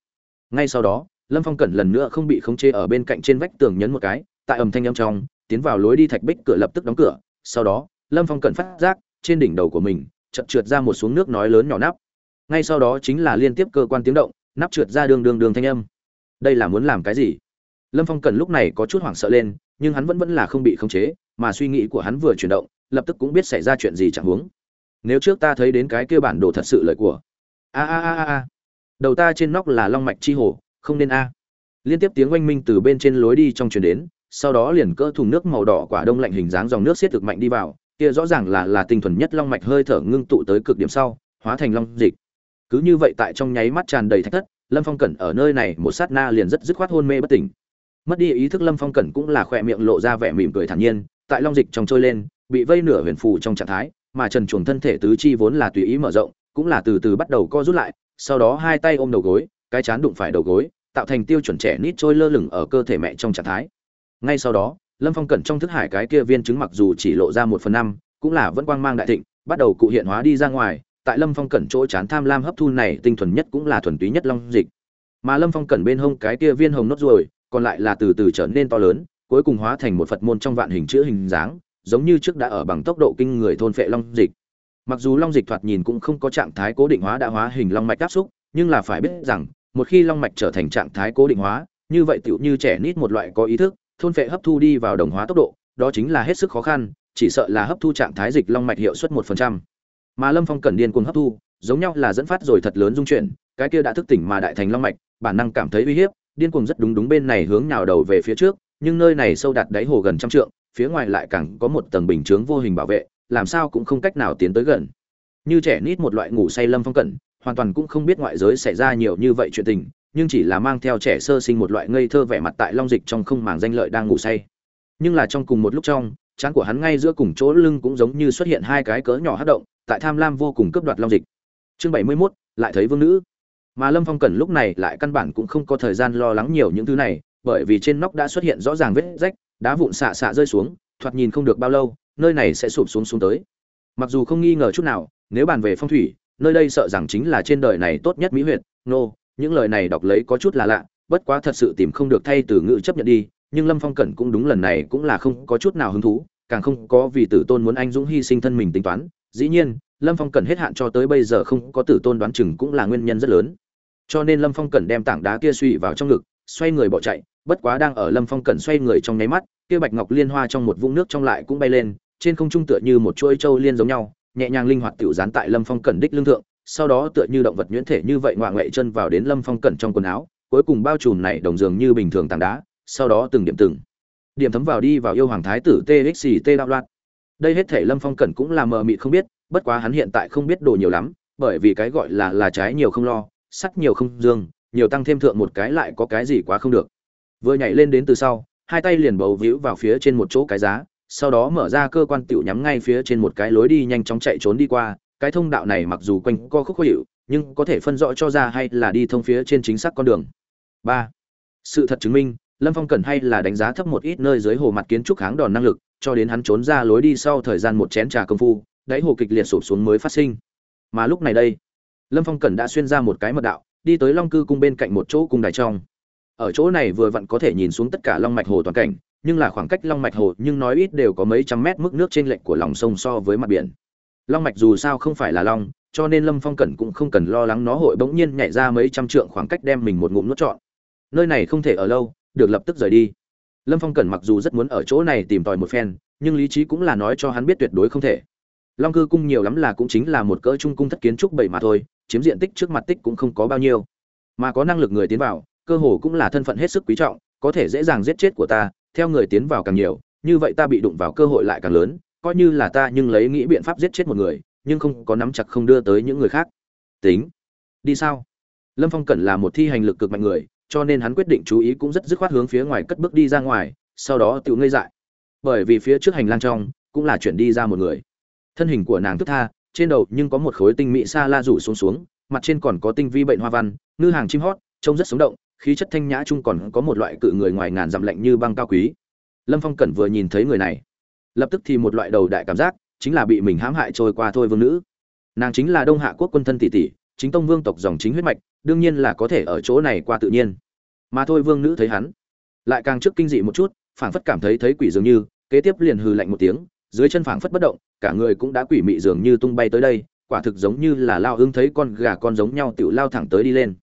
A: Ngay sau đó, lâm phong cẩn lần nữa không bị khống chế ở bên cạnh trên vách tường nhấn một cái, tại ầm thanh âm trong, tiến vào lối đi thạch bích cửa lập tức đóng cửa. Sau đó, lâm phong cẩn phát giác, trên đỉnh đầu của mình chật trượt ra một xuống nước nói lớn nhỏ nắp. Ngay sau đó chính là liên tiếp cơ quan tiếng động, nắp trượt ra đường đường đường thanh âm đây là muốn làm cái gì? Lâm phong cần lúc này có chút hoảng sợ lên, nhưng hắn vẫn vẫn là không bị khống chế, mà suy nghĩ của hắn vừa chuyển động, lập tức cũng biết xảy ra chuyện gì chẳng huống. Nếu trước ta thấy đến cái kia bản đồ thật sự lợi của. A a a a đầu ta trên nóc là long mạch chi hồ, không nên a. Liên tiếp tiếng oanh minh từ bên trên lối đi trong truyền đến, sau đó liền cỡ thùng nước màu đỏ quả đông lạnh hình dáng dòng nước xiết thực mạnh đi vào, kia rõ ràng là là tinh thuần nhất long mạch hơi thở ngưng tụ tới cực điểm sau, hóa thành long dịch. Cứ như vậy tại trong nháy mắt tràn đầy thách thất lâm phong cẩn ở nơi này một sát na liền rất dứt khoát hôn mê bất tỉnh. Mất đi ý thức lâm phong cẩn cũng là khỏe miệng lộ ra vẻ mỉm cười thản nhiên, tại long dịch trong trôi lên, bị vây nửa huyền phù trong trạng thái, mà trần chuồng thân thể tứ chi vốn là tùy ý mở rộng, cũng là từ từ bắt đầu co rút lại, sau đó hai tay ôm đầu gối, cái chán đụng phải đầu gối, tạo thành tiêu chuẩn trẻ nít trôi lơ lửng ở cơ thể mẹ trong trạng thái. Ngay sau đó, lâm phong cẩn trong thức hải cái kia viên chứng mặc dù chỉ lộ ra một phần năm, cũng là vẫn quang mang đại thịnh, bắt đầu cụ hiện hóa đi ra ngoài tại lâm phong cẩn chỗ chán tham lam hấp thu này tinh thuần nhất cũng là thuần túy nhất long dịch. Mà lâm phong cẩn bên hông cái kia viên hồng nốt ruồi, còn lại là từ từ trở nên to lớn, cuối cùng hóa thành một phật môn trong vạn hình chữ hình dáng, giống như trước đã ở bằng tốc độ kinh người thôn phệ long dịch. Mặc dù long dịch thoạt nhìn cũng không có trạng thái cố định hóa đã hóa hình long mạch áp xúc, nhưng là phải biết rằng, một khi long mạch trở thành trạng thái cố định hóa, như vậy tựu như trẻ nít một loại có ý thức, thôn phệ hấp thu đi vào đồng hóa tốc độ, đó chính là hết sức khó khăn, chỉ sợ là hấp thu trạng thái dịch long mạch hiệu suất một phần trăm mà lâm phong cần điên cuồng hấp thu, giống nhau là dẫn phát rồi thật lớn dung chuyển, cái kia đã thức tỉnh mà đại thành long mạch, bản năng cảm thấy uy hiếp, điên cuồng rất đúng đúng bên này hướng nhào đầu về phía trước, nhưng nơi này sâu đạt đáy hồ gần trăm trượng, phía ngoài lại càng có một tầng bình chướng vô hình bảo vệ, làm sao cũng không cách nào tiến tới gần. Như trẻ nít một loại ngủ say lâm phong cẩn hoàn toàn cũng không biết ngoại giới xảy ra nhiều như vậy chuyện tình, nhưng chỉ là mang theo trẻ sơ sinh một loại ngây thơ vẻ mặt tại long dịch trong không màng danh lợi đang ngủ say. Nhưng là trong cùng một lúc trong trán của hắn ngay giữa cùng chỗ lưng cũng giống như xuất hiện hai cái cỡ nhỏ hát động tại tham lam vô cùng cướp đoạt long dịch. Chương bảy mươi 71, lại thấy vương nữ. Mà lâm phong cẩn lúc này lại căn bản cũng không có thời gian lo lắng nhiều những thứ này bởi vì trên nóc đã xuất hiện rõ ràng vết rách đá vụn xạ xạ rơi xuống thoạt nhìn không được bao lâu nơi này sẽ sụp xuống xuống tới. Mặc dù không nghi ngờ chút nào nếu bàn về phong thủy nơi đây sợ rằng chính là trên đời này tốt nhất mỹ huyệt nô những lời này đọc lấy có chút là lạ bất quá thật sự tìm không được thay từ ngữ chấp nhận đi nhưng lâm phong cẩn cũng đúng lần này cũng là không có chút nào hứng thú, càng không có vì tử tôn muốn anh dũng hy sinh thân mình tính toán. Dĩ nhiên, lâm phong cẩn hết hạn cho tới bây giờ không có tử tôn đoán chừng cũng là nguyên nhân rất lớn. Cho nên lâm phong cẩn đem tảng đá kia suy vào trong ngực, xoay người bỏ chạy, bất quá đang ở lâm phong cẩn xoay người trong nháy mắt, kia bạch ngọc liên hoa trong một vũng nước trong lại cũng bay lên, trên không trung tựa như một chuỗi trâu liên giống nhau, nhẹ nhàng linh hoạt tiểu dán tại lâm phong cẩn đích lương thượng, sau đó tựa như động vật nhuyễn thể như vậy ngoạ ngoại chân vào đến lâm phong cẩn trong quần áo, cuối cùng bao trùm này đồng dường như bình thường tảng đá sau đó từng điểm từng. Điểm thấm vào đi vào yêu hoàng thái tử txt đạo loạn. Đây hết thể lâm phong cẩn cũng là mờ mịt không biết, bất quá hắn hiện tại không biết đồ nhiều lắm, bởi vì cái gọi là là trái nhiều không lo, sắt nhiều không dương, nhiều tăng thêm thượng một cái lại có cái gì quá không được. Vừa nhảy lên đến từ sau, hai tay liền bầu víu vào phía trên một chỗ cái giá, sau đó mở ra cơ quan tiểu nhắm ngay phía trên một cái lối đi nhanh chóng chạy trốn đi qua, cái thông đạo này mặc dù quanh co khúc khó hiệu nhưng có thể phân rõ cho ra hay là đi thông phía trên chính xác con đường. Ba. Sự thật chứng minh lâm phong cần hay là đánh giá thấp một ít nơi dưới hồ mặt kiến trúc kháng đòn năng lực, cho đến hắn trốn ra lối đi sau thời gian một chén trà công phu, đáy hồ kịch liệt sụp xuống mới phát sinh. Mà lúc này đây, lâm phong Cần đã xuyên ra một cái mật đạo, đi tới long cư cung bên cạnh một chỗ cung đài trong. Ở chỗ này vừa vặn có thể nhìn xuống tất cả long mạch hồ toàn cảnh, nhưng là khoảng cách long mạch hồ nhưng nói ít đều có mấy trăm mét mức nước trên lệch của lòng sông so với mặt biển. Long mạch dù sao không phải là long, cho nên lâm phong cẩn cũng không cần lo lắng nó hội bỗng nhiên nhảy ra mấy trăm trượng khoảng cách đem mình một ngụm nuốt trọn. Nơi này không thể ở lâu được lập tức rời đi. Lâm phong cẩn mặc dù rất muốn ở chỗ này tìm tòi một phen, nhưng lý trí cũng là nói cho hắn biết tuyệt đối không thể. Long cư cung nhiều lắm là cũng chính là một cỡ trung cung thất kiến trúc bảy mà thôi, chiếm diện tích trước mặt tích cũng không có bao nhiêu. Mà có năng lực người tiến vào, cơ hồ cũng là thân phận hết sức quý trọng, có thể dễ dàng giết chết của ta, theo người tiến vào càng nhiều, như vậy ta bị đụng vào cơ hội lại càng lớn, coi như là ta nhưng lấy nghĩ biện pháp giết chết một người, nhưng không có nắm chặt không đưa tới những người khác. Tính, đi sao? Lâm phong cẩn là một thi hành lực cực mạnh người cho nên hắn quyết định chú ý cũng rất dứt khoát hướng phía ngoài cất bước đi ra ngoài, sau đó tự ngây dại. Bởi vì phía trước hành lang trong cũng là chuyển đi ra một người. Thân hình của nàng thức tha, trên đầu nhưng có một khối tinh mỹ sa la rủ xuống xuống, mặt trên còn có tinh vi bệnh hoa văn, ngư hàng chim hót, trông rất sống động, khí chất thanh nhã chung còn có một loại cự người ngoài ngàn dặm lạnh như băng cao quý. Lâm phong cẩn vừa nhìn thấy người này, lập tức thì một loại đầu đại cảm giác, chính là bị mình hãm hại trôi qua thôi vương nữ. Nàng chính là đông hạ quốc quân thân tỷ tỷ chính tông vương tộc dòng chính huyết mạch, đương nhiên là có thể ở chỗ này qua tự nhiên. Mà thôi vương nữ thấy hắn, lại càng trước kinh dị một chút, phảng phất cảm thấy thấy quỷ dường như, kế tiếp liền hừ lạnh một tiếng, dưới chân phảng phất bất động, cả người cũng đã quỷ mị dường như tung bay tới đây, quả thực giống như là lao hưng thấy con gà con giống nhau tự lao thẳng tới đi lên.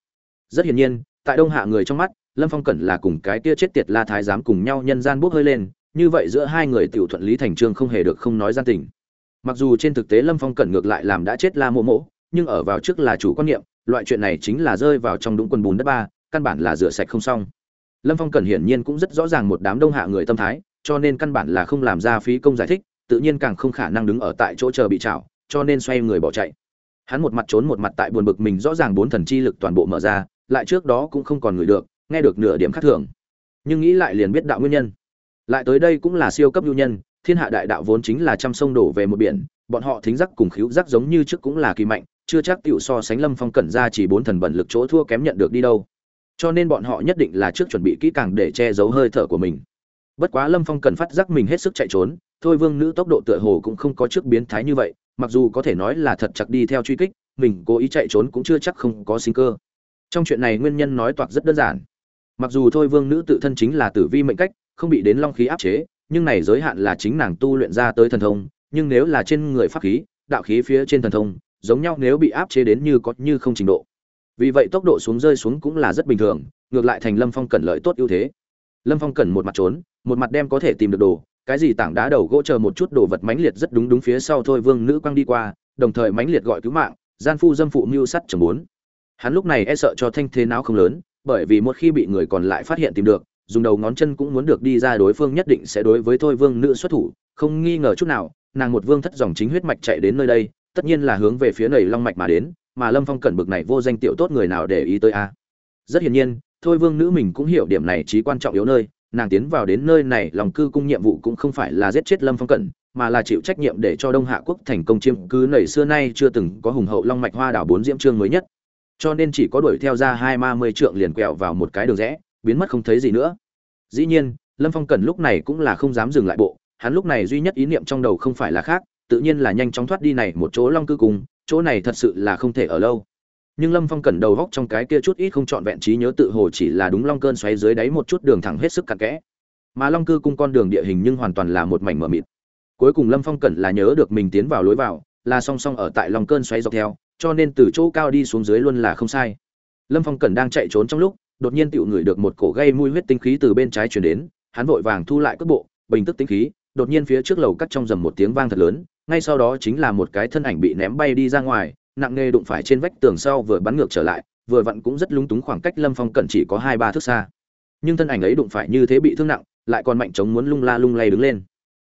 A: Rất hiển nhiên, tại đông hạ người trong mắt, lâm phong cẩn là cùng cái kia chết tiệt la thái giám cùng nhau nhân gian bốc hơi lên, như vậy giữa hai người tiểu thuận lý thành trương không hề được không nói gian tình. Mặc dù trên thực tế lâm phong cẩn ngược lại làm đã chết la mộ mộ nhưng ở vào trước là chủ quan niệm, loại chuyện này chính là rơi vào trong đũng quần bùn đất ba, căn bản là rửa sạch không xong. Lâm phong cần hiển nhiên cũng rất rõ ràng một đám đông hạ người tâm thái, cho nên căn bản là không làm ra phí công giải thích, tự nhiên càng không khả năng đứng ở tại chỗ chờ bị chảo cho nên xoay người bỏ chạy. Hắn một mặt trốn một mặt tại buồn bực mình rõ ràng bốn thần chi lực toàn bộ mở ra, lại trước đó cũng không còn người được, nghe được nửa điểm khác thường. Nhưng nghĩ lại liền biết đạo nguyên nhân. Lại tới đây cũng là siêu cấp lưu nhân, thiên hạ đại đạo vốn chính là trăm sông đổ về một biển, bọn họ thính giác cùng khiếu giác giống như trước cũng là kỳ mạnh chưa chắc tiểu so sánh lâm phong cẩn ra chỉ bốn thần bẩn lực chỗ thua kém nhận được đi đâu. Cho nên bọn họ nhất định là trước chuẩn bị kỹ càng để che giấu hơi thở của mình. Bất quá lâm phong cần phát giác mình hết sức chạy trốn, thôi vương nữ tốc độ tựa hồ cũng không có trước biến thái như vậy, mặc dù có thể nói là thật chặt đi theo truy kích, mình cố ý chạy trốn cũng chưa chắc không có sinh cơ. Trong chuyện này nguyên nhân nói toạc rất đơn giản. Mặc dù thôi vương nữ tự thân chính là tử vi mệnh cách, không bị đến long khí áp chế, nhưng này giới hạn là chính nàng tu luyện ra tới thần thông, nhưng nếu là trên người pháp khí, đạo khí phía trên thần thông giống nhau nếu bị áp chế đến như có như không trình độ. Vì vậy tốc độ xuống rơi xuống cũng là rất bình thường, ngược lại thành lâm phong cẩn lợi tốt ưu thế. Lâm phong cẩn một mặt trốn, một mặt đem có thể tìm được đồ, cái gì tảng đá đầu gỗ chờ một chút đồ vật mãnh liệt rất đúng đúng phía sau thôi, vương nữ quang đi qua, đồng thời mãnh liệt gọi cứu mạng, gian phu dâm phụ mưu sắt chầm bốn. Hắn lúc này e sợ cho thanh thế não không lớn, bởi vì một khi bị người còn lại phát hiện tìm được, dùng đầu ngón chân cũng muốn được đi ra đối phương nhất định sẽ đối với thôi, vương nữ xuất thủ, không nghi ngờ chút nào, nàng một vương thất dòng chính huyết mạch chạy đến nơi đây tất nhiên là hướng về phía nầy long mạch mà đến, mà lâm phong cẩn bực này vô danh tiểu tốt người nào để ý tới a? Rất hiển nhiên, thôi vương nữ mình cũng hiểu điểm này trí quan trọng yếu nơi, nàng tiến vào đến nơi này lòng cư cung nhiệm vụ cũng không phải là giết chết lâm phong cẩn, mà là chịu trách nhiệm để cho đông hạ quốc thành công chiếm cứ nảy xưa nay chưa từng có hùng hậu long mạch hoa đảo bốn diễm trương mới nhất. Cho nên chỉ có đuổi theo ra hai ma mươi trượng liền quẹo vào một cái đường rẽ, biến mất không thấy gì nữa. Dĩ nhiên, lâm phong cẩn lúc này cũng là không dám dừng lại bộ, hắn lúc này duy nhất ý niệm trong đầu không phải là khác tự nhiên là nhanh chóng thoát đi này một chỗ long cư cung chỗ này thật sự là không thể ở lâu. Nhưng lâm phong cẩn đầu góc trong cái kia chút ít không trọn vẹn trí nhớ tự hồ chỉ là đúng long cơn xoáy dưới đáy một chút đường thẳng hết sức cặn kẽ. Mà long cư cung con đường địa hình nhưng hoàn toàn là một mảnh mờ mịt. Cuối cùng lâm phong cẩn là nhớ được mình tiến vào lối vào, là song song ở tại lòng cơn xoáy dọc theo, cho nên từ chỗ cao đi xuống dưới luôn là không sai. Lâm phong cẩn đang chạy trốn trong lúc, đột nhiên tựu ngửi được một cổ gây mùi huyết tinh khí từ bên trái chuyển đến, hắn vội vàng thu lại cước bộ, bình tức tinh khí, đột nhiên phía trước lầu cắt trong dầm một tiếng vang thật lớn ngay sau đó chính là một cái thân ảnh bị ném bay đi ra ngoài, nặng nề đụng phải trên vách tường sau vừa bắn ngược trở lại, vừa vặn cũng rất lúng túng khoảng cách lâm phong cẩn chỉ có hai ba thước xa. Nhưng thân ảnh ấy đụng phải như thế bị thương nặng, lại còn mạnh chống muốn lung la lung lay đứng lên.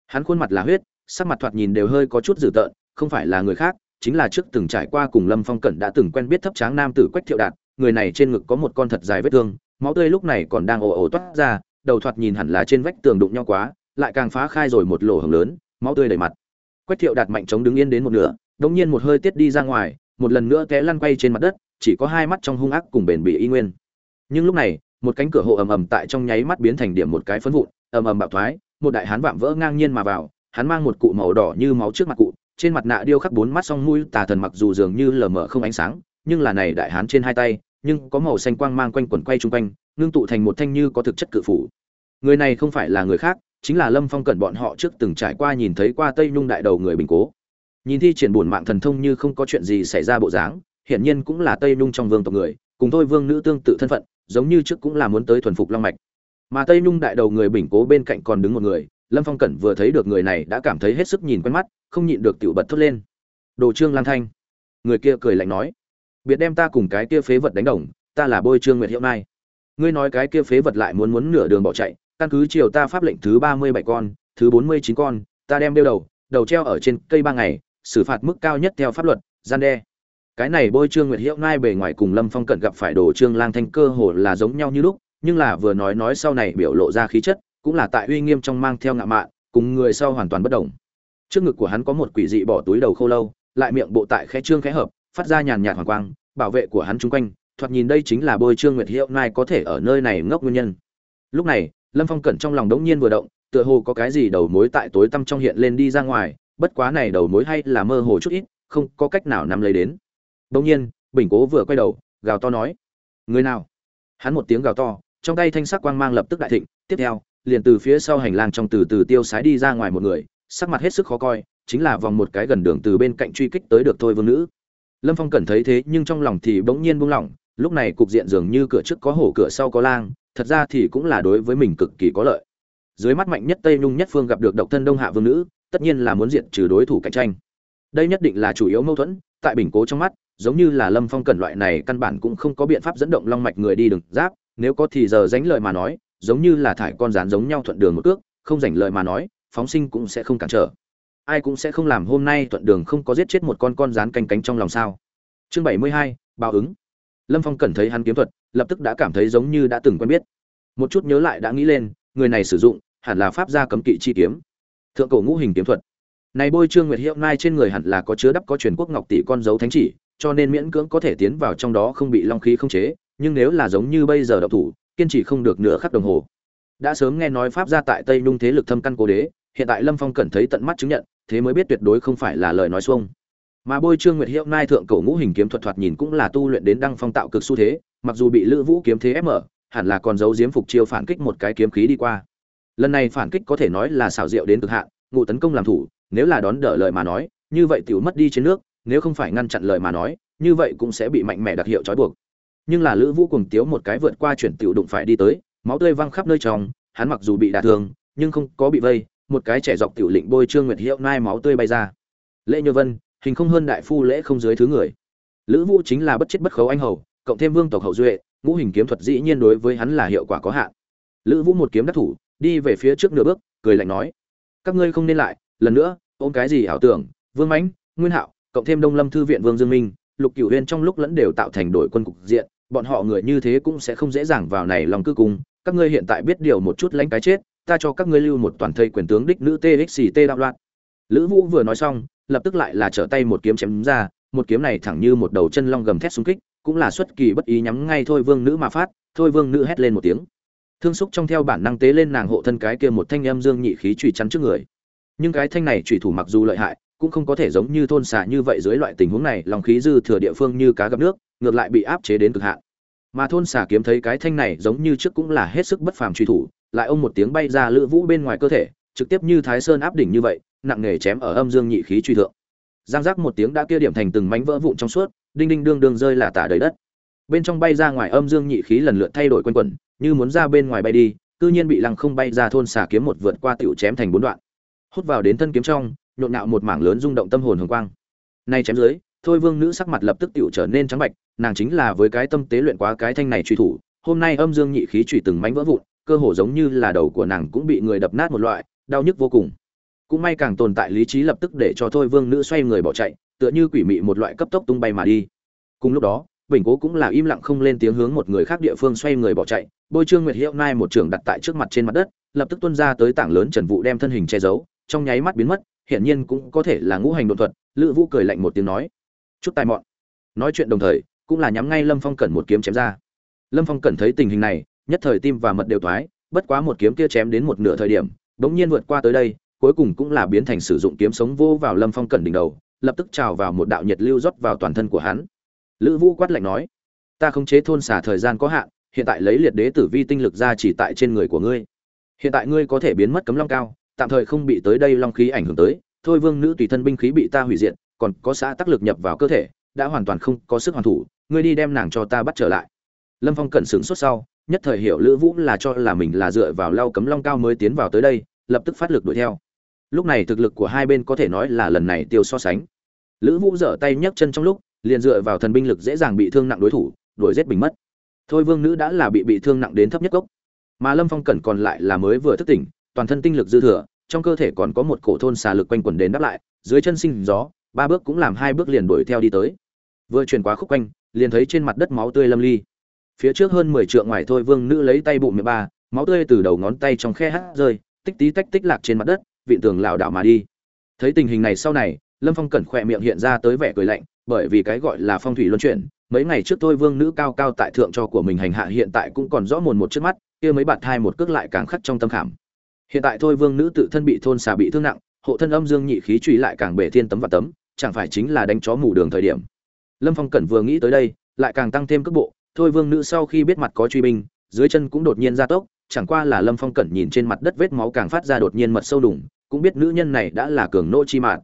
A: Hắn khuôn mặt là huyết, sắc mặt thoạt nhìn đều hơi có chút dữ tợn, không phải là người khác, chính là trước từng trải qua cùng lâm phong cẩn đã từng quen biết thấp tráng nam tử quách thiệu đạt, người này trên ngực có một con thật dài vết thương, máu tươi lúc này còn đang ồ ồ toát ra, đầu thoạt nhìn hẳn là trên vách tường đụng nhau quá, lại càng phá khai rồi một lỗ hổng lớn, máu tươi đầy mặt quách thiệu đạt mạnh chống đứng yên đến một nửa, đống nhiên một hơi tiết đi ra ngoài, một lần nữa té lăn quay trên mặt đất, chỉ có hai mắt trong hung ác cùng bền bị y nguyên. Nhưng lúc này, một cánh cửa hộ ầm ầm tại trong nháy mắt biến thành điểm một cái phấn vụn, ầm ầm bạo thoái, một đại hán vạm vỡ ngang nhiên mà vào, hắn mang một cụ màu đỏ như máu trước mặt cụ, trên mặt nạ điêu khắc bốn mắt song mũi, tà thần mặc dù dường như lờ mờ không ánh sáng, nhưng là này đại hán trên hai tay, nhưng có màu xanh quang mang quanh quẩn quay chung quanh nương tụ thành một thanh như có thực chất cự phủ người này không phải là người khác chính là lâm phong cẩn bọn họ trước từng trải qua nhìn thấy qua tây nhung đại đầu người bình cố. Nhìn thi triển bổn mạng thần thông như không có chuyện gì xảy ra bộ dáng hiển nhiên cũng là tây nhung trong vương tộc người cùng thôi vương nữ tương tự thân phận giống như trước cũng là muốn tới thuần phục long mạch. Mà tây nhung đại đầu người bình cố bên cạnh còn đứng một người lâm phong cẩn vừa thấy được người này đã cảm thấy hết sức nhìn quen mắt không nhịn được tiểu bật thốt lên. Đồ trương lang thanh. Người kia cười lạnh nói. Biệt đem ta cùng cái kia phế vật đánh đồng ta là bôi trương nguyệt hiệu nay, ngươi nói cái kia phế vật lại muốn muốn nửa đường bỏ chạy căn cứ chiều ta pháp lệnh thứ ba mươi bảy con, thứ bốn mươi chín con, ta đem đeo đầu đầu treo ở trên cây ba ngày, xử phạt mức cao nhất theo pháp luật, gian đe cái này bôi trương nguyệt hiệu nai bề ngoài cùng lâm phong cận gặp phải đồ trương lang thanh cơ hồ là giống nhau như lúc, nhưng là vừa nói nói sau này biểu lộ ra khí chất, cũng là tại uy nghiêm trong mang theo ngạo mạn, cùng người sau hoàn toàn bất động. trước ngực của hắn có một quỷ dị bỏ túi đầu khô lâu, lại miệng bộ tại khẽ trương khẽ hợp, phát ra nhàn nhạt hoàng quang, bảo vệ của hắn chung quanh, thoạt nhìn đây chính là bôi trương nguyệt hiệu nai có thể ở nơi này ngốc nguyên nhân lúc này lâm phong cẩn trong lòng đống nhiên vừa động, tựa hồ có cái gì đầu mối tại tối tăm trong hiện lên đi ra ngoài, bất quá này đầu mối hay là mơ hồ chút ít, không có cách nào nắm lấy đến. Đống nhiên, bình cố vừa quay đầu, gào to nói, người nào? Hắn một tiếng gào to, trong tay thanh sắc quang mang lập tức đại thịnh, tiếp theo, liền từ phía sau hành lang trong từ từ tiêu sái đi ra ngoài một người, sắc mặt hết sức khó coi, chính là vòng một cái gần đường từ bên cạnh truy kích tới được thôi vương nữ. Lâm phong cẩn thấy thế nhưng trong lòng thì bỗng nhiên buông lỏng lúc này cục diện dường như cửa trước có hổ, cửa sau có lang, thật ra thì cũng là đối với mình cực kỳ có lợi. Dưới mắt mạnh nhất tây nhung nhất phương gặp được độc thân đông hạ vương nữ, tất nhiên là muốn diện trừ đối thủ cạnh tranh. Đây nhất định là chủ yếu mâu thuẫn, tại bình cố trong mắt, giống như là lâm phong cẩn loại này căn bản cũng không có biện pháp dẫn động long mạch người đi đường giáp, nếu có thì giờ dánh lời mà nói, giống như là thải con rán giống nhau thuận đường một cước, không dành lời mà nói, phóng sinh cũng sẽ không cản trở. Ai cũng sẽ không làm hôm nay thuận đường không có giết chết một con con rán canh cánh trong lòng sao. Chương bảy mươi hai, báo ứng lâm phong cẩn thấy hắn kiếm thuật, lập tức đã cảm thấy giống như đã từng quen biết. Một chút nhớ lại đã nghĩ lên, người này sử dụng, hẳn là pháp gia cấm kỵ chi kiếm. Thượng cổ ngũ hình kiếm thuật. Này bôi trương nguyệt hiệu nai trên người hẳn là có chứa đắp có truyền quốc ngọc tỷ con dấu thánh chỉ, cho nên miễn cưỡng có thể tiến vào trong đó không bị long khí không chế, nhưng nếu là giống như bây giờ đậu thủ, kiên trì không được nửa khắc đồng hồ. Đã sớm nghe nói pháp gia tại tây nhung thế lực thâm căn cố đế, hiện tại lâm phong cẩn thấy tận mắt chứng nhận, thế mới biết tuyệt đối không phải là lời nói xuông mà bôi trương nguyệt hiệu nai thượng cổ ngũ hình kiếm thuật thoạt nhìn cũng là tu luyện đến đăng phong tạo cực xu thế, mặc dù bị lữ vũ kiếm thế ép mở, hẳn là còn giấu diếm phục chiêu phản kích một cái kiếm khí đi qua. Lần này phản kích có thể nói là xảo diệu đến cực hạn, ngụ tấn công làm thủ, nếu là đón đỡ lời mà nói, như vậy tiểu mất đi trên nước, nếu không phải ngăn chặn lời mà nói, như vậy cũng sẽ bị mạnh mẽ đặc hiệu trói buộc. Nhưng là lữ vũ cùng tiếu một cái vượt qua chuyển tiểu đụng phải đi tới, máu tươi văng khắp nơi trong, hắn mặc dù bị đả thương, nhưng không có bị vây, một cái trẻ dọc tiểu lĩnh bôi trương nguyệt hiệu nai máu tươi bay ra. Lễ như vân hình không hơn đại phu lễ không dưới thứ người. Lữ vũ chính là bất chết bất khấu anh hầu, cộng thêm vương tộc hậu duệ, ngũ hình kiếm thuật dĩ nhiên đối với hắn là hiệu quả có hạn. Lữ vũ một kiếm đắc thủ, đi về phía trước nửa bước, cười lạnh nói, các ngươi không nên lại, lần nữa, ôm cái gì ảo tưởng, vương mãnh, nguyên hạo, cộng thêm đông lâm thư viện vương dương minh, lục cửu huyên trong lúc lẫn đều tạo thành đội quân cục diện, bọn họ người như thế cũng sẽ không dễ dàng vào này lòng cư cung. Các ngươi hiện tại biết điều một chút lãnh cái chết, ta cho các ngươi lưu một toàn thây quyền tướng đích nữ txt đạo loạn. Lữ vũ vừa nói xong lập tức lại là trở tay một kiếm chém ra, một kiếm này thẳng như một đầu chân long gầm thét xung kích, cũng là xuất kỳ bất ý nhắm ngay thôi vương nữ mà phát, thôi vương nữ hét lên một tiếng. Thương xúc trong theo bản năng tế lên nàng hộ thân cái kia một thanh âm dương nhị khí chủy chắn trước người. Nhưng cái thanh này chủy thủ mặc dù lợi hại, cũng không có thể giống như thôn xạ như vậy dưới loại tình huống này, lòng khí dư thừa địa phương như cá gặp nước, ngược lại bị áp chế đến cực hạn. Mà thôn xà kiếm thấy cái thanh này giống như trước cũng là hết sức bất phàm truy thủ, lại ông một tiếng bay ra lữ vũ bên ngoài cơ thể, trực tiếp như thái sơn áp đỉnh như vậy nặng nề chém ở âm dương nhị khí truy thượng. Giang giác một tiếng đã kia điểm thành từng mảnh vỡ vụn trong suốt, đinh đinh đương đương rơi là tả đầy đất. Bên trong bay ra ngoài âm dương nhị khí lần lượt thay đổi quanh quẩn, như muốn ra bên ngoài bay đi, cư nhiên bị lăng không bay ra thôn xà kiếm một vượt qua tiểu chém thành bốn đoạn. Hút vào đến thân kiếm trong, nhộn nạo một mảng lớn rung động tâm hồn hồng quang. Nay chém dưới, thôi vương nữ sắc mặt lập tức tiểu trở nên trắng bạch, nàng chính là với cái tâm tế luyện quá cái thanh này truy thủ, hôm nay âm dương nhị khí truy từng mảnh vỡ vụn, cơ hồ giống như là đầu của nàng cũng bị người đập nát một loại, đau nhức vô cùng cũng may càng tồn tại lý trí lập tức để cho thôi vương nữ xoay người bỏ chạy, tựa như quỷ mị một loại cấp tốc tung bay mà đi. Cùng lúc đó, bình cố cũng là im lặng không lên tiếng hướng một người khác địa phương xoay người bỏ chạy, bôi trương nguyệt hiệu nai một trường đặt tại trước mặt trên mặt đất, lập tức tuân ra tới tảng lớn trần vụ đem thân hình che giấu, trong nháy mắt biến mất, hiển nhiên cũng có thể là ngũ hành đột thuật, lữ vũ cười lạnh một tiếng nói, chút tai mọn. Nói chuyện đồng thời, cũng là nhắm ngay lâm phong cẩn một kiếm chém ra. Lâm phong cẩn thấy tình hình này, nhất thời tim và mật đều thoái, bất quá một kiếm kia chém đến một nửa thời điểm, bỗng nhiên vượt qua tới đây cuối cùng cũng là biến thành sử dụng kiếm sống vô vào lâm phong cẩn đỉnh đầu, lập tức trào vào một đạo nhiệt lưu rót vào toàn thân của hắn. Lữ vũ quát lạnh nói, ta không chế thôn xả thời gian có hạn, hiện tại lấy liệt đế tử vi tinh lực ra chỉ tại trên người của ngươi. Hiện tại ngươi có thể biến mất cấm long cao, tạm thời không bị tới đây long khí ảnh hưởng tới, thôi vương nữ tùy thân binh khí bị ta hủy diệt, còn có xã tác lực nhập vào cơ thể, đã hoàn toàn không có sức hoàn thủ, ngươi đi đem nàng cho ta bắt trở lại. Lâm phong cẩn sướng suốt sau, nhất thời hiểu lữ vũ là cho là mình là dựa vào lau cấm long cao mới tiến vào tới đây, lập tức phát lực đuổi theo lúc này thực lực của hai bên có thể nói là lần này tiêu so sánh. Lữ vũ giở tay nhấc chân trong lúc, liền dựa vào thần binh lực dễ dàng bị thương nặng đối thủ, đuổi giết bình mất. Thôi vương nữ đã là bị bị thương nặng đến thấp nhất gốc. Mà lâm phong cẩn còn lại là mới vừa thức tỉnh, toàn thân tinh lực dư thừa, trong cơ thể còn có một cổ thôn xà lực quanh quẩn đến đáp lại, dưới chân sinh gió, ba bước cũng làm hai bước liền đuổi theo đi tới. Vừa chuyển quá khúc quanh, liền thấy trên mặt đất máu tươi lâm ly. Phía trước hơn mười trượng ngoài thôi vương nữ lấy tay bụng miệng ba, máu tươi từ đầu ngón tay trong khe hát rơi, tích tí tách tích lạc trên mặt đất vịn tường lảo đảo mà đi. Thấy tình hình này sau này, lâm phong cẩn khỏe miệng hiện ra tới vẻ cười lạnh, bởi vì cái gọi là phong thủy luân chuyển, mấy ngày trước tôi vương nữ cao cao tại thượng cho của mình hành hạ hiện tại cũng còn rõ mồn một trước mắt, kia mấy bạt thai một cước lại càng khắc trong tâm khảm. Hiện tại thôi vương nữ tự thân bị thôn xà bị thương nặng, hộ thân âm dương nhị khí truy lại càng bể thiên tấm và tấm, chẳng phải chính là đánh chó mù đường thời điểm. Lâm phong cẩn vừa nghĩ tới đây, lại càng tăng thêm cước bộ, thôi vương nữ sau khi biết mặt có truy binh, dưới chân cũng đột nhiên ra tốc, chẳng qua là lâm phong cẩn nhìn trên mặt đất vết máu càng phát ra đột nhiên mật sâu đủng cũng biết nữ nhân này đã là cường nô chi mạng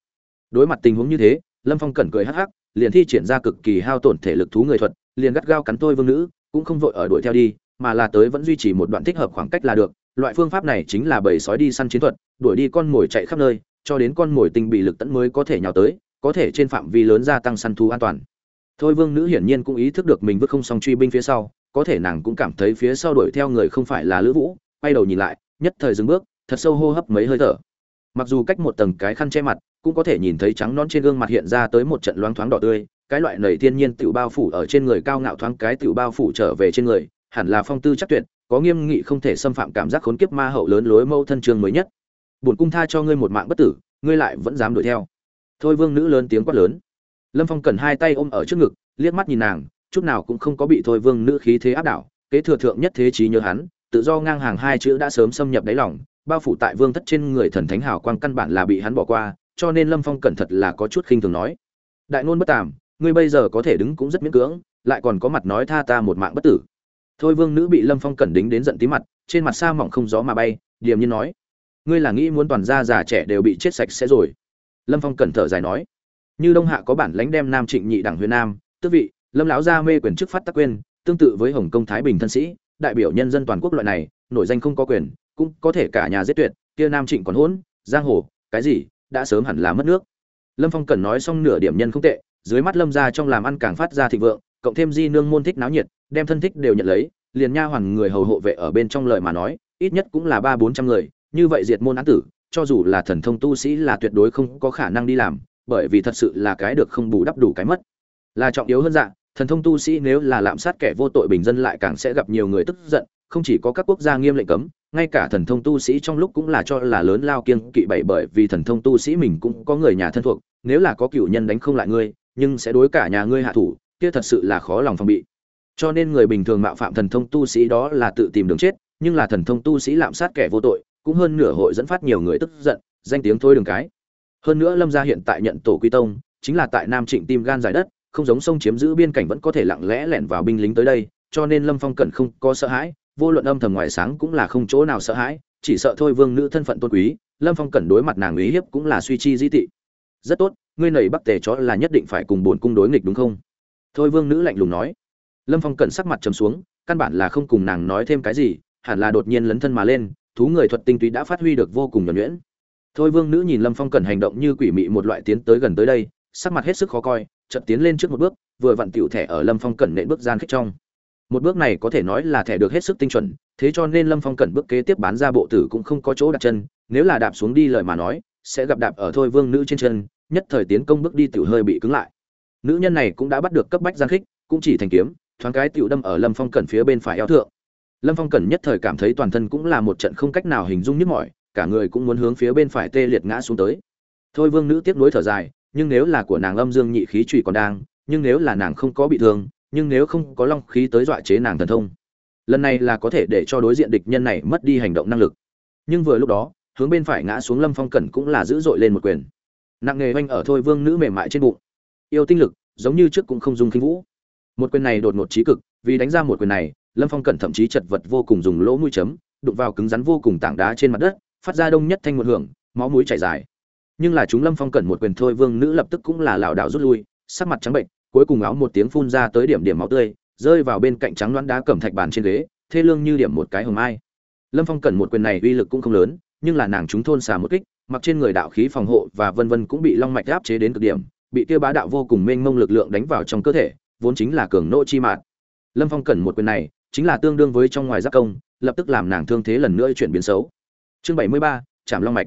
A: đối mặt tình huống như thế, lâm phong cẩn cười hắc hắc, liền thi triển ra cực kỳ hao tổn thể lực thú người thuật, liền gắt gao cắn tôi vương nữ, cũng không vội ở đuổi theo đi, mà là tới vẫn duy trì một đoạn thích hợp khoảng cách là được. Loại phương pháp này chính là bầy sói đi săn chiến thuật, đuổi đi con mồi chạy khắp nơi, cho đến con mồi tinh bị lực tẫn mới có thể nhào tới, có thể trên phạm vi lớn gia tăng săn thú an toàn. Thôi vương nữ hiển nhiên cũng ý thức được mình vứt không xong truy binh phía sau, có thể nàng cũng cảm thấy phía sau đuổi theo người không phải là lữ vũ, quay đầu nhìn lại, nhất thời dừng bước, thật sâu hô hấp mấy hơi thở mặc dù cách một tầng cái khăn che mặt, cũng có thể nhìn thấy trắng non trên gương mặt hiện ra tới một trận loáng thoáng đỏ tươi, cái loại nầy thiên nhiên tiểu bao phủ ở trên người cao ngạo thoáng cái tiểu bao phủ trở về trên người, hẳn là phong tư chắc tuyệt, có nghiêm nghị không thể xâm phạm cảm giác khốn kiếp ma hậu lớn lối mâu thân trường mới nhất. Bổn cung tha cho ngươi một mạng bất tử, ngươi lại vẫn dám đuổi theo. Thôi vương nữ lớn tiếng quát lớn. Lâm phong cần hai tay ôm ở trước ngực, liếc mắt nhìn nàng, chút nào cũng không có bị thôi vương nữ khí thế áp đảo, kế thừa thượng nhất thế trí nhớ hắn, tự do ngang hàng hai chữ đã sớm xâm nhập đáy lòng bao phủ tại vương thất trên người thần thánh hào quang căn bản là bị hắn bỏ qua, cho nên lâm phong cẩn thật là có chút khinh thường nói. Đại ngôn bất tàm, ngươi bây giờ có thể đứng cũng rất miễn cưỡng, lại còn có mặt nói tha ta một mạng bất tử. Thôi vương nữ bị lâm phong cẩn đính đến giận tí mặt, trên mặt sa mỏng không gió mà bay, điềm nhiên nói. Ngươi là nghĩ muốn toàn gia già trẻ đều bị chết sạch sẽ rồi. Lâm phong cẩn thở dài nói. Như đông hạ có bản lãnh đem nam trịnh nhị đảng huyền nam, tước vị, lâm lão gia mê quyền chức phát tác quên tương tự với hồng công thái bình thân sĩ, đại biểu nhân dân toàn quốc loại này, nổi danh không có quyền cũng có thể cả nhà giết tuyệt, kia nam trịnh còn hỗn, giang hồ, cái gì, đã sớm hẳn là mất nước. Lâm phong cần nói xong nửa điểm nhân không tệ, dưới mắt lâm ra trong làm ăn càng phát ra thịnh vượng, cộng thêm di nương môn thích náo nhiệt, đem thân thích đều nhận lấy, liền nha hoàn người hầu hộ vệ ở bên trong lời mà nói, ít nhất cũng là ba bốn trăm người, như vậy diệt môn án tử, cho dù là thần thông tu sĩ là tuyệt đối không có khả năng đi làm, bởi vì thật sự là cái được không bù đắp đủ cái mất. Là trọng yếu hơn dạng thần thông tu sĩ nếu là lạm sát kẻ vô tội bình dân lại càng sẽ gặp nhiều người tức giận, không chỉ có các quốc gia nghiêm lệnh cấm ngay cả thần thông tu sĩ trong lúc cũng là cho là lớn lao kiêng kỵ bảy bởi vì thần thông tu sĩ mình cũng có người nhà thân thuộc, nếu là có cựu nhân đánh không lại ngươi, nhưng sẽ đối cả nhà ngươi hạ thủ, kia thật sự là khó lòng phòng bị. Cho nên người bình thường mạo phạm thần thông tu sĩ đó là tự tìm đường chết, nhưng là thần thông tu sĩ lạm sát kẻ vô tội, cũng hơn nửa hội dẫn phát nhiều người tức giận, danh tiếng thôi đường cái. Hơn nữa lâm gia hiện tại nhận tổ quy tông, chính là tại nam trịnh tim gan giải đất, không giống sông chiếm giữ biên cảnh vẫn có thể lặng lẽ lẻn vào binh lính tới đây, cho nên lâm phong cẩn không có sợ hãi vô luận âm thầm ngoài sáng cũng là không chỗ nào sợ hãi, chỉ sợ thôi vương nữ thân phận tôn quý, lâm phong cẩn đối mặt nàng uy hiếp cũng là suy chi di tị. Rất tốt, ngươi nầy bắc tề chó là nhất định phải cùng bổn cung đối nghịch đúng không? Thôi vương nữ lạnh lùng nói. Lâm phong cẩn sắc mặt trầm xuống, căn bản là không cùng nàng nói thêm cái gì, hẳn là đột nhiên lấn thân mà lên, thú người thuật tinh túy đã phát huy được vô cùng nhuẩn nhuyễn. Thôi vương nữ nhìn lâm phong cẩn hành động như quỷ mị một loại tiến tới gần tới đây, sắc mặt hết sức khó coi, chợt tiến lên trước một bước, vừa vặn tiểu thẻ ở lâm phong cẩn nện bước gian khích trong một bước này có thể nói là thẻ được hết sức tinh chuẩn, thế cho nên lâm phong cẩn bước kế tiếp bán ra bộ tử cũng không có chỗ đặt chân, nếu là đạp xuống đi lời mà nói, sẽ gặp đạp ở thôi vương nữ trên chân, nhất thời tiến công bước đi tiểu hơi bị cứng lại. Nữ nhân này cũng đã bắt được cấp bách gian khích, cũng chỉ thành kiếm, thoáng cái tiểu đâm ở lâm phong cẩn phía bên phải eo thượng. Lâm phong cẩn nhất thời cảm thấy toàn thân cũng là một trận không cách nào hình dung nhức mỏi, cả người cũng muốn hướng phía bên phải tê liệt ngã xuống tới. Thôi vương nữ tiếp nối thở dài, nhưng nếu là của nàng âm dương nhị khí trụy còn đang, nhưng nếu là nàng không có bị thương nhưng nếu không có long khí tới dọa chế nàng thần thông, lần này là có thể để cho đối diện địch nhân này mất đi hành động năng lực. Nhưng vừa lúc đó, hướng bên phải ngã xuống lâm phong cẩn cũng là dữ dội lên một quyền. Nặng nghề oanh ở thôi vương nữ mềm mại trên bụng. Yêu tinh lực, giống như trước cũng không dùng khinh vũ. Một quyền này đột ngột trí cực, vì đánh ra một quyền này, lâm phong cẩn thậm chí chật vật vô cùng dùng lỗ mũi chấm, đụng vào cứng rắn vô cùng tảng đá trên mặt đất, phát ra đông nhất thanh một hưởng, máu mũi chảy dài. Nhưng là chúng lâm phong cẩn một quyền thôi vương nữ lập tức cũng là lảo đảo rút lui, sắc mặt trắng bệnh cuối cùng áo một tiếng phun ra tới điểm điểm máu tươi, rơi vào bên cạnh trắng loãng đá cẩm thạch bàn trên ghế, thê lương như điểm một cái hồng mai. Lâm phong cần một quyền này uy lực cũng không lớn, nhưng là nàng chúng thôn xà một kích, mặc trên người đạo khí phòng hộ và vân vân cũng bị long mạch áp chế đến cực điểm, bị kia bá đạo vô cùng mênh mông lực lượng đánh vào trong cơ thể, vốn chính là cường nỗ chi mạt. Lâm phong cần một quyền này, chính là tương đương với trong ngoài giác công, lập tức làm nàng thương thế lần nữa chuyển biến xấu. Chương bảy mươi ba chạm long mạch.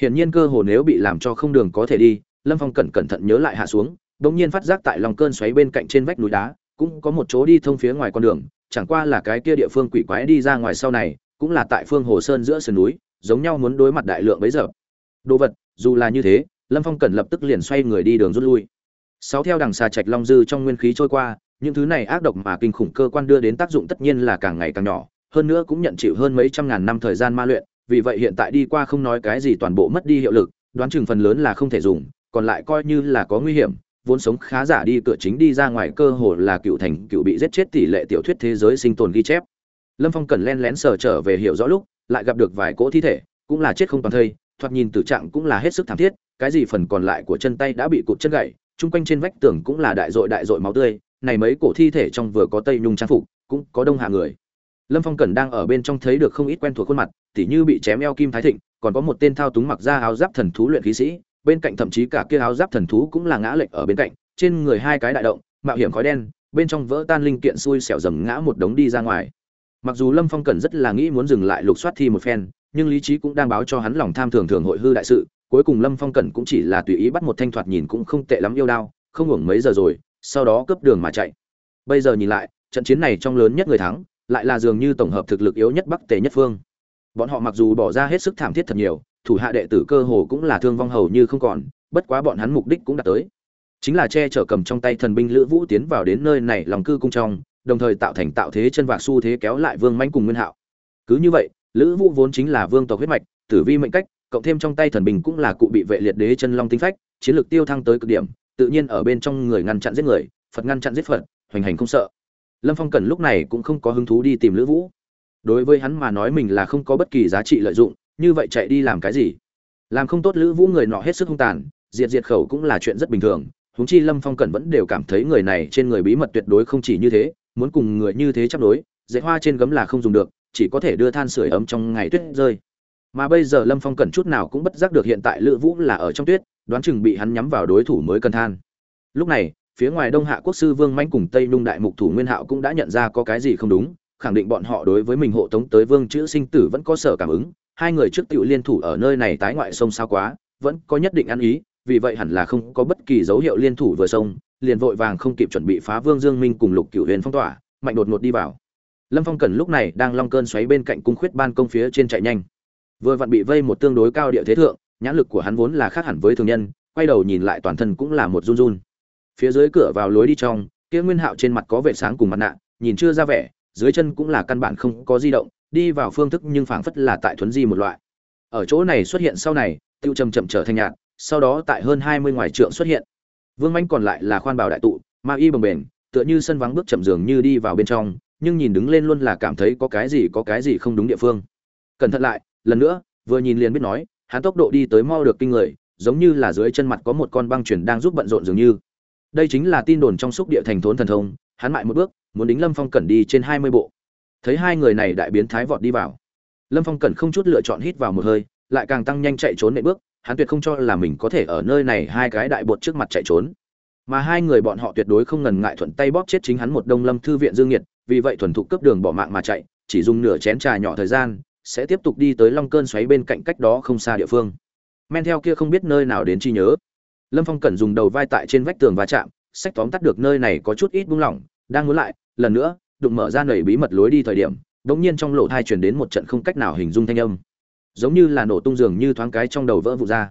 A: Hiển nhiên cơ hồ nếu bị làm cho không đường có thể đi, lâm phong cẩn cẩn thận nhớ lại hạ xuống bỗng nhiên phát giác tại lòng cơn xoáy bên cạnh trên vách núi đá, cũng có một chỗ đi thông phía ngoài con đường, chẳng qua là cái kia địa phương quỷ quái đi ra ngoài sau này, cũng là tại phương hồ sơn giữa sườn núi, giống nhau muốn đối mặt đại lượng bấy giờ. Đồ vật, dù là như thế, lâm phong cẩn lập tức liền xoay người đi đường rút lui. Sáu theo đằng xà trạch long dư trong nguyên khí trôi qua, những thứ này ác độc mà kinh khủng cơ quan đưa đến tác dụng tất nhiên là càng ngày càng nhỏ, hơn nữa cũng nhận chịu hơn mấy trăm ngàn năm thời gian ma luyện, vì vậy hiện tại đi qua không nói cái gì toàn bộ mất đi hiệu lực, đoán chừng phần lớn là không thể dùng, còn lại coi như là có nguy hiểm vốn sống khá giả đi, cửa chính đi ra ngoài cơ hồ là cựu thành, cựu bị giết chết tỷ lệ tiểu thuyết thế giới sinh tồn ghi chép. Lâm phong cần len lén sờ trở về hiểu rõ lúc, lại gặp được vài cỗ thi thể, cũng là chết không toàn thây, thoạt nhìn tử trạng cũng là hết sức thảm thiết, cái gì phần còn lại của chân tay đã bị cụt chân gãy, chung quanh trên vách tường cũng là đại dội đại dội máu tươi, này mấy cổ thi thể trong vừa có tây nhung trang phục, cũng có đông hạ người. Lâm phong cần đang ở bên trong thấy được không ít quen thuộc khuôn mặt, tỉ như bị chém eo kim thái thịnh, còn có một tên thao túng mặc ra áo giáp thần thú luyện khí sĩ bên cạnh thậm chí cả kia áo giáp thần thú cũng là ngã lệch ở bên cạnh, trên người hai cái đại động, mạo hiểm khói đen, bên trong vỡ tan linh kiện xui xẻo dầm ngã một đống đi ra ngoài. Mặc dù lâm phong cẩn rất là nghĩ muốn dừng lại lục soát thi một phen, nhưng lý trí cũng đang báo cho hắn lòng tham thường thường hội hư đại sự, cuối cùng lâm phong cẩn cũng chỉ là tùy ý bắt một thanh thoạt nhìn cũng không tệ lắm yêu đao, không hưởng mấy giờ rồi, sau đó cướp đường mà chạy. Bây giờ nhìn lại, trận chiến này trong lớn nhất người thắng, lại là dường như tổng hợp thực lực yếu nhất bắc tề nhất phương. Bọn họ mặc dù bỏ ra hết sức thảm thiết thật nhiều thủ hạ đệ tử cơ hồ cũng là thương vong hầu như không còn, bất quá bọn hắn mục đích cũng đạt tới. Chính là che chở cầm trong tay thần binh lữ vũ tiến vào đến nơi này lòng cư cung trong, đồng thời tạo thành tạo thế chân vạc xu thế kéo lại vương mãnh cùng nguyên hạo. Cứ như vậy, lữ vũ vốn chính là vương tộc huyết mạch, tử vi mệnh cách, cộng thêm trong tay thần binh cũng là cụ bị vệ liệt đế chân long tinh phách, chiến lược tiêu thăng tới cực điểm, tự nhiên ở bên trong người ngăn chặn giết người, phật ngăn chặn giết phật, hoành hành không sợ. Lâm phong cần lúc này cũng không có hứng thú đi tìm lữ vũ. Đối với hắn mà nói mình là không có bất kỳ giá trị lợi dụng như vậy chạy đi làm cái gì? Làm không tốt lữ vũ người nọ hết sức hung tàn, diệt diệt khẩu cũng là chuyện rất bình thường, huống chi lâm phong cẩn vẫn đều cảm thấy người này trên người bí mật tuyệt đối không chỉ như thế, muốn cùng người như thế chấp đối, dạy hoa trên gấm là không dùng được, chỉ có thể đưa than sửa ấm trong ngày tuyết rơi. Mà bây giờ lâm phong cẩn chút nào cũng bất giác được hiện tại lữ vũ là ở trong tuyết, đoán chừng bị hắn nhắm vào đối thủ mới cần than. Lúc này, phía ngoài đông hạ quốc sư vương manh cùng tây nung đại mục thủ nguyên hạo cũng đã nhận ra có cái gì không đúng, khẳng định bọn họ đối với mình hộ tống tới vương chữ sinh tử vẫn có sở cảm ứng hai người trước tiểu liên thủ ở nơi này tái ngoại sông sao quá, vẫn có nhất định ăn ý, vì vậy hẳn là không có bất kỳ dấu hiệu liên thủ vừa sông liền vội vàng không kịp chuẩn bị phá vương dương minh cùng lục cửu huyền phong tỏa, mạnh đột ngột đi vào. Lâm phong cần lúc này đang long cơn xoáy bên cạnh cung khuyết ban công phía trên chạy nhanh. Vừa vặn bị vây một tương đối cao địa thế thượng, nhãn lực của hắn vốn là khác hẳn với thường nhân, quay đầu nhìn lại toàn thân cũng là một run run. Phía dưới cửa vào lối đi trong, kia nguyên hạo trên mặt có vẻ sáng cùng mặt nạ, nhìn chưa ra vẻ, dưới chân cũng là căn bản không có di động đi vào phương thức nhưng phảng phất là tại thuấn di một loại. Ở chỗ này xuất hiện sau này, tiêu chầm chậm trở thành nhạt, sau đó tại hơn hai mươi ngoài trượng xuất hiện. Vương manh còn lại là khoan bảo đại tụ, ma y bồng bềnh, tựa như sân vắng bước chậm dường như đi vào bên trong, nhưng nhìn đứng lên luôn là cảm thấy có cái gì có cái gì không đúng địa phương. Cẩn thận lại, lần nữa, vừa nhìn liền biết nói, hắn tốc độ đi tới mau được kinh người, giống như là dưới chân mặt có một con băng chuyển đang giúp bận rộn dường như. Đây chính là tin đồn trong xúc địa thành thốn thần thông, hắn mại một bước, muốn đính lâm phong cẩn đi trên hai mươi bộ thấy hai người này đại biến thái vọt đi vào. Lâm phong cần không chút lựa chọn hít vào một hơi, lại càng tăng nhanh chạy trốn nệ bước, hắn tuyệt không cho là mình có thể ở nơi này hai cái đại bột trước mặt chạy trốn. Mà hai người bọn họ tuyệt đối không ngần ngại thuận tay bóp chết chính hắn một đông lâm thư viện dương nhiệt vì vậy thuần thục cấp đường bỏ mạng mà chạy, chỉ dùng nửa chén trà nhỏ thời gian, sẽ tiếp tục đi tới long cơn xoáy bên cạnh cách đó không xa địa phương. Men theo kia không biết nơi nào đến chi nhớ. Lâm phong cẩn dùng đầu vai tại trên vách tường va chạm, sách tóm tắt được nơi này có chút ít buông lỏng, đang muốn lại, lần nữa đụng mở ra nảy bí mật lối đi thời điểm đống nhiên trong lỗ thai truyền đến một trận không cách nào hình dung thanh âm. Giống như là nổ tung giường như thoáng cái trong đầu vỡ vụn ra.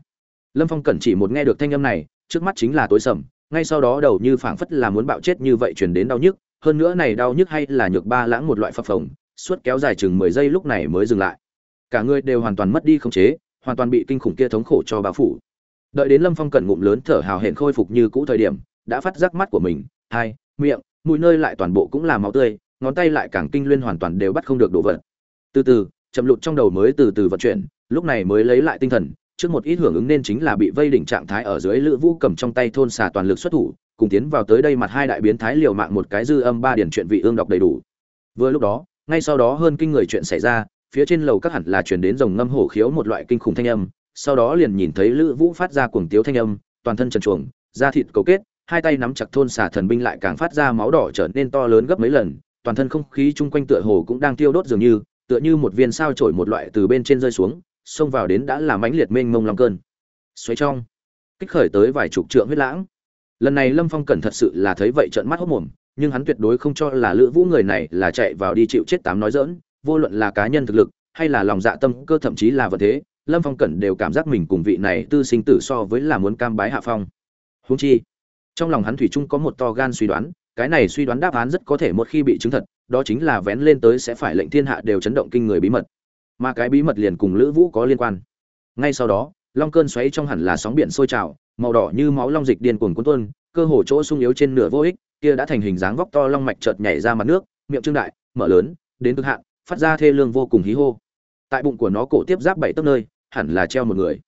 A: Lâm phong cẩn chỉ một nghe được thanh âm này, trước mắt chính là tối sầm, ngay sau đó đầu như phảng phất là muốn bạo chết như vậy truyền đến đau nhức, hơn nữa này đau nhức hay là nhược ba lãng một loại phập phồng, suốt kéo dài chừng mười giây lúc này mới dừng lại. Cả người đều hoàn toàn mất đi khống chế, hoàn toàn bị kinh khủng kia thống khổ cho bao phủ. Đợi đến lâm phong cẩn ngụm lớn thở hào hển khôi phục như cũ thời điểm, đã phát giác mắt của mình, hai, miệng mũi nơi lại toàn bộ cũng là máu tươi, ngón tay lại càng kinh luyên hoàn toàn đều bắt không được đồ vật. Từ từ, chậm lụt trong đầu mới từ từ vận chuyển, lúc này mới lấy lại tinh thần, trước một ít hưởng ứng nên chính là bị vây đỉnh trạng thái ở dưới lữ vũ cầm trong tay thôn xà toàn lực xuất thủ, cùng tiến vào tới đây mặt hai đại biến thái liều mạng một cái dư âm ba điển chuyện vị ương đọc đầy đủ. Vừa lúc đó, ngay sau đó hơn kinh người chuyện xảy ra, phía trên lầu các hẳn là chuyển đến rồng ngâm hổ khiếu một loại kinh khủng thanh âm, sau đó liền nhìn thấy lữ vũ phát ra cuồng tiếu thanh âm, toàn thân trần chuồng da thịt cấu kết hai tay nắm chặt thôn xà thần binh lại càng phát ra máu đỏ trở nên to lớn gấp mấy lần, toàn thân không khí chung quanh tựa hồ cũng đang tiêu đốt dường như, tựa như một viên sao trổi một loại từ bên trên rơi xuống, xông vào đến đã làm mãnh liệt mênh mông long cơn. Xoáy trong, kích khởi tới vài chục trượng huyết lãng. Lần này lâm phong cẩn thật sự là thấy vậy trợn mắt hốc mồm, nhưng hắn tuyệt đối không cho là lữ vũ người này là chạy vào đi chịu chết tám nói dỡn vô luận là cá nhân thực lực, hay là lòng dạ tâm cơ thậm chí là vật thế, lâm phong cẩn đều cảm giác mình cùng vị này tư sinh tử so với là muốn cam bái hạ phong. Húng chi trong lòng hắn thủy chung có một to gan suy đoán, cái này suy đoán đáp án rất có thể một khi bị chứng thật, đó chính là vén lên tới sẽ phải lệnh thiên hạ đều chấn động kinh người bí mật. Mà cái bí mật liền cùng lữ vũ có liên quan. Ngay sau đó, long cơn xoáy trong hẳn là sóng biển sôi trào, màu đỏ như máu long dịch điên cuồng cuốn tuôn, cơ hồ chỗ sung yếu trên nửa vô ích, kia đã thành hình dáng vóc to long mạch chợt nhảy ra mặt nước, miệng trương đại, mở lớn, đến cực hạn, phát ra thê lương vô cùng hí hô. Tại bụng của nó cổ tiếp giáp bảy tấc nơi, hẳn là treo một người.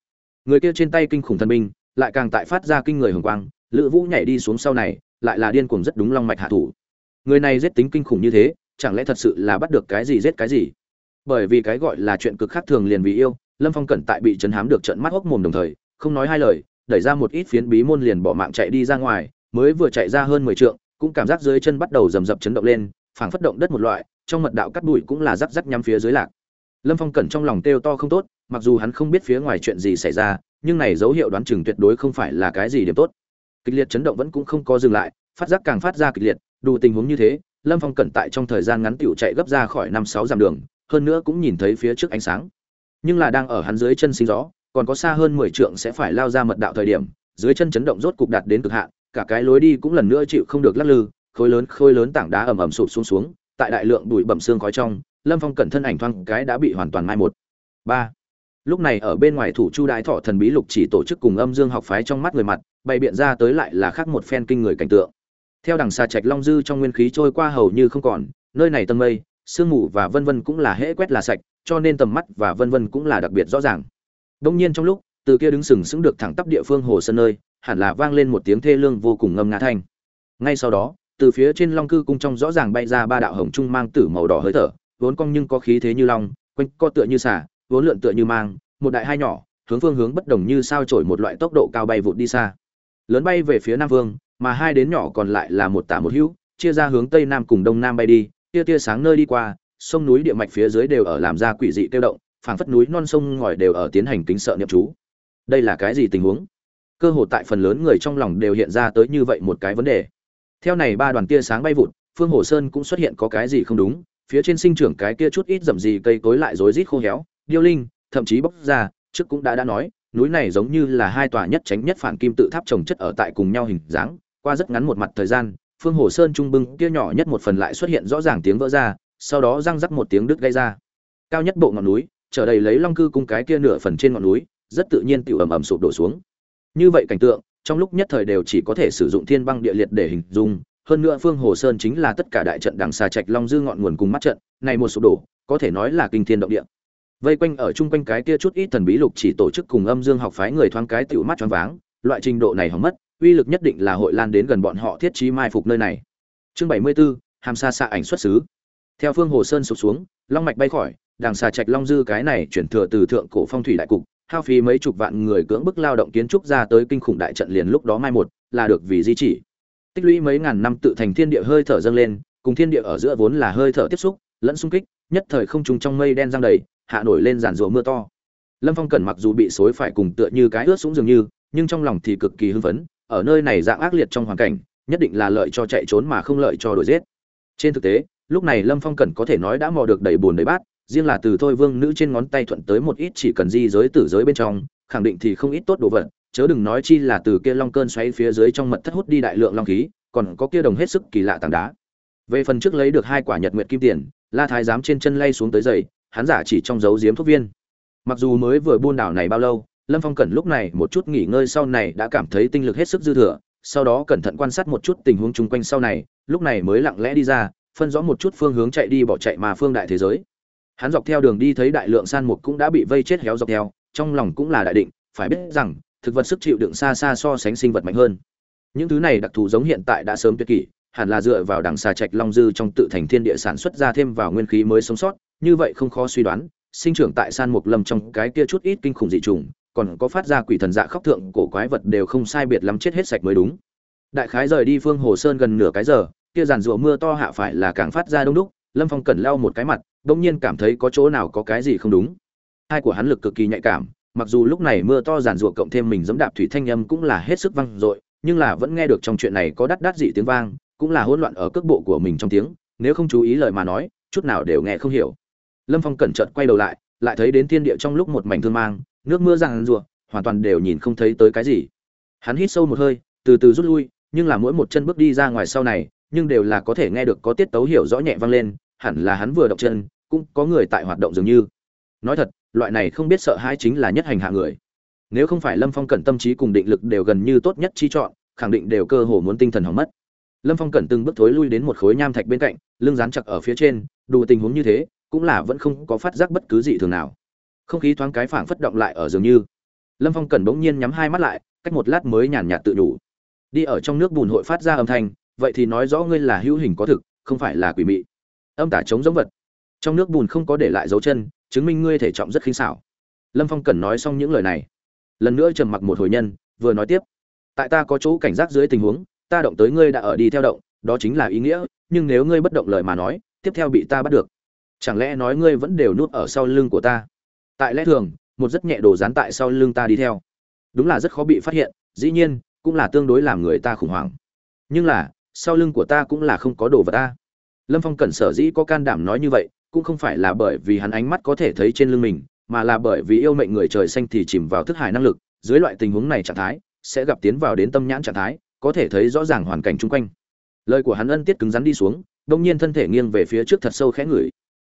A: Người kia trên tay kinh khủng thần binh, lại càng tại phát ra kinh người hồng quang lữ vũ nhảy đi xuống sau này, lại là điên cuồng rất đúng long mạch hạ thủ. Người này giết tính kinh khủng như thế, chẳng lẽ thật sự là bắt được cái gì giết cái gì? Bởi vì cái gọi là chuyện cực khác thường liền vì yêu, lâm phong cẩn tại bị chấn hám được trận mắt hốc mồm đồng thời, không nói hai lời, đẩy ra một ít phiến bí môn liền bỏ mạng chạy đi ra ngoài, mới vừa chạy ra hơn mười trượng, cũng cảm giác dưới chân bắt đầu rầm rập chấn động lên, phảng phất động đất một loại, trong mật đạo cắt bụi cũng là rắc rắc nhắm phía dưới lạc. Lâm phong cẩn trong lòng kêu to không tốt, mặc dù hắn không biết phía ngoài chuyện gì xảy ra, nhưng này dấu hiệu đoán chừng tuyệt đối không phải là cái gì điểm tốt kịch liệt chấn động vẫn cũng không có dừng lại, phát giác càng phát ra kịch liệt, đủ tình huống như thế, lâm phong cẩn tại trong thời gian ngắn tựu chạy gấp ra khỏi năm sáu dặm đường, hơn nữa cũng nhìn thấy phía trước ánh sáng. Nhưng là đang ở hắn dưới chân sinh gió, còn có xa hơn mười trượng sẽ phải lao ra mật đạo thời điểm, dưới chân chấn động rốt cục đạt đến cực hạn, cả cái lối đi cũng lần nữa chịu không được lắc lư, khối lớn khối lớn tảng đá ầm ầm sụp xuống xuống, tại đại lượng bụi bẩm xương khói trong, lâm phong cẩn thân ảnh thoang cái đã bị hoàn toàn mai một. Ba lúc này ở bên ngoài thủ chu đại thọ thần bí lục chỉ tổ chức cùng âm dương học phái trong mắt người mặt, bày biện ra tới lại là khác một phen kinh người cảnh tượng. Theo đằng xa trạch long dư trong nguyên khí trôi qua hầu như không còn, nơi này tầng mây, sương mù và vân vân cũng là hễ quét là sạch, cho nên tầm mắt và vân vân cũng là đặc biệt rõ ràng. Đông nhiên trong lúc, từ kia đứng sừng sững được thẳng tắp địa phương hồ sơn nơi, hẳn là vang lên một tiếng thê lương vô cùng ngâm ngã thanh. Ngay sau đó, từ phía trên long cư cung trong rõ ràng bay ra ba đạo hồng trung mang tử màu đỏ hơi thở, vốn cong nhưng có khí thế như long, quanh co tựa như xả vốn lượn tựa như mang, một đại hai nhỏ, hướng phương hướng bất đồng như sao trổi một loại tốc độ cao bay vụt đi xa. Lớn bay về phía nam vương, mà hai đến nhỏ còn lại là một tả một hữu, chia ra hướng tây nam cùng đông nam bay đi, tia tia sáng nơi đi qua, sông núi địa mạch phía dưới đều ở làm ra quỷ dị tiêu động, phảng phất núi non sông ngòi đều ở tiến hành kính sợ niệm chú. Đây là cái gì tình huống? Cơ hồ tại phần lớn người trong lòng đều hiện ra tới như vậy một cái vấn đề. Theo này ba đoàn tia sáng bay vụt, phương hồ sơn cũng xuất hiện có cái gì không đúng, phía trên sinh trưởng cái kia chút ít rậm gì cây cối lại rối rít khô héo điêu linh, thậm chí bốc ra trước cũng đã đã nói, núi này giống như là hai tòa nhất tránh nhất phản kim tự tháp trồng chất ở tại cùng nhau hình dáng, qua rất ngắn một mặt thời gian, phương hồ sơn trung bưng kia nhỏ nhất một phần lại xuất hiện rõ ràng tiếng vỡ ra, sau đó răng rắc một tiếng đứt gây ra. Cao nhất bộ ngọn núi, trở đầy lấy long cư cung cái kia nửa phần trên ngọn núi, rất tự nhiên tiểu ầm ầm sụp đổ xuống. Như vậy cảnh tượng, trong lúc nhất thời đều chỉ có thể sử dụng thiên băng địa liệt để hình dung, hơn nữa phương hồ sơn chính là tất cả đại trận đằng xà trạch long dư ngọn nguồn cùng mắt trận, này một sụp đổ, có thể nói là kinh thiên động địa vây quanh ở chung quanh cái kia chút ít thần bí lục chỉ tổ chức cùng âm dương học phái người thoáng cái tiểu mắt choáng váng loại trình độ này hỏng mất uy lực nhất định là hội lan đến gần bọn họ thiết trí mai phục nơi này. Chương bảy mươi 74, hàm xa xạ ảnh xuất xứ. Theo phương hồ sơn sụp xuống long mạch bay khỏi đàng xà trạch long dư cái này chuyển thừa từ thượng cổ phong thủy đại cục hao phí mấy chục vạn người cưỡng bức lao động kiến trúc ra tới kinh khủng đại trận liền lúc đó mai một là được vì di chỉ. Tích lũy mấy ngàn năm tự thành thiên địa hơi thở dâng lên cùng thiên địa ở giữa vốn là hơi thở tiếp xúc lẫn xung kích nhất thời không trùng trong mây đen giăng đầy hạ nổi lên giàn rùa mưa to. Lâm phong cẩn mặc dù bị xối phải cùng tựa như cái ướt sũng dường như, nhưng trong lòng thì cực kỳ hưng phấn, ở nơi này dạng ác liệt trong hoàn cảnh, nhất định là lợi cho chạy trốn mà không lợi cho đuổi giết. Trên thực tế, lúc này lâm phong cẩn có thể nói đã mò được đầy bùn đầy bát, riêng là từ thôi vương nữ trên ngón tay thuận tới một ít chỉ cần di giới tử giới bên trong, khẳng định thì không ít tốt đồ vật, chớ đừng nói chi là từ kia long cơn xoáy phía dưới trong mật thất hút đi đại lượng long khí, còn có kia đồng hết sức kỳ lạ tảng đá. Về phần trước lấy được hai quả nhật nguyệt kim tiền, la thái giám trên chân lay xuống tới giày hắn giả chỉ trong dấu diếm thuốc viên. Mặc dù mới vừa buôn đảo này bao lâu, lâm phong cẩn lúc này một chút nghỉ ngơi sau này đã cảm thấy tinh lực hết sức dư thừa, sau đó cẩn thận quan sát một chút tình huống chung quanh sau này, lúc này mới lặng lẽ đi ra, phân rõ một chút phương hướng chạy đi bỏ chạy mà phương đại thế giới. Hắn dọc theo đường đi thấy đại lượng san mục cũng đã bị vây chết héo dọc theo, trong lòng cũng là đại định, phải biết rằng, thực vật sức chịu đựng xa xa so sánh sinh vật mạnh hơn. Những thứ này đặc thù giống hiện tại đã sớm tuyệt kỷ, hẳn là dựa vào đằng xà trạch long dư trong tự thành thiên địa sản xuất ra thêm vào nguyên khí mới sống sót như vậy không khó suy đoán, sinh trưởng tại san mục lâm trong cái kia chút ít kinh khủng dị trùng, còn có phát ra quỷ thần dạ khóc thượng cổ quái vật đều không sai biệt lắm chết hết sạch mới đúng. Đại khái rời đi phương hồ sơn gần nửa cái giờ, kia giàn rủa mưa to hạ phải là càng phát ra đông đúc, lâm phong cẩn lau một cái mặt, bỗng nhiên cảm thấy có chỗ nào có cái gì không đúng. Hai của hắn lực cực kỳ nhạy cảm, mặc dù lúc này mưa to giàn rủa cộng thêm mình giẫm đạp thủy thanh âm cũng là hết sức vang dội, nhưng là vẫn nghe được trong chuyện này có đắt đắt dị tiếng vang, cũng là hỗn loạn ở cước bộ của mình trong tiếng, nếu không chú ý lời mà nói, chút nào đều nghe không hiểu lâm phong cẩn trợt quay đầu lại lại thấy đến thiên địa trong lúc một mảnh thương mang, nước mưa giàn rùa hoàn toàn đều nhìn không thấy tới cái gì. Hắn hít sâu một hơi, từ từ rút lui, nhưng là mỗi một chân bước đi ra ngoài sau này, nhưng đều là có thể nghe được có tiết tấu hiểu rõ nhẹ vang lên, hẳn là hắn vừa động chân, cũng có người tại hoạt động dường như. Nói thật, loại này không biết sợ hãi chính là nhất hành hạ người. Nếu không phải lâm phong cẩn tâm trí cùng định lực đều gần như tốt nhất chi chọn, khẳng định đều cơ hồ muốn tinh thần hỏng mất. Lâm phong cẩn từng bước thối lui đến một khối nham thạch bên cạnh, lưng dán chặt ở phía trên, đủ tình huống như thế cũng là vẫn không có phát giác bất cứ gì thường nào. Không khí thoáng cái phảng phất động lại ở dường như. Lâm phong cẩn bỗng nhiên nhắm hai mắt lại, cách một lát mới nhàn nhạt tự đủ đi ở trong nước bùn hội phát ra âm thanh, vậy thì nói rõ ngươi là hữu hình có thực, không phải là quỷ mị. Âm tả chống giống vật. Trong nước bùn không có để lại dấu chân, chứng minh ngươi thể trọng rất khinh xảo. Lâm phong cần nói xong những lời này. Lần nữa trầm mặc một hồi nhân, vừa nói tiếp. Tại ta có chỗ cảnh giác dưới tình huống, ta động tới ngươi đã ở đi theo động, đó chính là ý nghĩa, nhưng nếu ngươi bất động lời mà nói, tiếp theo bị ta bắt được chẳng lẽ nói ngươi vẫn đều nuốt ở sau lưng của ta? Tại lẽ thường, một rất nhẹ đồ dán tại sau lưng ta đi theo. Đúng là rất khó bị phát hiện, dĩ nhiên, cũng là tương đối làm người ta khủng hoảng. Nhưng là, sau lưng của ta cũng là không có đồ vật ta. Lâm phong cẩn sở dĩ có can đảm nói như vậy, cũng không phải là bởi vì hắn ánh mắt có thể thấy trên lưng mình, mà là bởi vì yêu mệnh người trời xanh thì chìm vào thức hải năng lực, dưới loại tình huống này trạng thái, sẽ gặp tiến vào đến tâm nhãn trạng thái, có thể thấy rõ ràng hoàn cảnh chung quanh. Lời của hắn ân tiết cứng rắn đi xuống, đông nhiên thân thể nghiêng về phía trước thật sâu khẽ ngửi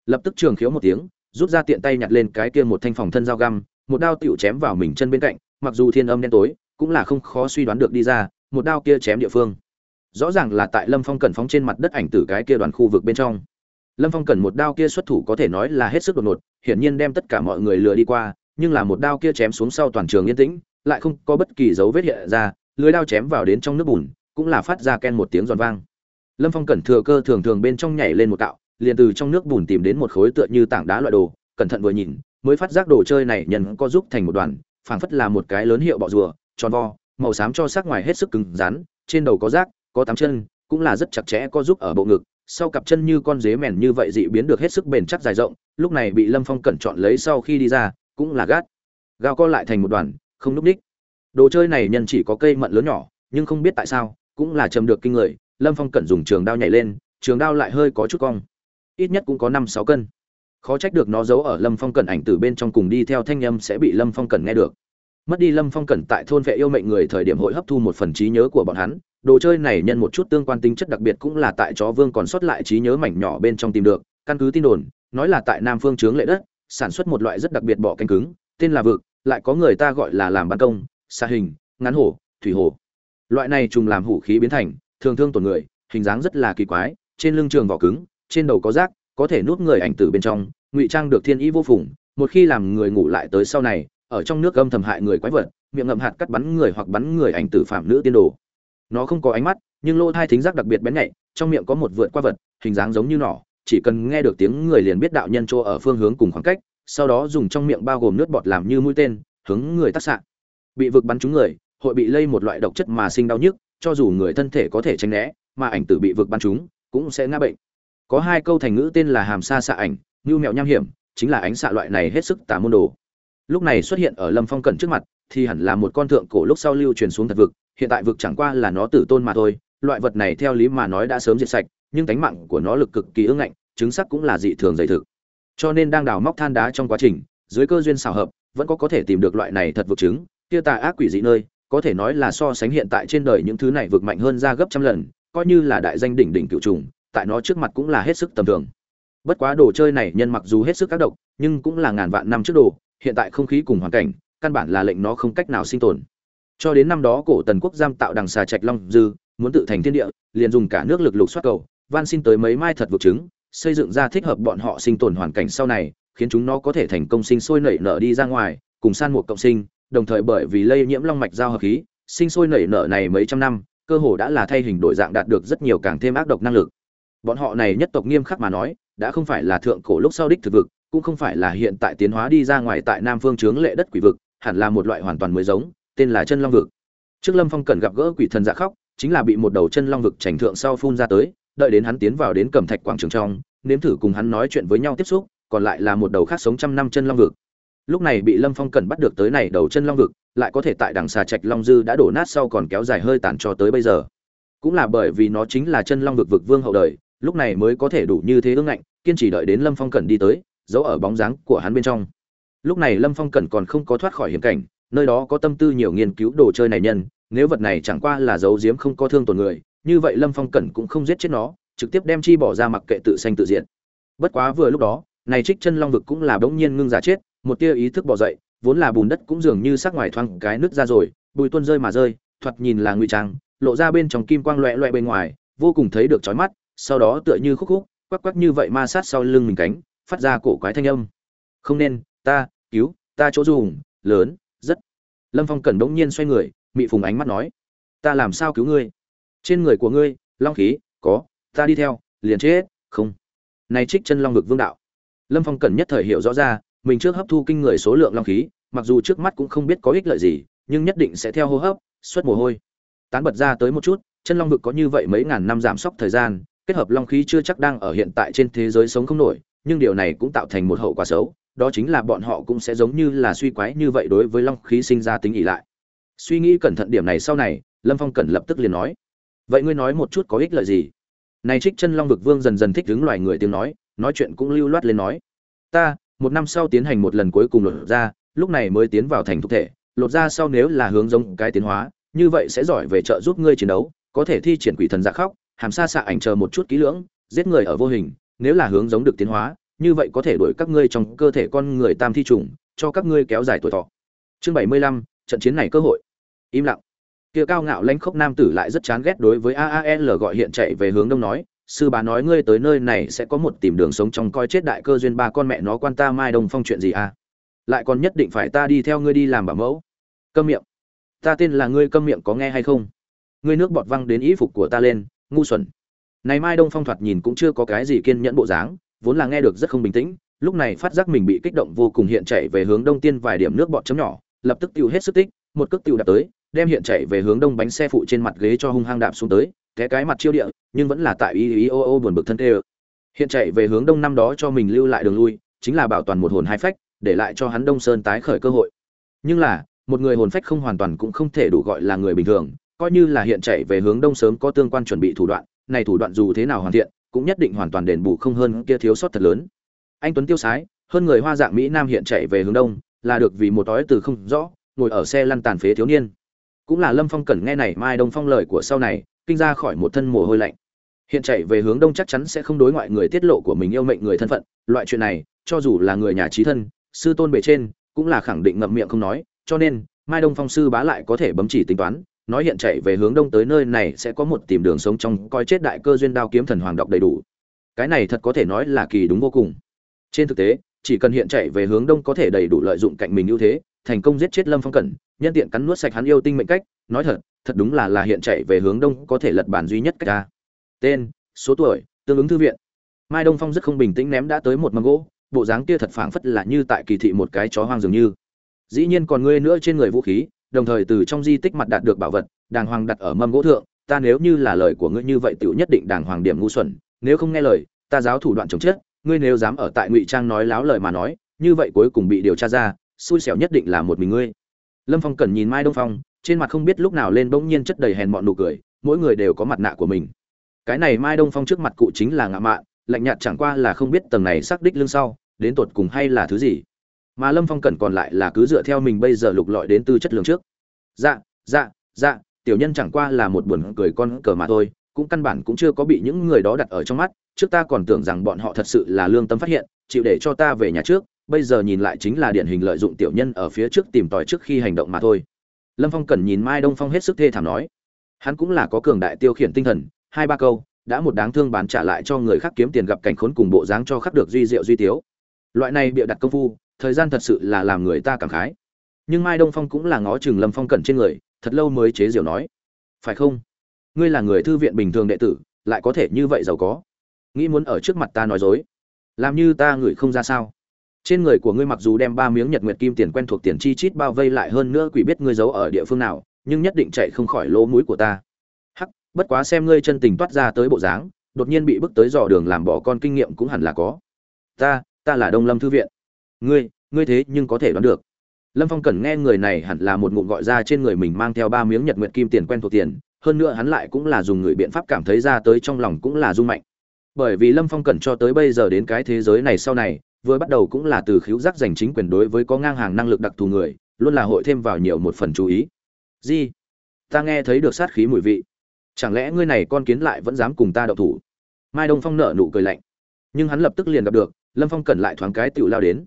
A: lập tức trường khiếu một tiếng, rút ra tiện tay nhặt lên cái kia một thanh phòng thân dao găm, một đao tựu chém vào mình chân bên cạnh, mặc dù thiên âm đen tối, cũng là không khó suy đoán được đi ra, một đao kia chém địa phương. Rõ ràng là tại lâm phong cẩn phóng trên mặt đất ảnh tử cái kia đoàn khu vực bên trong. Lâm phong cẩn một đao kia xuất thủ có thể nói là hết sức đột ngột, hiển nhiên đem tất cả mọi người lừa đi qua, nhưng là một đao kia chém xuống sau toàn trường yên tĩnh, lại không có bất kỳ dấu vết hiện ra, lưới đao chém vào đến trong nước bùn, cũng là phát ra ken một tiếng giòn vang. Lâm phong cẩn thừa cơ thường thường bên trong nhảy lên một cạo liền từ trong nước bùn tìm đến một khối tựa như tảng đá loại đồ, cẩn thận vừa nhìn, mới phát giác đồ chơi này nhân có giúp thành một đoàn, phảng phất là một cái lớn hiệu bọ rùa, tròn vo, màu xám cho sắc ngoài hết sức cứng rắn, trên đầu có rác, có tám chân, cũng là rất chặt chẽ có giúp ở bộ ngực, sau cặp chân như con dế mèn như vậy dị biến được hết sức bền chắc dài rộng, lúc này bị lâm phong cẩn chọn lấy sau khi đi ra, cũng là gát gao co lại thành một đoàn, không núp đích đồ chơi này nhân chỉ có cây mận lớn nhỏ, nhưng không biết tại sao, cũng là chầm được kinh người, lâm phong cẩn dùng trường đao nhảy lên, trường đao lại hơi có chút cong ít nhất cũng có năm sáu cân. Khó trách được nó giấu ở lâm phong cẩn ảnh từ bên trong cùng đi theo thanh â m sẽ bị lâm phong cẩn nghe được. Mất đi lâm phong cẩn tại thôn vệ yêu mệnh người thời điểm hội hấp thu một phần trí nhớ của bọn hắn, đồ chơi này nhân một chút tương quan tính chất đặc biệt cũng là tại chó vương còn sót lại trí nhớ mảnh nhỏ bên trong tìm được, căn cứ tin đồn, nói là tại nam phương chướng lệ đất, sản xuất một loại rất đặc biệt bỏ canh cứng, tên là vực, lại có người ta gọi là làm ban công xa hình, ngắn hổ, thủy hổ. Loại này trùng làm hủ khí biến thành, thường thương tổn người, hình dáng rất là kỳ quái, trên lưng trường vỏ cứng trên đầu có rác, có thể nút người ảnh tử bên trong, ngụy trang được thiên ý vô phùng, một khi làm người ngủ lại tới sau này, ở trong nước gâm thầm hại người quái vật, miệng ngậm hạt cắt bắn người hoặc bắn người ảnh tử phạm nữ tiên đồ. Nó không có ánh mắt, nhưng lỗ thai thính giác đặc biệt bén nhạy, trong miệng có một vượt qua vật, hình dáng giống như nỏ, chỉ cần nghe được tiếng người liền biết đạo nhân chỗ ở phương hướng cùng khoảng cách, sau đó dùng trong miệng bao gồm nước bọt làm như mũi tên, hướng người tác xạ. Bị vực bắn trúng người, hội bị lây một loại độc chất mà sinh đau nhức, cho dù người thân thể có thể tránh né, mà ảnh tử bị vực bắn trúng, cũng sẽ ngã bệnh có hai câu thành ngữ tên là hàm sa xạ ảnh, ngưu mẹo nham hiểm, chính là ánh xạ loại này hết sức tà môn đồ. Lúc này xuất hiện ở lâm phong cẩn trước mặt, thì hẳn là một con thượng cổ lúc sau lưu truyền xuống thật vực, hiện tại vực chẳng qua là nó tử tôn mà thôi, loại vật này theo lý mà nói đã sớm diệt sạch, nhưng tánh mạng của nó lực cực kỳ ương ngạnh, chứng sắc cũng là dị thường dày thực. Cho nên đang đào móc than đá trong quá trình, dưới cơ duyên xào hợp, vẫn có có thể tìm được loại này thật vực chứng kia tà ác quỷ dị nơi, có thể nói là so sánh hiện tại trên đời những thứ này vực mạnh hơn ra gấp trăm lần, coi như là đại danh đỉnh đỉnh cựu trùng tại nó trước mặt cũng là hết sức tầm thường. Bất quá đồ chơi này nhân mặc dù hết sức các độc, nhưng cũng là ngàn vạn năm trước đồ, hiện tại không khí cùng hoàn cảnh, căn bản là lệnh nó không cách nào sinh tồn. Cho đến năm đó cổ tần quốc giam tạo đằng xà trạch long dư, muốn tự thành thiên địa, liền dùng cả nước lực lục xoát cầu, van xin tới mấy mai thật vực chứng, xây dựng ra thích hợp bọn họ sinh tồn hoàn cảnh sau này, khiến chúng nó có thể thành công sinh sôi nảy nở đi ra ngoài, cùng san một cộng sinh, đồng thời bởi vì lây nhiễm long mạch giao hợp khí, sinh sôi nảy nở này mấy trăm năm, cơ hồ đã là thay hình đổi dạng đạt được rất nhiều càng thêm ác độc năng lực bọn họ này nhất tộc nghiêm khắc mà nói, đã không phải là thượng cổ lúc sau đích thực vực, cũng không phải là hiện tại tiến hóa đi ra ngoài tại nam phương chướng lệ đất quỷ vực, hẳn là một loại hoàn toàn mới giống, tên là chân long vực. Trước lâm phong cần gặp gỡ quỷ thần dạ khóc, chính là bị một đầu chân long vực trành thượng sau phun ra tới, đợi đến hắn tiến vào đến cẩm thạch quảng trường trong, nếm thử cùng hắn nói chuyện với nhau tiếp xúc, còn lại là một đầu khác sống trăm năm chân long vực. Lúc này bị lâm phong cần bắt được tới này đầu chân long vực, lại có thể tại đằng xà trạch long dư đã đổ nát sau còn kéo dài hơi tàn cho tới bây giờ. Cũng là bởi vì nó chính là chân long vực vực vương hậu đời lúc này mới có thể đủ như thế ương ngạnh, kiên trì đợi đến lâm phong cẩn đi tới, giấu ở bóng dáng của hắn bên trong. Lúc này lâm phong cẩn còn không có thoát khỏi hiểm cảnh, nơi đó có tâm tư nhiều nghiên cứu đồ chơi này nhân, nếu vật này chẳng qua là giấu giếm không có thương tổn người, như vậy lâm phong cẩn cũng không giết chết nó, trực tiếp đem chi bỏ ra mặc kệ tự sanh tự diện bất quá vừa lúc đó, này trích chân long vực cũng là bỗng nhiên ngưng giả chết, một tia ý thức bỏ dậy, vốn là bùn đất cũng dường như sắc ngoài thoáng cái nước ra rồi bùi tuôn rơi mà rơi, thoạt nhìn là nguy trang, lộ ra bên trong kim quang loẹ loẹ bên ngoài, vô cùng thấy được chói mắt sau đó tựa như khúc khúc, quắc quắc như vậy ma sát sau lưng mình cánh, phát ra cổ quái thanh âm. Không nên, ta, cứu, ta chỗ dùng, lớn, rất. Lâm phong cẩn bỗng nhiên xoay người, mị phùng ánh mắt nói, ta làm sao cứu ngươi? Trên người của ngươi, long khí, có, ta đi theo, liền chết, không. Này trích chân long vực vương đạo. Lâm phong cẩn nhất thời hiểu rõ ra, mình trước hấp thu kinh người số lượng long khí, mặc dù trước mắt cũng không biết có ích lợi gì, nhưng nhất định sẽ theo hô hấp, xuất mồ hôi. Tán bật ra tới một chút, chân long vực có như vậy mấy ngàn năm giảm sốc thời gian kết hợp long khí chưa chắc đang ở hiện tại trên thế giới sống không nổi, nhưng điều này cũng tạo thành một hậu quả xấu, đó chính là bọn họ cũng sẽ giống như là suy quái như vậy đối với long khí sinh ra tính ỉ lại. Suy nghĩ cẩn thận điểm này sau này, lâm phong cẩn lập tức liền nói, vậy ngươi nói một chút có ích lợi gì? Này trích chân long vực vương dần dần thích đứng loài người tiếng nói nói chuyện cũng lưu loát lên nói, ta, một năm sau tiến hành một lần cuối cùng lột ra lúc này mới tiến vào thành thực thể, lột ra sau nếu là hướng giống cái tiến hóa, như vậy sẽ giỏi về trợ giúp ngươi chiến đấu, có thể thi triển quỷ thần giả khóc hàm xa xạ ảnh chờ một chút kỹ lưỡng, giết người ở vô hình, nếu là hướng giống được tiến hóa, như vậy có thể đuổi các ngươi trong cơ thể con người tam thi trùng, cho các ngươi kéo dài tuổi thọ. Chương bảy mươi lăm, trận chiến này cơ hội. Im lặng. Kia cao ngạo lãnh khốc nam tử lại rất chán ghét đối với aal gọi hiện chạy về hướng đông nói, sư bà nói ngươi tới nơi này sẽ có một tìm đường sống trong coi chết đại cơ duyên ba con mẹ nó quan ta mai đông phong chuyện gì à? Lại còn nhất định phải ta đi theo ngươi đi làm bảo mẫu. Câm miệng. Ta tên là ngươi, câm miệng có nghe hay không? Ngươi nước bọt văng đến ý phục của ta lên ngu xuẩn. Này mai đông phong thoạt nhìn cũng chưa có cái gì kiên nhẫn bộ dáng, vốn là nghe được rất không bình tĩnh, lúc này phát giác mình bị kích động vô cùng hiện chạy về hướng đông tiên vài điểm nước bọt chấm nhỏ, lập tức tiêu hết sức tích, một cước tiêu đạp tới, đem hiện chạy về hướng đông bánh xe phụ trên mặt ghế cho hung hăng đạp xuống tới, té cái mặt chiêu địa, nhưng vẫn là tại ý ý ô ô buồn bực thân tê hiện chạy về hướng đông năm đó cho mình lưu lại đường lui, chính là bảo toàn một hồn hai phách, để lại cho hắn đông sơn tái khởi cơ hội. Nhưng là, một người hồn phách không hoàn toàn cũng không thể đủ gọi là người bình thường coi như là hiện chạy về hướng đông sớm có tương quan chuẩn bị thủ đoạn, này thủ đoạn dù thế nào hoàn thiện, cũng nhất định hoàn toàn đền bù không hơn kia thiếu sót thật lớn. Anh tuấn tiêu sái, hơn người hoa dạng mỹ nam hiện chạy về hướng đông, là được vì một tối từ không rõ, ngồi ở xe lăn tàn phế thiếu niên. Cũng là lâm phong cẩn nghe này mai đông phong lời của sau này, kinh ra khỏi một thân mồ hôi lạnh. Hiện chạy về hướng đông chắc chắn sẽ không đối ngoại người tiết lộ của mình yêu mệnh người thân phận, loại chuyện này, cho dù là người nhà trí thân, sư tôn bề trên, cũng là khẳng định ngậm miệng không nói, cho nên mai đông phong sư bá lại có thể bấm chỉ tính toán nói hiện chạy về hướng đông tới nơi này sẽ có một tìm đường sống trong coi chết đại cơ duyên đao kiếm thần hoàng đọc đầy đủ. Cái này thật có thể nói là kỳ đúng vô cùng. Trên thực tế, chỉ cần hiện chạy về hướng đông có thể đầy đủ lợi dụng cạnh mình ưu thế, thành công giết chết lâm phong cẩn, nhân tiện cắn nuốt sạch hắn yêu tinh mệnh cách, nói thật thật đúng là là hiện chạy về hướng đông có thể lật bản duy nhất cách ta. Tên, số tuổi, tương ứng thư viện. Mai đông phong rất không bình tĩnh ném đã tới một mâm gỗ, bộ dáng kia thật phảng phất là như tại kỳ thị một cái chó hoang dường như. Dĩ nhiên còn ngươi nữa trên người vũ khí đồng thời từ trong di tích mặt đạt được bảo vật đàng hoàng đặt ở mâm gỗ thượng ta nếu như là lời của ngươi như vậy tiểu nhất định đàng hoàng điểm ngu xuẩn nếu không nghe lời ta giáo thủ đoạn chống chết ngươi nếu dám ở tại ngụy trang nói láo lời mà nói như vậy cuối cùng bị điều tra ra xui xẻo nhất định là một mình ngươi. Lâm phong cần nhìn mai đông phong trên mặt không biết lúc nào lên bỗng nhiên chất đầy hèn mọn nụ cười mỗi người đều có mặt nạ của mình. Cái này mai đông phong trước mặt cụ chính là ngạ mạ, lạnh nhạt chẳng qua là không biết tầng này xác đích lưng sau đến tột cùng hay là thứ gì mà lâm phong cần còn lại là cứ dựa theo mình bây giờ lục lọi đến tư chất lượng trước. Dạ dạ dạ tiểu nhân chẳng qua là một buồn cười con cờ mà thôi, cũng căn bản cũng chưa có bị những người đó đặt ở trong mắt, trước ta còn tưởng rằng bọn họ thật sự là lương tâm phát hiện, chịu để cho ta về nhà trước, bây giờ nhìn lại chính là điển hình lợi dụng tiểu nhân ở phía trước tìm tòi trước khi hành động mà thôi. Lâm phong cần nhìn mai đông phong hết sức thê thảm nói. Hắn cũng là có cường đại tiêu khiển tinh thần, hai ba câu, đã một đáng thương bán trả lại cho người khác kiếm tiền gặp cảnh khốn cùng bộ dáng cho khắc được duy diệu duy tiếu. Loại này bịa đặt công phu thời gian thật sự là làm người ta cảm khái. Nhưng mai đông phong cũng là ngó chừng lâm phong cẩn trên người, thật lâu mới chế diều nói, phải không? Ngươi là người thư viện bình thường đệ tử, lại có thể như vậy giàu có? Nghĩ muốn ở trước mặt ta nói dối, làm như ta ngửi không ra sao? Trên người của ngươi mặc dù đem ba miếng nhật nguyệt kim tiền quen thuộc tiền chi chít bao vây lại hơn nữa quỷ biết ngươi giấu ở địa phương nào, nhưng nhất định chạy không khỏi lỗ mũi của ta. Hắc, bất quá xem ngươi chân tình toát ra tới bộ dáng, đột nhiên bị bước tới dò đường làm bỏ con kinh nghiệm cũng hẳn là có. Ta ta là đông lâm thư viện ngươi ngươi thế nhưng có thể đoán được. Lâm phong cần nghe người này hẳn là một ngụm gọi ra trên người mình mang theo ba miếng nhật nguyệt kim tiền quen thuộc tiền, hơn nữa hắn lại cũng là dùng người biện pháp cảm thấy ra tới trong lòng cũng là rung mạnh. Bởi vì lâm phong cần cho tới bây giờ đến cái thế giới này sau này, vừa bắt đầu cũng là từ khiếu giác giành chính quyền đối với có ngang hàng năng lực đặc thù người, luôn là hội thêm vào nhiều một phần chú ý. Di, ta nghe thấy được sát khí mùi vị. Chẳng lẽ ngươi này con kiến lại vẫn dám cùng ta đậu thủ? Mai đông phong nở nụ cười lạnh. Nhưng hắn lập tức liền gặp được, lâm phong Cần lại thoáng cái tựu lao đến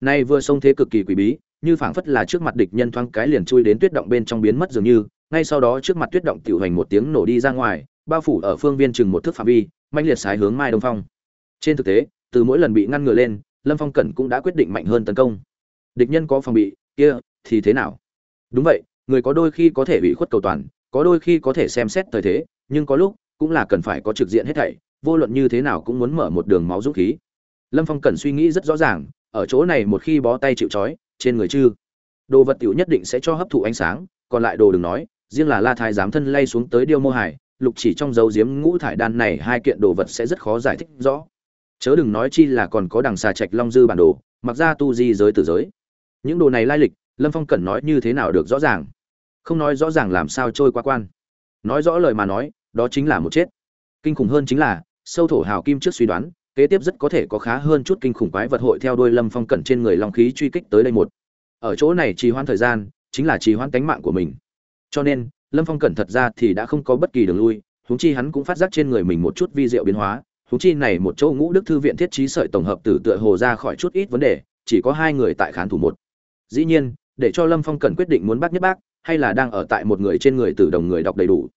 A: nay vừa xông thế cực kỳ quỷ bí, như phảng phất là trước mặt địch nhân thoáng cái liền chui đến tuyết động bên trong biến mất dường như, ngay sau đó trước mặt tuyết động tiểu hành một tiếng nổ đi ra ngoài, bao phủ ở phương viên chừng một thước phạm vi manh liệt sái hướng mai đông phong. Trên thực tế, từ mỗi lần bị ngăn ngừa lên, lâm phong cẩn cũng đã quyết định mạnh hơn tấn công. Địch nhân có phòng bị, kia thì thế nào? Đúng vậy, người có đôi khi có thể bị khuất cầu toàn, có đôi khi có thể xem xét thời thế, nhưng có lúc cũng là cần phải có trực diện hết thảy, vô luận như thế nào cũng muốn mở một đường máu dũng khí. Lâm phong cẩn suy nghĩ rất rõ ràng ở chỗ này một khi bó tay chịu trói, trên người chư. Đồ vật tiểu nhất định sẽ cho hấp thụ ánh sáng, còn lại đồ đừng nói, riêng là la thái giám thân lay xuống tới điêu mô hải, lục chỉ trong dấu diếm ngũ thải đan này hai kiện đồ vật sẽ rất khó giải thích rõ. Chớ đừng nói chi là còn có đằng xà trạch long dư bản đồ, mặc ra tu di giới tử giới. Những đồ này lai lịch, lâm phong cần nói như thế nào được rõ ràng? Không nói rõ ràng làm sao trôi qua quan. Nói rõ lời mà nói, đó chính là một chết. Kinh khủng hơn chính là, sâu thổ hào kim trước suy đoán kế tiếp rất có thể có khá hơn chút kinh khủng quái vật hội theo đôi lâm phong cẩn trên người long khí truy kích tới đây một. Ở chỗ này trì hoãn thời gian, chính là trì hoãn tánh mạng của mình. Cho nên, lâm phong cẩn thật ra thì đã không có bất kỳ đường lui, huống chi hắn cũng phát giác trên người mình một chút vi diệu biến hóa húng chi này một chỗ ngũ đức thư viện thiết trí sợi tổng hợp tử tựa hồ ra khỏi chút ít vấn đề, chỉ có hai người tại khán thủ một. Dĩ nhiên, để cho lâm phong cần quyết định muốn bắt nhất bác, hay là đang ở tại một người trên người từ đồng người đọc đầy đủ.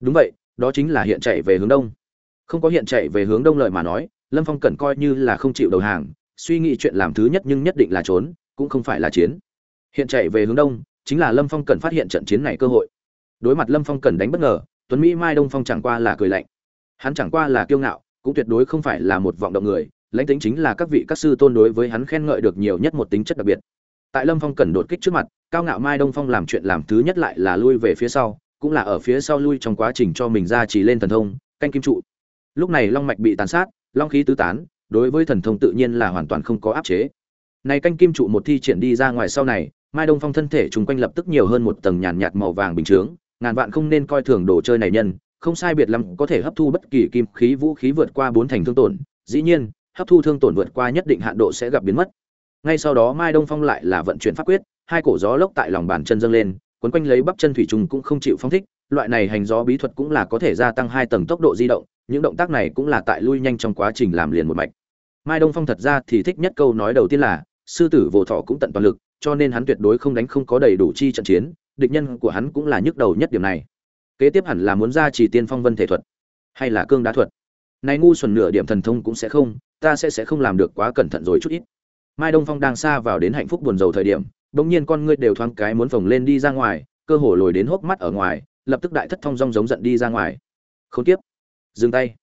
A: Đúng vậy, đó chính là hiện chạy về hướng đông. Không có hiện chạy về hướng đông lợi mà nói lâm phong cần coi như là không chịu đầu hàng, suy nghĩ chuyện làm thứ nhất nhưng nhất định là trốn, cũng không phải là chiến. Hiện chạy về hướng đông, chính là lâm phong cần phát hiện trận chiến này cơ hội. Đối mặt lâm phong cần đánh bất ngờ, tuấn mỹ mai đông phong chẳng qua là cười lạnh. Hắn chẳng qua là kiêu ngạo, cũng tuyệt đối không phải là một vọng động người, lãnh tính chính là các vị các sư tôn đối với hắn khen ngợi được nhiều nhất một tính chất đặc biệt. Tại lâm phong cần đột kích trước mặt, cao ngạo mai đông phong làm chuyện làm thứ nhất lại là lui về phía sau, cũng là ở phía sau lui trong quá trình cho mình ra chỉ lên thần thông, canh kim trụ. Lúc này long mạch bị tàn sát long khí tứ tán, đối với thần thông tự nhiên là hoàn toàn không có áp chế. Này canh kim trụ một thi triển đi ra ngoài sau này, mai đông phong thân thể chung quanh lập tức nhiều hơn một tầng nhàn nhạt màu vàng bình chướng, ngàn vạn không nên coi thường đồ chơi này nhân, không sai biệt lắm có thể hấp thu bất kỳ kim khí vũ khí vượt qua bốn thành thương tổn, dĩ nhiên, hấp thu thương tổn vượt qua nhất định hạn độ sẽ gặp biến mất. Ngay sau đó mai đông phong lại là vận chuyển pháp quyết, hai cổ gió lốc tại lòng bàn chân dâng lên, quấn quanh lấy bắp chân thủy trùng cũng không chịu phong thích loại này hành gió bí thuật cũng là có thể gia tăng hai tầng tốc độ di động, những động tác này cũng là tại lui nhanh trong quá trình làm liền một mạch. Mai đông phong thật ra thì thích nhất câu nói đầu tiên là, sư tử vỗ thọ cũng tận toàn lực, cho nên hắn tuyệt đối không đánh không có đầy đủ chi trận chiến, địch nhân của hắn cũng là nhức đầu nhất điểm này. Kế tiếp hẳn là muốn ra chỉ tiên phong vân thể thuật, hay là cương đá thuật. Này ngu xuẩn nửa điểm thần thông cũng sẽ không, ta sẽ sẽ không làm được quá cẩn thận rồi chút ít. Mai đông phong đang xa vào đến hạnh phúc buồn rầu thời điểm, bỗng nhiên con ngươi đều thoáng cái muốn phồng lên đi ra ngoài, cơ hồ lồi đến hốc mắt ở ngoài lập tức đại thất thông rong giống giận đi ra ngoài. Không tiếp dừng tay.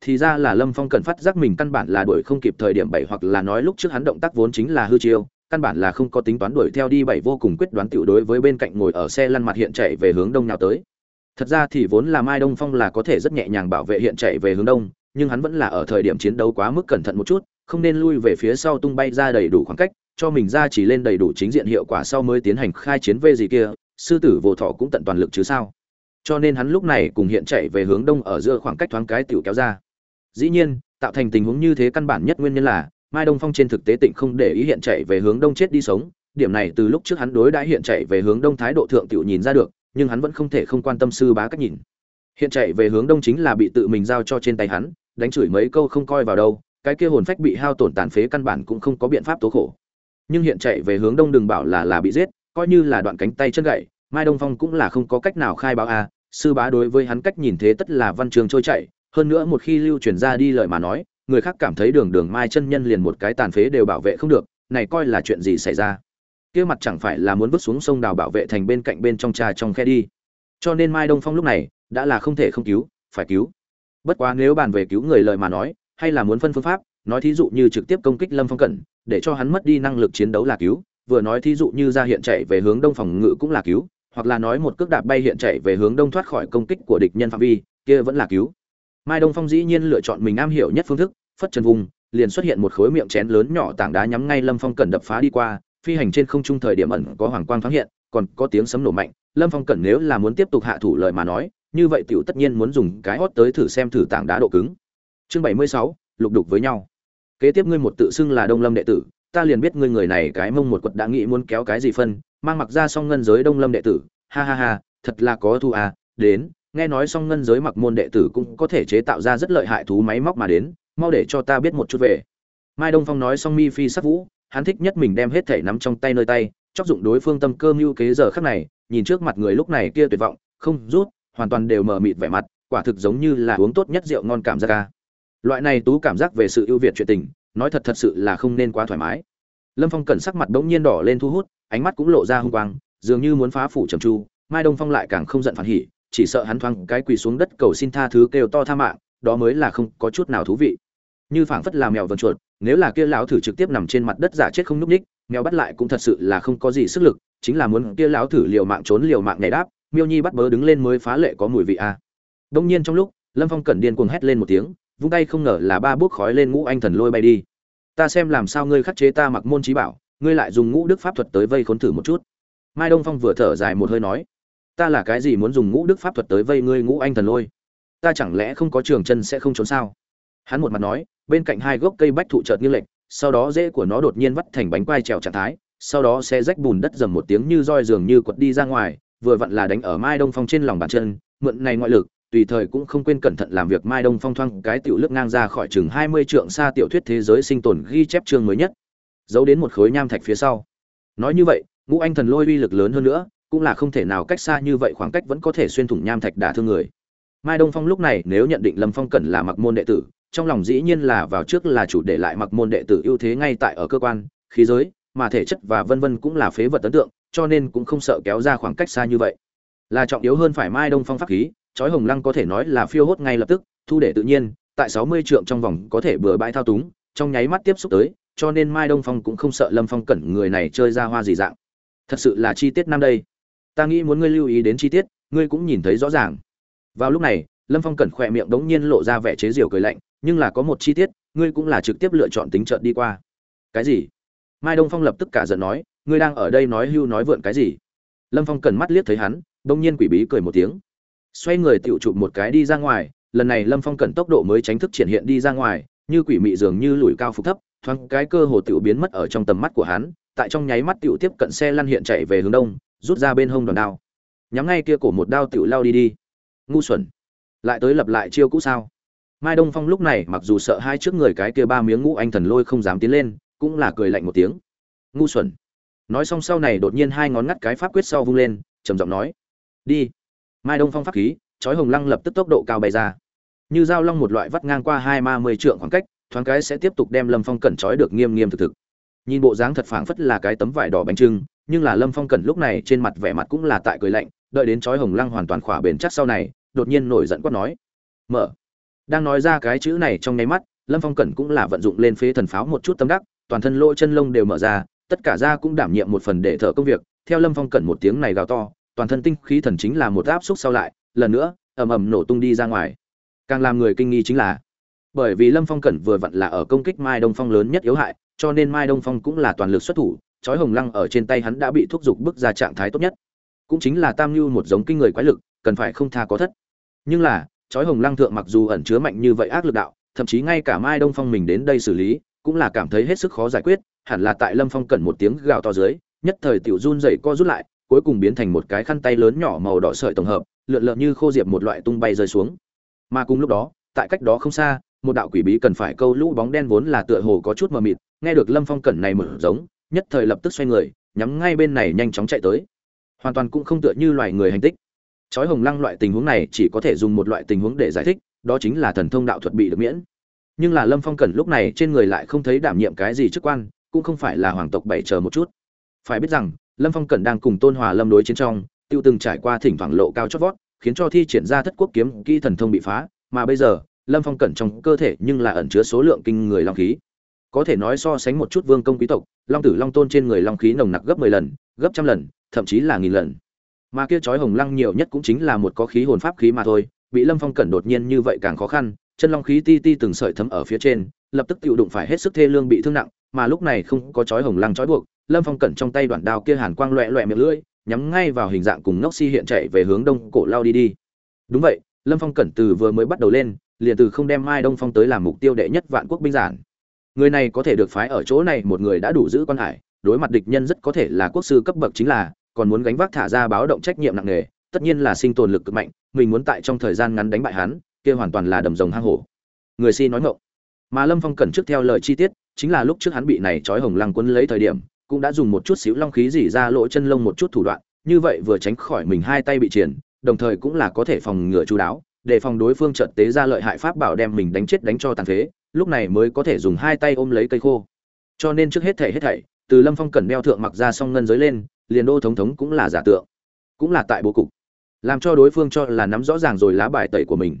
A: Thì ra là lâm phong cần phát giác mình căn bản là đuổi không kịp thời điểm bảy hoặc là nói lúc trước hắn động tác vốn chính là hư chiêu, căn bản là không có tính toán đuổi theo đi bảy vô cùng quyết đoán tiểu đối với bên cạnh ngồi ở xe lăn mặt hiện chạy về hướng đông nào tới. Thật ra thì vốn là mai đông phong là có thể rất nhẹ nhàng bảo vệ hiện chạy về hướng đông, nhưng hắn vẫn là ở thời điểm chiến đấu quá mức cẩn thận một chút, không nên lui về phía sau tung bay ra đầy đủ khoảng cách, cho mình ra chỉ lên đầy đủ chính diện hiệu quả sau mới tiến hành khai chiến về gì kia, sư tử vô thọ cũng tận toàn lực chứ sao cho nên hắn lúc này cùng hiện chạy về hướng đông ở giữa khoảng cách thoáng cái tiểu kéo ra. Dĩ nhiên tạo thành tình huống như thế căn bản nhất nguyên nhân là mai đông phong trên thực tế tịnh không để ý hiện chạy về hướng đông chết đi sống. Điểm này từ lúc trước hắn đối đãi hiện chạy về hướng đông thái độ thượng tiểu nhìn ra được nhưng hắn vẫn không thể không quan tâm sư bá cách nhìn. Hiện chạy về hướng đông chính là bị tự mình giao cho trên tay hắn đánh chửi mấy câu không coi vào đâu cái kia hồn phách bị hao tổn tàn phế căn bản cũng không có biện pháp tố khổ. Nhưng hiện chạy về hướng đông đừng bảo là là bị giết coi như là đoạn cánh tay chân gãy, mai đông phong cũng là không có cách nào khai báo a à sư bá đối với hắn cách nhìn thế tất là văn trường trôi chảy. hơn nữa một khi lưu truyền ra đi lời mà nói, người khác cảm thấy đường đường mai chân nhân liền một cái tàn phế đều bảo vệ không được, này coi là chuyện gì xảy ra kia mặt chẳng phải là muốn vứt xuống sông đào bảo vệ thành bên cạnh bên trong trà trong khe đi cho nên mai đông phong lúc này, đã là không thể không cứu, phải cứu bất quá nếu bàn về cứu người lời mà nói, hay là muốn phân phương pháp, nói thí dụ như trực tiếp công kích lâm phong cẩn, để cho hắn mất đi năng lực chiến đấu là cứu, vừa nói thí dụ như ra hiện chạy về hướng đông phòng ngự cũng là cứu hoặc là nói một cước đạp bay hiện chạy về hướng đông thoát khỏi công kích của địch nhân phạm vi, kia vẫn là cứu. Mai đông phong dĩ nhiên lựa chọn mình am hiểu nhất phương thức, phất chân vùng, liền xuất hiện một khối miệng chén lớn nhỏ tảng đá nhắm ngay lâm phong cẩn đập phá đi qua, phi hành trên không trung thời điểm ẩn có hoàng quang thoáng hiện, còn có tiếng sấm nổ mạnh, lâm phong cẩn nếu là muốn tiếp tục hạ thủ lời mà nói, như vậy tiểu tất nhiên muốn dùng cái hót tới thử xem thử tảng đá độ cứng. Chương bảy mươi sáu, lục đục với nhau. Kế tiếp ngươi một tự xưng là đông lâm đệ tử, ta liền biết ngươi người này cái mông một quật đã nghĩ muốn kéo cái gì phân mang mặc ra song ngân giới đông lâm đệ tử. Ha ha ha, thật là có thu à đến, nghe nói song ngân giới mặc môn đệ tử cũng có thể chế tạo ra rất lợi hại thú máy móc mà đến, mau để cho ta biết một chút về. Mai đông phong nói song mi phi sắc vũ, hắn thích nhất mình đem hết thể nắm trong tay nơi tay chóc dụng đối phương tâm cơ mưu kế giờ khắc này, nhìn trước mặt người lúc này kia tuyệt vọng, không rút, hoàn toàn đều mờ mịt vẻ mặt, quả thực giống như là uống tốt nhất rượu ngon cảm giác ca loại này tú cảm giác về sự ưu việt chuyện tình, nói thật thật sự là không nên quá thoải mái. Lâm phong cẩn sắc mặt bỗng nhiên đỏ lên thu hút ánh mắt cũng lộ ra hung quang, dường như muốn phá phủ trầm chu mai đông phong lại càng không giận phản hỉ, chỉ sợ hắn thoáng cái quỳ xuống đất cầu xin tha thứ kêu to tha mạng, đó mới là không có chút nào thú vị. Như phảng phất làm mèo vần chuột, nếu là kia lão thử trực tiếp nằm trên mặt đất giả chết không núp ních mèo bắt lại cũng thật sự là không có gì sức lực, chính là muốn kia lão thử liều mạng trốn liều mạng này đáp, miêu nhi bắt bớ đứng lên mới phá lệ có mùi vị a. À. đông nhiên trong lúc, lâm phong cẩn điên cuồng hét lên một tiếng, vung tay không ngờ là ba bước khói lên ngũ anh thần lôi bay đi. Ta xem làm sao ngươi khắc chế ta mặc môn trí bảo ngươi lại dùng ngũ đức pháp thuật tới vây khốn thử một chút. Mai đông phong vừa thở dài một hơi nói, ta là cái gì muốn dùng ngũ đức pháp thuật tới vây ngươi ngũ anh thần lôi? Ta chẳng lẽ không có trường chân sẽ không trốn sao? Hắn một mặt nói, bên cạnh hai gốc cây bách thụ chợt như lệch, sau đó rễ của nó đột nhiên vắt thành bánh quai trèo trạng thái, sau đó xe rách bùn đất dầm một tiếng như roi dường như quật đi ra ngoài, vừa vặn là đánh ở mai đông phong trên lòng bàn chân, mượn này ngoại lực, tùy thời cũng không quên cẩn thận làm việc mai đông phong thoang cái tiểu lướt ngang ra khỏi chừng hai mươi trượng xa tiểu thuyết thế giới sinh tồn ghi chép chương mới nhất giấu đến một khối nham thạch phía sau. Nói như vậy, ngũ anh thần lôi uy lực lớn hơn nữa, cũng là không thể nào cách xa như vậy khoảng cách vẫn có thể xuyên thủng nham thạch đả thương người. Mai đông phong lúc này nếu nhận định lâm phong cẩn là mặc môn đệ tử, trong lòng dĩ nhiên là vào trước là chủ để lại mặc môn đệ tử ưu thế ngay tại ở cơ quan, khí giới, mà thể chất và vân vân cũng là phế vật ấn tượng, cho nên cũng không sợ kéo ra khoảng cách xa như vậy. Là trọng yếu hơn phải mai đông phong pháp khí, chói hồng lăng có thể nói là phiêu hốt ngay lập tức, thu để tự nhiên, tại sáu mươi trượng trong vòng có thể bừa bãi thao túng, trong nháy mắt tiếp xúc tới cho nên mai đông phong cũng không sợ lâm phong cẩn người này chơi ra hoa gì dạng. Thật sự là chi tiết năm đây. Ta nghĩ muốn ngươi lưu ý đến chi tiết, ngươi cũng nhìn thấy rõ ràng. Vào lúc này, lâm phong cẩn khỏe miệng đống nhiên lộ ra vẻ chế diều cười lạnh, nhưng là có một chi tiết, ngươi cũng là trực tiếp lựa chọn tính trợn đi qua. Cái gì? Mai đông phong lập tức cả giận nói, ngươi đang ở đây nói hưu nói vượn cái gì? Lâm phong cần mắt liếc thấy hắn đông nhiên quỷ bí cười một tiếng. Xoay người tựu chụp một cái đi ra ngoài, lần này lâm phong cần tốc độ mới tránh thức triển hiện đi ra ngoài, như quỷ mị dường như lùi cao phục thấp thoáng cái cơ hồ tiểu biến mất ở trong tầm mắt của hắn, tại trong nháy mắt tiểu tiếp cận xe lăn hiện chạy về hướng đông, rút ra bên hông đòn đao. Nhắm ngay kia cổ một đao tiểu lao đi đi. Ngu xuẩn. Lại tới lập lại chiêu cũ sao? Mai đông phong lúc này mặc dù sợ hai trước người cái kia ba miếng ngũ anh thần lôi không dám tiến lên, cũng là cười lạnh một tiếng. Ngu xuẩn. Nói xong sau này đột nhiên hai ngón ngắt cái pháp quyết sau vung lên, trầm giọng nói. Đi. Mai đông phong pháp khí, chói hồng lăng lập tức tốc độ cao bay ra. Như dao long một loại vắt ngang qua hai ma mười trượng khoảng cách thoáng cái sẽ tiếp tục đem lâm phong cẩn trói được nghiêm nghiêm thực thực. Nhìn bộ dáng thật phảng phất là cái tấm vải đỏ bánh trưng, nhưng là lâm phong cẩn lúc này trên mặt vẻ mặt cũng là tại cười lạnh, đợi đến chói hồng lăng hoàn toàn khỏa bền chắc sau này, đột nhiên nổi giận quát nói, mở. Đang nói ra cái chữ này trong nháy mắt, lâm phong cẩn cũng là vận dụng lên phế thần pháo một chút tâm đắc, toàn thân lỗ chân lông đều mở ra, tất cả da cũng đảm nhiệm một phần để thở công việc, theo lâm phong cẩn một tiếng này gào to, toàn thân tinh khí thần chính là một áp xúc sau lại, lần nữa, ầm ầm nổ tung đi ra ngoài. Càng làm người kinh nghi chính là bởi vì lâm phong cẩn vừa vặn là ở công kích mai đông phong lớn nhất yếu hại, cho nên mai đông phong cũng là toàn lực xuất thủ, chói hồng lăng ở trên tay hắn đã bị thúc giục bước ra trạng thái tốt nhất. Cũng chính là tam lưu một giống kinh người quái lực, cần phải không tha có thất. Nhưng là, chói hồng lăng thượng mặc dù ẩn chứa mạnh như vậy ác lực đạo, thậm chí ngay cả mai đông phong mình đến đây xử lý, cũng là cảm thấy hết sức khó giải quyết, hẳn là tại lâm phong cần một tiếng gào to dưới, nhất thời tiểu run dậy co rút lại, cuối cùng biến thành một cái khăn tay lớn nhỏ màu đỏ sợi tổng hợp, lượn lợn như khô diệp một loại tung bay rơi xuống. Mà cùng lúc đó, tại cách đó không xa một đạo quỷ bí cần phải câu lũ bóng đen vốn là tựa hồ có chút mờ mịt, nghe được lâm phong cẩn này mở giống, nhất thời lập tức xoay người, nhắm ngay bên này nhanh chóng chạy tới. Hoàn toàn cũng không tựa như loài người hành tích. Chói hồng lăng loại tình huống này chỉ có thể dùng một loại tình huống để giải thích, đó chính là thần thông đạo thuật bị được miễn. Nhưng là lâm phong cẩn lúc này trên người lại không thấy đảm nhiệm cái gì chức quan, cũng không phải là hoàng tộc bảy chờ một chút. Phải biết rằng, lâm phong cẩn đang cùng tôn hòa lâm đối chiến trong, tiêu từng trải qua thỉnh thoảng lộ cao chót vót, khiến cho thi triển ra thất quốc kiếm kỹ thần thông bị phá, mà bây giờ lâm phong cẩn trong cơ thể nhưng là ẩn chứa số lượng kinh người long khí. Có thể nói so sánh một chút vương công quý tộc, long tử long tôn trên người long khí nồng nặc gấp mười lần, gấp trăm lần, thậm chí là nghìn lần. Mà kia chói hồng lăng nhiều nhất cũng chính là một có khí hồn pháp khí mà thôi, bị lâm phong cẩn đột nhiên như vậy càng khó khăn, chân long khí ti ti từng sợi thấm ở phía trên, lập tức tự đụng phải hết sức thê lương bị thương nặng, mà lúc này không có chói hồng lăng chói buộc, lâm phong cẩn trong tay đoạn đao kia hàn quang loẹ loẹ miệng lưỡi, nhắm ngay vào hình dạng cùng ngốc si hiện chạy về hướng đông cổ lao đi đi. Đúng vậy, lâm phong cẩn từ vừa mới bắt đầu lên liền từ không đem mai đông phong tới làm mục tiêu đệ nhất vạn quốc binh giản. Người này có thể được phái ở chỗ này một người đã đủ giữ quan hải, đối mặt địch nhân rất có thể là quốc sư cấp bậc chính là, còn muốn gánh vác thả ra báo động trách nhiệm nặng nề, tất nhiên là sinh tồn lực cực mạnh, mình muốn tại trong thời gian ngắn đánh bại hắn, kia hoàn toàn là đầm rồng hang hổ. Người si nói ngộng mà lâm phong cẩn trước theo lời chi tiết, chính là lúc trước hắn bị này trói hồng lăng quân lấy thời điểm, cũng đã dùng một chút xíu long khí dỉ ra lỗ chân lông một chút thủ đoạn, như vậy vừa tránh khỏi mình hai tay bị triển đồng thời cũng là có thể phòng ngừa chú đáo để phòng đối phương trận tế ra lợi hại pháp bảo đem mình đánh chết đánh cho tàn phế, lúc này mới có thể dùng hai tay ôm lấy cây khô. Cho nên trước hết thảy hết thảy, từ lâm phong cẩn đeo thượng mặc ra song ngân giới lên, liền đô thống thống cũng là giả tượng, cũng là tại bố cục, làm cho đối phương cho là nắm rõ ràng rồi lá bài tẩy của mình.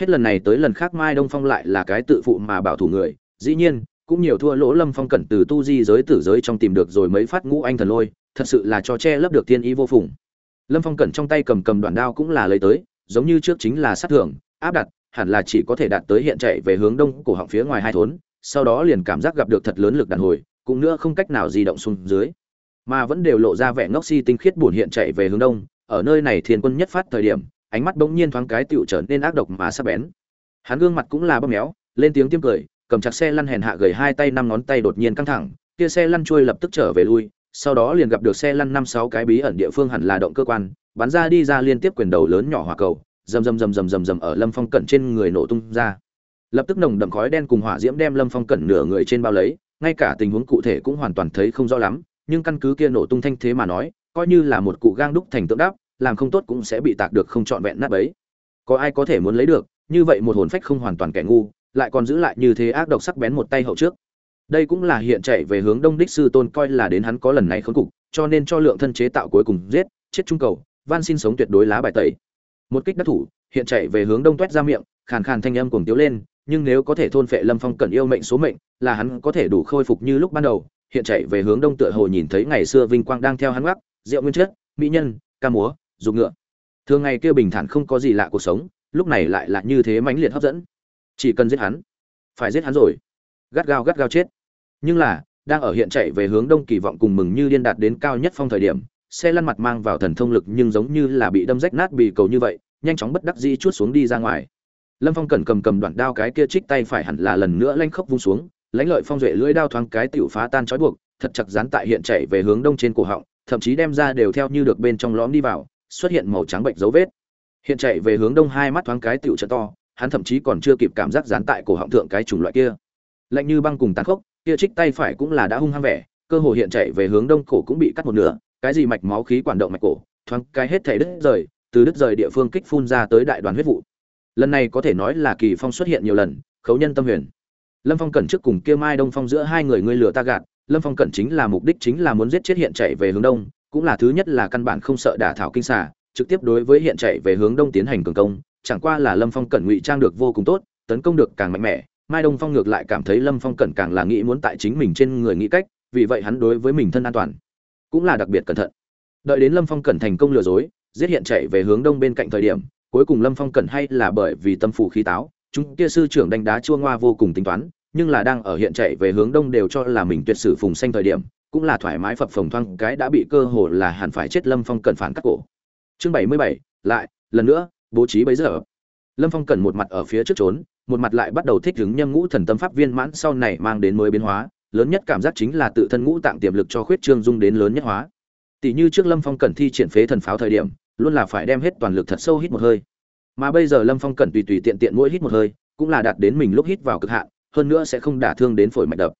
A: Hết lần này tới lần khác mai đông phong lại là cái tự phụ mà bảo thủ người, dĩ nhiên, cũng nhiều thua lỗ lâm phong cẩn từ tu di giới tử giới trong tìm được rồi mấy phát ngũ anh thần lôi, thật sự là cho che lấp được thiên ý vô phùng. Lâm phong cẩn trong tay cầm cầm đoạn đao cũng là lấy tới giống như trước chính là sát thưởng, áp đặt, hẳn là chỉ có thể đạt tới hiện chạy về hướng đông cổ họng phía ngoài hai thốn, sau đó liền cảm giác gặp được thật lớn lực đàn hồi, cũng nữa không cách nào di động xuống dưới. Mà vẫn đều lộ ra vẻ ngốc si tinh khiết buồn hiện chạy về hướng đông, ở nơi này thiên quân nhất phát thời điểm, ánh mắt bỗng nhiên thoáng cái tựu trở nên ác độc mà sắc bén. Hắn gương mặt cũng là bóp méo, lên tiếng tiêm cười, cầm chặt xe lăn hèn hạ gầy hai tay năm ngón tay đột nhiên căng thẳng, kia xe lăn trôi lập tức trở về lui sau đó liền gặp được xe lăn năm sáu cái bí ẩn địa phương hẳn là động cơ quan, bắn ra đi ra liên tiếp quyền đầu lớn nhỏ hỏa cầu, rầm rầm rầm rầm rầm rầm ở lâm phong cẩn trên người nổ tung ra. Lập tức nồng đậm khói đen cùng hỏa diễm đem lâm phong cẩn nửa người trên bao lấy, ngay cả tình huống cụ thể cũng hoàn toàn thấy không rõ lắm, nhưng căn cứ kia nổ tung thanh thế mà nói, coi như là một cụ gang đúc thành tượng đáp làm không tốt cũng sẽ bị tạc được không trọn vẹn nát bấy. Có ai có thể muốn lấy được, như vậy một hồn phách không hoàn toàn kẻ ngu, lại còn giữ lại như thế ác độc sắc bén một tay hậu trước đây cũng là hiện chạy về hướng đông đích sư tôn coi là đến hắn có lần này khốn cục, cho nên cho lượng thân chế tạo cuối cùng giết, chết trung cầu, van xin sống tuyệt đối lá bài tẩy. Một kích đắc thủ, hiện chạy về hướng đông toét ra miệng, khàn khàn thanh âm cuồng tiếu lên, nhưng nếu có thể thôn phệ lâm phong cẩn yêu mệnh số mệnh, là hắn có thể đủ khôi phục như lúc ban đầu. Hiện chạy về hướng đông tựa hồ nhìn thấy ngày xưa vinh quang đang theo hắn gác rượu nguyên chất, mỹ nhân, ca múa, dục ngựa. Thường ngày kia bình thản không có gì lạ cuộc sống, lúc này lại là như thế mãnh liệt hấp dẫn. Chỉ cần giết hắn, phải giết hắn rồi. Gắt gao gắt gao chết nhưng là, đang ở hiện chạy về hướng đông kỳ vọng cùng mừng như điên đạt đến cao nhất phong thời điểm, xe lăn mặt mang vào thần thông lực nhưng giống như là bị đâm rách nát bì cầu như vậy, nhanh chóng bất đắc dĩ chuốt xuống đi ra ngoài. Lâm phong cẩn cầm cầm đoạn đao cái kia trích tay phải hẳn là lần nữa lanh khốc vung xuống, lãnh lợi phong duệ lưỡi đao thoáng cái tiểu phá tan trói buộc, thật chặt dán tại hiện chạy về hướng đông trên cổ họng, thậm chí đem ra đều theo như được bên trong lõm đi vào, xuất hiện màu trắng bệnh dấu vết. Hiện chạy về hướng đông hai mắt thoáng cái tiểu trận to, hắn thậm chí còn chưa kịp cảm giác dán tại cổ họng thượng cái chủng loại kia. Lạnh như băng cùng tàn khốc kia trích tay phải cũng là đã hung hăng vẻ, cơ hồ hiện chạy về hướng đông cổ cũng bị cắt một nửa, cái gì mạch máu khí quản động mạch cổ, thoáng cái hết thể đứt rời, từ đứt rời địa phương kích phun ra tới đại đoàn huyết vụ. Lần này có thể nói là kỳ phong xuất hiện nhiều lần, khấu nhân tâm huyền. Lâm phong cẩn trước cùng kia mai đông phong giữa hai người ngươi lừa ta gạt, lâm phong cẩn chính là mục đích chính là muốn giết chết hiện chạy về hướng đông, cũng là thứ nhất là căn bản không sợ đả thảo kinh xà, trực tiếp đối với hiện chạy về hướng đông tiến hành cường công, chẳng qua là lâm phong cẩn ngụy trang được vô cùng tốt, tấn công được càng mạnh mẽ mai đông phong ngược lại cảm thấy lâm phong cẩn càng là nghĩ muốn tại chính mình trên người nghĩ cách, vì vậy hắn đối với mình thân an toàn cũng là đặc biệt cẩn thận. Đợi đến lâm phong cẩn thành công lừa dối, giết hiện chạy về hướng đông bên cạnh thời điểm, cuối cùng lâm phong cẩn hay là bởi vì tâm phủ khí táo, chúng kia sư trưởng đánh đá chua ngoa vô cùng tính toán, nhưng là đang ở hiện chạy về hướng đông đều cho là mình tuyệt sử phùng xanh thời điểm, cũng là thoải mái phập phồng thoang cái đã bị cơ hồ là hẳn phải chết lâm phong cẩn phản cắt cổ. Chương bảy mươi bảy, lại, lần nữa, bố trí bấy giờ. Lâm phong cẩn một mặt ở phía trước trốn một mặt lại bắt đầu thích ứng nhâm ngũ thần tâm pháp viên mãn sau này mang đến mới biến hóa, lớn nhất cảm giác chính là tự thân ngũ tạng tiềm lực cho khuyết trương dung đến lớn nhất hóa. Tỷ như trước lâm phong cẩn thi triển phế thần pháo thời điểm, luôn là phải đem hết toàn lực thật sâu hít một hơi. Mà bây giờ lâm phong cẩn tùy tùy tiện tiện mỗi hít một hơi, cũng là đạt đến mình lúc hít vào cực hạn, hơn nữa sẽ không đả thương đến phổi mạch đập.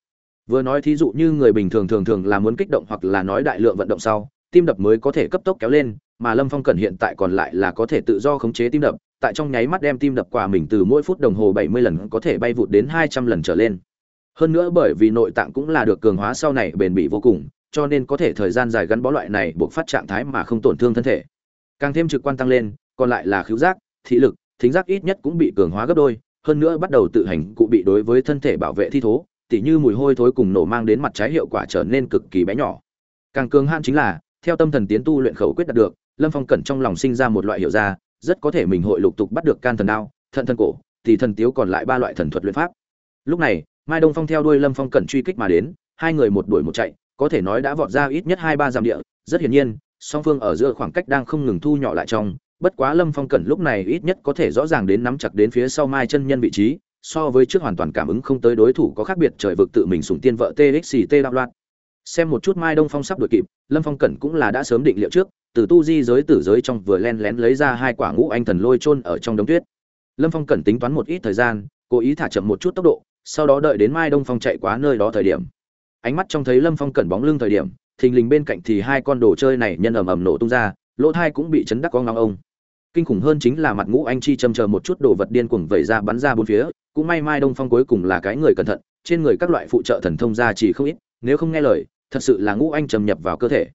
A: Vừa nói thí dụ như người bình thường thường thường là muốn kích động hoặc là nói đại lượng vận động sau, tim đập mới có thể cấp tốc kéo lên, mà lâm phong cẩn hiện tại còn lại là có thể tự do khống chế tim đập tại trong nháy mắt đem tim đập quả mình từ mỗi phút đồng hồ bảy mươi lần có thể bay vụt đến hai trăm lần trở lên. Hơn nữa bởi vì nội tạng cũng là được cường hóa sau này bền bỉ vô cùng, cho nên có thể thời gian dài gắn bó loại này buộc phát trạng thái mà không tổn thương thân thể. Càng thêm trực quan tăng lên, còn lại là khứu giác, thị lực, thính giác ít nhất cũng bị cường hóa gấp đôi, hơn nữa bắt đầu tự hành cụ bị đối với thân thể bảo vệ thi thố, tỉ như mùi hôi thối cùng nổ mang đến mặt trái hiệu quả trở nên cực kỳ bé nhỏ. Càng cường hạn chính là, theo tâm thần tiến tu luyện khẩu quyết đạt được, lâm phong cẩn trong lòng sinh ra một loại hiệu ra rất có thể mình hội lục tục bắt được can thần đao, thận thần cổ, thì thần tiếu còn lại ba loại thần thuật luyện pháp. Lúc này, mai đông phong theo đuôi lâm phong cẩn truy kích mà đến, hai người một đuổi một chạy, có thể nói đã vọt ra ít nhất hai ba dặm địa, rất hiển nhiên, song phương ở giữa khoảng cách đang không ngừng thu nhỏ lại trong, bất quá lâm phong cẩn lúc này ít nhất có thể rõ ràng đến nắm chặt đến phía sau mai chân nhân vị trí, so với trước hoàn toàn cảm ứng không tới đối thủ có khác biệt trời vực tự mình sùng tiên vợ txt đạo loạn xem một chút mai đông phong sắp đuổi kịp, lâm phong cẩn cũng là đã sớm định liệu trước từ tu di giới tử giới trong vừa len lén lấy ra hai quả ngũ anh thần lôi chôn ở trong đống tuyết. Lâm phong cần tính toán một ít thời gian, cố ý thả chậm một chút tốc độ, sau đó đợi đến mai đông phong chạy quá nơi đó thời điểm. Ánh mắt trong thấy lâm phong cẩn bóng lưng thời điểm, thình lình bên cạnh thì hai con đồ chơi này nhân ầm ầm nổ tung ra, lỗ thai cũng bị chấn đắc con ngóng ông. Kinh khủng hơn chính là mặt ngũ anh chi châm chờ một chút đồ vật điên cuồng vẩy ra bắn ra bốn phía, cũng may mai đông phong cuối cùng là cái người cẩn thận, trên người các loại phụ trợ thần thông ra chỉ không ít, nếu không nghe lời, thật sự là ngũ anh trầm nhập vào cơ thể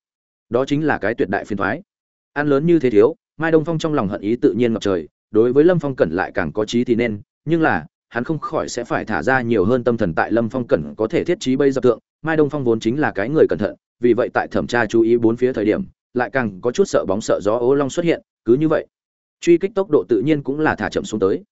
A: đó chính là cái tuyệt đại phiền thoái. Ăn lớn như thế thiếu, mai đông phong trong lòng hận ý tự nhiên ngập trời, đối với lâm phong cẩn lại càng có trí thì nên, nhưng là, hắn không khỏi sẽ phải thả ra nhiều hơn tâm thần tại lâm phong cẩn có thể thiết trí bây dập tượng, mai đông phong vốn chính là cái người cẩn thận, vì vậy tại thẩm tra chú ý bốn phía thời điểm, lại càng có chút sợ bóng sợ gió ố long xuất hiện, cứ như vậy, truy kích tốc độ tự nhiên cũng là thả chậm xuống tới.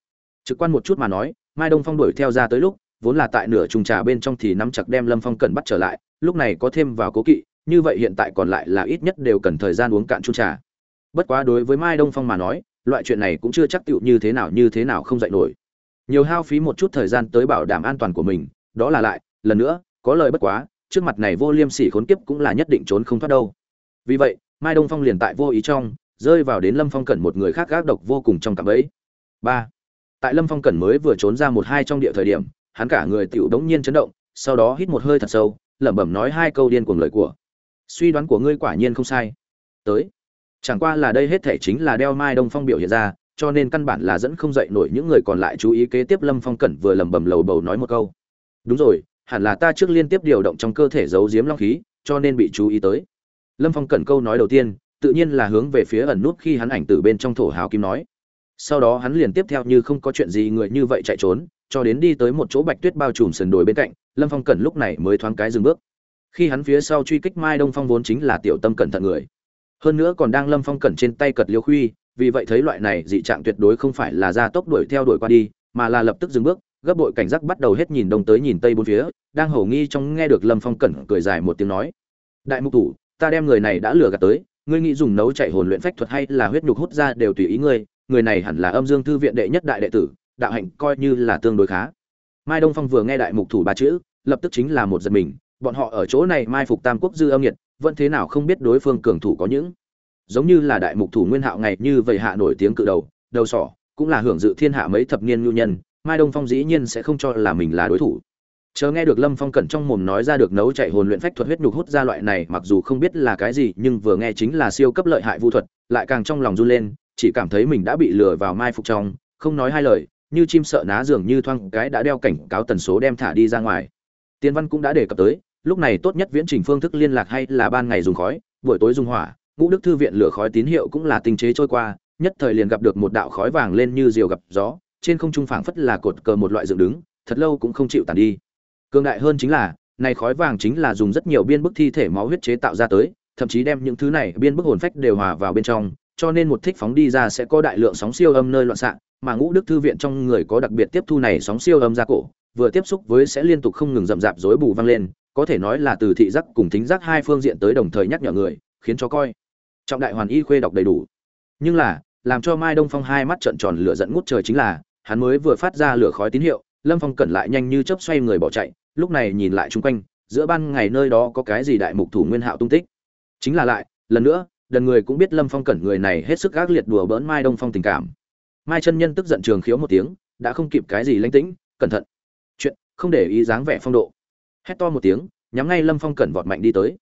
A: Trực quan một chút mà nói, mai đông phong đuổi theo ra tới lúc, vốn là tại nửa trùng trà bên trong thì nắm chặt đem lâm phong cẩn bắt trở lại, lúc này có thêm vào cố kỵ như vậy hiện tại còn lại là ít nhất đều cần thời gian uống cạn chung trà. Bất quá đối với mai đông phong mà nói, loại chuyện này cũng chưa chắc tựu như thế nào như thế nào không dạy nổi. Nhiều hao phí một chút thời gian tới bảo đảm an toàn của mình, đó là lại, lần nữa, có lời bất quá, trước mặt này vô liêm sỉ khốn kiếp cũng là nhất định trốn không thoát đâu. Vì vậy, mai đông phong liền tại vô ý trong, rơi vào đến lâm phong cẩn một người khác gác độc vô cùng trong cạm ấy ba, tại lâm phong cẩn mới vừa trốn ra một hai trong địa thời điểm, hắn cả người tựu đống nhiên chấn động, sau đó hít một hơi thật sâu, lẩm bẩm nói hai câu điên cuồng lời của suy đoán của ngươi quả nhiên không sai. Tới. Chẳng qua là đây hết thể chính là đeo mai đông phong biểu hiện ra, cho nên căn bản là dẫn không dậy nổi những người còn lại chú ý kế tiếp lâm phong cẩn vừa lẩm bẩm lầu bầu nói một câu. Đúng rồi, hẳn là ta trước liên tiếp điều động trong cơ thể giấu giếm long khí, cho nên bị chú ý tới. Lâm phong cẩn câu nói đầu tiên, tự nhiên là hướng về phía ẩn nút khi hắn ảnh từ bên trong thổ hào kim nói. Sau đó hắn liền tiếp theo như không có chuyện gì người như vậy chạy trốn, cho đến đi tới một chỗ bạch tuyết bao trùm sườn đồi bên cạnh, lâm phong cẩn lúc này mới thoáng cái dừng bước khi hắn phía sau truy kích mai đông phong vốn chính là tiểu tâm cẩn thận người. Hơn nữa còn đang lâm phong cẩn trên tay cật liêu khuy, vì vậy thấy loại này dị trạng tuyệt đối không phải là ra tốc đuổi theo đuổi qua đi, mà là lập tức dừng bước, gấp bội cảnh giác bắt đầu hết nhìn đông tới nhìn tây bốn phía, đang hầu nghi trong nghe được lâm phong cẩn cười dài một tiếng nói, đại mục thủ, ta đem người này đã lừa gạt tới, ngươi nghĩ dùng nấu chạy hồn luyện phách thuật hay là huyết nhục hút ra đều tùy ý ngươi, người này hẳn là âm dương thư viện đệ nhất đại đệ tử, đạo hạnh coi như là tương đối khá. Mai đông phong vừa nghe đại mục thủ ba chữ, lập tức chính là một giật mình bọn họ ở chỗ này mai phục tam quốc dư âm nhiệt, vẫn thế nào không biết đối phương cường thủ có những. Giống như là đại mục thủ nguyên hạo ngày như vậy hạ nổi tiếng cự đầu đầu sỏ, cũng là hưởng dự thiên hạ mấy thập niên nhu nhân, mai đông phong dĩ nhiên sẽ không cho là mình là đối thủ. Chớ nghe được lâm phong cẩn trong mồm nói ra được nấu chạy hồn luyện phách thuật huyết nhục hút ra loại này, mặc dù không biết là cái gì, nhưng vừa nghe chính là siêu cấp lợi hại vu thuật, lại càng trong lòng run lên, chỉ cảm thấy mình đã bị lừa vào mai phục trong, không nói hai lời, như chim sợ ná dường như thoang cái đã đeo cảnh cáo tần số đem thả đi ra ngoài. Tiên văn cũng đã đề cập tới lúc này tốt nhất viễn trình phương thức liên lạc hay là ban ngày dùng khói, buổi tối dùng hỏa, ngũ đức thư viện lửa khói tín hiệu cũng là tinh chế trôi qua, nhất thời liền gặp được một đạo khói vàng lên như diều gặp gió, trên không trung phảng phất là cột cờ một loại dựng đứng, thật lâu cũng không chịu tàn đi. Cường đại hơn chính là, này khói vàng chính là dùng rất nhiều biên bức thi thể máu huyết chế tạo ra tới, thậm chí đem những thứ này biên bức hồn phách đều hòa vào bên trong, cho nên một thích phóng đi ra sẽ có đại lượng sóng siêu âm nơi loạn xạ, mà ngũ đức thư viện trong người có đặc biệt tiếp thu này sóng siêu âm ra cổ, vừa tiếp xúc với sẽ liên tục không ngừng rậm rạp rối bù vang lên có thể nói là từ thị giác cùng thính giác hai phương diện tới đồng thời nhắc nhở người, khiến cho coi. Trọng đại hoàn y khuê đọc đầy đủ. Nhưng là, làm cho mai đông phong hai mắt trợn tròn lửa dẫn ngút trời chính là, hắn mới vừa phát ra lửa khói tín hiệu, lâm phong cẩn lại nhanh như chớp xoay người bỏ chạy, lúc này nhìn lại chung quanh, giữa ban ngày nơi đó có cái gì đại mục thủ nguyên hạo tung tích. Chính là lại, lần nữa, đần người cũng biết lâm phong cẩn người này hết sức gác liệt đùa bỡn mai đông phong tình cảm. Mai chân nhân tức giận trường khiếu một tiếng, đã không kịp cái gì lánh tĩnh, cẩn thận. Chuyện, không để ý dáng vẻ phong độ hét to một tiếng, nhắm ngay lâm phong cẩn vọt mạnh đi tới.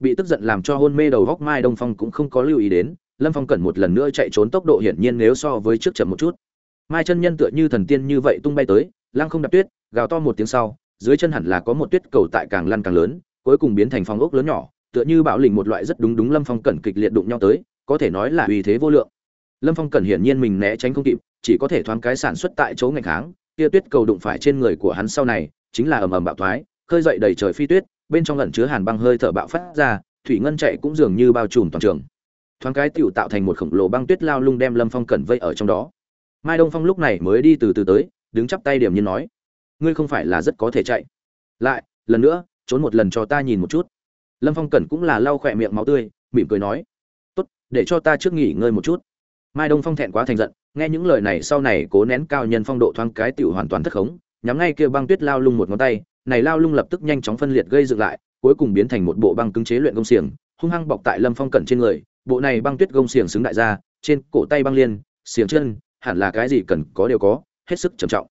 A: Bị tức giận làm cho hôn mê đầu góc mai đông phong cũng không có lưu ý đến, lâm phong cẩn một lần nữa chạy trốn tốc độ hiển nhiên nếu so với trước chậm một chút. Mai chân nhân tựa như thần tiên như vậy tung bay tới, lăng không đạp tuyết, gào to một tiếng sau, dưới chân hẳn là có một tuyết cầu tại càng lăn càng lớn, cuối cùng biến thành phong ốc lớn nhỏ, tựa như bạo lình một loại rất đúng đúng lâm phong cẩn kịch liệt đụng nhau tới, có thể nói là uy thế vô lượng. Lâm phong cẩn hiển nhiên mình né tránh không kịp, chỉ có thể thoáng cái sản xuất tại chỗ ngành kháng, kia tuyết cầu đụng phải trên người của hắn sau này, chính là ầm ầm bạo thoái khơi dậy đầy trời phi tuyết, bên trong lẩn chứa hàn băng hơi thở bạo phát ra, thủy ngân chạy cũng dường như bao trùm toàn trường. Thoáng cái tựu tạo thành một khổng lồ băng tuyết lao lung đem lâm phong cẩn vây ở trong đó. Mai đông phong lúc này mới đi từ từ tới, đứng chắp tay điểm như nói, ngươi không phải là rất có thể chạy. Lại, lần nữa, trốn một lần cho ta nhìn một chút. Lâm phong cẩn cũng là lau khỏe miệng máu tươi, mỉm cười nói, tốt, để cho ta trước nghỉ ngơi một chút. Mai đông phong thẹn quá thành giận, nghe những lời này sau này cố nén cao nhân phong độ thoáng cái tựu hoàn toàn thất khống, nhắm ngay kia băng tuyết lao lung một ngón tay này lao lung lập tức nhanh chóng phân liệt gây dựng lại cuối cùng biến thành một bộ băng cứng chế luyện công xiềng hung hăng bọc tại lâm phong cẩn trên người bộ này băng tuyết gông xiềng xứng đại ra trên cổ tay băng liên xiềng chân hẳn là cái gì cần có đều có hết sức trầm trọng.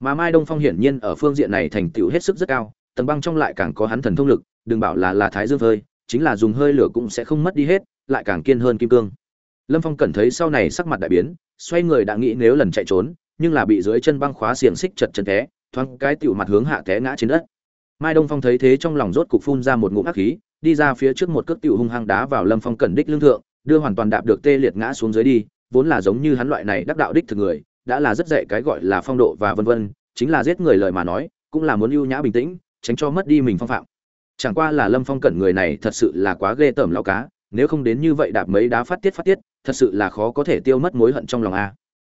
A: Mà mai đông phong hiển nhiên ở phương diện này thành tựu hết sức rất cao tầng băng trong lại càng có hắn thần thông lực đừng bảo là là thái dương hơi, chính là dùng hơi lửa cũng sẽ không mất đi hết lại càng kiên hơn kim cương. Lâm phong cẩn thấy sau này sắc mặt đại biến xoay người đã nghĩ nếu lần chạy trốn nhưng là bị dưới chân băng khóa xiềng xích chật chân té thoáng cái tiểu mặt hướng hạ té ngã trên đất. Mai đông phong thấy thế trong lòng rốt cục phun ra một ngụm ác khí, đi ra phía trước một cước tiểu hung hăng đá vào lâm phong cẩn đích lương thượng, đưa hoàn toàn đạp được tê liệt ngã xuống dưới đi, vốn là giống như hắn loại này đắc đạo đích thực người, đã là rất dạy cái gọi là phong độ và vân vân, chính là giết người lời mà nói, cũng là muốn ưu nhã bình tĩnh, tránh cho mất đi mình phong phạm. Chẳng qua là lâm phong cẩn người này thật sự là quá ghê tởm lão cá, nếu không đến như vậy đạp mấy đá phát tiết phát tiết, thật sự là khó có thể tiêu mất mối hận trong lòng a.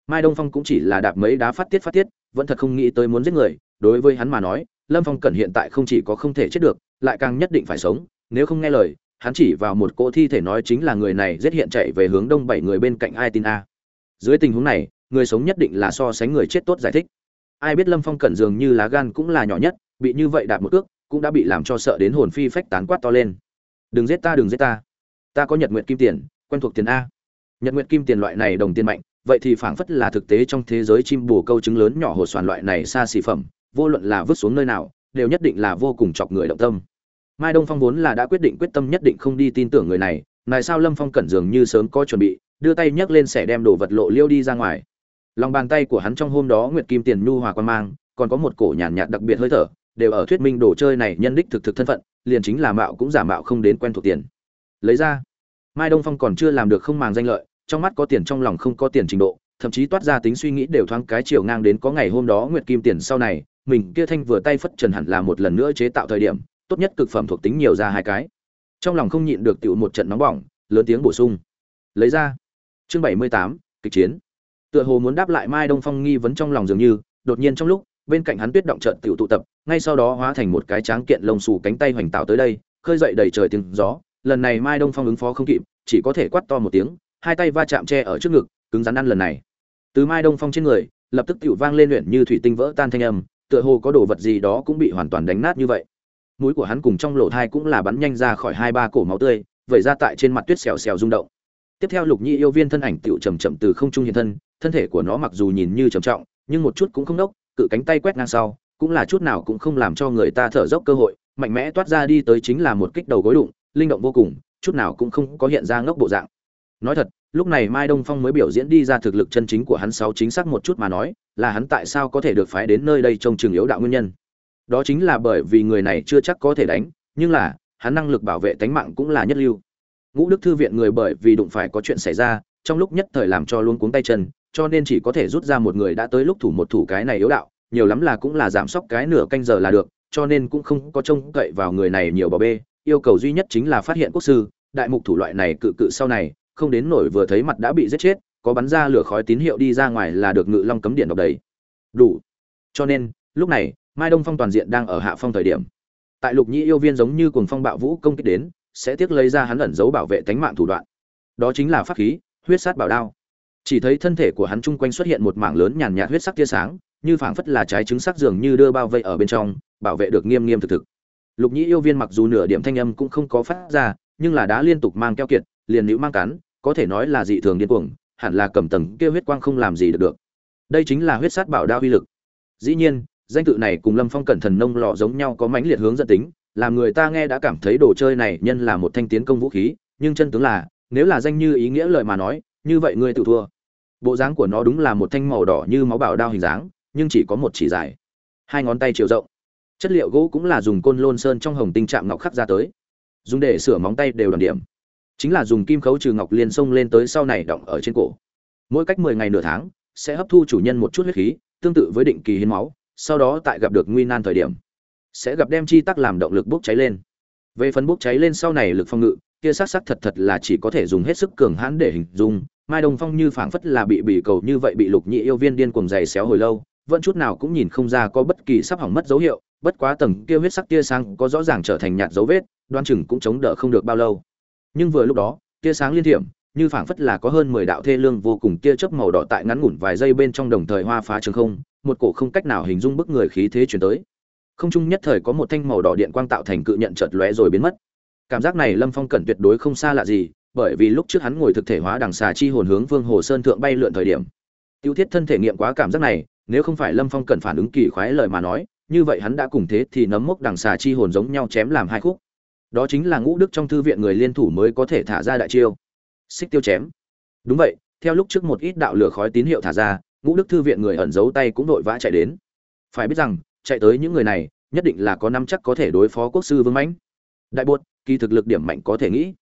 A: Mai đông phong cũng chỉ là đạp mấy đá phát tiết phát tiết vẫn thật không nghĩ tới muốn giết người, đối với hắn mà nói, lâm phong cẩn hiện tại không chỉ có không thể chết được, lại càng nhất định phải sống, nếu không nghe lời, hắn chỉ vào một cỗ thi thể nói chính là người này giết hiện chạy về hướng đông bảy người bên cạnh ai tin a. Dưới tình huống này, người sống nhất định là so sánh người chết tốt giải thích. Ai biết lâm phong cẩn dường như lá gan cũng là nhỏ nhất, bị như vậy đạp một ước cũng đã bị làm cho sợ đến hồn phi phách tán quát to lên. Đừng giết ta, đừng giết ta. Ta có nhật nguyện kim tiền, quen thuộc tiền a. Nhật nguyệt kim tiền loại này đồng tiền mạnh vậy thì phảng phất là thực tế trong thế giới chim bồ câu trứng lớn nhỏ hồ soàn loại này xa xỉ phẩm, vô luận là vứt xuống nơi nào, đều nhất định là vô cùng chọc người động tâm. Mai đông phong vốn là đã quyết định quyết tâm nhất định không đi tin tưởng người này này sao lâm phong cẩn dường như sớm có chuẩn bị, đưa tay nhấc lên sẽ đem đồ vật lộ liêu đi ra ngoài. Lòng bàn tay của hắn trong hôm đó nguyệt kim tiền nhu hòa quan mang, còn có một cổ nhàn nhạt đặc biệt hơi thở, đều ở thuyết minh đồ chơi này nhân đích thực thực thân phận, liền chính là mạo cũng giả mạo không đến quen thuộc tiền. Lấy ra. Mai đông phong còn chưa làm được không màng danh lợi trong mắt có tiền, trong lòng không có tiền trình độ, thậm chí toát ra tính suy nghĩ đều thoáng cái chiều ngang đến có ngày hôm đó nguyệt kim tiền sau này, mình kia thanh vừa tay phất trần hẳn là một lần nữa chế tạo thời điểm, tốt nhất cực phẩm thuộc tính nhiều ra hai cái. Trong lòng không nhịn được tựu một trận nóng bỏng, lớn tiếng bổ sung. Lấy ra. Chương bảy mươi tám, kịch chiến. Tựa hồ muốn đáp lại mai đông phong nghi vấn trong lòng dường như, đột nhiên trong lúc, bên cạnh hắn tuyết động trận tiểu tụ tập, ngay sau đó hóa thành một cái tráng kiện lông xù cánh tay hoành tạo tới đây, khơi dậy đầy trời tiếng gió. Lần này mai đông phong ứng phó không kịp, chỉ có thể quát to một tiếng hai tay va chạm che ở trước ngực, cứng rắn ăn lần này. Từ mai đông phong trên người, lập tức tiểu vang lên luyện như thủy tinh vỡ tan thanh âm, tựa hồ có đồ vật gì đó cũng bị hoàn toàn đánh nát như vậy. Mũi của hắn cùng trong lỗ thai cũng là bắn nhanh ra khỏi hai ba cổ máu tươi, vẩy ra tại trên mặt tuyết xèo xèo rung động. Tiếp theo lục nhi yêu viên thân ảnh tựu chầm chậm từ không trung hiện thân thân thể của nó mặc dù nhìn như trầm trọng, nhưng một chút cũng không đốc, cự cánh tay quét ngang sau, cũng là chút nào cũng không làm cho người ta thở dốc cơ hội, mạnh mẽ toát ra đi tới chính là một kích đầu gối đụng, linh động vô cùng, chút nào cũng không có hiện ra ngốc bộ dạng nói thật, lúc này mai đông phong mới biểu diễn đi ra thực lực chân chính của hắn sáu chính xác một chút mà nói, là hắn tại sao có thể được phái đến nơi đây trông trường yếu đạo nguyên nhân. Đó chính là bởi vì người này chưa chắc có thể đánh, nhưng là, hắn năng lực bảo vệ tánh mạng cũng là nhất lưu. Ngũ đức thư viện người bởi vì đụng phải có chuyện xảy ra, trong lúc nhất thời làm cho luôn cuống tay chân, cho nên chỉ có thể rút ra một người đã tới lúc thủ một thủ cái này yếu đạo, nhiều lắm là cũng là giảm sốc cái nửa canh giờ là được, cho nên cũng không có trông cậy vào người này nhiều bò bê, yêu cầu duy nhất chính là phát hiện quốc sư, đại mục thủ loại này cự cự sau này không đến nổi vừa thấy mặt đã bị giết chết, có bắn ra lửa khói tín hiệu đi ra ngoài là được ngự long cấm điện độc đấy. Đủ. Cho nên, lúc này, mai đông phong toàn diện đang ở hạ phong thời điểm. Tại lục nhĩ yêu viên giống như cuồng phong bạo vũ công kích đến, sẽ tiếc lấy ra hắn ẩn giấu bảo vệ tánh mạng thủ đoạn. Đó chính là pháp khí, huyết sát bảo đao. Chỉ thấy thân thể của hắn chung quanh xuất hiện một mảng lớn nhàn nhạt huyết sắc tia sáng, như phảng phất là trái trứng sắc dường như đưa bao vây ở bên trong, bảo vệ được nghiêm nghiêm thực thực. Lục nhĩ yêu viên mặc dù nửa điểm thanh âm cũng không có phát ra, nhưng là đã liên tục mang keo kiệt liền nữ mang cắn, có thể nói là dị thường điên cuồng, hẳn là cầm tầng kêu huyết quang không làm gì được được. Đây chính là huyết sát bảo đao uy lực. Dĩ nhiên, danh tự này cùng lâm phong cẩn thần nông lọ giống nhau có mãnh liệt hướng dẫn tính, làm người ta nghe đã cảm thấy đồ chơi này nhân là một thanh tiến công vũ khí, nhưng chân tướng là, nếu là danh như ý nghĩa lời mà nói, như vậy ngươi tự thua. Bộ dáng của nó đúng là một thanh màu đỏ như máu bảo đao hình dáng, nhưng chỉ có một chỉ dài. Hai ngón tay chiều rộng. Chất liệu gỗ cũng là dùng côn lôn sơn trong hồng tinh trạm ngọc khắc ra tới. Dùng để sửa móng tay đều đoàn điểm chính là dùng kim khấu trừ ngọc liên xông lên tới sau này động ở trên cổ. Mỗi cách mười ngày nửa tháng, sẽ hấp thu chủ nhân một chút huyết khí, tương tự với định kỳ hiến máu, sau đó tại gặp được nguy nan thời điểm, sẽ gặp đem chi tắc làm động lực bốc cháy lên. Về phần bốc cháy lên sau này lực phong ngự, kia sắc sắc thật thật là chỉ có thể dùng hết sức cường hãn để hình dung. Mai đông phong như phảng phất là bị bị cầu như vậy bị lục nhị yêu viên điên cuồng dày xéo hồi lâu, vẫn chút nào cũng nhìn không ra có bất kỳ sắp hỏng mất dấu hiệu, bất quá tầng kia huyết sắc tia sang có rõ ràng trở thành nhạt dấu vết, đoan chừng cũng chống đỡ không được bao lâu nhưng vừa lúc đó, tia sáng liên thiểm, như phảng phất là có hơn mười đạo thê lương vô cùng tia chớp màu đỏ tại ngắn ngủn vài giây bên trong đồng thời hoa phá trường không, một cổ không cách nào hình dung bức người khí thế chuyển tới. Không trung nhất thời có một thanh màu đỏ điện quang tạo thành cự nhận chợt lóe rồi biến mất. Cảm giác này lâm phong cẩn tuyệt đối không xa lạ gì, bởi vì lúc trước hắn ngồi thực thể hóa đằng xà chi hồn hướng vương hồ sơn thượng bay lượn thời điểm. Tiêu thiết thân thể nghiệm quá cảm giác này, nếu không phải lâm phong cẩn phản ứng kỳ khoái lời mà nói, như vậy hắn đã cùng thế thì nấm mốc đằng xà chi hồn giống nhau chém làm hai khúc đó chính là ngũ đức trong thư viện người liên thủ mới có thể thả ra đại chiêu. Xích tiêu chém. Đúng vậy, theo lúc trước một ít đạo lửa khói tín hiệu thả ra, ngũ đức thư viện người ẩn giấu tay cũng vội vã chạy đến. Phải biết rằng, chạy tới những người này, nhất định là có năm chắc có thể đối phó quốc sư vương mãnh. Đại bột kỳ thực lực điểm mạnh có thể nghĩ.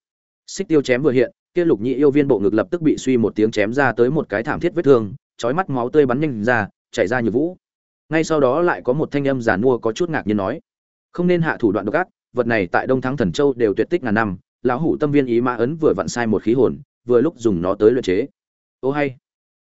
A: Xích tiêu chém vừa hiện, kia lục nhị yêu viên bộ ngực lập tức bị suy một tiếng chém ra tới một cái thảm thiết vết thương trói mắt máu tươi bắn nhanh ra, chảy ra như vũ. Ngay sau đó lại có một thanh âm giàn mua có chút ngạc nhiên nói, không nên hạ thủ đoạn độc ác vật này tại đông thắng thần châu đều tuyệt tích ngàn năm, lão hủ tâm viên ý mã ấn vừa vặn sai một khí hồn, vừa lúc dùng nó tới luyện chế. Ô hay.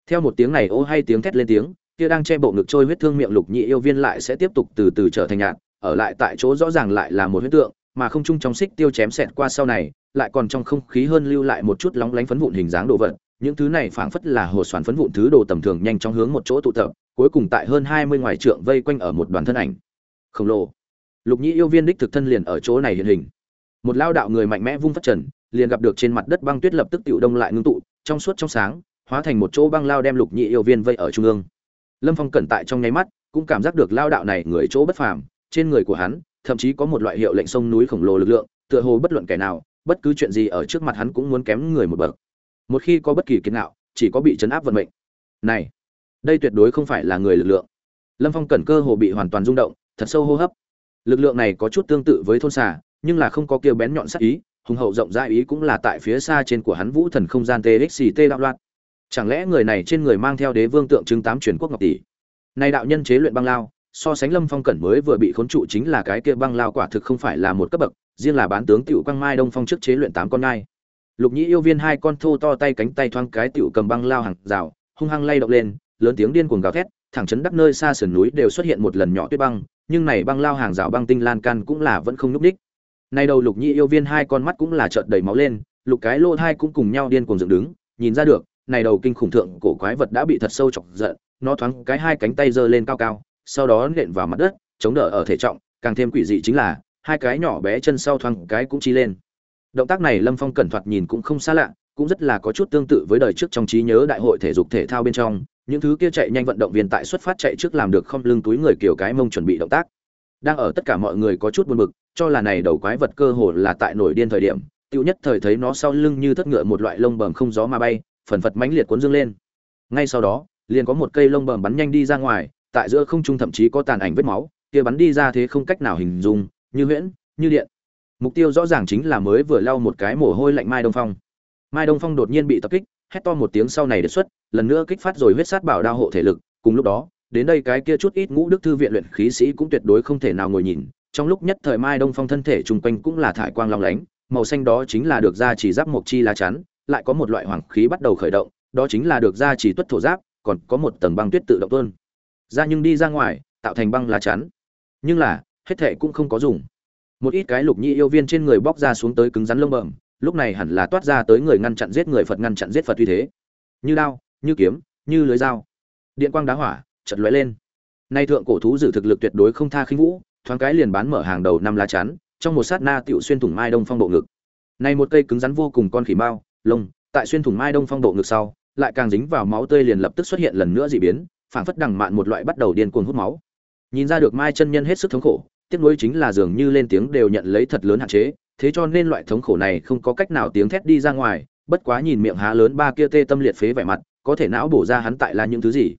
A: Theo một tiếng này ô hay tiếng thét lên tiếng, kia đang che bộ ngực trôi huyết thương miệng lục nhị yêu viên lại sẽ tiếp tục từ từ trở thành nhạt, ở lại tại chỗ rõ ràng lại là một huyết tượng, mà không chung trong xích tiêu chém xẹt qua sau này, lại còn trong không khí hơn lưu lại một chút lóng lánh phấn vụn hình dáng đồ vật, những thứ này phảng phất là hồ xoàn phấn vụn thứ đồ tầm thường nhanh chóng hướng một chỗ tụ tập, cuối cùng tại hơn hai mươi ngoài trượng vây quanh ở một đoàn thân ảnh. Khổng lồ lục nhĩ yêu viên đích thực thân liền ở chỗ này hiện hình. Một lao đạo người mạnh mẽ vung phát trần, liền gặp được trên mặt đất băng tuyết lập tức tựu đông lại ngưng tụ, trong suốt trong sáng, hóa thành một chỗ băng lao đem lục nhĩ yêu viên vây ở trung ương. Lâm phong cẩn tại trong nháy mắt, cũng cảm giác được lao đạo này người chỗ bất phàm, trên người của hắn, thậm chí có một loại hiệu lệnh sông núi khổng lồ lực lượng, tựa hồ bất luận kẻ nào, bất cứ chuyện gì ở trước mặt hắn cũng muốn kém người một bậc. Một khi có bất kỳ kiến nào, chỉ có bị chấn áp vận mệnh. Này, đây tuyệt đối không phải là người lực lượng. Lâm phong cẩn cơ hồ bị hoàn toàn rung động, thật sâu hô hấp lực lượng này có chút tương tự với thôn xà, nhưng là không có kêu bén nhọn sắc ý, hùng hậu rộng rãi ý cũng là tại phía xa trên của hắn vũ thần không gian txt đạo loạn. Chẳng lẽ người này trên người mang theo đế vương tượng trưng tám truyền quốc ngọc tỷ? Nay đạo nhân chế luyện băng lao, so sánh lâm phong cẩn mới vừa bị khốn trụ chính là cái kia băng lao quả thực không phải là một cấp bậc, riêng là bán tướng tiểu quang mai đông phong trước chế luyện tám con ngai lục nhĩ yêu viên hai con thô to tay cánh tay thoáng cái tiểu cầm băng lao hàng rào, hung hăng lay động lên, lớn tiếng điên cuồng gào thét, thẳng chấn đắc nơi xa sườn núi đều xuất hiện một lần nhỏ tuyết băng nhưng này băng lao hàng rào băng tinh lan can cũng là vẫn không núp đích nay đầu lục nhĩ yêu viên hai con mắt cũng là trợn đầy máu lên, lục cái lô thai cũng cùng nhau điên cuồng dựng đứng, nhìn ra được, này đầu kinh khủng thượng cổ quái vật đã bị thật sâu chọc giận, nó thoáng cái hai cánh tay giơ lên cao cao, sau đó nện vào mặt đất, chống đỡ ở thể trọng, càng thêm quỷ dị chính là, hai cái nhỏ bé chân sau thoáng cái cũng chi lên. Động tác này lâm phong cẩn thoạt nhìn cũng không xa lạ, cũng rất là có chút tương tự với đời trước trong trí nhớ đại hội thể dục thể thao bên trong những thứ kia chạy nhanh vận động viên tại xuất phát chạy trước làm được không lưng túi người kiểu cái mông chuẩn bị động tác. Đang ở tất cả mọi người có chút buồn bực, cho là này đầu quái vật cơ hồ là tại nổi điên thời điểm tiêu nhất thời thấy nó sau lưng như thất ngựa một loại lông bờm không gió mà bay, phần phật mãnh liệt cuốn dương lên. Ngay sau đó, liền có một cây lông bờm bắn nhanh đi ra ngoài, tại giữa không trung thậm chí có tàn ảnh vết máu, kia bắn đi ra thế không cách nào hình dung, như huyễn, như điện. Mục tiêu rõ ràng chính là mới vừa lau một cái mồ hôi lạnh mai đông phong. Mai đông phong đột nhiên bị tập kích, hét to một tiếng sau này đột xuất lần nữa kích phát rồi huyết sát bảo đao hộ thể lực, cùng lúc đó, đến đây cái kia chút ít ngũ đức thư viện luyện khí sĩ cũng tuyệt đối không thể nào ngồi nhìn, trong lúc nhất thời mai đông phong thân thể chung quanh cũng là thải quang long lánh, màu xanh đó chính là được ra chỉ giáp mộc chi lá chắn, lại có một loại hoàng khí bắt đầu khởi động, đó chính là được ra chỉ tuất thổ giáp, còn có một tầng băng tuyết tự động tuôn. Ra nhưng đi ra ngoài, tạo thành băng lá chắn. Nhưng là, hết thệ cũng không có dùng. Một ít cái lục nhị yêu viên trên người bóc ra xuống tới cứng rắn lông bẩm, lúc này hẳn là toát ra tới người ngăn chặn giết người phật ngăn chặn giết phật uy thế. Như đao như kiếm, như lưới dao. Điện quang đá hỏa chật lóe lên. Nay thượng cổ thú dự thực lực tuyệt đối không tha khinh vũ, thoáng cái liền bán mở hàng đầu năm lá chắn, trong một sát na tiểu xuyên thủng mai đông phong bộ ngực. Này một cây cứng rắn vô cùng con khỉ mao lông, tại xuyên thủng mai đông phong bộ ngực sau, lại càng dính vào máu tươi liền lập tức xuất hiện lần nữa dị biến, phảng phất đằng mạn một loại bắt đầu điên cuồng hút máu. Nhìn ra được mai chân nhân hết sức thống khổ, tiếc nuối chính là dường như lên tiếng đều nhận lấy thật lớn hạn chế, thế cho nên loại thống khổ này không có cách nào tiếng thét đi ra ngoài, bất quá nhìn miệng há lớn ba kia tê tâm liệt phế vẻ mặt có thể não bổ ra hắn tại là những thứ gì.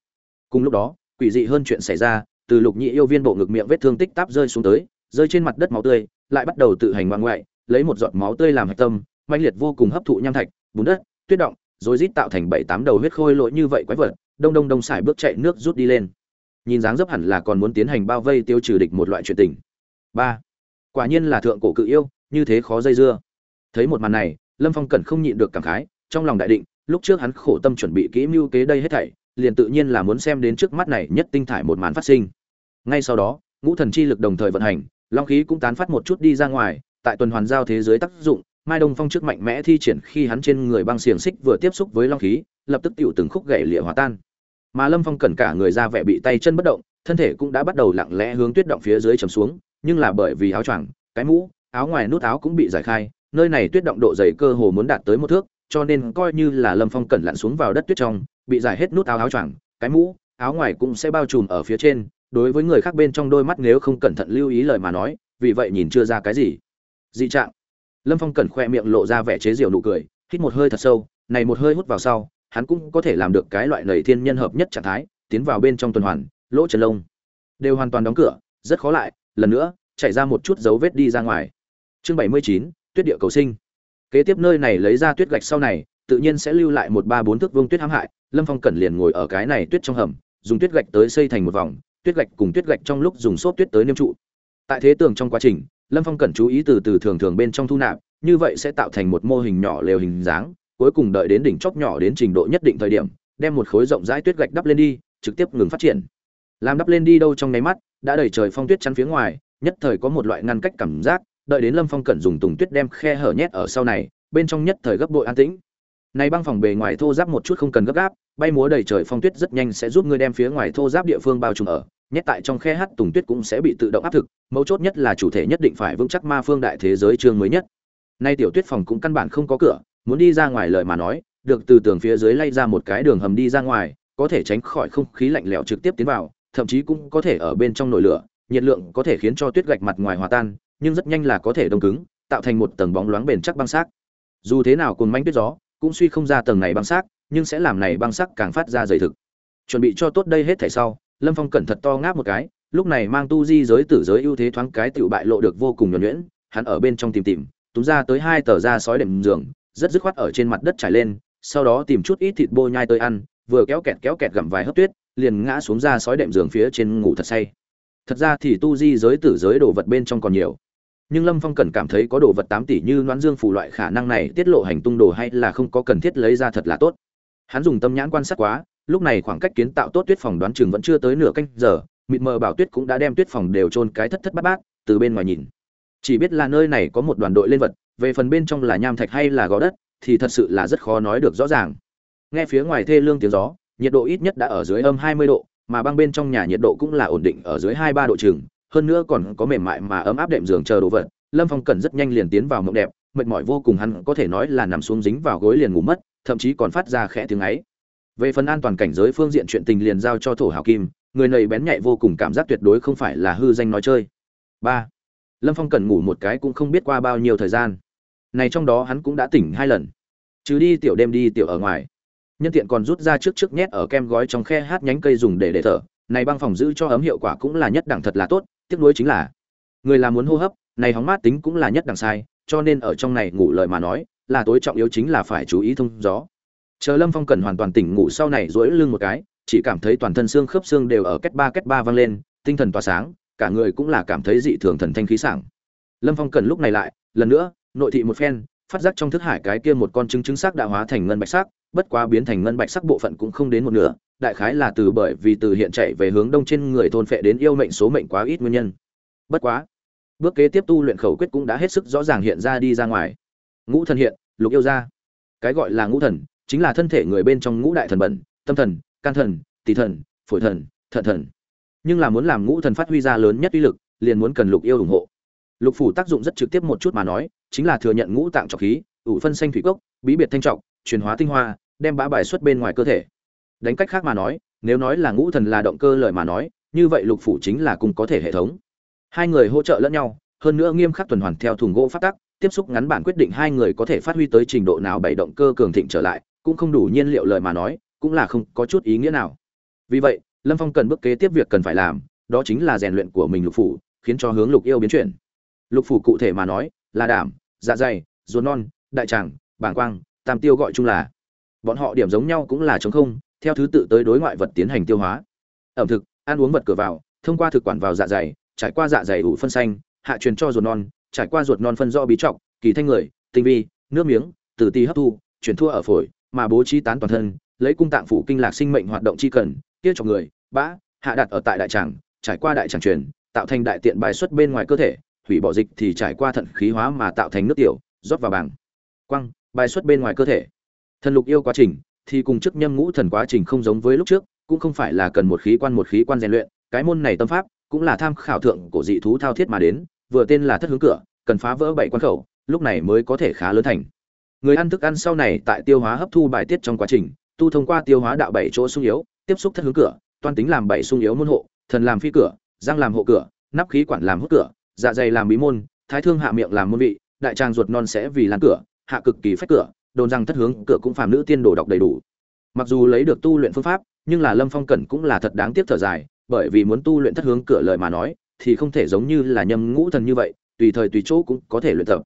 A: Cùng lúc đó, quỷ dị hơn chuyện xảy ra, từ lục nhị yêu viên bộ ngực miệng vết thương tích táp rơi xuống tới, rơi trên mặt đất máu tươi, lại bắt đầu tự hành ngoan ngoại, lấy một giọt máu tươi làm hạch tâm manh liệt vô cùng hấp thụ nham thạch, bùn đất, tuyết động, rồi rít tạo thành bảy tám đầu huyết khôi lỗi như vậy quái vật, đông đông đông xài bước chạy nước rút đi lên. Nhìn dáng dấp hẳn là còn muốn tiến hành bao vây tiêu trừ địch một loại chuyện tình. Ba, quả nhiên là thượng cổ cự yêu, như thế khó dây dưa. Thấy một màn này, lâm phong cẩn không nhịn được cảm khái, trong lòng đại định lúc trước hắn khổ tâm chuẩn bị kỹ mưu kế đây hết thảy, liền tự nhiên là muốn xem đến trước mắt này nhất tinh thải một màn phát sinh. Ngay sau đó, ngũ thần chi lực đồng thời vận hành, long khí cũng tán phát một chút đi ra ngoài, tại tuần hoàn giao thế giới tác dụng, mai đông phong trước mạnh mẽ thi triển khi hắn trên người băng xiềng xích vừa tiếp xúc với long khí, lập tức tiểu từng khúc gãy lịa hòa tan. Mà lâm phong cẩn cả người ra vẻ bị tay chân bất động, thân thể cũng đã bắt đầu lặng lẽ hướng tuyết động phía dưới chầm xuống, nhưng là bởi vì áo choàng, cái mũ, áo ngoài nút áo cũng bị giải khai, nơi này tuyết động độ dày cơ hồ muốn đạt tới một thước cho nên coi như là lâm phong cẩn lặn xuống vào đất tuyết trong, bị giải hết nút áo áo choàng, cái mũ, áo ngoài cũng sẽ bao trùm ở phía trên, đối với người khác bên trong đôi mắt nếu không cẩn thận lưu ý lời mà nói, vì vậy nhìn chưa ra cái gì. Dị trạng. Lâm phong cẩn khoe miệng lộ ra vẻ chế diều nụ cười, hít một hơi thật sâu, này một hơi hút vào sau, hắn cũng có thể làm được cái loại lầy thiên nhân hợp nhất trạng thái, tiến vào bên trong tuần hoàn, lỗ chân lông. Đều hoàn toàn đóng cửa, rất khó lại, lần nữa chạy ra một chút dấu vết đi ra ngoài. Chương bảy mươi chín, tuyết địa cầu sinh kế tiếp nơi này lấy ra tuyết gạch sau này, tự nhiên sẽ lưu lại một ba bốn thước vương tuyết hãm hại. Lâm phong cẩn liền ngồi ở cái này tuyết trong hầm, dùng tuyết gạch tới xây thành một vòng, tuyết gạch cùng tuyết gạch trong lúc dùng xốp tuyết tới niêm trụ. Tại thế tường trong quá trình, lâm phong cẩn chú ý từ từ thường thường bên trong thu nạp, như vậy sẽ tạo thành một mô hình nhỏ lều hình dáng, cuối cùng đợi đến đỉnh chóp nhỏ đến trình độ nhất định thời điểm, đem một khối rộng rãi tuyết gạch đắp lên đi, trực tiếp ngừng phát triển. Làm đắp lên đi đâu trong nháy mắt, đã đẩy trời phong tuyết chắn phía ngoài, nhất thời có một loại ngăn cách cảm giác đợi đến lâm phong cẩn dùng tùng tuyết đem khe hở nhét ở sau này, bên trong nhất thời gấp bội an tĩnh. Này băng phòng bề ngoài thô giáp một chút không cần gấp gáp, bay múa đầy trời phong tuyết rất nhanh sẽ giúp ngươi đem phía ngoài thô giáp địa phương bao trùm ở, nhét tại trong khe hát tùng tuyết cũng sẽ bị tự động áp thực, mấu chốt nhất là chủ thể nhất định phải vững chắc ma phương đại thế giới chương mới nhất. Nay tiểu tuyết phòng cũng căn bản không có cửa, muốn đi ra ngoài lời mà nói, được từ tường phía dưới lay ra một cái đường hầm đi ra ngoài, có thể tránh khỏi không khí lạnh lẽo trực tiếp tiến vào, thậm chí cũng có thể ở bên trong nồi lửa, nhiệt lượng có thể khiến cho tuyết gạch mặt ngoài hòa tan nhưng rất nhanh là có thể đông cứng, tạo thành một tầng bóng loáng bền chắc băng xác. Dù thế nào cùng manh tuyết gió, cũng suy không ra tầng này băng xác, nhưng sẽ làm này băng sắc càng phát ra dày thực. Chuẩn bị cho tốt đây hết thảy sau, lâm phong cẩn thận to ngáp một cái, lúc này mang tu di giới tử giới ưu thế thoáng cái tựu bại lộ được vô cùng nhuẩn nhuyễn, hắn ở bên trong tìm tìm, túm ra tới hai tờ da sói đệm giường, rất dứt khoát ở trên mặt đất trải lên, sau đó tìm chút ít thịt bô nhai tới ăn, vừa kéo kẹt kéo kẹt gặm vài hớp tuyết, liền ngã xuống ra sói đệm giường phía trên ngủ thật say. Thật ra thì tu di giới tử giới đồ vật bên trong còn nhiều nhưng lâm phong cần cảm thấy có đồ vật tám tỷ như loan dương phủ loại khả năng này tiết lộ hành tung đồ hay là không có cần thiết lấy ra thật là tốt. Hắn dùng tâm nhãn quan sát quá, lúc này khoảng cách kiến tạo tốt tuyết phòng đoán chừng vẫn chưa tới nửa canh giờ, mịt mờ bảo tuyết cũng đã đem tuyết phòng đều trôn cái thất thất bát bát, từ bên ngoài nhìn. Chỉ biết là nơi này có một đoàn đội lên vật, về phần bên trong là nham thạch hay là gò đất, thì thật sự là rất khó nói được rõ ràng. Nghe phía ngoài thê lương tiếng gió, nhiệt độ ít nhất đã ở dưới âm 20 độ, mà băng bên trong nhà nhiệt độ cũng là ổn định ở dưới 23 độ chừng hơn nữa còn có mềm mại mà ấm áp đệm giường chờ đồ vật. Lâm phong cẩn rất nhanh liền tiến vào mộng đẹp, mệt mỏi vô cùng hắn có thể nói là nằm xuống dính vào gối liền ngủ mất, thậm chí còn phát ra khẽ tiếng ấy. Về phần an toàn cảnh giới phương diện chuyện tình liền giao cho thổ hào kim, người này bén nhạy vô cùng cảm giác tuyệt đối không phải là hư danh nói chơi. Ba, lâm phong cần ngủ một cái cũng không biết qua bao nhiêu thời gian. Này trong đó hắn cũng đã tỉnh hai lần. Chứ đi tiểu đêm đi tiểu ở ngoài. Nhân tiện còn rút ra trước trước nhét ở kem gói trong khe hát nhánh cây dùng để để thở. Này băng phòng giữ cho ấm hiệu quả cũng là nhất đẳng thật là tốt tiếc nuối chính là, người làm muốn hô hấp, này hóng mát tính cũng là nhất đẳng sai, cho nên ở trong này ngủ lời mà nói, là tối trọng yếu chính là phải chú ý thông gió. Chờ lâm phong cần hoàn toàn tỉnh ngủ sau này dỗi lưng một cái, chỉ cảm thấy toàn thân xương khớp xương đều ở kết ba kết ba vang lên, tinh thần tỏa sáng, cả người cũng là cảm thấy dị thường thần thanh khí sảng. Lâm phong cần lúc này lại, lần nữa, nội thị một phen phát giác trong thức hải cái kia một con trứng trứng sắc đã hóa thành ngân bạch sắc, bất quá biến thành ngân bạch sắc bộ phận cũng không đến một nửa, đại khái là từ bởi vì từ hiện chạy về hướng đông trên người thôn phệ đến yêu mệnh số mệnh quá ít nguyên nhân. Bất quá, bước kế tiếp tu luyện khẩu quyết cũng đã hết sức rõ ràng hiện ra đi ra ngoài. Ngũ thần hiện, lục yêu ra. Cái gọi là ngũ thần, chính là thân thể người bên trong ngũ đại thần bẩn, tâm thần, can thần tỷ thần, phổi thần, thận thần. Nhưng là muốn làm ngũ thần phát huy ra lớn nhất uy lực, liền muốn cần lục yêu ủng hộ. Lục phủ tác dụng rất trực tiếp một chút mà nói chính là thừa nhận ngũ tạng trọc khí, ủ phân xanh thủy cốc, bí biệt thanh trọng truyền hóa tinh hoa, đem bã bài xuất bên ngoài cơ thể. Đánh cách khác mà nói, nếu nói là ngũ thần là động cơ lời mà nói, như vậy lục phủ chính là cùng có thể hệ thống. Hai người hỗ trợ lẫn nhau, hơn nữa nghiêm khắc tuần hoàn theo thùng gỗ phát tắc, tiếp xúc ngắn bản quyết định hai người có thể phát huy tới trình độ nào bảy động cơ cường thịnh trở lại, cũng không đủ nhiên liệu lời mà nói, cũng là không có chút ý nghĩa nào. Vì vậy, lâm phong cần bước kế tiếp việc cần phải làm, đó chính là rèn luyện của mình lục phủ, khiến cho hướng lục yêu biến chuyển. Lục phủ cụ thể mà nói là đảm dạ dày, ruột non, đại tràng bảng quang, tam tiêu gọi chung là. Bọn họ điểm giống nhau cũng là chống không, theo thứ tự tới đối ngoại vật tiến hành tiêu hóa. Ẩm thực, ăn uống vật cửa vào, thông qua thực quản vào dạ dày, trải qua dạ dày ủ phân xanh, hạ truyền cho ruột non, trải qua ruột non phân do bí trọng kỳ thanh người, tinh vi, nước miếng, từ ti hấp thu, chuyển thua ở phổi, mà bố trí tán toàn thân, lấy cung tạng phủ kinh lạc sinh mệnh hoạt động chi cần tiết cho người bã hạ đặt ở tại đại tràng, trải qua đại tràng truyền, tạo thành đại tiện bài xuất bên ngoài cơ thể thủy bỏ dịch thì trải qua thận khí hóa mà tạo thành nước tiểu, rót vào bảng. Quăng, bài xuất bên ngoài cơ thể. Thần lục yêu quá trình thì cùng trước nhâm ngũ thần quá trình không giống với lúc trước, cũng không phải là cần một khí quan một khí quan rèn luyện, cái môn này tâm pháp cũng là tham khảo thượng cổ dị thú thao thiết mà đến, vừa tên là thất hướng cửa, cần phá vỡ bảy quan khẩu, lúc này mới có thể khá lớn thành. Người ăn thức ăn sau này tại tiêu hóa hấp thu bài tiết trong quá trình, tu thông qua tiêu hóa đạo bảy chỗ sung yếu, tiếp xúc thất hướng cửa, toan tính làm bảy sung yếu môn hộ, thần làm phi cửa, răng làm hộ cửa, nắp khí quản làm hút cửa dạ dày làm bí môn, thái thương hạ miệng làm môn vị, đại trang ruột non sẽ vì lan cửa, hạ cực kỳ phách cửa, đồn rằng thất hướng cửa cũng phàm nữ tiên đồ đọc đầy đủ. Mặc dù lấy được tu luyện phương pháp, nhưng là lâm phong cẩn cũng là thật đáng tiếc thở dài, bởi vì muốn tu luyện thất hướng cửa lời mà nói, thì không thể giống như là nhâm ngũ thần như vậy, tùy thời tùy chỗ cũng có thể luyện tập.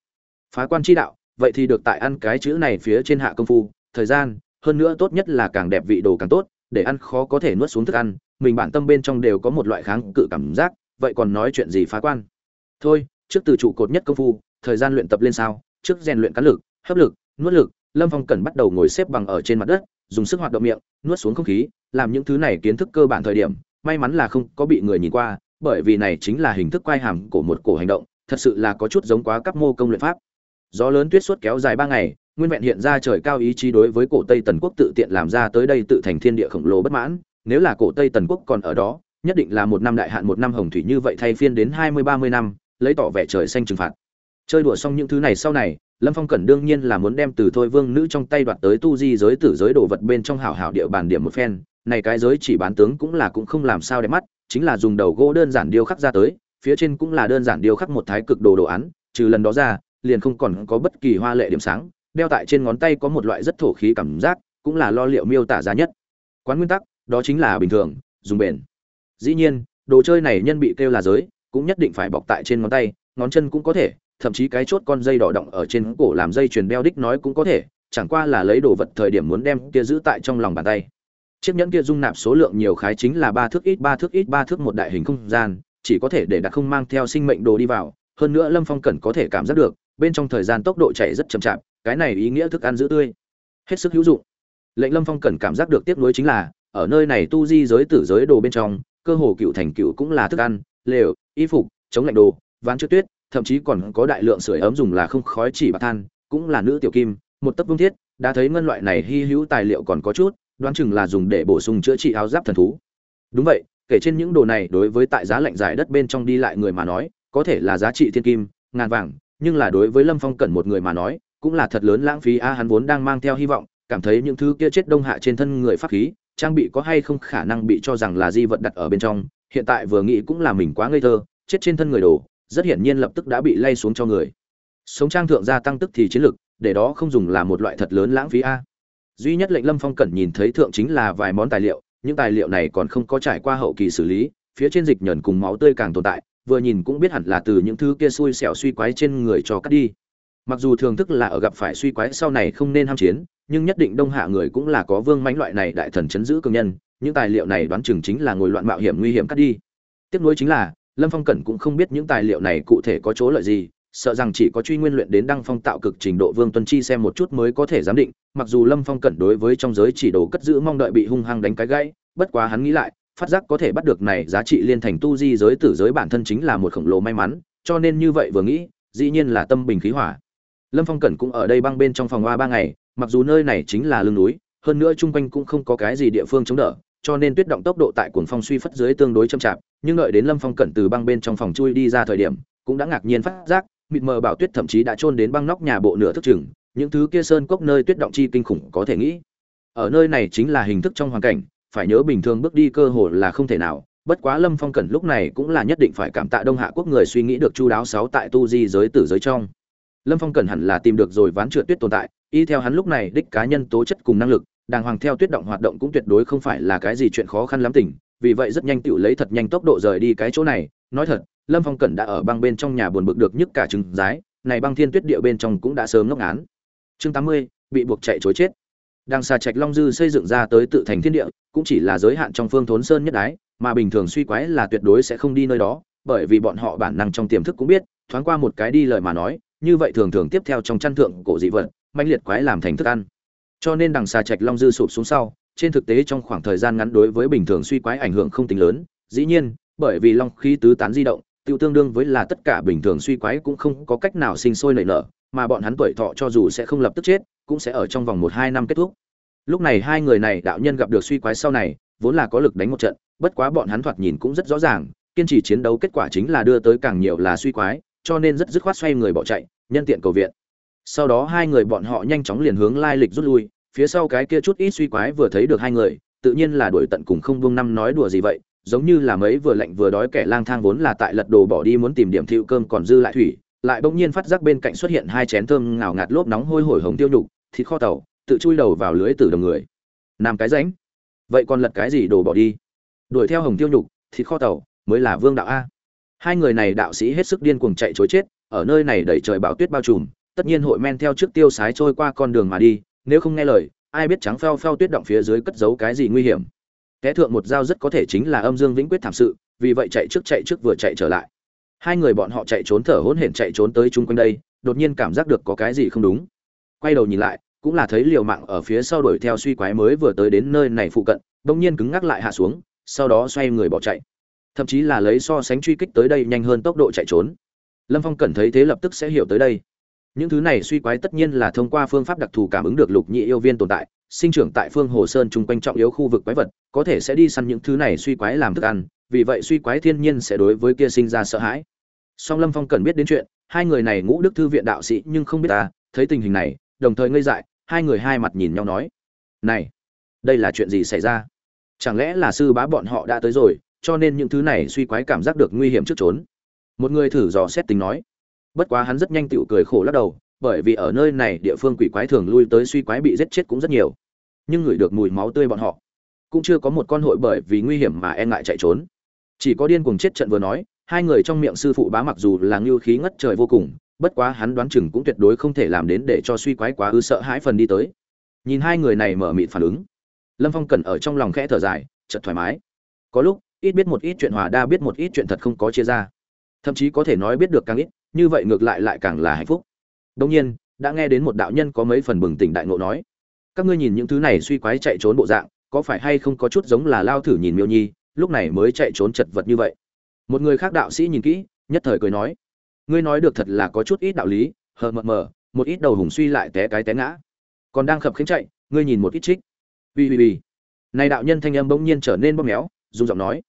A: Phá quan chi đạo, vậy thì được tại ăn cái chữ này phía trên hạ công phu, thời gian, hơn nữa tốt nhất là càng đẹp vị đồ càng tốt, để ăn khó có thể nuốt xuống thức ăn, mình bản tâm bên trong đều có một loại kháng cự cảm giác, vậy còn nói chuyện gì phá quan? Thôi, trước từ trụ cột nhất công phu, thời gian luyện tập lên sao, trước rèn luyện cán lực, hấp lực, nuốt lực, lâm phong cần bắt đầu ngồi xếp bằng ở trên mặt đất, dùng sức hoạt động miệng, nuốt xuống không khí, làm những thứ này kiến thức cơ bản thời điểm, may mắn là không có bị người nhìn qua, bởi vì này chính là hình thức quay hàm của một cổ hành động, thật sự là có chút giống quá các mô công luyện pháp. Gió lớn tuyết suốt kéo dài ba ngày, nguyên vẹn hiện ra trời cao ý chí đối với cổ tây tần quốc tự tiện làm ra tới đây tự thành thiên địa khổng lồ bất mãn, nếu là cổ tây tần quốc còn ở đó, nhất định là một năm đại hạn, một năm hồng thủy như vậy thay phiên đến hai mươi, ba mươi năm lấy tỏ vẻ trời xanh trừng phạt. Chơi đùa xong những thứ này sau này, lâm phong cẩn đương nhiên là muốn đem từ thôi vương nữ trong tay đoạt tới tu di giới tử giới đồ vật bên trong hảo hảo địa bàn điểm một phen. Này cái giới chỉ bán tướng cũng là cũng không làm sao đẹp mắt, chính là dùng đầu gỗ đơn giản điêu khắc ra tới, phía trên cũng là đơn giản điêu khắc một thái cực đồ đồ án, trừ lần đó ra, liền không còn có bất kỳ hoa lệ điểm sáng, đeo tại trên ngón tay có một loại rất thổ khí cảm giác, cũng là lo liệu miêu tả giá nhất. Quán nguyên tắc, đó chính là bình thường, dùng bền. Dĩ nhiên, đồ chơi này nhân bị kêu là giới cũng nhất định phải bọc tại trên ngón tay, ngón chân cũng có thể, thậm chí cái chốt con dây đỏ động ở trên cổ làm dây chuyền đeo đích nói cũng có thể, chẳng qua là lấy đồ vật thời điểm muốn đem kia giữ tại trong lòng bàn tay. Chiếc nhẫn kia dung nạp số lượng nhiều khái chính là ba thước ít, ba thước ít, ba thước một đại hình không gian, chỉ có thể để đặt không mang theo sinh mệnh đồ đi vào, hơn nữa lâm phong cẩn có thể cảm giác được, bên trong thời gian tốc độ chạy rất chậm chạp, cái này ý nghĩa thức ăn giữ tươi, hết sức hữu dụng. Lệnh lâm phong cẩn cảm giác được tiếc nuối chính là, ở nơi này tu di giới tử giới đồ bên trong, cơ hồ cựu thành cựu cũng là thức ăn lều, y phục, chống lạnh đồ, ván chữ tuyết, thậm chí còn có đại lượng sưởi ấm dùng là không khói chỉ bạc than, cũng là nữ tiểu kim, một tấc vương thiết, đã thấy ngân loại này hy hữu tài liệu còn có chút, đoán chừng là dùng để bổ sung chữa trị áo giáp thần thú. Đúng vậy, kể trên những đồ này đối với tại giá lạnh giải đất bên trong đi lại người mà nói, có thể là giá trị thiên kim, ngàn vàng, nhưng là đối với lâm phong cẩn một người mà nói, cũng là thật lớn lãng phí a, hắn vốn đang mang theo hy vọng, cảm thấy những thứ kia chết đông hạ trên thân người pháp khí, trang bị có hay không khả năng bị cho rằng là di vật đặt ở bên trong hiện tại vừa nghĩ cũng là mình quá ngây thơ, chết trên thân người đồ, rất hiển nhiên lập tức đã bị lay xuống cho người. Sống trang thượng gia tăng tức thì chiến lực, để đó không dùng là một loại thật lớn lãng phí a. Duy nhất lệnh lâm phong cẩn nhìn thấy thượng chính là vài món tài liệu, những tài liệu này còn không có trải qua hậu kỳ xử lý, phía trên dịch nhẫn cùng máu tươi càng tồn tại, vừa nhìn cũng biết hẳn là từ những thứ kia xui xẻo suy quái trên người cho cắt đi. Mặc dù thường thức là ở gặp phải suy quái sau này không nên ham chiến, nhưng nhất định đông hạ người cũng là có vương mãnh loại này đại thần chấn giữ cường nhân những tài liệu này đoán chừng chính là ngồi loạn mạo hiểm nguy hiểm cắt đi. Tiếp nối chính là, lâm phong cẩn cũng không biết những tài liệu này cụ thể có chỗ lợi gì, sợ rằng chỉ có truy nguyên luyện đến đăng phong tạo cực trình độ vương tuân chi xem một chút mới có thể giám định, mặc dù lâm phong cẩn đối với trong giới chỉ đồ cất giữ mong đợi bị hung hăng đánh cái gãy, bất quá hắn nghĩ lại, phát giác có thể bắt được này giá trị liên thành tu di giới tử giới bản thân chính là một khổng lồ may mắn, cho nên như vậy vừa nghĩ, dĩ nhiên là tâm bình khí hỏa. Lâm phong cẩn cũng ở đây băng bên trong phòng hoa ba ngày, mặc dù nơi này chính là lưng núi, hơn nữa chung quanh cũng không có cái gì địa phương chống đỡ cho nên tuyết động tốc độ tại cuồng phong suy phất dưới tương đối chậm chạp, nhưng đợi đến lâm phong cẩn từ băng bên trong phòng chui đi ra thời điểm, cũng đã ngạc nhiên phát giác, mịt mờ bảo tuyết thậm chí đã trôn đến băng nóc nhà bộ nửa thước chừng, những thứ kia sơn cốc nơi tuyết động chi kinh khủng có thể nghĩ. Ở nơi này chính là hình thức trong hoàn cảnh, phải nhớ bình thường bước đi cơ hội là không thể nào, bất quá lâm phong cẩn lúc này cũng là nhất định phải cảm tạ đông hạ quốc người suy nghĩ được chu đáo sáu tại tu di giới tử giới trong. Lâm phong cẩn hẳn là tìm được rồi ván trượt tuyết tồn tại, y theo hắn lúc này đích cá nhân tố chất cùng năng lực đàng hoàng theo tuyết động hoạt động cũng tuyệt đối không phải là cái gì chuyện khó khăn lắm tỉnh vì vậy rất nhanh tựu lấy thật nhanh tốc độ rời đi cái chỗ này. Nói thật, lâm phong cẩn đã ở băng bên trong nhà buồn bực được nhức cả trứng rái, này băng thiên tuyết địa bên trong cũng đã sớm ngốc án chương tám mươi, bị buộc chạy chối chết. Đang xà trạch long dư xây dựng ra tới tự thành thiên địa, cũng chỉ là giới hạn trong phương thốn sơn nhất đái, mà bình thường suy quái là tuyệt đối sẽ không đi nơi đó, bởi vì bọn họ bản năng trong tiềm thức cũng biết, thoáng qua một cái đi lời mà nói, như vậy thường thường tiếp theo trong chăn thượng cổ dị vật manh liệt quái làm thành thức ăn cho nên đằng xà trạch long dư sụp xuống sau, trên thực tế trong khoảng thời gian ngắn đối với bình thường suy quái ảnh hưởng không tính lớn, dĩ nhiên, bởi vì long khí tứ tán di động, tiêu tương đương với là tất cả bình thường suy quái cũng không có cách nào sinh sôi nảy nở, mà bọn hắn tuổi thọ cho dù sẽ không lập tức chết, cũng sẽ ở trong vòng một hai năm kết thúc. Lúc này hai người này đạo nhân gặp được suy quái sau này, vốn là có lực đánh một trận, bất quá bọn hắn thoạt nhìn cũng rất rõ ràng, kiên trì chiến đấu kết quả chính là đưa tới càng nhiều là suy quái, cho nên rất dứt khoát xoay người bỏ chạy, nhân tiện cầu viện sau đó hai người bọn họ nhanh chóng liền hướng lai lịch rút lui, phía sau cái kia chút ít suy quái vừa thấy được hai người, tự nhiên là đuổi tận cùng không buông năm nói đùa gì vậy, giống như là mấy vừa lạnh vừa đói kẻ lang thang vốn là tại lật đồ bỏ đi muốn tìm điểm thiệu cơm còn dư lại thủy, lại bỗng nhiên phát giác bên cạnh xuất hiện hai chén thơm ngào ngạt lốp nóng hôi hổi hồng tiêu nhục, thịt kho tàu, tự chui đầu vào lưới tử đồng người. Làm cái ránh. Vậy còn lật cái gì đồ bỏ đi? Đuổi theo hồng tiêu nhục, thịt kho tàu, mới là vương đạo a. Hai người này đạo sĩ hết sức điên cuồng chạy chối chết, ở nơi này đẩy trời bão tuyết bao trùm tất nhiên hội men theo trước tiêu sái trôi qua con đường mà đi, nếu không nghe lời, ai biết trắng phao phao tuyết động phía dưới cất giấu cái gì nguy hiểm. Té thượng một dao rất có thể chính là âm dương vĩnh quyết thảm sự, vì vậy chạy trước chạy trước vừa chạy trở lại. Hai người bọn họ chạy trốn thở hỗn hển chạy trốn tới chung quanh đây, đột nhiên cảm giác được có cái gì không đúng. Quay đầu nhìn lại, cũng là thấy liều mạng ở phía sau đuổi theo suy quái mới vừa tới đến nơi này phụ cận, bỗng nhiên cứng ngắc lại hạ xuống, sau đó xoay người bỏ chạy. Thậm chí là lấy so sánh truy kích tới đây nhanh hơn tốc độ chạy trốn. Lâm phong cần thấy thế lập tức sẽ hiểu tới đây những thứ này suy quái tất nhiên là thông qua phương pháp đặc thù cảm ứng được lục nhị yêu viên tồn tại, sinh trưởng tại phương hồ sơn chung quanh trọng yếu khu vực quái vật, có thể sẽ đi săn những thứ này suy quái làm thức ăn, vì vậy suy quái thiên nhiên sẽ đối với kia sinh ra sợ hãi. Song lâm phong cần biết đến chuyện, hai người này ngũ đức thư viện đạo sĩ nhưng không biết ta, thấy tình hình này, đồng thời ngây dại, hai người hai mặt nhìn nhau nói, này, đây là chuyện gì xảy ra? Chẳng lẽ là sư bá bọn họ đã tới rồi, cho nên những thứ này suy quái cảm giác được nguy hiểm trước trốn một người thử dò xét tính nói bất quá hắn rất nhanh tựu cười khổ lắc đầu, bởi vì ở nơi này địa phương quỷ quái thường lui tới suy quái bị giết chết cũng rất nhiều. Nhưng ngửi được mùi máu tươi bọn họ cũng chưa có một con hội bởi vì nguy hiểm mà e ngại chạy trốn. Chỉ có điên cuồng chết trận vừa nói, hai người trong miệng sư phụ bá mặc dù là ngưu khí ngất trời vô cùng, bất quá hắn đoán chừng cũng tuyệt đối không thể làm đến để cho suy quái quá ư sợ hãi phần đi tới. Nhìn hai người này mở mịt phản ứng, lâm phong cần ở trong lòng khẽ thở dài chật thoải mái. Có lúc, ít biết một ít chuyện hòa đa biết một ít chuyện thật không có chia ra. Thậm chí có thể nói biết được càng ít như vậy ngược lại lại càng là hạnh phúc. Đông nhiên, đã nghe đến một đạo nhân có mấy phần bừng tỉnh đại ngộ nói, các ngươi nhìn những thứ này suy quái chạy trốn bộ dạng, có phải hay không có chút giống là lao thử nhìn miêu nhi, lúc này mới chạy trốn chật vật như vậy? Một người khác đạo sĩ nhìn kỹ, nhất thời cười nói, ngươi nói được thật là có chút ít đạo lý, hờ mờ mờ, một ít đầu hùng suy lại té cái té ngã. Còn đang khập khiễng chạy, ngươi nhìn một ít trích. Vì vì vì này đạo nhân thanh âm bỗng nhiên trở nên bóp méo, dùng giọng nói,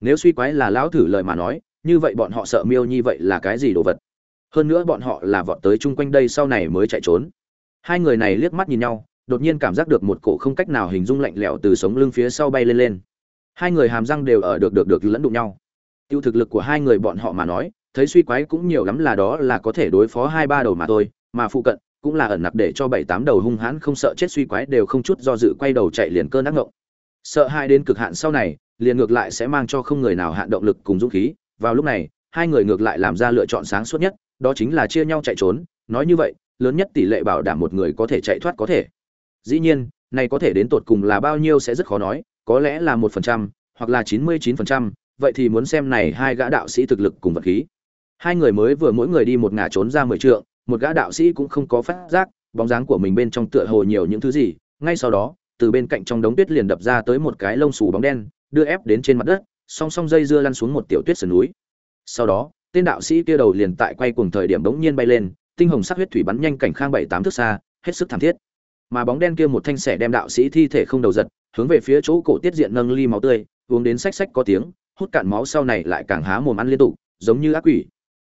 A: nếu suy quái là lão thử lời mà nói, như vậy bọn họ sợ miêu nhi vậy là cái gì đồ vật? Hơn nữa bọn họ là vọt tới chung quanh đây sau này mới chạy trốn. Hai người này liếc mắt nhìn nhau, đột nhiên cảm giác được một cổ không cách nào hình dung lạnh lẽo từ sống lưng phía sau bay lên lên. Hai người hàm răng đều ở được được được lẫn đụng nhau. Tiêu thực lực của hai người bọn họ mà nói, thấy suy quái cũng nhiều lắm là đó là có thể đối phó hai ba đầu mà thôi, mà phụ cận cũng là ẩn nặc để cho bảy tám đầu hung hãn không sợ chết suy quái đều không chút do dự quay đầu chạy liền cơn ác ngộng. Sợ hai đến cực hạn sau này, liền ngược lại sẽ mang cho không người nào hạn động lực cùng dũng khí. Vào lúc này, hai người ngược lại làm ra lựa chọn sáng suốt nhất đó chính là chia nhau chạy trốn, nói như vậy, lớn nhất tỷ lệ bảo đảm một người có thể chạy thoát có thể. Dĩ nhiên, này có thể đến tột cùng là bao nhiêu sẽ rất khó nói, có lẽ là một phần trăm, hoặc là chín mươi chín phần trăm, vậy thì muốn xem này hai gã đạo sĩ thực lực cùng vật khí. Hai người mới vừa mỗi người đi một ngả trốn ra mười trượng, một gã đạo sĩ cũng không có phát giác, bóng dáng của mình bên trong tựa hồ nhiều những thứ gì, ngay sau đó, từ bên cạnh trong đống tuyết liền đập ra tới một cái lông xù bóng đen, đưa ép đến trên mặt đất, song song dây dưa lăn xuống một tiểu tuyết sườn núi. Sau đó tên đạo sĩ kia đầu liền tại quay cùng thời điểm bỗng nhiên bay lên, tinh hồng sắc huyết thủy bắn nhanh cảnh khang bảy tám thước xa, hết sức thảm thiết. Mà bóng đen kia một thanh xẻ đem đạo sĩ thi thể không đầu giật, hướng về phía chỗ cổ tiết diện nâng ly máu tươi, uống đến xách xách có tiếng, hút cạn máu sau này lại càng há mồm ăn liên tục, giống như ác quỷ.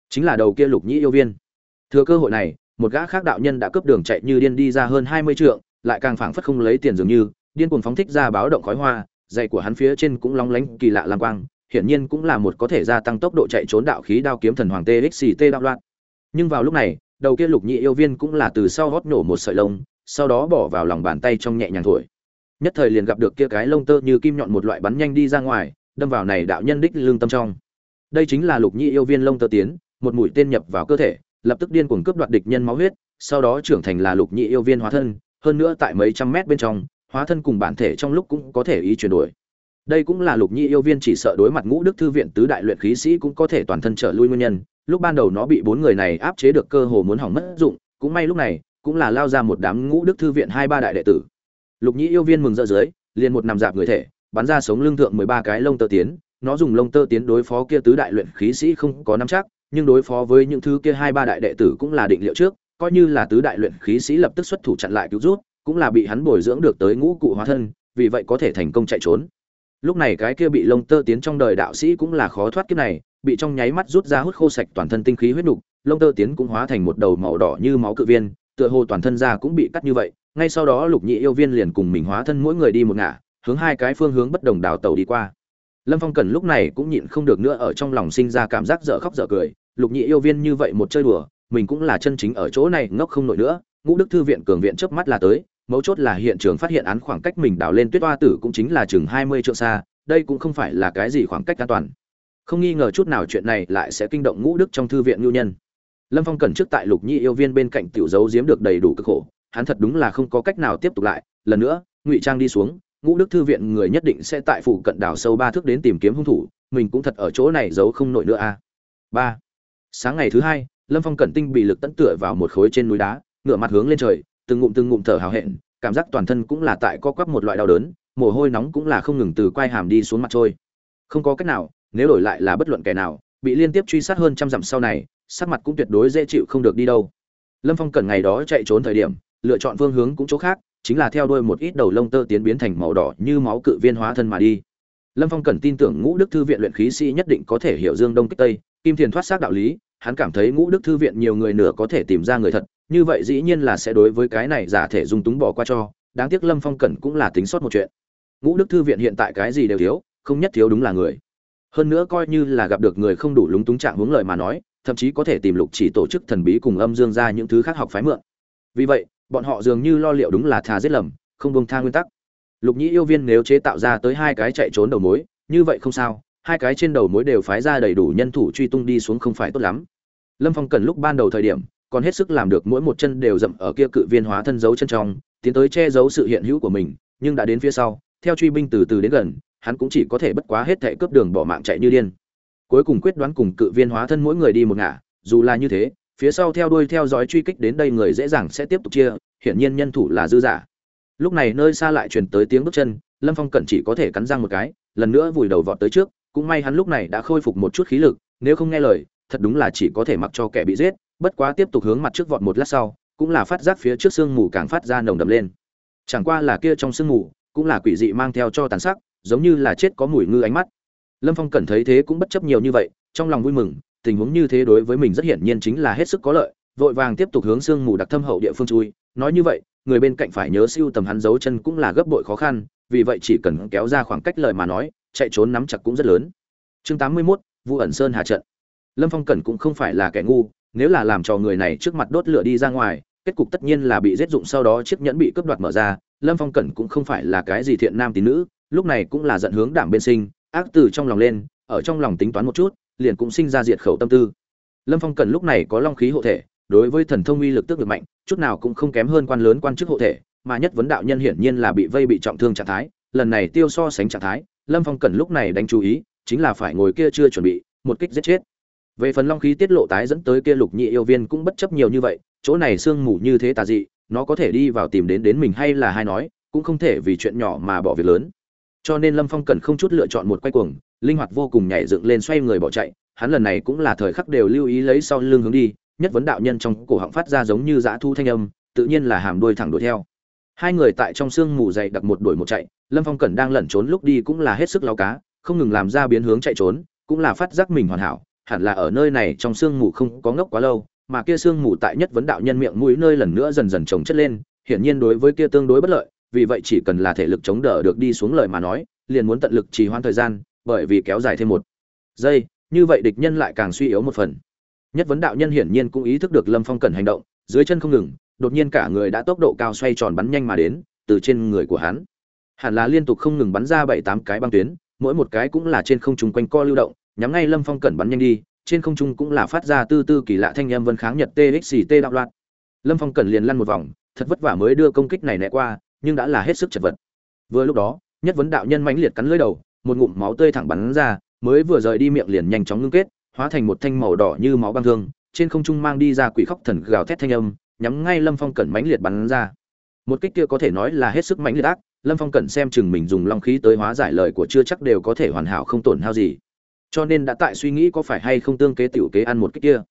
A: Chính là đầu kia lục nhĩ yêu viên. Thừa cơ hội này, một gã khác đạo nhân đã cướp đường chạy như điên đi ra hơn hai mươi trượng, lại càng phảng phất không lấy tiền dường như, điên cuồng phóng thích ra báo động khói hoa dày của hắn phía trên cũng long lánh kỳ lạ lam quang hiển nhiên cũng là một có thể gia tăng tốc độ chạy trốn đạo khí đao kiếm thần hoàng txt đạo loạn. Nhưng vào lúc này, đầu kia lục nhị yêu viên cũng là từ sau hót nổ một sợi lông, sau đó bỏ vào lòng bàn tay trong nhẹ nhàng thổi. Nhất thời liền gặp được kia cái lông tơ như kim nhọn một loại bắn nhanh đi ra ngoài, đâm vào này đạo nhân đích lương tâm trong. Đây chính là lục nhị yêu viên lông tơ tiến, một mũi tên nhập vào cơ thể, lập tức điên cuồng cướp đoạt địch nhân máu huyết, sau đó trưởng thành là lục nhị yêu viên hóa thân, hơn nữa tại mấy trăm mét bên trong, hóa thân cùng bản thể trong lúc cũng có thể ý chuyển đổi đây cũng là lục nhị yêu viên chỉ sợ đối mặt ngũ đức thư viện tứ đại luyện khí sĩ cũng có thể toàn thân trở lui nguyên nhân. Lúc ban đầu nó bị bốn người này áp chế được cơ hồ muốn hỏng mất dụng, cũng may lúc này cũng là lao ra một đám ngũ đức thư viện hai ba đại đệ tử. Lục nhị yêu viên mừng rỡ dưới, liền một nằm dạp người thể, bắn ra sống lưng thượng mười ba cái lông tơ tiến. Nó dùng lông tơ tiến đối phó kia tứ đại luyện khí sĩ không có nắm chắc, nhưng đối phó với những thứ kia hai ba đại đệ tử cũng là định liệu trước, coi như là tứ đại luyện khí sĩ lập tức xuất thủ chặn lại cứu rút, cũng là bị hắn bồi dưỡng được tới ngũ cụ hóa thân, vì vậy có thể thành công chạy trốn lúc này cái kia bị lông tơ tiến trong đời đạo sĩ cũng là khó thoát kiếp này, bị trong nháy mắt rút ra hút khô sạch toàn thân tinh khí huyết nục, lông tơ tiến cũng hóa thành một đầu màu đỏ như máu cự viên, tựa hồ toàn thân da cũng bị cắt như vậy. Ngay sau đó lục nhị yêu viên liền cùng mình hóa thân mỗi người đi một ngả, hướng hai cái phương hướng bất đồng đào tàu đi qua. Lâm phong cần lúc này cũng nhịn không được nữa ở trong lòng sinh ra cảm giác dở khóc dở cười. Lục nhị yêu viên như vậy một chơi đùa, mình cũng là chân chính ở chỗ này, ngốc không nổi nữa. Ngũ đức thư viện cường viện chớp mắt là tới mấu chốt là hiện trường phát hiện án khoảng cách mình đào lên tuyết hoa tử cũng chính là chừng hai mươi trượng xa, đây cũng không phải là cái gì khoảng cách an toàn. Không nghi ngờ chút nào chuyện này lại sẽ kinh động ngũ đức trong thư viện nhu nhân. Lâm phong cẩn trước tại lục nhi yêu viên bên cạnh tiểu dấu giếm được đầy đủ cực khổ, hắn thật đúng là không có cách nào tiếp tục lại. Lần nữa, ngụy trang đi xuống, ngũ đức thư viện người nhất định sẽ tại phủ cận đảo sâu ba thước đến tìm kiếm hung thủ, mình cũng thật ở chỗ này giấu không nổi nữa a. À. ba. Sáng ngày thứ hai, lâm phong cẩn tinh bị lực tận tựa vào một khối trên núi đá, ngửa mặt hướng lên trời từng ngụm từng ngụm thở hào hẹn, cảm giác toàn thân cũng là tại co quắp một loại đau đớn, mồ hôi nóng cũng là không ngừng từ quai hàm đi xuống mặt trôi. Không có cách nào, nếu đổi lại là bất luận kẻ nào, bị liên tiếp truy sát hơn trăm dặm sau này, sắc mặt cũng tuyệt đối dễ chịu không được đi đâu. Lâm phong cần ngày đó chạy trốn thời điểm, lựa chọn phương hướng cũng chỗ khác, chính là theo đuôi một ít đầu lông tơ tiến biến thành màu đỏ như máu cự viên hóa thân mà đi. Lâm phong cần tin tưởng ngũ đức thư viện luyện khí sĩ nhất định có thể hiểu dương đông kích tây, kim thiền thoát xác đạo lý, hắn cảm thấy ngũ đức thư viện nhiều người nửa có thể tìm ra người thật như vậy dĩ nhiên là sẽ đối với cái này giả thể dung túng bỏ qua cho, đáng tiếc lâm phong cẩn cũng là tính sót một chuyện. Ngũ đức thư viện hiện tại cái gì đều thiếu, không nhất thiếu đúng là người. Hơn nữa coi như là gặp được người không đủ lúng túng trạng hướng lời mà nói, thậm chí có thể tìm lục chỉ tổ chức thần bí cùng âm dương ra những thứ khác học phái mượn. Vì vậy, bọn họ dường như lo liệu đúng là thà giết lầm, không bông tha nguyên tắc. Lục nhĩ yêu viên nếu chế tạo ra tới hai cái chạy trốn đầu mối, như vậy không sao, hai cái trên đầu mối đều phái ra đầy đủ nhân thủ truy tung đi xuống không phải tốt lắm. Lâm phong cần lúc ban đầu thời điểm còn hết sức làm được mỗi một chân đều dậm ở kia cự viên hóa thân giấu chân trong, tiến tới che giấu sự hiện hữu của mình, nhưng đã đến phía sau, theo truy binh từ từ đến gần, hắn cũng chỉ có thể bất quá hết thảy cướp đường bỏ mạng chạy như điên. Cuối cùng quyết đoán cùng cự viên hóa thân mỗi người đi một ngả, dù là như thế, phía sau theo đuôi theo dõi truy kích đến đây người dễ dàng sẽ tiếp tục chia, hiển nhiên nhân thủ là dư giả. Lúc này nơi xa lại truyền tới tiếng bước chân, lâm phong cẩn chỉ có thể cắn răng một cái, lần nữa vùi đầu vọt tới trước, cũng may hắn lúc này đã khôi phục một chút khí lực, nếu không nghe lời, thật đúng là chỉ có thể mặc cho kẻ bị giết bất quá tiếp tục hướng mặt trước vọt một lát sau cũng là phát giác phía trước sương mù càng phát ra nồng đậm lên. Chẳng qua là kia trong sương mù cũng là quỷ dị mang theo cho tàn sắc giống như là chết có mùi ngư ánh mắt. Lâm phong cẩn thấy thế cũng bất chấp nhiều như vậy trong lòng vui mừng tình huống như thế đối với mình rất hiển nhiên chính là hết sức có lợi vội vàng tiếp tục hướng sương mù đặc thâm hậu địa phương chui. Nói như vậy người bên cạnh phải nhớ siêu tầm hắn dấu chân cũng là gấp bội khó khăn vì vậy chỉ cần kéo ra khoảng cách lời mà nói chạy trốn nắm chặt cũng rất lớn. Chương tám mươi 81, vụ ẩn sơn hạ trận. Lâm phong cẩn cũng không phải là kẻ ngu nếu là làm cho người này trước mặt đốt lửa đi ra ngoài, kết cục tất nhiên là bị giết dụng sau đó chiếc nhẫn bị cướp đoạt mở ra. Lâm phong cẩn cũng không phải là cái gì thiện nam tín nữ, lúc này cũng là giận hướng đảm bên sinh, ác từ trong lòng lên, ở trong lòng tính toán một chút, liền cũng sinh ra diệt khẩu tâm tư. Lâm phong cẩn lúc này có long khí hộ thể, đối với thần thông uy lực tức được mạnh, chút nào cũng không kém hơn quan lớn quan chức hộ thể, mà nhất vấn đạo nhân hiển nhiên là bị vây bị trọng thương trạng thái, lần này tiêu so sánh trạng thái, lâm phong cẩn lúc này đánh chú ý, chính là phải ngồi kia chưa chuẩn bị, một kích giết chết về phần long khí tiết lộ tái dẫn tới kia lục nhị yêu viên cũng bất chấp nhiều như vậy, chỗ này sương mù như thế tà dị, nó có thể đi vào tìm đến đến mình hay là hay nói, cũng không thể vì chuyện nhỏ mà bỏ việc lớn. Cho nên lâm phong cần không chút lựa chọn một quay cuồng, linh hoạt vô cùng nhảy dựng lên xoay người bỏ chạy, hắn lần này cũng là thời khắc đều lưu ý lấy sau lưng hướng đi, nhất vấn đạo nhân trong cổ họng phát ra giống như dã thu thanh âm, tự nhiên là hàm đuôi thẳng đuổi theo. Hai người tại trong sương mù dày đặc một đuổi một chạy, lâm phong cẩn đang lẩn trốn lúc đi cũng là hết sức lao cá, không ngừng làm ra biến hướng chạy trốn, cũng là phát giác mình hoàn hảo hẳn là ở nơi này trong sương mù không có ngốc quá lâu, mà kia sương mù tại nhất vấn đạo nhân miệng mũi nơi lần nữa dần dần chồng chất lên, hiển nhiên đối với kia tương đối bất lợi, vì vậy chỉ cần là thể lực chống đỡ được đi xuống lời mà nói, liền muốn tận lực trì hoãn thời gian, bởi vì kéo dài thêm một giây, như vậy địch nhân lại càng suy yếu một phần. Nhất vấn đạo nhân hiển nhiên cũng ý thức được lâm phong cần hành động, dưới chân không ngừng, đột nhiên cả người đã tốc độ cao xoay tròn bắn nhanh mà đến, từ trên người của hắn. Hẳn là liên tục không ngừng bắn ra bảy tám cái băng tuyến, mỗi một cái cũng là trên không trung quanh co lưu động nhắm ngay lâm phong cẩn bắn nhanh đi, trên không trung cũng là phát ra tư tư kỳ lạ thanh âm vân kháng nhật txt đạo loạn. Lâm phong cẩn liền lăn một vòng, thật vất vả mới đưa công kích này né qua, nhưng đã là hết sức chật vật. Vừa lúc đó, nhất vấn đạo nhân mãnh liệt cắn lưỡi đầu, một ngụm máu tươi thẳng bắn ra, mới vừa rời đi miệng liền nhanh chóng ngưng kết, hóa thành một thanh màu đỏ như máu băng thương, trên không trung mang đi ra quỷ khóc thần gào thét thanh âm, nhắm ngay lâm phong cẩn mãnh liệt bắn ra. Một kích kia có thể nói là hết sức mãnh liệt ác, lâm phong cẩn xem chừng mình dùng long khí tới hóa giải lời của chưa chắc đều có thể hoàn hảo không tổn hao gì cho nên đã tại suy nghĩ có phải hay không tương kế tiểu kế ăn một cái kia.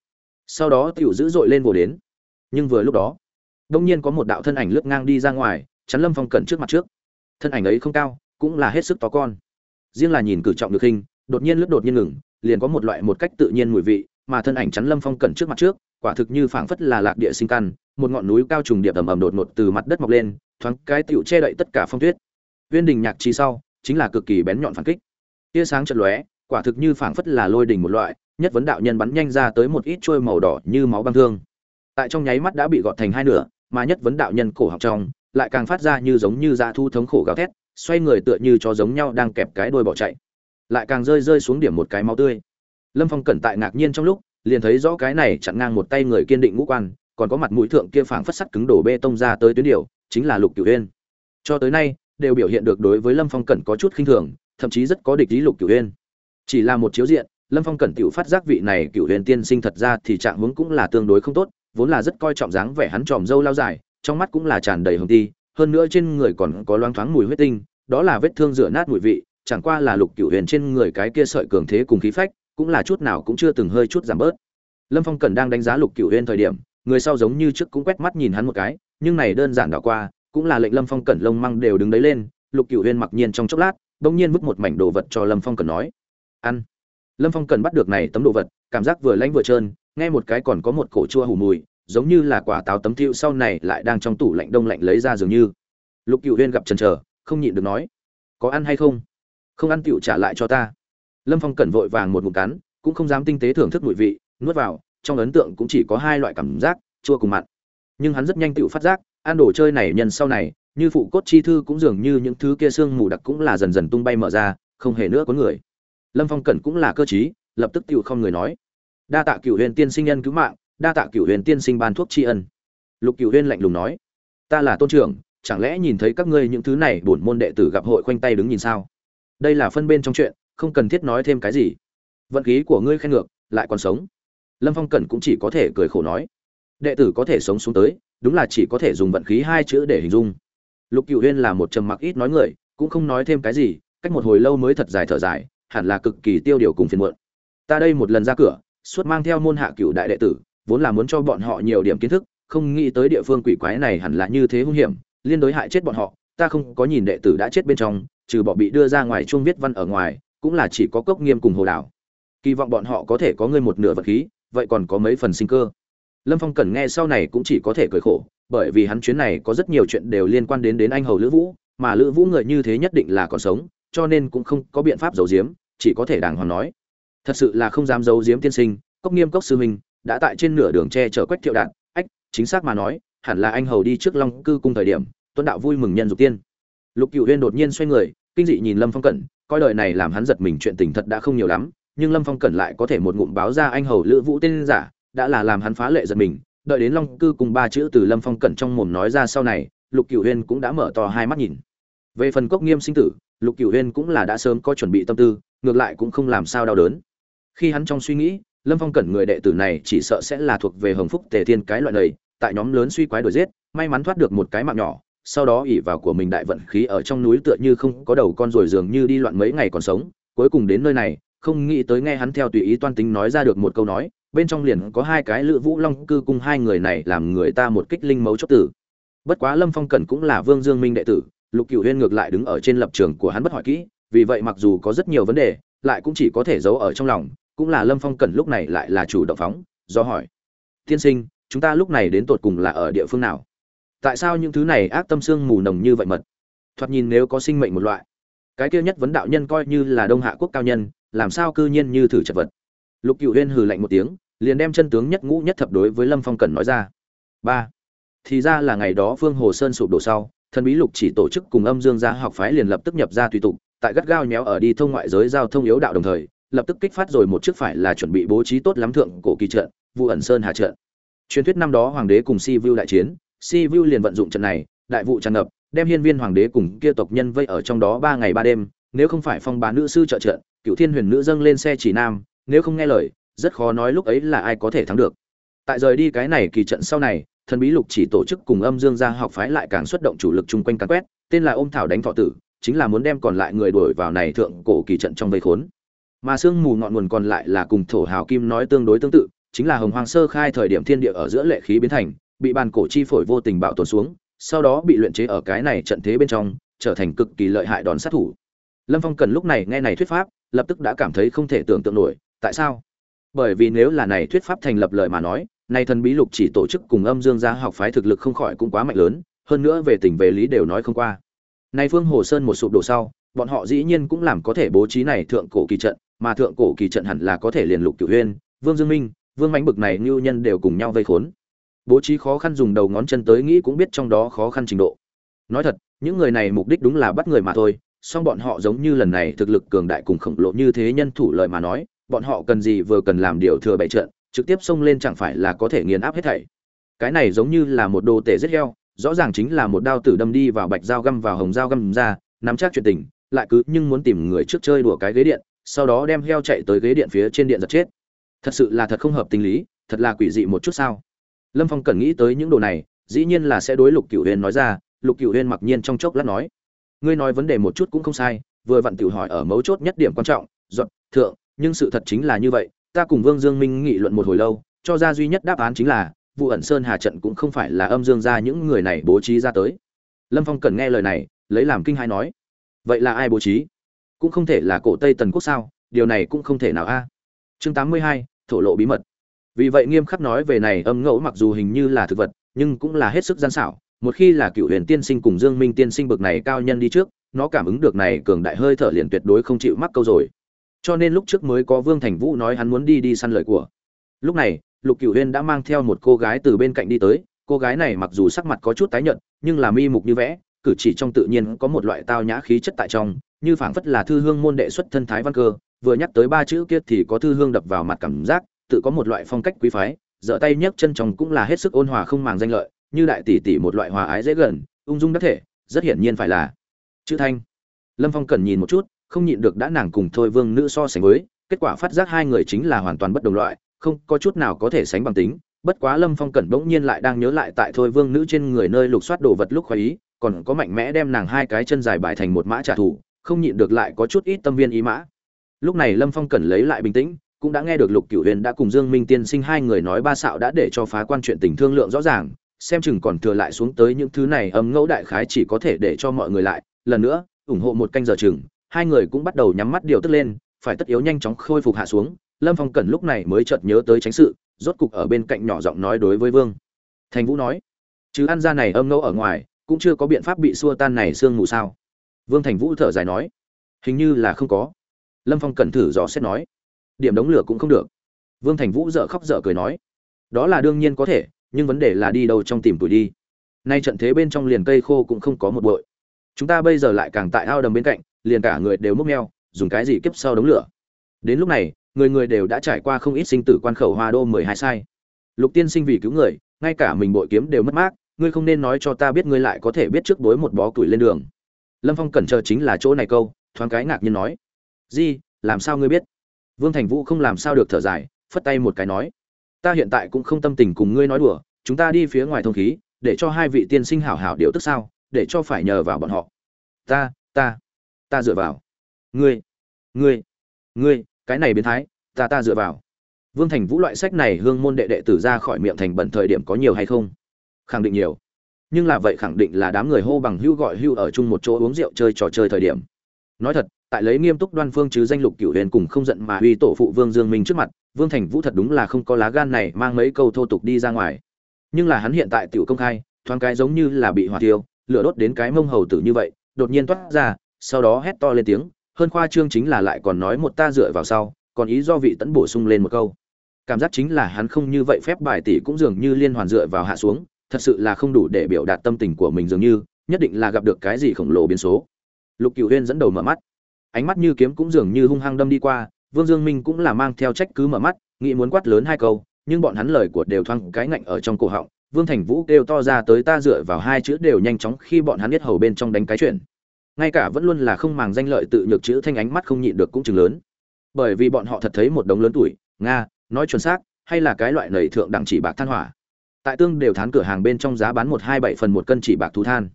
A: Sau đó tiểu dữ dội lên vồ đến. Nhưng vừa lúc đó, đông nhiên có một đạo thân ảnh lướt ngang đi ra ngoài, chắn lâm phong cẩn trước mặt trước. Thân ảnh ấy không cao, cũng là hết sức to con. Riêng là nhìn cử trọng được hình, đột nhiên lướt đột nhiên ngừng, liền có một loại một cách tự nhiên mùi vị, mà thân ảnh chắn lâm phong cẩn trước mặt trước, quả thực như phảng phất là lạc địa sinh căn, một ngọn núi cao trùng điệp ầm ầm đột ngột từ mặt đất mọc lên, thoáng cái tiểu che đậy tất cả phong tuyết. Viên đình nhạc chi sau, chính là cực kỳ bén nhọn phản kích. Tia sáng chật lóe quả thực như phảng phất là lôi đỉnh một loại, nhất vấn đạo nhân bắn nhanh ra tới một ít trôi màu đỏ như máu băng thương tại trong nháy mắt đã bị gọt thành hai nửa, mà nhất vấn đạo nhân cổ học trong, lại càng phát ra như giống như dạ thu thống khổ gào thét, xoay người tựa như cho giống nhau đang kẹp cái đuôi bỏ chạy lại càng rơi rơi xuống điểm một cái máu tươi lâm phong cẩn tại ngạc nhiên trong lúc, liền thấy rõ cái này chặn ngang một tay người kiên định ngũ quan, còn có mặt mũi thượng kia phảng phất sắt cứng đổ bê tông ra tới tuyến điều, chính là lục cửu Uyên. cho tới nay, đều biểu hiện được đối với lâm phong cẩn có chút khinh thường, thậm chí rất có địch ý lục cửu Uyên chỉ là một chiếu diện, lâm phong cẩn cựu phát giác vị này cựu huyền tiên sinh thật ra thì trạng hướng cũng là tương đối không tốt, vốn là rất coi trọng dáng vẻ hắn tròm râu lao dài, trong mắt cũng là tràn đầy hồng ti, hơn nữa trên người còn có loang thoáng mùi huyết tinh, đó là vết thương rửa nát mùi vị, chẳng qua là lục cựu huyền trên người cái kia sợi cường thế cùng khí phách, cũng là chút nào cũng chưa từng hơi chút giảm bớt. Lâm phong cẩn đang đánh giá lục cựu huyền thời điểm, người sau giống như trước cũng quét mắt nhìn hắn một cái, nhưng này đơn giản đảo qua, cũng là lệnh lâm phong cẩn lông măng đều đứng đấy lên, lục cựu huyền mặc nhiên trong chốc lát, bỗng nhiên vứt một mảnh đồ vật cho lâm phong cẩn nói ăn. Lâm phong cần bắt được này tấm đồ vật, cảm giác vừa lánh vừa trơn, nghe một cái còn có một cổ chua hủ mùi, giống như là quả táo tấm thiệu sau này lại đang trong tủ lạnh đông lạnh lấy ra dường như. Lục cựu huyên gặp trần trờ không nhịn được nói, có ăn hay không? Không ăn tựu trả lại cho ta. Lâm phong cẩn vội vàng một ngụm cắn, cũng không dám tinh tế thưởng thức mùi vị, nuốt vào, trong ấn tượng cũng chỉ có hai loại cảm giác, chua cùng mặn. Nhưng hắn rất nhanh tựu phát giác, ăn đồ chơi này nhân sau này, như phụ cốt chi thư cũng dường như những thứ kia xương mù đặc cũng là dần dần tung bay mở ra, không hề nữa có người lâm phong cẩn cũng là cơ chí lập tức tựu không người nói. Đa tạ cựu huyền tiên sinh nhân cứu mạng, đa tạ cựu huyền tiên sinh ban thuốc tri ân. Lục cựu huyền lạnh lùng nói. Ta là tôn trưởng, chẳng lẽ nhìn thấy các ngươi những thứ này bổn môn đệ tử gặp hội khoanh tay đứng nhìn sao? Đây là phân bên trong chuyện, không cần thiết nói thêm cái gì. Vận khí của ngươi khen ngược, lại còn sống. Lâm phong cẩn cũng chỉ có thể cười khổ nói. Đệ tử có thể sống xuống tới, đúng là chỉ có thể dùng vận khí hai chữ để hình dung. Lục cựu huyên là một trầm mặc ít nói người, cũng không nói thêm cái gì, cách một hồi lâu mới thật dài thở dài hẳn là cực kỳ tiêu điều cùng phiền muộn. Ta đây một lần ra cửa, suốt mang theo môn hạ cửu đại đệ tử, vốn là muốn cho bọn họ nhiều điểm kiến thức, không nghĩ tới địa phương quỷ quái này hẳn là như thế hung hiểm, liên đối hại chết bọn họ, ta không có nhìn đệ tử đã chết bên trong, trừ bỏ bị đưa ra ngoài chuông viết văn ở ngoài, cũng là chỉ có cốc nghiêm cùng hồ đảo. Kỳ vọng bọn họ có thể có ngươi một nửa vật khí, vậy còn có mấy phần sinh cơ. Lâm phong cần nghe sau này cũng chỉ có thể cười khổ, bởi vì hắn chuyến này có rất nhiều chuyện đều liên quan đến đến anh hầu lữ vũ, mà lữ vũ người như thế nhất định là còn sống cho nên cũng không có biện pháp giấu giếm, chỉ có thể đàng hoàng nói. Thật sự là không dám giấu giếm tiên sinh, cốc nghiêm cốc sư minh đã tại trên nửa đường tre chở quách thiệu đạn. Ách, chính xác mà nói, hẳn là anh hầu đi trước long cư cung thời điểm, tuấn đạo vui mừng nhân dục tiên. Lục cựu huyên đột nhiên xoay người, kinh dị nhìn lâm phong cẩn, coi đời này làm hắn giật mình chuyện tình thật đã không nhiều lắm, nhưng lâm phong cẩn lại có thể một ngụm báo ra anh hầu lữ vũ tên giả, đã là làm hắn phá lệ giật mình. Đợi đến long cư cùng ba chữ từ lâm phong cẩn trong mồm nói ra sau này, lục cựu huyên cũng đã mở to hai mắt nhìn. Về phần cốc nghiêm sinh tử lục cựu huyên cũng là đã sớm có chuẩn bị tâm tư, ngược lại cũng không làm sao đau đớn. Khi hắn trong suy nghĩ, lâm phong cẩn người đệ tử này chỉ sợ sẽ là thuộc về hồng phúc tề thiên cái loại này, tại nhóm lớn suy quái đuổi giết, may mắn thoát được một cái mạng nhỏ, sau đó ỉ vào của mình đại vận khí ở trong núi tựa như không có đầu con rồi dường như đi loạn mấy ngày còn sống, cuối cùng đến nơi này, không nghĩ tới nghe hắn theo tùy ý toan tính nói ra được một câu nói, bên trong liền có hai cái lữ vũ long cư cung hai người này làm người ta một kích linh mấu chốt tử. Bất quá lâm phong cẩn cũng là vương dương minh đệ tử lục cựu huyên ngược lại đứng ở trên lập trường của hắn bất hỏi kỹ, vì vậy mặc dù có rất nhiều vấn đề, lại cũng chỉ có thể giấu ở trong lòng, cũng là lâm phong Cần lúc này lại là chủ động phóng, do hỏi. Tiên sinh, chúng ta lúc này đến tột cùng là ở địa phương nào? Tại sao những thứ này ác tâm xương mù nồng như vậy mật? Thoạt nhìn nếu có sinh mệnh một loại, cái kia nhất vấn đạo nhân coi như là đông hạ quốc cao nhân, làm sao cư nhiên như thử chật vật? Lục cựu huyên hừ lạnh một tiếng, liền đem chân tướng nhất ngũ nhất thập đối với lâm phong Cần nói ra. Ba, thì ra là ngày đó phương hồ sơn sụp đổ sau thần bí lục chỉ tổ chức cùng âm dương gia học phái liền lập tức nhập ra tùy tục, tại gắt gao nhéo ở đi thông ngoại giới giao thông yếu đạo đồng thời, lập tức kích phát rồi một chiếc phải là chuẩn bị bố trí tốt lắm thượng cổ kỳ trận vụ ẩn sơn hà trận. Truyền thuyết năm đó hoàng đế cùng si vu đại chiến, si vu liền vận dụng trận này, đại vụ tràn ngập, đem hiên viên hoàng đế cùng kia tộc nhân vây ở trong đó ba ngày ba đêm, nếu không phải phong bá nữ sư trợ trận, cựu thiên huyền nữ dâng lên xe chỉ nam, nếu không nghe lời, rất khó nói lúc ấy là ai có thể thắng được tại rời đi cái này kỳ trận sau này, thần bí lục chỉ tổ chức cùng âm dương gia học phái lại càng xuất động chủ lực chung quanh càn quét, tên là ôm thảo đánh thọ tử, chính là muốn đem còn lại người đuổi vào này thượng cổ kỳ trận trong vây khốn. Mà sương mù ngọn nguồn còn lại là cùng thổ hào kim nói tương đối tương tự, chính là hồng hoàng sơ khai thời điểm thiên địa ở giữa lệ khí biến thành, bị bàn cổ chi phổi vô tình bạo tồn xuống, sau đó bị luyện chế ở cái này trận thế bên trong, trở thành cực kỳ lợi hại đòn sát thủ. Lâm phong cần lúc này nghe này thuyết pháp, lập tức đã cảm thấy không thể tưởng tượng nổi, tại sao? Bởi vì nếu là này thuyết pháp thành lập lời mà nói nay thần bí lục chỉ tổ chức cùng âm dương gia học phái thực lực không khỏi cũng quá mạnh lớn, hơn nữa về tình về lý đều nói không qua. Nay phương hồ sơn một sụp đổ sau, bọn họ dĩ nhiên cũng làm có thể bố trí này thượng cổ kỳ trận, mà thượng cổ kỳ trận hẳn là có thể liền lục cửu huyên vương dương minh, vương mãnh bực này ngưu nhân đều cùng nhau vây khốn. Bố trí khó khăn dùng đầu ngón chân tới nghĩ cũng biết trong đó khó khăn trình độ. Nói thật, những người này mục đích đúng là bắt người mà thôi, song bọn họ giống như lần này thực lực cường đại cùng khổng lồ như thế nhân thủ lợi mà nói, bọn họ cần gì vừa cần làm điều thừa bại trận trực tiếp xông lên chẳng phải là có thể nghiền áp hết thảy. Cái này giống như là một đồ tể giết heo, rõ ràng chính là một đao tử đâm đi vào bạch dao găm vào hồng dao găm ra, nắm chắc chuyện tình, lại cứ nhưng muốn tìm người trước chơi đùa cái ghế điện, sau đó đem heo chạy tới ghế điện phía trên điện giật chết. Thật sự là thật không hợp tình lý, thật là quỷ dị một chút sao? Lâm phong cần nghĩ tới những đồ này, dĩ nhiên là sẽ đối lục cửu huyền nói ra, lục cửu huyền mặc nhiên trong chốc lát nói. Ngươi nói vấn đề một chút cũng không sai, vừa vặn tiểu hỏi ở mấu chốt nhất điểm quan trọng dọn thượng, nhưng sự thật chính là như vậy ta cùng vương dương minh nghị luận một hồi lâu, cho ra duy nhất đáp án chính là vụ ẩn sơn hà trận cũng không phải là âm dương gia những người này bố trí ra tới. Lâm phong cần nghe lời này, lấy làm kinh hãi nói, vậy là ai bố trí? Cũng không thể là cổ tây tần quốc sao, điều này cũng không thể nào a. À? Chương tám mươi hai, thổ lộ bí mật. Vì vậy nghiêm khắc nói về này, âm ngẫu mặc dù hình như là thực vật, nhưng cũng là hết sức gian xảo. Một khi là cựu huyền tiên sinh cùng dương minh tiên sinh bực này cao nhân đi trước, nó cảm ứng được này cường đại hơi thở liền tuyệt đối không chịu mắc câu rồi cho nên lúc trước mới có vương thành vũ nói hắn muốn đi đi săn lời của. Lúc này, lục cửu uyên đã mang theo một cô gái từ bên cạnh đi tới. Cô gái này mặc dù sắc mặt có chút tái nhợt, nhưng là mi mục như vẽ, cử chỉ trong tự nhiên có một loại tao nhã khí chất tại trong, như phảng phất là thư hương môn đệ xuất thân thái văn cơ, vừa nhắc tới ba chữ kia thì có thư hương đập vào mặt cảm giác, tự có một loại phong cách quý phái giở tay nhấc chân trong cũng là hết sức ôn hòa không màng danh lợi, như đại tỷ tỷ một loại hòa ái dễ gần, ung dung đắc thể, rất hiển nhiên phải là chữ thanh. Lâm phong cần nhìn một chút không nhịn được đã nàng cùng thôi vương nữ so sánh với, kết quả phát giác hai người chính là hoàn toàn bất đồng loại, không có chút nào có thể sánh bằng tính, bất quá lâm phong cẩn bỗng nhiên lại đang nhớ lại tại thôi vương nữ trên người nơi lục soát đồ vật lúc khoái ý, còn có mạnh mẽ đem nàng hai cái chân dài bài thành một mã trả thù, không nhịn được lại có chút ít tâm viên ý mã. Lúc này lâm phong cẩn lấy lại bình tĩnh, cũng đã nghe được lục cửu huyền đã cùng dương minh tiên sinh hai người nói ba xạo đã để cho phá quan chuyện tình thương lượng rõ ràng, xem chừng còn thừa lại xuống tới những thứ này âm ngẫu đại khái chỉ có thể để cho mọi người lại. Lần nữa, ủng hộ một canh giờ chừng hai người cũng bắt đầu nhắm mắt điều tức lên, phải tất yếu nhanh chóng khôi phục hạ xuống. Lâm phong cẩn lúc này mới chợt nhớ tới tránh sự, rốt cục ở bên cạnh nhỏ giọng nói đối với vương. Thành vũ nói, chứ ăn ra này âm ngẫu ở ngoài, cũng chưa có biện pháp bị xua tan này sương mù sao? Vương thành vũ thở dài nói, hình như là không có. Lâm phong cẩn thử dò xét nói, điểm đống lửa cũng không được. Vương thành vũ dợ khóc dợ cười nói, đó là đương nhiên có thể, nhưng vấn đề là đi đâu trong tìm tuổi đi. Nay trận thế bên trong liền cây khô cũng không có một bội. Chúng ta bây giờ lại càng tại ao đầm bên cạnh liền cả người đều múc meo, dùng cái gì kiếp sau đống lửa. Đến lúc này, người người đều đã trải qua không ít sinh tử quan khẩu hoa đô mười hai sai. Lục tiên sinh vì cứu người, ngay cả mình bội kiếm đều mất mát, ngươi không nên nói cho ta biết ngươi lại có thể biết trước bối một bó củi lên đường. Lâm phong cẩn chờ chính là chỗ này câu, thoáng cái ngạc nhiên nói. Di, làm sao ngươi biết? Vương thành vũ không làm sao được thở dài, phất tay một cái nói. Ta hiện tại cũng không tâm tình cùng ngươi nói đùa, chúng ta đi phía ngoài thông khí, để cho hai vị tiên sinh hảo hảo điều tức sao, để cho phải nhờ vào bọn họ. Ta ta ta dựa vào. Ngươi ngươi ngươi, cái này biến thái, ta ta dựa vào. Vương thành vũ loại sách này hương môn đệ đệ tử ra khỏi miệng thành bẩn thời điểm có nhiều hay không? Khẳng định nhiều. Nhưng là vậy khẳng định là đám người hô bằng hưu gọi hưu ở chung một chỗ uống rượu chơi trò chơi thời điểm. Nói thật, tại lấy nghiêm túc đoan phương chứ danh lục cửu huyền cùng không giận mà uy tổ phụ vương dương minh trước mặt, vương thành vũ thật đúng là không có lá gan này mang mấy câu thô tục đi ra ngoài. Nhưng là hắn hiện tại tiểu công khai, thoáng cái giống như là bị hỏa tiêu lửa đốt đến cái mông hầu tử như vậy, đột nhiên toát ra sau đó hét to lên tiếng, hơn khoa trương chính là lại còn nói một ta dựa vào sau, còn ý do vị tẫn bổ sung lên một câu. Cảm giác chính là hắn không như vậy phép bài tỷ cũng dường như liên hoàn dựa vào hạ xuống, thật sự là không đủ để biểu đạt tâm tình của mình dường như, nhất định là gặp được cái gì khổng lồ biến số. Lục cựu huyên dẫn đầu mở mắt. Ánh mắt như kiếm cũng dường như hung hăng đâm đi qua, vương dương minh cũng là mang theo trách cứ mở mắt, nghĩ muốn quát lớn hai câu, nhưng bọn hắn lời của đều thoang cái ngạnh ở trong cổ họng. Vương thành vũ kêu to ra tới ta dựa vào hai chữ đều nhanh chóng khi bọn hắn biết hầu bên trong đánh cái chuyện ngay cả vẫn luôn là không màng danh lợi tự nhược chữ thanh ánh mắt không nhịn được cũng chừng lớn. Bởi vì bọn họ thật thấy một đống lớn tuổi, nga, nói chuẩn xác, hay là cái loại nầy thượng đẳng chỉ bạc than hỏa. Tại tương đều thán cửa hàng bên trong giá bán một hai bảy phần một cân chỉ bạc thú than.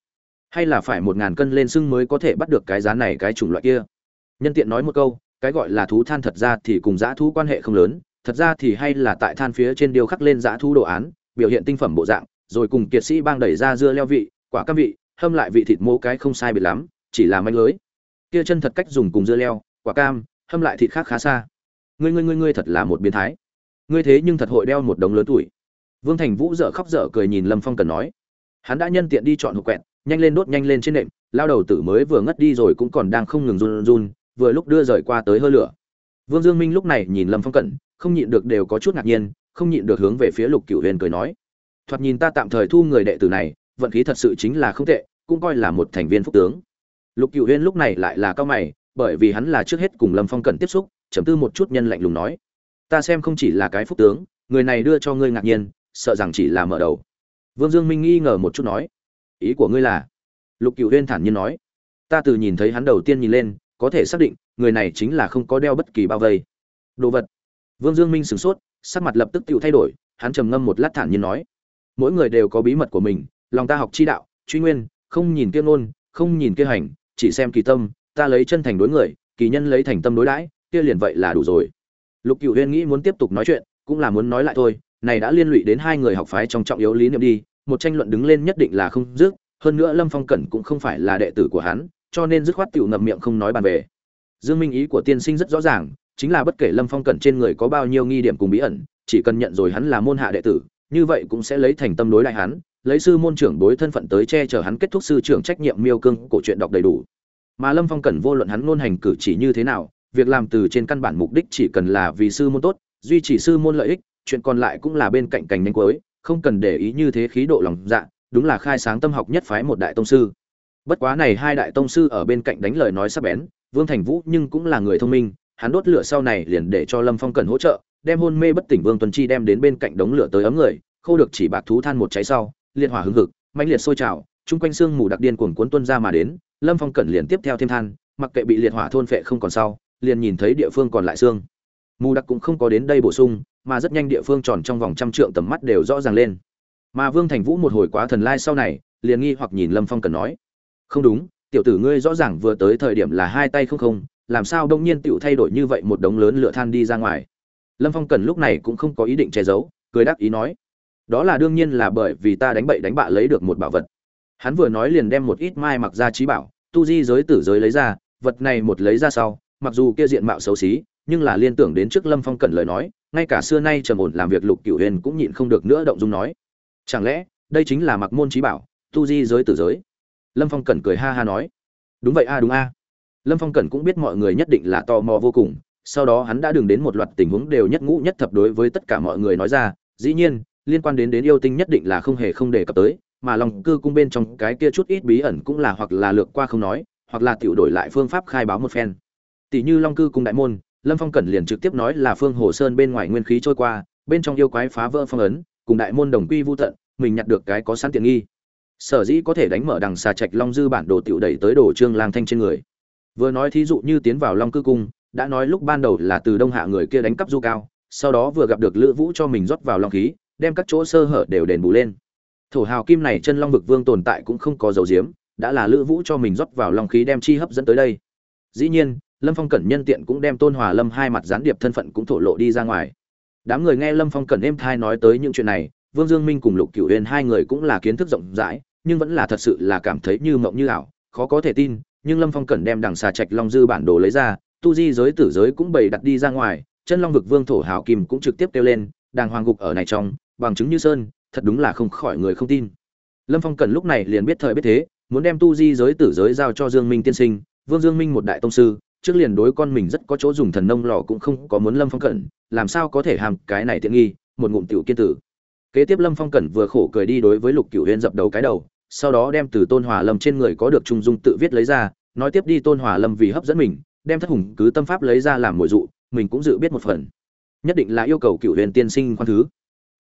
A: Hay là phải một ngàn cân lên sưng mới có thể bắt được cái giá này cái chủng loại kia. Nhân tiện nói một câu, cái gọi là thú than thật ra thì cùng giá thú quan hệ không lớn, thật ra thì hay là tại than phía trên điêu khắc lên giá thú đồ án, biểu hiện tinh phẩm bộ dạng, rồi cùng kiệt sĩ bang đẩy ra dưa leo vị, quả cam vị, hâm lại vị thịt mô cái không sai biệt lắm chỉ là manh lưới. Kia chân thật cách dùng cùng dưa leo, quả cam, hâm lại thịt khác khá xa. Ngươi ngươi ngươi ngươi thật là một biến thái. Ngươi thế nhưng thật hội đeo một đống lớn tuổi. Vương thành vũ dở khóc dở cười nhìn lâm phong cần nói. Hắn đã nhân tiện đi chọn hộp quẹt, nhanh lên đốt nhanh lên trên nệm, lao đầu tử mới vừa ngất đi rồi cũng còn đang không ngừng run run, vừa lúc đưa rời qua tới hơi lửa. Vương dương minh lúc này nhìn lâm phong cẩn, không nhịn được đều có chút ngạc nhiên, không nhịn được hướng về phía lục cửu huyền cười nói. Thoạt nhìn ta tạm thời thu người đệ tử này, vận khí thật sự chính là không tệ, cũng coi là một thành viên phúc tướng lục cửu Huyên lúc này lại là cao mày, bởi vì hắn là trước hết cùng lâm phong cẩn tiếp xúc, chấm tư một chút nhân lạnh lùng nói. Ta xem không chỉ là cái phúc tướng, người này đưa cho ngươi ngạc nhiên, sợ rằng chỉ là mở đầu. Vương dương minh nghi ngờ một chút nói. Ý của ngươi là? Lục cựu huyên thản nhiên nói. Ta từ nhìn thấy hắn đầu tiên nhìn lên, có thể xác định, người này chính là không có đeo bất kỳ bao vây. Đồ vật. Vương dương minh sửng sốt, sắc mặt lập tức tự thay đổi, hắn trầm ngâm một lát thản nhiên nói. Mỗi người đều có bí mật của mình, lòng ta học chi đạo, truy nguyên, không nhìn kia ngôn, không nhìn kia hành chỉ xem kỳ tâm, ta lấy chân thành đối người, kỳ nhân lấy thành tâm đối đãi, kia liền vậy là đủ rồi. Lục cựu huyên nghĩ muốn tiếp tục nói chuyện, cũng là muốn nói lại thôi, này đã liên lụy đến hai người học phái trong trọng yếu lý niệm đi, một tranh luận đứng lên nhất định là không dứt, hơn nữa lâm phong cẩn cũng không phải là đệ tử của hắn, cho nên dứt khoát tiểu ngậm miệng không nói bàn về. Dương minh ý của tiên sinh rất rõ ràng, chính là bất kể lâm phong cẩn trên người có bao nhiêu nghi điểm cùng bí ẩn, chỉ cần nhận rồi hắn là môn hạ đệ tử, như vậy cũng sẽ lấy thành tâm đối lại hắn lấy sư môn trưởng đối thân phận tới che chở hắn kết thúc sư trưởng trách nhiệm miêu cương cổ truyện đọc đầy đủ. Mà lâm phong cần vô luận hắn ngôn hành cử chỉ như thế nào, việc làm từ trên căn bản mục đích chỉ cần là vì sư môn tốt, duy trì sư môn lợi ích, chuyện còn lại cũng là bên cạnh cành nhanh cuối, không cần để ý như thế khí độ lòng dạ đúng là khai sáng tâm học nhất phái một đại tông sư. Bất quá này hai đại tông sư ở bên cạnh đánh lời nói sắp bén, vương thành vũ nhưng cũng là người thông minh, hắn đốt lửa sau này liền để cho lâm phong cần hỗ trợ, đem hôn mê bất tỉnh vương tuần chi đem đến bên cạnh đống lửa tới ấm người, khâu được chỉ bạc thú than một cháy sau liên hỏa hứng hực, mãnh liệt sôi trào, chung quanh xương mù đặc điên cuồng cuốn tuôn ra mà đến, lâm phong cẩn liền tiếp theo thêm than, mặc kệ bị liệt hỏa thôn phệ không còn sau, liền nhìn thấy địa phương còn lại xương mù đặc cũng không có đến đây bổ sung, mà rất nhanh địa phương tròn trong vòng trăm trượng tầm mắt đều rõ ràng lên. Mà vương thành vũ một hồi quá thần lai sau này, liền nghi hoặc nhìn lâm phong cần nói, không đúng, tiểu tử ngươi rõ ràng vừa tới thời điểm là hai tay không không, làm sao đông nhiên tiểu thay đổi như vậy một đống lớn lửa than đi ra ngoài? Lâm phong cần lúc này cũng không có ý định che giấu, cười đáp ý nói đó là đương nhiên là bởi vì ta đánh bậy đánh bạ lấy được một bảo vật. Hắn vừa nói liền đem một ít mai mặc ra trí bảo, tu di giới tử giới lấy ra, vật này một lấy ra sau, mặc dù kia diện mạo xấu xí, nhưng là liên tưởng đến trước lâm phong cẩn lời nói, ngay cả xưa nay trầm ổn làm việc lục cửu huyền cũng nhịn không được nữa động dung nói, chẳng lẽ, đây chính là mặc môn trí bảo, tu di giới tử giới? Lâm phong cẩn cười ha ha nói, đúng vậy a, đúng a. Lâm phong cẩn cũng biết mọi người nhất định là tò mò vô cùng, sau đó hắn đã đường đến một loạt tình huống đều nhất ngũ nhất thập đối với tất cả mọi người nói ra, dĩ nhiên liên quan đến đến yêu tinh nhất định là không hề không đề cập tới, mà lòng cư cung bên trong cái kia chút ít bí ẩn cũng là hoặc là lược qua không nói, hoặc là tiểu đổi lại phương pháp khai báo một phen. Tỷ như long cư cung đại môn, lâm phong cẩn liền trực tiếp nói là phương hồ sơn bên ngoài nguyên khí trôi qua, bên trong yêu quái phá vỡ phong ấn, cùng đại môn đồng quy vô tận, mình nhặt được cái có sẵn tiện nghi. Sở dĩ có thể đánh mở đằng xà trạch long dư bản đồ tiểu đẩy tới đồ trương lang thanh trên người. Vừa nói thí dụ như tiến vào long cư cung, đã nói lúc ban đầu là từ đông hạ người kia đánh cắp du cao, sau đó vừa gặp được lữ vũ cho mình rót vào long khí đem các chỗ sơ hở đều đền bù lên. Thổ hào kim này chân long vực vương tồn tại cũng không có dầu diếm, đã là lữ vũ cho mình rót vào long khí đem chi hấp dẫn tới đây. Dĩ nhiên, lâm phong cẩn nhân tiện cũng đem tôn hòa lâm hai mặt gián điệp thân phận cũng thổ lộ đi ra ngoài. Đám người nghe lâm phong cẩn êm thai nói tới những chuyện này, vương dương minh cùng lục cửu huyền hai người cũng là kiến thức rộng rãi, nhưng vẫn là thật sự là cảm thấy như mộng như ảo, khó có thể tin, nhưng lâm phong cẩn đem đằng xà trạch long dư bản đồ lấy ra, tu di giới tử giới cũng bày đặt đi ra ngoài, chân long vực vương thổ hào kim cũng trực tiếp kêu lên, đàng hoàng gục ở này trong bằng chứng như sơn, thật đúng là không khỏi người không tin. Lâm phong cần lúc này liền biết thời biết thế, muốn đem tu di giới tử giới giao cho dương minh tiên sinh, vương dương minh một đại tông sư, trước liền đối con mình rất có chỗ dùng thần nông lò cũng không có muốn lâm phong cẩn làm sao có thể hàm cái này tiện nghi, một ngụm tiểu kiên tử. Kế tiếp lâm phong cẩn vừa khổ cười đi đối với lục cửu huyên dập đầu cái đầu, sau đó đem từ tôn hòa lâm trên người có được trung dung tự viết lấy ra, nói tiếp đi tôn hòa lâm vì hấp dẫn mình, đem thất hùng cứ tâm pháp lấy ra làm mồi dụ, mình cũng dự biết một phần. Nhất định là yêu cầu cửu huyền tiên sinh khoan thứ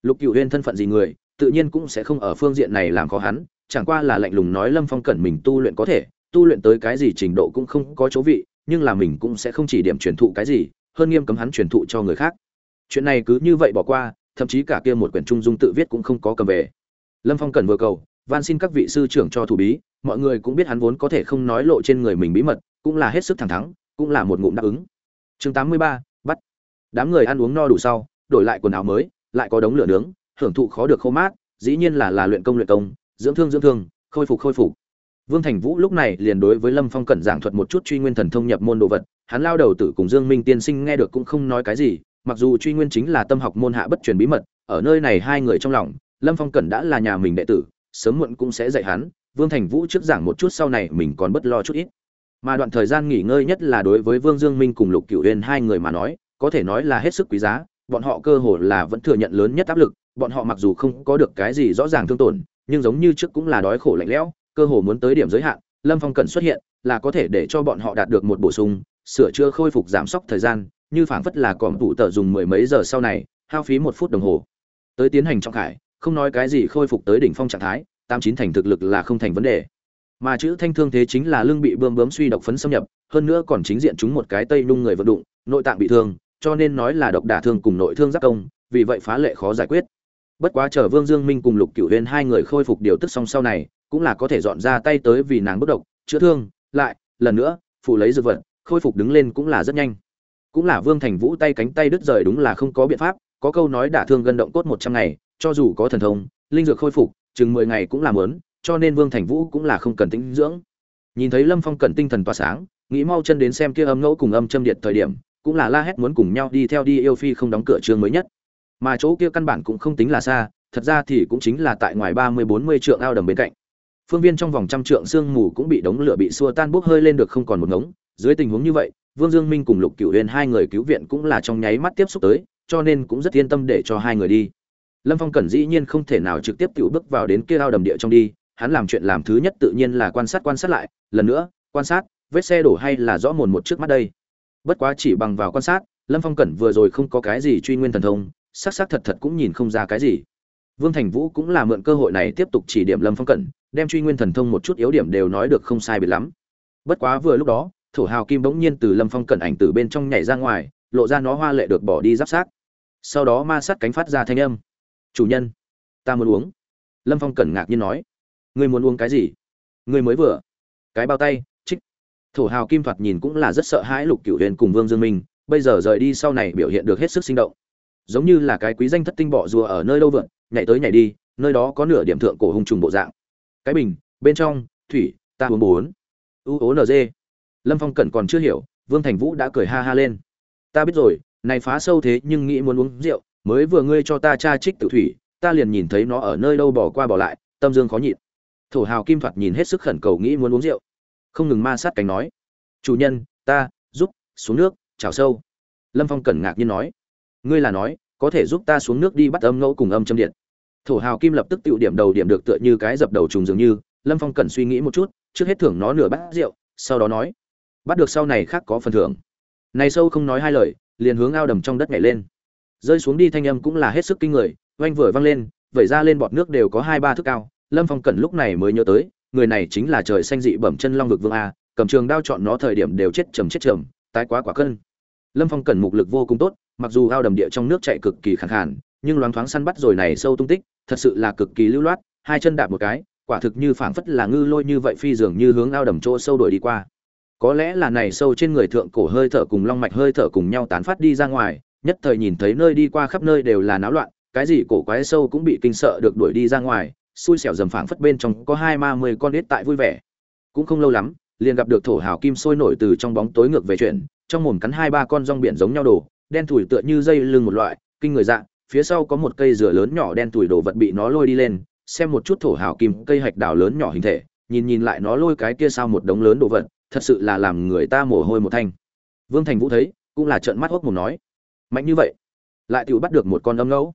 A: lục cựu huyên thân phận gì người, tự nhiên cũng sẽ không ở phương diện này làm khó hắn, chẳng qua là lạnh lùng nói lâm phong cẩn mình tu luyện có thể, tu luyện tới cái gì trình độ cũng không có chỗ vị, nhưng là mình cũng sẽ không chỉ điểm truyền thụ cái gì, hơn nghiêm cấm hắn truyền thụ cho người khác. Chuyện này cứ như vậy bỏ qua, thậm chí cả kia một quyển trung dung tự viết cũng không có cầm về. Lâm phong cẩn vừa cầu, van xin các vị sư trưởng cho thủ bí, mọi người cũng biết hắn vốn có thể không nói lộ trên người mình bí mật, cũng là hết sức thẳng thắn, cũng là một ngụm đáp ứng. Chương tám mươi ba, bắt. Đám người ăn uống no đủ sau, đổi lại quần áo mới lại có đống lửa nướng, hưởng thụ khó được khô mát, dĩ nhiên là là luyện công luyện công, dưỡng thương dưỡng thương, khôi phục khôi phục. Vương thành vũ lúc này liền đối với lâm phong cẩn giảng thuật một chút truy nguyên thần thông nhập môn đồ vật, hắn lao đầu tử cùng dương minh tiên sinh nghe được cũng không nói cái gì, mặc dù truy nguyên chính là tâm học môn hạ bất truyền bí mật, ở nơi này hai người trong lòng, lâm phong cẩn đã là nhà mình đệ tử, sớm muộn cũng sẽ dạy hắn, vương thành vũ trước giảng một chút sau này mình còn bất lo chút ít. Mà đoạn thời gian nghỉ ngơi nhất là đối với vương dương minh cùng lục cửu huyền hai người mà nói, có thể nói là hết sức quý giá bọn họ cơ hồ là vẫn thừa nhận lớn nhất áp lực, bọn họ mặc dù không có được cái gì rõ ràng thương tổn, nhưng giống như trước cũng là đói khổ lạnh lẽo, cơ hồ muốn tới điểm giới hạn, lâm phong cần xuất hiện, là có thể để cho bọn họ đạt được một bổ sung, sửa chữa khôi phục giảm sốc thời gian, như phảng phất là còm tủ tờ dùng mười mấy giờ sau này, hao phí một phút đồng hồ. Tới tiến hành trọng khải, không nói cái gì khôi phục tới đỉnh phong trạng thái, tám chín thành thực lực là không thành vấn đề. Mà chữ thanh thương thế chính là lưng bị bơm bướm suy độc phấn xâm nhập, hơn nữa còn chính diện chúng một cái tây nung người vận đụng, nội tạng bị thương cho nên nói là độc đả thương cùng nội thương giáp công vì vậy phá lệ khó giải quyết. Bất quá chờ vương dương minh cùng lục cửu Uyên hai người khôi phục điều tức xong sau này cũng là có thể dọn ra tay tới vì nàng bất độc chữa thương lại lần nữa phụ lấy dược vật khôi phục đứng lên cũng là rất nhanh. Cũng là vương thành vũ tay cánh tay đứt rời đúng là không có biện pháp có câu nói đả thương gân động cốt một trăm ngày cho dù có thần thông linh dược khôi phục chừng mười ngày cũng là muốn, cho nên vương thành vũ cũng là không cần tĩnh dưỡng. Nhìn thấy lâm phong cần tinh thần tỏa sáng nghĩ mau chân đến xem kia âm ngẫu cùng âm châm điện thời điểm cũng là la hét muốn cùng nhau đi theo đi yêu phi không đóng cửa trường mới nhất. Mà chỗ kia căn bản cũng không tính là xa, thật ra thì cũng chính là tại ngoài ba mươi bốn mươi trượng ao đầm bên cạnh. Phương viên trong vòng trăm trượng sương mù cũng bị đống lửa bị xua tan bốc hơi lên được không còn một ngống. Dưới tình huống như vậy, vương dương minh cùng lục cửu huyền hai người cứu viện cũng là trong nháy mắt tiếp xúc tới, cho nên cũng rất yên tâm để cho hai người đi. Lâm phong cẩn dĩ nhiên không thể nào trực tiếp tự bước vào đến kia ao đầm địa trong đi, hắn làm chuyện làm thứ nhất tự nhiên là quan sát quan sát lại, lần nữa, quan sát, vết xe đổ hay là rõ mồn một trước mắt đây bất quá chỉ bằng vào quan sát, lâm phong cẩn vừa rồi không có cái gì truy nguyên thần thông s ắ c s ắ c thật thật cũng nhìn không ra cái gì. Vương thành vũ cũng là mượn cơ hội này tiếp tục chỉ điểm lâm phong cẩn, đem truy nguyên thần thông một chút yếu điểm đều nói được không sai biệt lắm. Bất quá vừa lúc đó, thổ hào kim bỗng nhiên từ lâm phong cẩn ảnh từ bên trong nhảy ra ngoài, lộ ra nó hoa lệ được bỏ đi giáp sát sau đó ma sát cánh phát ra thanh âm. Chủ nhân, ta muốn uống. Lâm phong cẩn ngạc nhiên nói. Ngươi muốn uống cái gì? Ngươi mới vừa. Cái bao tay thổ hào kim thoạt nhìn cũng là rất sợ hãi lục cửu huyền cùng vương dương minh, bây giờ rời đi sau này biểu hiện được hết sức sinh động. Giống như là cái quý danh thất tinh bọ rùa ở nơi đâu vượn, nhảy tới nhảy đi, nơi đó có nửa điểm thượng cổ hung trùng bộ dạng. Cái bình, bên trong, thủy, ta uống bốn. U ố nd lâm phong cẩn còn chưa hiểu, vương thành vũ đã cười ha ha lên. Ta biết rồi, này phá sâu thế nhưng nghĩ muốn uống rượu, mới vừa ngươi cho ta cha trích tự thủy, ta liền nhìn thấy nó ở nơi đâu bỏ qua bỏ lại, tâm dương khó nhịn. Thổ hào kim thoạt nhìn hết sức khẩn cầu nghĩ muốn uống rượu không ngừng ma sát cánh nói. Chủ nhân, ta, giúp, xuống nước chào sâu. Lâm phong cẩn ngạc nhiên nói. Ngươi là nói, có thể giúp ta xuống nước đi bắt âm ngẫu cùng âm châm điện. Thổ hào kim lập tức tự điểm đầu điểm được tựa như cái dập đầu trùng dường như, lâm phong cẩn suy nghĩ một chút, trước hết thưởng nó nửa bát rượu, sau đó nói. Bắt được sau này khác có phần thưởng. Này sâu không nói hai lời, liền hướng ao đầm trong đất nhảy lên. Rơi xuống đi thanh âm cũng là hết sức kinh người, oanh vừa văng lên, vẩy ra lên bọt nước đều có hai ba thước cao, lâm phong cẩn lúc này mới nhớ tới người này chính là trời xanh dị bẩm chân long vực vương a, cầm trường đao chọn nó thời điểm đều chết trầm chết trầm, tái quá quả cân. Lâm phong cẩn mục lực vô cùng tốt, mặc dù ao đầm địa trong nước chạy cực kỳ khẳng khàn, nhưng loáng thoáng săn bắt rồi này sâu tung tích, thật sự là cực kỳ lưu loát, hai chân đạp một cái, quả thực như phảng phất là ngư lôi như vậy phi dường như hướng ao đầm chỗ sâu đuổi đi qua. Có lẽ là này sâu trên người thượng cổ hơi thở cùng long mạch hơi thở cùng nhau tán phát đi ra ngoài, nhất thời nhìn thấy nơi đi qua khắp nơi đều là náo loạn, cái gì cổ quái sâu cũng bị kinh sợ được đuổi đi ra ngoài xui xẻo dầm phảng phất bên trong có hai ma mười con đít tại vui vẻ. Cũng không lâu lắm, liền gặp được thổ hào kim sôi nổi từ trong bóng tối ngược về chuyện trong mồm cắn hai ba con rong biển giống nhau đồ đen thủi tựa như dây lưng một loại, kinh người dạng phía sau có một cây dừa lớn nhỏ đen thủi đồ vật bị nó lôi đi lên, xem một chút thổ hào kim, cây hạch đào lớn nhỏ hình thể, nhìn nhìn lại nó lôi cái kia sao một đống lớn đồ vật, thật sự là làm người ta mồ hôi một thanh. Vương thành vũ thấy, cũng là trợn mắt hốc mồm nói, mạnh như vậy, lại tự bắt được một con âm ngẫu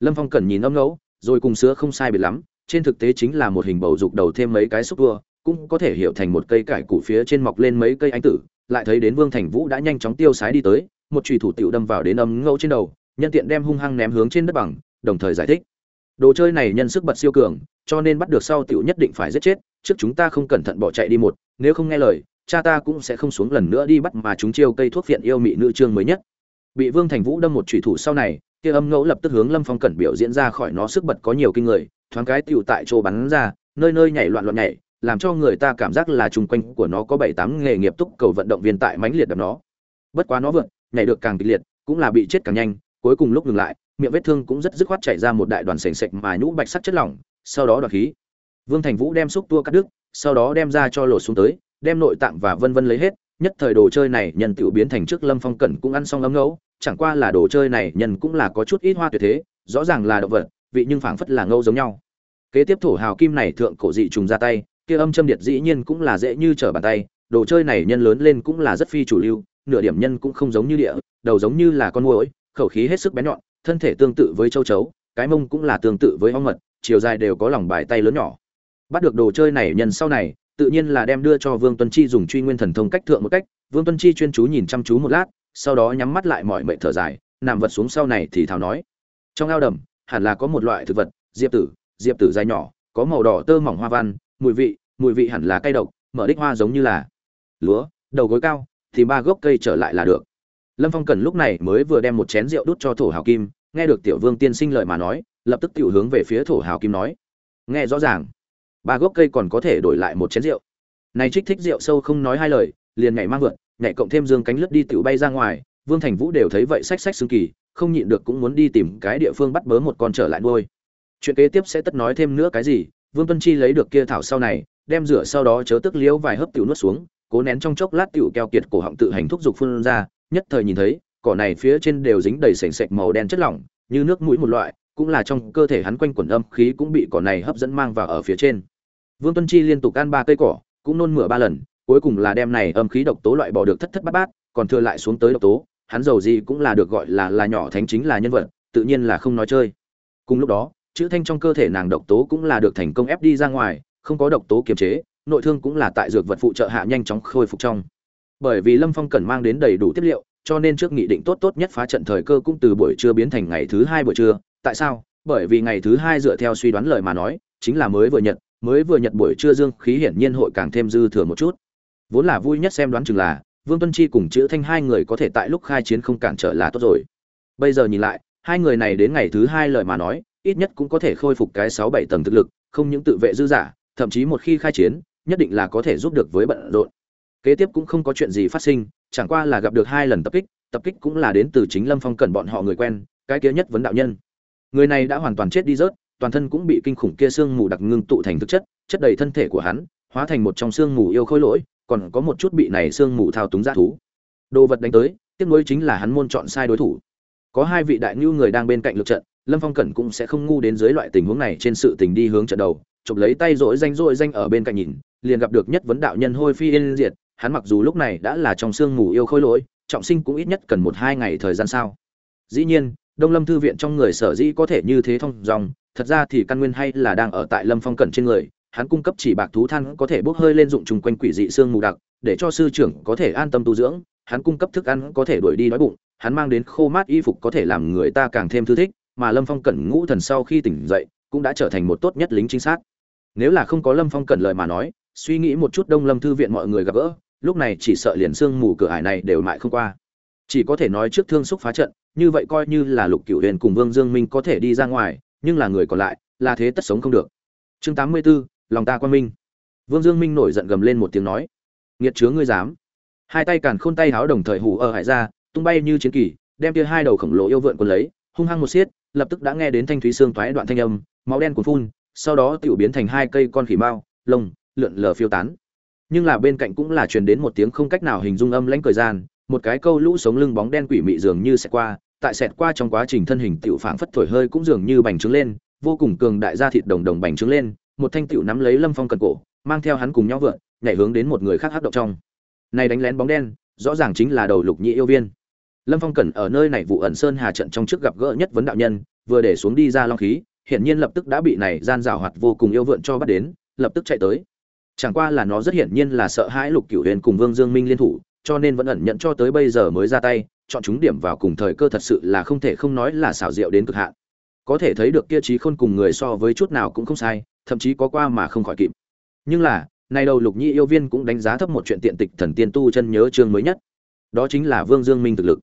A: lâm phong cần nhìn âm ngẫu rồi cùng sữa không sai biệt lắm trên thực tế chính là một hình bầu dục đầu thêm mấy cái xúc tua cũng có thể hiểu thành một cây cải củ phía trên mọc lên mấy cây anh tử, lại thấy đến vương thành vũ đã nhanh chóng tiêu sái đi tới, một trùy thủ tiểu đâm vào đến âm ngẫu trên đầu, nhân tiện đem hung hăng ném hướng trên đất bằng, đồng thời giải thích. Đồ chơi này nhân sức bật siêu cường, cho nên bắt được sau tiểu nhất định phải giết chết, trước chúng ta không cẩn thận bỏ chạy đi một, nếu không nghe lời, cha ta cũng sẽ không xuống lần nữa đi bắt mà chúng chiêu cây thuốc phiện yêu mị nữ trương mới nhất. Bị vương thành vũ đâm một thủy thủ sau này, kia âm ngẫu lập tức hướng lâm phong cẩn biểu diễn ra khỏi nó sức bật có nhiều kinh người thoáng cái tựu tại chỗ bắn ra, nơi nơi nhảy loạn loạn nhảy, làm cho người ta cảm giác là chung quanh của nó có bảy tám nghề nghiệp túc cầu vận động viên tại mãnh liệt đập nó. Bất quá nó vượt, nhảy được càng kịch liệt, cũng là bị chết càng nhanh, cuối cùng lúc ngừng lại, miệng vết thương cũng rất dứt khoát chảy ra một đại đoàn sền sệt mà nhũ bạch sắc chất lỏng, sau đó đoạt khí. Vương thành vũ đem xúc tua cắt đứt, sau đó đem ra cho lột xuống tới, đem nội tạng và vân vân lấy hết, nhất thời đồ chơi này nhân tiểu biến thành trước lâm phong cẩn cũng ăn xong ấm ngẫu, chẳng qua là đồ chơi này nhân cũng là có chút ít hoa tuyệt thế, rõ ràng là động vật vị nhưng phảng phất là ngâu giống nhau. Kế tiếp thổ hào kim này thượng cổ dị trùng ra tay kia âm châm điệt dĩ nhiên cũng là dễ như trở bàn tay đồ chơi này nhân lớn lên cũng là rất phi chủ lưu nửa điểm nhân cũng không giống như địa đầu giống như là con muỗi khẩu khí hết sức bén nhọn thân thể tương tự với châu chấu cái mông cũng là tương tự với ong mật chiều dài đều có lòng bài tay lớn nhỏ. Bắt được đồ chơi này nhân sau này tự nhiên là đem đưa cho Vương Tuân Chi dùng truy nguyên thần thông cách thượng một cách, Vương Tuân Chi chuyên chú nhìn chăm chú một lát, sau đó nhắm mắt lại mỏi mệt thở dài, nằm vật xuống sau này thì thào nói: "Trong ao đầm, hẳn là có một loại thực vật, diệp tử, diệp tử dài nhỏ, có màu đỏ tơ mỏng hoa văn, mùi vị, mùi vị hẳn là cay độc, mở đích hoa giống như là lúa, đầu gối cao, thì ba gốc cây trở lại là được." Lâm Phong cần lúc này mới vừa đem một chén rượu đút cho Thổ Hào Kim, nghe được Tiểu Vương tiên sinh lời mà nói, lập tức tiểu hướng về phía Thổ Hào Kim nói: "Nghe rõ ràng." ba gốc cây còn có thể đổi lại một chén rượu này trích thích rượu sâu không nói hai lời liền nhảy mang vượt nhảy cộng thêm dương cánh lướt đi tiểu bay ra ngoài vương thành vũ đều thấy vậy sách sách xương kỳ không nhịn được cũng muốn đi tìm cái địa phương bắt bớ một con trở lại nuôi. Chuyện kế tiếp sẽ tất nói thêm nữa cái gì, vương tuân chi lấy được kia thảo sau này, đem rửa sau đó chớ tức liếu vài hớp tiểu nuốt xuống, cố nén trong chốc lát tiểu keo kiệt cổ họng tự hành thúc dục phun ra, nhất thời nhìn thấy, cỏ này phía trên đều dính đầy sền sệt màu đen chất lỏng, như nước mũi một loại, cũng là trong cơ thể hắn quanh quẩn âm khí cũng bị cỏ này hấp dẫn mang vào ở phía trên. Vương tuân chi liên tục ăn ba cây cỏ, cũng nôn mửa ba lần, cuối cùng là đem này âm khí độc tố loại bỏ được thất thất bát bát, còn thừa lại xuống tới độc tố hắn giàu gì cũng là được gọi là là nhỏ thánh chính là nhân vật, tự nhiên là không nói chơi. Cùng lúc đó, chữ thanh trong cơ thể nàng độc tố cũng là được thành công ép đi ra ngoài, không có độc tố kiềm chế, nội thương cũng là tại dược vật phụ trợ hạ nhanh chóng khôi phục trong. Bởi vì lâm phong cần mang đến đầy đủ tiếp liệu, cho nên trước nghị định tốt tốt nhất phá trận thời cơ cũng từ buổi trưa biến thành ngày thứ hai buổi trưa. Tại sao? Bởi vì ngày thứ hai dựa theo suy đoán lời mà nói, chính là mới vừa nhận mới vừa nhận buổi trưa dương khí hiển nhiên hội càng thêm dư thừa một chút. Vốn là vui nhất xem đoán chừng là vương tuân chi cùng chữ thanh hai người có thể tại lúc khai chiến không cản trở là tốt rồi. Bây giờ nhìn lại, hai người này đến ngày thứ hai lời mà nói, ít nhất cũng có thể khôi phục cái sáu bảy tầng thực lực, không những tự vệ dư giả, thậm chí một khi khai chiến, nhất định là có thể giúp được với bận rộn. Kế tiếp cũng không có chuyện gì phát sinh, chẳng qua là gặp được hai lần tập kích tập kích cũng là đến từ chính lâm phong cận bọn họ người quen, cái kia nhất vấn đạo nhân. Người này đã hoàn toàn chết đi rớt, toàn thân cũng bị kinh khủng kia xương mù đặc ngưng tụ thành thực chất chất đầy thân thể của hắn, hóa thành một trong xương mù yêu khôi lỗi còn có một chút bị này xương mù thao túng g thú. Đồ vật đánh tới, tiếc nuối chính là hắn môn chọn sai đối thủ. Có hai vị đại ngưu người đang bên cạnh lượt trận, lâm phong cẩn cũng sẽ không ngu đến dưới loại tình huống này trên sự tình đi hướng trận đầu, chụp lấy tay rỗi danh rỗi danh ở bên cạnh nhìn, liền gặp được nhất vấn đạo nhân hôi phi yên diệt, hắn mặc dù lúc này đã là trong xương mù yêu khôi lỗi, trọng sinh cũng ít nhất cần một hai ngày thời gian sao. Dĩ nhiên, đông lâm thư viện trong người sở dĩ có thể như thế thông dòng, thật ra thì căn nguyên hay là đang ở tại lâm phong cẩn trên người hắn cung cấp chỉ bạc thú than có thể bốc hơi lên dụng trùng quanh quỷ dị xương mù đặc để cho sư trưởng có thể an tâm tu dưỡng hắn cung cấp thức ăn có thể đuổi đi đói bụng hắn mang đến khô mát y phục có thể làm người ta càng thêm thư thích mà lâm phong cẩn ngũ thần sau khi tỉnh dậy cũng đã trở thành một tốt nhất lính chính xác nếu là không có lâm phong cẩn lời mà nói suy nghĩ một chút đông lâm thư viện mọi người gặp gỡ lúc này chỉ sợ liền xương mù cửa ải này đều mãi không qua. Chỉ có thể nói trước thương xúc phá trận như vậy coi như là lục cửu huyền cùng vương dương minh có thể đi ra ngoài nhưng là người còn lại là thế tất sống không được. Chương tám mươi 84, lòng ta quan minh. Vương dương minh nổi giận gầm lên một tiếng nói, nghiệt chứa ngươi dám. Hai tay càn khôn tay háo đồng thời hủ ở hải ra, tung bay như chiến kỳ, đem kia hai đầu khổng lồ yêu vượn quân lấy, hung hăng một xiết, lập tức đã nghe đến thanh thúy xương thoái đoạn thanh âm, máu đen cuốn phun, sau đó tiểu biến thành hai cây con khỉ mao lông, lượn lờ phiêu tán. Nhưng là bên cạnh cũng là truyền đến một tiếng không cách nào hình dung âm lãnh cười gian, một cái câu lũ sống lưng bóng đen quỷ mị dường như sẽ qua, tại xẹt qua trong quá trình thân hình tiểu phảng phất thổi hơi cũng dường như bành trướng lên, vô cùng cường đại gia thịt đồng đồng bành trướng lên một thanh tiểu nắm lấy lâm phong cần cổ, mang theo hắn cùng nhau vượn, nhảy hướng đến một người khác hắc động trong. Này đánh lén bóng đen, rõ ràng chính là đầu lục nhị yêu viên. Lâm phong cẩn ở nơi này vụ ẩn sơn hà trận trong trước gặp gỡ nhất vấn đạo nhân, vừa để xuống đi ra long khí, hiển nhiên lập tức đã bị này gian rào hoạt vô cùng yêu vượn cho bắt đến, lập tức chạy tới. Chẳng qua là nó rất hiển nhiên là sợ hãi lục cửu huyền cùng vương dương minh liên thủ, cho nên vẫn ẩn nhận cho tới bây giờ mới ra tay, chọn chúng điểm vào cùng thời cơ thật sự là không thể không nói là xảo diệu đến cực hạn. Có thể thấy được kia trí khôn cùng người so với chút nào cũng không sai thậm chí có qua mà không khỏi kịp. Nhưng là, nay đầu lục nhị yêu viên cũng đánh giá thấp một chuyện tiện tịch thần tiên tu chân nhớ chương mới nhất. Đó chính là vương dương minh thực lực.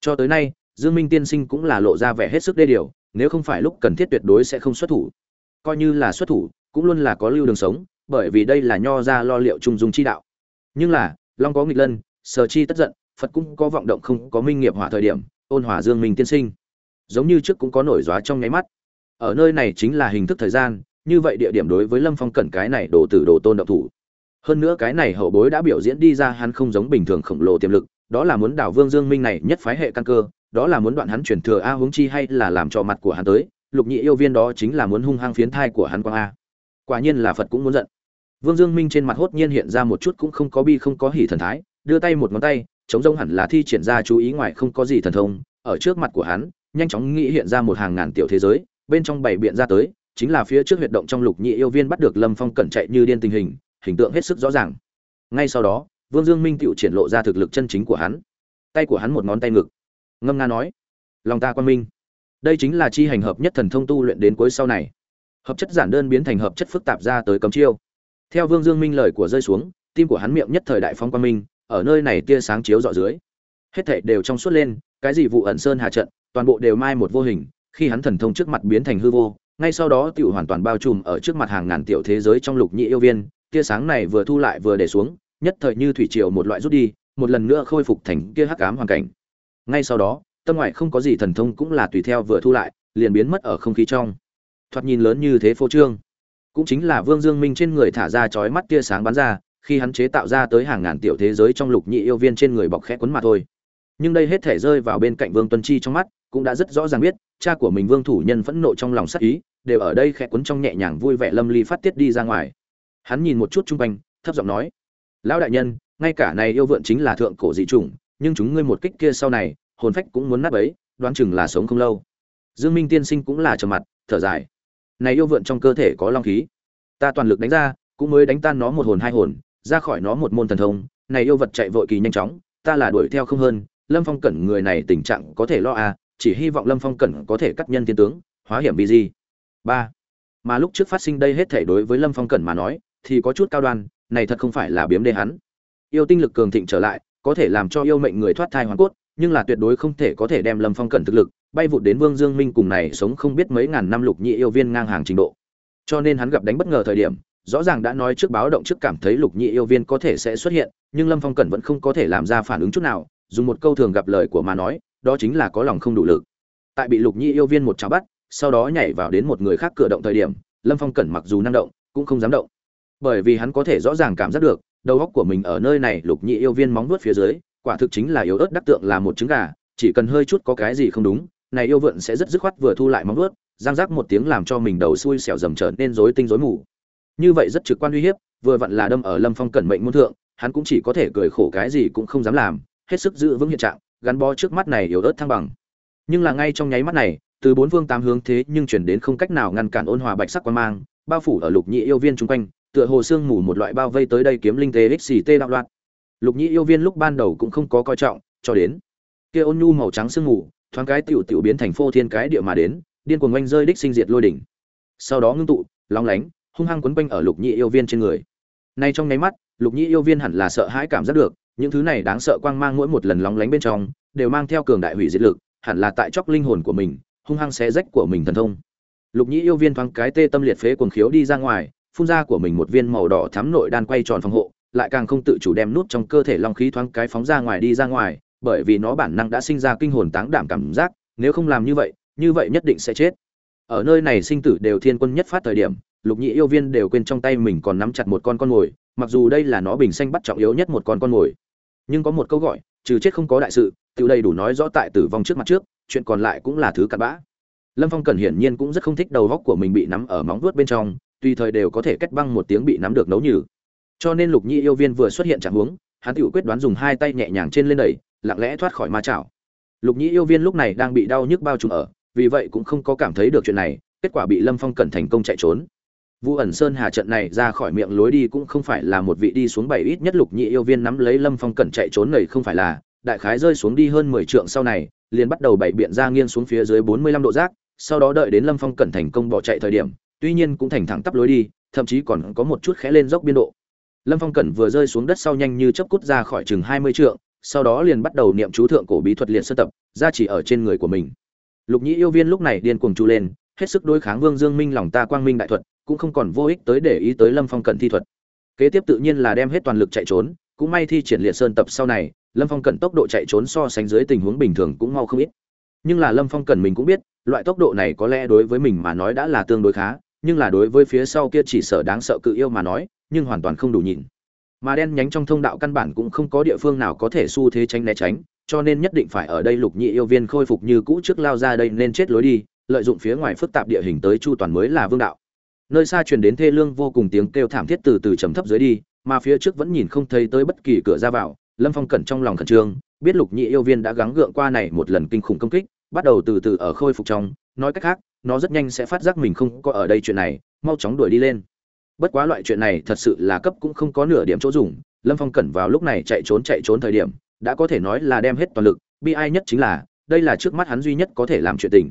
A: Cho tới nay, dương minh tiên sinh cũng là lộ ra vẻ hết sức đê điều, nếu không phải lúc cần thiết tuyệt đối sẽ không xuất thủ. Coi như là xuất thủ, cũng luôn là có lưu đường sống, bởi vì đây là nho ra lo liệu trung dung chi đạo. Nhưng là, long có nghịch lân, sở chi tất giận, phật cũng có vọng động không có minh nghiệp hỏa thời điểm, ôn hòa dương minh tiên sinh. Giống như trước cũng có nổi gióa trong nháy mắt. Ở nơi này chính là hình thức thời gian như vậy địa điểm đối với lâm phong cẩn cái này đồ tử đồ tôn động thủ. Hơn nữa cái này hậu bối đã biểu diễn đi ra hắn không giống bình thường khổng lồ tiềm lực, đó là muốn đảo vương dương minh này nhất phái hệ căn cơ, đó là muốn đoạn hắn chuyển thừa a huống chi hay là làm cho mặt của hắn tới, lục nhị yêu viên đó chính là muốn hung hăng phiến thai của hắn quang a. Quả nhiên là phật cũng muốn giận. Vương dương minh trên mặt hốt nhiên hiện ra một chút cũng không có bi không có hỉ thần thái, đưa tay một ngón tay, chống rông hẳn là thi triển ra chú ý ngoài không có gì thần thông, ở trước mặt của hắn, nhanh chóng nghĩ hiện ra một hàng ngàn tiểu thế giới, bên trong bảy biện ra tới chính là phía trước huyệt động trong lục nhị yêu viên bắt được lâm phong cẩn chạy như điên tình hình hình tượng hết sức rõ ràng. Ngay sau đó, vương dương minh tựu triển lộ ra thực lực chân chính của hắn. Tay của hắn một ngón tay ngực. Ngâm nga nói, lòng ta quan minh. Đây chính là chi hành hợp nhất thần thông tu luyện đến cuối sau này. Hợp chất giản đơn biến thành hợp chất phức tạp ra tới cấm chiêu. Theo vương dương minh lời của rơi xuống, tim của hắn miệng nhất thời đại phong quan minh, ở nơi này tia sáng chiếu dọ dưới. Hết thảy đều trong suốt lên, cái gì vụ ẩn sơn hà trận, toàn bộ đều mai một vô hình, khi hắn thần thông trước mặt biến thành hư vô ngay sau đó tiểu hoàn toàn bao trùm ở trước mặt hàng ngàn tiểu thế giới trong lục nhị yêu viên, tia sáng này vừa thu lại vừa để xuống, nhất thời như thủy triều một loại rút đi, một lần nữa khôi phục thành kia hắc ám hoàn cảnh. Ngay sau đó, tâm ngoại không có gì thần thông cũng là tùy theo vừa thu lại, liền biến mất ở không khí trong. Thoạt nhìn lớn như thế phô trương, cũng chính là vương dương minh trên người thả ra chói mắt tia sáng bắn ra, khi hắn chế tạo ra tới hàng ngàn tiểu thế giới trong lục nhị yêu viên trên người bọc khẽ quấn mà thôi. Nhưng đây hết thể rơi vào bên cạnh vương tuân chi trong mắt cũng đã rất rõ ràng biết, cha của mình vương thủ nhân phẫn nộ trong lòng sắc ý, đều ở đây khẽ quấn trong nhẹ nhàng vui vẻ lâm ly phát tiết đi ra ngoài. Hắn nhìn một chút chung quanh, thấp giọng nói, lão đại nhân, ngay cả này yêu vượn chính là thượng cổ dị chủng, nhưng chúng ngươi một kích kia sau này, hồn phách cũng muốn nát ấy đoán chừng là sống không lâu. Dương minh tiên sinh cũng là trầm mặt, thở dài, này yêu vượn trong cơ thể có long khí, ta toàn lực đánh ra, cũng mới đánh tan nó một hồn hai hồn, ra khỏi nó một môn thần thông, này yêu vật chạy vội kỳ nhanh chóng, ta là đuổi theo không hơn, lâm phong cẩn người này tình trạng có thể lo à chỉ hy vọng lâm phong cẩn có thể cắt nhân thiên tướng, hóa hiểm vì gì ba. Mà lúc trước phát sinh đây hết thể đối với lâm phong cẩn mà nói, thì có chút cao đoan, này thật không phải là biếm đê hắn. Yêu tinh lực cường thịnh trở lại, có thể làm cho yêu mệnh người thoát thai hoàn cốt, nhưng là tuyệt đối không thể có thể đem lâm phong cẩn thực lực, bay vụt đến vương dương minh cùng này sống không biết mấy ngàn năm lục nhị yêu viên ngang hàng trình độ. Cho nên hắn gặp đánh bất ngờ thời điểm, rõ ràng đã nói trước báo động trước cảm thấy lục nhị yêu viên có thể sẽ xuất hiện, nhưng lâm phong cẩn vẫn không có thể làm ra phản ứng chút nào, dùng một câu thường gặp lời của mà nói đó chính là có lòng không đủ lực. Tại bị lục nhi yêu viên một cháo bắt, sau đó nhảy vào đến một người khác cửa động thời điểm, lâm phong cẩn mặc dù năng động, cũng không dám động. Bởi vì hắn có thể rõ ràng cảm giác được, đầu óc của mình ở nơi này lục nhi yêu viên móng vuốt phía dưới, quả thực chính là yếu ớt đắc tượng là một trứng gà, chỉ cần hơi chút có cái gì không đúng, này yêu vượn sẽ rất dứt khoát vừa thu lại móng vuốt giang giác một tiếng làm cho mình đầu xui xẻo dầm trở nên rối tinh rối mù. Như vậy rất trực quan uy hiếp, vừa vặn là đâm ở lâm phong cẩn mệnh môn thượng, hắn cũng chỉ có thể cười khổ cái gì cũng không dám làm, hết sức giữ vững hiện trạng gắn bó trước mắt này yếu ớt thăng bằng. Nhưng là ngay trong nháy mắt này, từ bốn phương tám hướng thế nhưng chuyển đến không cách nào ngăn cản ôn hòa bạch sắc quan mang, bao phủ ở lục nhị yêu viên chung quanh, tựa hồ sương mù một loại bao vây tới đây kiếm linh tế xct đạo loạn. Lục nhị yêu viên lúc ban đầu cũng không có coi trọng, cho đến kia ôn nhu màu trắng sương mù, thoáng cái tiểu tiểu biến thành phô thiên cái địa mà đến, điên cuồng oanh rơi đích sinh diệt lôi đỉnh. Sau đó ngưng tụ, lóng lánh, hung hăng quấn quanh ở lục nhị yêu viên trên người. Nay trong nháy mắt, lục nhị yêu viên hẳn là sợ hãi cảm giác được những thứ này đáng sợ quang mang mỗi một lần lóng lánh bên trong, đều mang theo cường đại hủy diệt lực, hẳn là tại chóc linh hồn của mình, hung hăng xé rách của mình thần thông. Lục Nhĩ yêu viên thoáng cái tê tâm liệt phế cuồng khiếu đi ra ngoài, phun ra của mình một viên màu đỏ thắm nội đan quay tròn phòng hộ, lại càng không tự chủ đem nút trong cơ thể long khí thoáng cái phóng ra ngoài đi ra ngoài, bởi vì nó bản năng đã sinh ra kinh hồn táng đảm cảm giác, nếu không làm như vậy như vậy nhất định sẽ chết. Ở nơi này sinh tử đều thiên quân nhất phát thời điểm, lục nhị yêu viên đều quên trong tay mình còn nắm chặt một con con mồi, mặc dù đây là nó bình xanh bắt trọng yếu nhất một con con mồi nhưng có một câu gọi, trừ chết không có đại sự tự đây đủ nói rõ tại tử vong trước mặt trước, chuyện còn lại cũng là thứ cặn bã. Lâm phong cần hiển nhiên cũng rất không thích đầu góc của mình bị nắm ở móng vuốt bên trong, tùy thời đều có thể kết băng một tiếng bị nắm được nấu nhừ. Cho nên lục nhi yêu viên vừa xuất hiện trạng huống, hắn tự quyết đoán dùng hai tay nhẹ nhàng trên lên đẩy, lặng lẽ thoát khỏi ma chảo. Lục nhi yêu viên lúc này đang bị đau nhức bao trùm ở, vì vậy cũng không có cảm thấy được chuyện này, kết quả bị lâm phong cẩn thành công chạy trốn. Vũ ẩn sơn hà trận này ra khỏi miệng lối đi cũng không phải là một vị đi xuống bảy ít nhất lục nhị yêu viên nắm lấy lâm phong cẩn chạy trốn này không phải là, đại khái rơi xuống đi hơn mười trượng sau này, liền bắt đầu bảy biện ra nghiêng xuống phía dưới bốn mươi lăm độ rác, sau đó đợi đến lâm phong cẩn thành công bỏ chạy thời điểm, tuy nhiên cũng thành thẳng tắp lối đi, thậm chí còn có một chút khẽ lên dốc biên độ. Lâm phong cẩn vừa rơi xuống đất sau nhanh như chớp cút ra khỏi chừng hai mươi trượng, sau đó liền bắt đầu niệm chú thượng cổ bí thuật liệt sơ tập, ra chỉ ở trên người của mình. Lục nhĩ yêu viên lúc này điên cuồng chu lên, hết sức đối kháng vương dương minh lòng ta quang minh đại thuật cũng không còn vô ích tới để ý tới lâm phong cận thi thuật. Kế tiếp tự nhiên là đem hết toàn lực chạy trốn, cũng may thi triển liệt sơn tập sau này, lâm phong cận tốc độ chạy trốn so sánh dưới tình huống bình thường cũng mau không ít. Nhưng là lâm phong cần mình cũng biết, loại tốc độ này có lẽ đối với mình mà nói đã là tương đối khá, nhưng là đối với phía sau kia chỉ sợ đáng sợ cự yêu mà nói, nhưng hoàn toàn không đủ nhìn. Mà đen nhánh trong thông đạo căn bản cũng không có địa phương nào có thể xu thế tránh né tránh, cho nên nhất định phải ở đây lục nhị yêu viên khôi phục như cũ trước lao ra đây nên chết lối đi, lợi dụng phía ngoài phức tạp địa hình tới chu toàn mới là vương đạo nơi xa truyền đến thê lương vô cùng tiếng kêu thảm thiết từ từ trầm thấp dưới đi, mà phía trước vẫn nhìn không thấy tới bất kỳ cửa ra vào. Lâm phong cẩn trong lòng khẩn trương, biết lục nhị yêu viên đã gắng gượng qua này một lần kinh khủng công kích, bắt đầu từ từ ở khôi phục trong. Nói cách khác, nó rất nhanh sẽ phát giác mình không có ở đây chuyện này, mau chóng đuổi đi lên. Bất quá loại chuyện này thật sự là cấp cũng không có nửa điểm chỗ dùng. Lâm phong cẩn vào lúc này chạy trốn chạy trốn thời điểm, đã có thể nói là đem hết toàn lực, bi ai nhất chính là, đây là trước mắt hắn duy nhất có thể làm chuyện tình.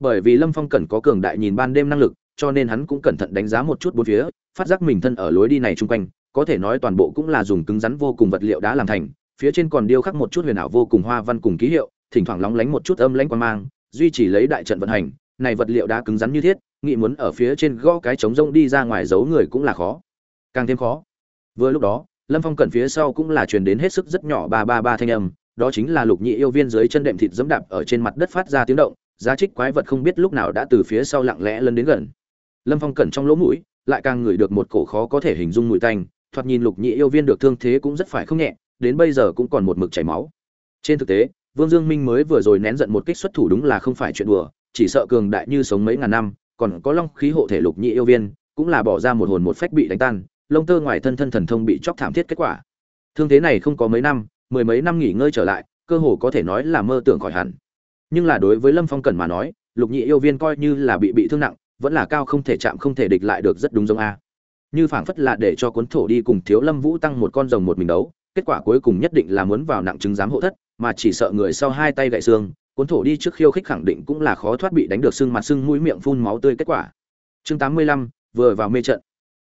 A: Bởi vì lâm phong cẩn có cường đại nhìn ban đêm năng lực cho nên hắn cũng cẩn thận đánh giá một chút bốn phía, phát giác mình thân ở lối đi này chung quanh, có thể nói toàn bộ cũng là dùng cứng rắn vô cùng vật liệu đã làm thành, phía trên còn điêu khắc một chút huyền ảo vô cùng hoa văn cùng ký hiệu, thỉnh thoảng lóng lánh một chút âm lãnh quan mang, duy trì lấy đại trận vận hành, này vật liệu đá cứng rắn như thiết, nghĩ muốn ở phía trên gõ cái trống rông đi ra ngoài giấu người cũng là khó. Càng thêm khó. Vừa lúc đó, lâm phong cẩn phía sau cũng là truyền đến hết sức rất nhỏ ba ba ba thanh âm, đó chính là lục nhị yêu viên dưới chân đệm thịt giẫm đạp ở trên mặt đất phát ra tiếng động, giá trích quái vật không biết lúc nào đã từ phía sau lặng lẽ lân đến gần lâm phong cẩn trong lỗ mũi, lại càng ngửi được một cổ khó có thể hình dung mùi tanh, thoạt nhìn lục nhị yêu viên được thương thế cũng rất phải không nhẹ, đến bây giờ cũng còn một mực chảy máu. Trên thực tế, vương dương minh mới vừa rồi nén giận một kích xuất thủ đúng là không phải chuyện đùa, chỉ sợ cường đại như sống mấy ngàn năm, còn có long khí hộ thể lục nhị yêu viên, cũng là bỏ ra một hồn một phách bị đánh tan, lông tơ ngoài thân thân thần thông bị chóc thảm thiết kết quả. Thương thế này không có mấy năm, mười mấy năm nghỉ ngơi trở lại, cơ hồ có thể nói là mơ tưởng khỏi hẳn. Nhưng là đối với lâm phong cần mà nói, lục nhị yêu viên coi như là bị bị thương nặng vẫn là cao không thể chạm không thể địch lại được rất đúng giống a. Như phảng phất là để cho cuốn thổ đi cùng thiếu lâm vũ tăng một con rồng một mình đấu, kết quả cuối cùng nhất định là muốn vào nặng chứng giám hộ thất, mà chỉ sợ người sau hai tay gãy xương, cuốn thổ đi trước khiêu khích khẳng định cũng là khó thoát bị đánh được sưng mặt sưng mũi miệng phun máu tươi kết quả. Chương tám mươi lăm, vừa vào mê trận.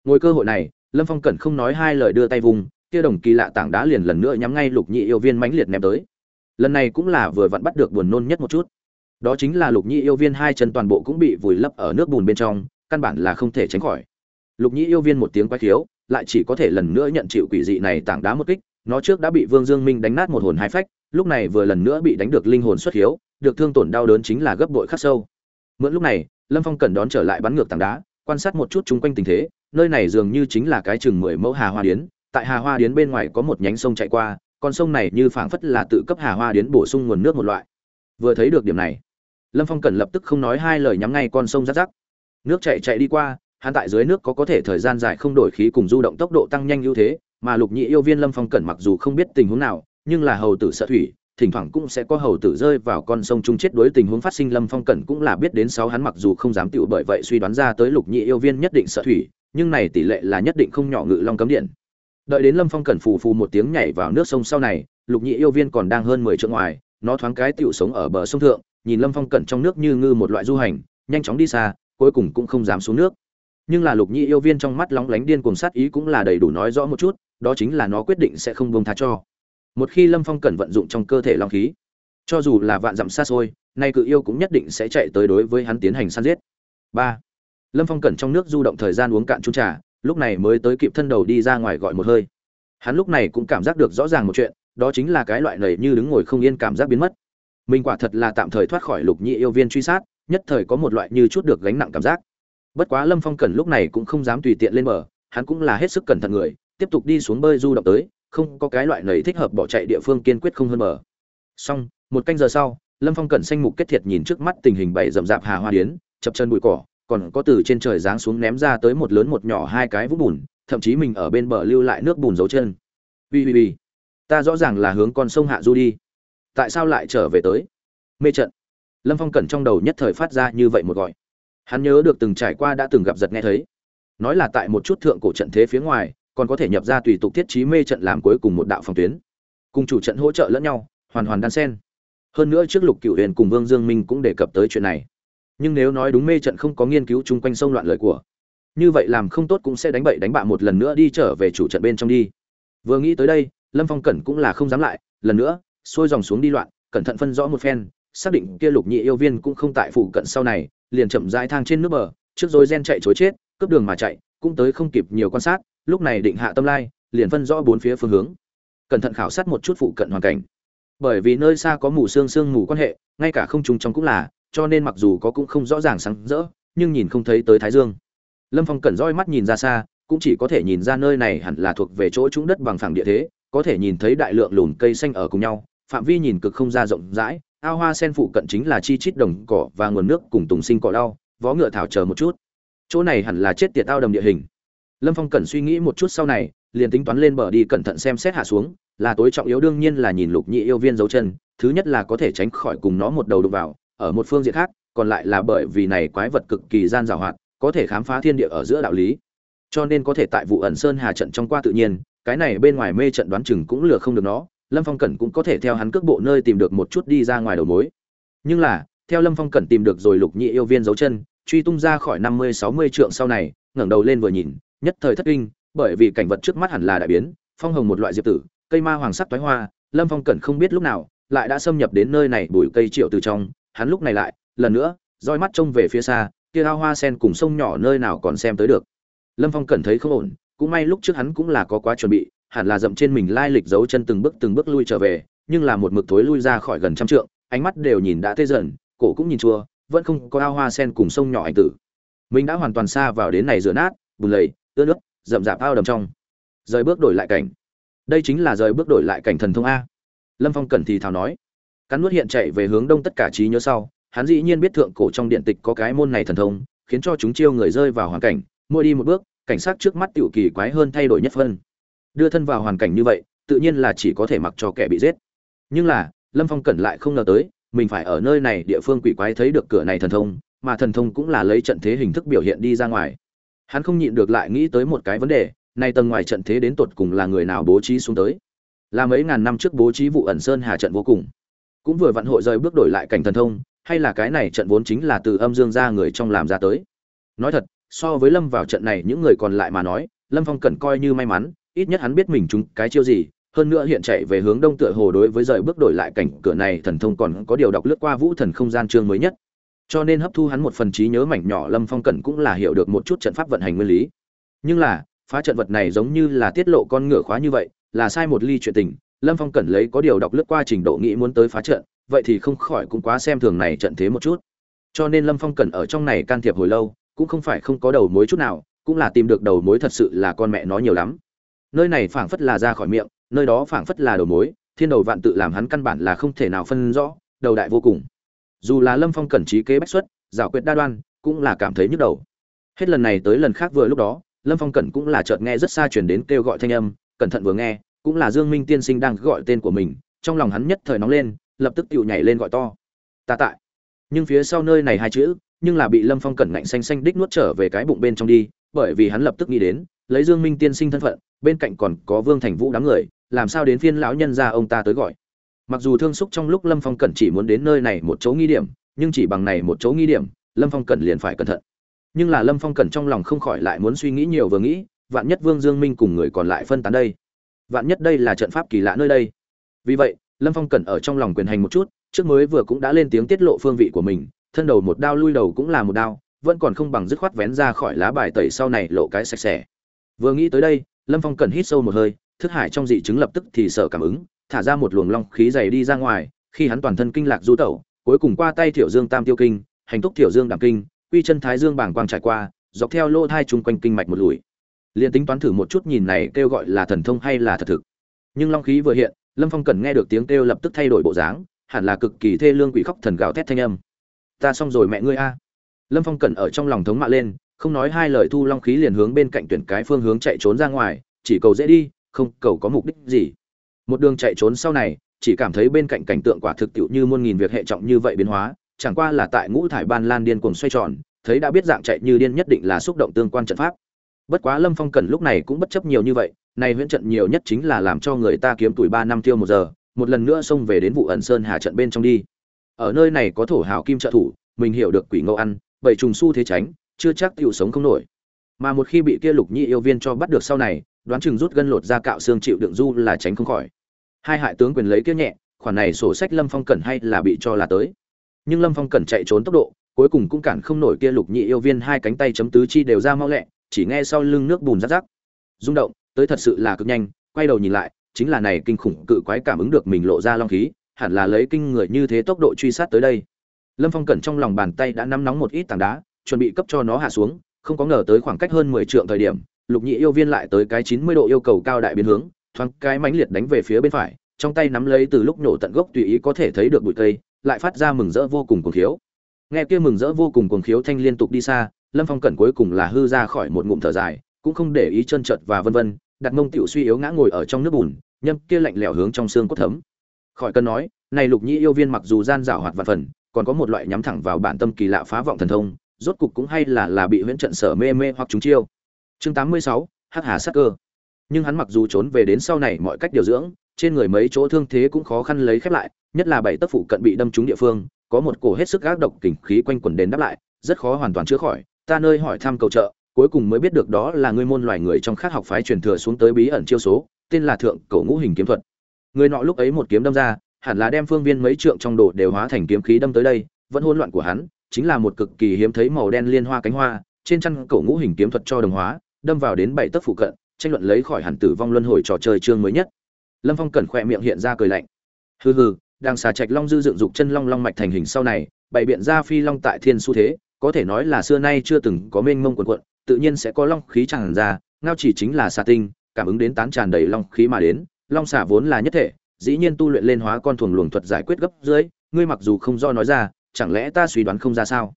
A: Ngồi cơ hội này, lâm phong cẩn không nói hai lời đưa tay vùng, kia đồng kỳ lạ tảng đá liền lần nữa nhắm ngay lục nhị yêu viên mãnh liệt ném tới. Lần này cũng là vừa vặn bắt được buồn nôn nhất một chút đó chính là lục nhị yêu viên hai chân toàn bộ cũng bị vùi lấp ở nước bùn bên trong, căn bản là không thể tránh khỏi. Lục nhị yêu viên một tiếng quay thiếu lại chỉ có thể lần nữa nhận chịu quỷ dị này tảng đá một kích, nó trước đã bị vương dương minh đánh nát một hồn hai phách, lúc này vừa lần nữa bị đánh được linh hồn xuất hiếu, được thương tổn đau đớn chính là gấp bội khắc sâu. Mượn lúc này, lâm phong cần đón trở lại bắn ngược tảng đá, quan sát một chút chung quanh tình thế, nơi này dường như chính là cái chừng mười mẫu hà hoa điến, tại hà hoa điến bên ngoài có một nhánh sông chạy qua, con sông này như phảng phất là tự cấp hà hoa điến bổ sung nguồn nước một loại vừa thấy được điểm này, lâm phong cần lập tức không nói hai lời nhắm ngay con sông rát rác nước chạy chạy đi qua, hắn tại dưới nước có có thể thời gian dài không đổi khí cùng du động tốc độ tăng nhanh ưu thế, mà lục nhị yêu viên lâm phong cẩn mặc dù không biết tình huống nào, nhưng là hầu tử sợ thủy, thỉnh thoảng cũng sẽ có hầu tử rơi vào con sông chung chết đối tình huống phát sinh. Lâm phong cẩn cũng là biết đến sáu hắn mặc dù không dám tựu bởi vậy suy đoán ra tới lục nhị yêu viên nhất định sợ thủy, nhưng này tỷ lệ là nhất định không nhỏ ngự long cấm điện. Đợi đến lâm phong cẩn phù phù một tiếng nhảy vào nước sông sau này, lục nhị yêu viên còn đang hơn mười triệu ngoài nó thoáng cái tựu sống ở bờ sông thượng, nhìn lâm phong cẩn trong nước như ngư một loại du hành, nhanh chóng đi xa, cuối cùng cũng không dám xuống nước. Nhưng là lục nhị yêu viên trong mắt lóng lánh điên cuồng sát ý cũng là đầy đủ nói rõ một chút, đó chính là nó quyết định sẽ không bông tha cho. Một khi lâm phong cẩn vận dụng trong cơ thể long khí, cho dù là vạn dặm xa xôi, nay cự yêu cũng nhất định sẽ chạy tới đối với hắn tiến hành săn giết. Ba, lâm phong cẩn trong nước du động thời gian uống cạn chung trà, lúc này mới tới kịp thân đầu đi ra ngoài gọi một hơi. Hắn lúc này cũng cảm giác được rõ ràng một chuyện đó chính là cái loại nầy như đứng ngồi không yên cảm giác biến mất. Mình quả thật là tạm thời thoát khỏi lục nhị yêu viên truy sát, nhất thời có một loại như chút được gánh nặng cảm giác. Bất quá lâm phong cần lúc này cũng không dám tùy tiện lên bờ, hắn cũng là hết sức cẩn thận người, tiếp tục đi xuống bơi du động tới, không có cái loại nầy thích hợp bỏ chạy địa phương kiên quyết không hơn bờ. Xong, một canh giờ sau, lâm phong cẩn xanh mục kết thiệt nhìn trước mắt tình hình bảy rậm rạp hà hoa điến, chập chân bụi cỏ, còn có từ trên trời giáng xuống ném ra tới một lớn một nhỏ hai cái vũng bùn, thậm chí mình ở bên bờ lưu lại nước bùn dấu chân. Ui ui ui ta rõ ràng là hướng con sông hạ du đi. Tại sao lại trở về tới? Mê trận. Lâm phong cẩn trong đầu nhất thời phát ra như vậy một gọi. Hắn nhớ được từng trải qua đã từng gặp giật nghe thấy. Nói là tại một chút thượng cổ trận thế phía ngoài, còn có thể nhập ra tùy tục thiết trí mê trận làm cuối cùng một đạo phòng tuyến. Cùng chủ trận hỗ trợ lẫn nhau, hoàn hoàn đan sen. Hơn nữa trước lục cựu huyền cùng vương dương minh cũng đề cập tới chuyện này. Nhưng nếu nói đúng mê trận không có nghiên cứu chung quanh sông loạn lời của, như vậy làm không tốt cũng sẽ đánh bậy đánh bạ một lần nữa đi trở về chủ trận bên trong đi. Vừa nghĩ tới đây lâm phong cẩn cũng là không dám lại, lần nữa, xuôi dòng xuống đi loạn, cẩn thận phân rõ một phen, xác định kia lục nhị yêu viên cũng không tại phụ cận sau này, liền chậm rãi thang trên nước bờ, trước rồi gen chạy chối chết, cướp đường mà chạy, cũng tới không kịp nhiều quan sát, lúc này định hạ tâm lai, liền phân rõ bốn phía phương hướng. Cẩn thận khảo sát một chút phụ cận hoàn cảnh. Bởi vì nơi xa có mù sương sương mù quan hệ, ngay cả không trùng trong cũng là, cho nên mặc dù có cũng không rõ ràng sáng rỡ, nhưng nhìn không thấy tới thái dương. Lâm phong cẩn roi mắt nhìn ra xa, cũng chỉ có thể nhìn ra nơi này hẳn là thuộc về chỗ trũng đất bằng phẳng địa thế có thể nhìn thấy đại lượng lùn cây xanh ở cùng nhau, phạm vi nhìn cực không ra rộng rãi, ao hoa sen phụ cận chính là chi chít đồng cỏ và nguồn nước cùng tùng sinh cỏ đau, vó ngựa thảo chờ một chút. Chỗ này hẳn là chết tiệt ao đầm địa hình. Lâm phong cần suy nghĩ một chút sau này, liền tính toán lên bờ đi cẩn thận xem xét hạ xuống, là tối trọng yếu đương nhiên là nhìn lục nhị yêu viên dấu chân, thứ nhất là có thể tránh khỏi cùng nó một đầu đục vào, ở một phương diện khác, còn lại là bởi vì này quái vật cực kỳ gian dảo hoạt, có thể khám phá thiên địa ở giữa đạo lý. Cho nên có thể tại vụ ẩn sơn hà trận trong qua tự nhiên cái này bên ngoài mê trận đoán chừng cũng lừa không được nó, lâm phong cẩn cũng có thể theo hắn cước bộ nơi tìm được một chút đi ra ngoài đầu mối. Nhưng là, theo lâm phong cẩn tìm được rồi lục nhị yêu viên dấu chân, truy tung ra khỏi năm mươi, sáu mươi trượng sau này, ngẩng đầu lên vừa nhìn, nhất thời thất kinh, bởi vì cảnh vật trước mắt hẳn là đại biến, phong hồng một loại diệp tử, cây ma hoàng sắc toái hoa, lâm phong cẩn không biết lúc nào, lại đã xâm nhập đến nơi này bùi cây triệu từ trong, hắn lúc này lại, lần nữa, roi mắt trông về phía xa, kia ao hoa sen cùng sông nhỏ nơi nào còn xem tới được. Lâm phong cẩn thấy không ổn cũng may lúc trước hắn cũng là có quá chuẩn bị, hẳn là dậm trên mình lai lịch giấu chân từng bước từng bước lui trở về, nhưng là một mực thối lui ra khỏi gần trăm trượng, ánh mắt đều nhìn đã tê dần, cổ cũng nhìn chua, vẫn không có ao hoa sen cùng sông nhỏ ảnh tử. Mình đã hoàn toàn xa vào đến này rửa nát, bùn lầy, ướt nước, rậm rạp ao đầm trong. Rời bước đổi lại cảnh. Đây chính là rời bước đổi lại cảnh thần thông a. Lâm phong cẩn thì thào nói. Cắn nuốt hiện chạy về hướng đông tất cả trí nhớ sau, hắn dĩ nhiên biết thượng cổ trong điện tịch có cái môn này thần thông, khiến cho chúng chiêu người rơi vào hoàn cảnh, mỗi đi một bước cảnh sát trước mắt tiểu kỳ quái hơn thay đổi nhất phân. Đưa thân vào hoàn cảnh như vậy, tự nhiên là chỉ có thể mặc cho kẻ bị giết. Nhưng là, lâm phong cẩn lại không ngờ tới, mình phải ở nơi này địa phương quỷ quái thấy được cửa này thần thông, mà thần thông cũng là lấy trận thế hình thức biểu hiện đi ra ngoài. Hắn không nhịn được lại nghĩ tới một cái vấn đề, nay tầng ngoài trận thế đến tột cùng là người nào bố trí xuống tới? Là mấy ngàn năm trước bố trí vụ ẩn sơn hà trận vô cùng. Cũng vừa vặn hội rời bước đổi lại cảnh thần thông, hay là cái này trận vốn chính là từ âm dương ra người trong làm ra tới? Nói thật so với lâm vào trận này những người còn lại mà nói, lâm phong cần coi như may mắn, ít nhất hắn biết mình chúng cái chiêu gì, hơn nữa hiện chạy về hướng đông tựa hồ đối với rời bước đổi lại cảnh cửa này thần thông còn có điều đọc lướt qua vũ thần không gian chương mới nhất. Cho nên hấp thu hắn một phần trí nhớ mảnh nhỏ lâm phong cẩn cũng là hiểu được một chút trận pháp vận hành nguyên lý. Nhưng là, phá trận vật này giống như là tiết lộ con ngựa khóa như vậy, là sai một ly chuyện tình, lâm phong cẩn lấy có điều đọc lướt qua trình độ nghĩ muốn tới phá trận, vậy thì không khỏi cũng quá xem thường này trận thế một chút. Cho nên lâm phong cẩn ở trong này can thiệp hồi lâu cũng không phải không có đầu mối chút nào, cũng là tìm được đầu mối thật sự là con mẹ nó nhiều lắm. Nơi này phảng phất là ra khỏi miệng, nơi đó phảng phất là đầu mối, thiên đầu vạn tự làm hắn căn bản là không thể nào phân rõ, đầu đại vô cùng. Dù là lâm phong cẩn trí kế bách xuất, giảo quyệt đa đoan, cũng là cảm thấy nhức đầu. Hết lần này tới lần khác vừa lúc đó, lâm phong cẩn cũng là chợt nghe rất xa chuyển đến kêu gọi thanh âm, cẩn thận vừa nghe, cũng là dương minh tiên sinh đang gọi tên của mình, trong lòng hắn nhất thời nóng lên, lập tức tự nhảy lên gọi to. Ta tại. Nhưng phía sau nơi này hai chữ nhưng là bị lâm phong cẩn ngạnh xanh xanh đích nuốt trở về cái bụng bên trong đi, bởi vì hắn lập tức nghĩ đến, lấy dương minh tiên sinh thân phận, bên cạnh còn có vương thành vũ đám người, làm sao đến phiên lão nhân ra ông ta tới gọi. Mặc dù thương xúc trong lúc lâm phong cẩn chỉ muốn đến nơi này một chỗ nghi điểm, nhưng chỉ bằng này một chỗ nghi điểm, lâm phong cẩn liền phải cẩn thận. Nhưng là lâm phong cẩn trong lòng không khỏi lại muốn suy nghĩ nhiều vừa nghĩ, vạn nhất vương dương minh cùng người còn lại phân tán đây? Vạn nhất đây là trận pháp kỳ lạ nơi đây? Vì vậy, lâm phong cẩn ở trong lòng quyền hành một chút, trước mới vừa cũng đã lên tiếng tiết lộ phương vị của mình thân đầu một đao lui đầu cũng là một đao, vẫn còn không bằng dứt khoát vén ra khỏi lá bài tẩy sau này lộ cái sạch sẽ. Vừa nghĩ tới đây, lâm phong cần hít sâu một hơi, thức hải trong dị chứng lập tức thì sợ cảm ứng, thả ra một luồng long khí dày đi ra ngoài, khi hắn toàn thân kinh lạc du tẩu, cuối cùng qua tay thiểu dương tam tiêu kinh, hành túc thiểu dương đảm kinh, quy chân thái dương bảng quang trải qua, dọc theo lỗ thai chung quanh kinh mạch một lùi. Liền tính toán thử một chút nhìn này kêu gọi là thần thông hay là thật thực. Nhưng long khí vừa hiện, lâm phong cần nghe được tiếng kêu lập tức thay đổi bộ dáng, hẳn là cực kỳ thê lương quỷ khóc thần gào thét thanh âm ta xong rồi mẹ ngươi a. Lâm phong Cẩn ở trong lòng thống mạ lên, không nói hai lời thu long khí liền hướng bên cạnh tuyển cái phương hướng chạy trốn ra ngoài, chỉ cầu dễ đi, không cầu có mục đích gì. Một đường chạy trốn sau này, chỉ cảm thấy bên cạnh cảnh tượng quả thực tiệu như muôn nghìn việc hệ trọng như vậy biến hóa, chẳng qua là tại ngũ thải ban lan điên cuồng xoay tròn, thấy đã biết dạng chạy như điên nhất định là xúc động tương quan trận pháp. Bất quá lâm phong cần lúc này cũng bất chấp nhiều như vậy nay huyễn trận nhiều nhất chính là làm cho người ta kiếm tuổi ba năm tiêu một giờ, một lần nữa xông về đến vụ ẩn sơn hà trận bên trong đi ở nơi này có thổ hào kim trợ thủ, mình hiểu được quỷ ngẫu ăn bảy trùng su thế tránh, chưa chắc tựu sống không nổi. Mà một khi bị kia lục nhị yêu viên cho bắt được sau này, đoán chừng rút gân lột ra cạo xương chịu đựng du là tránh không khỏi. Hai hại tướng quyền lấy kia nhẹ, khoản này sổ sách lâm phong cẩn hay là bị cho là tới. Nhưng lâm phong cẩn chạy trốn tốc độ, cuối cùng cũng cản không nổi kia lục nhị yêu viên hai cánh tay chấm tứ chi đều ra mau lẹ, chỉ nghe sau lưng nước bùn rắc rắc. Rung động, tới thật sự là cực nhanh, quay đầu nhìn lại, chính là này kinh khủng cự quái cảm ứng được mình lộ ra long khí hẳn là lấy kinh người như thế tốc độ truy sát tới đây. Lâm phong cẩn trong lòng bàn tay đã nắm nóng một ít tảng đá, chuẩn bị cấp cho nó hạ xuống, không có ngờ tới khoảng cách hơn mười trượng thời điểm, lục nhị yêu viên lại tới cái chín mươi độ yêu cầu cao đại biến hướng, thoáng cái mãnh liệt đánh về phía bên phải, trong tay nắm lấy từ lúc nổ tận gốc tùy ý có thể thấy được bụi cây, lại phát ra mừng rỡ vô cùng cuồng khiếu. Nghe kia mừng rỡ vô cùng cuồng khiếu thanh liên tục đi xa, lâm phong cẩn cuối cùng là hư ra khỏi một ngụm thở dài, cũng không để ý chân trợt và vân vân, đặt mông tiểu suy yếu ngã ngồi ở trong nước bùn, nhâm kia lạnh lẽo hướng trong xương cốt thấm khỏi cần nói này lục nhĩ yêu viên mặc dù gian dảo hoạt vạn phần còn có một loại nhắm thẳng vào bản tâm kỳ lạ phá vọng thần thông rốt cục cũng hay là là bị huyễn trận sở mê mê hoặc chúng chiêu. Chương 86, hắc hà sắc cơ. Nhưng hắn mặc dù trốn về đến sau này mọi cách điều dưỡng trên người mấy chỗ thương thế cũng khó khăn lấy khép lại nhất là bảy tấc phụ cận bị đâm trúng địa phương có một cổ hết sức gác độc kình khí quanh quần đến đáp lại rất khó hoàn toàn chữa khỏi. Ta nơi hỏi thăm cầu trợ cuối cùng mới biết được đó là ngươi môn loài người trong khác học phái truyền thừa xuống tới bí ẩn chiêu số tên là thượng cổ ngũ hình kiếm thuật người nọ lúc ấy một kiếm đâm ra, hẳn là đem phương viên mấy trượng trong đồ đều hóa thành kiếm khí đâm tới đây, vẫn hỗn loạn của hắn, chính là một cực kỳ hiếm thấy màu đen liên hoa cánh hoa, trên chân cổ ngũ hình kiếm thuật cho đồng hóa, đâm vào đến bảy tấc phụ cận, tranh luận lấy khỏi hẳn tử vong luân hồi trò chơi chương mới nhất. Lâm phong cẩn khoe miệng hiện ra cười lạnh. Hừ hừ đang xà trạch long dư dựng dục chân long long mạch thành hình sau này, bày biện ra phi long tại thiên xu thế, có thể nói là xưa nay chưa từng có mênh mông quần quận tự nhiên sẽ có long khí tràn ra, ngao chỉ chính là xà tinh, cảm ứng đến tán tràn đầy long khí mà đến long xà vốn là nhất thể, dĩ nhiên tu luyện lên hóa con thuồng luồng thuật giải quyết gấp dưới, ngươi mặc dù không do nói ra, chẳng lẽ ta suy đoán không ra sao?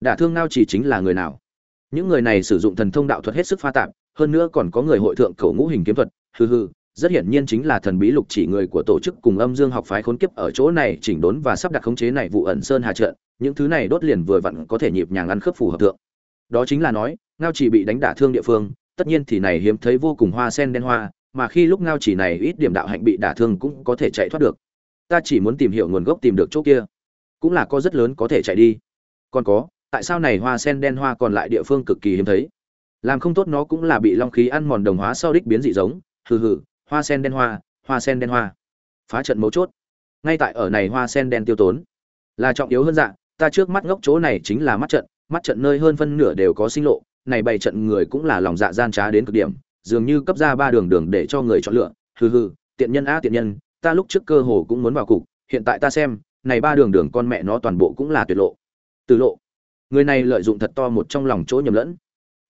A: Đả thương ngao chỉ chính là người nào? Những người này sử dụng thần thông đạo thuật hết sức pha tạp, hơn nữa còn có người hội thượng cầu ngũ hình kiếm thuật, hừ hừ, rất hiển nhiên chính là thần bí lục chỉ người của tổ chức cùng âm dương học phái khốn kiếp ở chỗ này chỉnh đốn và sắp đặt khống chế này vụ ẩn sơn hà trận, những thứ này đốt liền vừa vặn có thể nhịp nhàng ăn khớp phù hợp thượng. Đó chính là nói, ngao chỉ bị đánh đả thương địa phương, tất nhiên thì này hiếm thấy vô cùng hoa sen đen hoa mà khi lúc ngao chỉ này ít điểm đạo hạnh bị đả thương cũng có thể chạy thoát được. Ta chỉ muốn tìm hiểu nguồn gốc tìm được chỗ kia. Cũng là có rất lớn có thể chạy đi. Còn có, tại sao này hoa sen đen hoa còn lại địa phương cực kỳ hiếm thấy? Làm không tốt nó cũng là bị long khí ăn mòn đồng hóa sau đích biến dị giống. Hừ hừ, hoa sen đen hoa hoa sen đen hoa. Phá trận mấu chốt. Ngay tại ở này hoa sen đen tiêu tốn. Là trọng yếu hơn dạng ta trước mắt ngốc chỗ này chính là mắt trận. Mắt trận nơi hơn phân nửa đều có sinh lộ. Này bày trận người cũng là lòng dạ gian trá đến cực điểm dường như cấp ra ba đường đường để cho người chọn lựa. Hừ hừ, tiện nhân a tiện nhân, ta lúc trước cơ hồ cũng muốn vào cục, hiện tại ta xem, này ba đường đường con mẹ nó toàn bộ cũng là tuyệt lộ. Từ lộ. Người này lợi dụng thật to một trong lòng chỗ nhầm lẫn.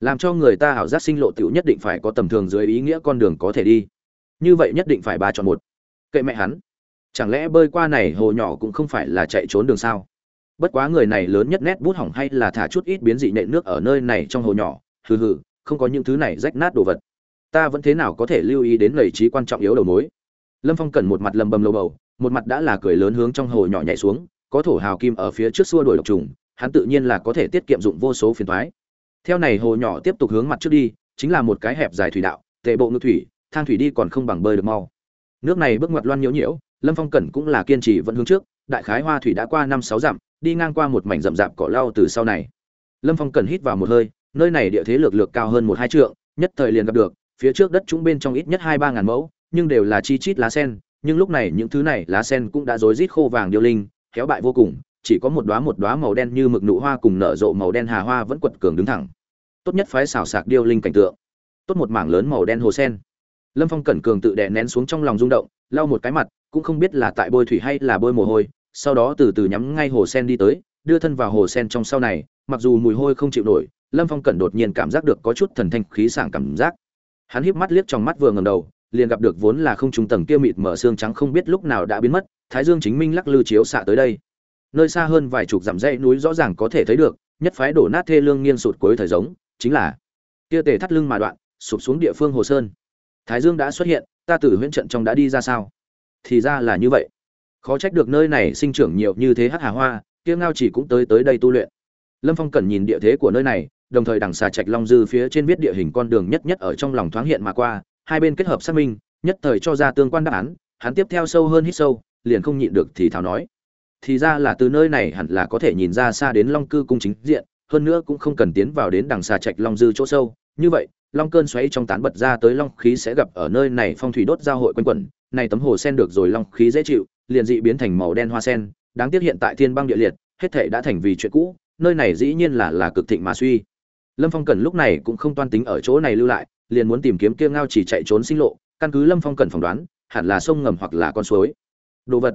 A: Làm cho người ta ảo giác sinh lộ tiểu nhất định phải có tầm thường dưới ý nghĩa con đường có thể đi. Như vậy nhất định phải ba chọn một. Kệ mẹ hắn. Chẳng lẽ bơi qua này hồ nhỏ cũng không phải là chạy trốn đường sao? Bất quá người này lớn nhất nét bút hỏng hay là thả chút ít biến dị nệ nước ở nơi này trong hồ nhỏ. Hừ hừ, không có những thứ này rách nát đồ vật ta vẫn thế nào có thể lưu ý đến lầy trí quan trọng yếu đầu mối? Lâm phong cần một mặt lầm bầm lầu bầu, một mặt đã là cười lớn hướng trong hồ nhỏ nhảy xuống, có thổ hào kim ở phía trước xua đuổi độc trùng, hắn tự nhiên là có thể tiết kiệm dụng vô số phiền thoái theo này hồ nhỏ tiếp tục hướng mặt trước đi, chính là một cái hẹp dài thủy đạo, tệ bộ ngư thủy, thang thủy đi còn không bằng bơi được mau. Nước này bước ngoặt loan nhiễu nhiễu, lâm phong cẩn cũng là kiên trì vẫn hướng trước, đại khái hoa thủy đã qua năm sáu dặm, đi ngang qua một mảnh rậm rạp cỏ lau từ sau này. Lâm phong cẩn hít vào một hơi, nơi này địa thế lược lược cao hơn một hai trượng, nhất thời liền gặp được phía trước đất chúng bên trong ít nhất hai ba ngàn mẫu, nhưng đều là chi chít lá sen, nhưng lúc này những thứ này lá sen cũng đã rối rít khô vàng điêu linh kéo bại vô cùng, chỉ có một đóa một đóa màu đen như mực nụ hoa cùng nở rộ màu đen hà hoa vẫn quật cường đứng thẳng. Tốt nhất phái xào sạc điêu linh cảnh tượng. Tốt một mảng lớn màu đen hồ sen. Lâm phong cẩn cường tự đè nén xuống trong lòng rung động, lau một cái mặt, cũng không biết là tại bôi thủy hay là bôi mồ hôi, sau đó từ từ nhắm ngay hồ sen đi tới, đưa thân vào hồ sen trong sau này, mặc dù mùi hôi không chịu nổi, lâm phong cẩn đột nhiên cảm giác được có chút thần thanh khí sảng cảm giác hắn híp mắt liếc trong mắt vừa ngầm đầu, liền gặp được vốn là không trung tầng kia mịt mở xương trắng không biết lúc nào đã biến mất, thái dương chính minh lắc lư chiếu xạ tới đây. Nơi xa hơn vài chục dặm dãy núi rõ ràng có thể thấy được, nhất phái đổ nát thê lương nghiêng sụt cuối thời giống, chính là kia tề thắt lưng mà đoạn, sụp xuống địa phương hồ sơn. Thái dương đã xuất hiện, ta từ huyễn trận trong đã đi ra sao? Thì ra là như vậy. Khó trách được nơi này sinh trưởng nhiều như thế hắc hà hoa, kia ngao chỉ cũng tới tới đây tu luyện. Lâm phong cần nhìn địa thế của nơi này đồng thời đằng xà trạch long dư phía trên viết địa hình con đường nhất nhất ở trong lòng thoáng hiện mà qua, hai bên kết hợp xác minh, nhất thời cho ra tương quan đáp án, hắn tiếp theo sâu hơn hít sâu, liền không nhịn được thì thảo nói. Thì ra là từ nơi này hẳn là có thể nhìn ra xa đến long cư cung chính diện, hơn nữa cũng không cần tiến vào đến đằng xà trạch long dư chỗ sâu. Như vậy, long cơn xoáy trong tán bật ra tới long khí sẽ gặp ở nơi này phong thủy đốt giao hội quanh quẩn, này tấm hồ sen được rồi long khí dễ chịu, liền dị biến thành màu đen hoa sen, đáng tiếc hiện tại thiên băng địa liệt, hết thể đã thành vì chuyện cũ, nơi này dĩ nhiên là là cực thịnh mà suy lâm phong cần lúc này cũng không toan tính ở chỗ này lưu lại, liền muốn tìm kiếm kia ngao chỉ chạy trốn sinh lộ, căn cứ lâm phong cần phỏng đoán, hẳn là sông ngầm hoặc là con suối. Đồ vật.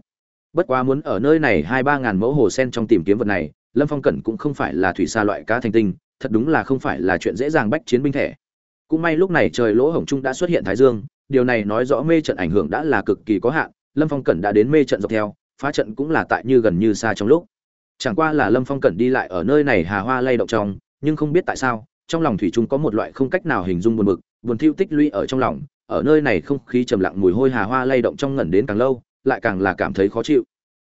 A: Bất quá muốn ở nơi này hai ba ngàn mẫu hồ sen trong tìm kiếm vật này, lâm phong cẩn cũng không phải là thủy xa loại cá thành tinh, thật đúng là không phải là chuyện dễ dàng bách chiến binh thẻ cũng may lúc này trời lỗ hổng trung đã xuất hiện thái dương, điều này nói rõ mê trận ảnh hưởng đã là cực kỳ có hạn, lâm phong cẩn đã đến mê trận dọc theo, phá trận cũng là tại như gần như xa trong lúc. Chẳng qua là lâm phong cẩn đi lại ở nơi này hà hoa lay động trong nhưng không biết tại sao, trong lòng thủy trung có một loại không cách nào hình dung buồn bực, buồn thiêu tích lũy ở trong lòng, ở nơi này không khí trầm lặng mùi hôi hà hoa lay động trong ngẩn đến càng lâu, lại càng là cảm thấy khó chịu.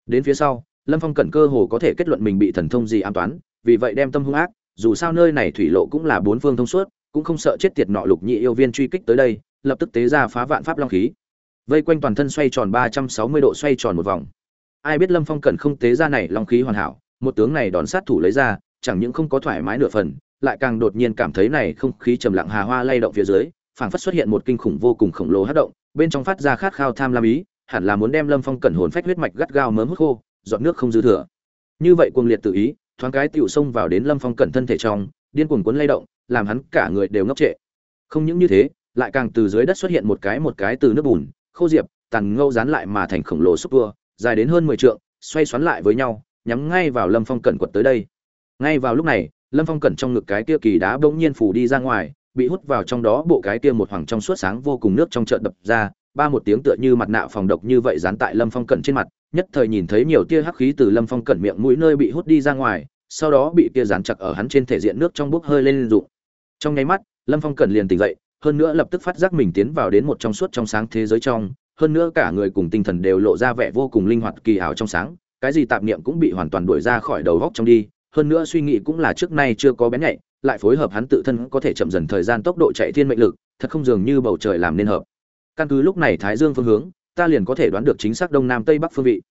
A: Đến phía sau, lâm phong cẩn cơ hồ có thể kết luận mình bị thần thông gì an toán, vì vậy đem tâm hung ác, dù sao nơi này thủy lộ cũng là bốn phương thông suốt, cũng không sợ chết tiệt nọ lục nhị yêu viên truy kích tới đây, lập tức tế ra phá vạn pháp long khí. Vây quanh toàn thân xoay tròn ba trăm sáu mươi độ xoay tròn một vòng. Ai biết lâm phong cẩn không tế ra này long khí hoàn hảo, một tướng này đón sát thủ lấy ra chẳng những không có thoải mái nửa phần, lại càng đột nhiên cảm thấy này không khí trầm lặng hà hoa lay động phía dưới, phảng phất xuất hiện một kinh khủng vô cùng khổng lồ hát động, bên trong phát ra khát khao tham lam ý, hẳn là muốn đem lâm phong cẩn hồn phách huyết mạch gắt gao mớm hút khô dọn nước không dư thừa. Như vậy cuồng liệt tự ý, thoáng cái tiểu xông vào đến lâm phong cẩn thân thể trong, điên cuồng cuốn lay động, làm hắn cả người đều ngốc trệ. Không những như thế, lại càng từ dưới đất xuất hiện một cái một cái từ nước bùn, khô diệp, tàn ngâu dán lại mà thành khổng lồ xúc tua, dài đến hơn mười trượng, xoay xoắn lại với nhau, nhắm ngay vào lâm phong cẩn quật tới đây ngay vào lúc này, lâm phong cẩn trong ngực cái kia kỳ đá bỗng nhiên phủ đi ra ngoài, bị hút vào trong đó bộ cái kia một hoàng trong suốt sáng vô cùng nước trong chợ đập ra, ba một tiếng tựa như mặt nạ phòng độc như vậy dán tại lâm phong cẩn trên mặt, nhất thời nhìn thấy nhiều tia hắc khí từ lâm phong cẩn miệng mũi nơi bị hút đi ra ngoài, sau đó bị tia dán chặt ở hắn trên thể diện nước trong bốc hơi lên rụng. Trong nháy mắt, lâm phong cẩn liền tỉnh dậy, hơn nữa lập tức phát giác mình tiến vào đến một trong suốt trong sáng thế giới trong, hơn nữa cả người cùng tinh thần đều lộ ra vẻ vô cùng linh hoạt kỳ ảo trong sáng, cái gì tạp niệm cũng bị hoàn toàn đuổi ra khỏi đầu góc trong đi hơn nữa suy nghĩ cũng là trước nay chưa có bén nhạy, lại phối hợp hắn tự thân có thể chậm dần thời gian tốc độ chạy thiên mệnh lực, thật không dường như bầu trời làm nên hợp. Căn cứ lúc này thái dương phương hướng, ta liền có thể đoán được chính xác đông nam tây bắc phương vị.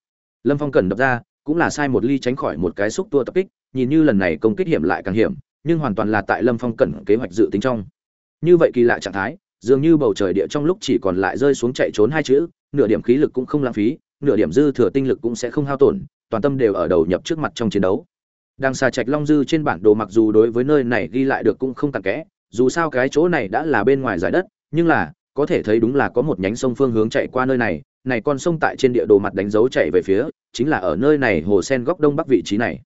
A: Lâm phong cần đập ra, cũng là sai một ly tránh khỏi một cái xúc tua tập kích, nhìn như lần này công kích hiểm lại càng hiểm, nhưng hoàn toàn là tại lâm phong cẩn kế hoạch dự tính trong. Như vậy kỳ lạ trạng thái, dường như bầu trời địa trong lúc chỉ còn lại rơi xuống chạy trốn hai chữ, nửa điểm khí lực cũng không lãng phí, nửa điểm dư thừa tinh lực cũng sẽ không hao tổn, toàn tâm đều ở đầu nhập trước mặt trong chiến đấu đang xà trạch long dư trên bản đồ mặc dù đối với nơi này ghi lại được cũng không tàn kẽ, dù sao cái chỗ này đã là bên ngoài giải đất, nhưng là, có thể thấy đúng là có một nhánh sông phương hướng chạy qua nơi này này con sông tại trên địa đồ mặt đánh dấu chạy về phía, chính là ở nơi này hồ sen góc đông bắc vị trí này.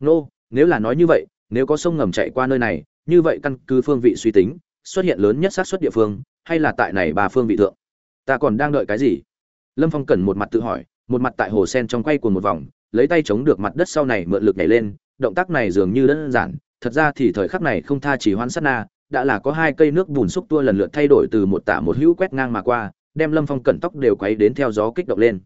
A: Nô, nếu là nói như vậy, nếu có sông ngầm chạy qua nơi này, như vậy căn cứ phương vị suy tính, xuất hiện lớn nhất xác suất địa phương, hay là tại này ba phương vị thượng? Ta còn đang đợi cái gì? Lâm phong cần một mặt tự hỏi, một mặt tại hồ sen trong quay của một vòng, lấy tay chống được mặt đất sau này mượn lực nhảy lên động tác này dường như đơn giản, thật ra thì thời khắc này không tha chỉ hoan sát na, đã là có hai cây nước bùn xúc tua lần lượt thay đổi từ một tạ một hữu quét ngang mà qua, đem lâm phong cẩn tóc đều quấy đến theo gió kích động lên.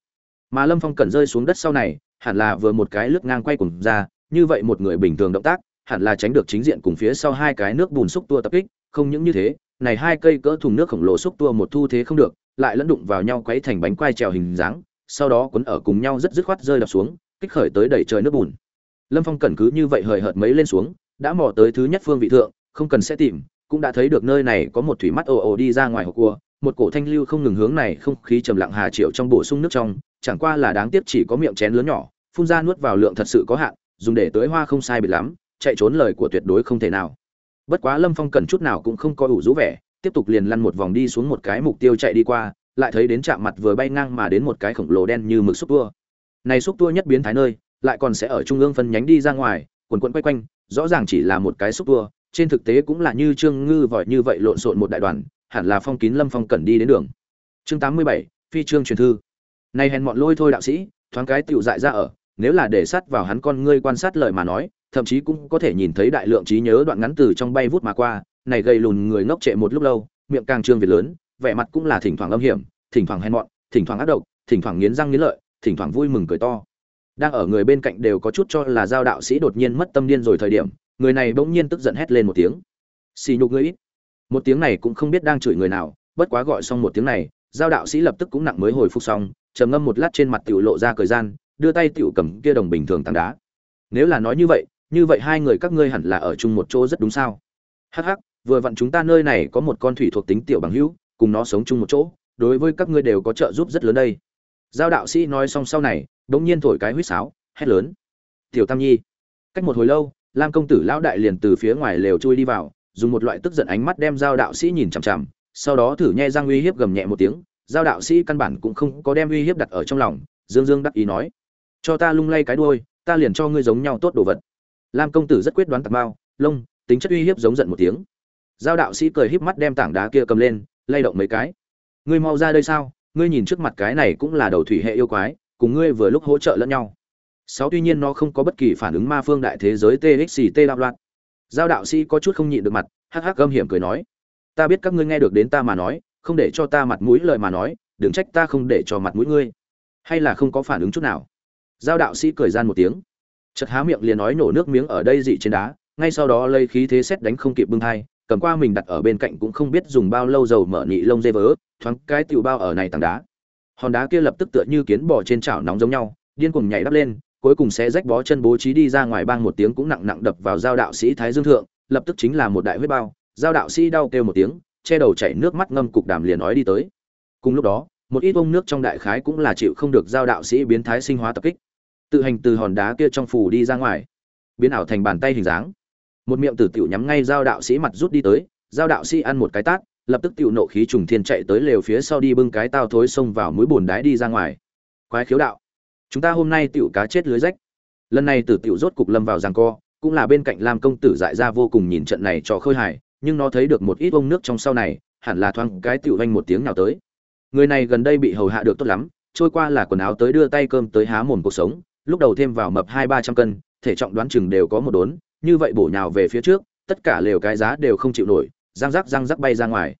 A: Mà lâm phong cẩn rơi xuống đất sau này, hẳn là vừa một cái lướt ngang quay cùng ra, như vậy một người bình thường động tác, hẳn là tránh được chính diện cùng phía sau hai cái nước bùn xúc tua tập kích, không những như thế, này hai cây cỡ thùng nước khổng lồ xúc tua một thu thế không được, lại lẫn đụng vào nhau quấy thành bánh quai trèo hình dáng, sau đó cuốn ở cùng nhau rất dứt khoát rơi đập xuống, kích khởi tới đẩy trời nước bùn lâm phong cẩn cứ như vậy hời hợt mấy lên xuống, đã mò tới thứ nhất phương vị thượng, không cần sẽ tìm, cũng đã thấy được nơi này có một thủy mắt ồ ồ đi ra ngoài hồ cua, một cổ thanh lưu không ngừng hướng này không khí trầm lặng hà triệu trong bổ sung nước trong, chẳng qua là đáng tiếc chỉ có miệng chén lớn nhỏ, phun ra nuốt vào lượng thật sự có hạn, dùng để tưới hoa không sai biệt lắm, chạy trốn lời của tuyệt đối không thể nào. Bất quá lâm phong cần chút nào cũng không có ủ rũ vẻ, tiếp tục liền lăn một vòng đi xuống một cái mục tiêu chạy đi qua, lại thấy đến chạm mặt vừa bay ngang mà đến một cái khổng lồ đen như mực xúc tua. Này xúc tua nhất biến thái nơi lại còn sẽ ở trung ương phân nhánh đi ra ngoài, quần quận quay quanh, rõ ràng chỉ là một cái xúc tua trên thực tế cũng là như trương ngư vội như vậy lộn xộn một đại đoàn, hẳn là phong kín lâm phong cần đi đến đường. Chương tám mươi bảy, phi trương truyền thư. Này hèn mọn lôi thôi đạo sĩ, thoáng cái tựu dại ra ở, nếu là để sát vào hắn con ngươi quan sát lời mà nói, thậm chí cũng có thể nhìn thấy đại lượng trí nhớ đoạn ngắn từ trong bay vút mà qua, này gây lùn người ngốc trệ một lúc lâu, miệng càng trương việt lớn, vẻ mặt cũng là thỉnh thoảng âm hiểm, thỉnh thoảng hèn mọn, thỉnh thoảng ác độc, thỉnh thoảng nghiến răng nghiến lợi, thỉnh thoảng vui mừng cười to đang ở người bên cạnh đều có chút cho là giao đạo sĩ đột nhiên mất tâm điên rồi thời điểm, người này bỗng nhiên tức giận hét lên một tiếng. Xì nhục ngươi ít. Một tiếng này cũng không biết đang chửi người nào, bất quá gọi xong một tiếng này, giao đạo sĩ lập tức cũng nặng mới hồi phục xong, trầm ngâm một lát trên mặt tiểu lộ ra thời gian, đưa tay tiểu cầm kia đồng bình thường tảng đá. Nếu là nói như vậy như vậy hai người các ngươi hẳn là ở chung một chỗ rất đúng sao? Hắc hắc, vừa vặn chúng ta nơi này có một con thủy thuộc tính tiểu bằng hữu, cùng nó sống chung một chỗ, đối với các ngươi đều có trợ giúp rất lớn đây. Giao đạo sĩ nói xong sau này đống nhiên thổi cái huýt sáo, hét lớn. Tiểu tam nhi. Cách một hồi lâu, lam công tử lão đại liền từ phía ngoài lều chui đi vào, dùng một loại tức giận ánh mắt đem giao đạo sĩ nhìn chằm chằm, sau đó thử nhe răng uy hiếp gầm nhẹ một tiếng, giao đạo sĩ căn bản cũng không có đem uy hiếp đặt ở trong lòng, dương dương đắc ý nói, cho ta lung lay cái đuôi, ta liền cho ngươi giống nhau tốt đồ vật. Lam công tử rất quyết đoán tạc bao lông, tính chất uy hiếp giống giận một tiếng. Giao đạo sĩ cười híp mắt đem tảng đá kia cầm lên, lay động mấy cái. Ngươi mau ra đây sao? Ngươi nhìn trước mặt cái này cũng là đầu thủy hệ yêu quái cùng ngươi vừa lúc hỗ trợ lẫn nhau. Sáu tuy nhiên nó không có bất kỳ phản ứng ma phương đại thế giới txt đạo loạn. Giao đạo sĩ có chút không nhịn được mặt, hắc hắc gâm hiểm cười nói, ta biết các ngươi nghe được đến ta mà nói, không để cho ta mặt mũi lời mà nói, đừng trách ta không để cho mặt mũi ngươi. Hay là không có phản ứng chút nào? Giao đạo sĩ cười gian một tiếng. Chật há miệng liền nói nổ nước miếng ở đây dị trên đá, ngay sau đó lây khí thế xét đánh không kịp bưng thai, cầm qua mình đặt ở bên cạnh cũng không biết dùng bao lâu dầu mở nị lông dê vớ, thoáng cái tiểu bao ở này tảng đá hòn đá kia lập tức tựa như kiến bò trên chảo nóng giống nhau, điên cuồng nhảy đắp lên, cuối cùng sẽ rách bó chân bố trí đi ra ngoài bang một tiếng cũng nặng nặng đập vào giao đạo sĩ thái dương thượng, lập tức chính là một đại huyết bao, giao đạo sĩ đau kêu một tiếng, che đầu chảy nước mắt ngâm cục đàm liền nói đi tới. Cùng lúc đó, một ít bông nước trong đại khái cũng là chịu không được giao đạo sĩ biến thái sinh hóa tập kích. Tự hành từ hòn đá kia trong phủ đi ra ngoài, biến ảo thành bàn tay hình dáng. Một miệng tử tiểu nhắm ngay giao đạo sĩ mặt rút đi tới, giao đạo sĩ ăn một cái tát lập tức tiểu nộ khí trùng thiên chạy tới lều phía sau đi bưng cái tao thối xông vào mũi bùn đái đi ra ngoài. Quái khiếu đạo. Chúng ta hôm nay tiểu cá chết lưới rách. Lần này tử tiểu rốt cục lâm vào giằng co, cũng là bên cạnh lam công tử dại ra vô cùng nhìn trận này cho khơi hài, nhưng nó thấy được một ít bông nước trong sau này, hẳn là thoáng cái tiểu vanh một tiếng nào tới. Người này gần đây bị hầu hạ được tốt lắm, trôi qua là quần áo tới đưa tay cơm tới há mồm cuộc sống, lúc đầu thêm vào mập hai ba trăm cân, thể trọng đoán chừng đều có một đốn, như vậy bổ nhào về phía trước, tất cả lều cái giá đều không chịu nổi, răng rắc răng rắc bay ra ngoài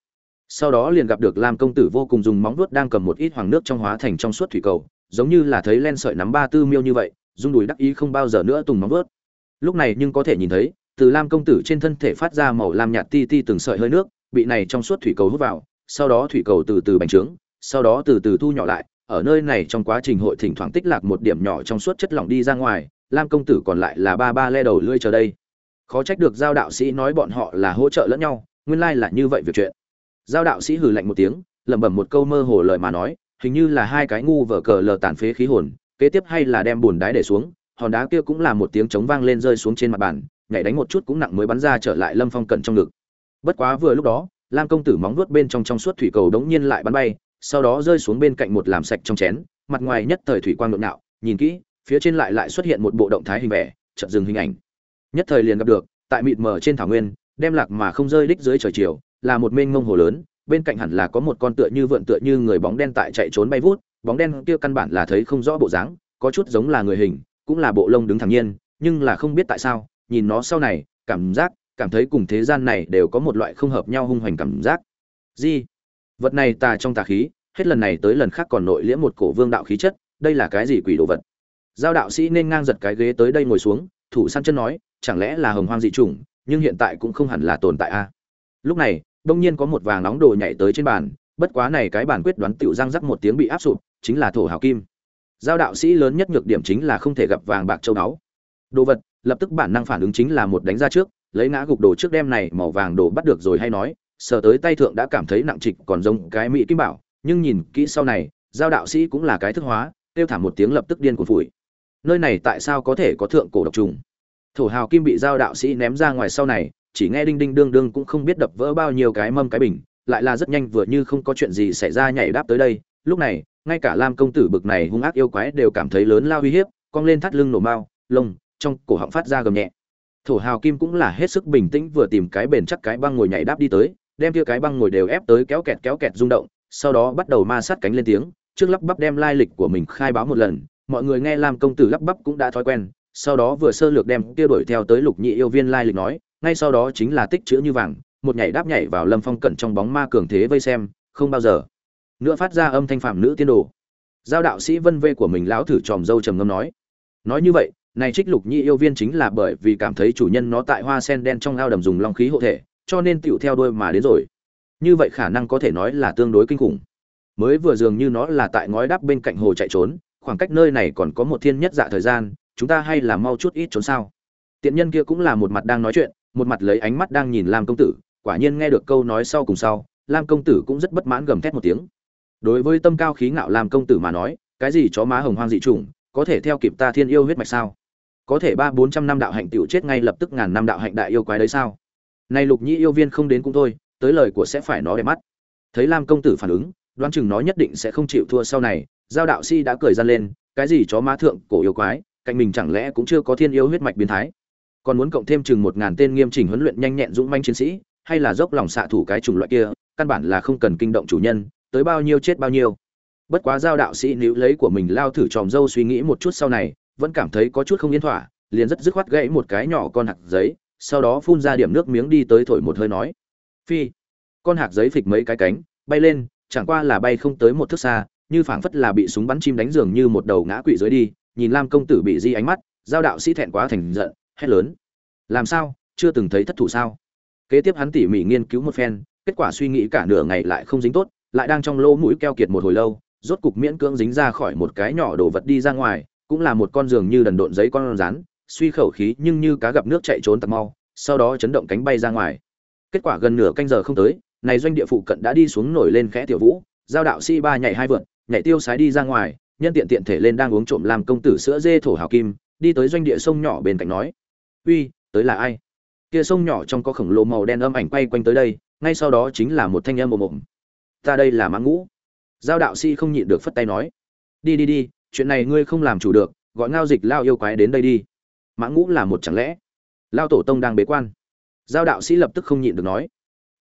A: sau đó liền gặp được lam công tử vô cùng dùng móng vuốt đang cầm một ít hoàng nước trong hóa thành trong suốt thủy cầu, giống như là thấy len sợi nắm ba tư miêu như vậy dung đùi đắc ý không bao giờ nữa tùng móng vuốt. Lúc này nhưng có thể nhìn thấy, từ lam công tử trên thân thể phát ra màu lam nhạt ti ti từng sợi hơi nước, bị này trong suốt thủy cầu hút vào, sau đó thủy cầu từ từ bành trướng, sau đó từ từ thu nhỏ lại, ở nơi này trong quá trình hội thỉnh thoảng tích lạc một điểm nhỏ trong suốt chất lỏng đi ra ngoài, lam công tử còn lại là ba ba le đầu lươi chờ đây. Khó trách được giao đạo sĩ nói bọn họ là hỗ trợ lẫn nhau, nguyên lai là như vậy việc chuyện giao đạo sĩ hừ lạnh một tiếng lẩm bẩm một câu mơ hồ lời mà nói hình như là hai cái ngu vở cờ lờ tàn phế khí hồn kế tiếp hay là đem bùn đáy để xuống hòn đá kia cũng là một tiếng trống vang lên rơi xuống trên mặt bàn nhảy đánh một chút cũng nặng mới bắn ra trở lại lâm phong cận trong ngực. Bất quá vừa lúc đó lam công tử móng vuốt bên trong trong suốt thủy cầu đống nhiên lại bắn bay sau đó rơi xuống bên cạnh một làm sạch trong chén mặt ngoài nhất thời thủy quang nội nạo nhìn kỹ phía trên lại lại xuất hiện một bộ động thái hình vẻ, chợt dừng hình ảnh. Nhất thời liền gặp được tại mịt mờ trên thảo nguyên đem lạc mà không rơi đích dưới trời chiều là một mênh mông hồ lớn, bên cạnh hẳn là có một con tựa như vượn tựa như người bóng đen tại chạy trốn bay vút, bóng đen kia căn bản là thấy không rõ bộ dáng, có chút giống là người hình, cũng là bộ lông đứng thẳng nhiên, nhưng là không biết tại sao, nhìn nó sau này, cảm giác, cảm thấy cùng thế gian này đều có một loại không hợp nhau hung hoành cảm giác. Gì? Vật này tà trong tà khí, hết lần này tới lần khác còn nội liễm một cổ vương đạo khí chất, đây là cái gì quỷ đồ vật? Giao đạo sĩ nên ngang giật cái ghế tới đây ngồi xuống, thủ săn chân nói, chẳng lẽ là hồng hoang dị chủng, nhưng hiện tại cũng không hẳn là tồn tại a. Lúc này đông nhiên có một vàng nóng đồ nhảy tới trên bàn, bất quá này cái bản quyết đoán tựu răng rắc một tiếng bị áp sụp, chính là thổ hào kim. Giao đạo sĩ lớn nhất nhược điểm chính là không thể gặp vàng bạc châu báu. Đồ vật, lập tức bản năng phản ứng chính là một đánh ra trước, lấy ngã gục đồ trước đem này màu vàng đồ bắt được rồi hay nói, sờ tới tay thượng đã cảm thấy nặng trịch còn giống cái mỹ kim bảo, nhưng nhìn kỹ sau này, giao đạo sĩ cũng là cái thức hóa tiêu thảm một tiếng lập tức điên cuồng phủi. Nơi này tại sao có thể có thượng cổ độc trùng? Thổ hào kim bị giao đạo sĩ ném ra ngoài sau này chỉ nghe đinh đinh đương đương cũng không biết đập vỡ bao nhiêu cái mâm cái bình, lại là rất nhanh vừa như không có chuyện gì xảy ra nhảy đáp tới đây. Lúc này, ngay cả lam công tử bực này hung ác yêu quái đều cảm thấy lớn lao uy hiếp, cong lên thắt lưng nổ mao, lông, trong cổ họng phát ra gầm nhẹ. Thổ hào kim cũng là hết sức bình tĩnh vừa tìm cái bền chắc cái băng ngồi nhảy đáp đi tới, đem kia cái băng ngồi đều ép tới kéo kẹt kéo kẹt rung động, sau đó bắt đầu ma sát cánh lên tiếng, trước lắp bắp đem lai lịch của mình khai báo một lần. Mọi người nghe lam công tử lắp bắp cũng đã thói quen, sau đó vừa sơ lược đem kia đuổi theo tới lục nhị yêu viên lai lịch nói ngay sau đó chính là tích chữ như vàng, một nhảy đáp nhảy vào lâm phong cận trong bóng ma cường thế vây xem, không bao giờ nữa phát ra âm thanh phạm nữ tiên đồ. Giao đạo sĩ vân vê của mình lão thử tròm dâu trầm ngâm nói nói như vậy, này trích lục nhị yêu viên chính là bởi vì cảm thấy chủ nhân nó tại hoa sen đen trong ao đầm dùng long khí hộ thể, cho nên tựu theo đuôi mà đến rồi. Như vậy khả năng có thể nói là tương đối kinh khủng. Mới vừa dường như nó là tại ngói đáp bên cạnh hồ chạy trốn, khoảng cách nơi này còn có một thiên nhất dạ thời gian, chúng ta hay là mau chút ít trốn sao? Tiện nhân kia cũng là một mặt đang nói chuyện một mặt lấy ánh mắt đang nhìn lam công tử, quả nhiên nghe được câu nói sau cùng sau, lam công tử cũng rất bất mãn gầm thét một tiếng. Đối với tâm cao khí ngạo lam công tử mà nói, cái gì chó má hồng hoang dị chủng, có thể theo kịp ta thiên yêu huyết mạch sao? Có thể ba bốn trăm năm đạo hạnh tiểu chết ngay lập tức ngàn năm đạo hạnh đại yêu quái đấy sao? Nay lục nhĩ yêu viên không đến cũng thôi, tới lời của sẽ phải nó đẹp mắt. Thấy lam công tử phản ứng, đoán chừng nó nhất định sẽ không chịu thua sau này, giao đạo si đã cười ra lên, cái gì chó má thượng cổ yêu quái, cạnh mình chẳng lẽ cũng chưa có thiên yêu huyết mạch biến thái? Còn muốn cộng thêm chừng một ngàn tên nghiêm chỉnh huấn luyện nhanh nhẹn dũng manh chiến sĩ, hay là dốc lòng xạ thủ cái chủng loại kia, căn bản là không cần kinh động chủ nhân, tới bao nhiêu chết bao nhiêu. Bất quá giao đạo sĩ nữ lấy của mình lao thử tròm dâu suy nghĩ một chút sau này, vẫn cảm thấy có chút không yên thỏa, liền rất dứt khoát gãy một cái nhỏ con hạt giấy, sau đó phun ra điểm nước miếng đi tới thổi một hơi nói. Phi, con hạt giấy phịch mấy cái cánh, bay lên, chẳng qua là bay không tới một thước xa, như phảng phất là bị súng bắn chim đánh giường như một đầu ngã quỵ dưới đi, nhìn lam công tử bị di ánh mắt, giao đạo sĩ thẹn quá thành giận hét lớn. Làm sao? Chưa từng thấy thất thủ sao? Kế tiếp hắn tỉ mỉ nghiên cứu một phen, kết quả suy nghĩ cả nửa ngày lại không dính tốt, lại đang trong lỗ mũi keo kiệt một hồi lâu, rốt cục miễn cưỡng dính ra khỏi một cái nhỏ đồ vật đi ra ngoài, cũng là một con giường như đần độn giấy con rán, suy khẩu khí nhưng như cá gặp nước chạy trốn tặc mau, sau đó chấn động cánh bay ra ngoài. Kết quả gần nửa canh giờ không tới, này doanh địa phụ cận đã đi xuống nổi lên khẽ tiểu vũ, giao đạo si ba nhảy hai vượn, nhảy tiêu sái đi ra ngoài, nhân tiện tiện thể lên đang uống trộm làm công tử sữa dê thổ hào kim, đi tới doanh địa sông nhỏ bên cạnh nói uy, tới là ai? Kia sông nhỏ trong có khổng lồ màu đen âm ảnh quay quanh tới đây, ngay sau đó chính là một thanh âm ồm ồm. Ta đây là mãng ngũ. Giao đạo si không nhịn được phất tay nói. Đi đi đi, chuyện này ngươi không làm chủ được, gọi ngao dịch lao yêu quái đến đây đi. Mãng ngũ là một chẳng lẽ? Lao tổ tông đang bế quan. Giao đạo sĩ lập tức không nhịn được nói.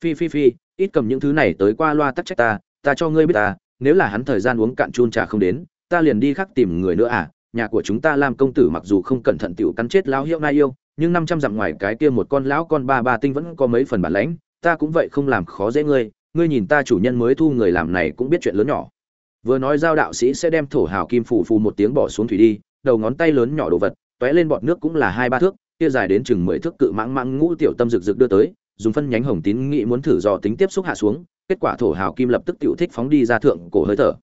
A: Phi phi phi, ít cầm những thứ này tới qua loa tắc trách ta ta cho ngươi biết ta, nếu là hắn thời gian uống cạn chun trà không đến, ta liền đi khác tìm người nữa à nhà của chúng ta làm công tử mặc dù không cẩn thận tiểu cắn chết lao hiệu nai yêu nhưng năm trăm dặm ngoài cái kia một con lão con ba ba tinh vẫn có mấy phần bản lãnh, ta cũng vậy không làm khó dễ ngươi ngươi nhìn ta chủ nhân mới thu người làm này cũng biết chuyện lớn nhỏ. Vừa nói giao đạo sĩ sẽ đem thổ hào kim phủ phù một tiếng bỏ xuống thủy đi, đầu ngón tay lớn nhỏ đồ vật, tóe lên bọt nước cũng là hai ba thước, kia dài đến chừng mười thước cự mãng mãng ngũ tiểu tâm rực rực đưa tới, dùng phân nhánh hồng tín nghị muốn thử dò tính tiếp xúc hạ xuống, kết quả thổ hào kim lập tức tiểu thích phóng đi ra thượng cổ hơi thở.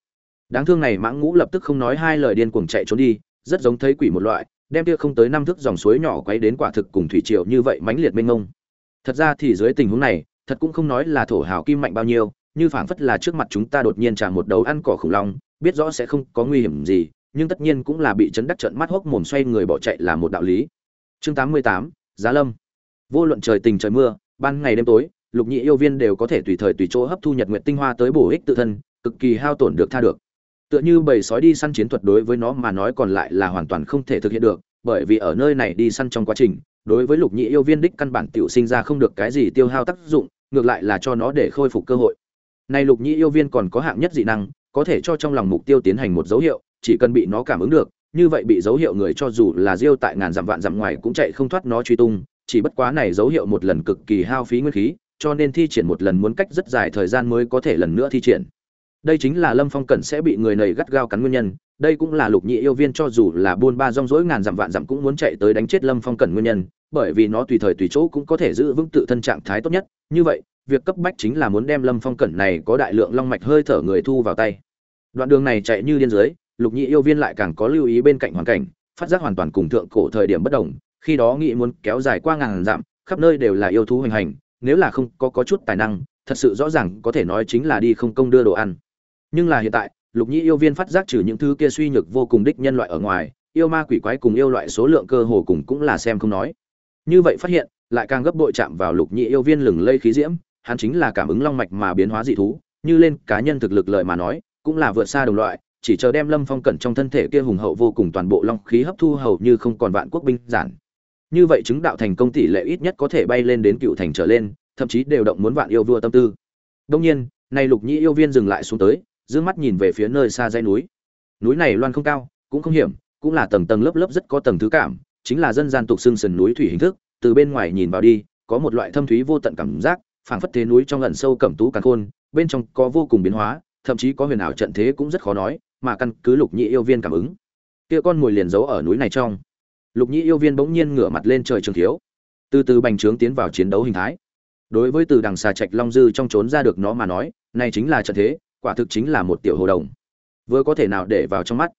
A: Đáng thương này mãng ngũ lập tức không nói hai lời điên cuồng chạy trốn đi, rất giống thấy quỷ một loại đem kia không tới năm thước dòng suối nhỏ quấy đến quả thực cùng thủy triều như vậy mãnh liệt mênh mông. Thật ra thì dưới tình huống này thật cũng không nói là thổ hào kim mạnh bao nhiêu như phảng phất là trước mặt chúng ta đột nhiên trả một đầu ăn cỏ khủng long biết rõ sẽ không có nguy hiểm gì nhưng tất nhiên cũng là bị chấn đắc trận mắt hốc mồm xoay người bỏ chạy là một đạo lý. Chương 88, giá lâm. Vô luận trời tình trời mưa ban ngày đêm tối lục nhị yêu viên đều có thể tùy thời tùy chỗ hấp thu nhật nguyệt tinh hoa tới bổ ích tự thân cực kỳ hao tổn được tha được tựa như bầy sói đi săn chiến thuật đối với nó mà nói còn lại là hoàn toàn không thể thực hiện được, bởi vì ở nơi này đi săn trong quá trình, đối với lục nhị yêu viên đích căn bản tiểu sinh ra không được cái gì tiêu hao tác dụng, ngược lại là cho nó để khôi phục cơ hội. Nay lục nhị yêu viên còn có hạng nhất dị năng, có thể cho trong lòng mục tiêu tiến hành một dấu hiệu, chỉ cần bị nó cảm ứng được, như vậy bị dấu hiệu người cho dù là diêu tại ngàn dặm vạn dặm ngoài cũng chạy không thoát nó truy tung, chỉ bất quá này dấu hiệu một lần cực kỳ hao phí nguyên khí, cho nên thi triển một lần muốn cách rất dài thời gian mới có thể lần nữa thi triển đây chính là lâm phong cẩn sẽ bị người này gắt gao cắn nguyên nhân đây cũng là lục nhị yêu viên cho dù là buôn ba rong rỗi ngàn dặm vạn dặm cũng muốn chạy tới đánh chết lâm phong cẩn nguyên nhân bởi vì nó tùy thời tùy chỗ cũng có thể giữ vững tự thân trạng thái tốt nhất. Như vậy việc cấp bách chính là muốn đem lâm phong cẩn này có đại lượng long mạch hơi thở người thu vào tay. Đoạn đường này chạy như điên dưới lục nhị yêu viên lại càng có lưu ý bên cạnh hoàn cảnh phát giác hoàn toàn cùng thượng cổ thời điểm bất đồng khi đó nghĩ muốn kéo dài qua ngàn dặm khắp nơi đều là yêu thú hoành hành nếu là không có, có chút tài năng thật sự rõ ràng có thể nói chính là đi không công đưa đồ ăn nhưng là hiện tại, lục nhĩ yêu viên phát giác trừ những thứ kia suy nhược vô cùng đích nhân loại ở ngoài, yêu ma quỷ quái cùng yêu loại số lượng cơ hồ cùng cũng là xem không nói. Như vậy phát hiện, lại càng gấp bội chạm vào lục nhĩ yêu viên lừng lây khí diễm, hắn chính là cảm ứng long mạch mà biến hóa dị thú, như lên cá nhân thực lực lợi mà nói, cũng là vượt xa đồng loại, chỉ chờ đem lâm phong cẩn trong thân thể kia hùng hậu vô cùng toàn bộ long khí hấp thu hầu như không còn vạn quốc binh giản. Như vậy chứng đạo thành công tỷ lệ ít nhất có thể bay lên đến cựu thành trở lên, thậm chí đều động muốn vạn yêu vua tâm tư. Đông nhiên, nay lục nhĩ yêu viên dừng lại xuống tới dương mắt nhìn về phía nơi xa dãy núi. Núi này loan không cao, cũng không hiểm, cũng là tầng tầng lớp lớp rất có tầng thứ cảm, chính là dân gian tục xưng sườn núi thủy hình thức, từ bên ngoài nhìn vào đi, có một loại thâm thúy vô tận cảm giác, phảng phất thế núi trong ẩn sâu cẩm tú càn khôn, bên trong có vô cùng biến hóa, thậm chí có huyền ảo trận thế cũng rất khó nói, mà căn cứ lục nhị yêu viên cảm ứng, kia con mồi liền giấu ở núi này trong. Lục nhị yêu viên bỗng nhiên ngửa mặt lên trời trường thiếu, từ từ bành trướng tiến vào chiến đấu hình thái. Đối với từ đằng xà trạch long dư trong trốn ra được nó mà nói, này chính là trận thế quả thực chính là một tiểu hồ đồng. Vừa có thể nào để vào trong mắt.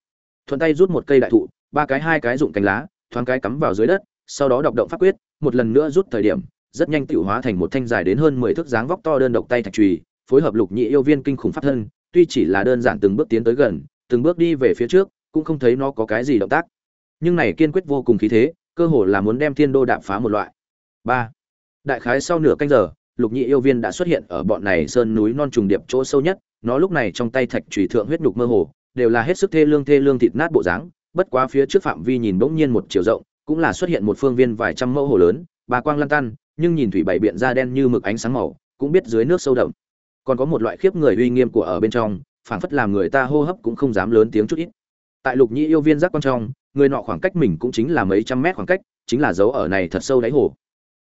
A: Thuận tay rút một cây đại thụ, ba cái hai cái dụng cánh lá, thoáng cái cắm vào dưới đất, sau đó đọc động pháp quyết, một lần nữa rút thời điểm, rất nhanh tiểu hóa thành một thanh dài đến hơn mười thước dáng vóc to đơn độc tay thạch trùy phối hợp lục nhị yêu viên kinh khủng pháp thân, tuy chỉ là đơn giản từng bước tiến tới gần, từng bước đi về phía trước, cũng không thấy nó có cái gì động tác. Nhưng này kiên quyết vô cùng khí thế, cơ hồ là muốn đem thiên đô đạp phá một loại. Ba. Đại khái sau nửa canh giờ, lục nhị yêu viên đã xuất hiện ở bọn này sơn núi non trùng điệp chỗ sâu nhất nó lúc này trong tay thạch trùy thượng huyết nhục mơ hồ, đều là hết sức thê lương thê lương thịt nát bộ dáng, bất quá phía trước phạm vi nhìn bỗng nhiên một chiều rộng, cũng là xuất hiện một phương viên vài trăm mẫu hồ lớn bà quang lăn tăn, nhưng nhìn thủy bảy biện ra đen như mực ánh sáng màu, cũng biết dưới nước sâu đậm. Còn có một loại khiếp người uy nghiêm của ở bên trong, phảng phất làm người ta hô hấp cũng không dám lớn tiếng chút ít. Tại lục nhị yêu viên giác quan trong, người nọ khoảng cách mình cũng chính là mấy trăm mét khoảng cách, chính là dấu ở này thật sâu đáy hồ.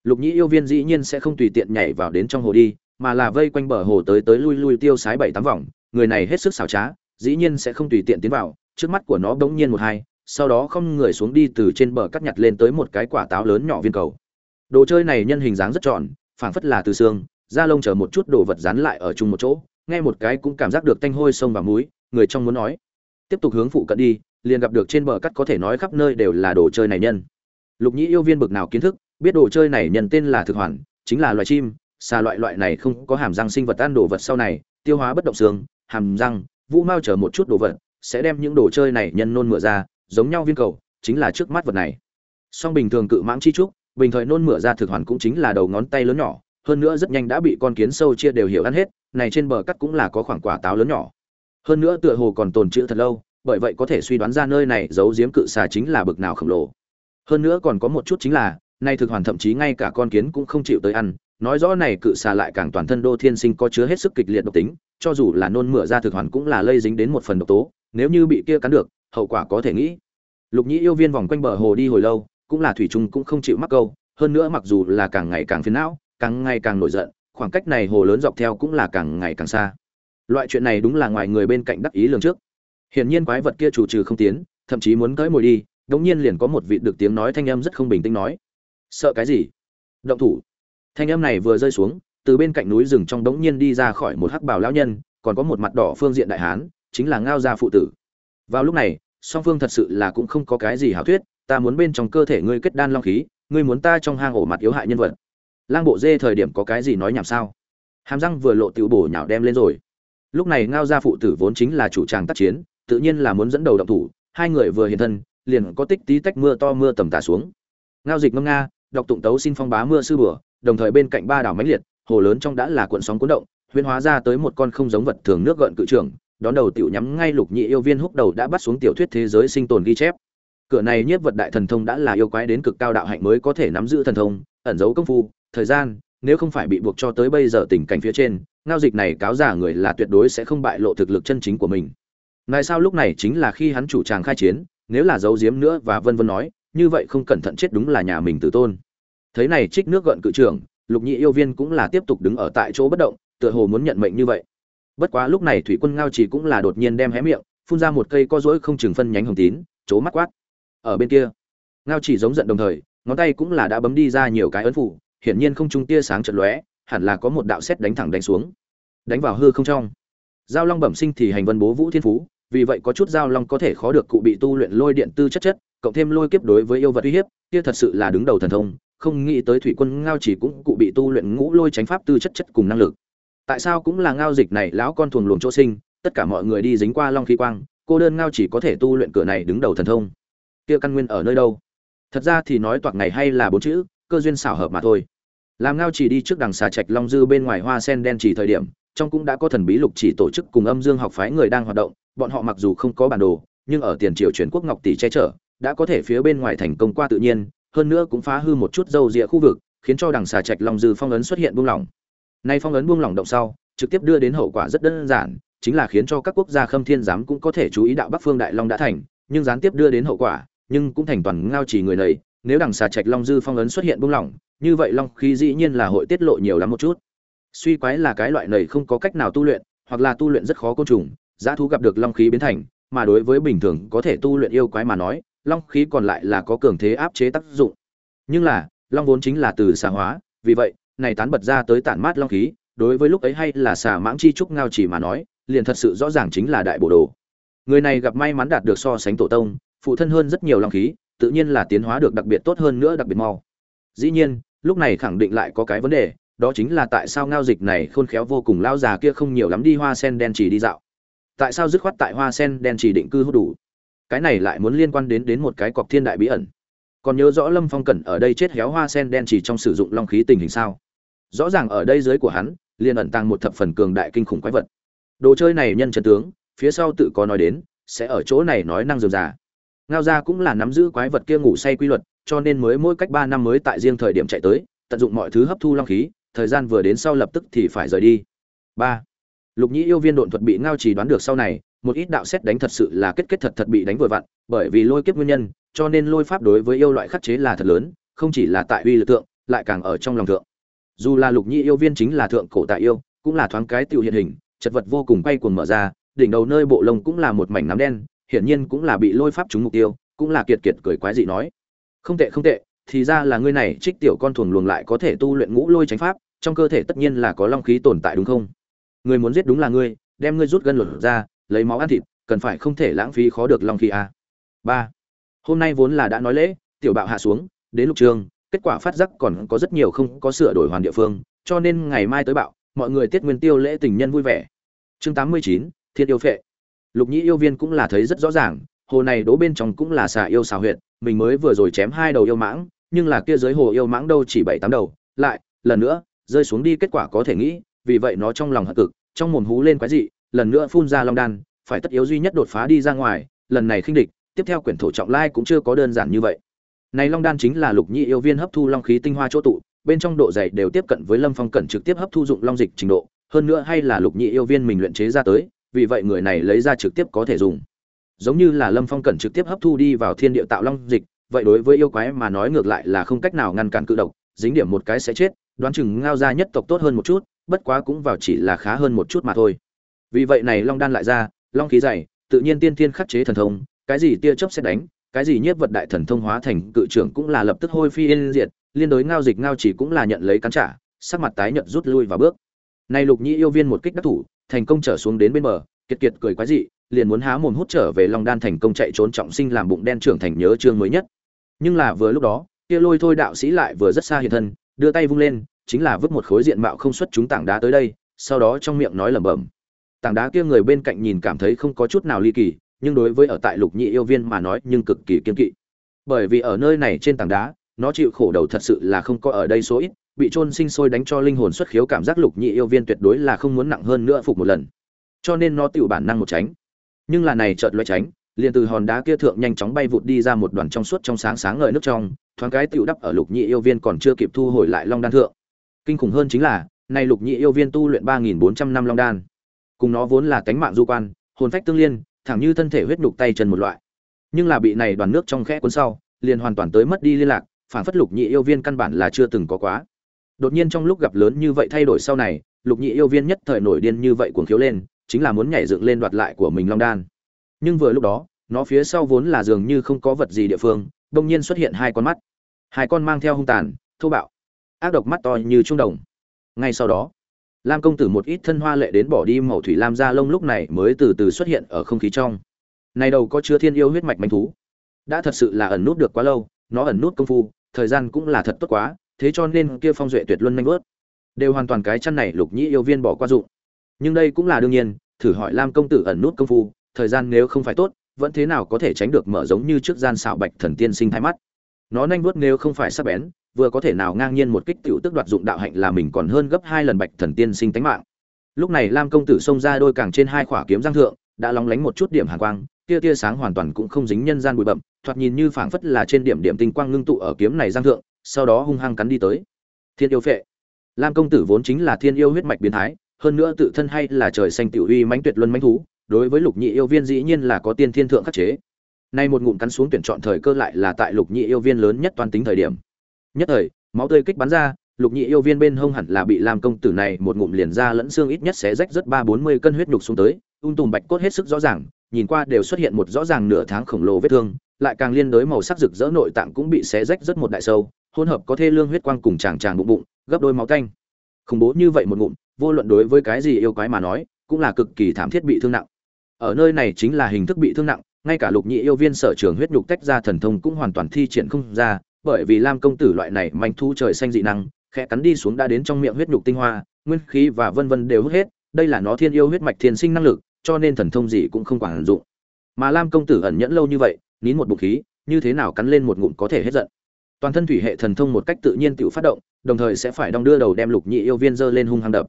A: Lục nhị yêu viên dĩ nhiên sẽ không tùy tiện nhảy vào đến trong hồ đi mà là vây quanh bờ hồ tới tới lui lui tiêu sái bảy tám vòng, người này hết sức xảo trá, dĩ nhiên sẽ không tùy tiện tiến vào, trước mắt của nó bỗng nhiên một hai, sau đó không người xuống đi từ trên bờ cắt nhặt lên tới một cái quả táo lớn nhỏ viên cầu. Đồ chơi này nhân hình dáng rất tròn, phảng phất là từ xương, da lông chờ một chút đồ vật dán lại ở chung một chỗ, nghe một cái cũng cảm giác được tanh hôi sông và muối, người trong muốn nói. Tiếp tục hướng phụ cận đi, liền gặp được trên bờ cắt có thể nói khắp nơi đều là đồ chơi này nhân. Lục nhĩ yêu viên bực nào kiến thức, biết đồ chơi này nhân tên là thực hoàn, chính là loài chim xà loại loại này không có hàm răng sinh vật ăn đồ vật sau này, tiêu hóa bất động xương, hàm răng, vũ mao chở một chút đồ vật, sẽ đem những đồ chơi này nhân nôn mửa ra, giống nhau viên cầu, chính là trước mắt vật này. Song bình thường cự mãng chi trúc, bình thời nôn mửa ra thực hoàn cũng chính là đầu ngón tay lớn nhỏ, hơn nữa rất nhanh đã bị con kiến sâu chia đều hiểu ăn hết, này trên bờ cắt cũng là có khoảng quả táo lớn nhỏ. Hơn nữa tựa hồ còn tồn trữ thật lâu, bởi vậy có thể suy đoán ra nơi này giấu giếm cự xà chính là bực nào khổng lồ. Hơn nữa còn có một chút chính là, nay thực hoàn thậm chí ngay cả con kiến cũng không chịu tới ăn nói rõ này cự xà lại càng toàn thân đô thiên sinh có chứa hết sức kịch liệt độc tính, cho dù là nôn mửa ra thực hoàn cũng là lây dính đến một phần độc tố, nếu như bị kia cắn được, hậu quả có thể nghĩ. Lục nhĩ yêu viên vòng quanh bờ hồ đi hồi lâu, cũng là thủy trung cũng không chịu mắc câu, hơn nữa mặc dù là càng ngày càng phiền não, càng ngày càng nổi giận, khoảng cách này hồ lớn dọc theo cũng là càng ngày càng xa. Loại chuyện này đúng là ngoài người bên cạnh đắc ý lường trước. Hiển nhiên quái vật kia chủ trừ không tiến, thậm chí muốn cưỡi mồi đi, đống nhiên liền có một vị được tiếng nói thanh âm rất không bình tĩnh nói. Sợ cái gì? Động thủ thanh âm này vừa rơi xuống, từ bên cạnh núi rừng trong đống nhiên đi ra khỏi một hắc bào lão nhân, còn có một mặt đỏ phương diện đại hán, chính là ngao gia phụ tử. Vào lúc này, song phương thật sự là cũng không có cái gì hảo thuyết, ta muốn bên trong cơ thể ngươi kết đan long khí, ngươi muốn ta trong hang ổ mặt yếu hại nhân vật. Lang bộ dê thời điểm có cái gì nói nhảm sao? Hàm răng vừa lộ tiểu bổ nhào đem lên rồi. Lúc này ngao gia phụ tử vốn chính là chủ tràng tác chiến, tự nhiên là muốn dẫn đầu động thủ, hai người vừa hiện thân, liền có tích tí tách mưa to mưa tầm tả xuống. Ngao dịch ngâm nga, đọc tụng tấu xin phong bá mưa sư bữa đồng thời bên cạnh ba đảo mãnh liệt, hồ lớn trong đã là cuộn sóng cuốn động, huyễn hóa ra tới một con không giống vật thường nước gợn cự trưởng, đón đầu tiểu nhắm ngay lục nhị yêu viên húc đầu đã bắt xuống tiểu thuyết thế giới sinh tồn ghi chép. Cửa này nhiếp vật đại thần thông đã là yêu quái đến cực cao đạo hạnh mới có thể nắm giữ thần thông, ẩn giấu công phu, thời gian, nếu không phải bị buộc cho tới bây giờ tình cảnh phía trên, ngao dịch này cáo giả người là tuyệt đối sẽ không bại lộ thực lực chân chính của mình. Này sao lúc này chính là khi hắn chủ tràng khai chiến, nếu là giấu giếm nữa và vân vân nói, như vậy không cẩn thận chết đúng là nhà mình tử tôn thấy này trích nước gợn cự trưởng, lục nhị yêu viên cũng là tiếp tục đứng ở tại chỗ bất động, tựa hồ muốn nhận mệnh như vậy. Bất quá lúc này thủy quân ngao chỉ cũng là đột nhiên đem hé miệng, phun ra một cây co rỗi không chừng phân nhánh hồng tín, chố mắt quát. Ở bên kia, ngao chỉ giống giận đồng thời, ngón tay cũng là đã bấm đi ra nhiều cái ấn phủ, hiển nhiên không trung tia sáng trận lóe, hẳn là có một đạo sét đánh thẳng đánh xuống. Đánh vào hư không trong. Giao long bẩm sinh thì hành vân bố vũ thiên phú, vì vậy có chút giao long có thể khó được cụ bị tu luyện lôi điện tư chất chất, cộng thêm lôi kiếp đối với yêu vật uy hiếp, kia thật sự là đứng đầu thần thông không nghĩ tới thủy quân ngao chỉ cũng cụ bị tu luyện ngũ lôi tránh pháp tư chất chất cùng năng lực. Tại sao cũng là ngao dịch này lão con thuồng luồng chỗ sinh, tất cả mọi người đi dính qua long khí quang, cô đơn ngao chỉ có thể tu luyện cửa này đứng đầu thần thông. Kia căn nguyên ở nơi đâu? Thật ra thì nói toạc ngày hay là bốn chữ, cơ duyên xảo hợp mà thôi. Làm ngao chỉ đi trước đằng xà trạch long dư bên ngoài hoa sen đen chỉ thời điểm, trong cũng đã có thần bí lục chỉ tổ chức cùng âm dương học phái người đang hoạt động, bọn họ mặc dù không có bản đồ, nhưng ở tiền triều truyền quốc ngọc tỷ che chở, đã có thể phía bên ngoài thành công qua tự nhiên hơn nữa cũng phá hư một chút dâu rịa khu vực, khiến cho đằng xà trạch long dư phong ấn xuất hiện buông lỏng. Nay phong ấn buông lỏng động sau, trực tiếp đưa đến hậu quả rất đơn giản, chính là khiến cho các quốc gia khâm thiên giám cũng có thể chú ý đạo bắc phương đại long đã thành, nhưng gián tiếp đưa đến hậu quả, nhưng cũng thành toàn ngao chỉ người này nếu đằng xà trạch long dư phong ấn xuất hiện buông lỏng, như vậy long khí dĩ nhiên là hội tiết lộ nhiều lắm một chút. Suy quái là cái loại này không có cách nào tu luyện, hoặc là tu luyện rất khó côn trùng, giá thú gặp được long khí biến thành, mà đối với bình thường có thể tu luyện yêu quái mà nói long khí còn lại là có cường thế áp chế tác dụng. Nhưng là, long vốn chính là từ xà hóa, vì vậy, này tán bật ra tới tản mát long khí, đối với lúc ấy hay là xà mãng chi trúc ngao chỉ mà nói, liền thật sự rõ ràng chính là đại bổ đồ. Người này gặp may mắn đạt được so sánh tổ tông, phụ thân hơn rất nhiều long khí, tự nhiên là tiến hóa được đặc biệt tốt hơn nữa đặc biệt mau. Dĩ nhiên, lúc này khẳng định lại có cái vấn đề, đó chính là tại sao ngao dịch này khôn khéo vô cùng lao già kia không nhiều lắm đi hoa sen đen chỉ đi dạo. Tại sao dứt khoát tại hoa sen đen chỉ định cư hút đủ? Cái này lại muốn liên quan đến đến một cái cọc thiên đại bí ẩn. Còn nhớ rõ lâm phong cẩn ở đây chết héo hoa sen đen chỉ trong sử dụng long khí tình hình sao? Rõ ràng ở đây dưới của hắn, liền ẩn tàng một thập phần cường đại kinh khủng quái vật. Đồ chơi này nhân chân tướng, phía sau tự có nói đến, sẽ ở chỗ này nói năng dườm già. Ngao gia cũng là nắm giữ quái vật kia ngủ say quy luật, cho nên mới mỗi cách ba năm mới tại riêng thời điểm chạy tới, tận dụng mọi thứ hấp thu long khí, thời gian vừa đến sau lập tức thì phải rời đi. Ba. Lục nhĩ yêu viên độn thuật bị ngao chỉ đoán được sau này một ít đạo xét đánh thật sự là kết kết thật thật bị đánh vừa vặn, bởi vì lôi kiếp nguyên nhân, cho nên lôi pháp đối với yêu loại khắc chế là thật lớn, không chỉ là tại uy lực tượng lại càng ở trong lòng thượng. Dù là lục Nhi yêu viên chính là thượng cổ tại yêu, cũng là thoáng cái tiểu hiện hình, chật vật vô cùng bay cuồng mở ra, đỉnh đầu nơi bộ lông cũng là một mảnh nắm đen, hiển nhiên cũng là bị lôi pháp trúng mục tiêu, cũng là kiệt kiệt cười quái dị nói. Không tệ không tệ, thì ra là ngươi này trích tiểu con thuần luồng lại có thể tu luyện ngũ lôi tránh pháp, trong cơ thể tất nhiên là có long khí tồn tại đúng không? Người muốn giết đúng là ngươi, đem ngươi rút gân luận ra lấy máu ăn thịt, cần phải không thể lãng phí khó được long khí a ba, hôm nay vốn là đã nói lễ, tiểu bạo hạ xuống, đến lục trường, kết quả phát giác còn có rất nhiều không có sửa đổi hoàn địa phương, cho nên ngày mai tới bạo, mọi người tiết nguyên tiêu lễ tình nhân vui vẻ. Chương tám mươi chín, thiên yêu phệ. Lục nhĩ yêu viên cũng là thấy rất rõ ràng, hồ này đố bên trong cũng là xà yêu xào huyệt, mình mới vừa rồi chém hai đầu yêu mãng, nhưng là kia dưới hồ yêu mãng đâu chỉ bảy tám đầu, lại, lần nữa, rơi xuống đi kết quả có thể nghĩ, vì vậy nó trong lòng hận cực, trong mồm hú lên quái dị lần nữa phun ra long đan, phải tất yếu duy nhất đột phá đi ra ngoài, lần này khinh địch, tiếp theo quyển thổ trọng lai cũng chưa có đơn giản như vậy. Này long đan chính là lục nhị yêu viên hấp thu long khí tinh hoa chỗ tụ, bên trong độ dày đều tiếp cận với lâm phong cẩn trực tiếp hấp thu dụng long dịch trình độ, hơn nữa hay là lục nhị yêu viên mình luyện chế ra tới, vì vậy người này lấy ra trực tiếp có thể dùng. Giống như là lâm phong cẩn trực tiếp hấp thu đi vào thiên địa tạo long dịch, vậy đối với yêu quái mà nói ngược lại là không cách nào ngăn cản cự độc, dính điểm một cái sẽ chết, đoán chừng ngao ra nhất tộc tốt hơn một chút, bất quá cũng vào chỉ là khá hơn một chút mà thôi vì vậy này long đan lại ra, long khí dày, tự nhiên tiên tiên khắc chế thần thông, cái gì tia chớp sẽ đánh, cái gì nhiếp vật đại thần thông hóa thành cự trưởng cũng là lập tức hôi phi yên diệt, liên đối ngao dịch ngao chỉ cũng là nhận lấy cắn trả, sắc mặt tái nhợt rút lui và bước. Này lục nhĩ yêu viên một kích đắc thủ, thành công trở xuống đến bên bờ, kiệt kiệt cười quái dị, liền muốn há mồm hút trở về long đan thành công chạy trốn trọng sinh làm bụng đen trưởng thành nhớ chương mới nhất. Nhưng là vừa lúc đó, kia lôi thôi đạo sĩ lại vừa rất xa hiện thân, đưa tay vung lên, chính là vứt một khối diện mạo không xuất chúng tảng đá tới đây, sau đó trong miệng nói lẩm bẩm tảng đá kia người bên cạnh nhìn cảm thấy không có chút nào ly kỳ, nhưng đối với ở tại lục nhị yêu viên mà nói nhưng cực kỳ kiên kỵ. Bởi vì ở nơi này trên tảng đá, nó chịu khổ đầu thật sự là không có ở đây số ít, bị trôn sinh sôi đánh cho linh hồn xuất khiếu cảm giác lục nhị yêu viên tuyệt đối là không muốn nặng hơn nữa phục một lần. Cho nên nó tự bản năng một tránh. Nhưng là này chợt loại tránh, liền từ hòn đá kia thượng nhanh chóng bay vụt đi ra một đoàn trong suốt trong sáng sáng ngời nước trong, thoáng cái tựu đắp ở lục nhị yêu viên còn chưa kịp thu hồi lại long đan thượng. Kinh khủng hơn chính là, nay lục nhị yêu viên tu luyện ba nghìn bốn trăm năm long đan cùng nó vốn là cánh mạng du quan, hồn phách tương liên, thẳng như thân thể huyết nhục tay chân một loại. Nhưng là bị này đoàn nước trong khẽ cuốn sau, liền hoàn toàn tới mất đi liên lạc, phản phất lục nhị yêu viên căn bản là chưa từng có quá. Đột nhiên trong lúc gặp lớn như vậy thay đổi sau này, lục nhị yêu viên nhất thời nổi điên như vậy cuồng khiếu lên, chính là muốn nhảy dựng lên đoạt lại của mình long đan. Nhưng vừa lúc đó, nó phía sau vốn là dường như không có vật gì địa phương đông nhiên xuất hiện hai con mắt. Hai con mang theo hung tàn, thô bạo, ác độc mắt to như trung đồng. Ngay sau đó lam công tử một ít thân hoa lệ đến bỏ đi màu thủy lam ra lông lúc này mới từ từ xuất hiện ở không khí trong. Này đầu có chứa thiên yêu huyết mạch manh thú. Đã thật sự là ẩn nút được quá lâu, nó ẩn nút công phu, thời gian cũng là thật tốt quá, thế cho nên kia phong duệ tuyệt luân nhanh bớt đều hoàn toàn cái chăn này lục nhĩ yêu viên bỏ qua dụng. Nhưng đây cũng là đương nhiên, thử hỏi lam công tử ẩn nút công phu, thời gian nếu không phải tốt, vẫn thế nào có thể tránh được mở giống như trước gian xạo bạch thần tiên sinh thái mắt. Nó nhanh vuốt nếu không phải sắc bén vừa có thể nào ngang nhiên một kích tiểu tức đoạt dụng đạo hạnh là mình còn hơn gấp hai lần bạch thần tiên sinh tánh mạng. Lúc này lam công tử xông ra đôi càng trên hai khỏa kiếm giang thượng, đã lóng lánh một chút điểm hàn quang, tia tia sáng hoàn toàn cũng không dính nhân gian bụi bậm, thoạt nhìn như phảng phất là trên điểm điểm tinh quang ngưng tụ ở kiếm này giang thượng, sau đó hung hăng cắn đi tới. Thiên yêu phệ. Lam công tử vốn chính là thiên yêu huyết mạch biến thái, hơn nữa tự thân hay là trời xanh tiểu uy mãnh tuyệt luân mãnh thú, đối với lục nhị yêu viên dĩ nhiên là có tiên thiên thượng khắc chế. Nay một ngụm cắn xuống tuyển chọn thời cơ lại là tại lục nhị yêu viên lớn nhất toàn tính thời điểm nhất thời, máu tươi kích bắn ra, lục nhị yêu viên bên hông hẳn là bị làm công tử này một ngụm liền ra lẫn xương ít nhất sẽ rách rất ba bốn mươi cân huyết nhục xuống tới, ung tùm bạch cốt hết sức rõ ràng, nhìn qua đều xuất hiện một rõ ràng nửa tháng khổng lồ vết thương, lại càng liên đối màu sắc rực rỡ nội tạng cũng bị xé rách rất một đại sâu, hỗn hợp có thê lương huyết quang cùng chàng chàng bụng bụng, gấp đôi máu canh. Khủng bố như vậy một ngụm, vô luận đối với cái gì yêu quái mà nói, cũng là cực kỳ thảm thiết bị thương nặng. Ở nơi này chính là hình thức bị thương nặng, ngay cả lục nhị yêu viên sở trường huyết nhục tách ra thần thông cũng hoàn toàn thi triển không ra bởi vì lam công tử loại này manh thu trời xanh dị năng, khẽ cắn đi xuống đã đến trong miệng huyết nhục tinh hoa, nguyên khí và vân vân đều hút hết, đây là nó thiên yêu huyết mạch thiên sinh năng lực, cho nên thần thông gì cũng không quản dụng. Mà lam công tử ẩn nhẫn lâu như vậy, nín một bụng khí, như thế nào cắn lên một ngụm có thể hết giận. Toàn thân thủy hệ thần thông một cách tự nhiên tự phát động, đồng thời sẽ phải đong đưa đầu đem lục nhị yêu viên dơ lên hung hăng đập.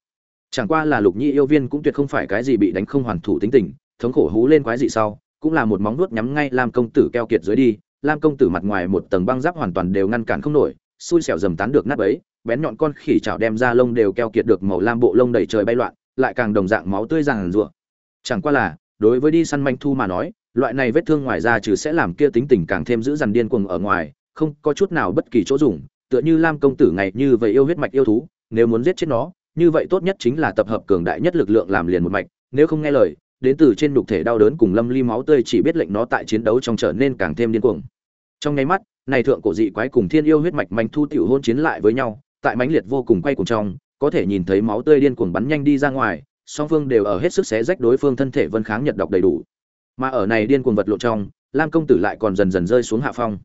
A: Chẳng qua là lục nhị yêu viên cũng tuyệt không phải cái gì bị đánh không hoàn thủ tính tình, thống khổ hú lên quái dị sau, cũng là một móng vuốt nhắm ngay lam công tử keo kiệt dưới đi lam công tử mặt ngoài một tầng băng giáp hoàn toàn đều ngăn cản không nổi, xui xẻo dầm tán được nát ấy bén nhọn con khỉ chảo đem ra lông đều keo kiệt được màu lam bộ lông đầy trời bay loạn, lại càng đồng dạng máu tươi ràng rụa chẳng qua là, đối với đi săn manh thu mà nói, loại này vết thương ngoài ra trừ sẽ làm kia tính tình càng thêm giữ dằn điên cuồng ở ngoài, không có chút nào bất kỳ chỗ dùng, tựa như lam công tử ngày như vậy yêu huyết mạch yêu thú, nếu muốn giết chết nó, như vậy tốt nhất chính là tập hợp cường đại nhất lực lượng làm liền một mạch, nếu không nghe lời, đến từ trên nhục thể đau đớn cùng lâm ly máu tươi chỉ biết lệnh nó tại chiến đấu trong trở nên càng thêm điên cuồng trong nháy mắt, này thượng cổ dị quái cùng thiên yêu huyết mạch manh thu tiểu hôn chiến lại với nhau, tại mãnh liệt vô cùng quay cùng trong, có thể nhìn thấy máu tươi điên cuồng bắn nhanh đi ra ngoài, song phương đều ở hết sức xé rách đối phương thân thể vân kháng nhật độc đầy đủ. Mà ở này điên cuồng vật lộn trong, lam công tử lại còn dần dần rơi xuống hạ phong.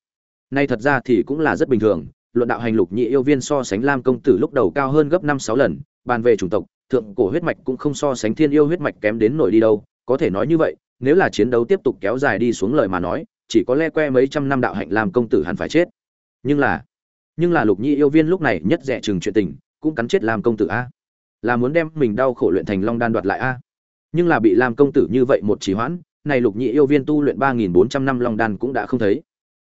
A: Nay thật ra thì cũng là rất bình thường, luận đạo hành lục nhị yêu viên so sánh lam công tử lúc đầu cao hơn gấp năm sáu lần, bàn về chủng tộc, thượng cổ huyết mạch cũng không so sánh thiên yêu huyết mạch kém đến nổi đi đâu, có thể nói như vậy, nếu là chiến đấu tiếp tục kéo dài đi xuống lời mà nói chỉ có le que mấy trăm năm đạo hạnh làm công tử hẳn phải chết. Nhưng là nhưng là lục nhi yêu viên lúc này nhất dè chừng chuyện tình, cũng cắn chết làm công tử a. Là muốn đem mình đau khổ luyện thành long đan đoạt lại a. Nhưng là bị làm công tử như vậy một trì hoãn, này lục nhị yêu viên tu luyện ba nghìn bốn trăm năm long đan cũng đã không thấy.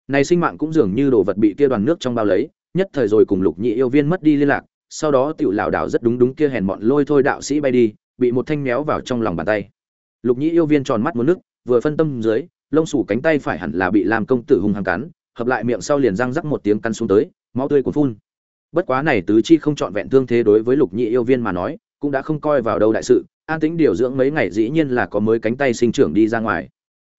A: Này sinh mạng cũng dường như đồ vật bị kia đoàn nước trong bao lấy, nhất thời rồi cùng lục nhị yêu viên mất đi liên lạc, sau đó tiểu lảo đảo rất đúng đúng kia hèn bọn lôi thôi đạo sĩ bay đi, bị một thanh méo vào trong lòng bàn tay. Lục nhị yêu viên tròn mắt muốn nước, vừa phân tâm dưới lông sủ cánh tay phải hẳn là bị làm công tử hung hăng cắn, hợp lại miệng sau liền răng rắc một tiếng cắn xuống tới, máu tươi cuốn phun. Bất quá này tứ chi không trọn vẹn thương thế đối với lục nhị yêu viên mà nói, cũng đã không coi vào đâu đại sự, an tĩnh điều dưỡng mấy ngày dĩ nhiên là có mới cánh tay sinh trưởng đi ra ngoài.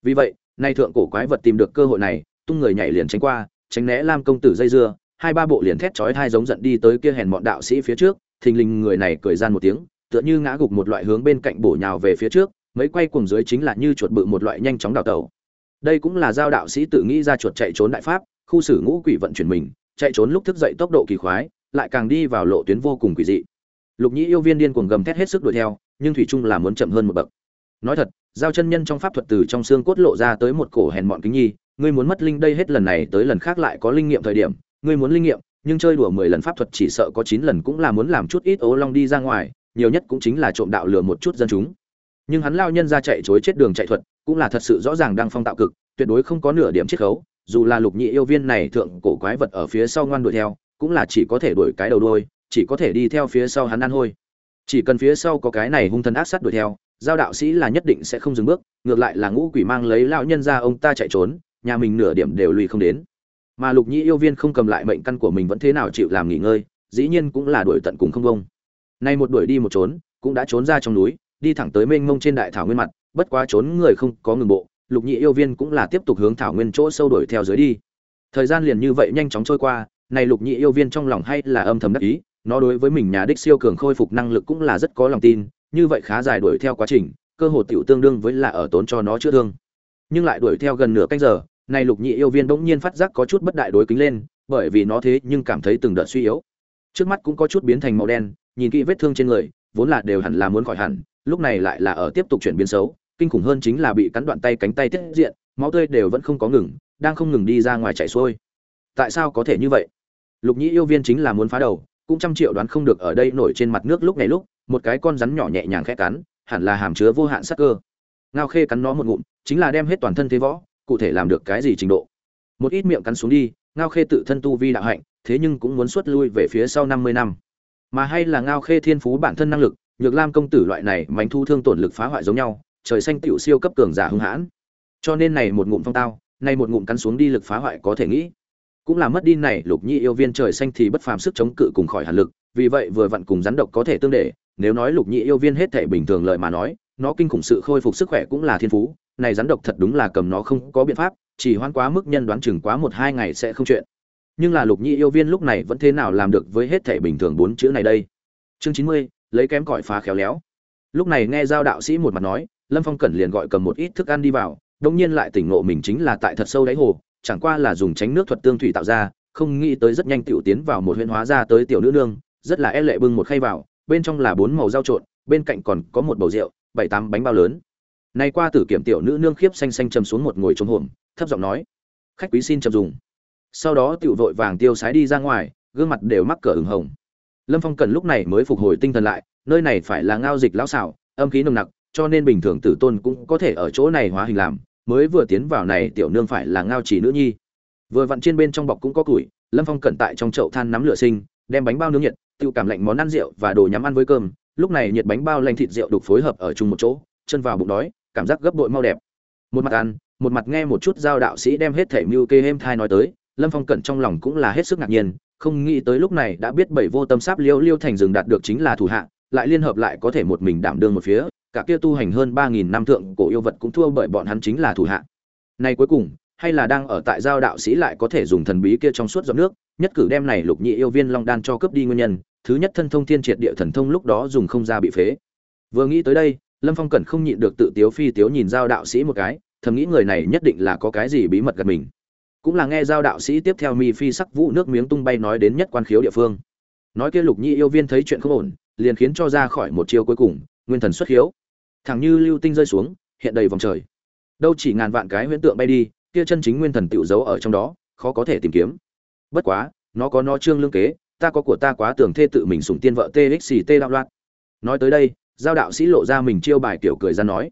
A: Vì vậy, nay thượng cổ quái vật tìm được cơ hội này, tung người nhảy liền tránh qua, tránh né lam công tử dây dưa, hai ba bộ liền thét chói hai giống giận đi tới kia hèn bọn đạo sĩ phía trước, thình lình người này cười gian một tiếng, tựa như ngã gục một loại hướng bên cạnh bổ nhào về phía trước, mấy quay cuồng dưới chính là như chuột bự một loại nhanh chóng đào tẩu đây cũng là giao đạo sĩ tự nghĩ ra chuột chạy trốn đại pháp, khu xử ngũ quỷ vận chuyển mình, chạy trốn lúc thức dậy tốc độ kỳ khoái, lại càng đi vào lộ tuyến vô cùng quỷ dị. Lục nhĩ yêu viên điên cuồng gầm thét hết sức đuổi theo, nhưng thủy trung là muốn chậm hơn một bậc. Nói thật, giao chân nhân trong pháp thuật từ trong xương cốt lộ ra tới một cổ hèn mọn kính nhi, ngươi muốn mất linh đây hết lần này tới lần khác lại có linh nghiệm thời điểm, ngươi muốn linh nghiệm, nhưng chơi đùa mười lần pháp thuật chỉ sợ có chín lần cũng là muốn làm chút ít ố long đi ra ngoài, nhiều nhất cũng chính là trộm đạo lừa một chút dân chúng nhưng hắn lao nhân ra chạy chối chết đường chạy thuật, cũng là thật sự rõ ràng đang phong tạo cực, tuyệt đối không có nửa điểm chiết khấu, dù là lục nhị yêu viên này thượng cổ quái vật ở phía sau ngoan đuổi theo, cũng là chỉ có thể đuổi cái đầu đuôi, chỉ có thể đi theo phía sau hắn ăn hôi. Chỉ cần phía sau có cái này hung thần ác sát đuổi theo, giao đạo sĩ là nhất định sẽ không dừng bước, ngược lại là ngũ quỷ mang lấy lão nhân ra ông ta chạy trốn, nhà mình nửa điểm đều lùi không đến. Mà lục nhĩ yêu viên không cầm lại mệnh căn của mình vẫn thế nào chịu làm nghỉ ngơi, dĩ nhiên cũng là đuổi tận cùng không bông nay một đuổi đi một trốn, cũng đã trốn ra trong núi đi thẳng tới mênh mông trên đại thảo nguyên mặt, bất quá trốn người không có ngừng bộ, lục nhị yêu viên cũng là tiếp tục hướng thảo nguyên chỗ sâu đuổi theo dưới đi. Thời gian liền như vậy nhanh chóng trôi qua, này lục nhị yêu viên trong lòng hay là âm thầm đắc ý, nó đối với mình nhà đích siêu cường khôi phục năng lực cũng là rất có lòng tin, như vậy khá dài đuổi theo quá trình, cơ hồ tiểu tương đương với là ở tốn cho nó chữa thương. Nhưng lại đuổi theo gần nửa canh giờ, này lục nhị yêu viên bỗng nhiên phát giác có chút bất đại đối kính lên, bởi vì nó thế nhưng cảm thấy từng đợt suy yếu. Trước mắt cũng có chút biến thành màu đen, nhìn kỹ vết thương trên người, vốn là đều hẳn là muốn khỏi hẳn lúc này lại là ở tiếp tục chuyển biến xấu, kinh khủng hơn chính là bị cắn đoạn tay cánh tay tiết diện, máu tươi đều vẫn không có ngừng, đang không ngừng đi ra ngoài chảy xuôi. Tại sao có thể như vậy? Lục nhĩ yêu viên chính là muốn phá đầu, cũng trăm triệu đoán không được ở đây nổi trên mặt nước lúc này lúc, một cái con rắn nhỏ nhẹ nhàng khẽ cắn, hẳn là hàm chứa vô hạn sắc cơ. Ngao khê cắn nó một ngụm, chính là đem hết toàn thân thế võ, cụ thể làm được cái gì trình độ. Một ít miệng cắn xuống đi, ngao khê tự thân tu vi đạo hạnh, thế nhưng cũng muốn xuất lui về phía sau năm mươi năm. Mà hay là ngao khê thiên phú bản thân năng lực nhược lam công tử loại này mánh thu thương tổn lực phá hoại giống nhau, trời xanh tiểu siêu cấp cường giả hung hãn. Cho nên này một ngụm phong tao nay một ngụm cắn xuống đi lực phá hoại có thể nghĩ. Cũng là mất đi này, lục nhi yêu viên trời xanh thì bất phàm sức chống cự cùng khỏi hàn lực, vì vậy vừa vặn cùng rắn độc có thể tương để, nếu nói lục nhị yêu viên hết thể bình thường lợi mà nói, nó kinh khủng sự khôi phục sức khỏe cũng là thiên phú, này rắn độc thật đúng là cầm nó không có biện pháp, chỉ hoan quá mức nhân đoán chừng quá một hai ngày sẽ không chuyện. Nhưng là lục nhị yêu viên lúc này vẫn thế nào làm được với hết thể bình thường bốn chữ này đây? Chương chín mươi lấy kém cỏi phá khéo léo. Lúc này nghe giao đạo sĩ một mặt nói, lâm phong cẩn liền gọi cầm một ít thức ăn đi vào đông nhiên lại tỉnh ngộ mình chính là tại thật sâu đáy hồ, chẳng qua là dùng tránh nước thuật tương thủy tạo ra, không nghĩ tới rất nhanh tiểu tiến vào một huyện hóa ra tới tiểu nữ nương, rất là e lệ bưng một khay vào, bên trong là bốn màu rau trộn, bên cạnh còn có một bầu rượu, bảy tám bánh bao lớn. Nay qua tử kiểm tiểu nữ nương khiếp xanh xanh chầm xuống một ngồi trống hổm, thấp giọng nói, khách quý xin chậm dùng. Sau đó tiểu vội vàng tiêu sái đi ra ngoài, gương mặt đều mắc cỡ ửng hồng lâm phong cần lúc này mới phục hồi tinh thần lại, nơi này phải là ngao dịch lão xảo, âm khí nồng nặc, cho nên bình thường tử tôn cũng có thể ở chỗ này hóa hình làm, mới vừa tiến vào này tiểu nương phải là ngao chỉ nữ nhi. Vừa vặn trên bên trong bọc cũng có củi, lâm phong cẩn tại trong chậu than nắm lửa sinh, đem bánh bao nướng nhiệt tự cảm lạnh món ăn rượu và đồ nhắm ăn với cơm, lúc này nhiệt bánh bao lanh thịt rượu đục phối hợp ở chung một chỗ, chân vào bụng đói, cảm giác gấp bội mau đẹp. Một mặt ăn, một mặt nghe một chút giao đạo sĩ đem hết thể mưu kê êm thai nói tới, lâm phong cẩn trong lòng cũng là hết sức ngạc nhiên không nghĩ tới lúc này đã biết bảy vô tâm sáp liêu liêu thành rừng đạt được chính là thủ hạ, lại liên hợp lại có thể một mình đảm đương một phía, cả kia tu hành hơn ba nghìn năm thượng cổ yêu vật cũng thua bởi bọn hắn chính là thủ hạ. Nay cuối cùng, hay là đang ở tại giao đạo sĩ lại có thể dùng thần bí kia trong suốt giọt nước, nhất cử đem này lục nhị yêu viên long đan cho cướp đi nguyên nhân, thứ nhất thân thông thiên triệt địa thần thông lúc đó dùng không ra bị phế. Vừa nghĩ tới đây, lâm phong cẩn không nhịn được tự tiếu phi tiếu nhìn giao đạo sĩ một cái, thầm nghĩ người này nhất định là có cái gì bí mật gần mình cũng là nghe giao đạo sĩ tiếp theo mi phi sắc vũ nước miếng tung bay nói đến nhất quan khiếu địa phương. Nói kia lục nhị yêu viên thấy chuyện không ổn, liền khiến cho ra khỏi một chiêu cuối cùng, nguyên thần xuất hiếu. Thẳng như lưu tinh rơi xuống, hiện đầy vòng trời. Đâu chỉ ngàn vạn cái huyễn tượng bay đi, kia chân chính nguyên thần tựu giấu ở trong đó, khó có thể tìm kiếm. Bất quá, nó có nó trương lương kế, ta có của ta quá tưởng thê tự mình sủng tiên vợ txt đạo loạn. Nói tới đây, giao đạo sĩ lộ ra mình chiêu bài kiểu cười ra nói.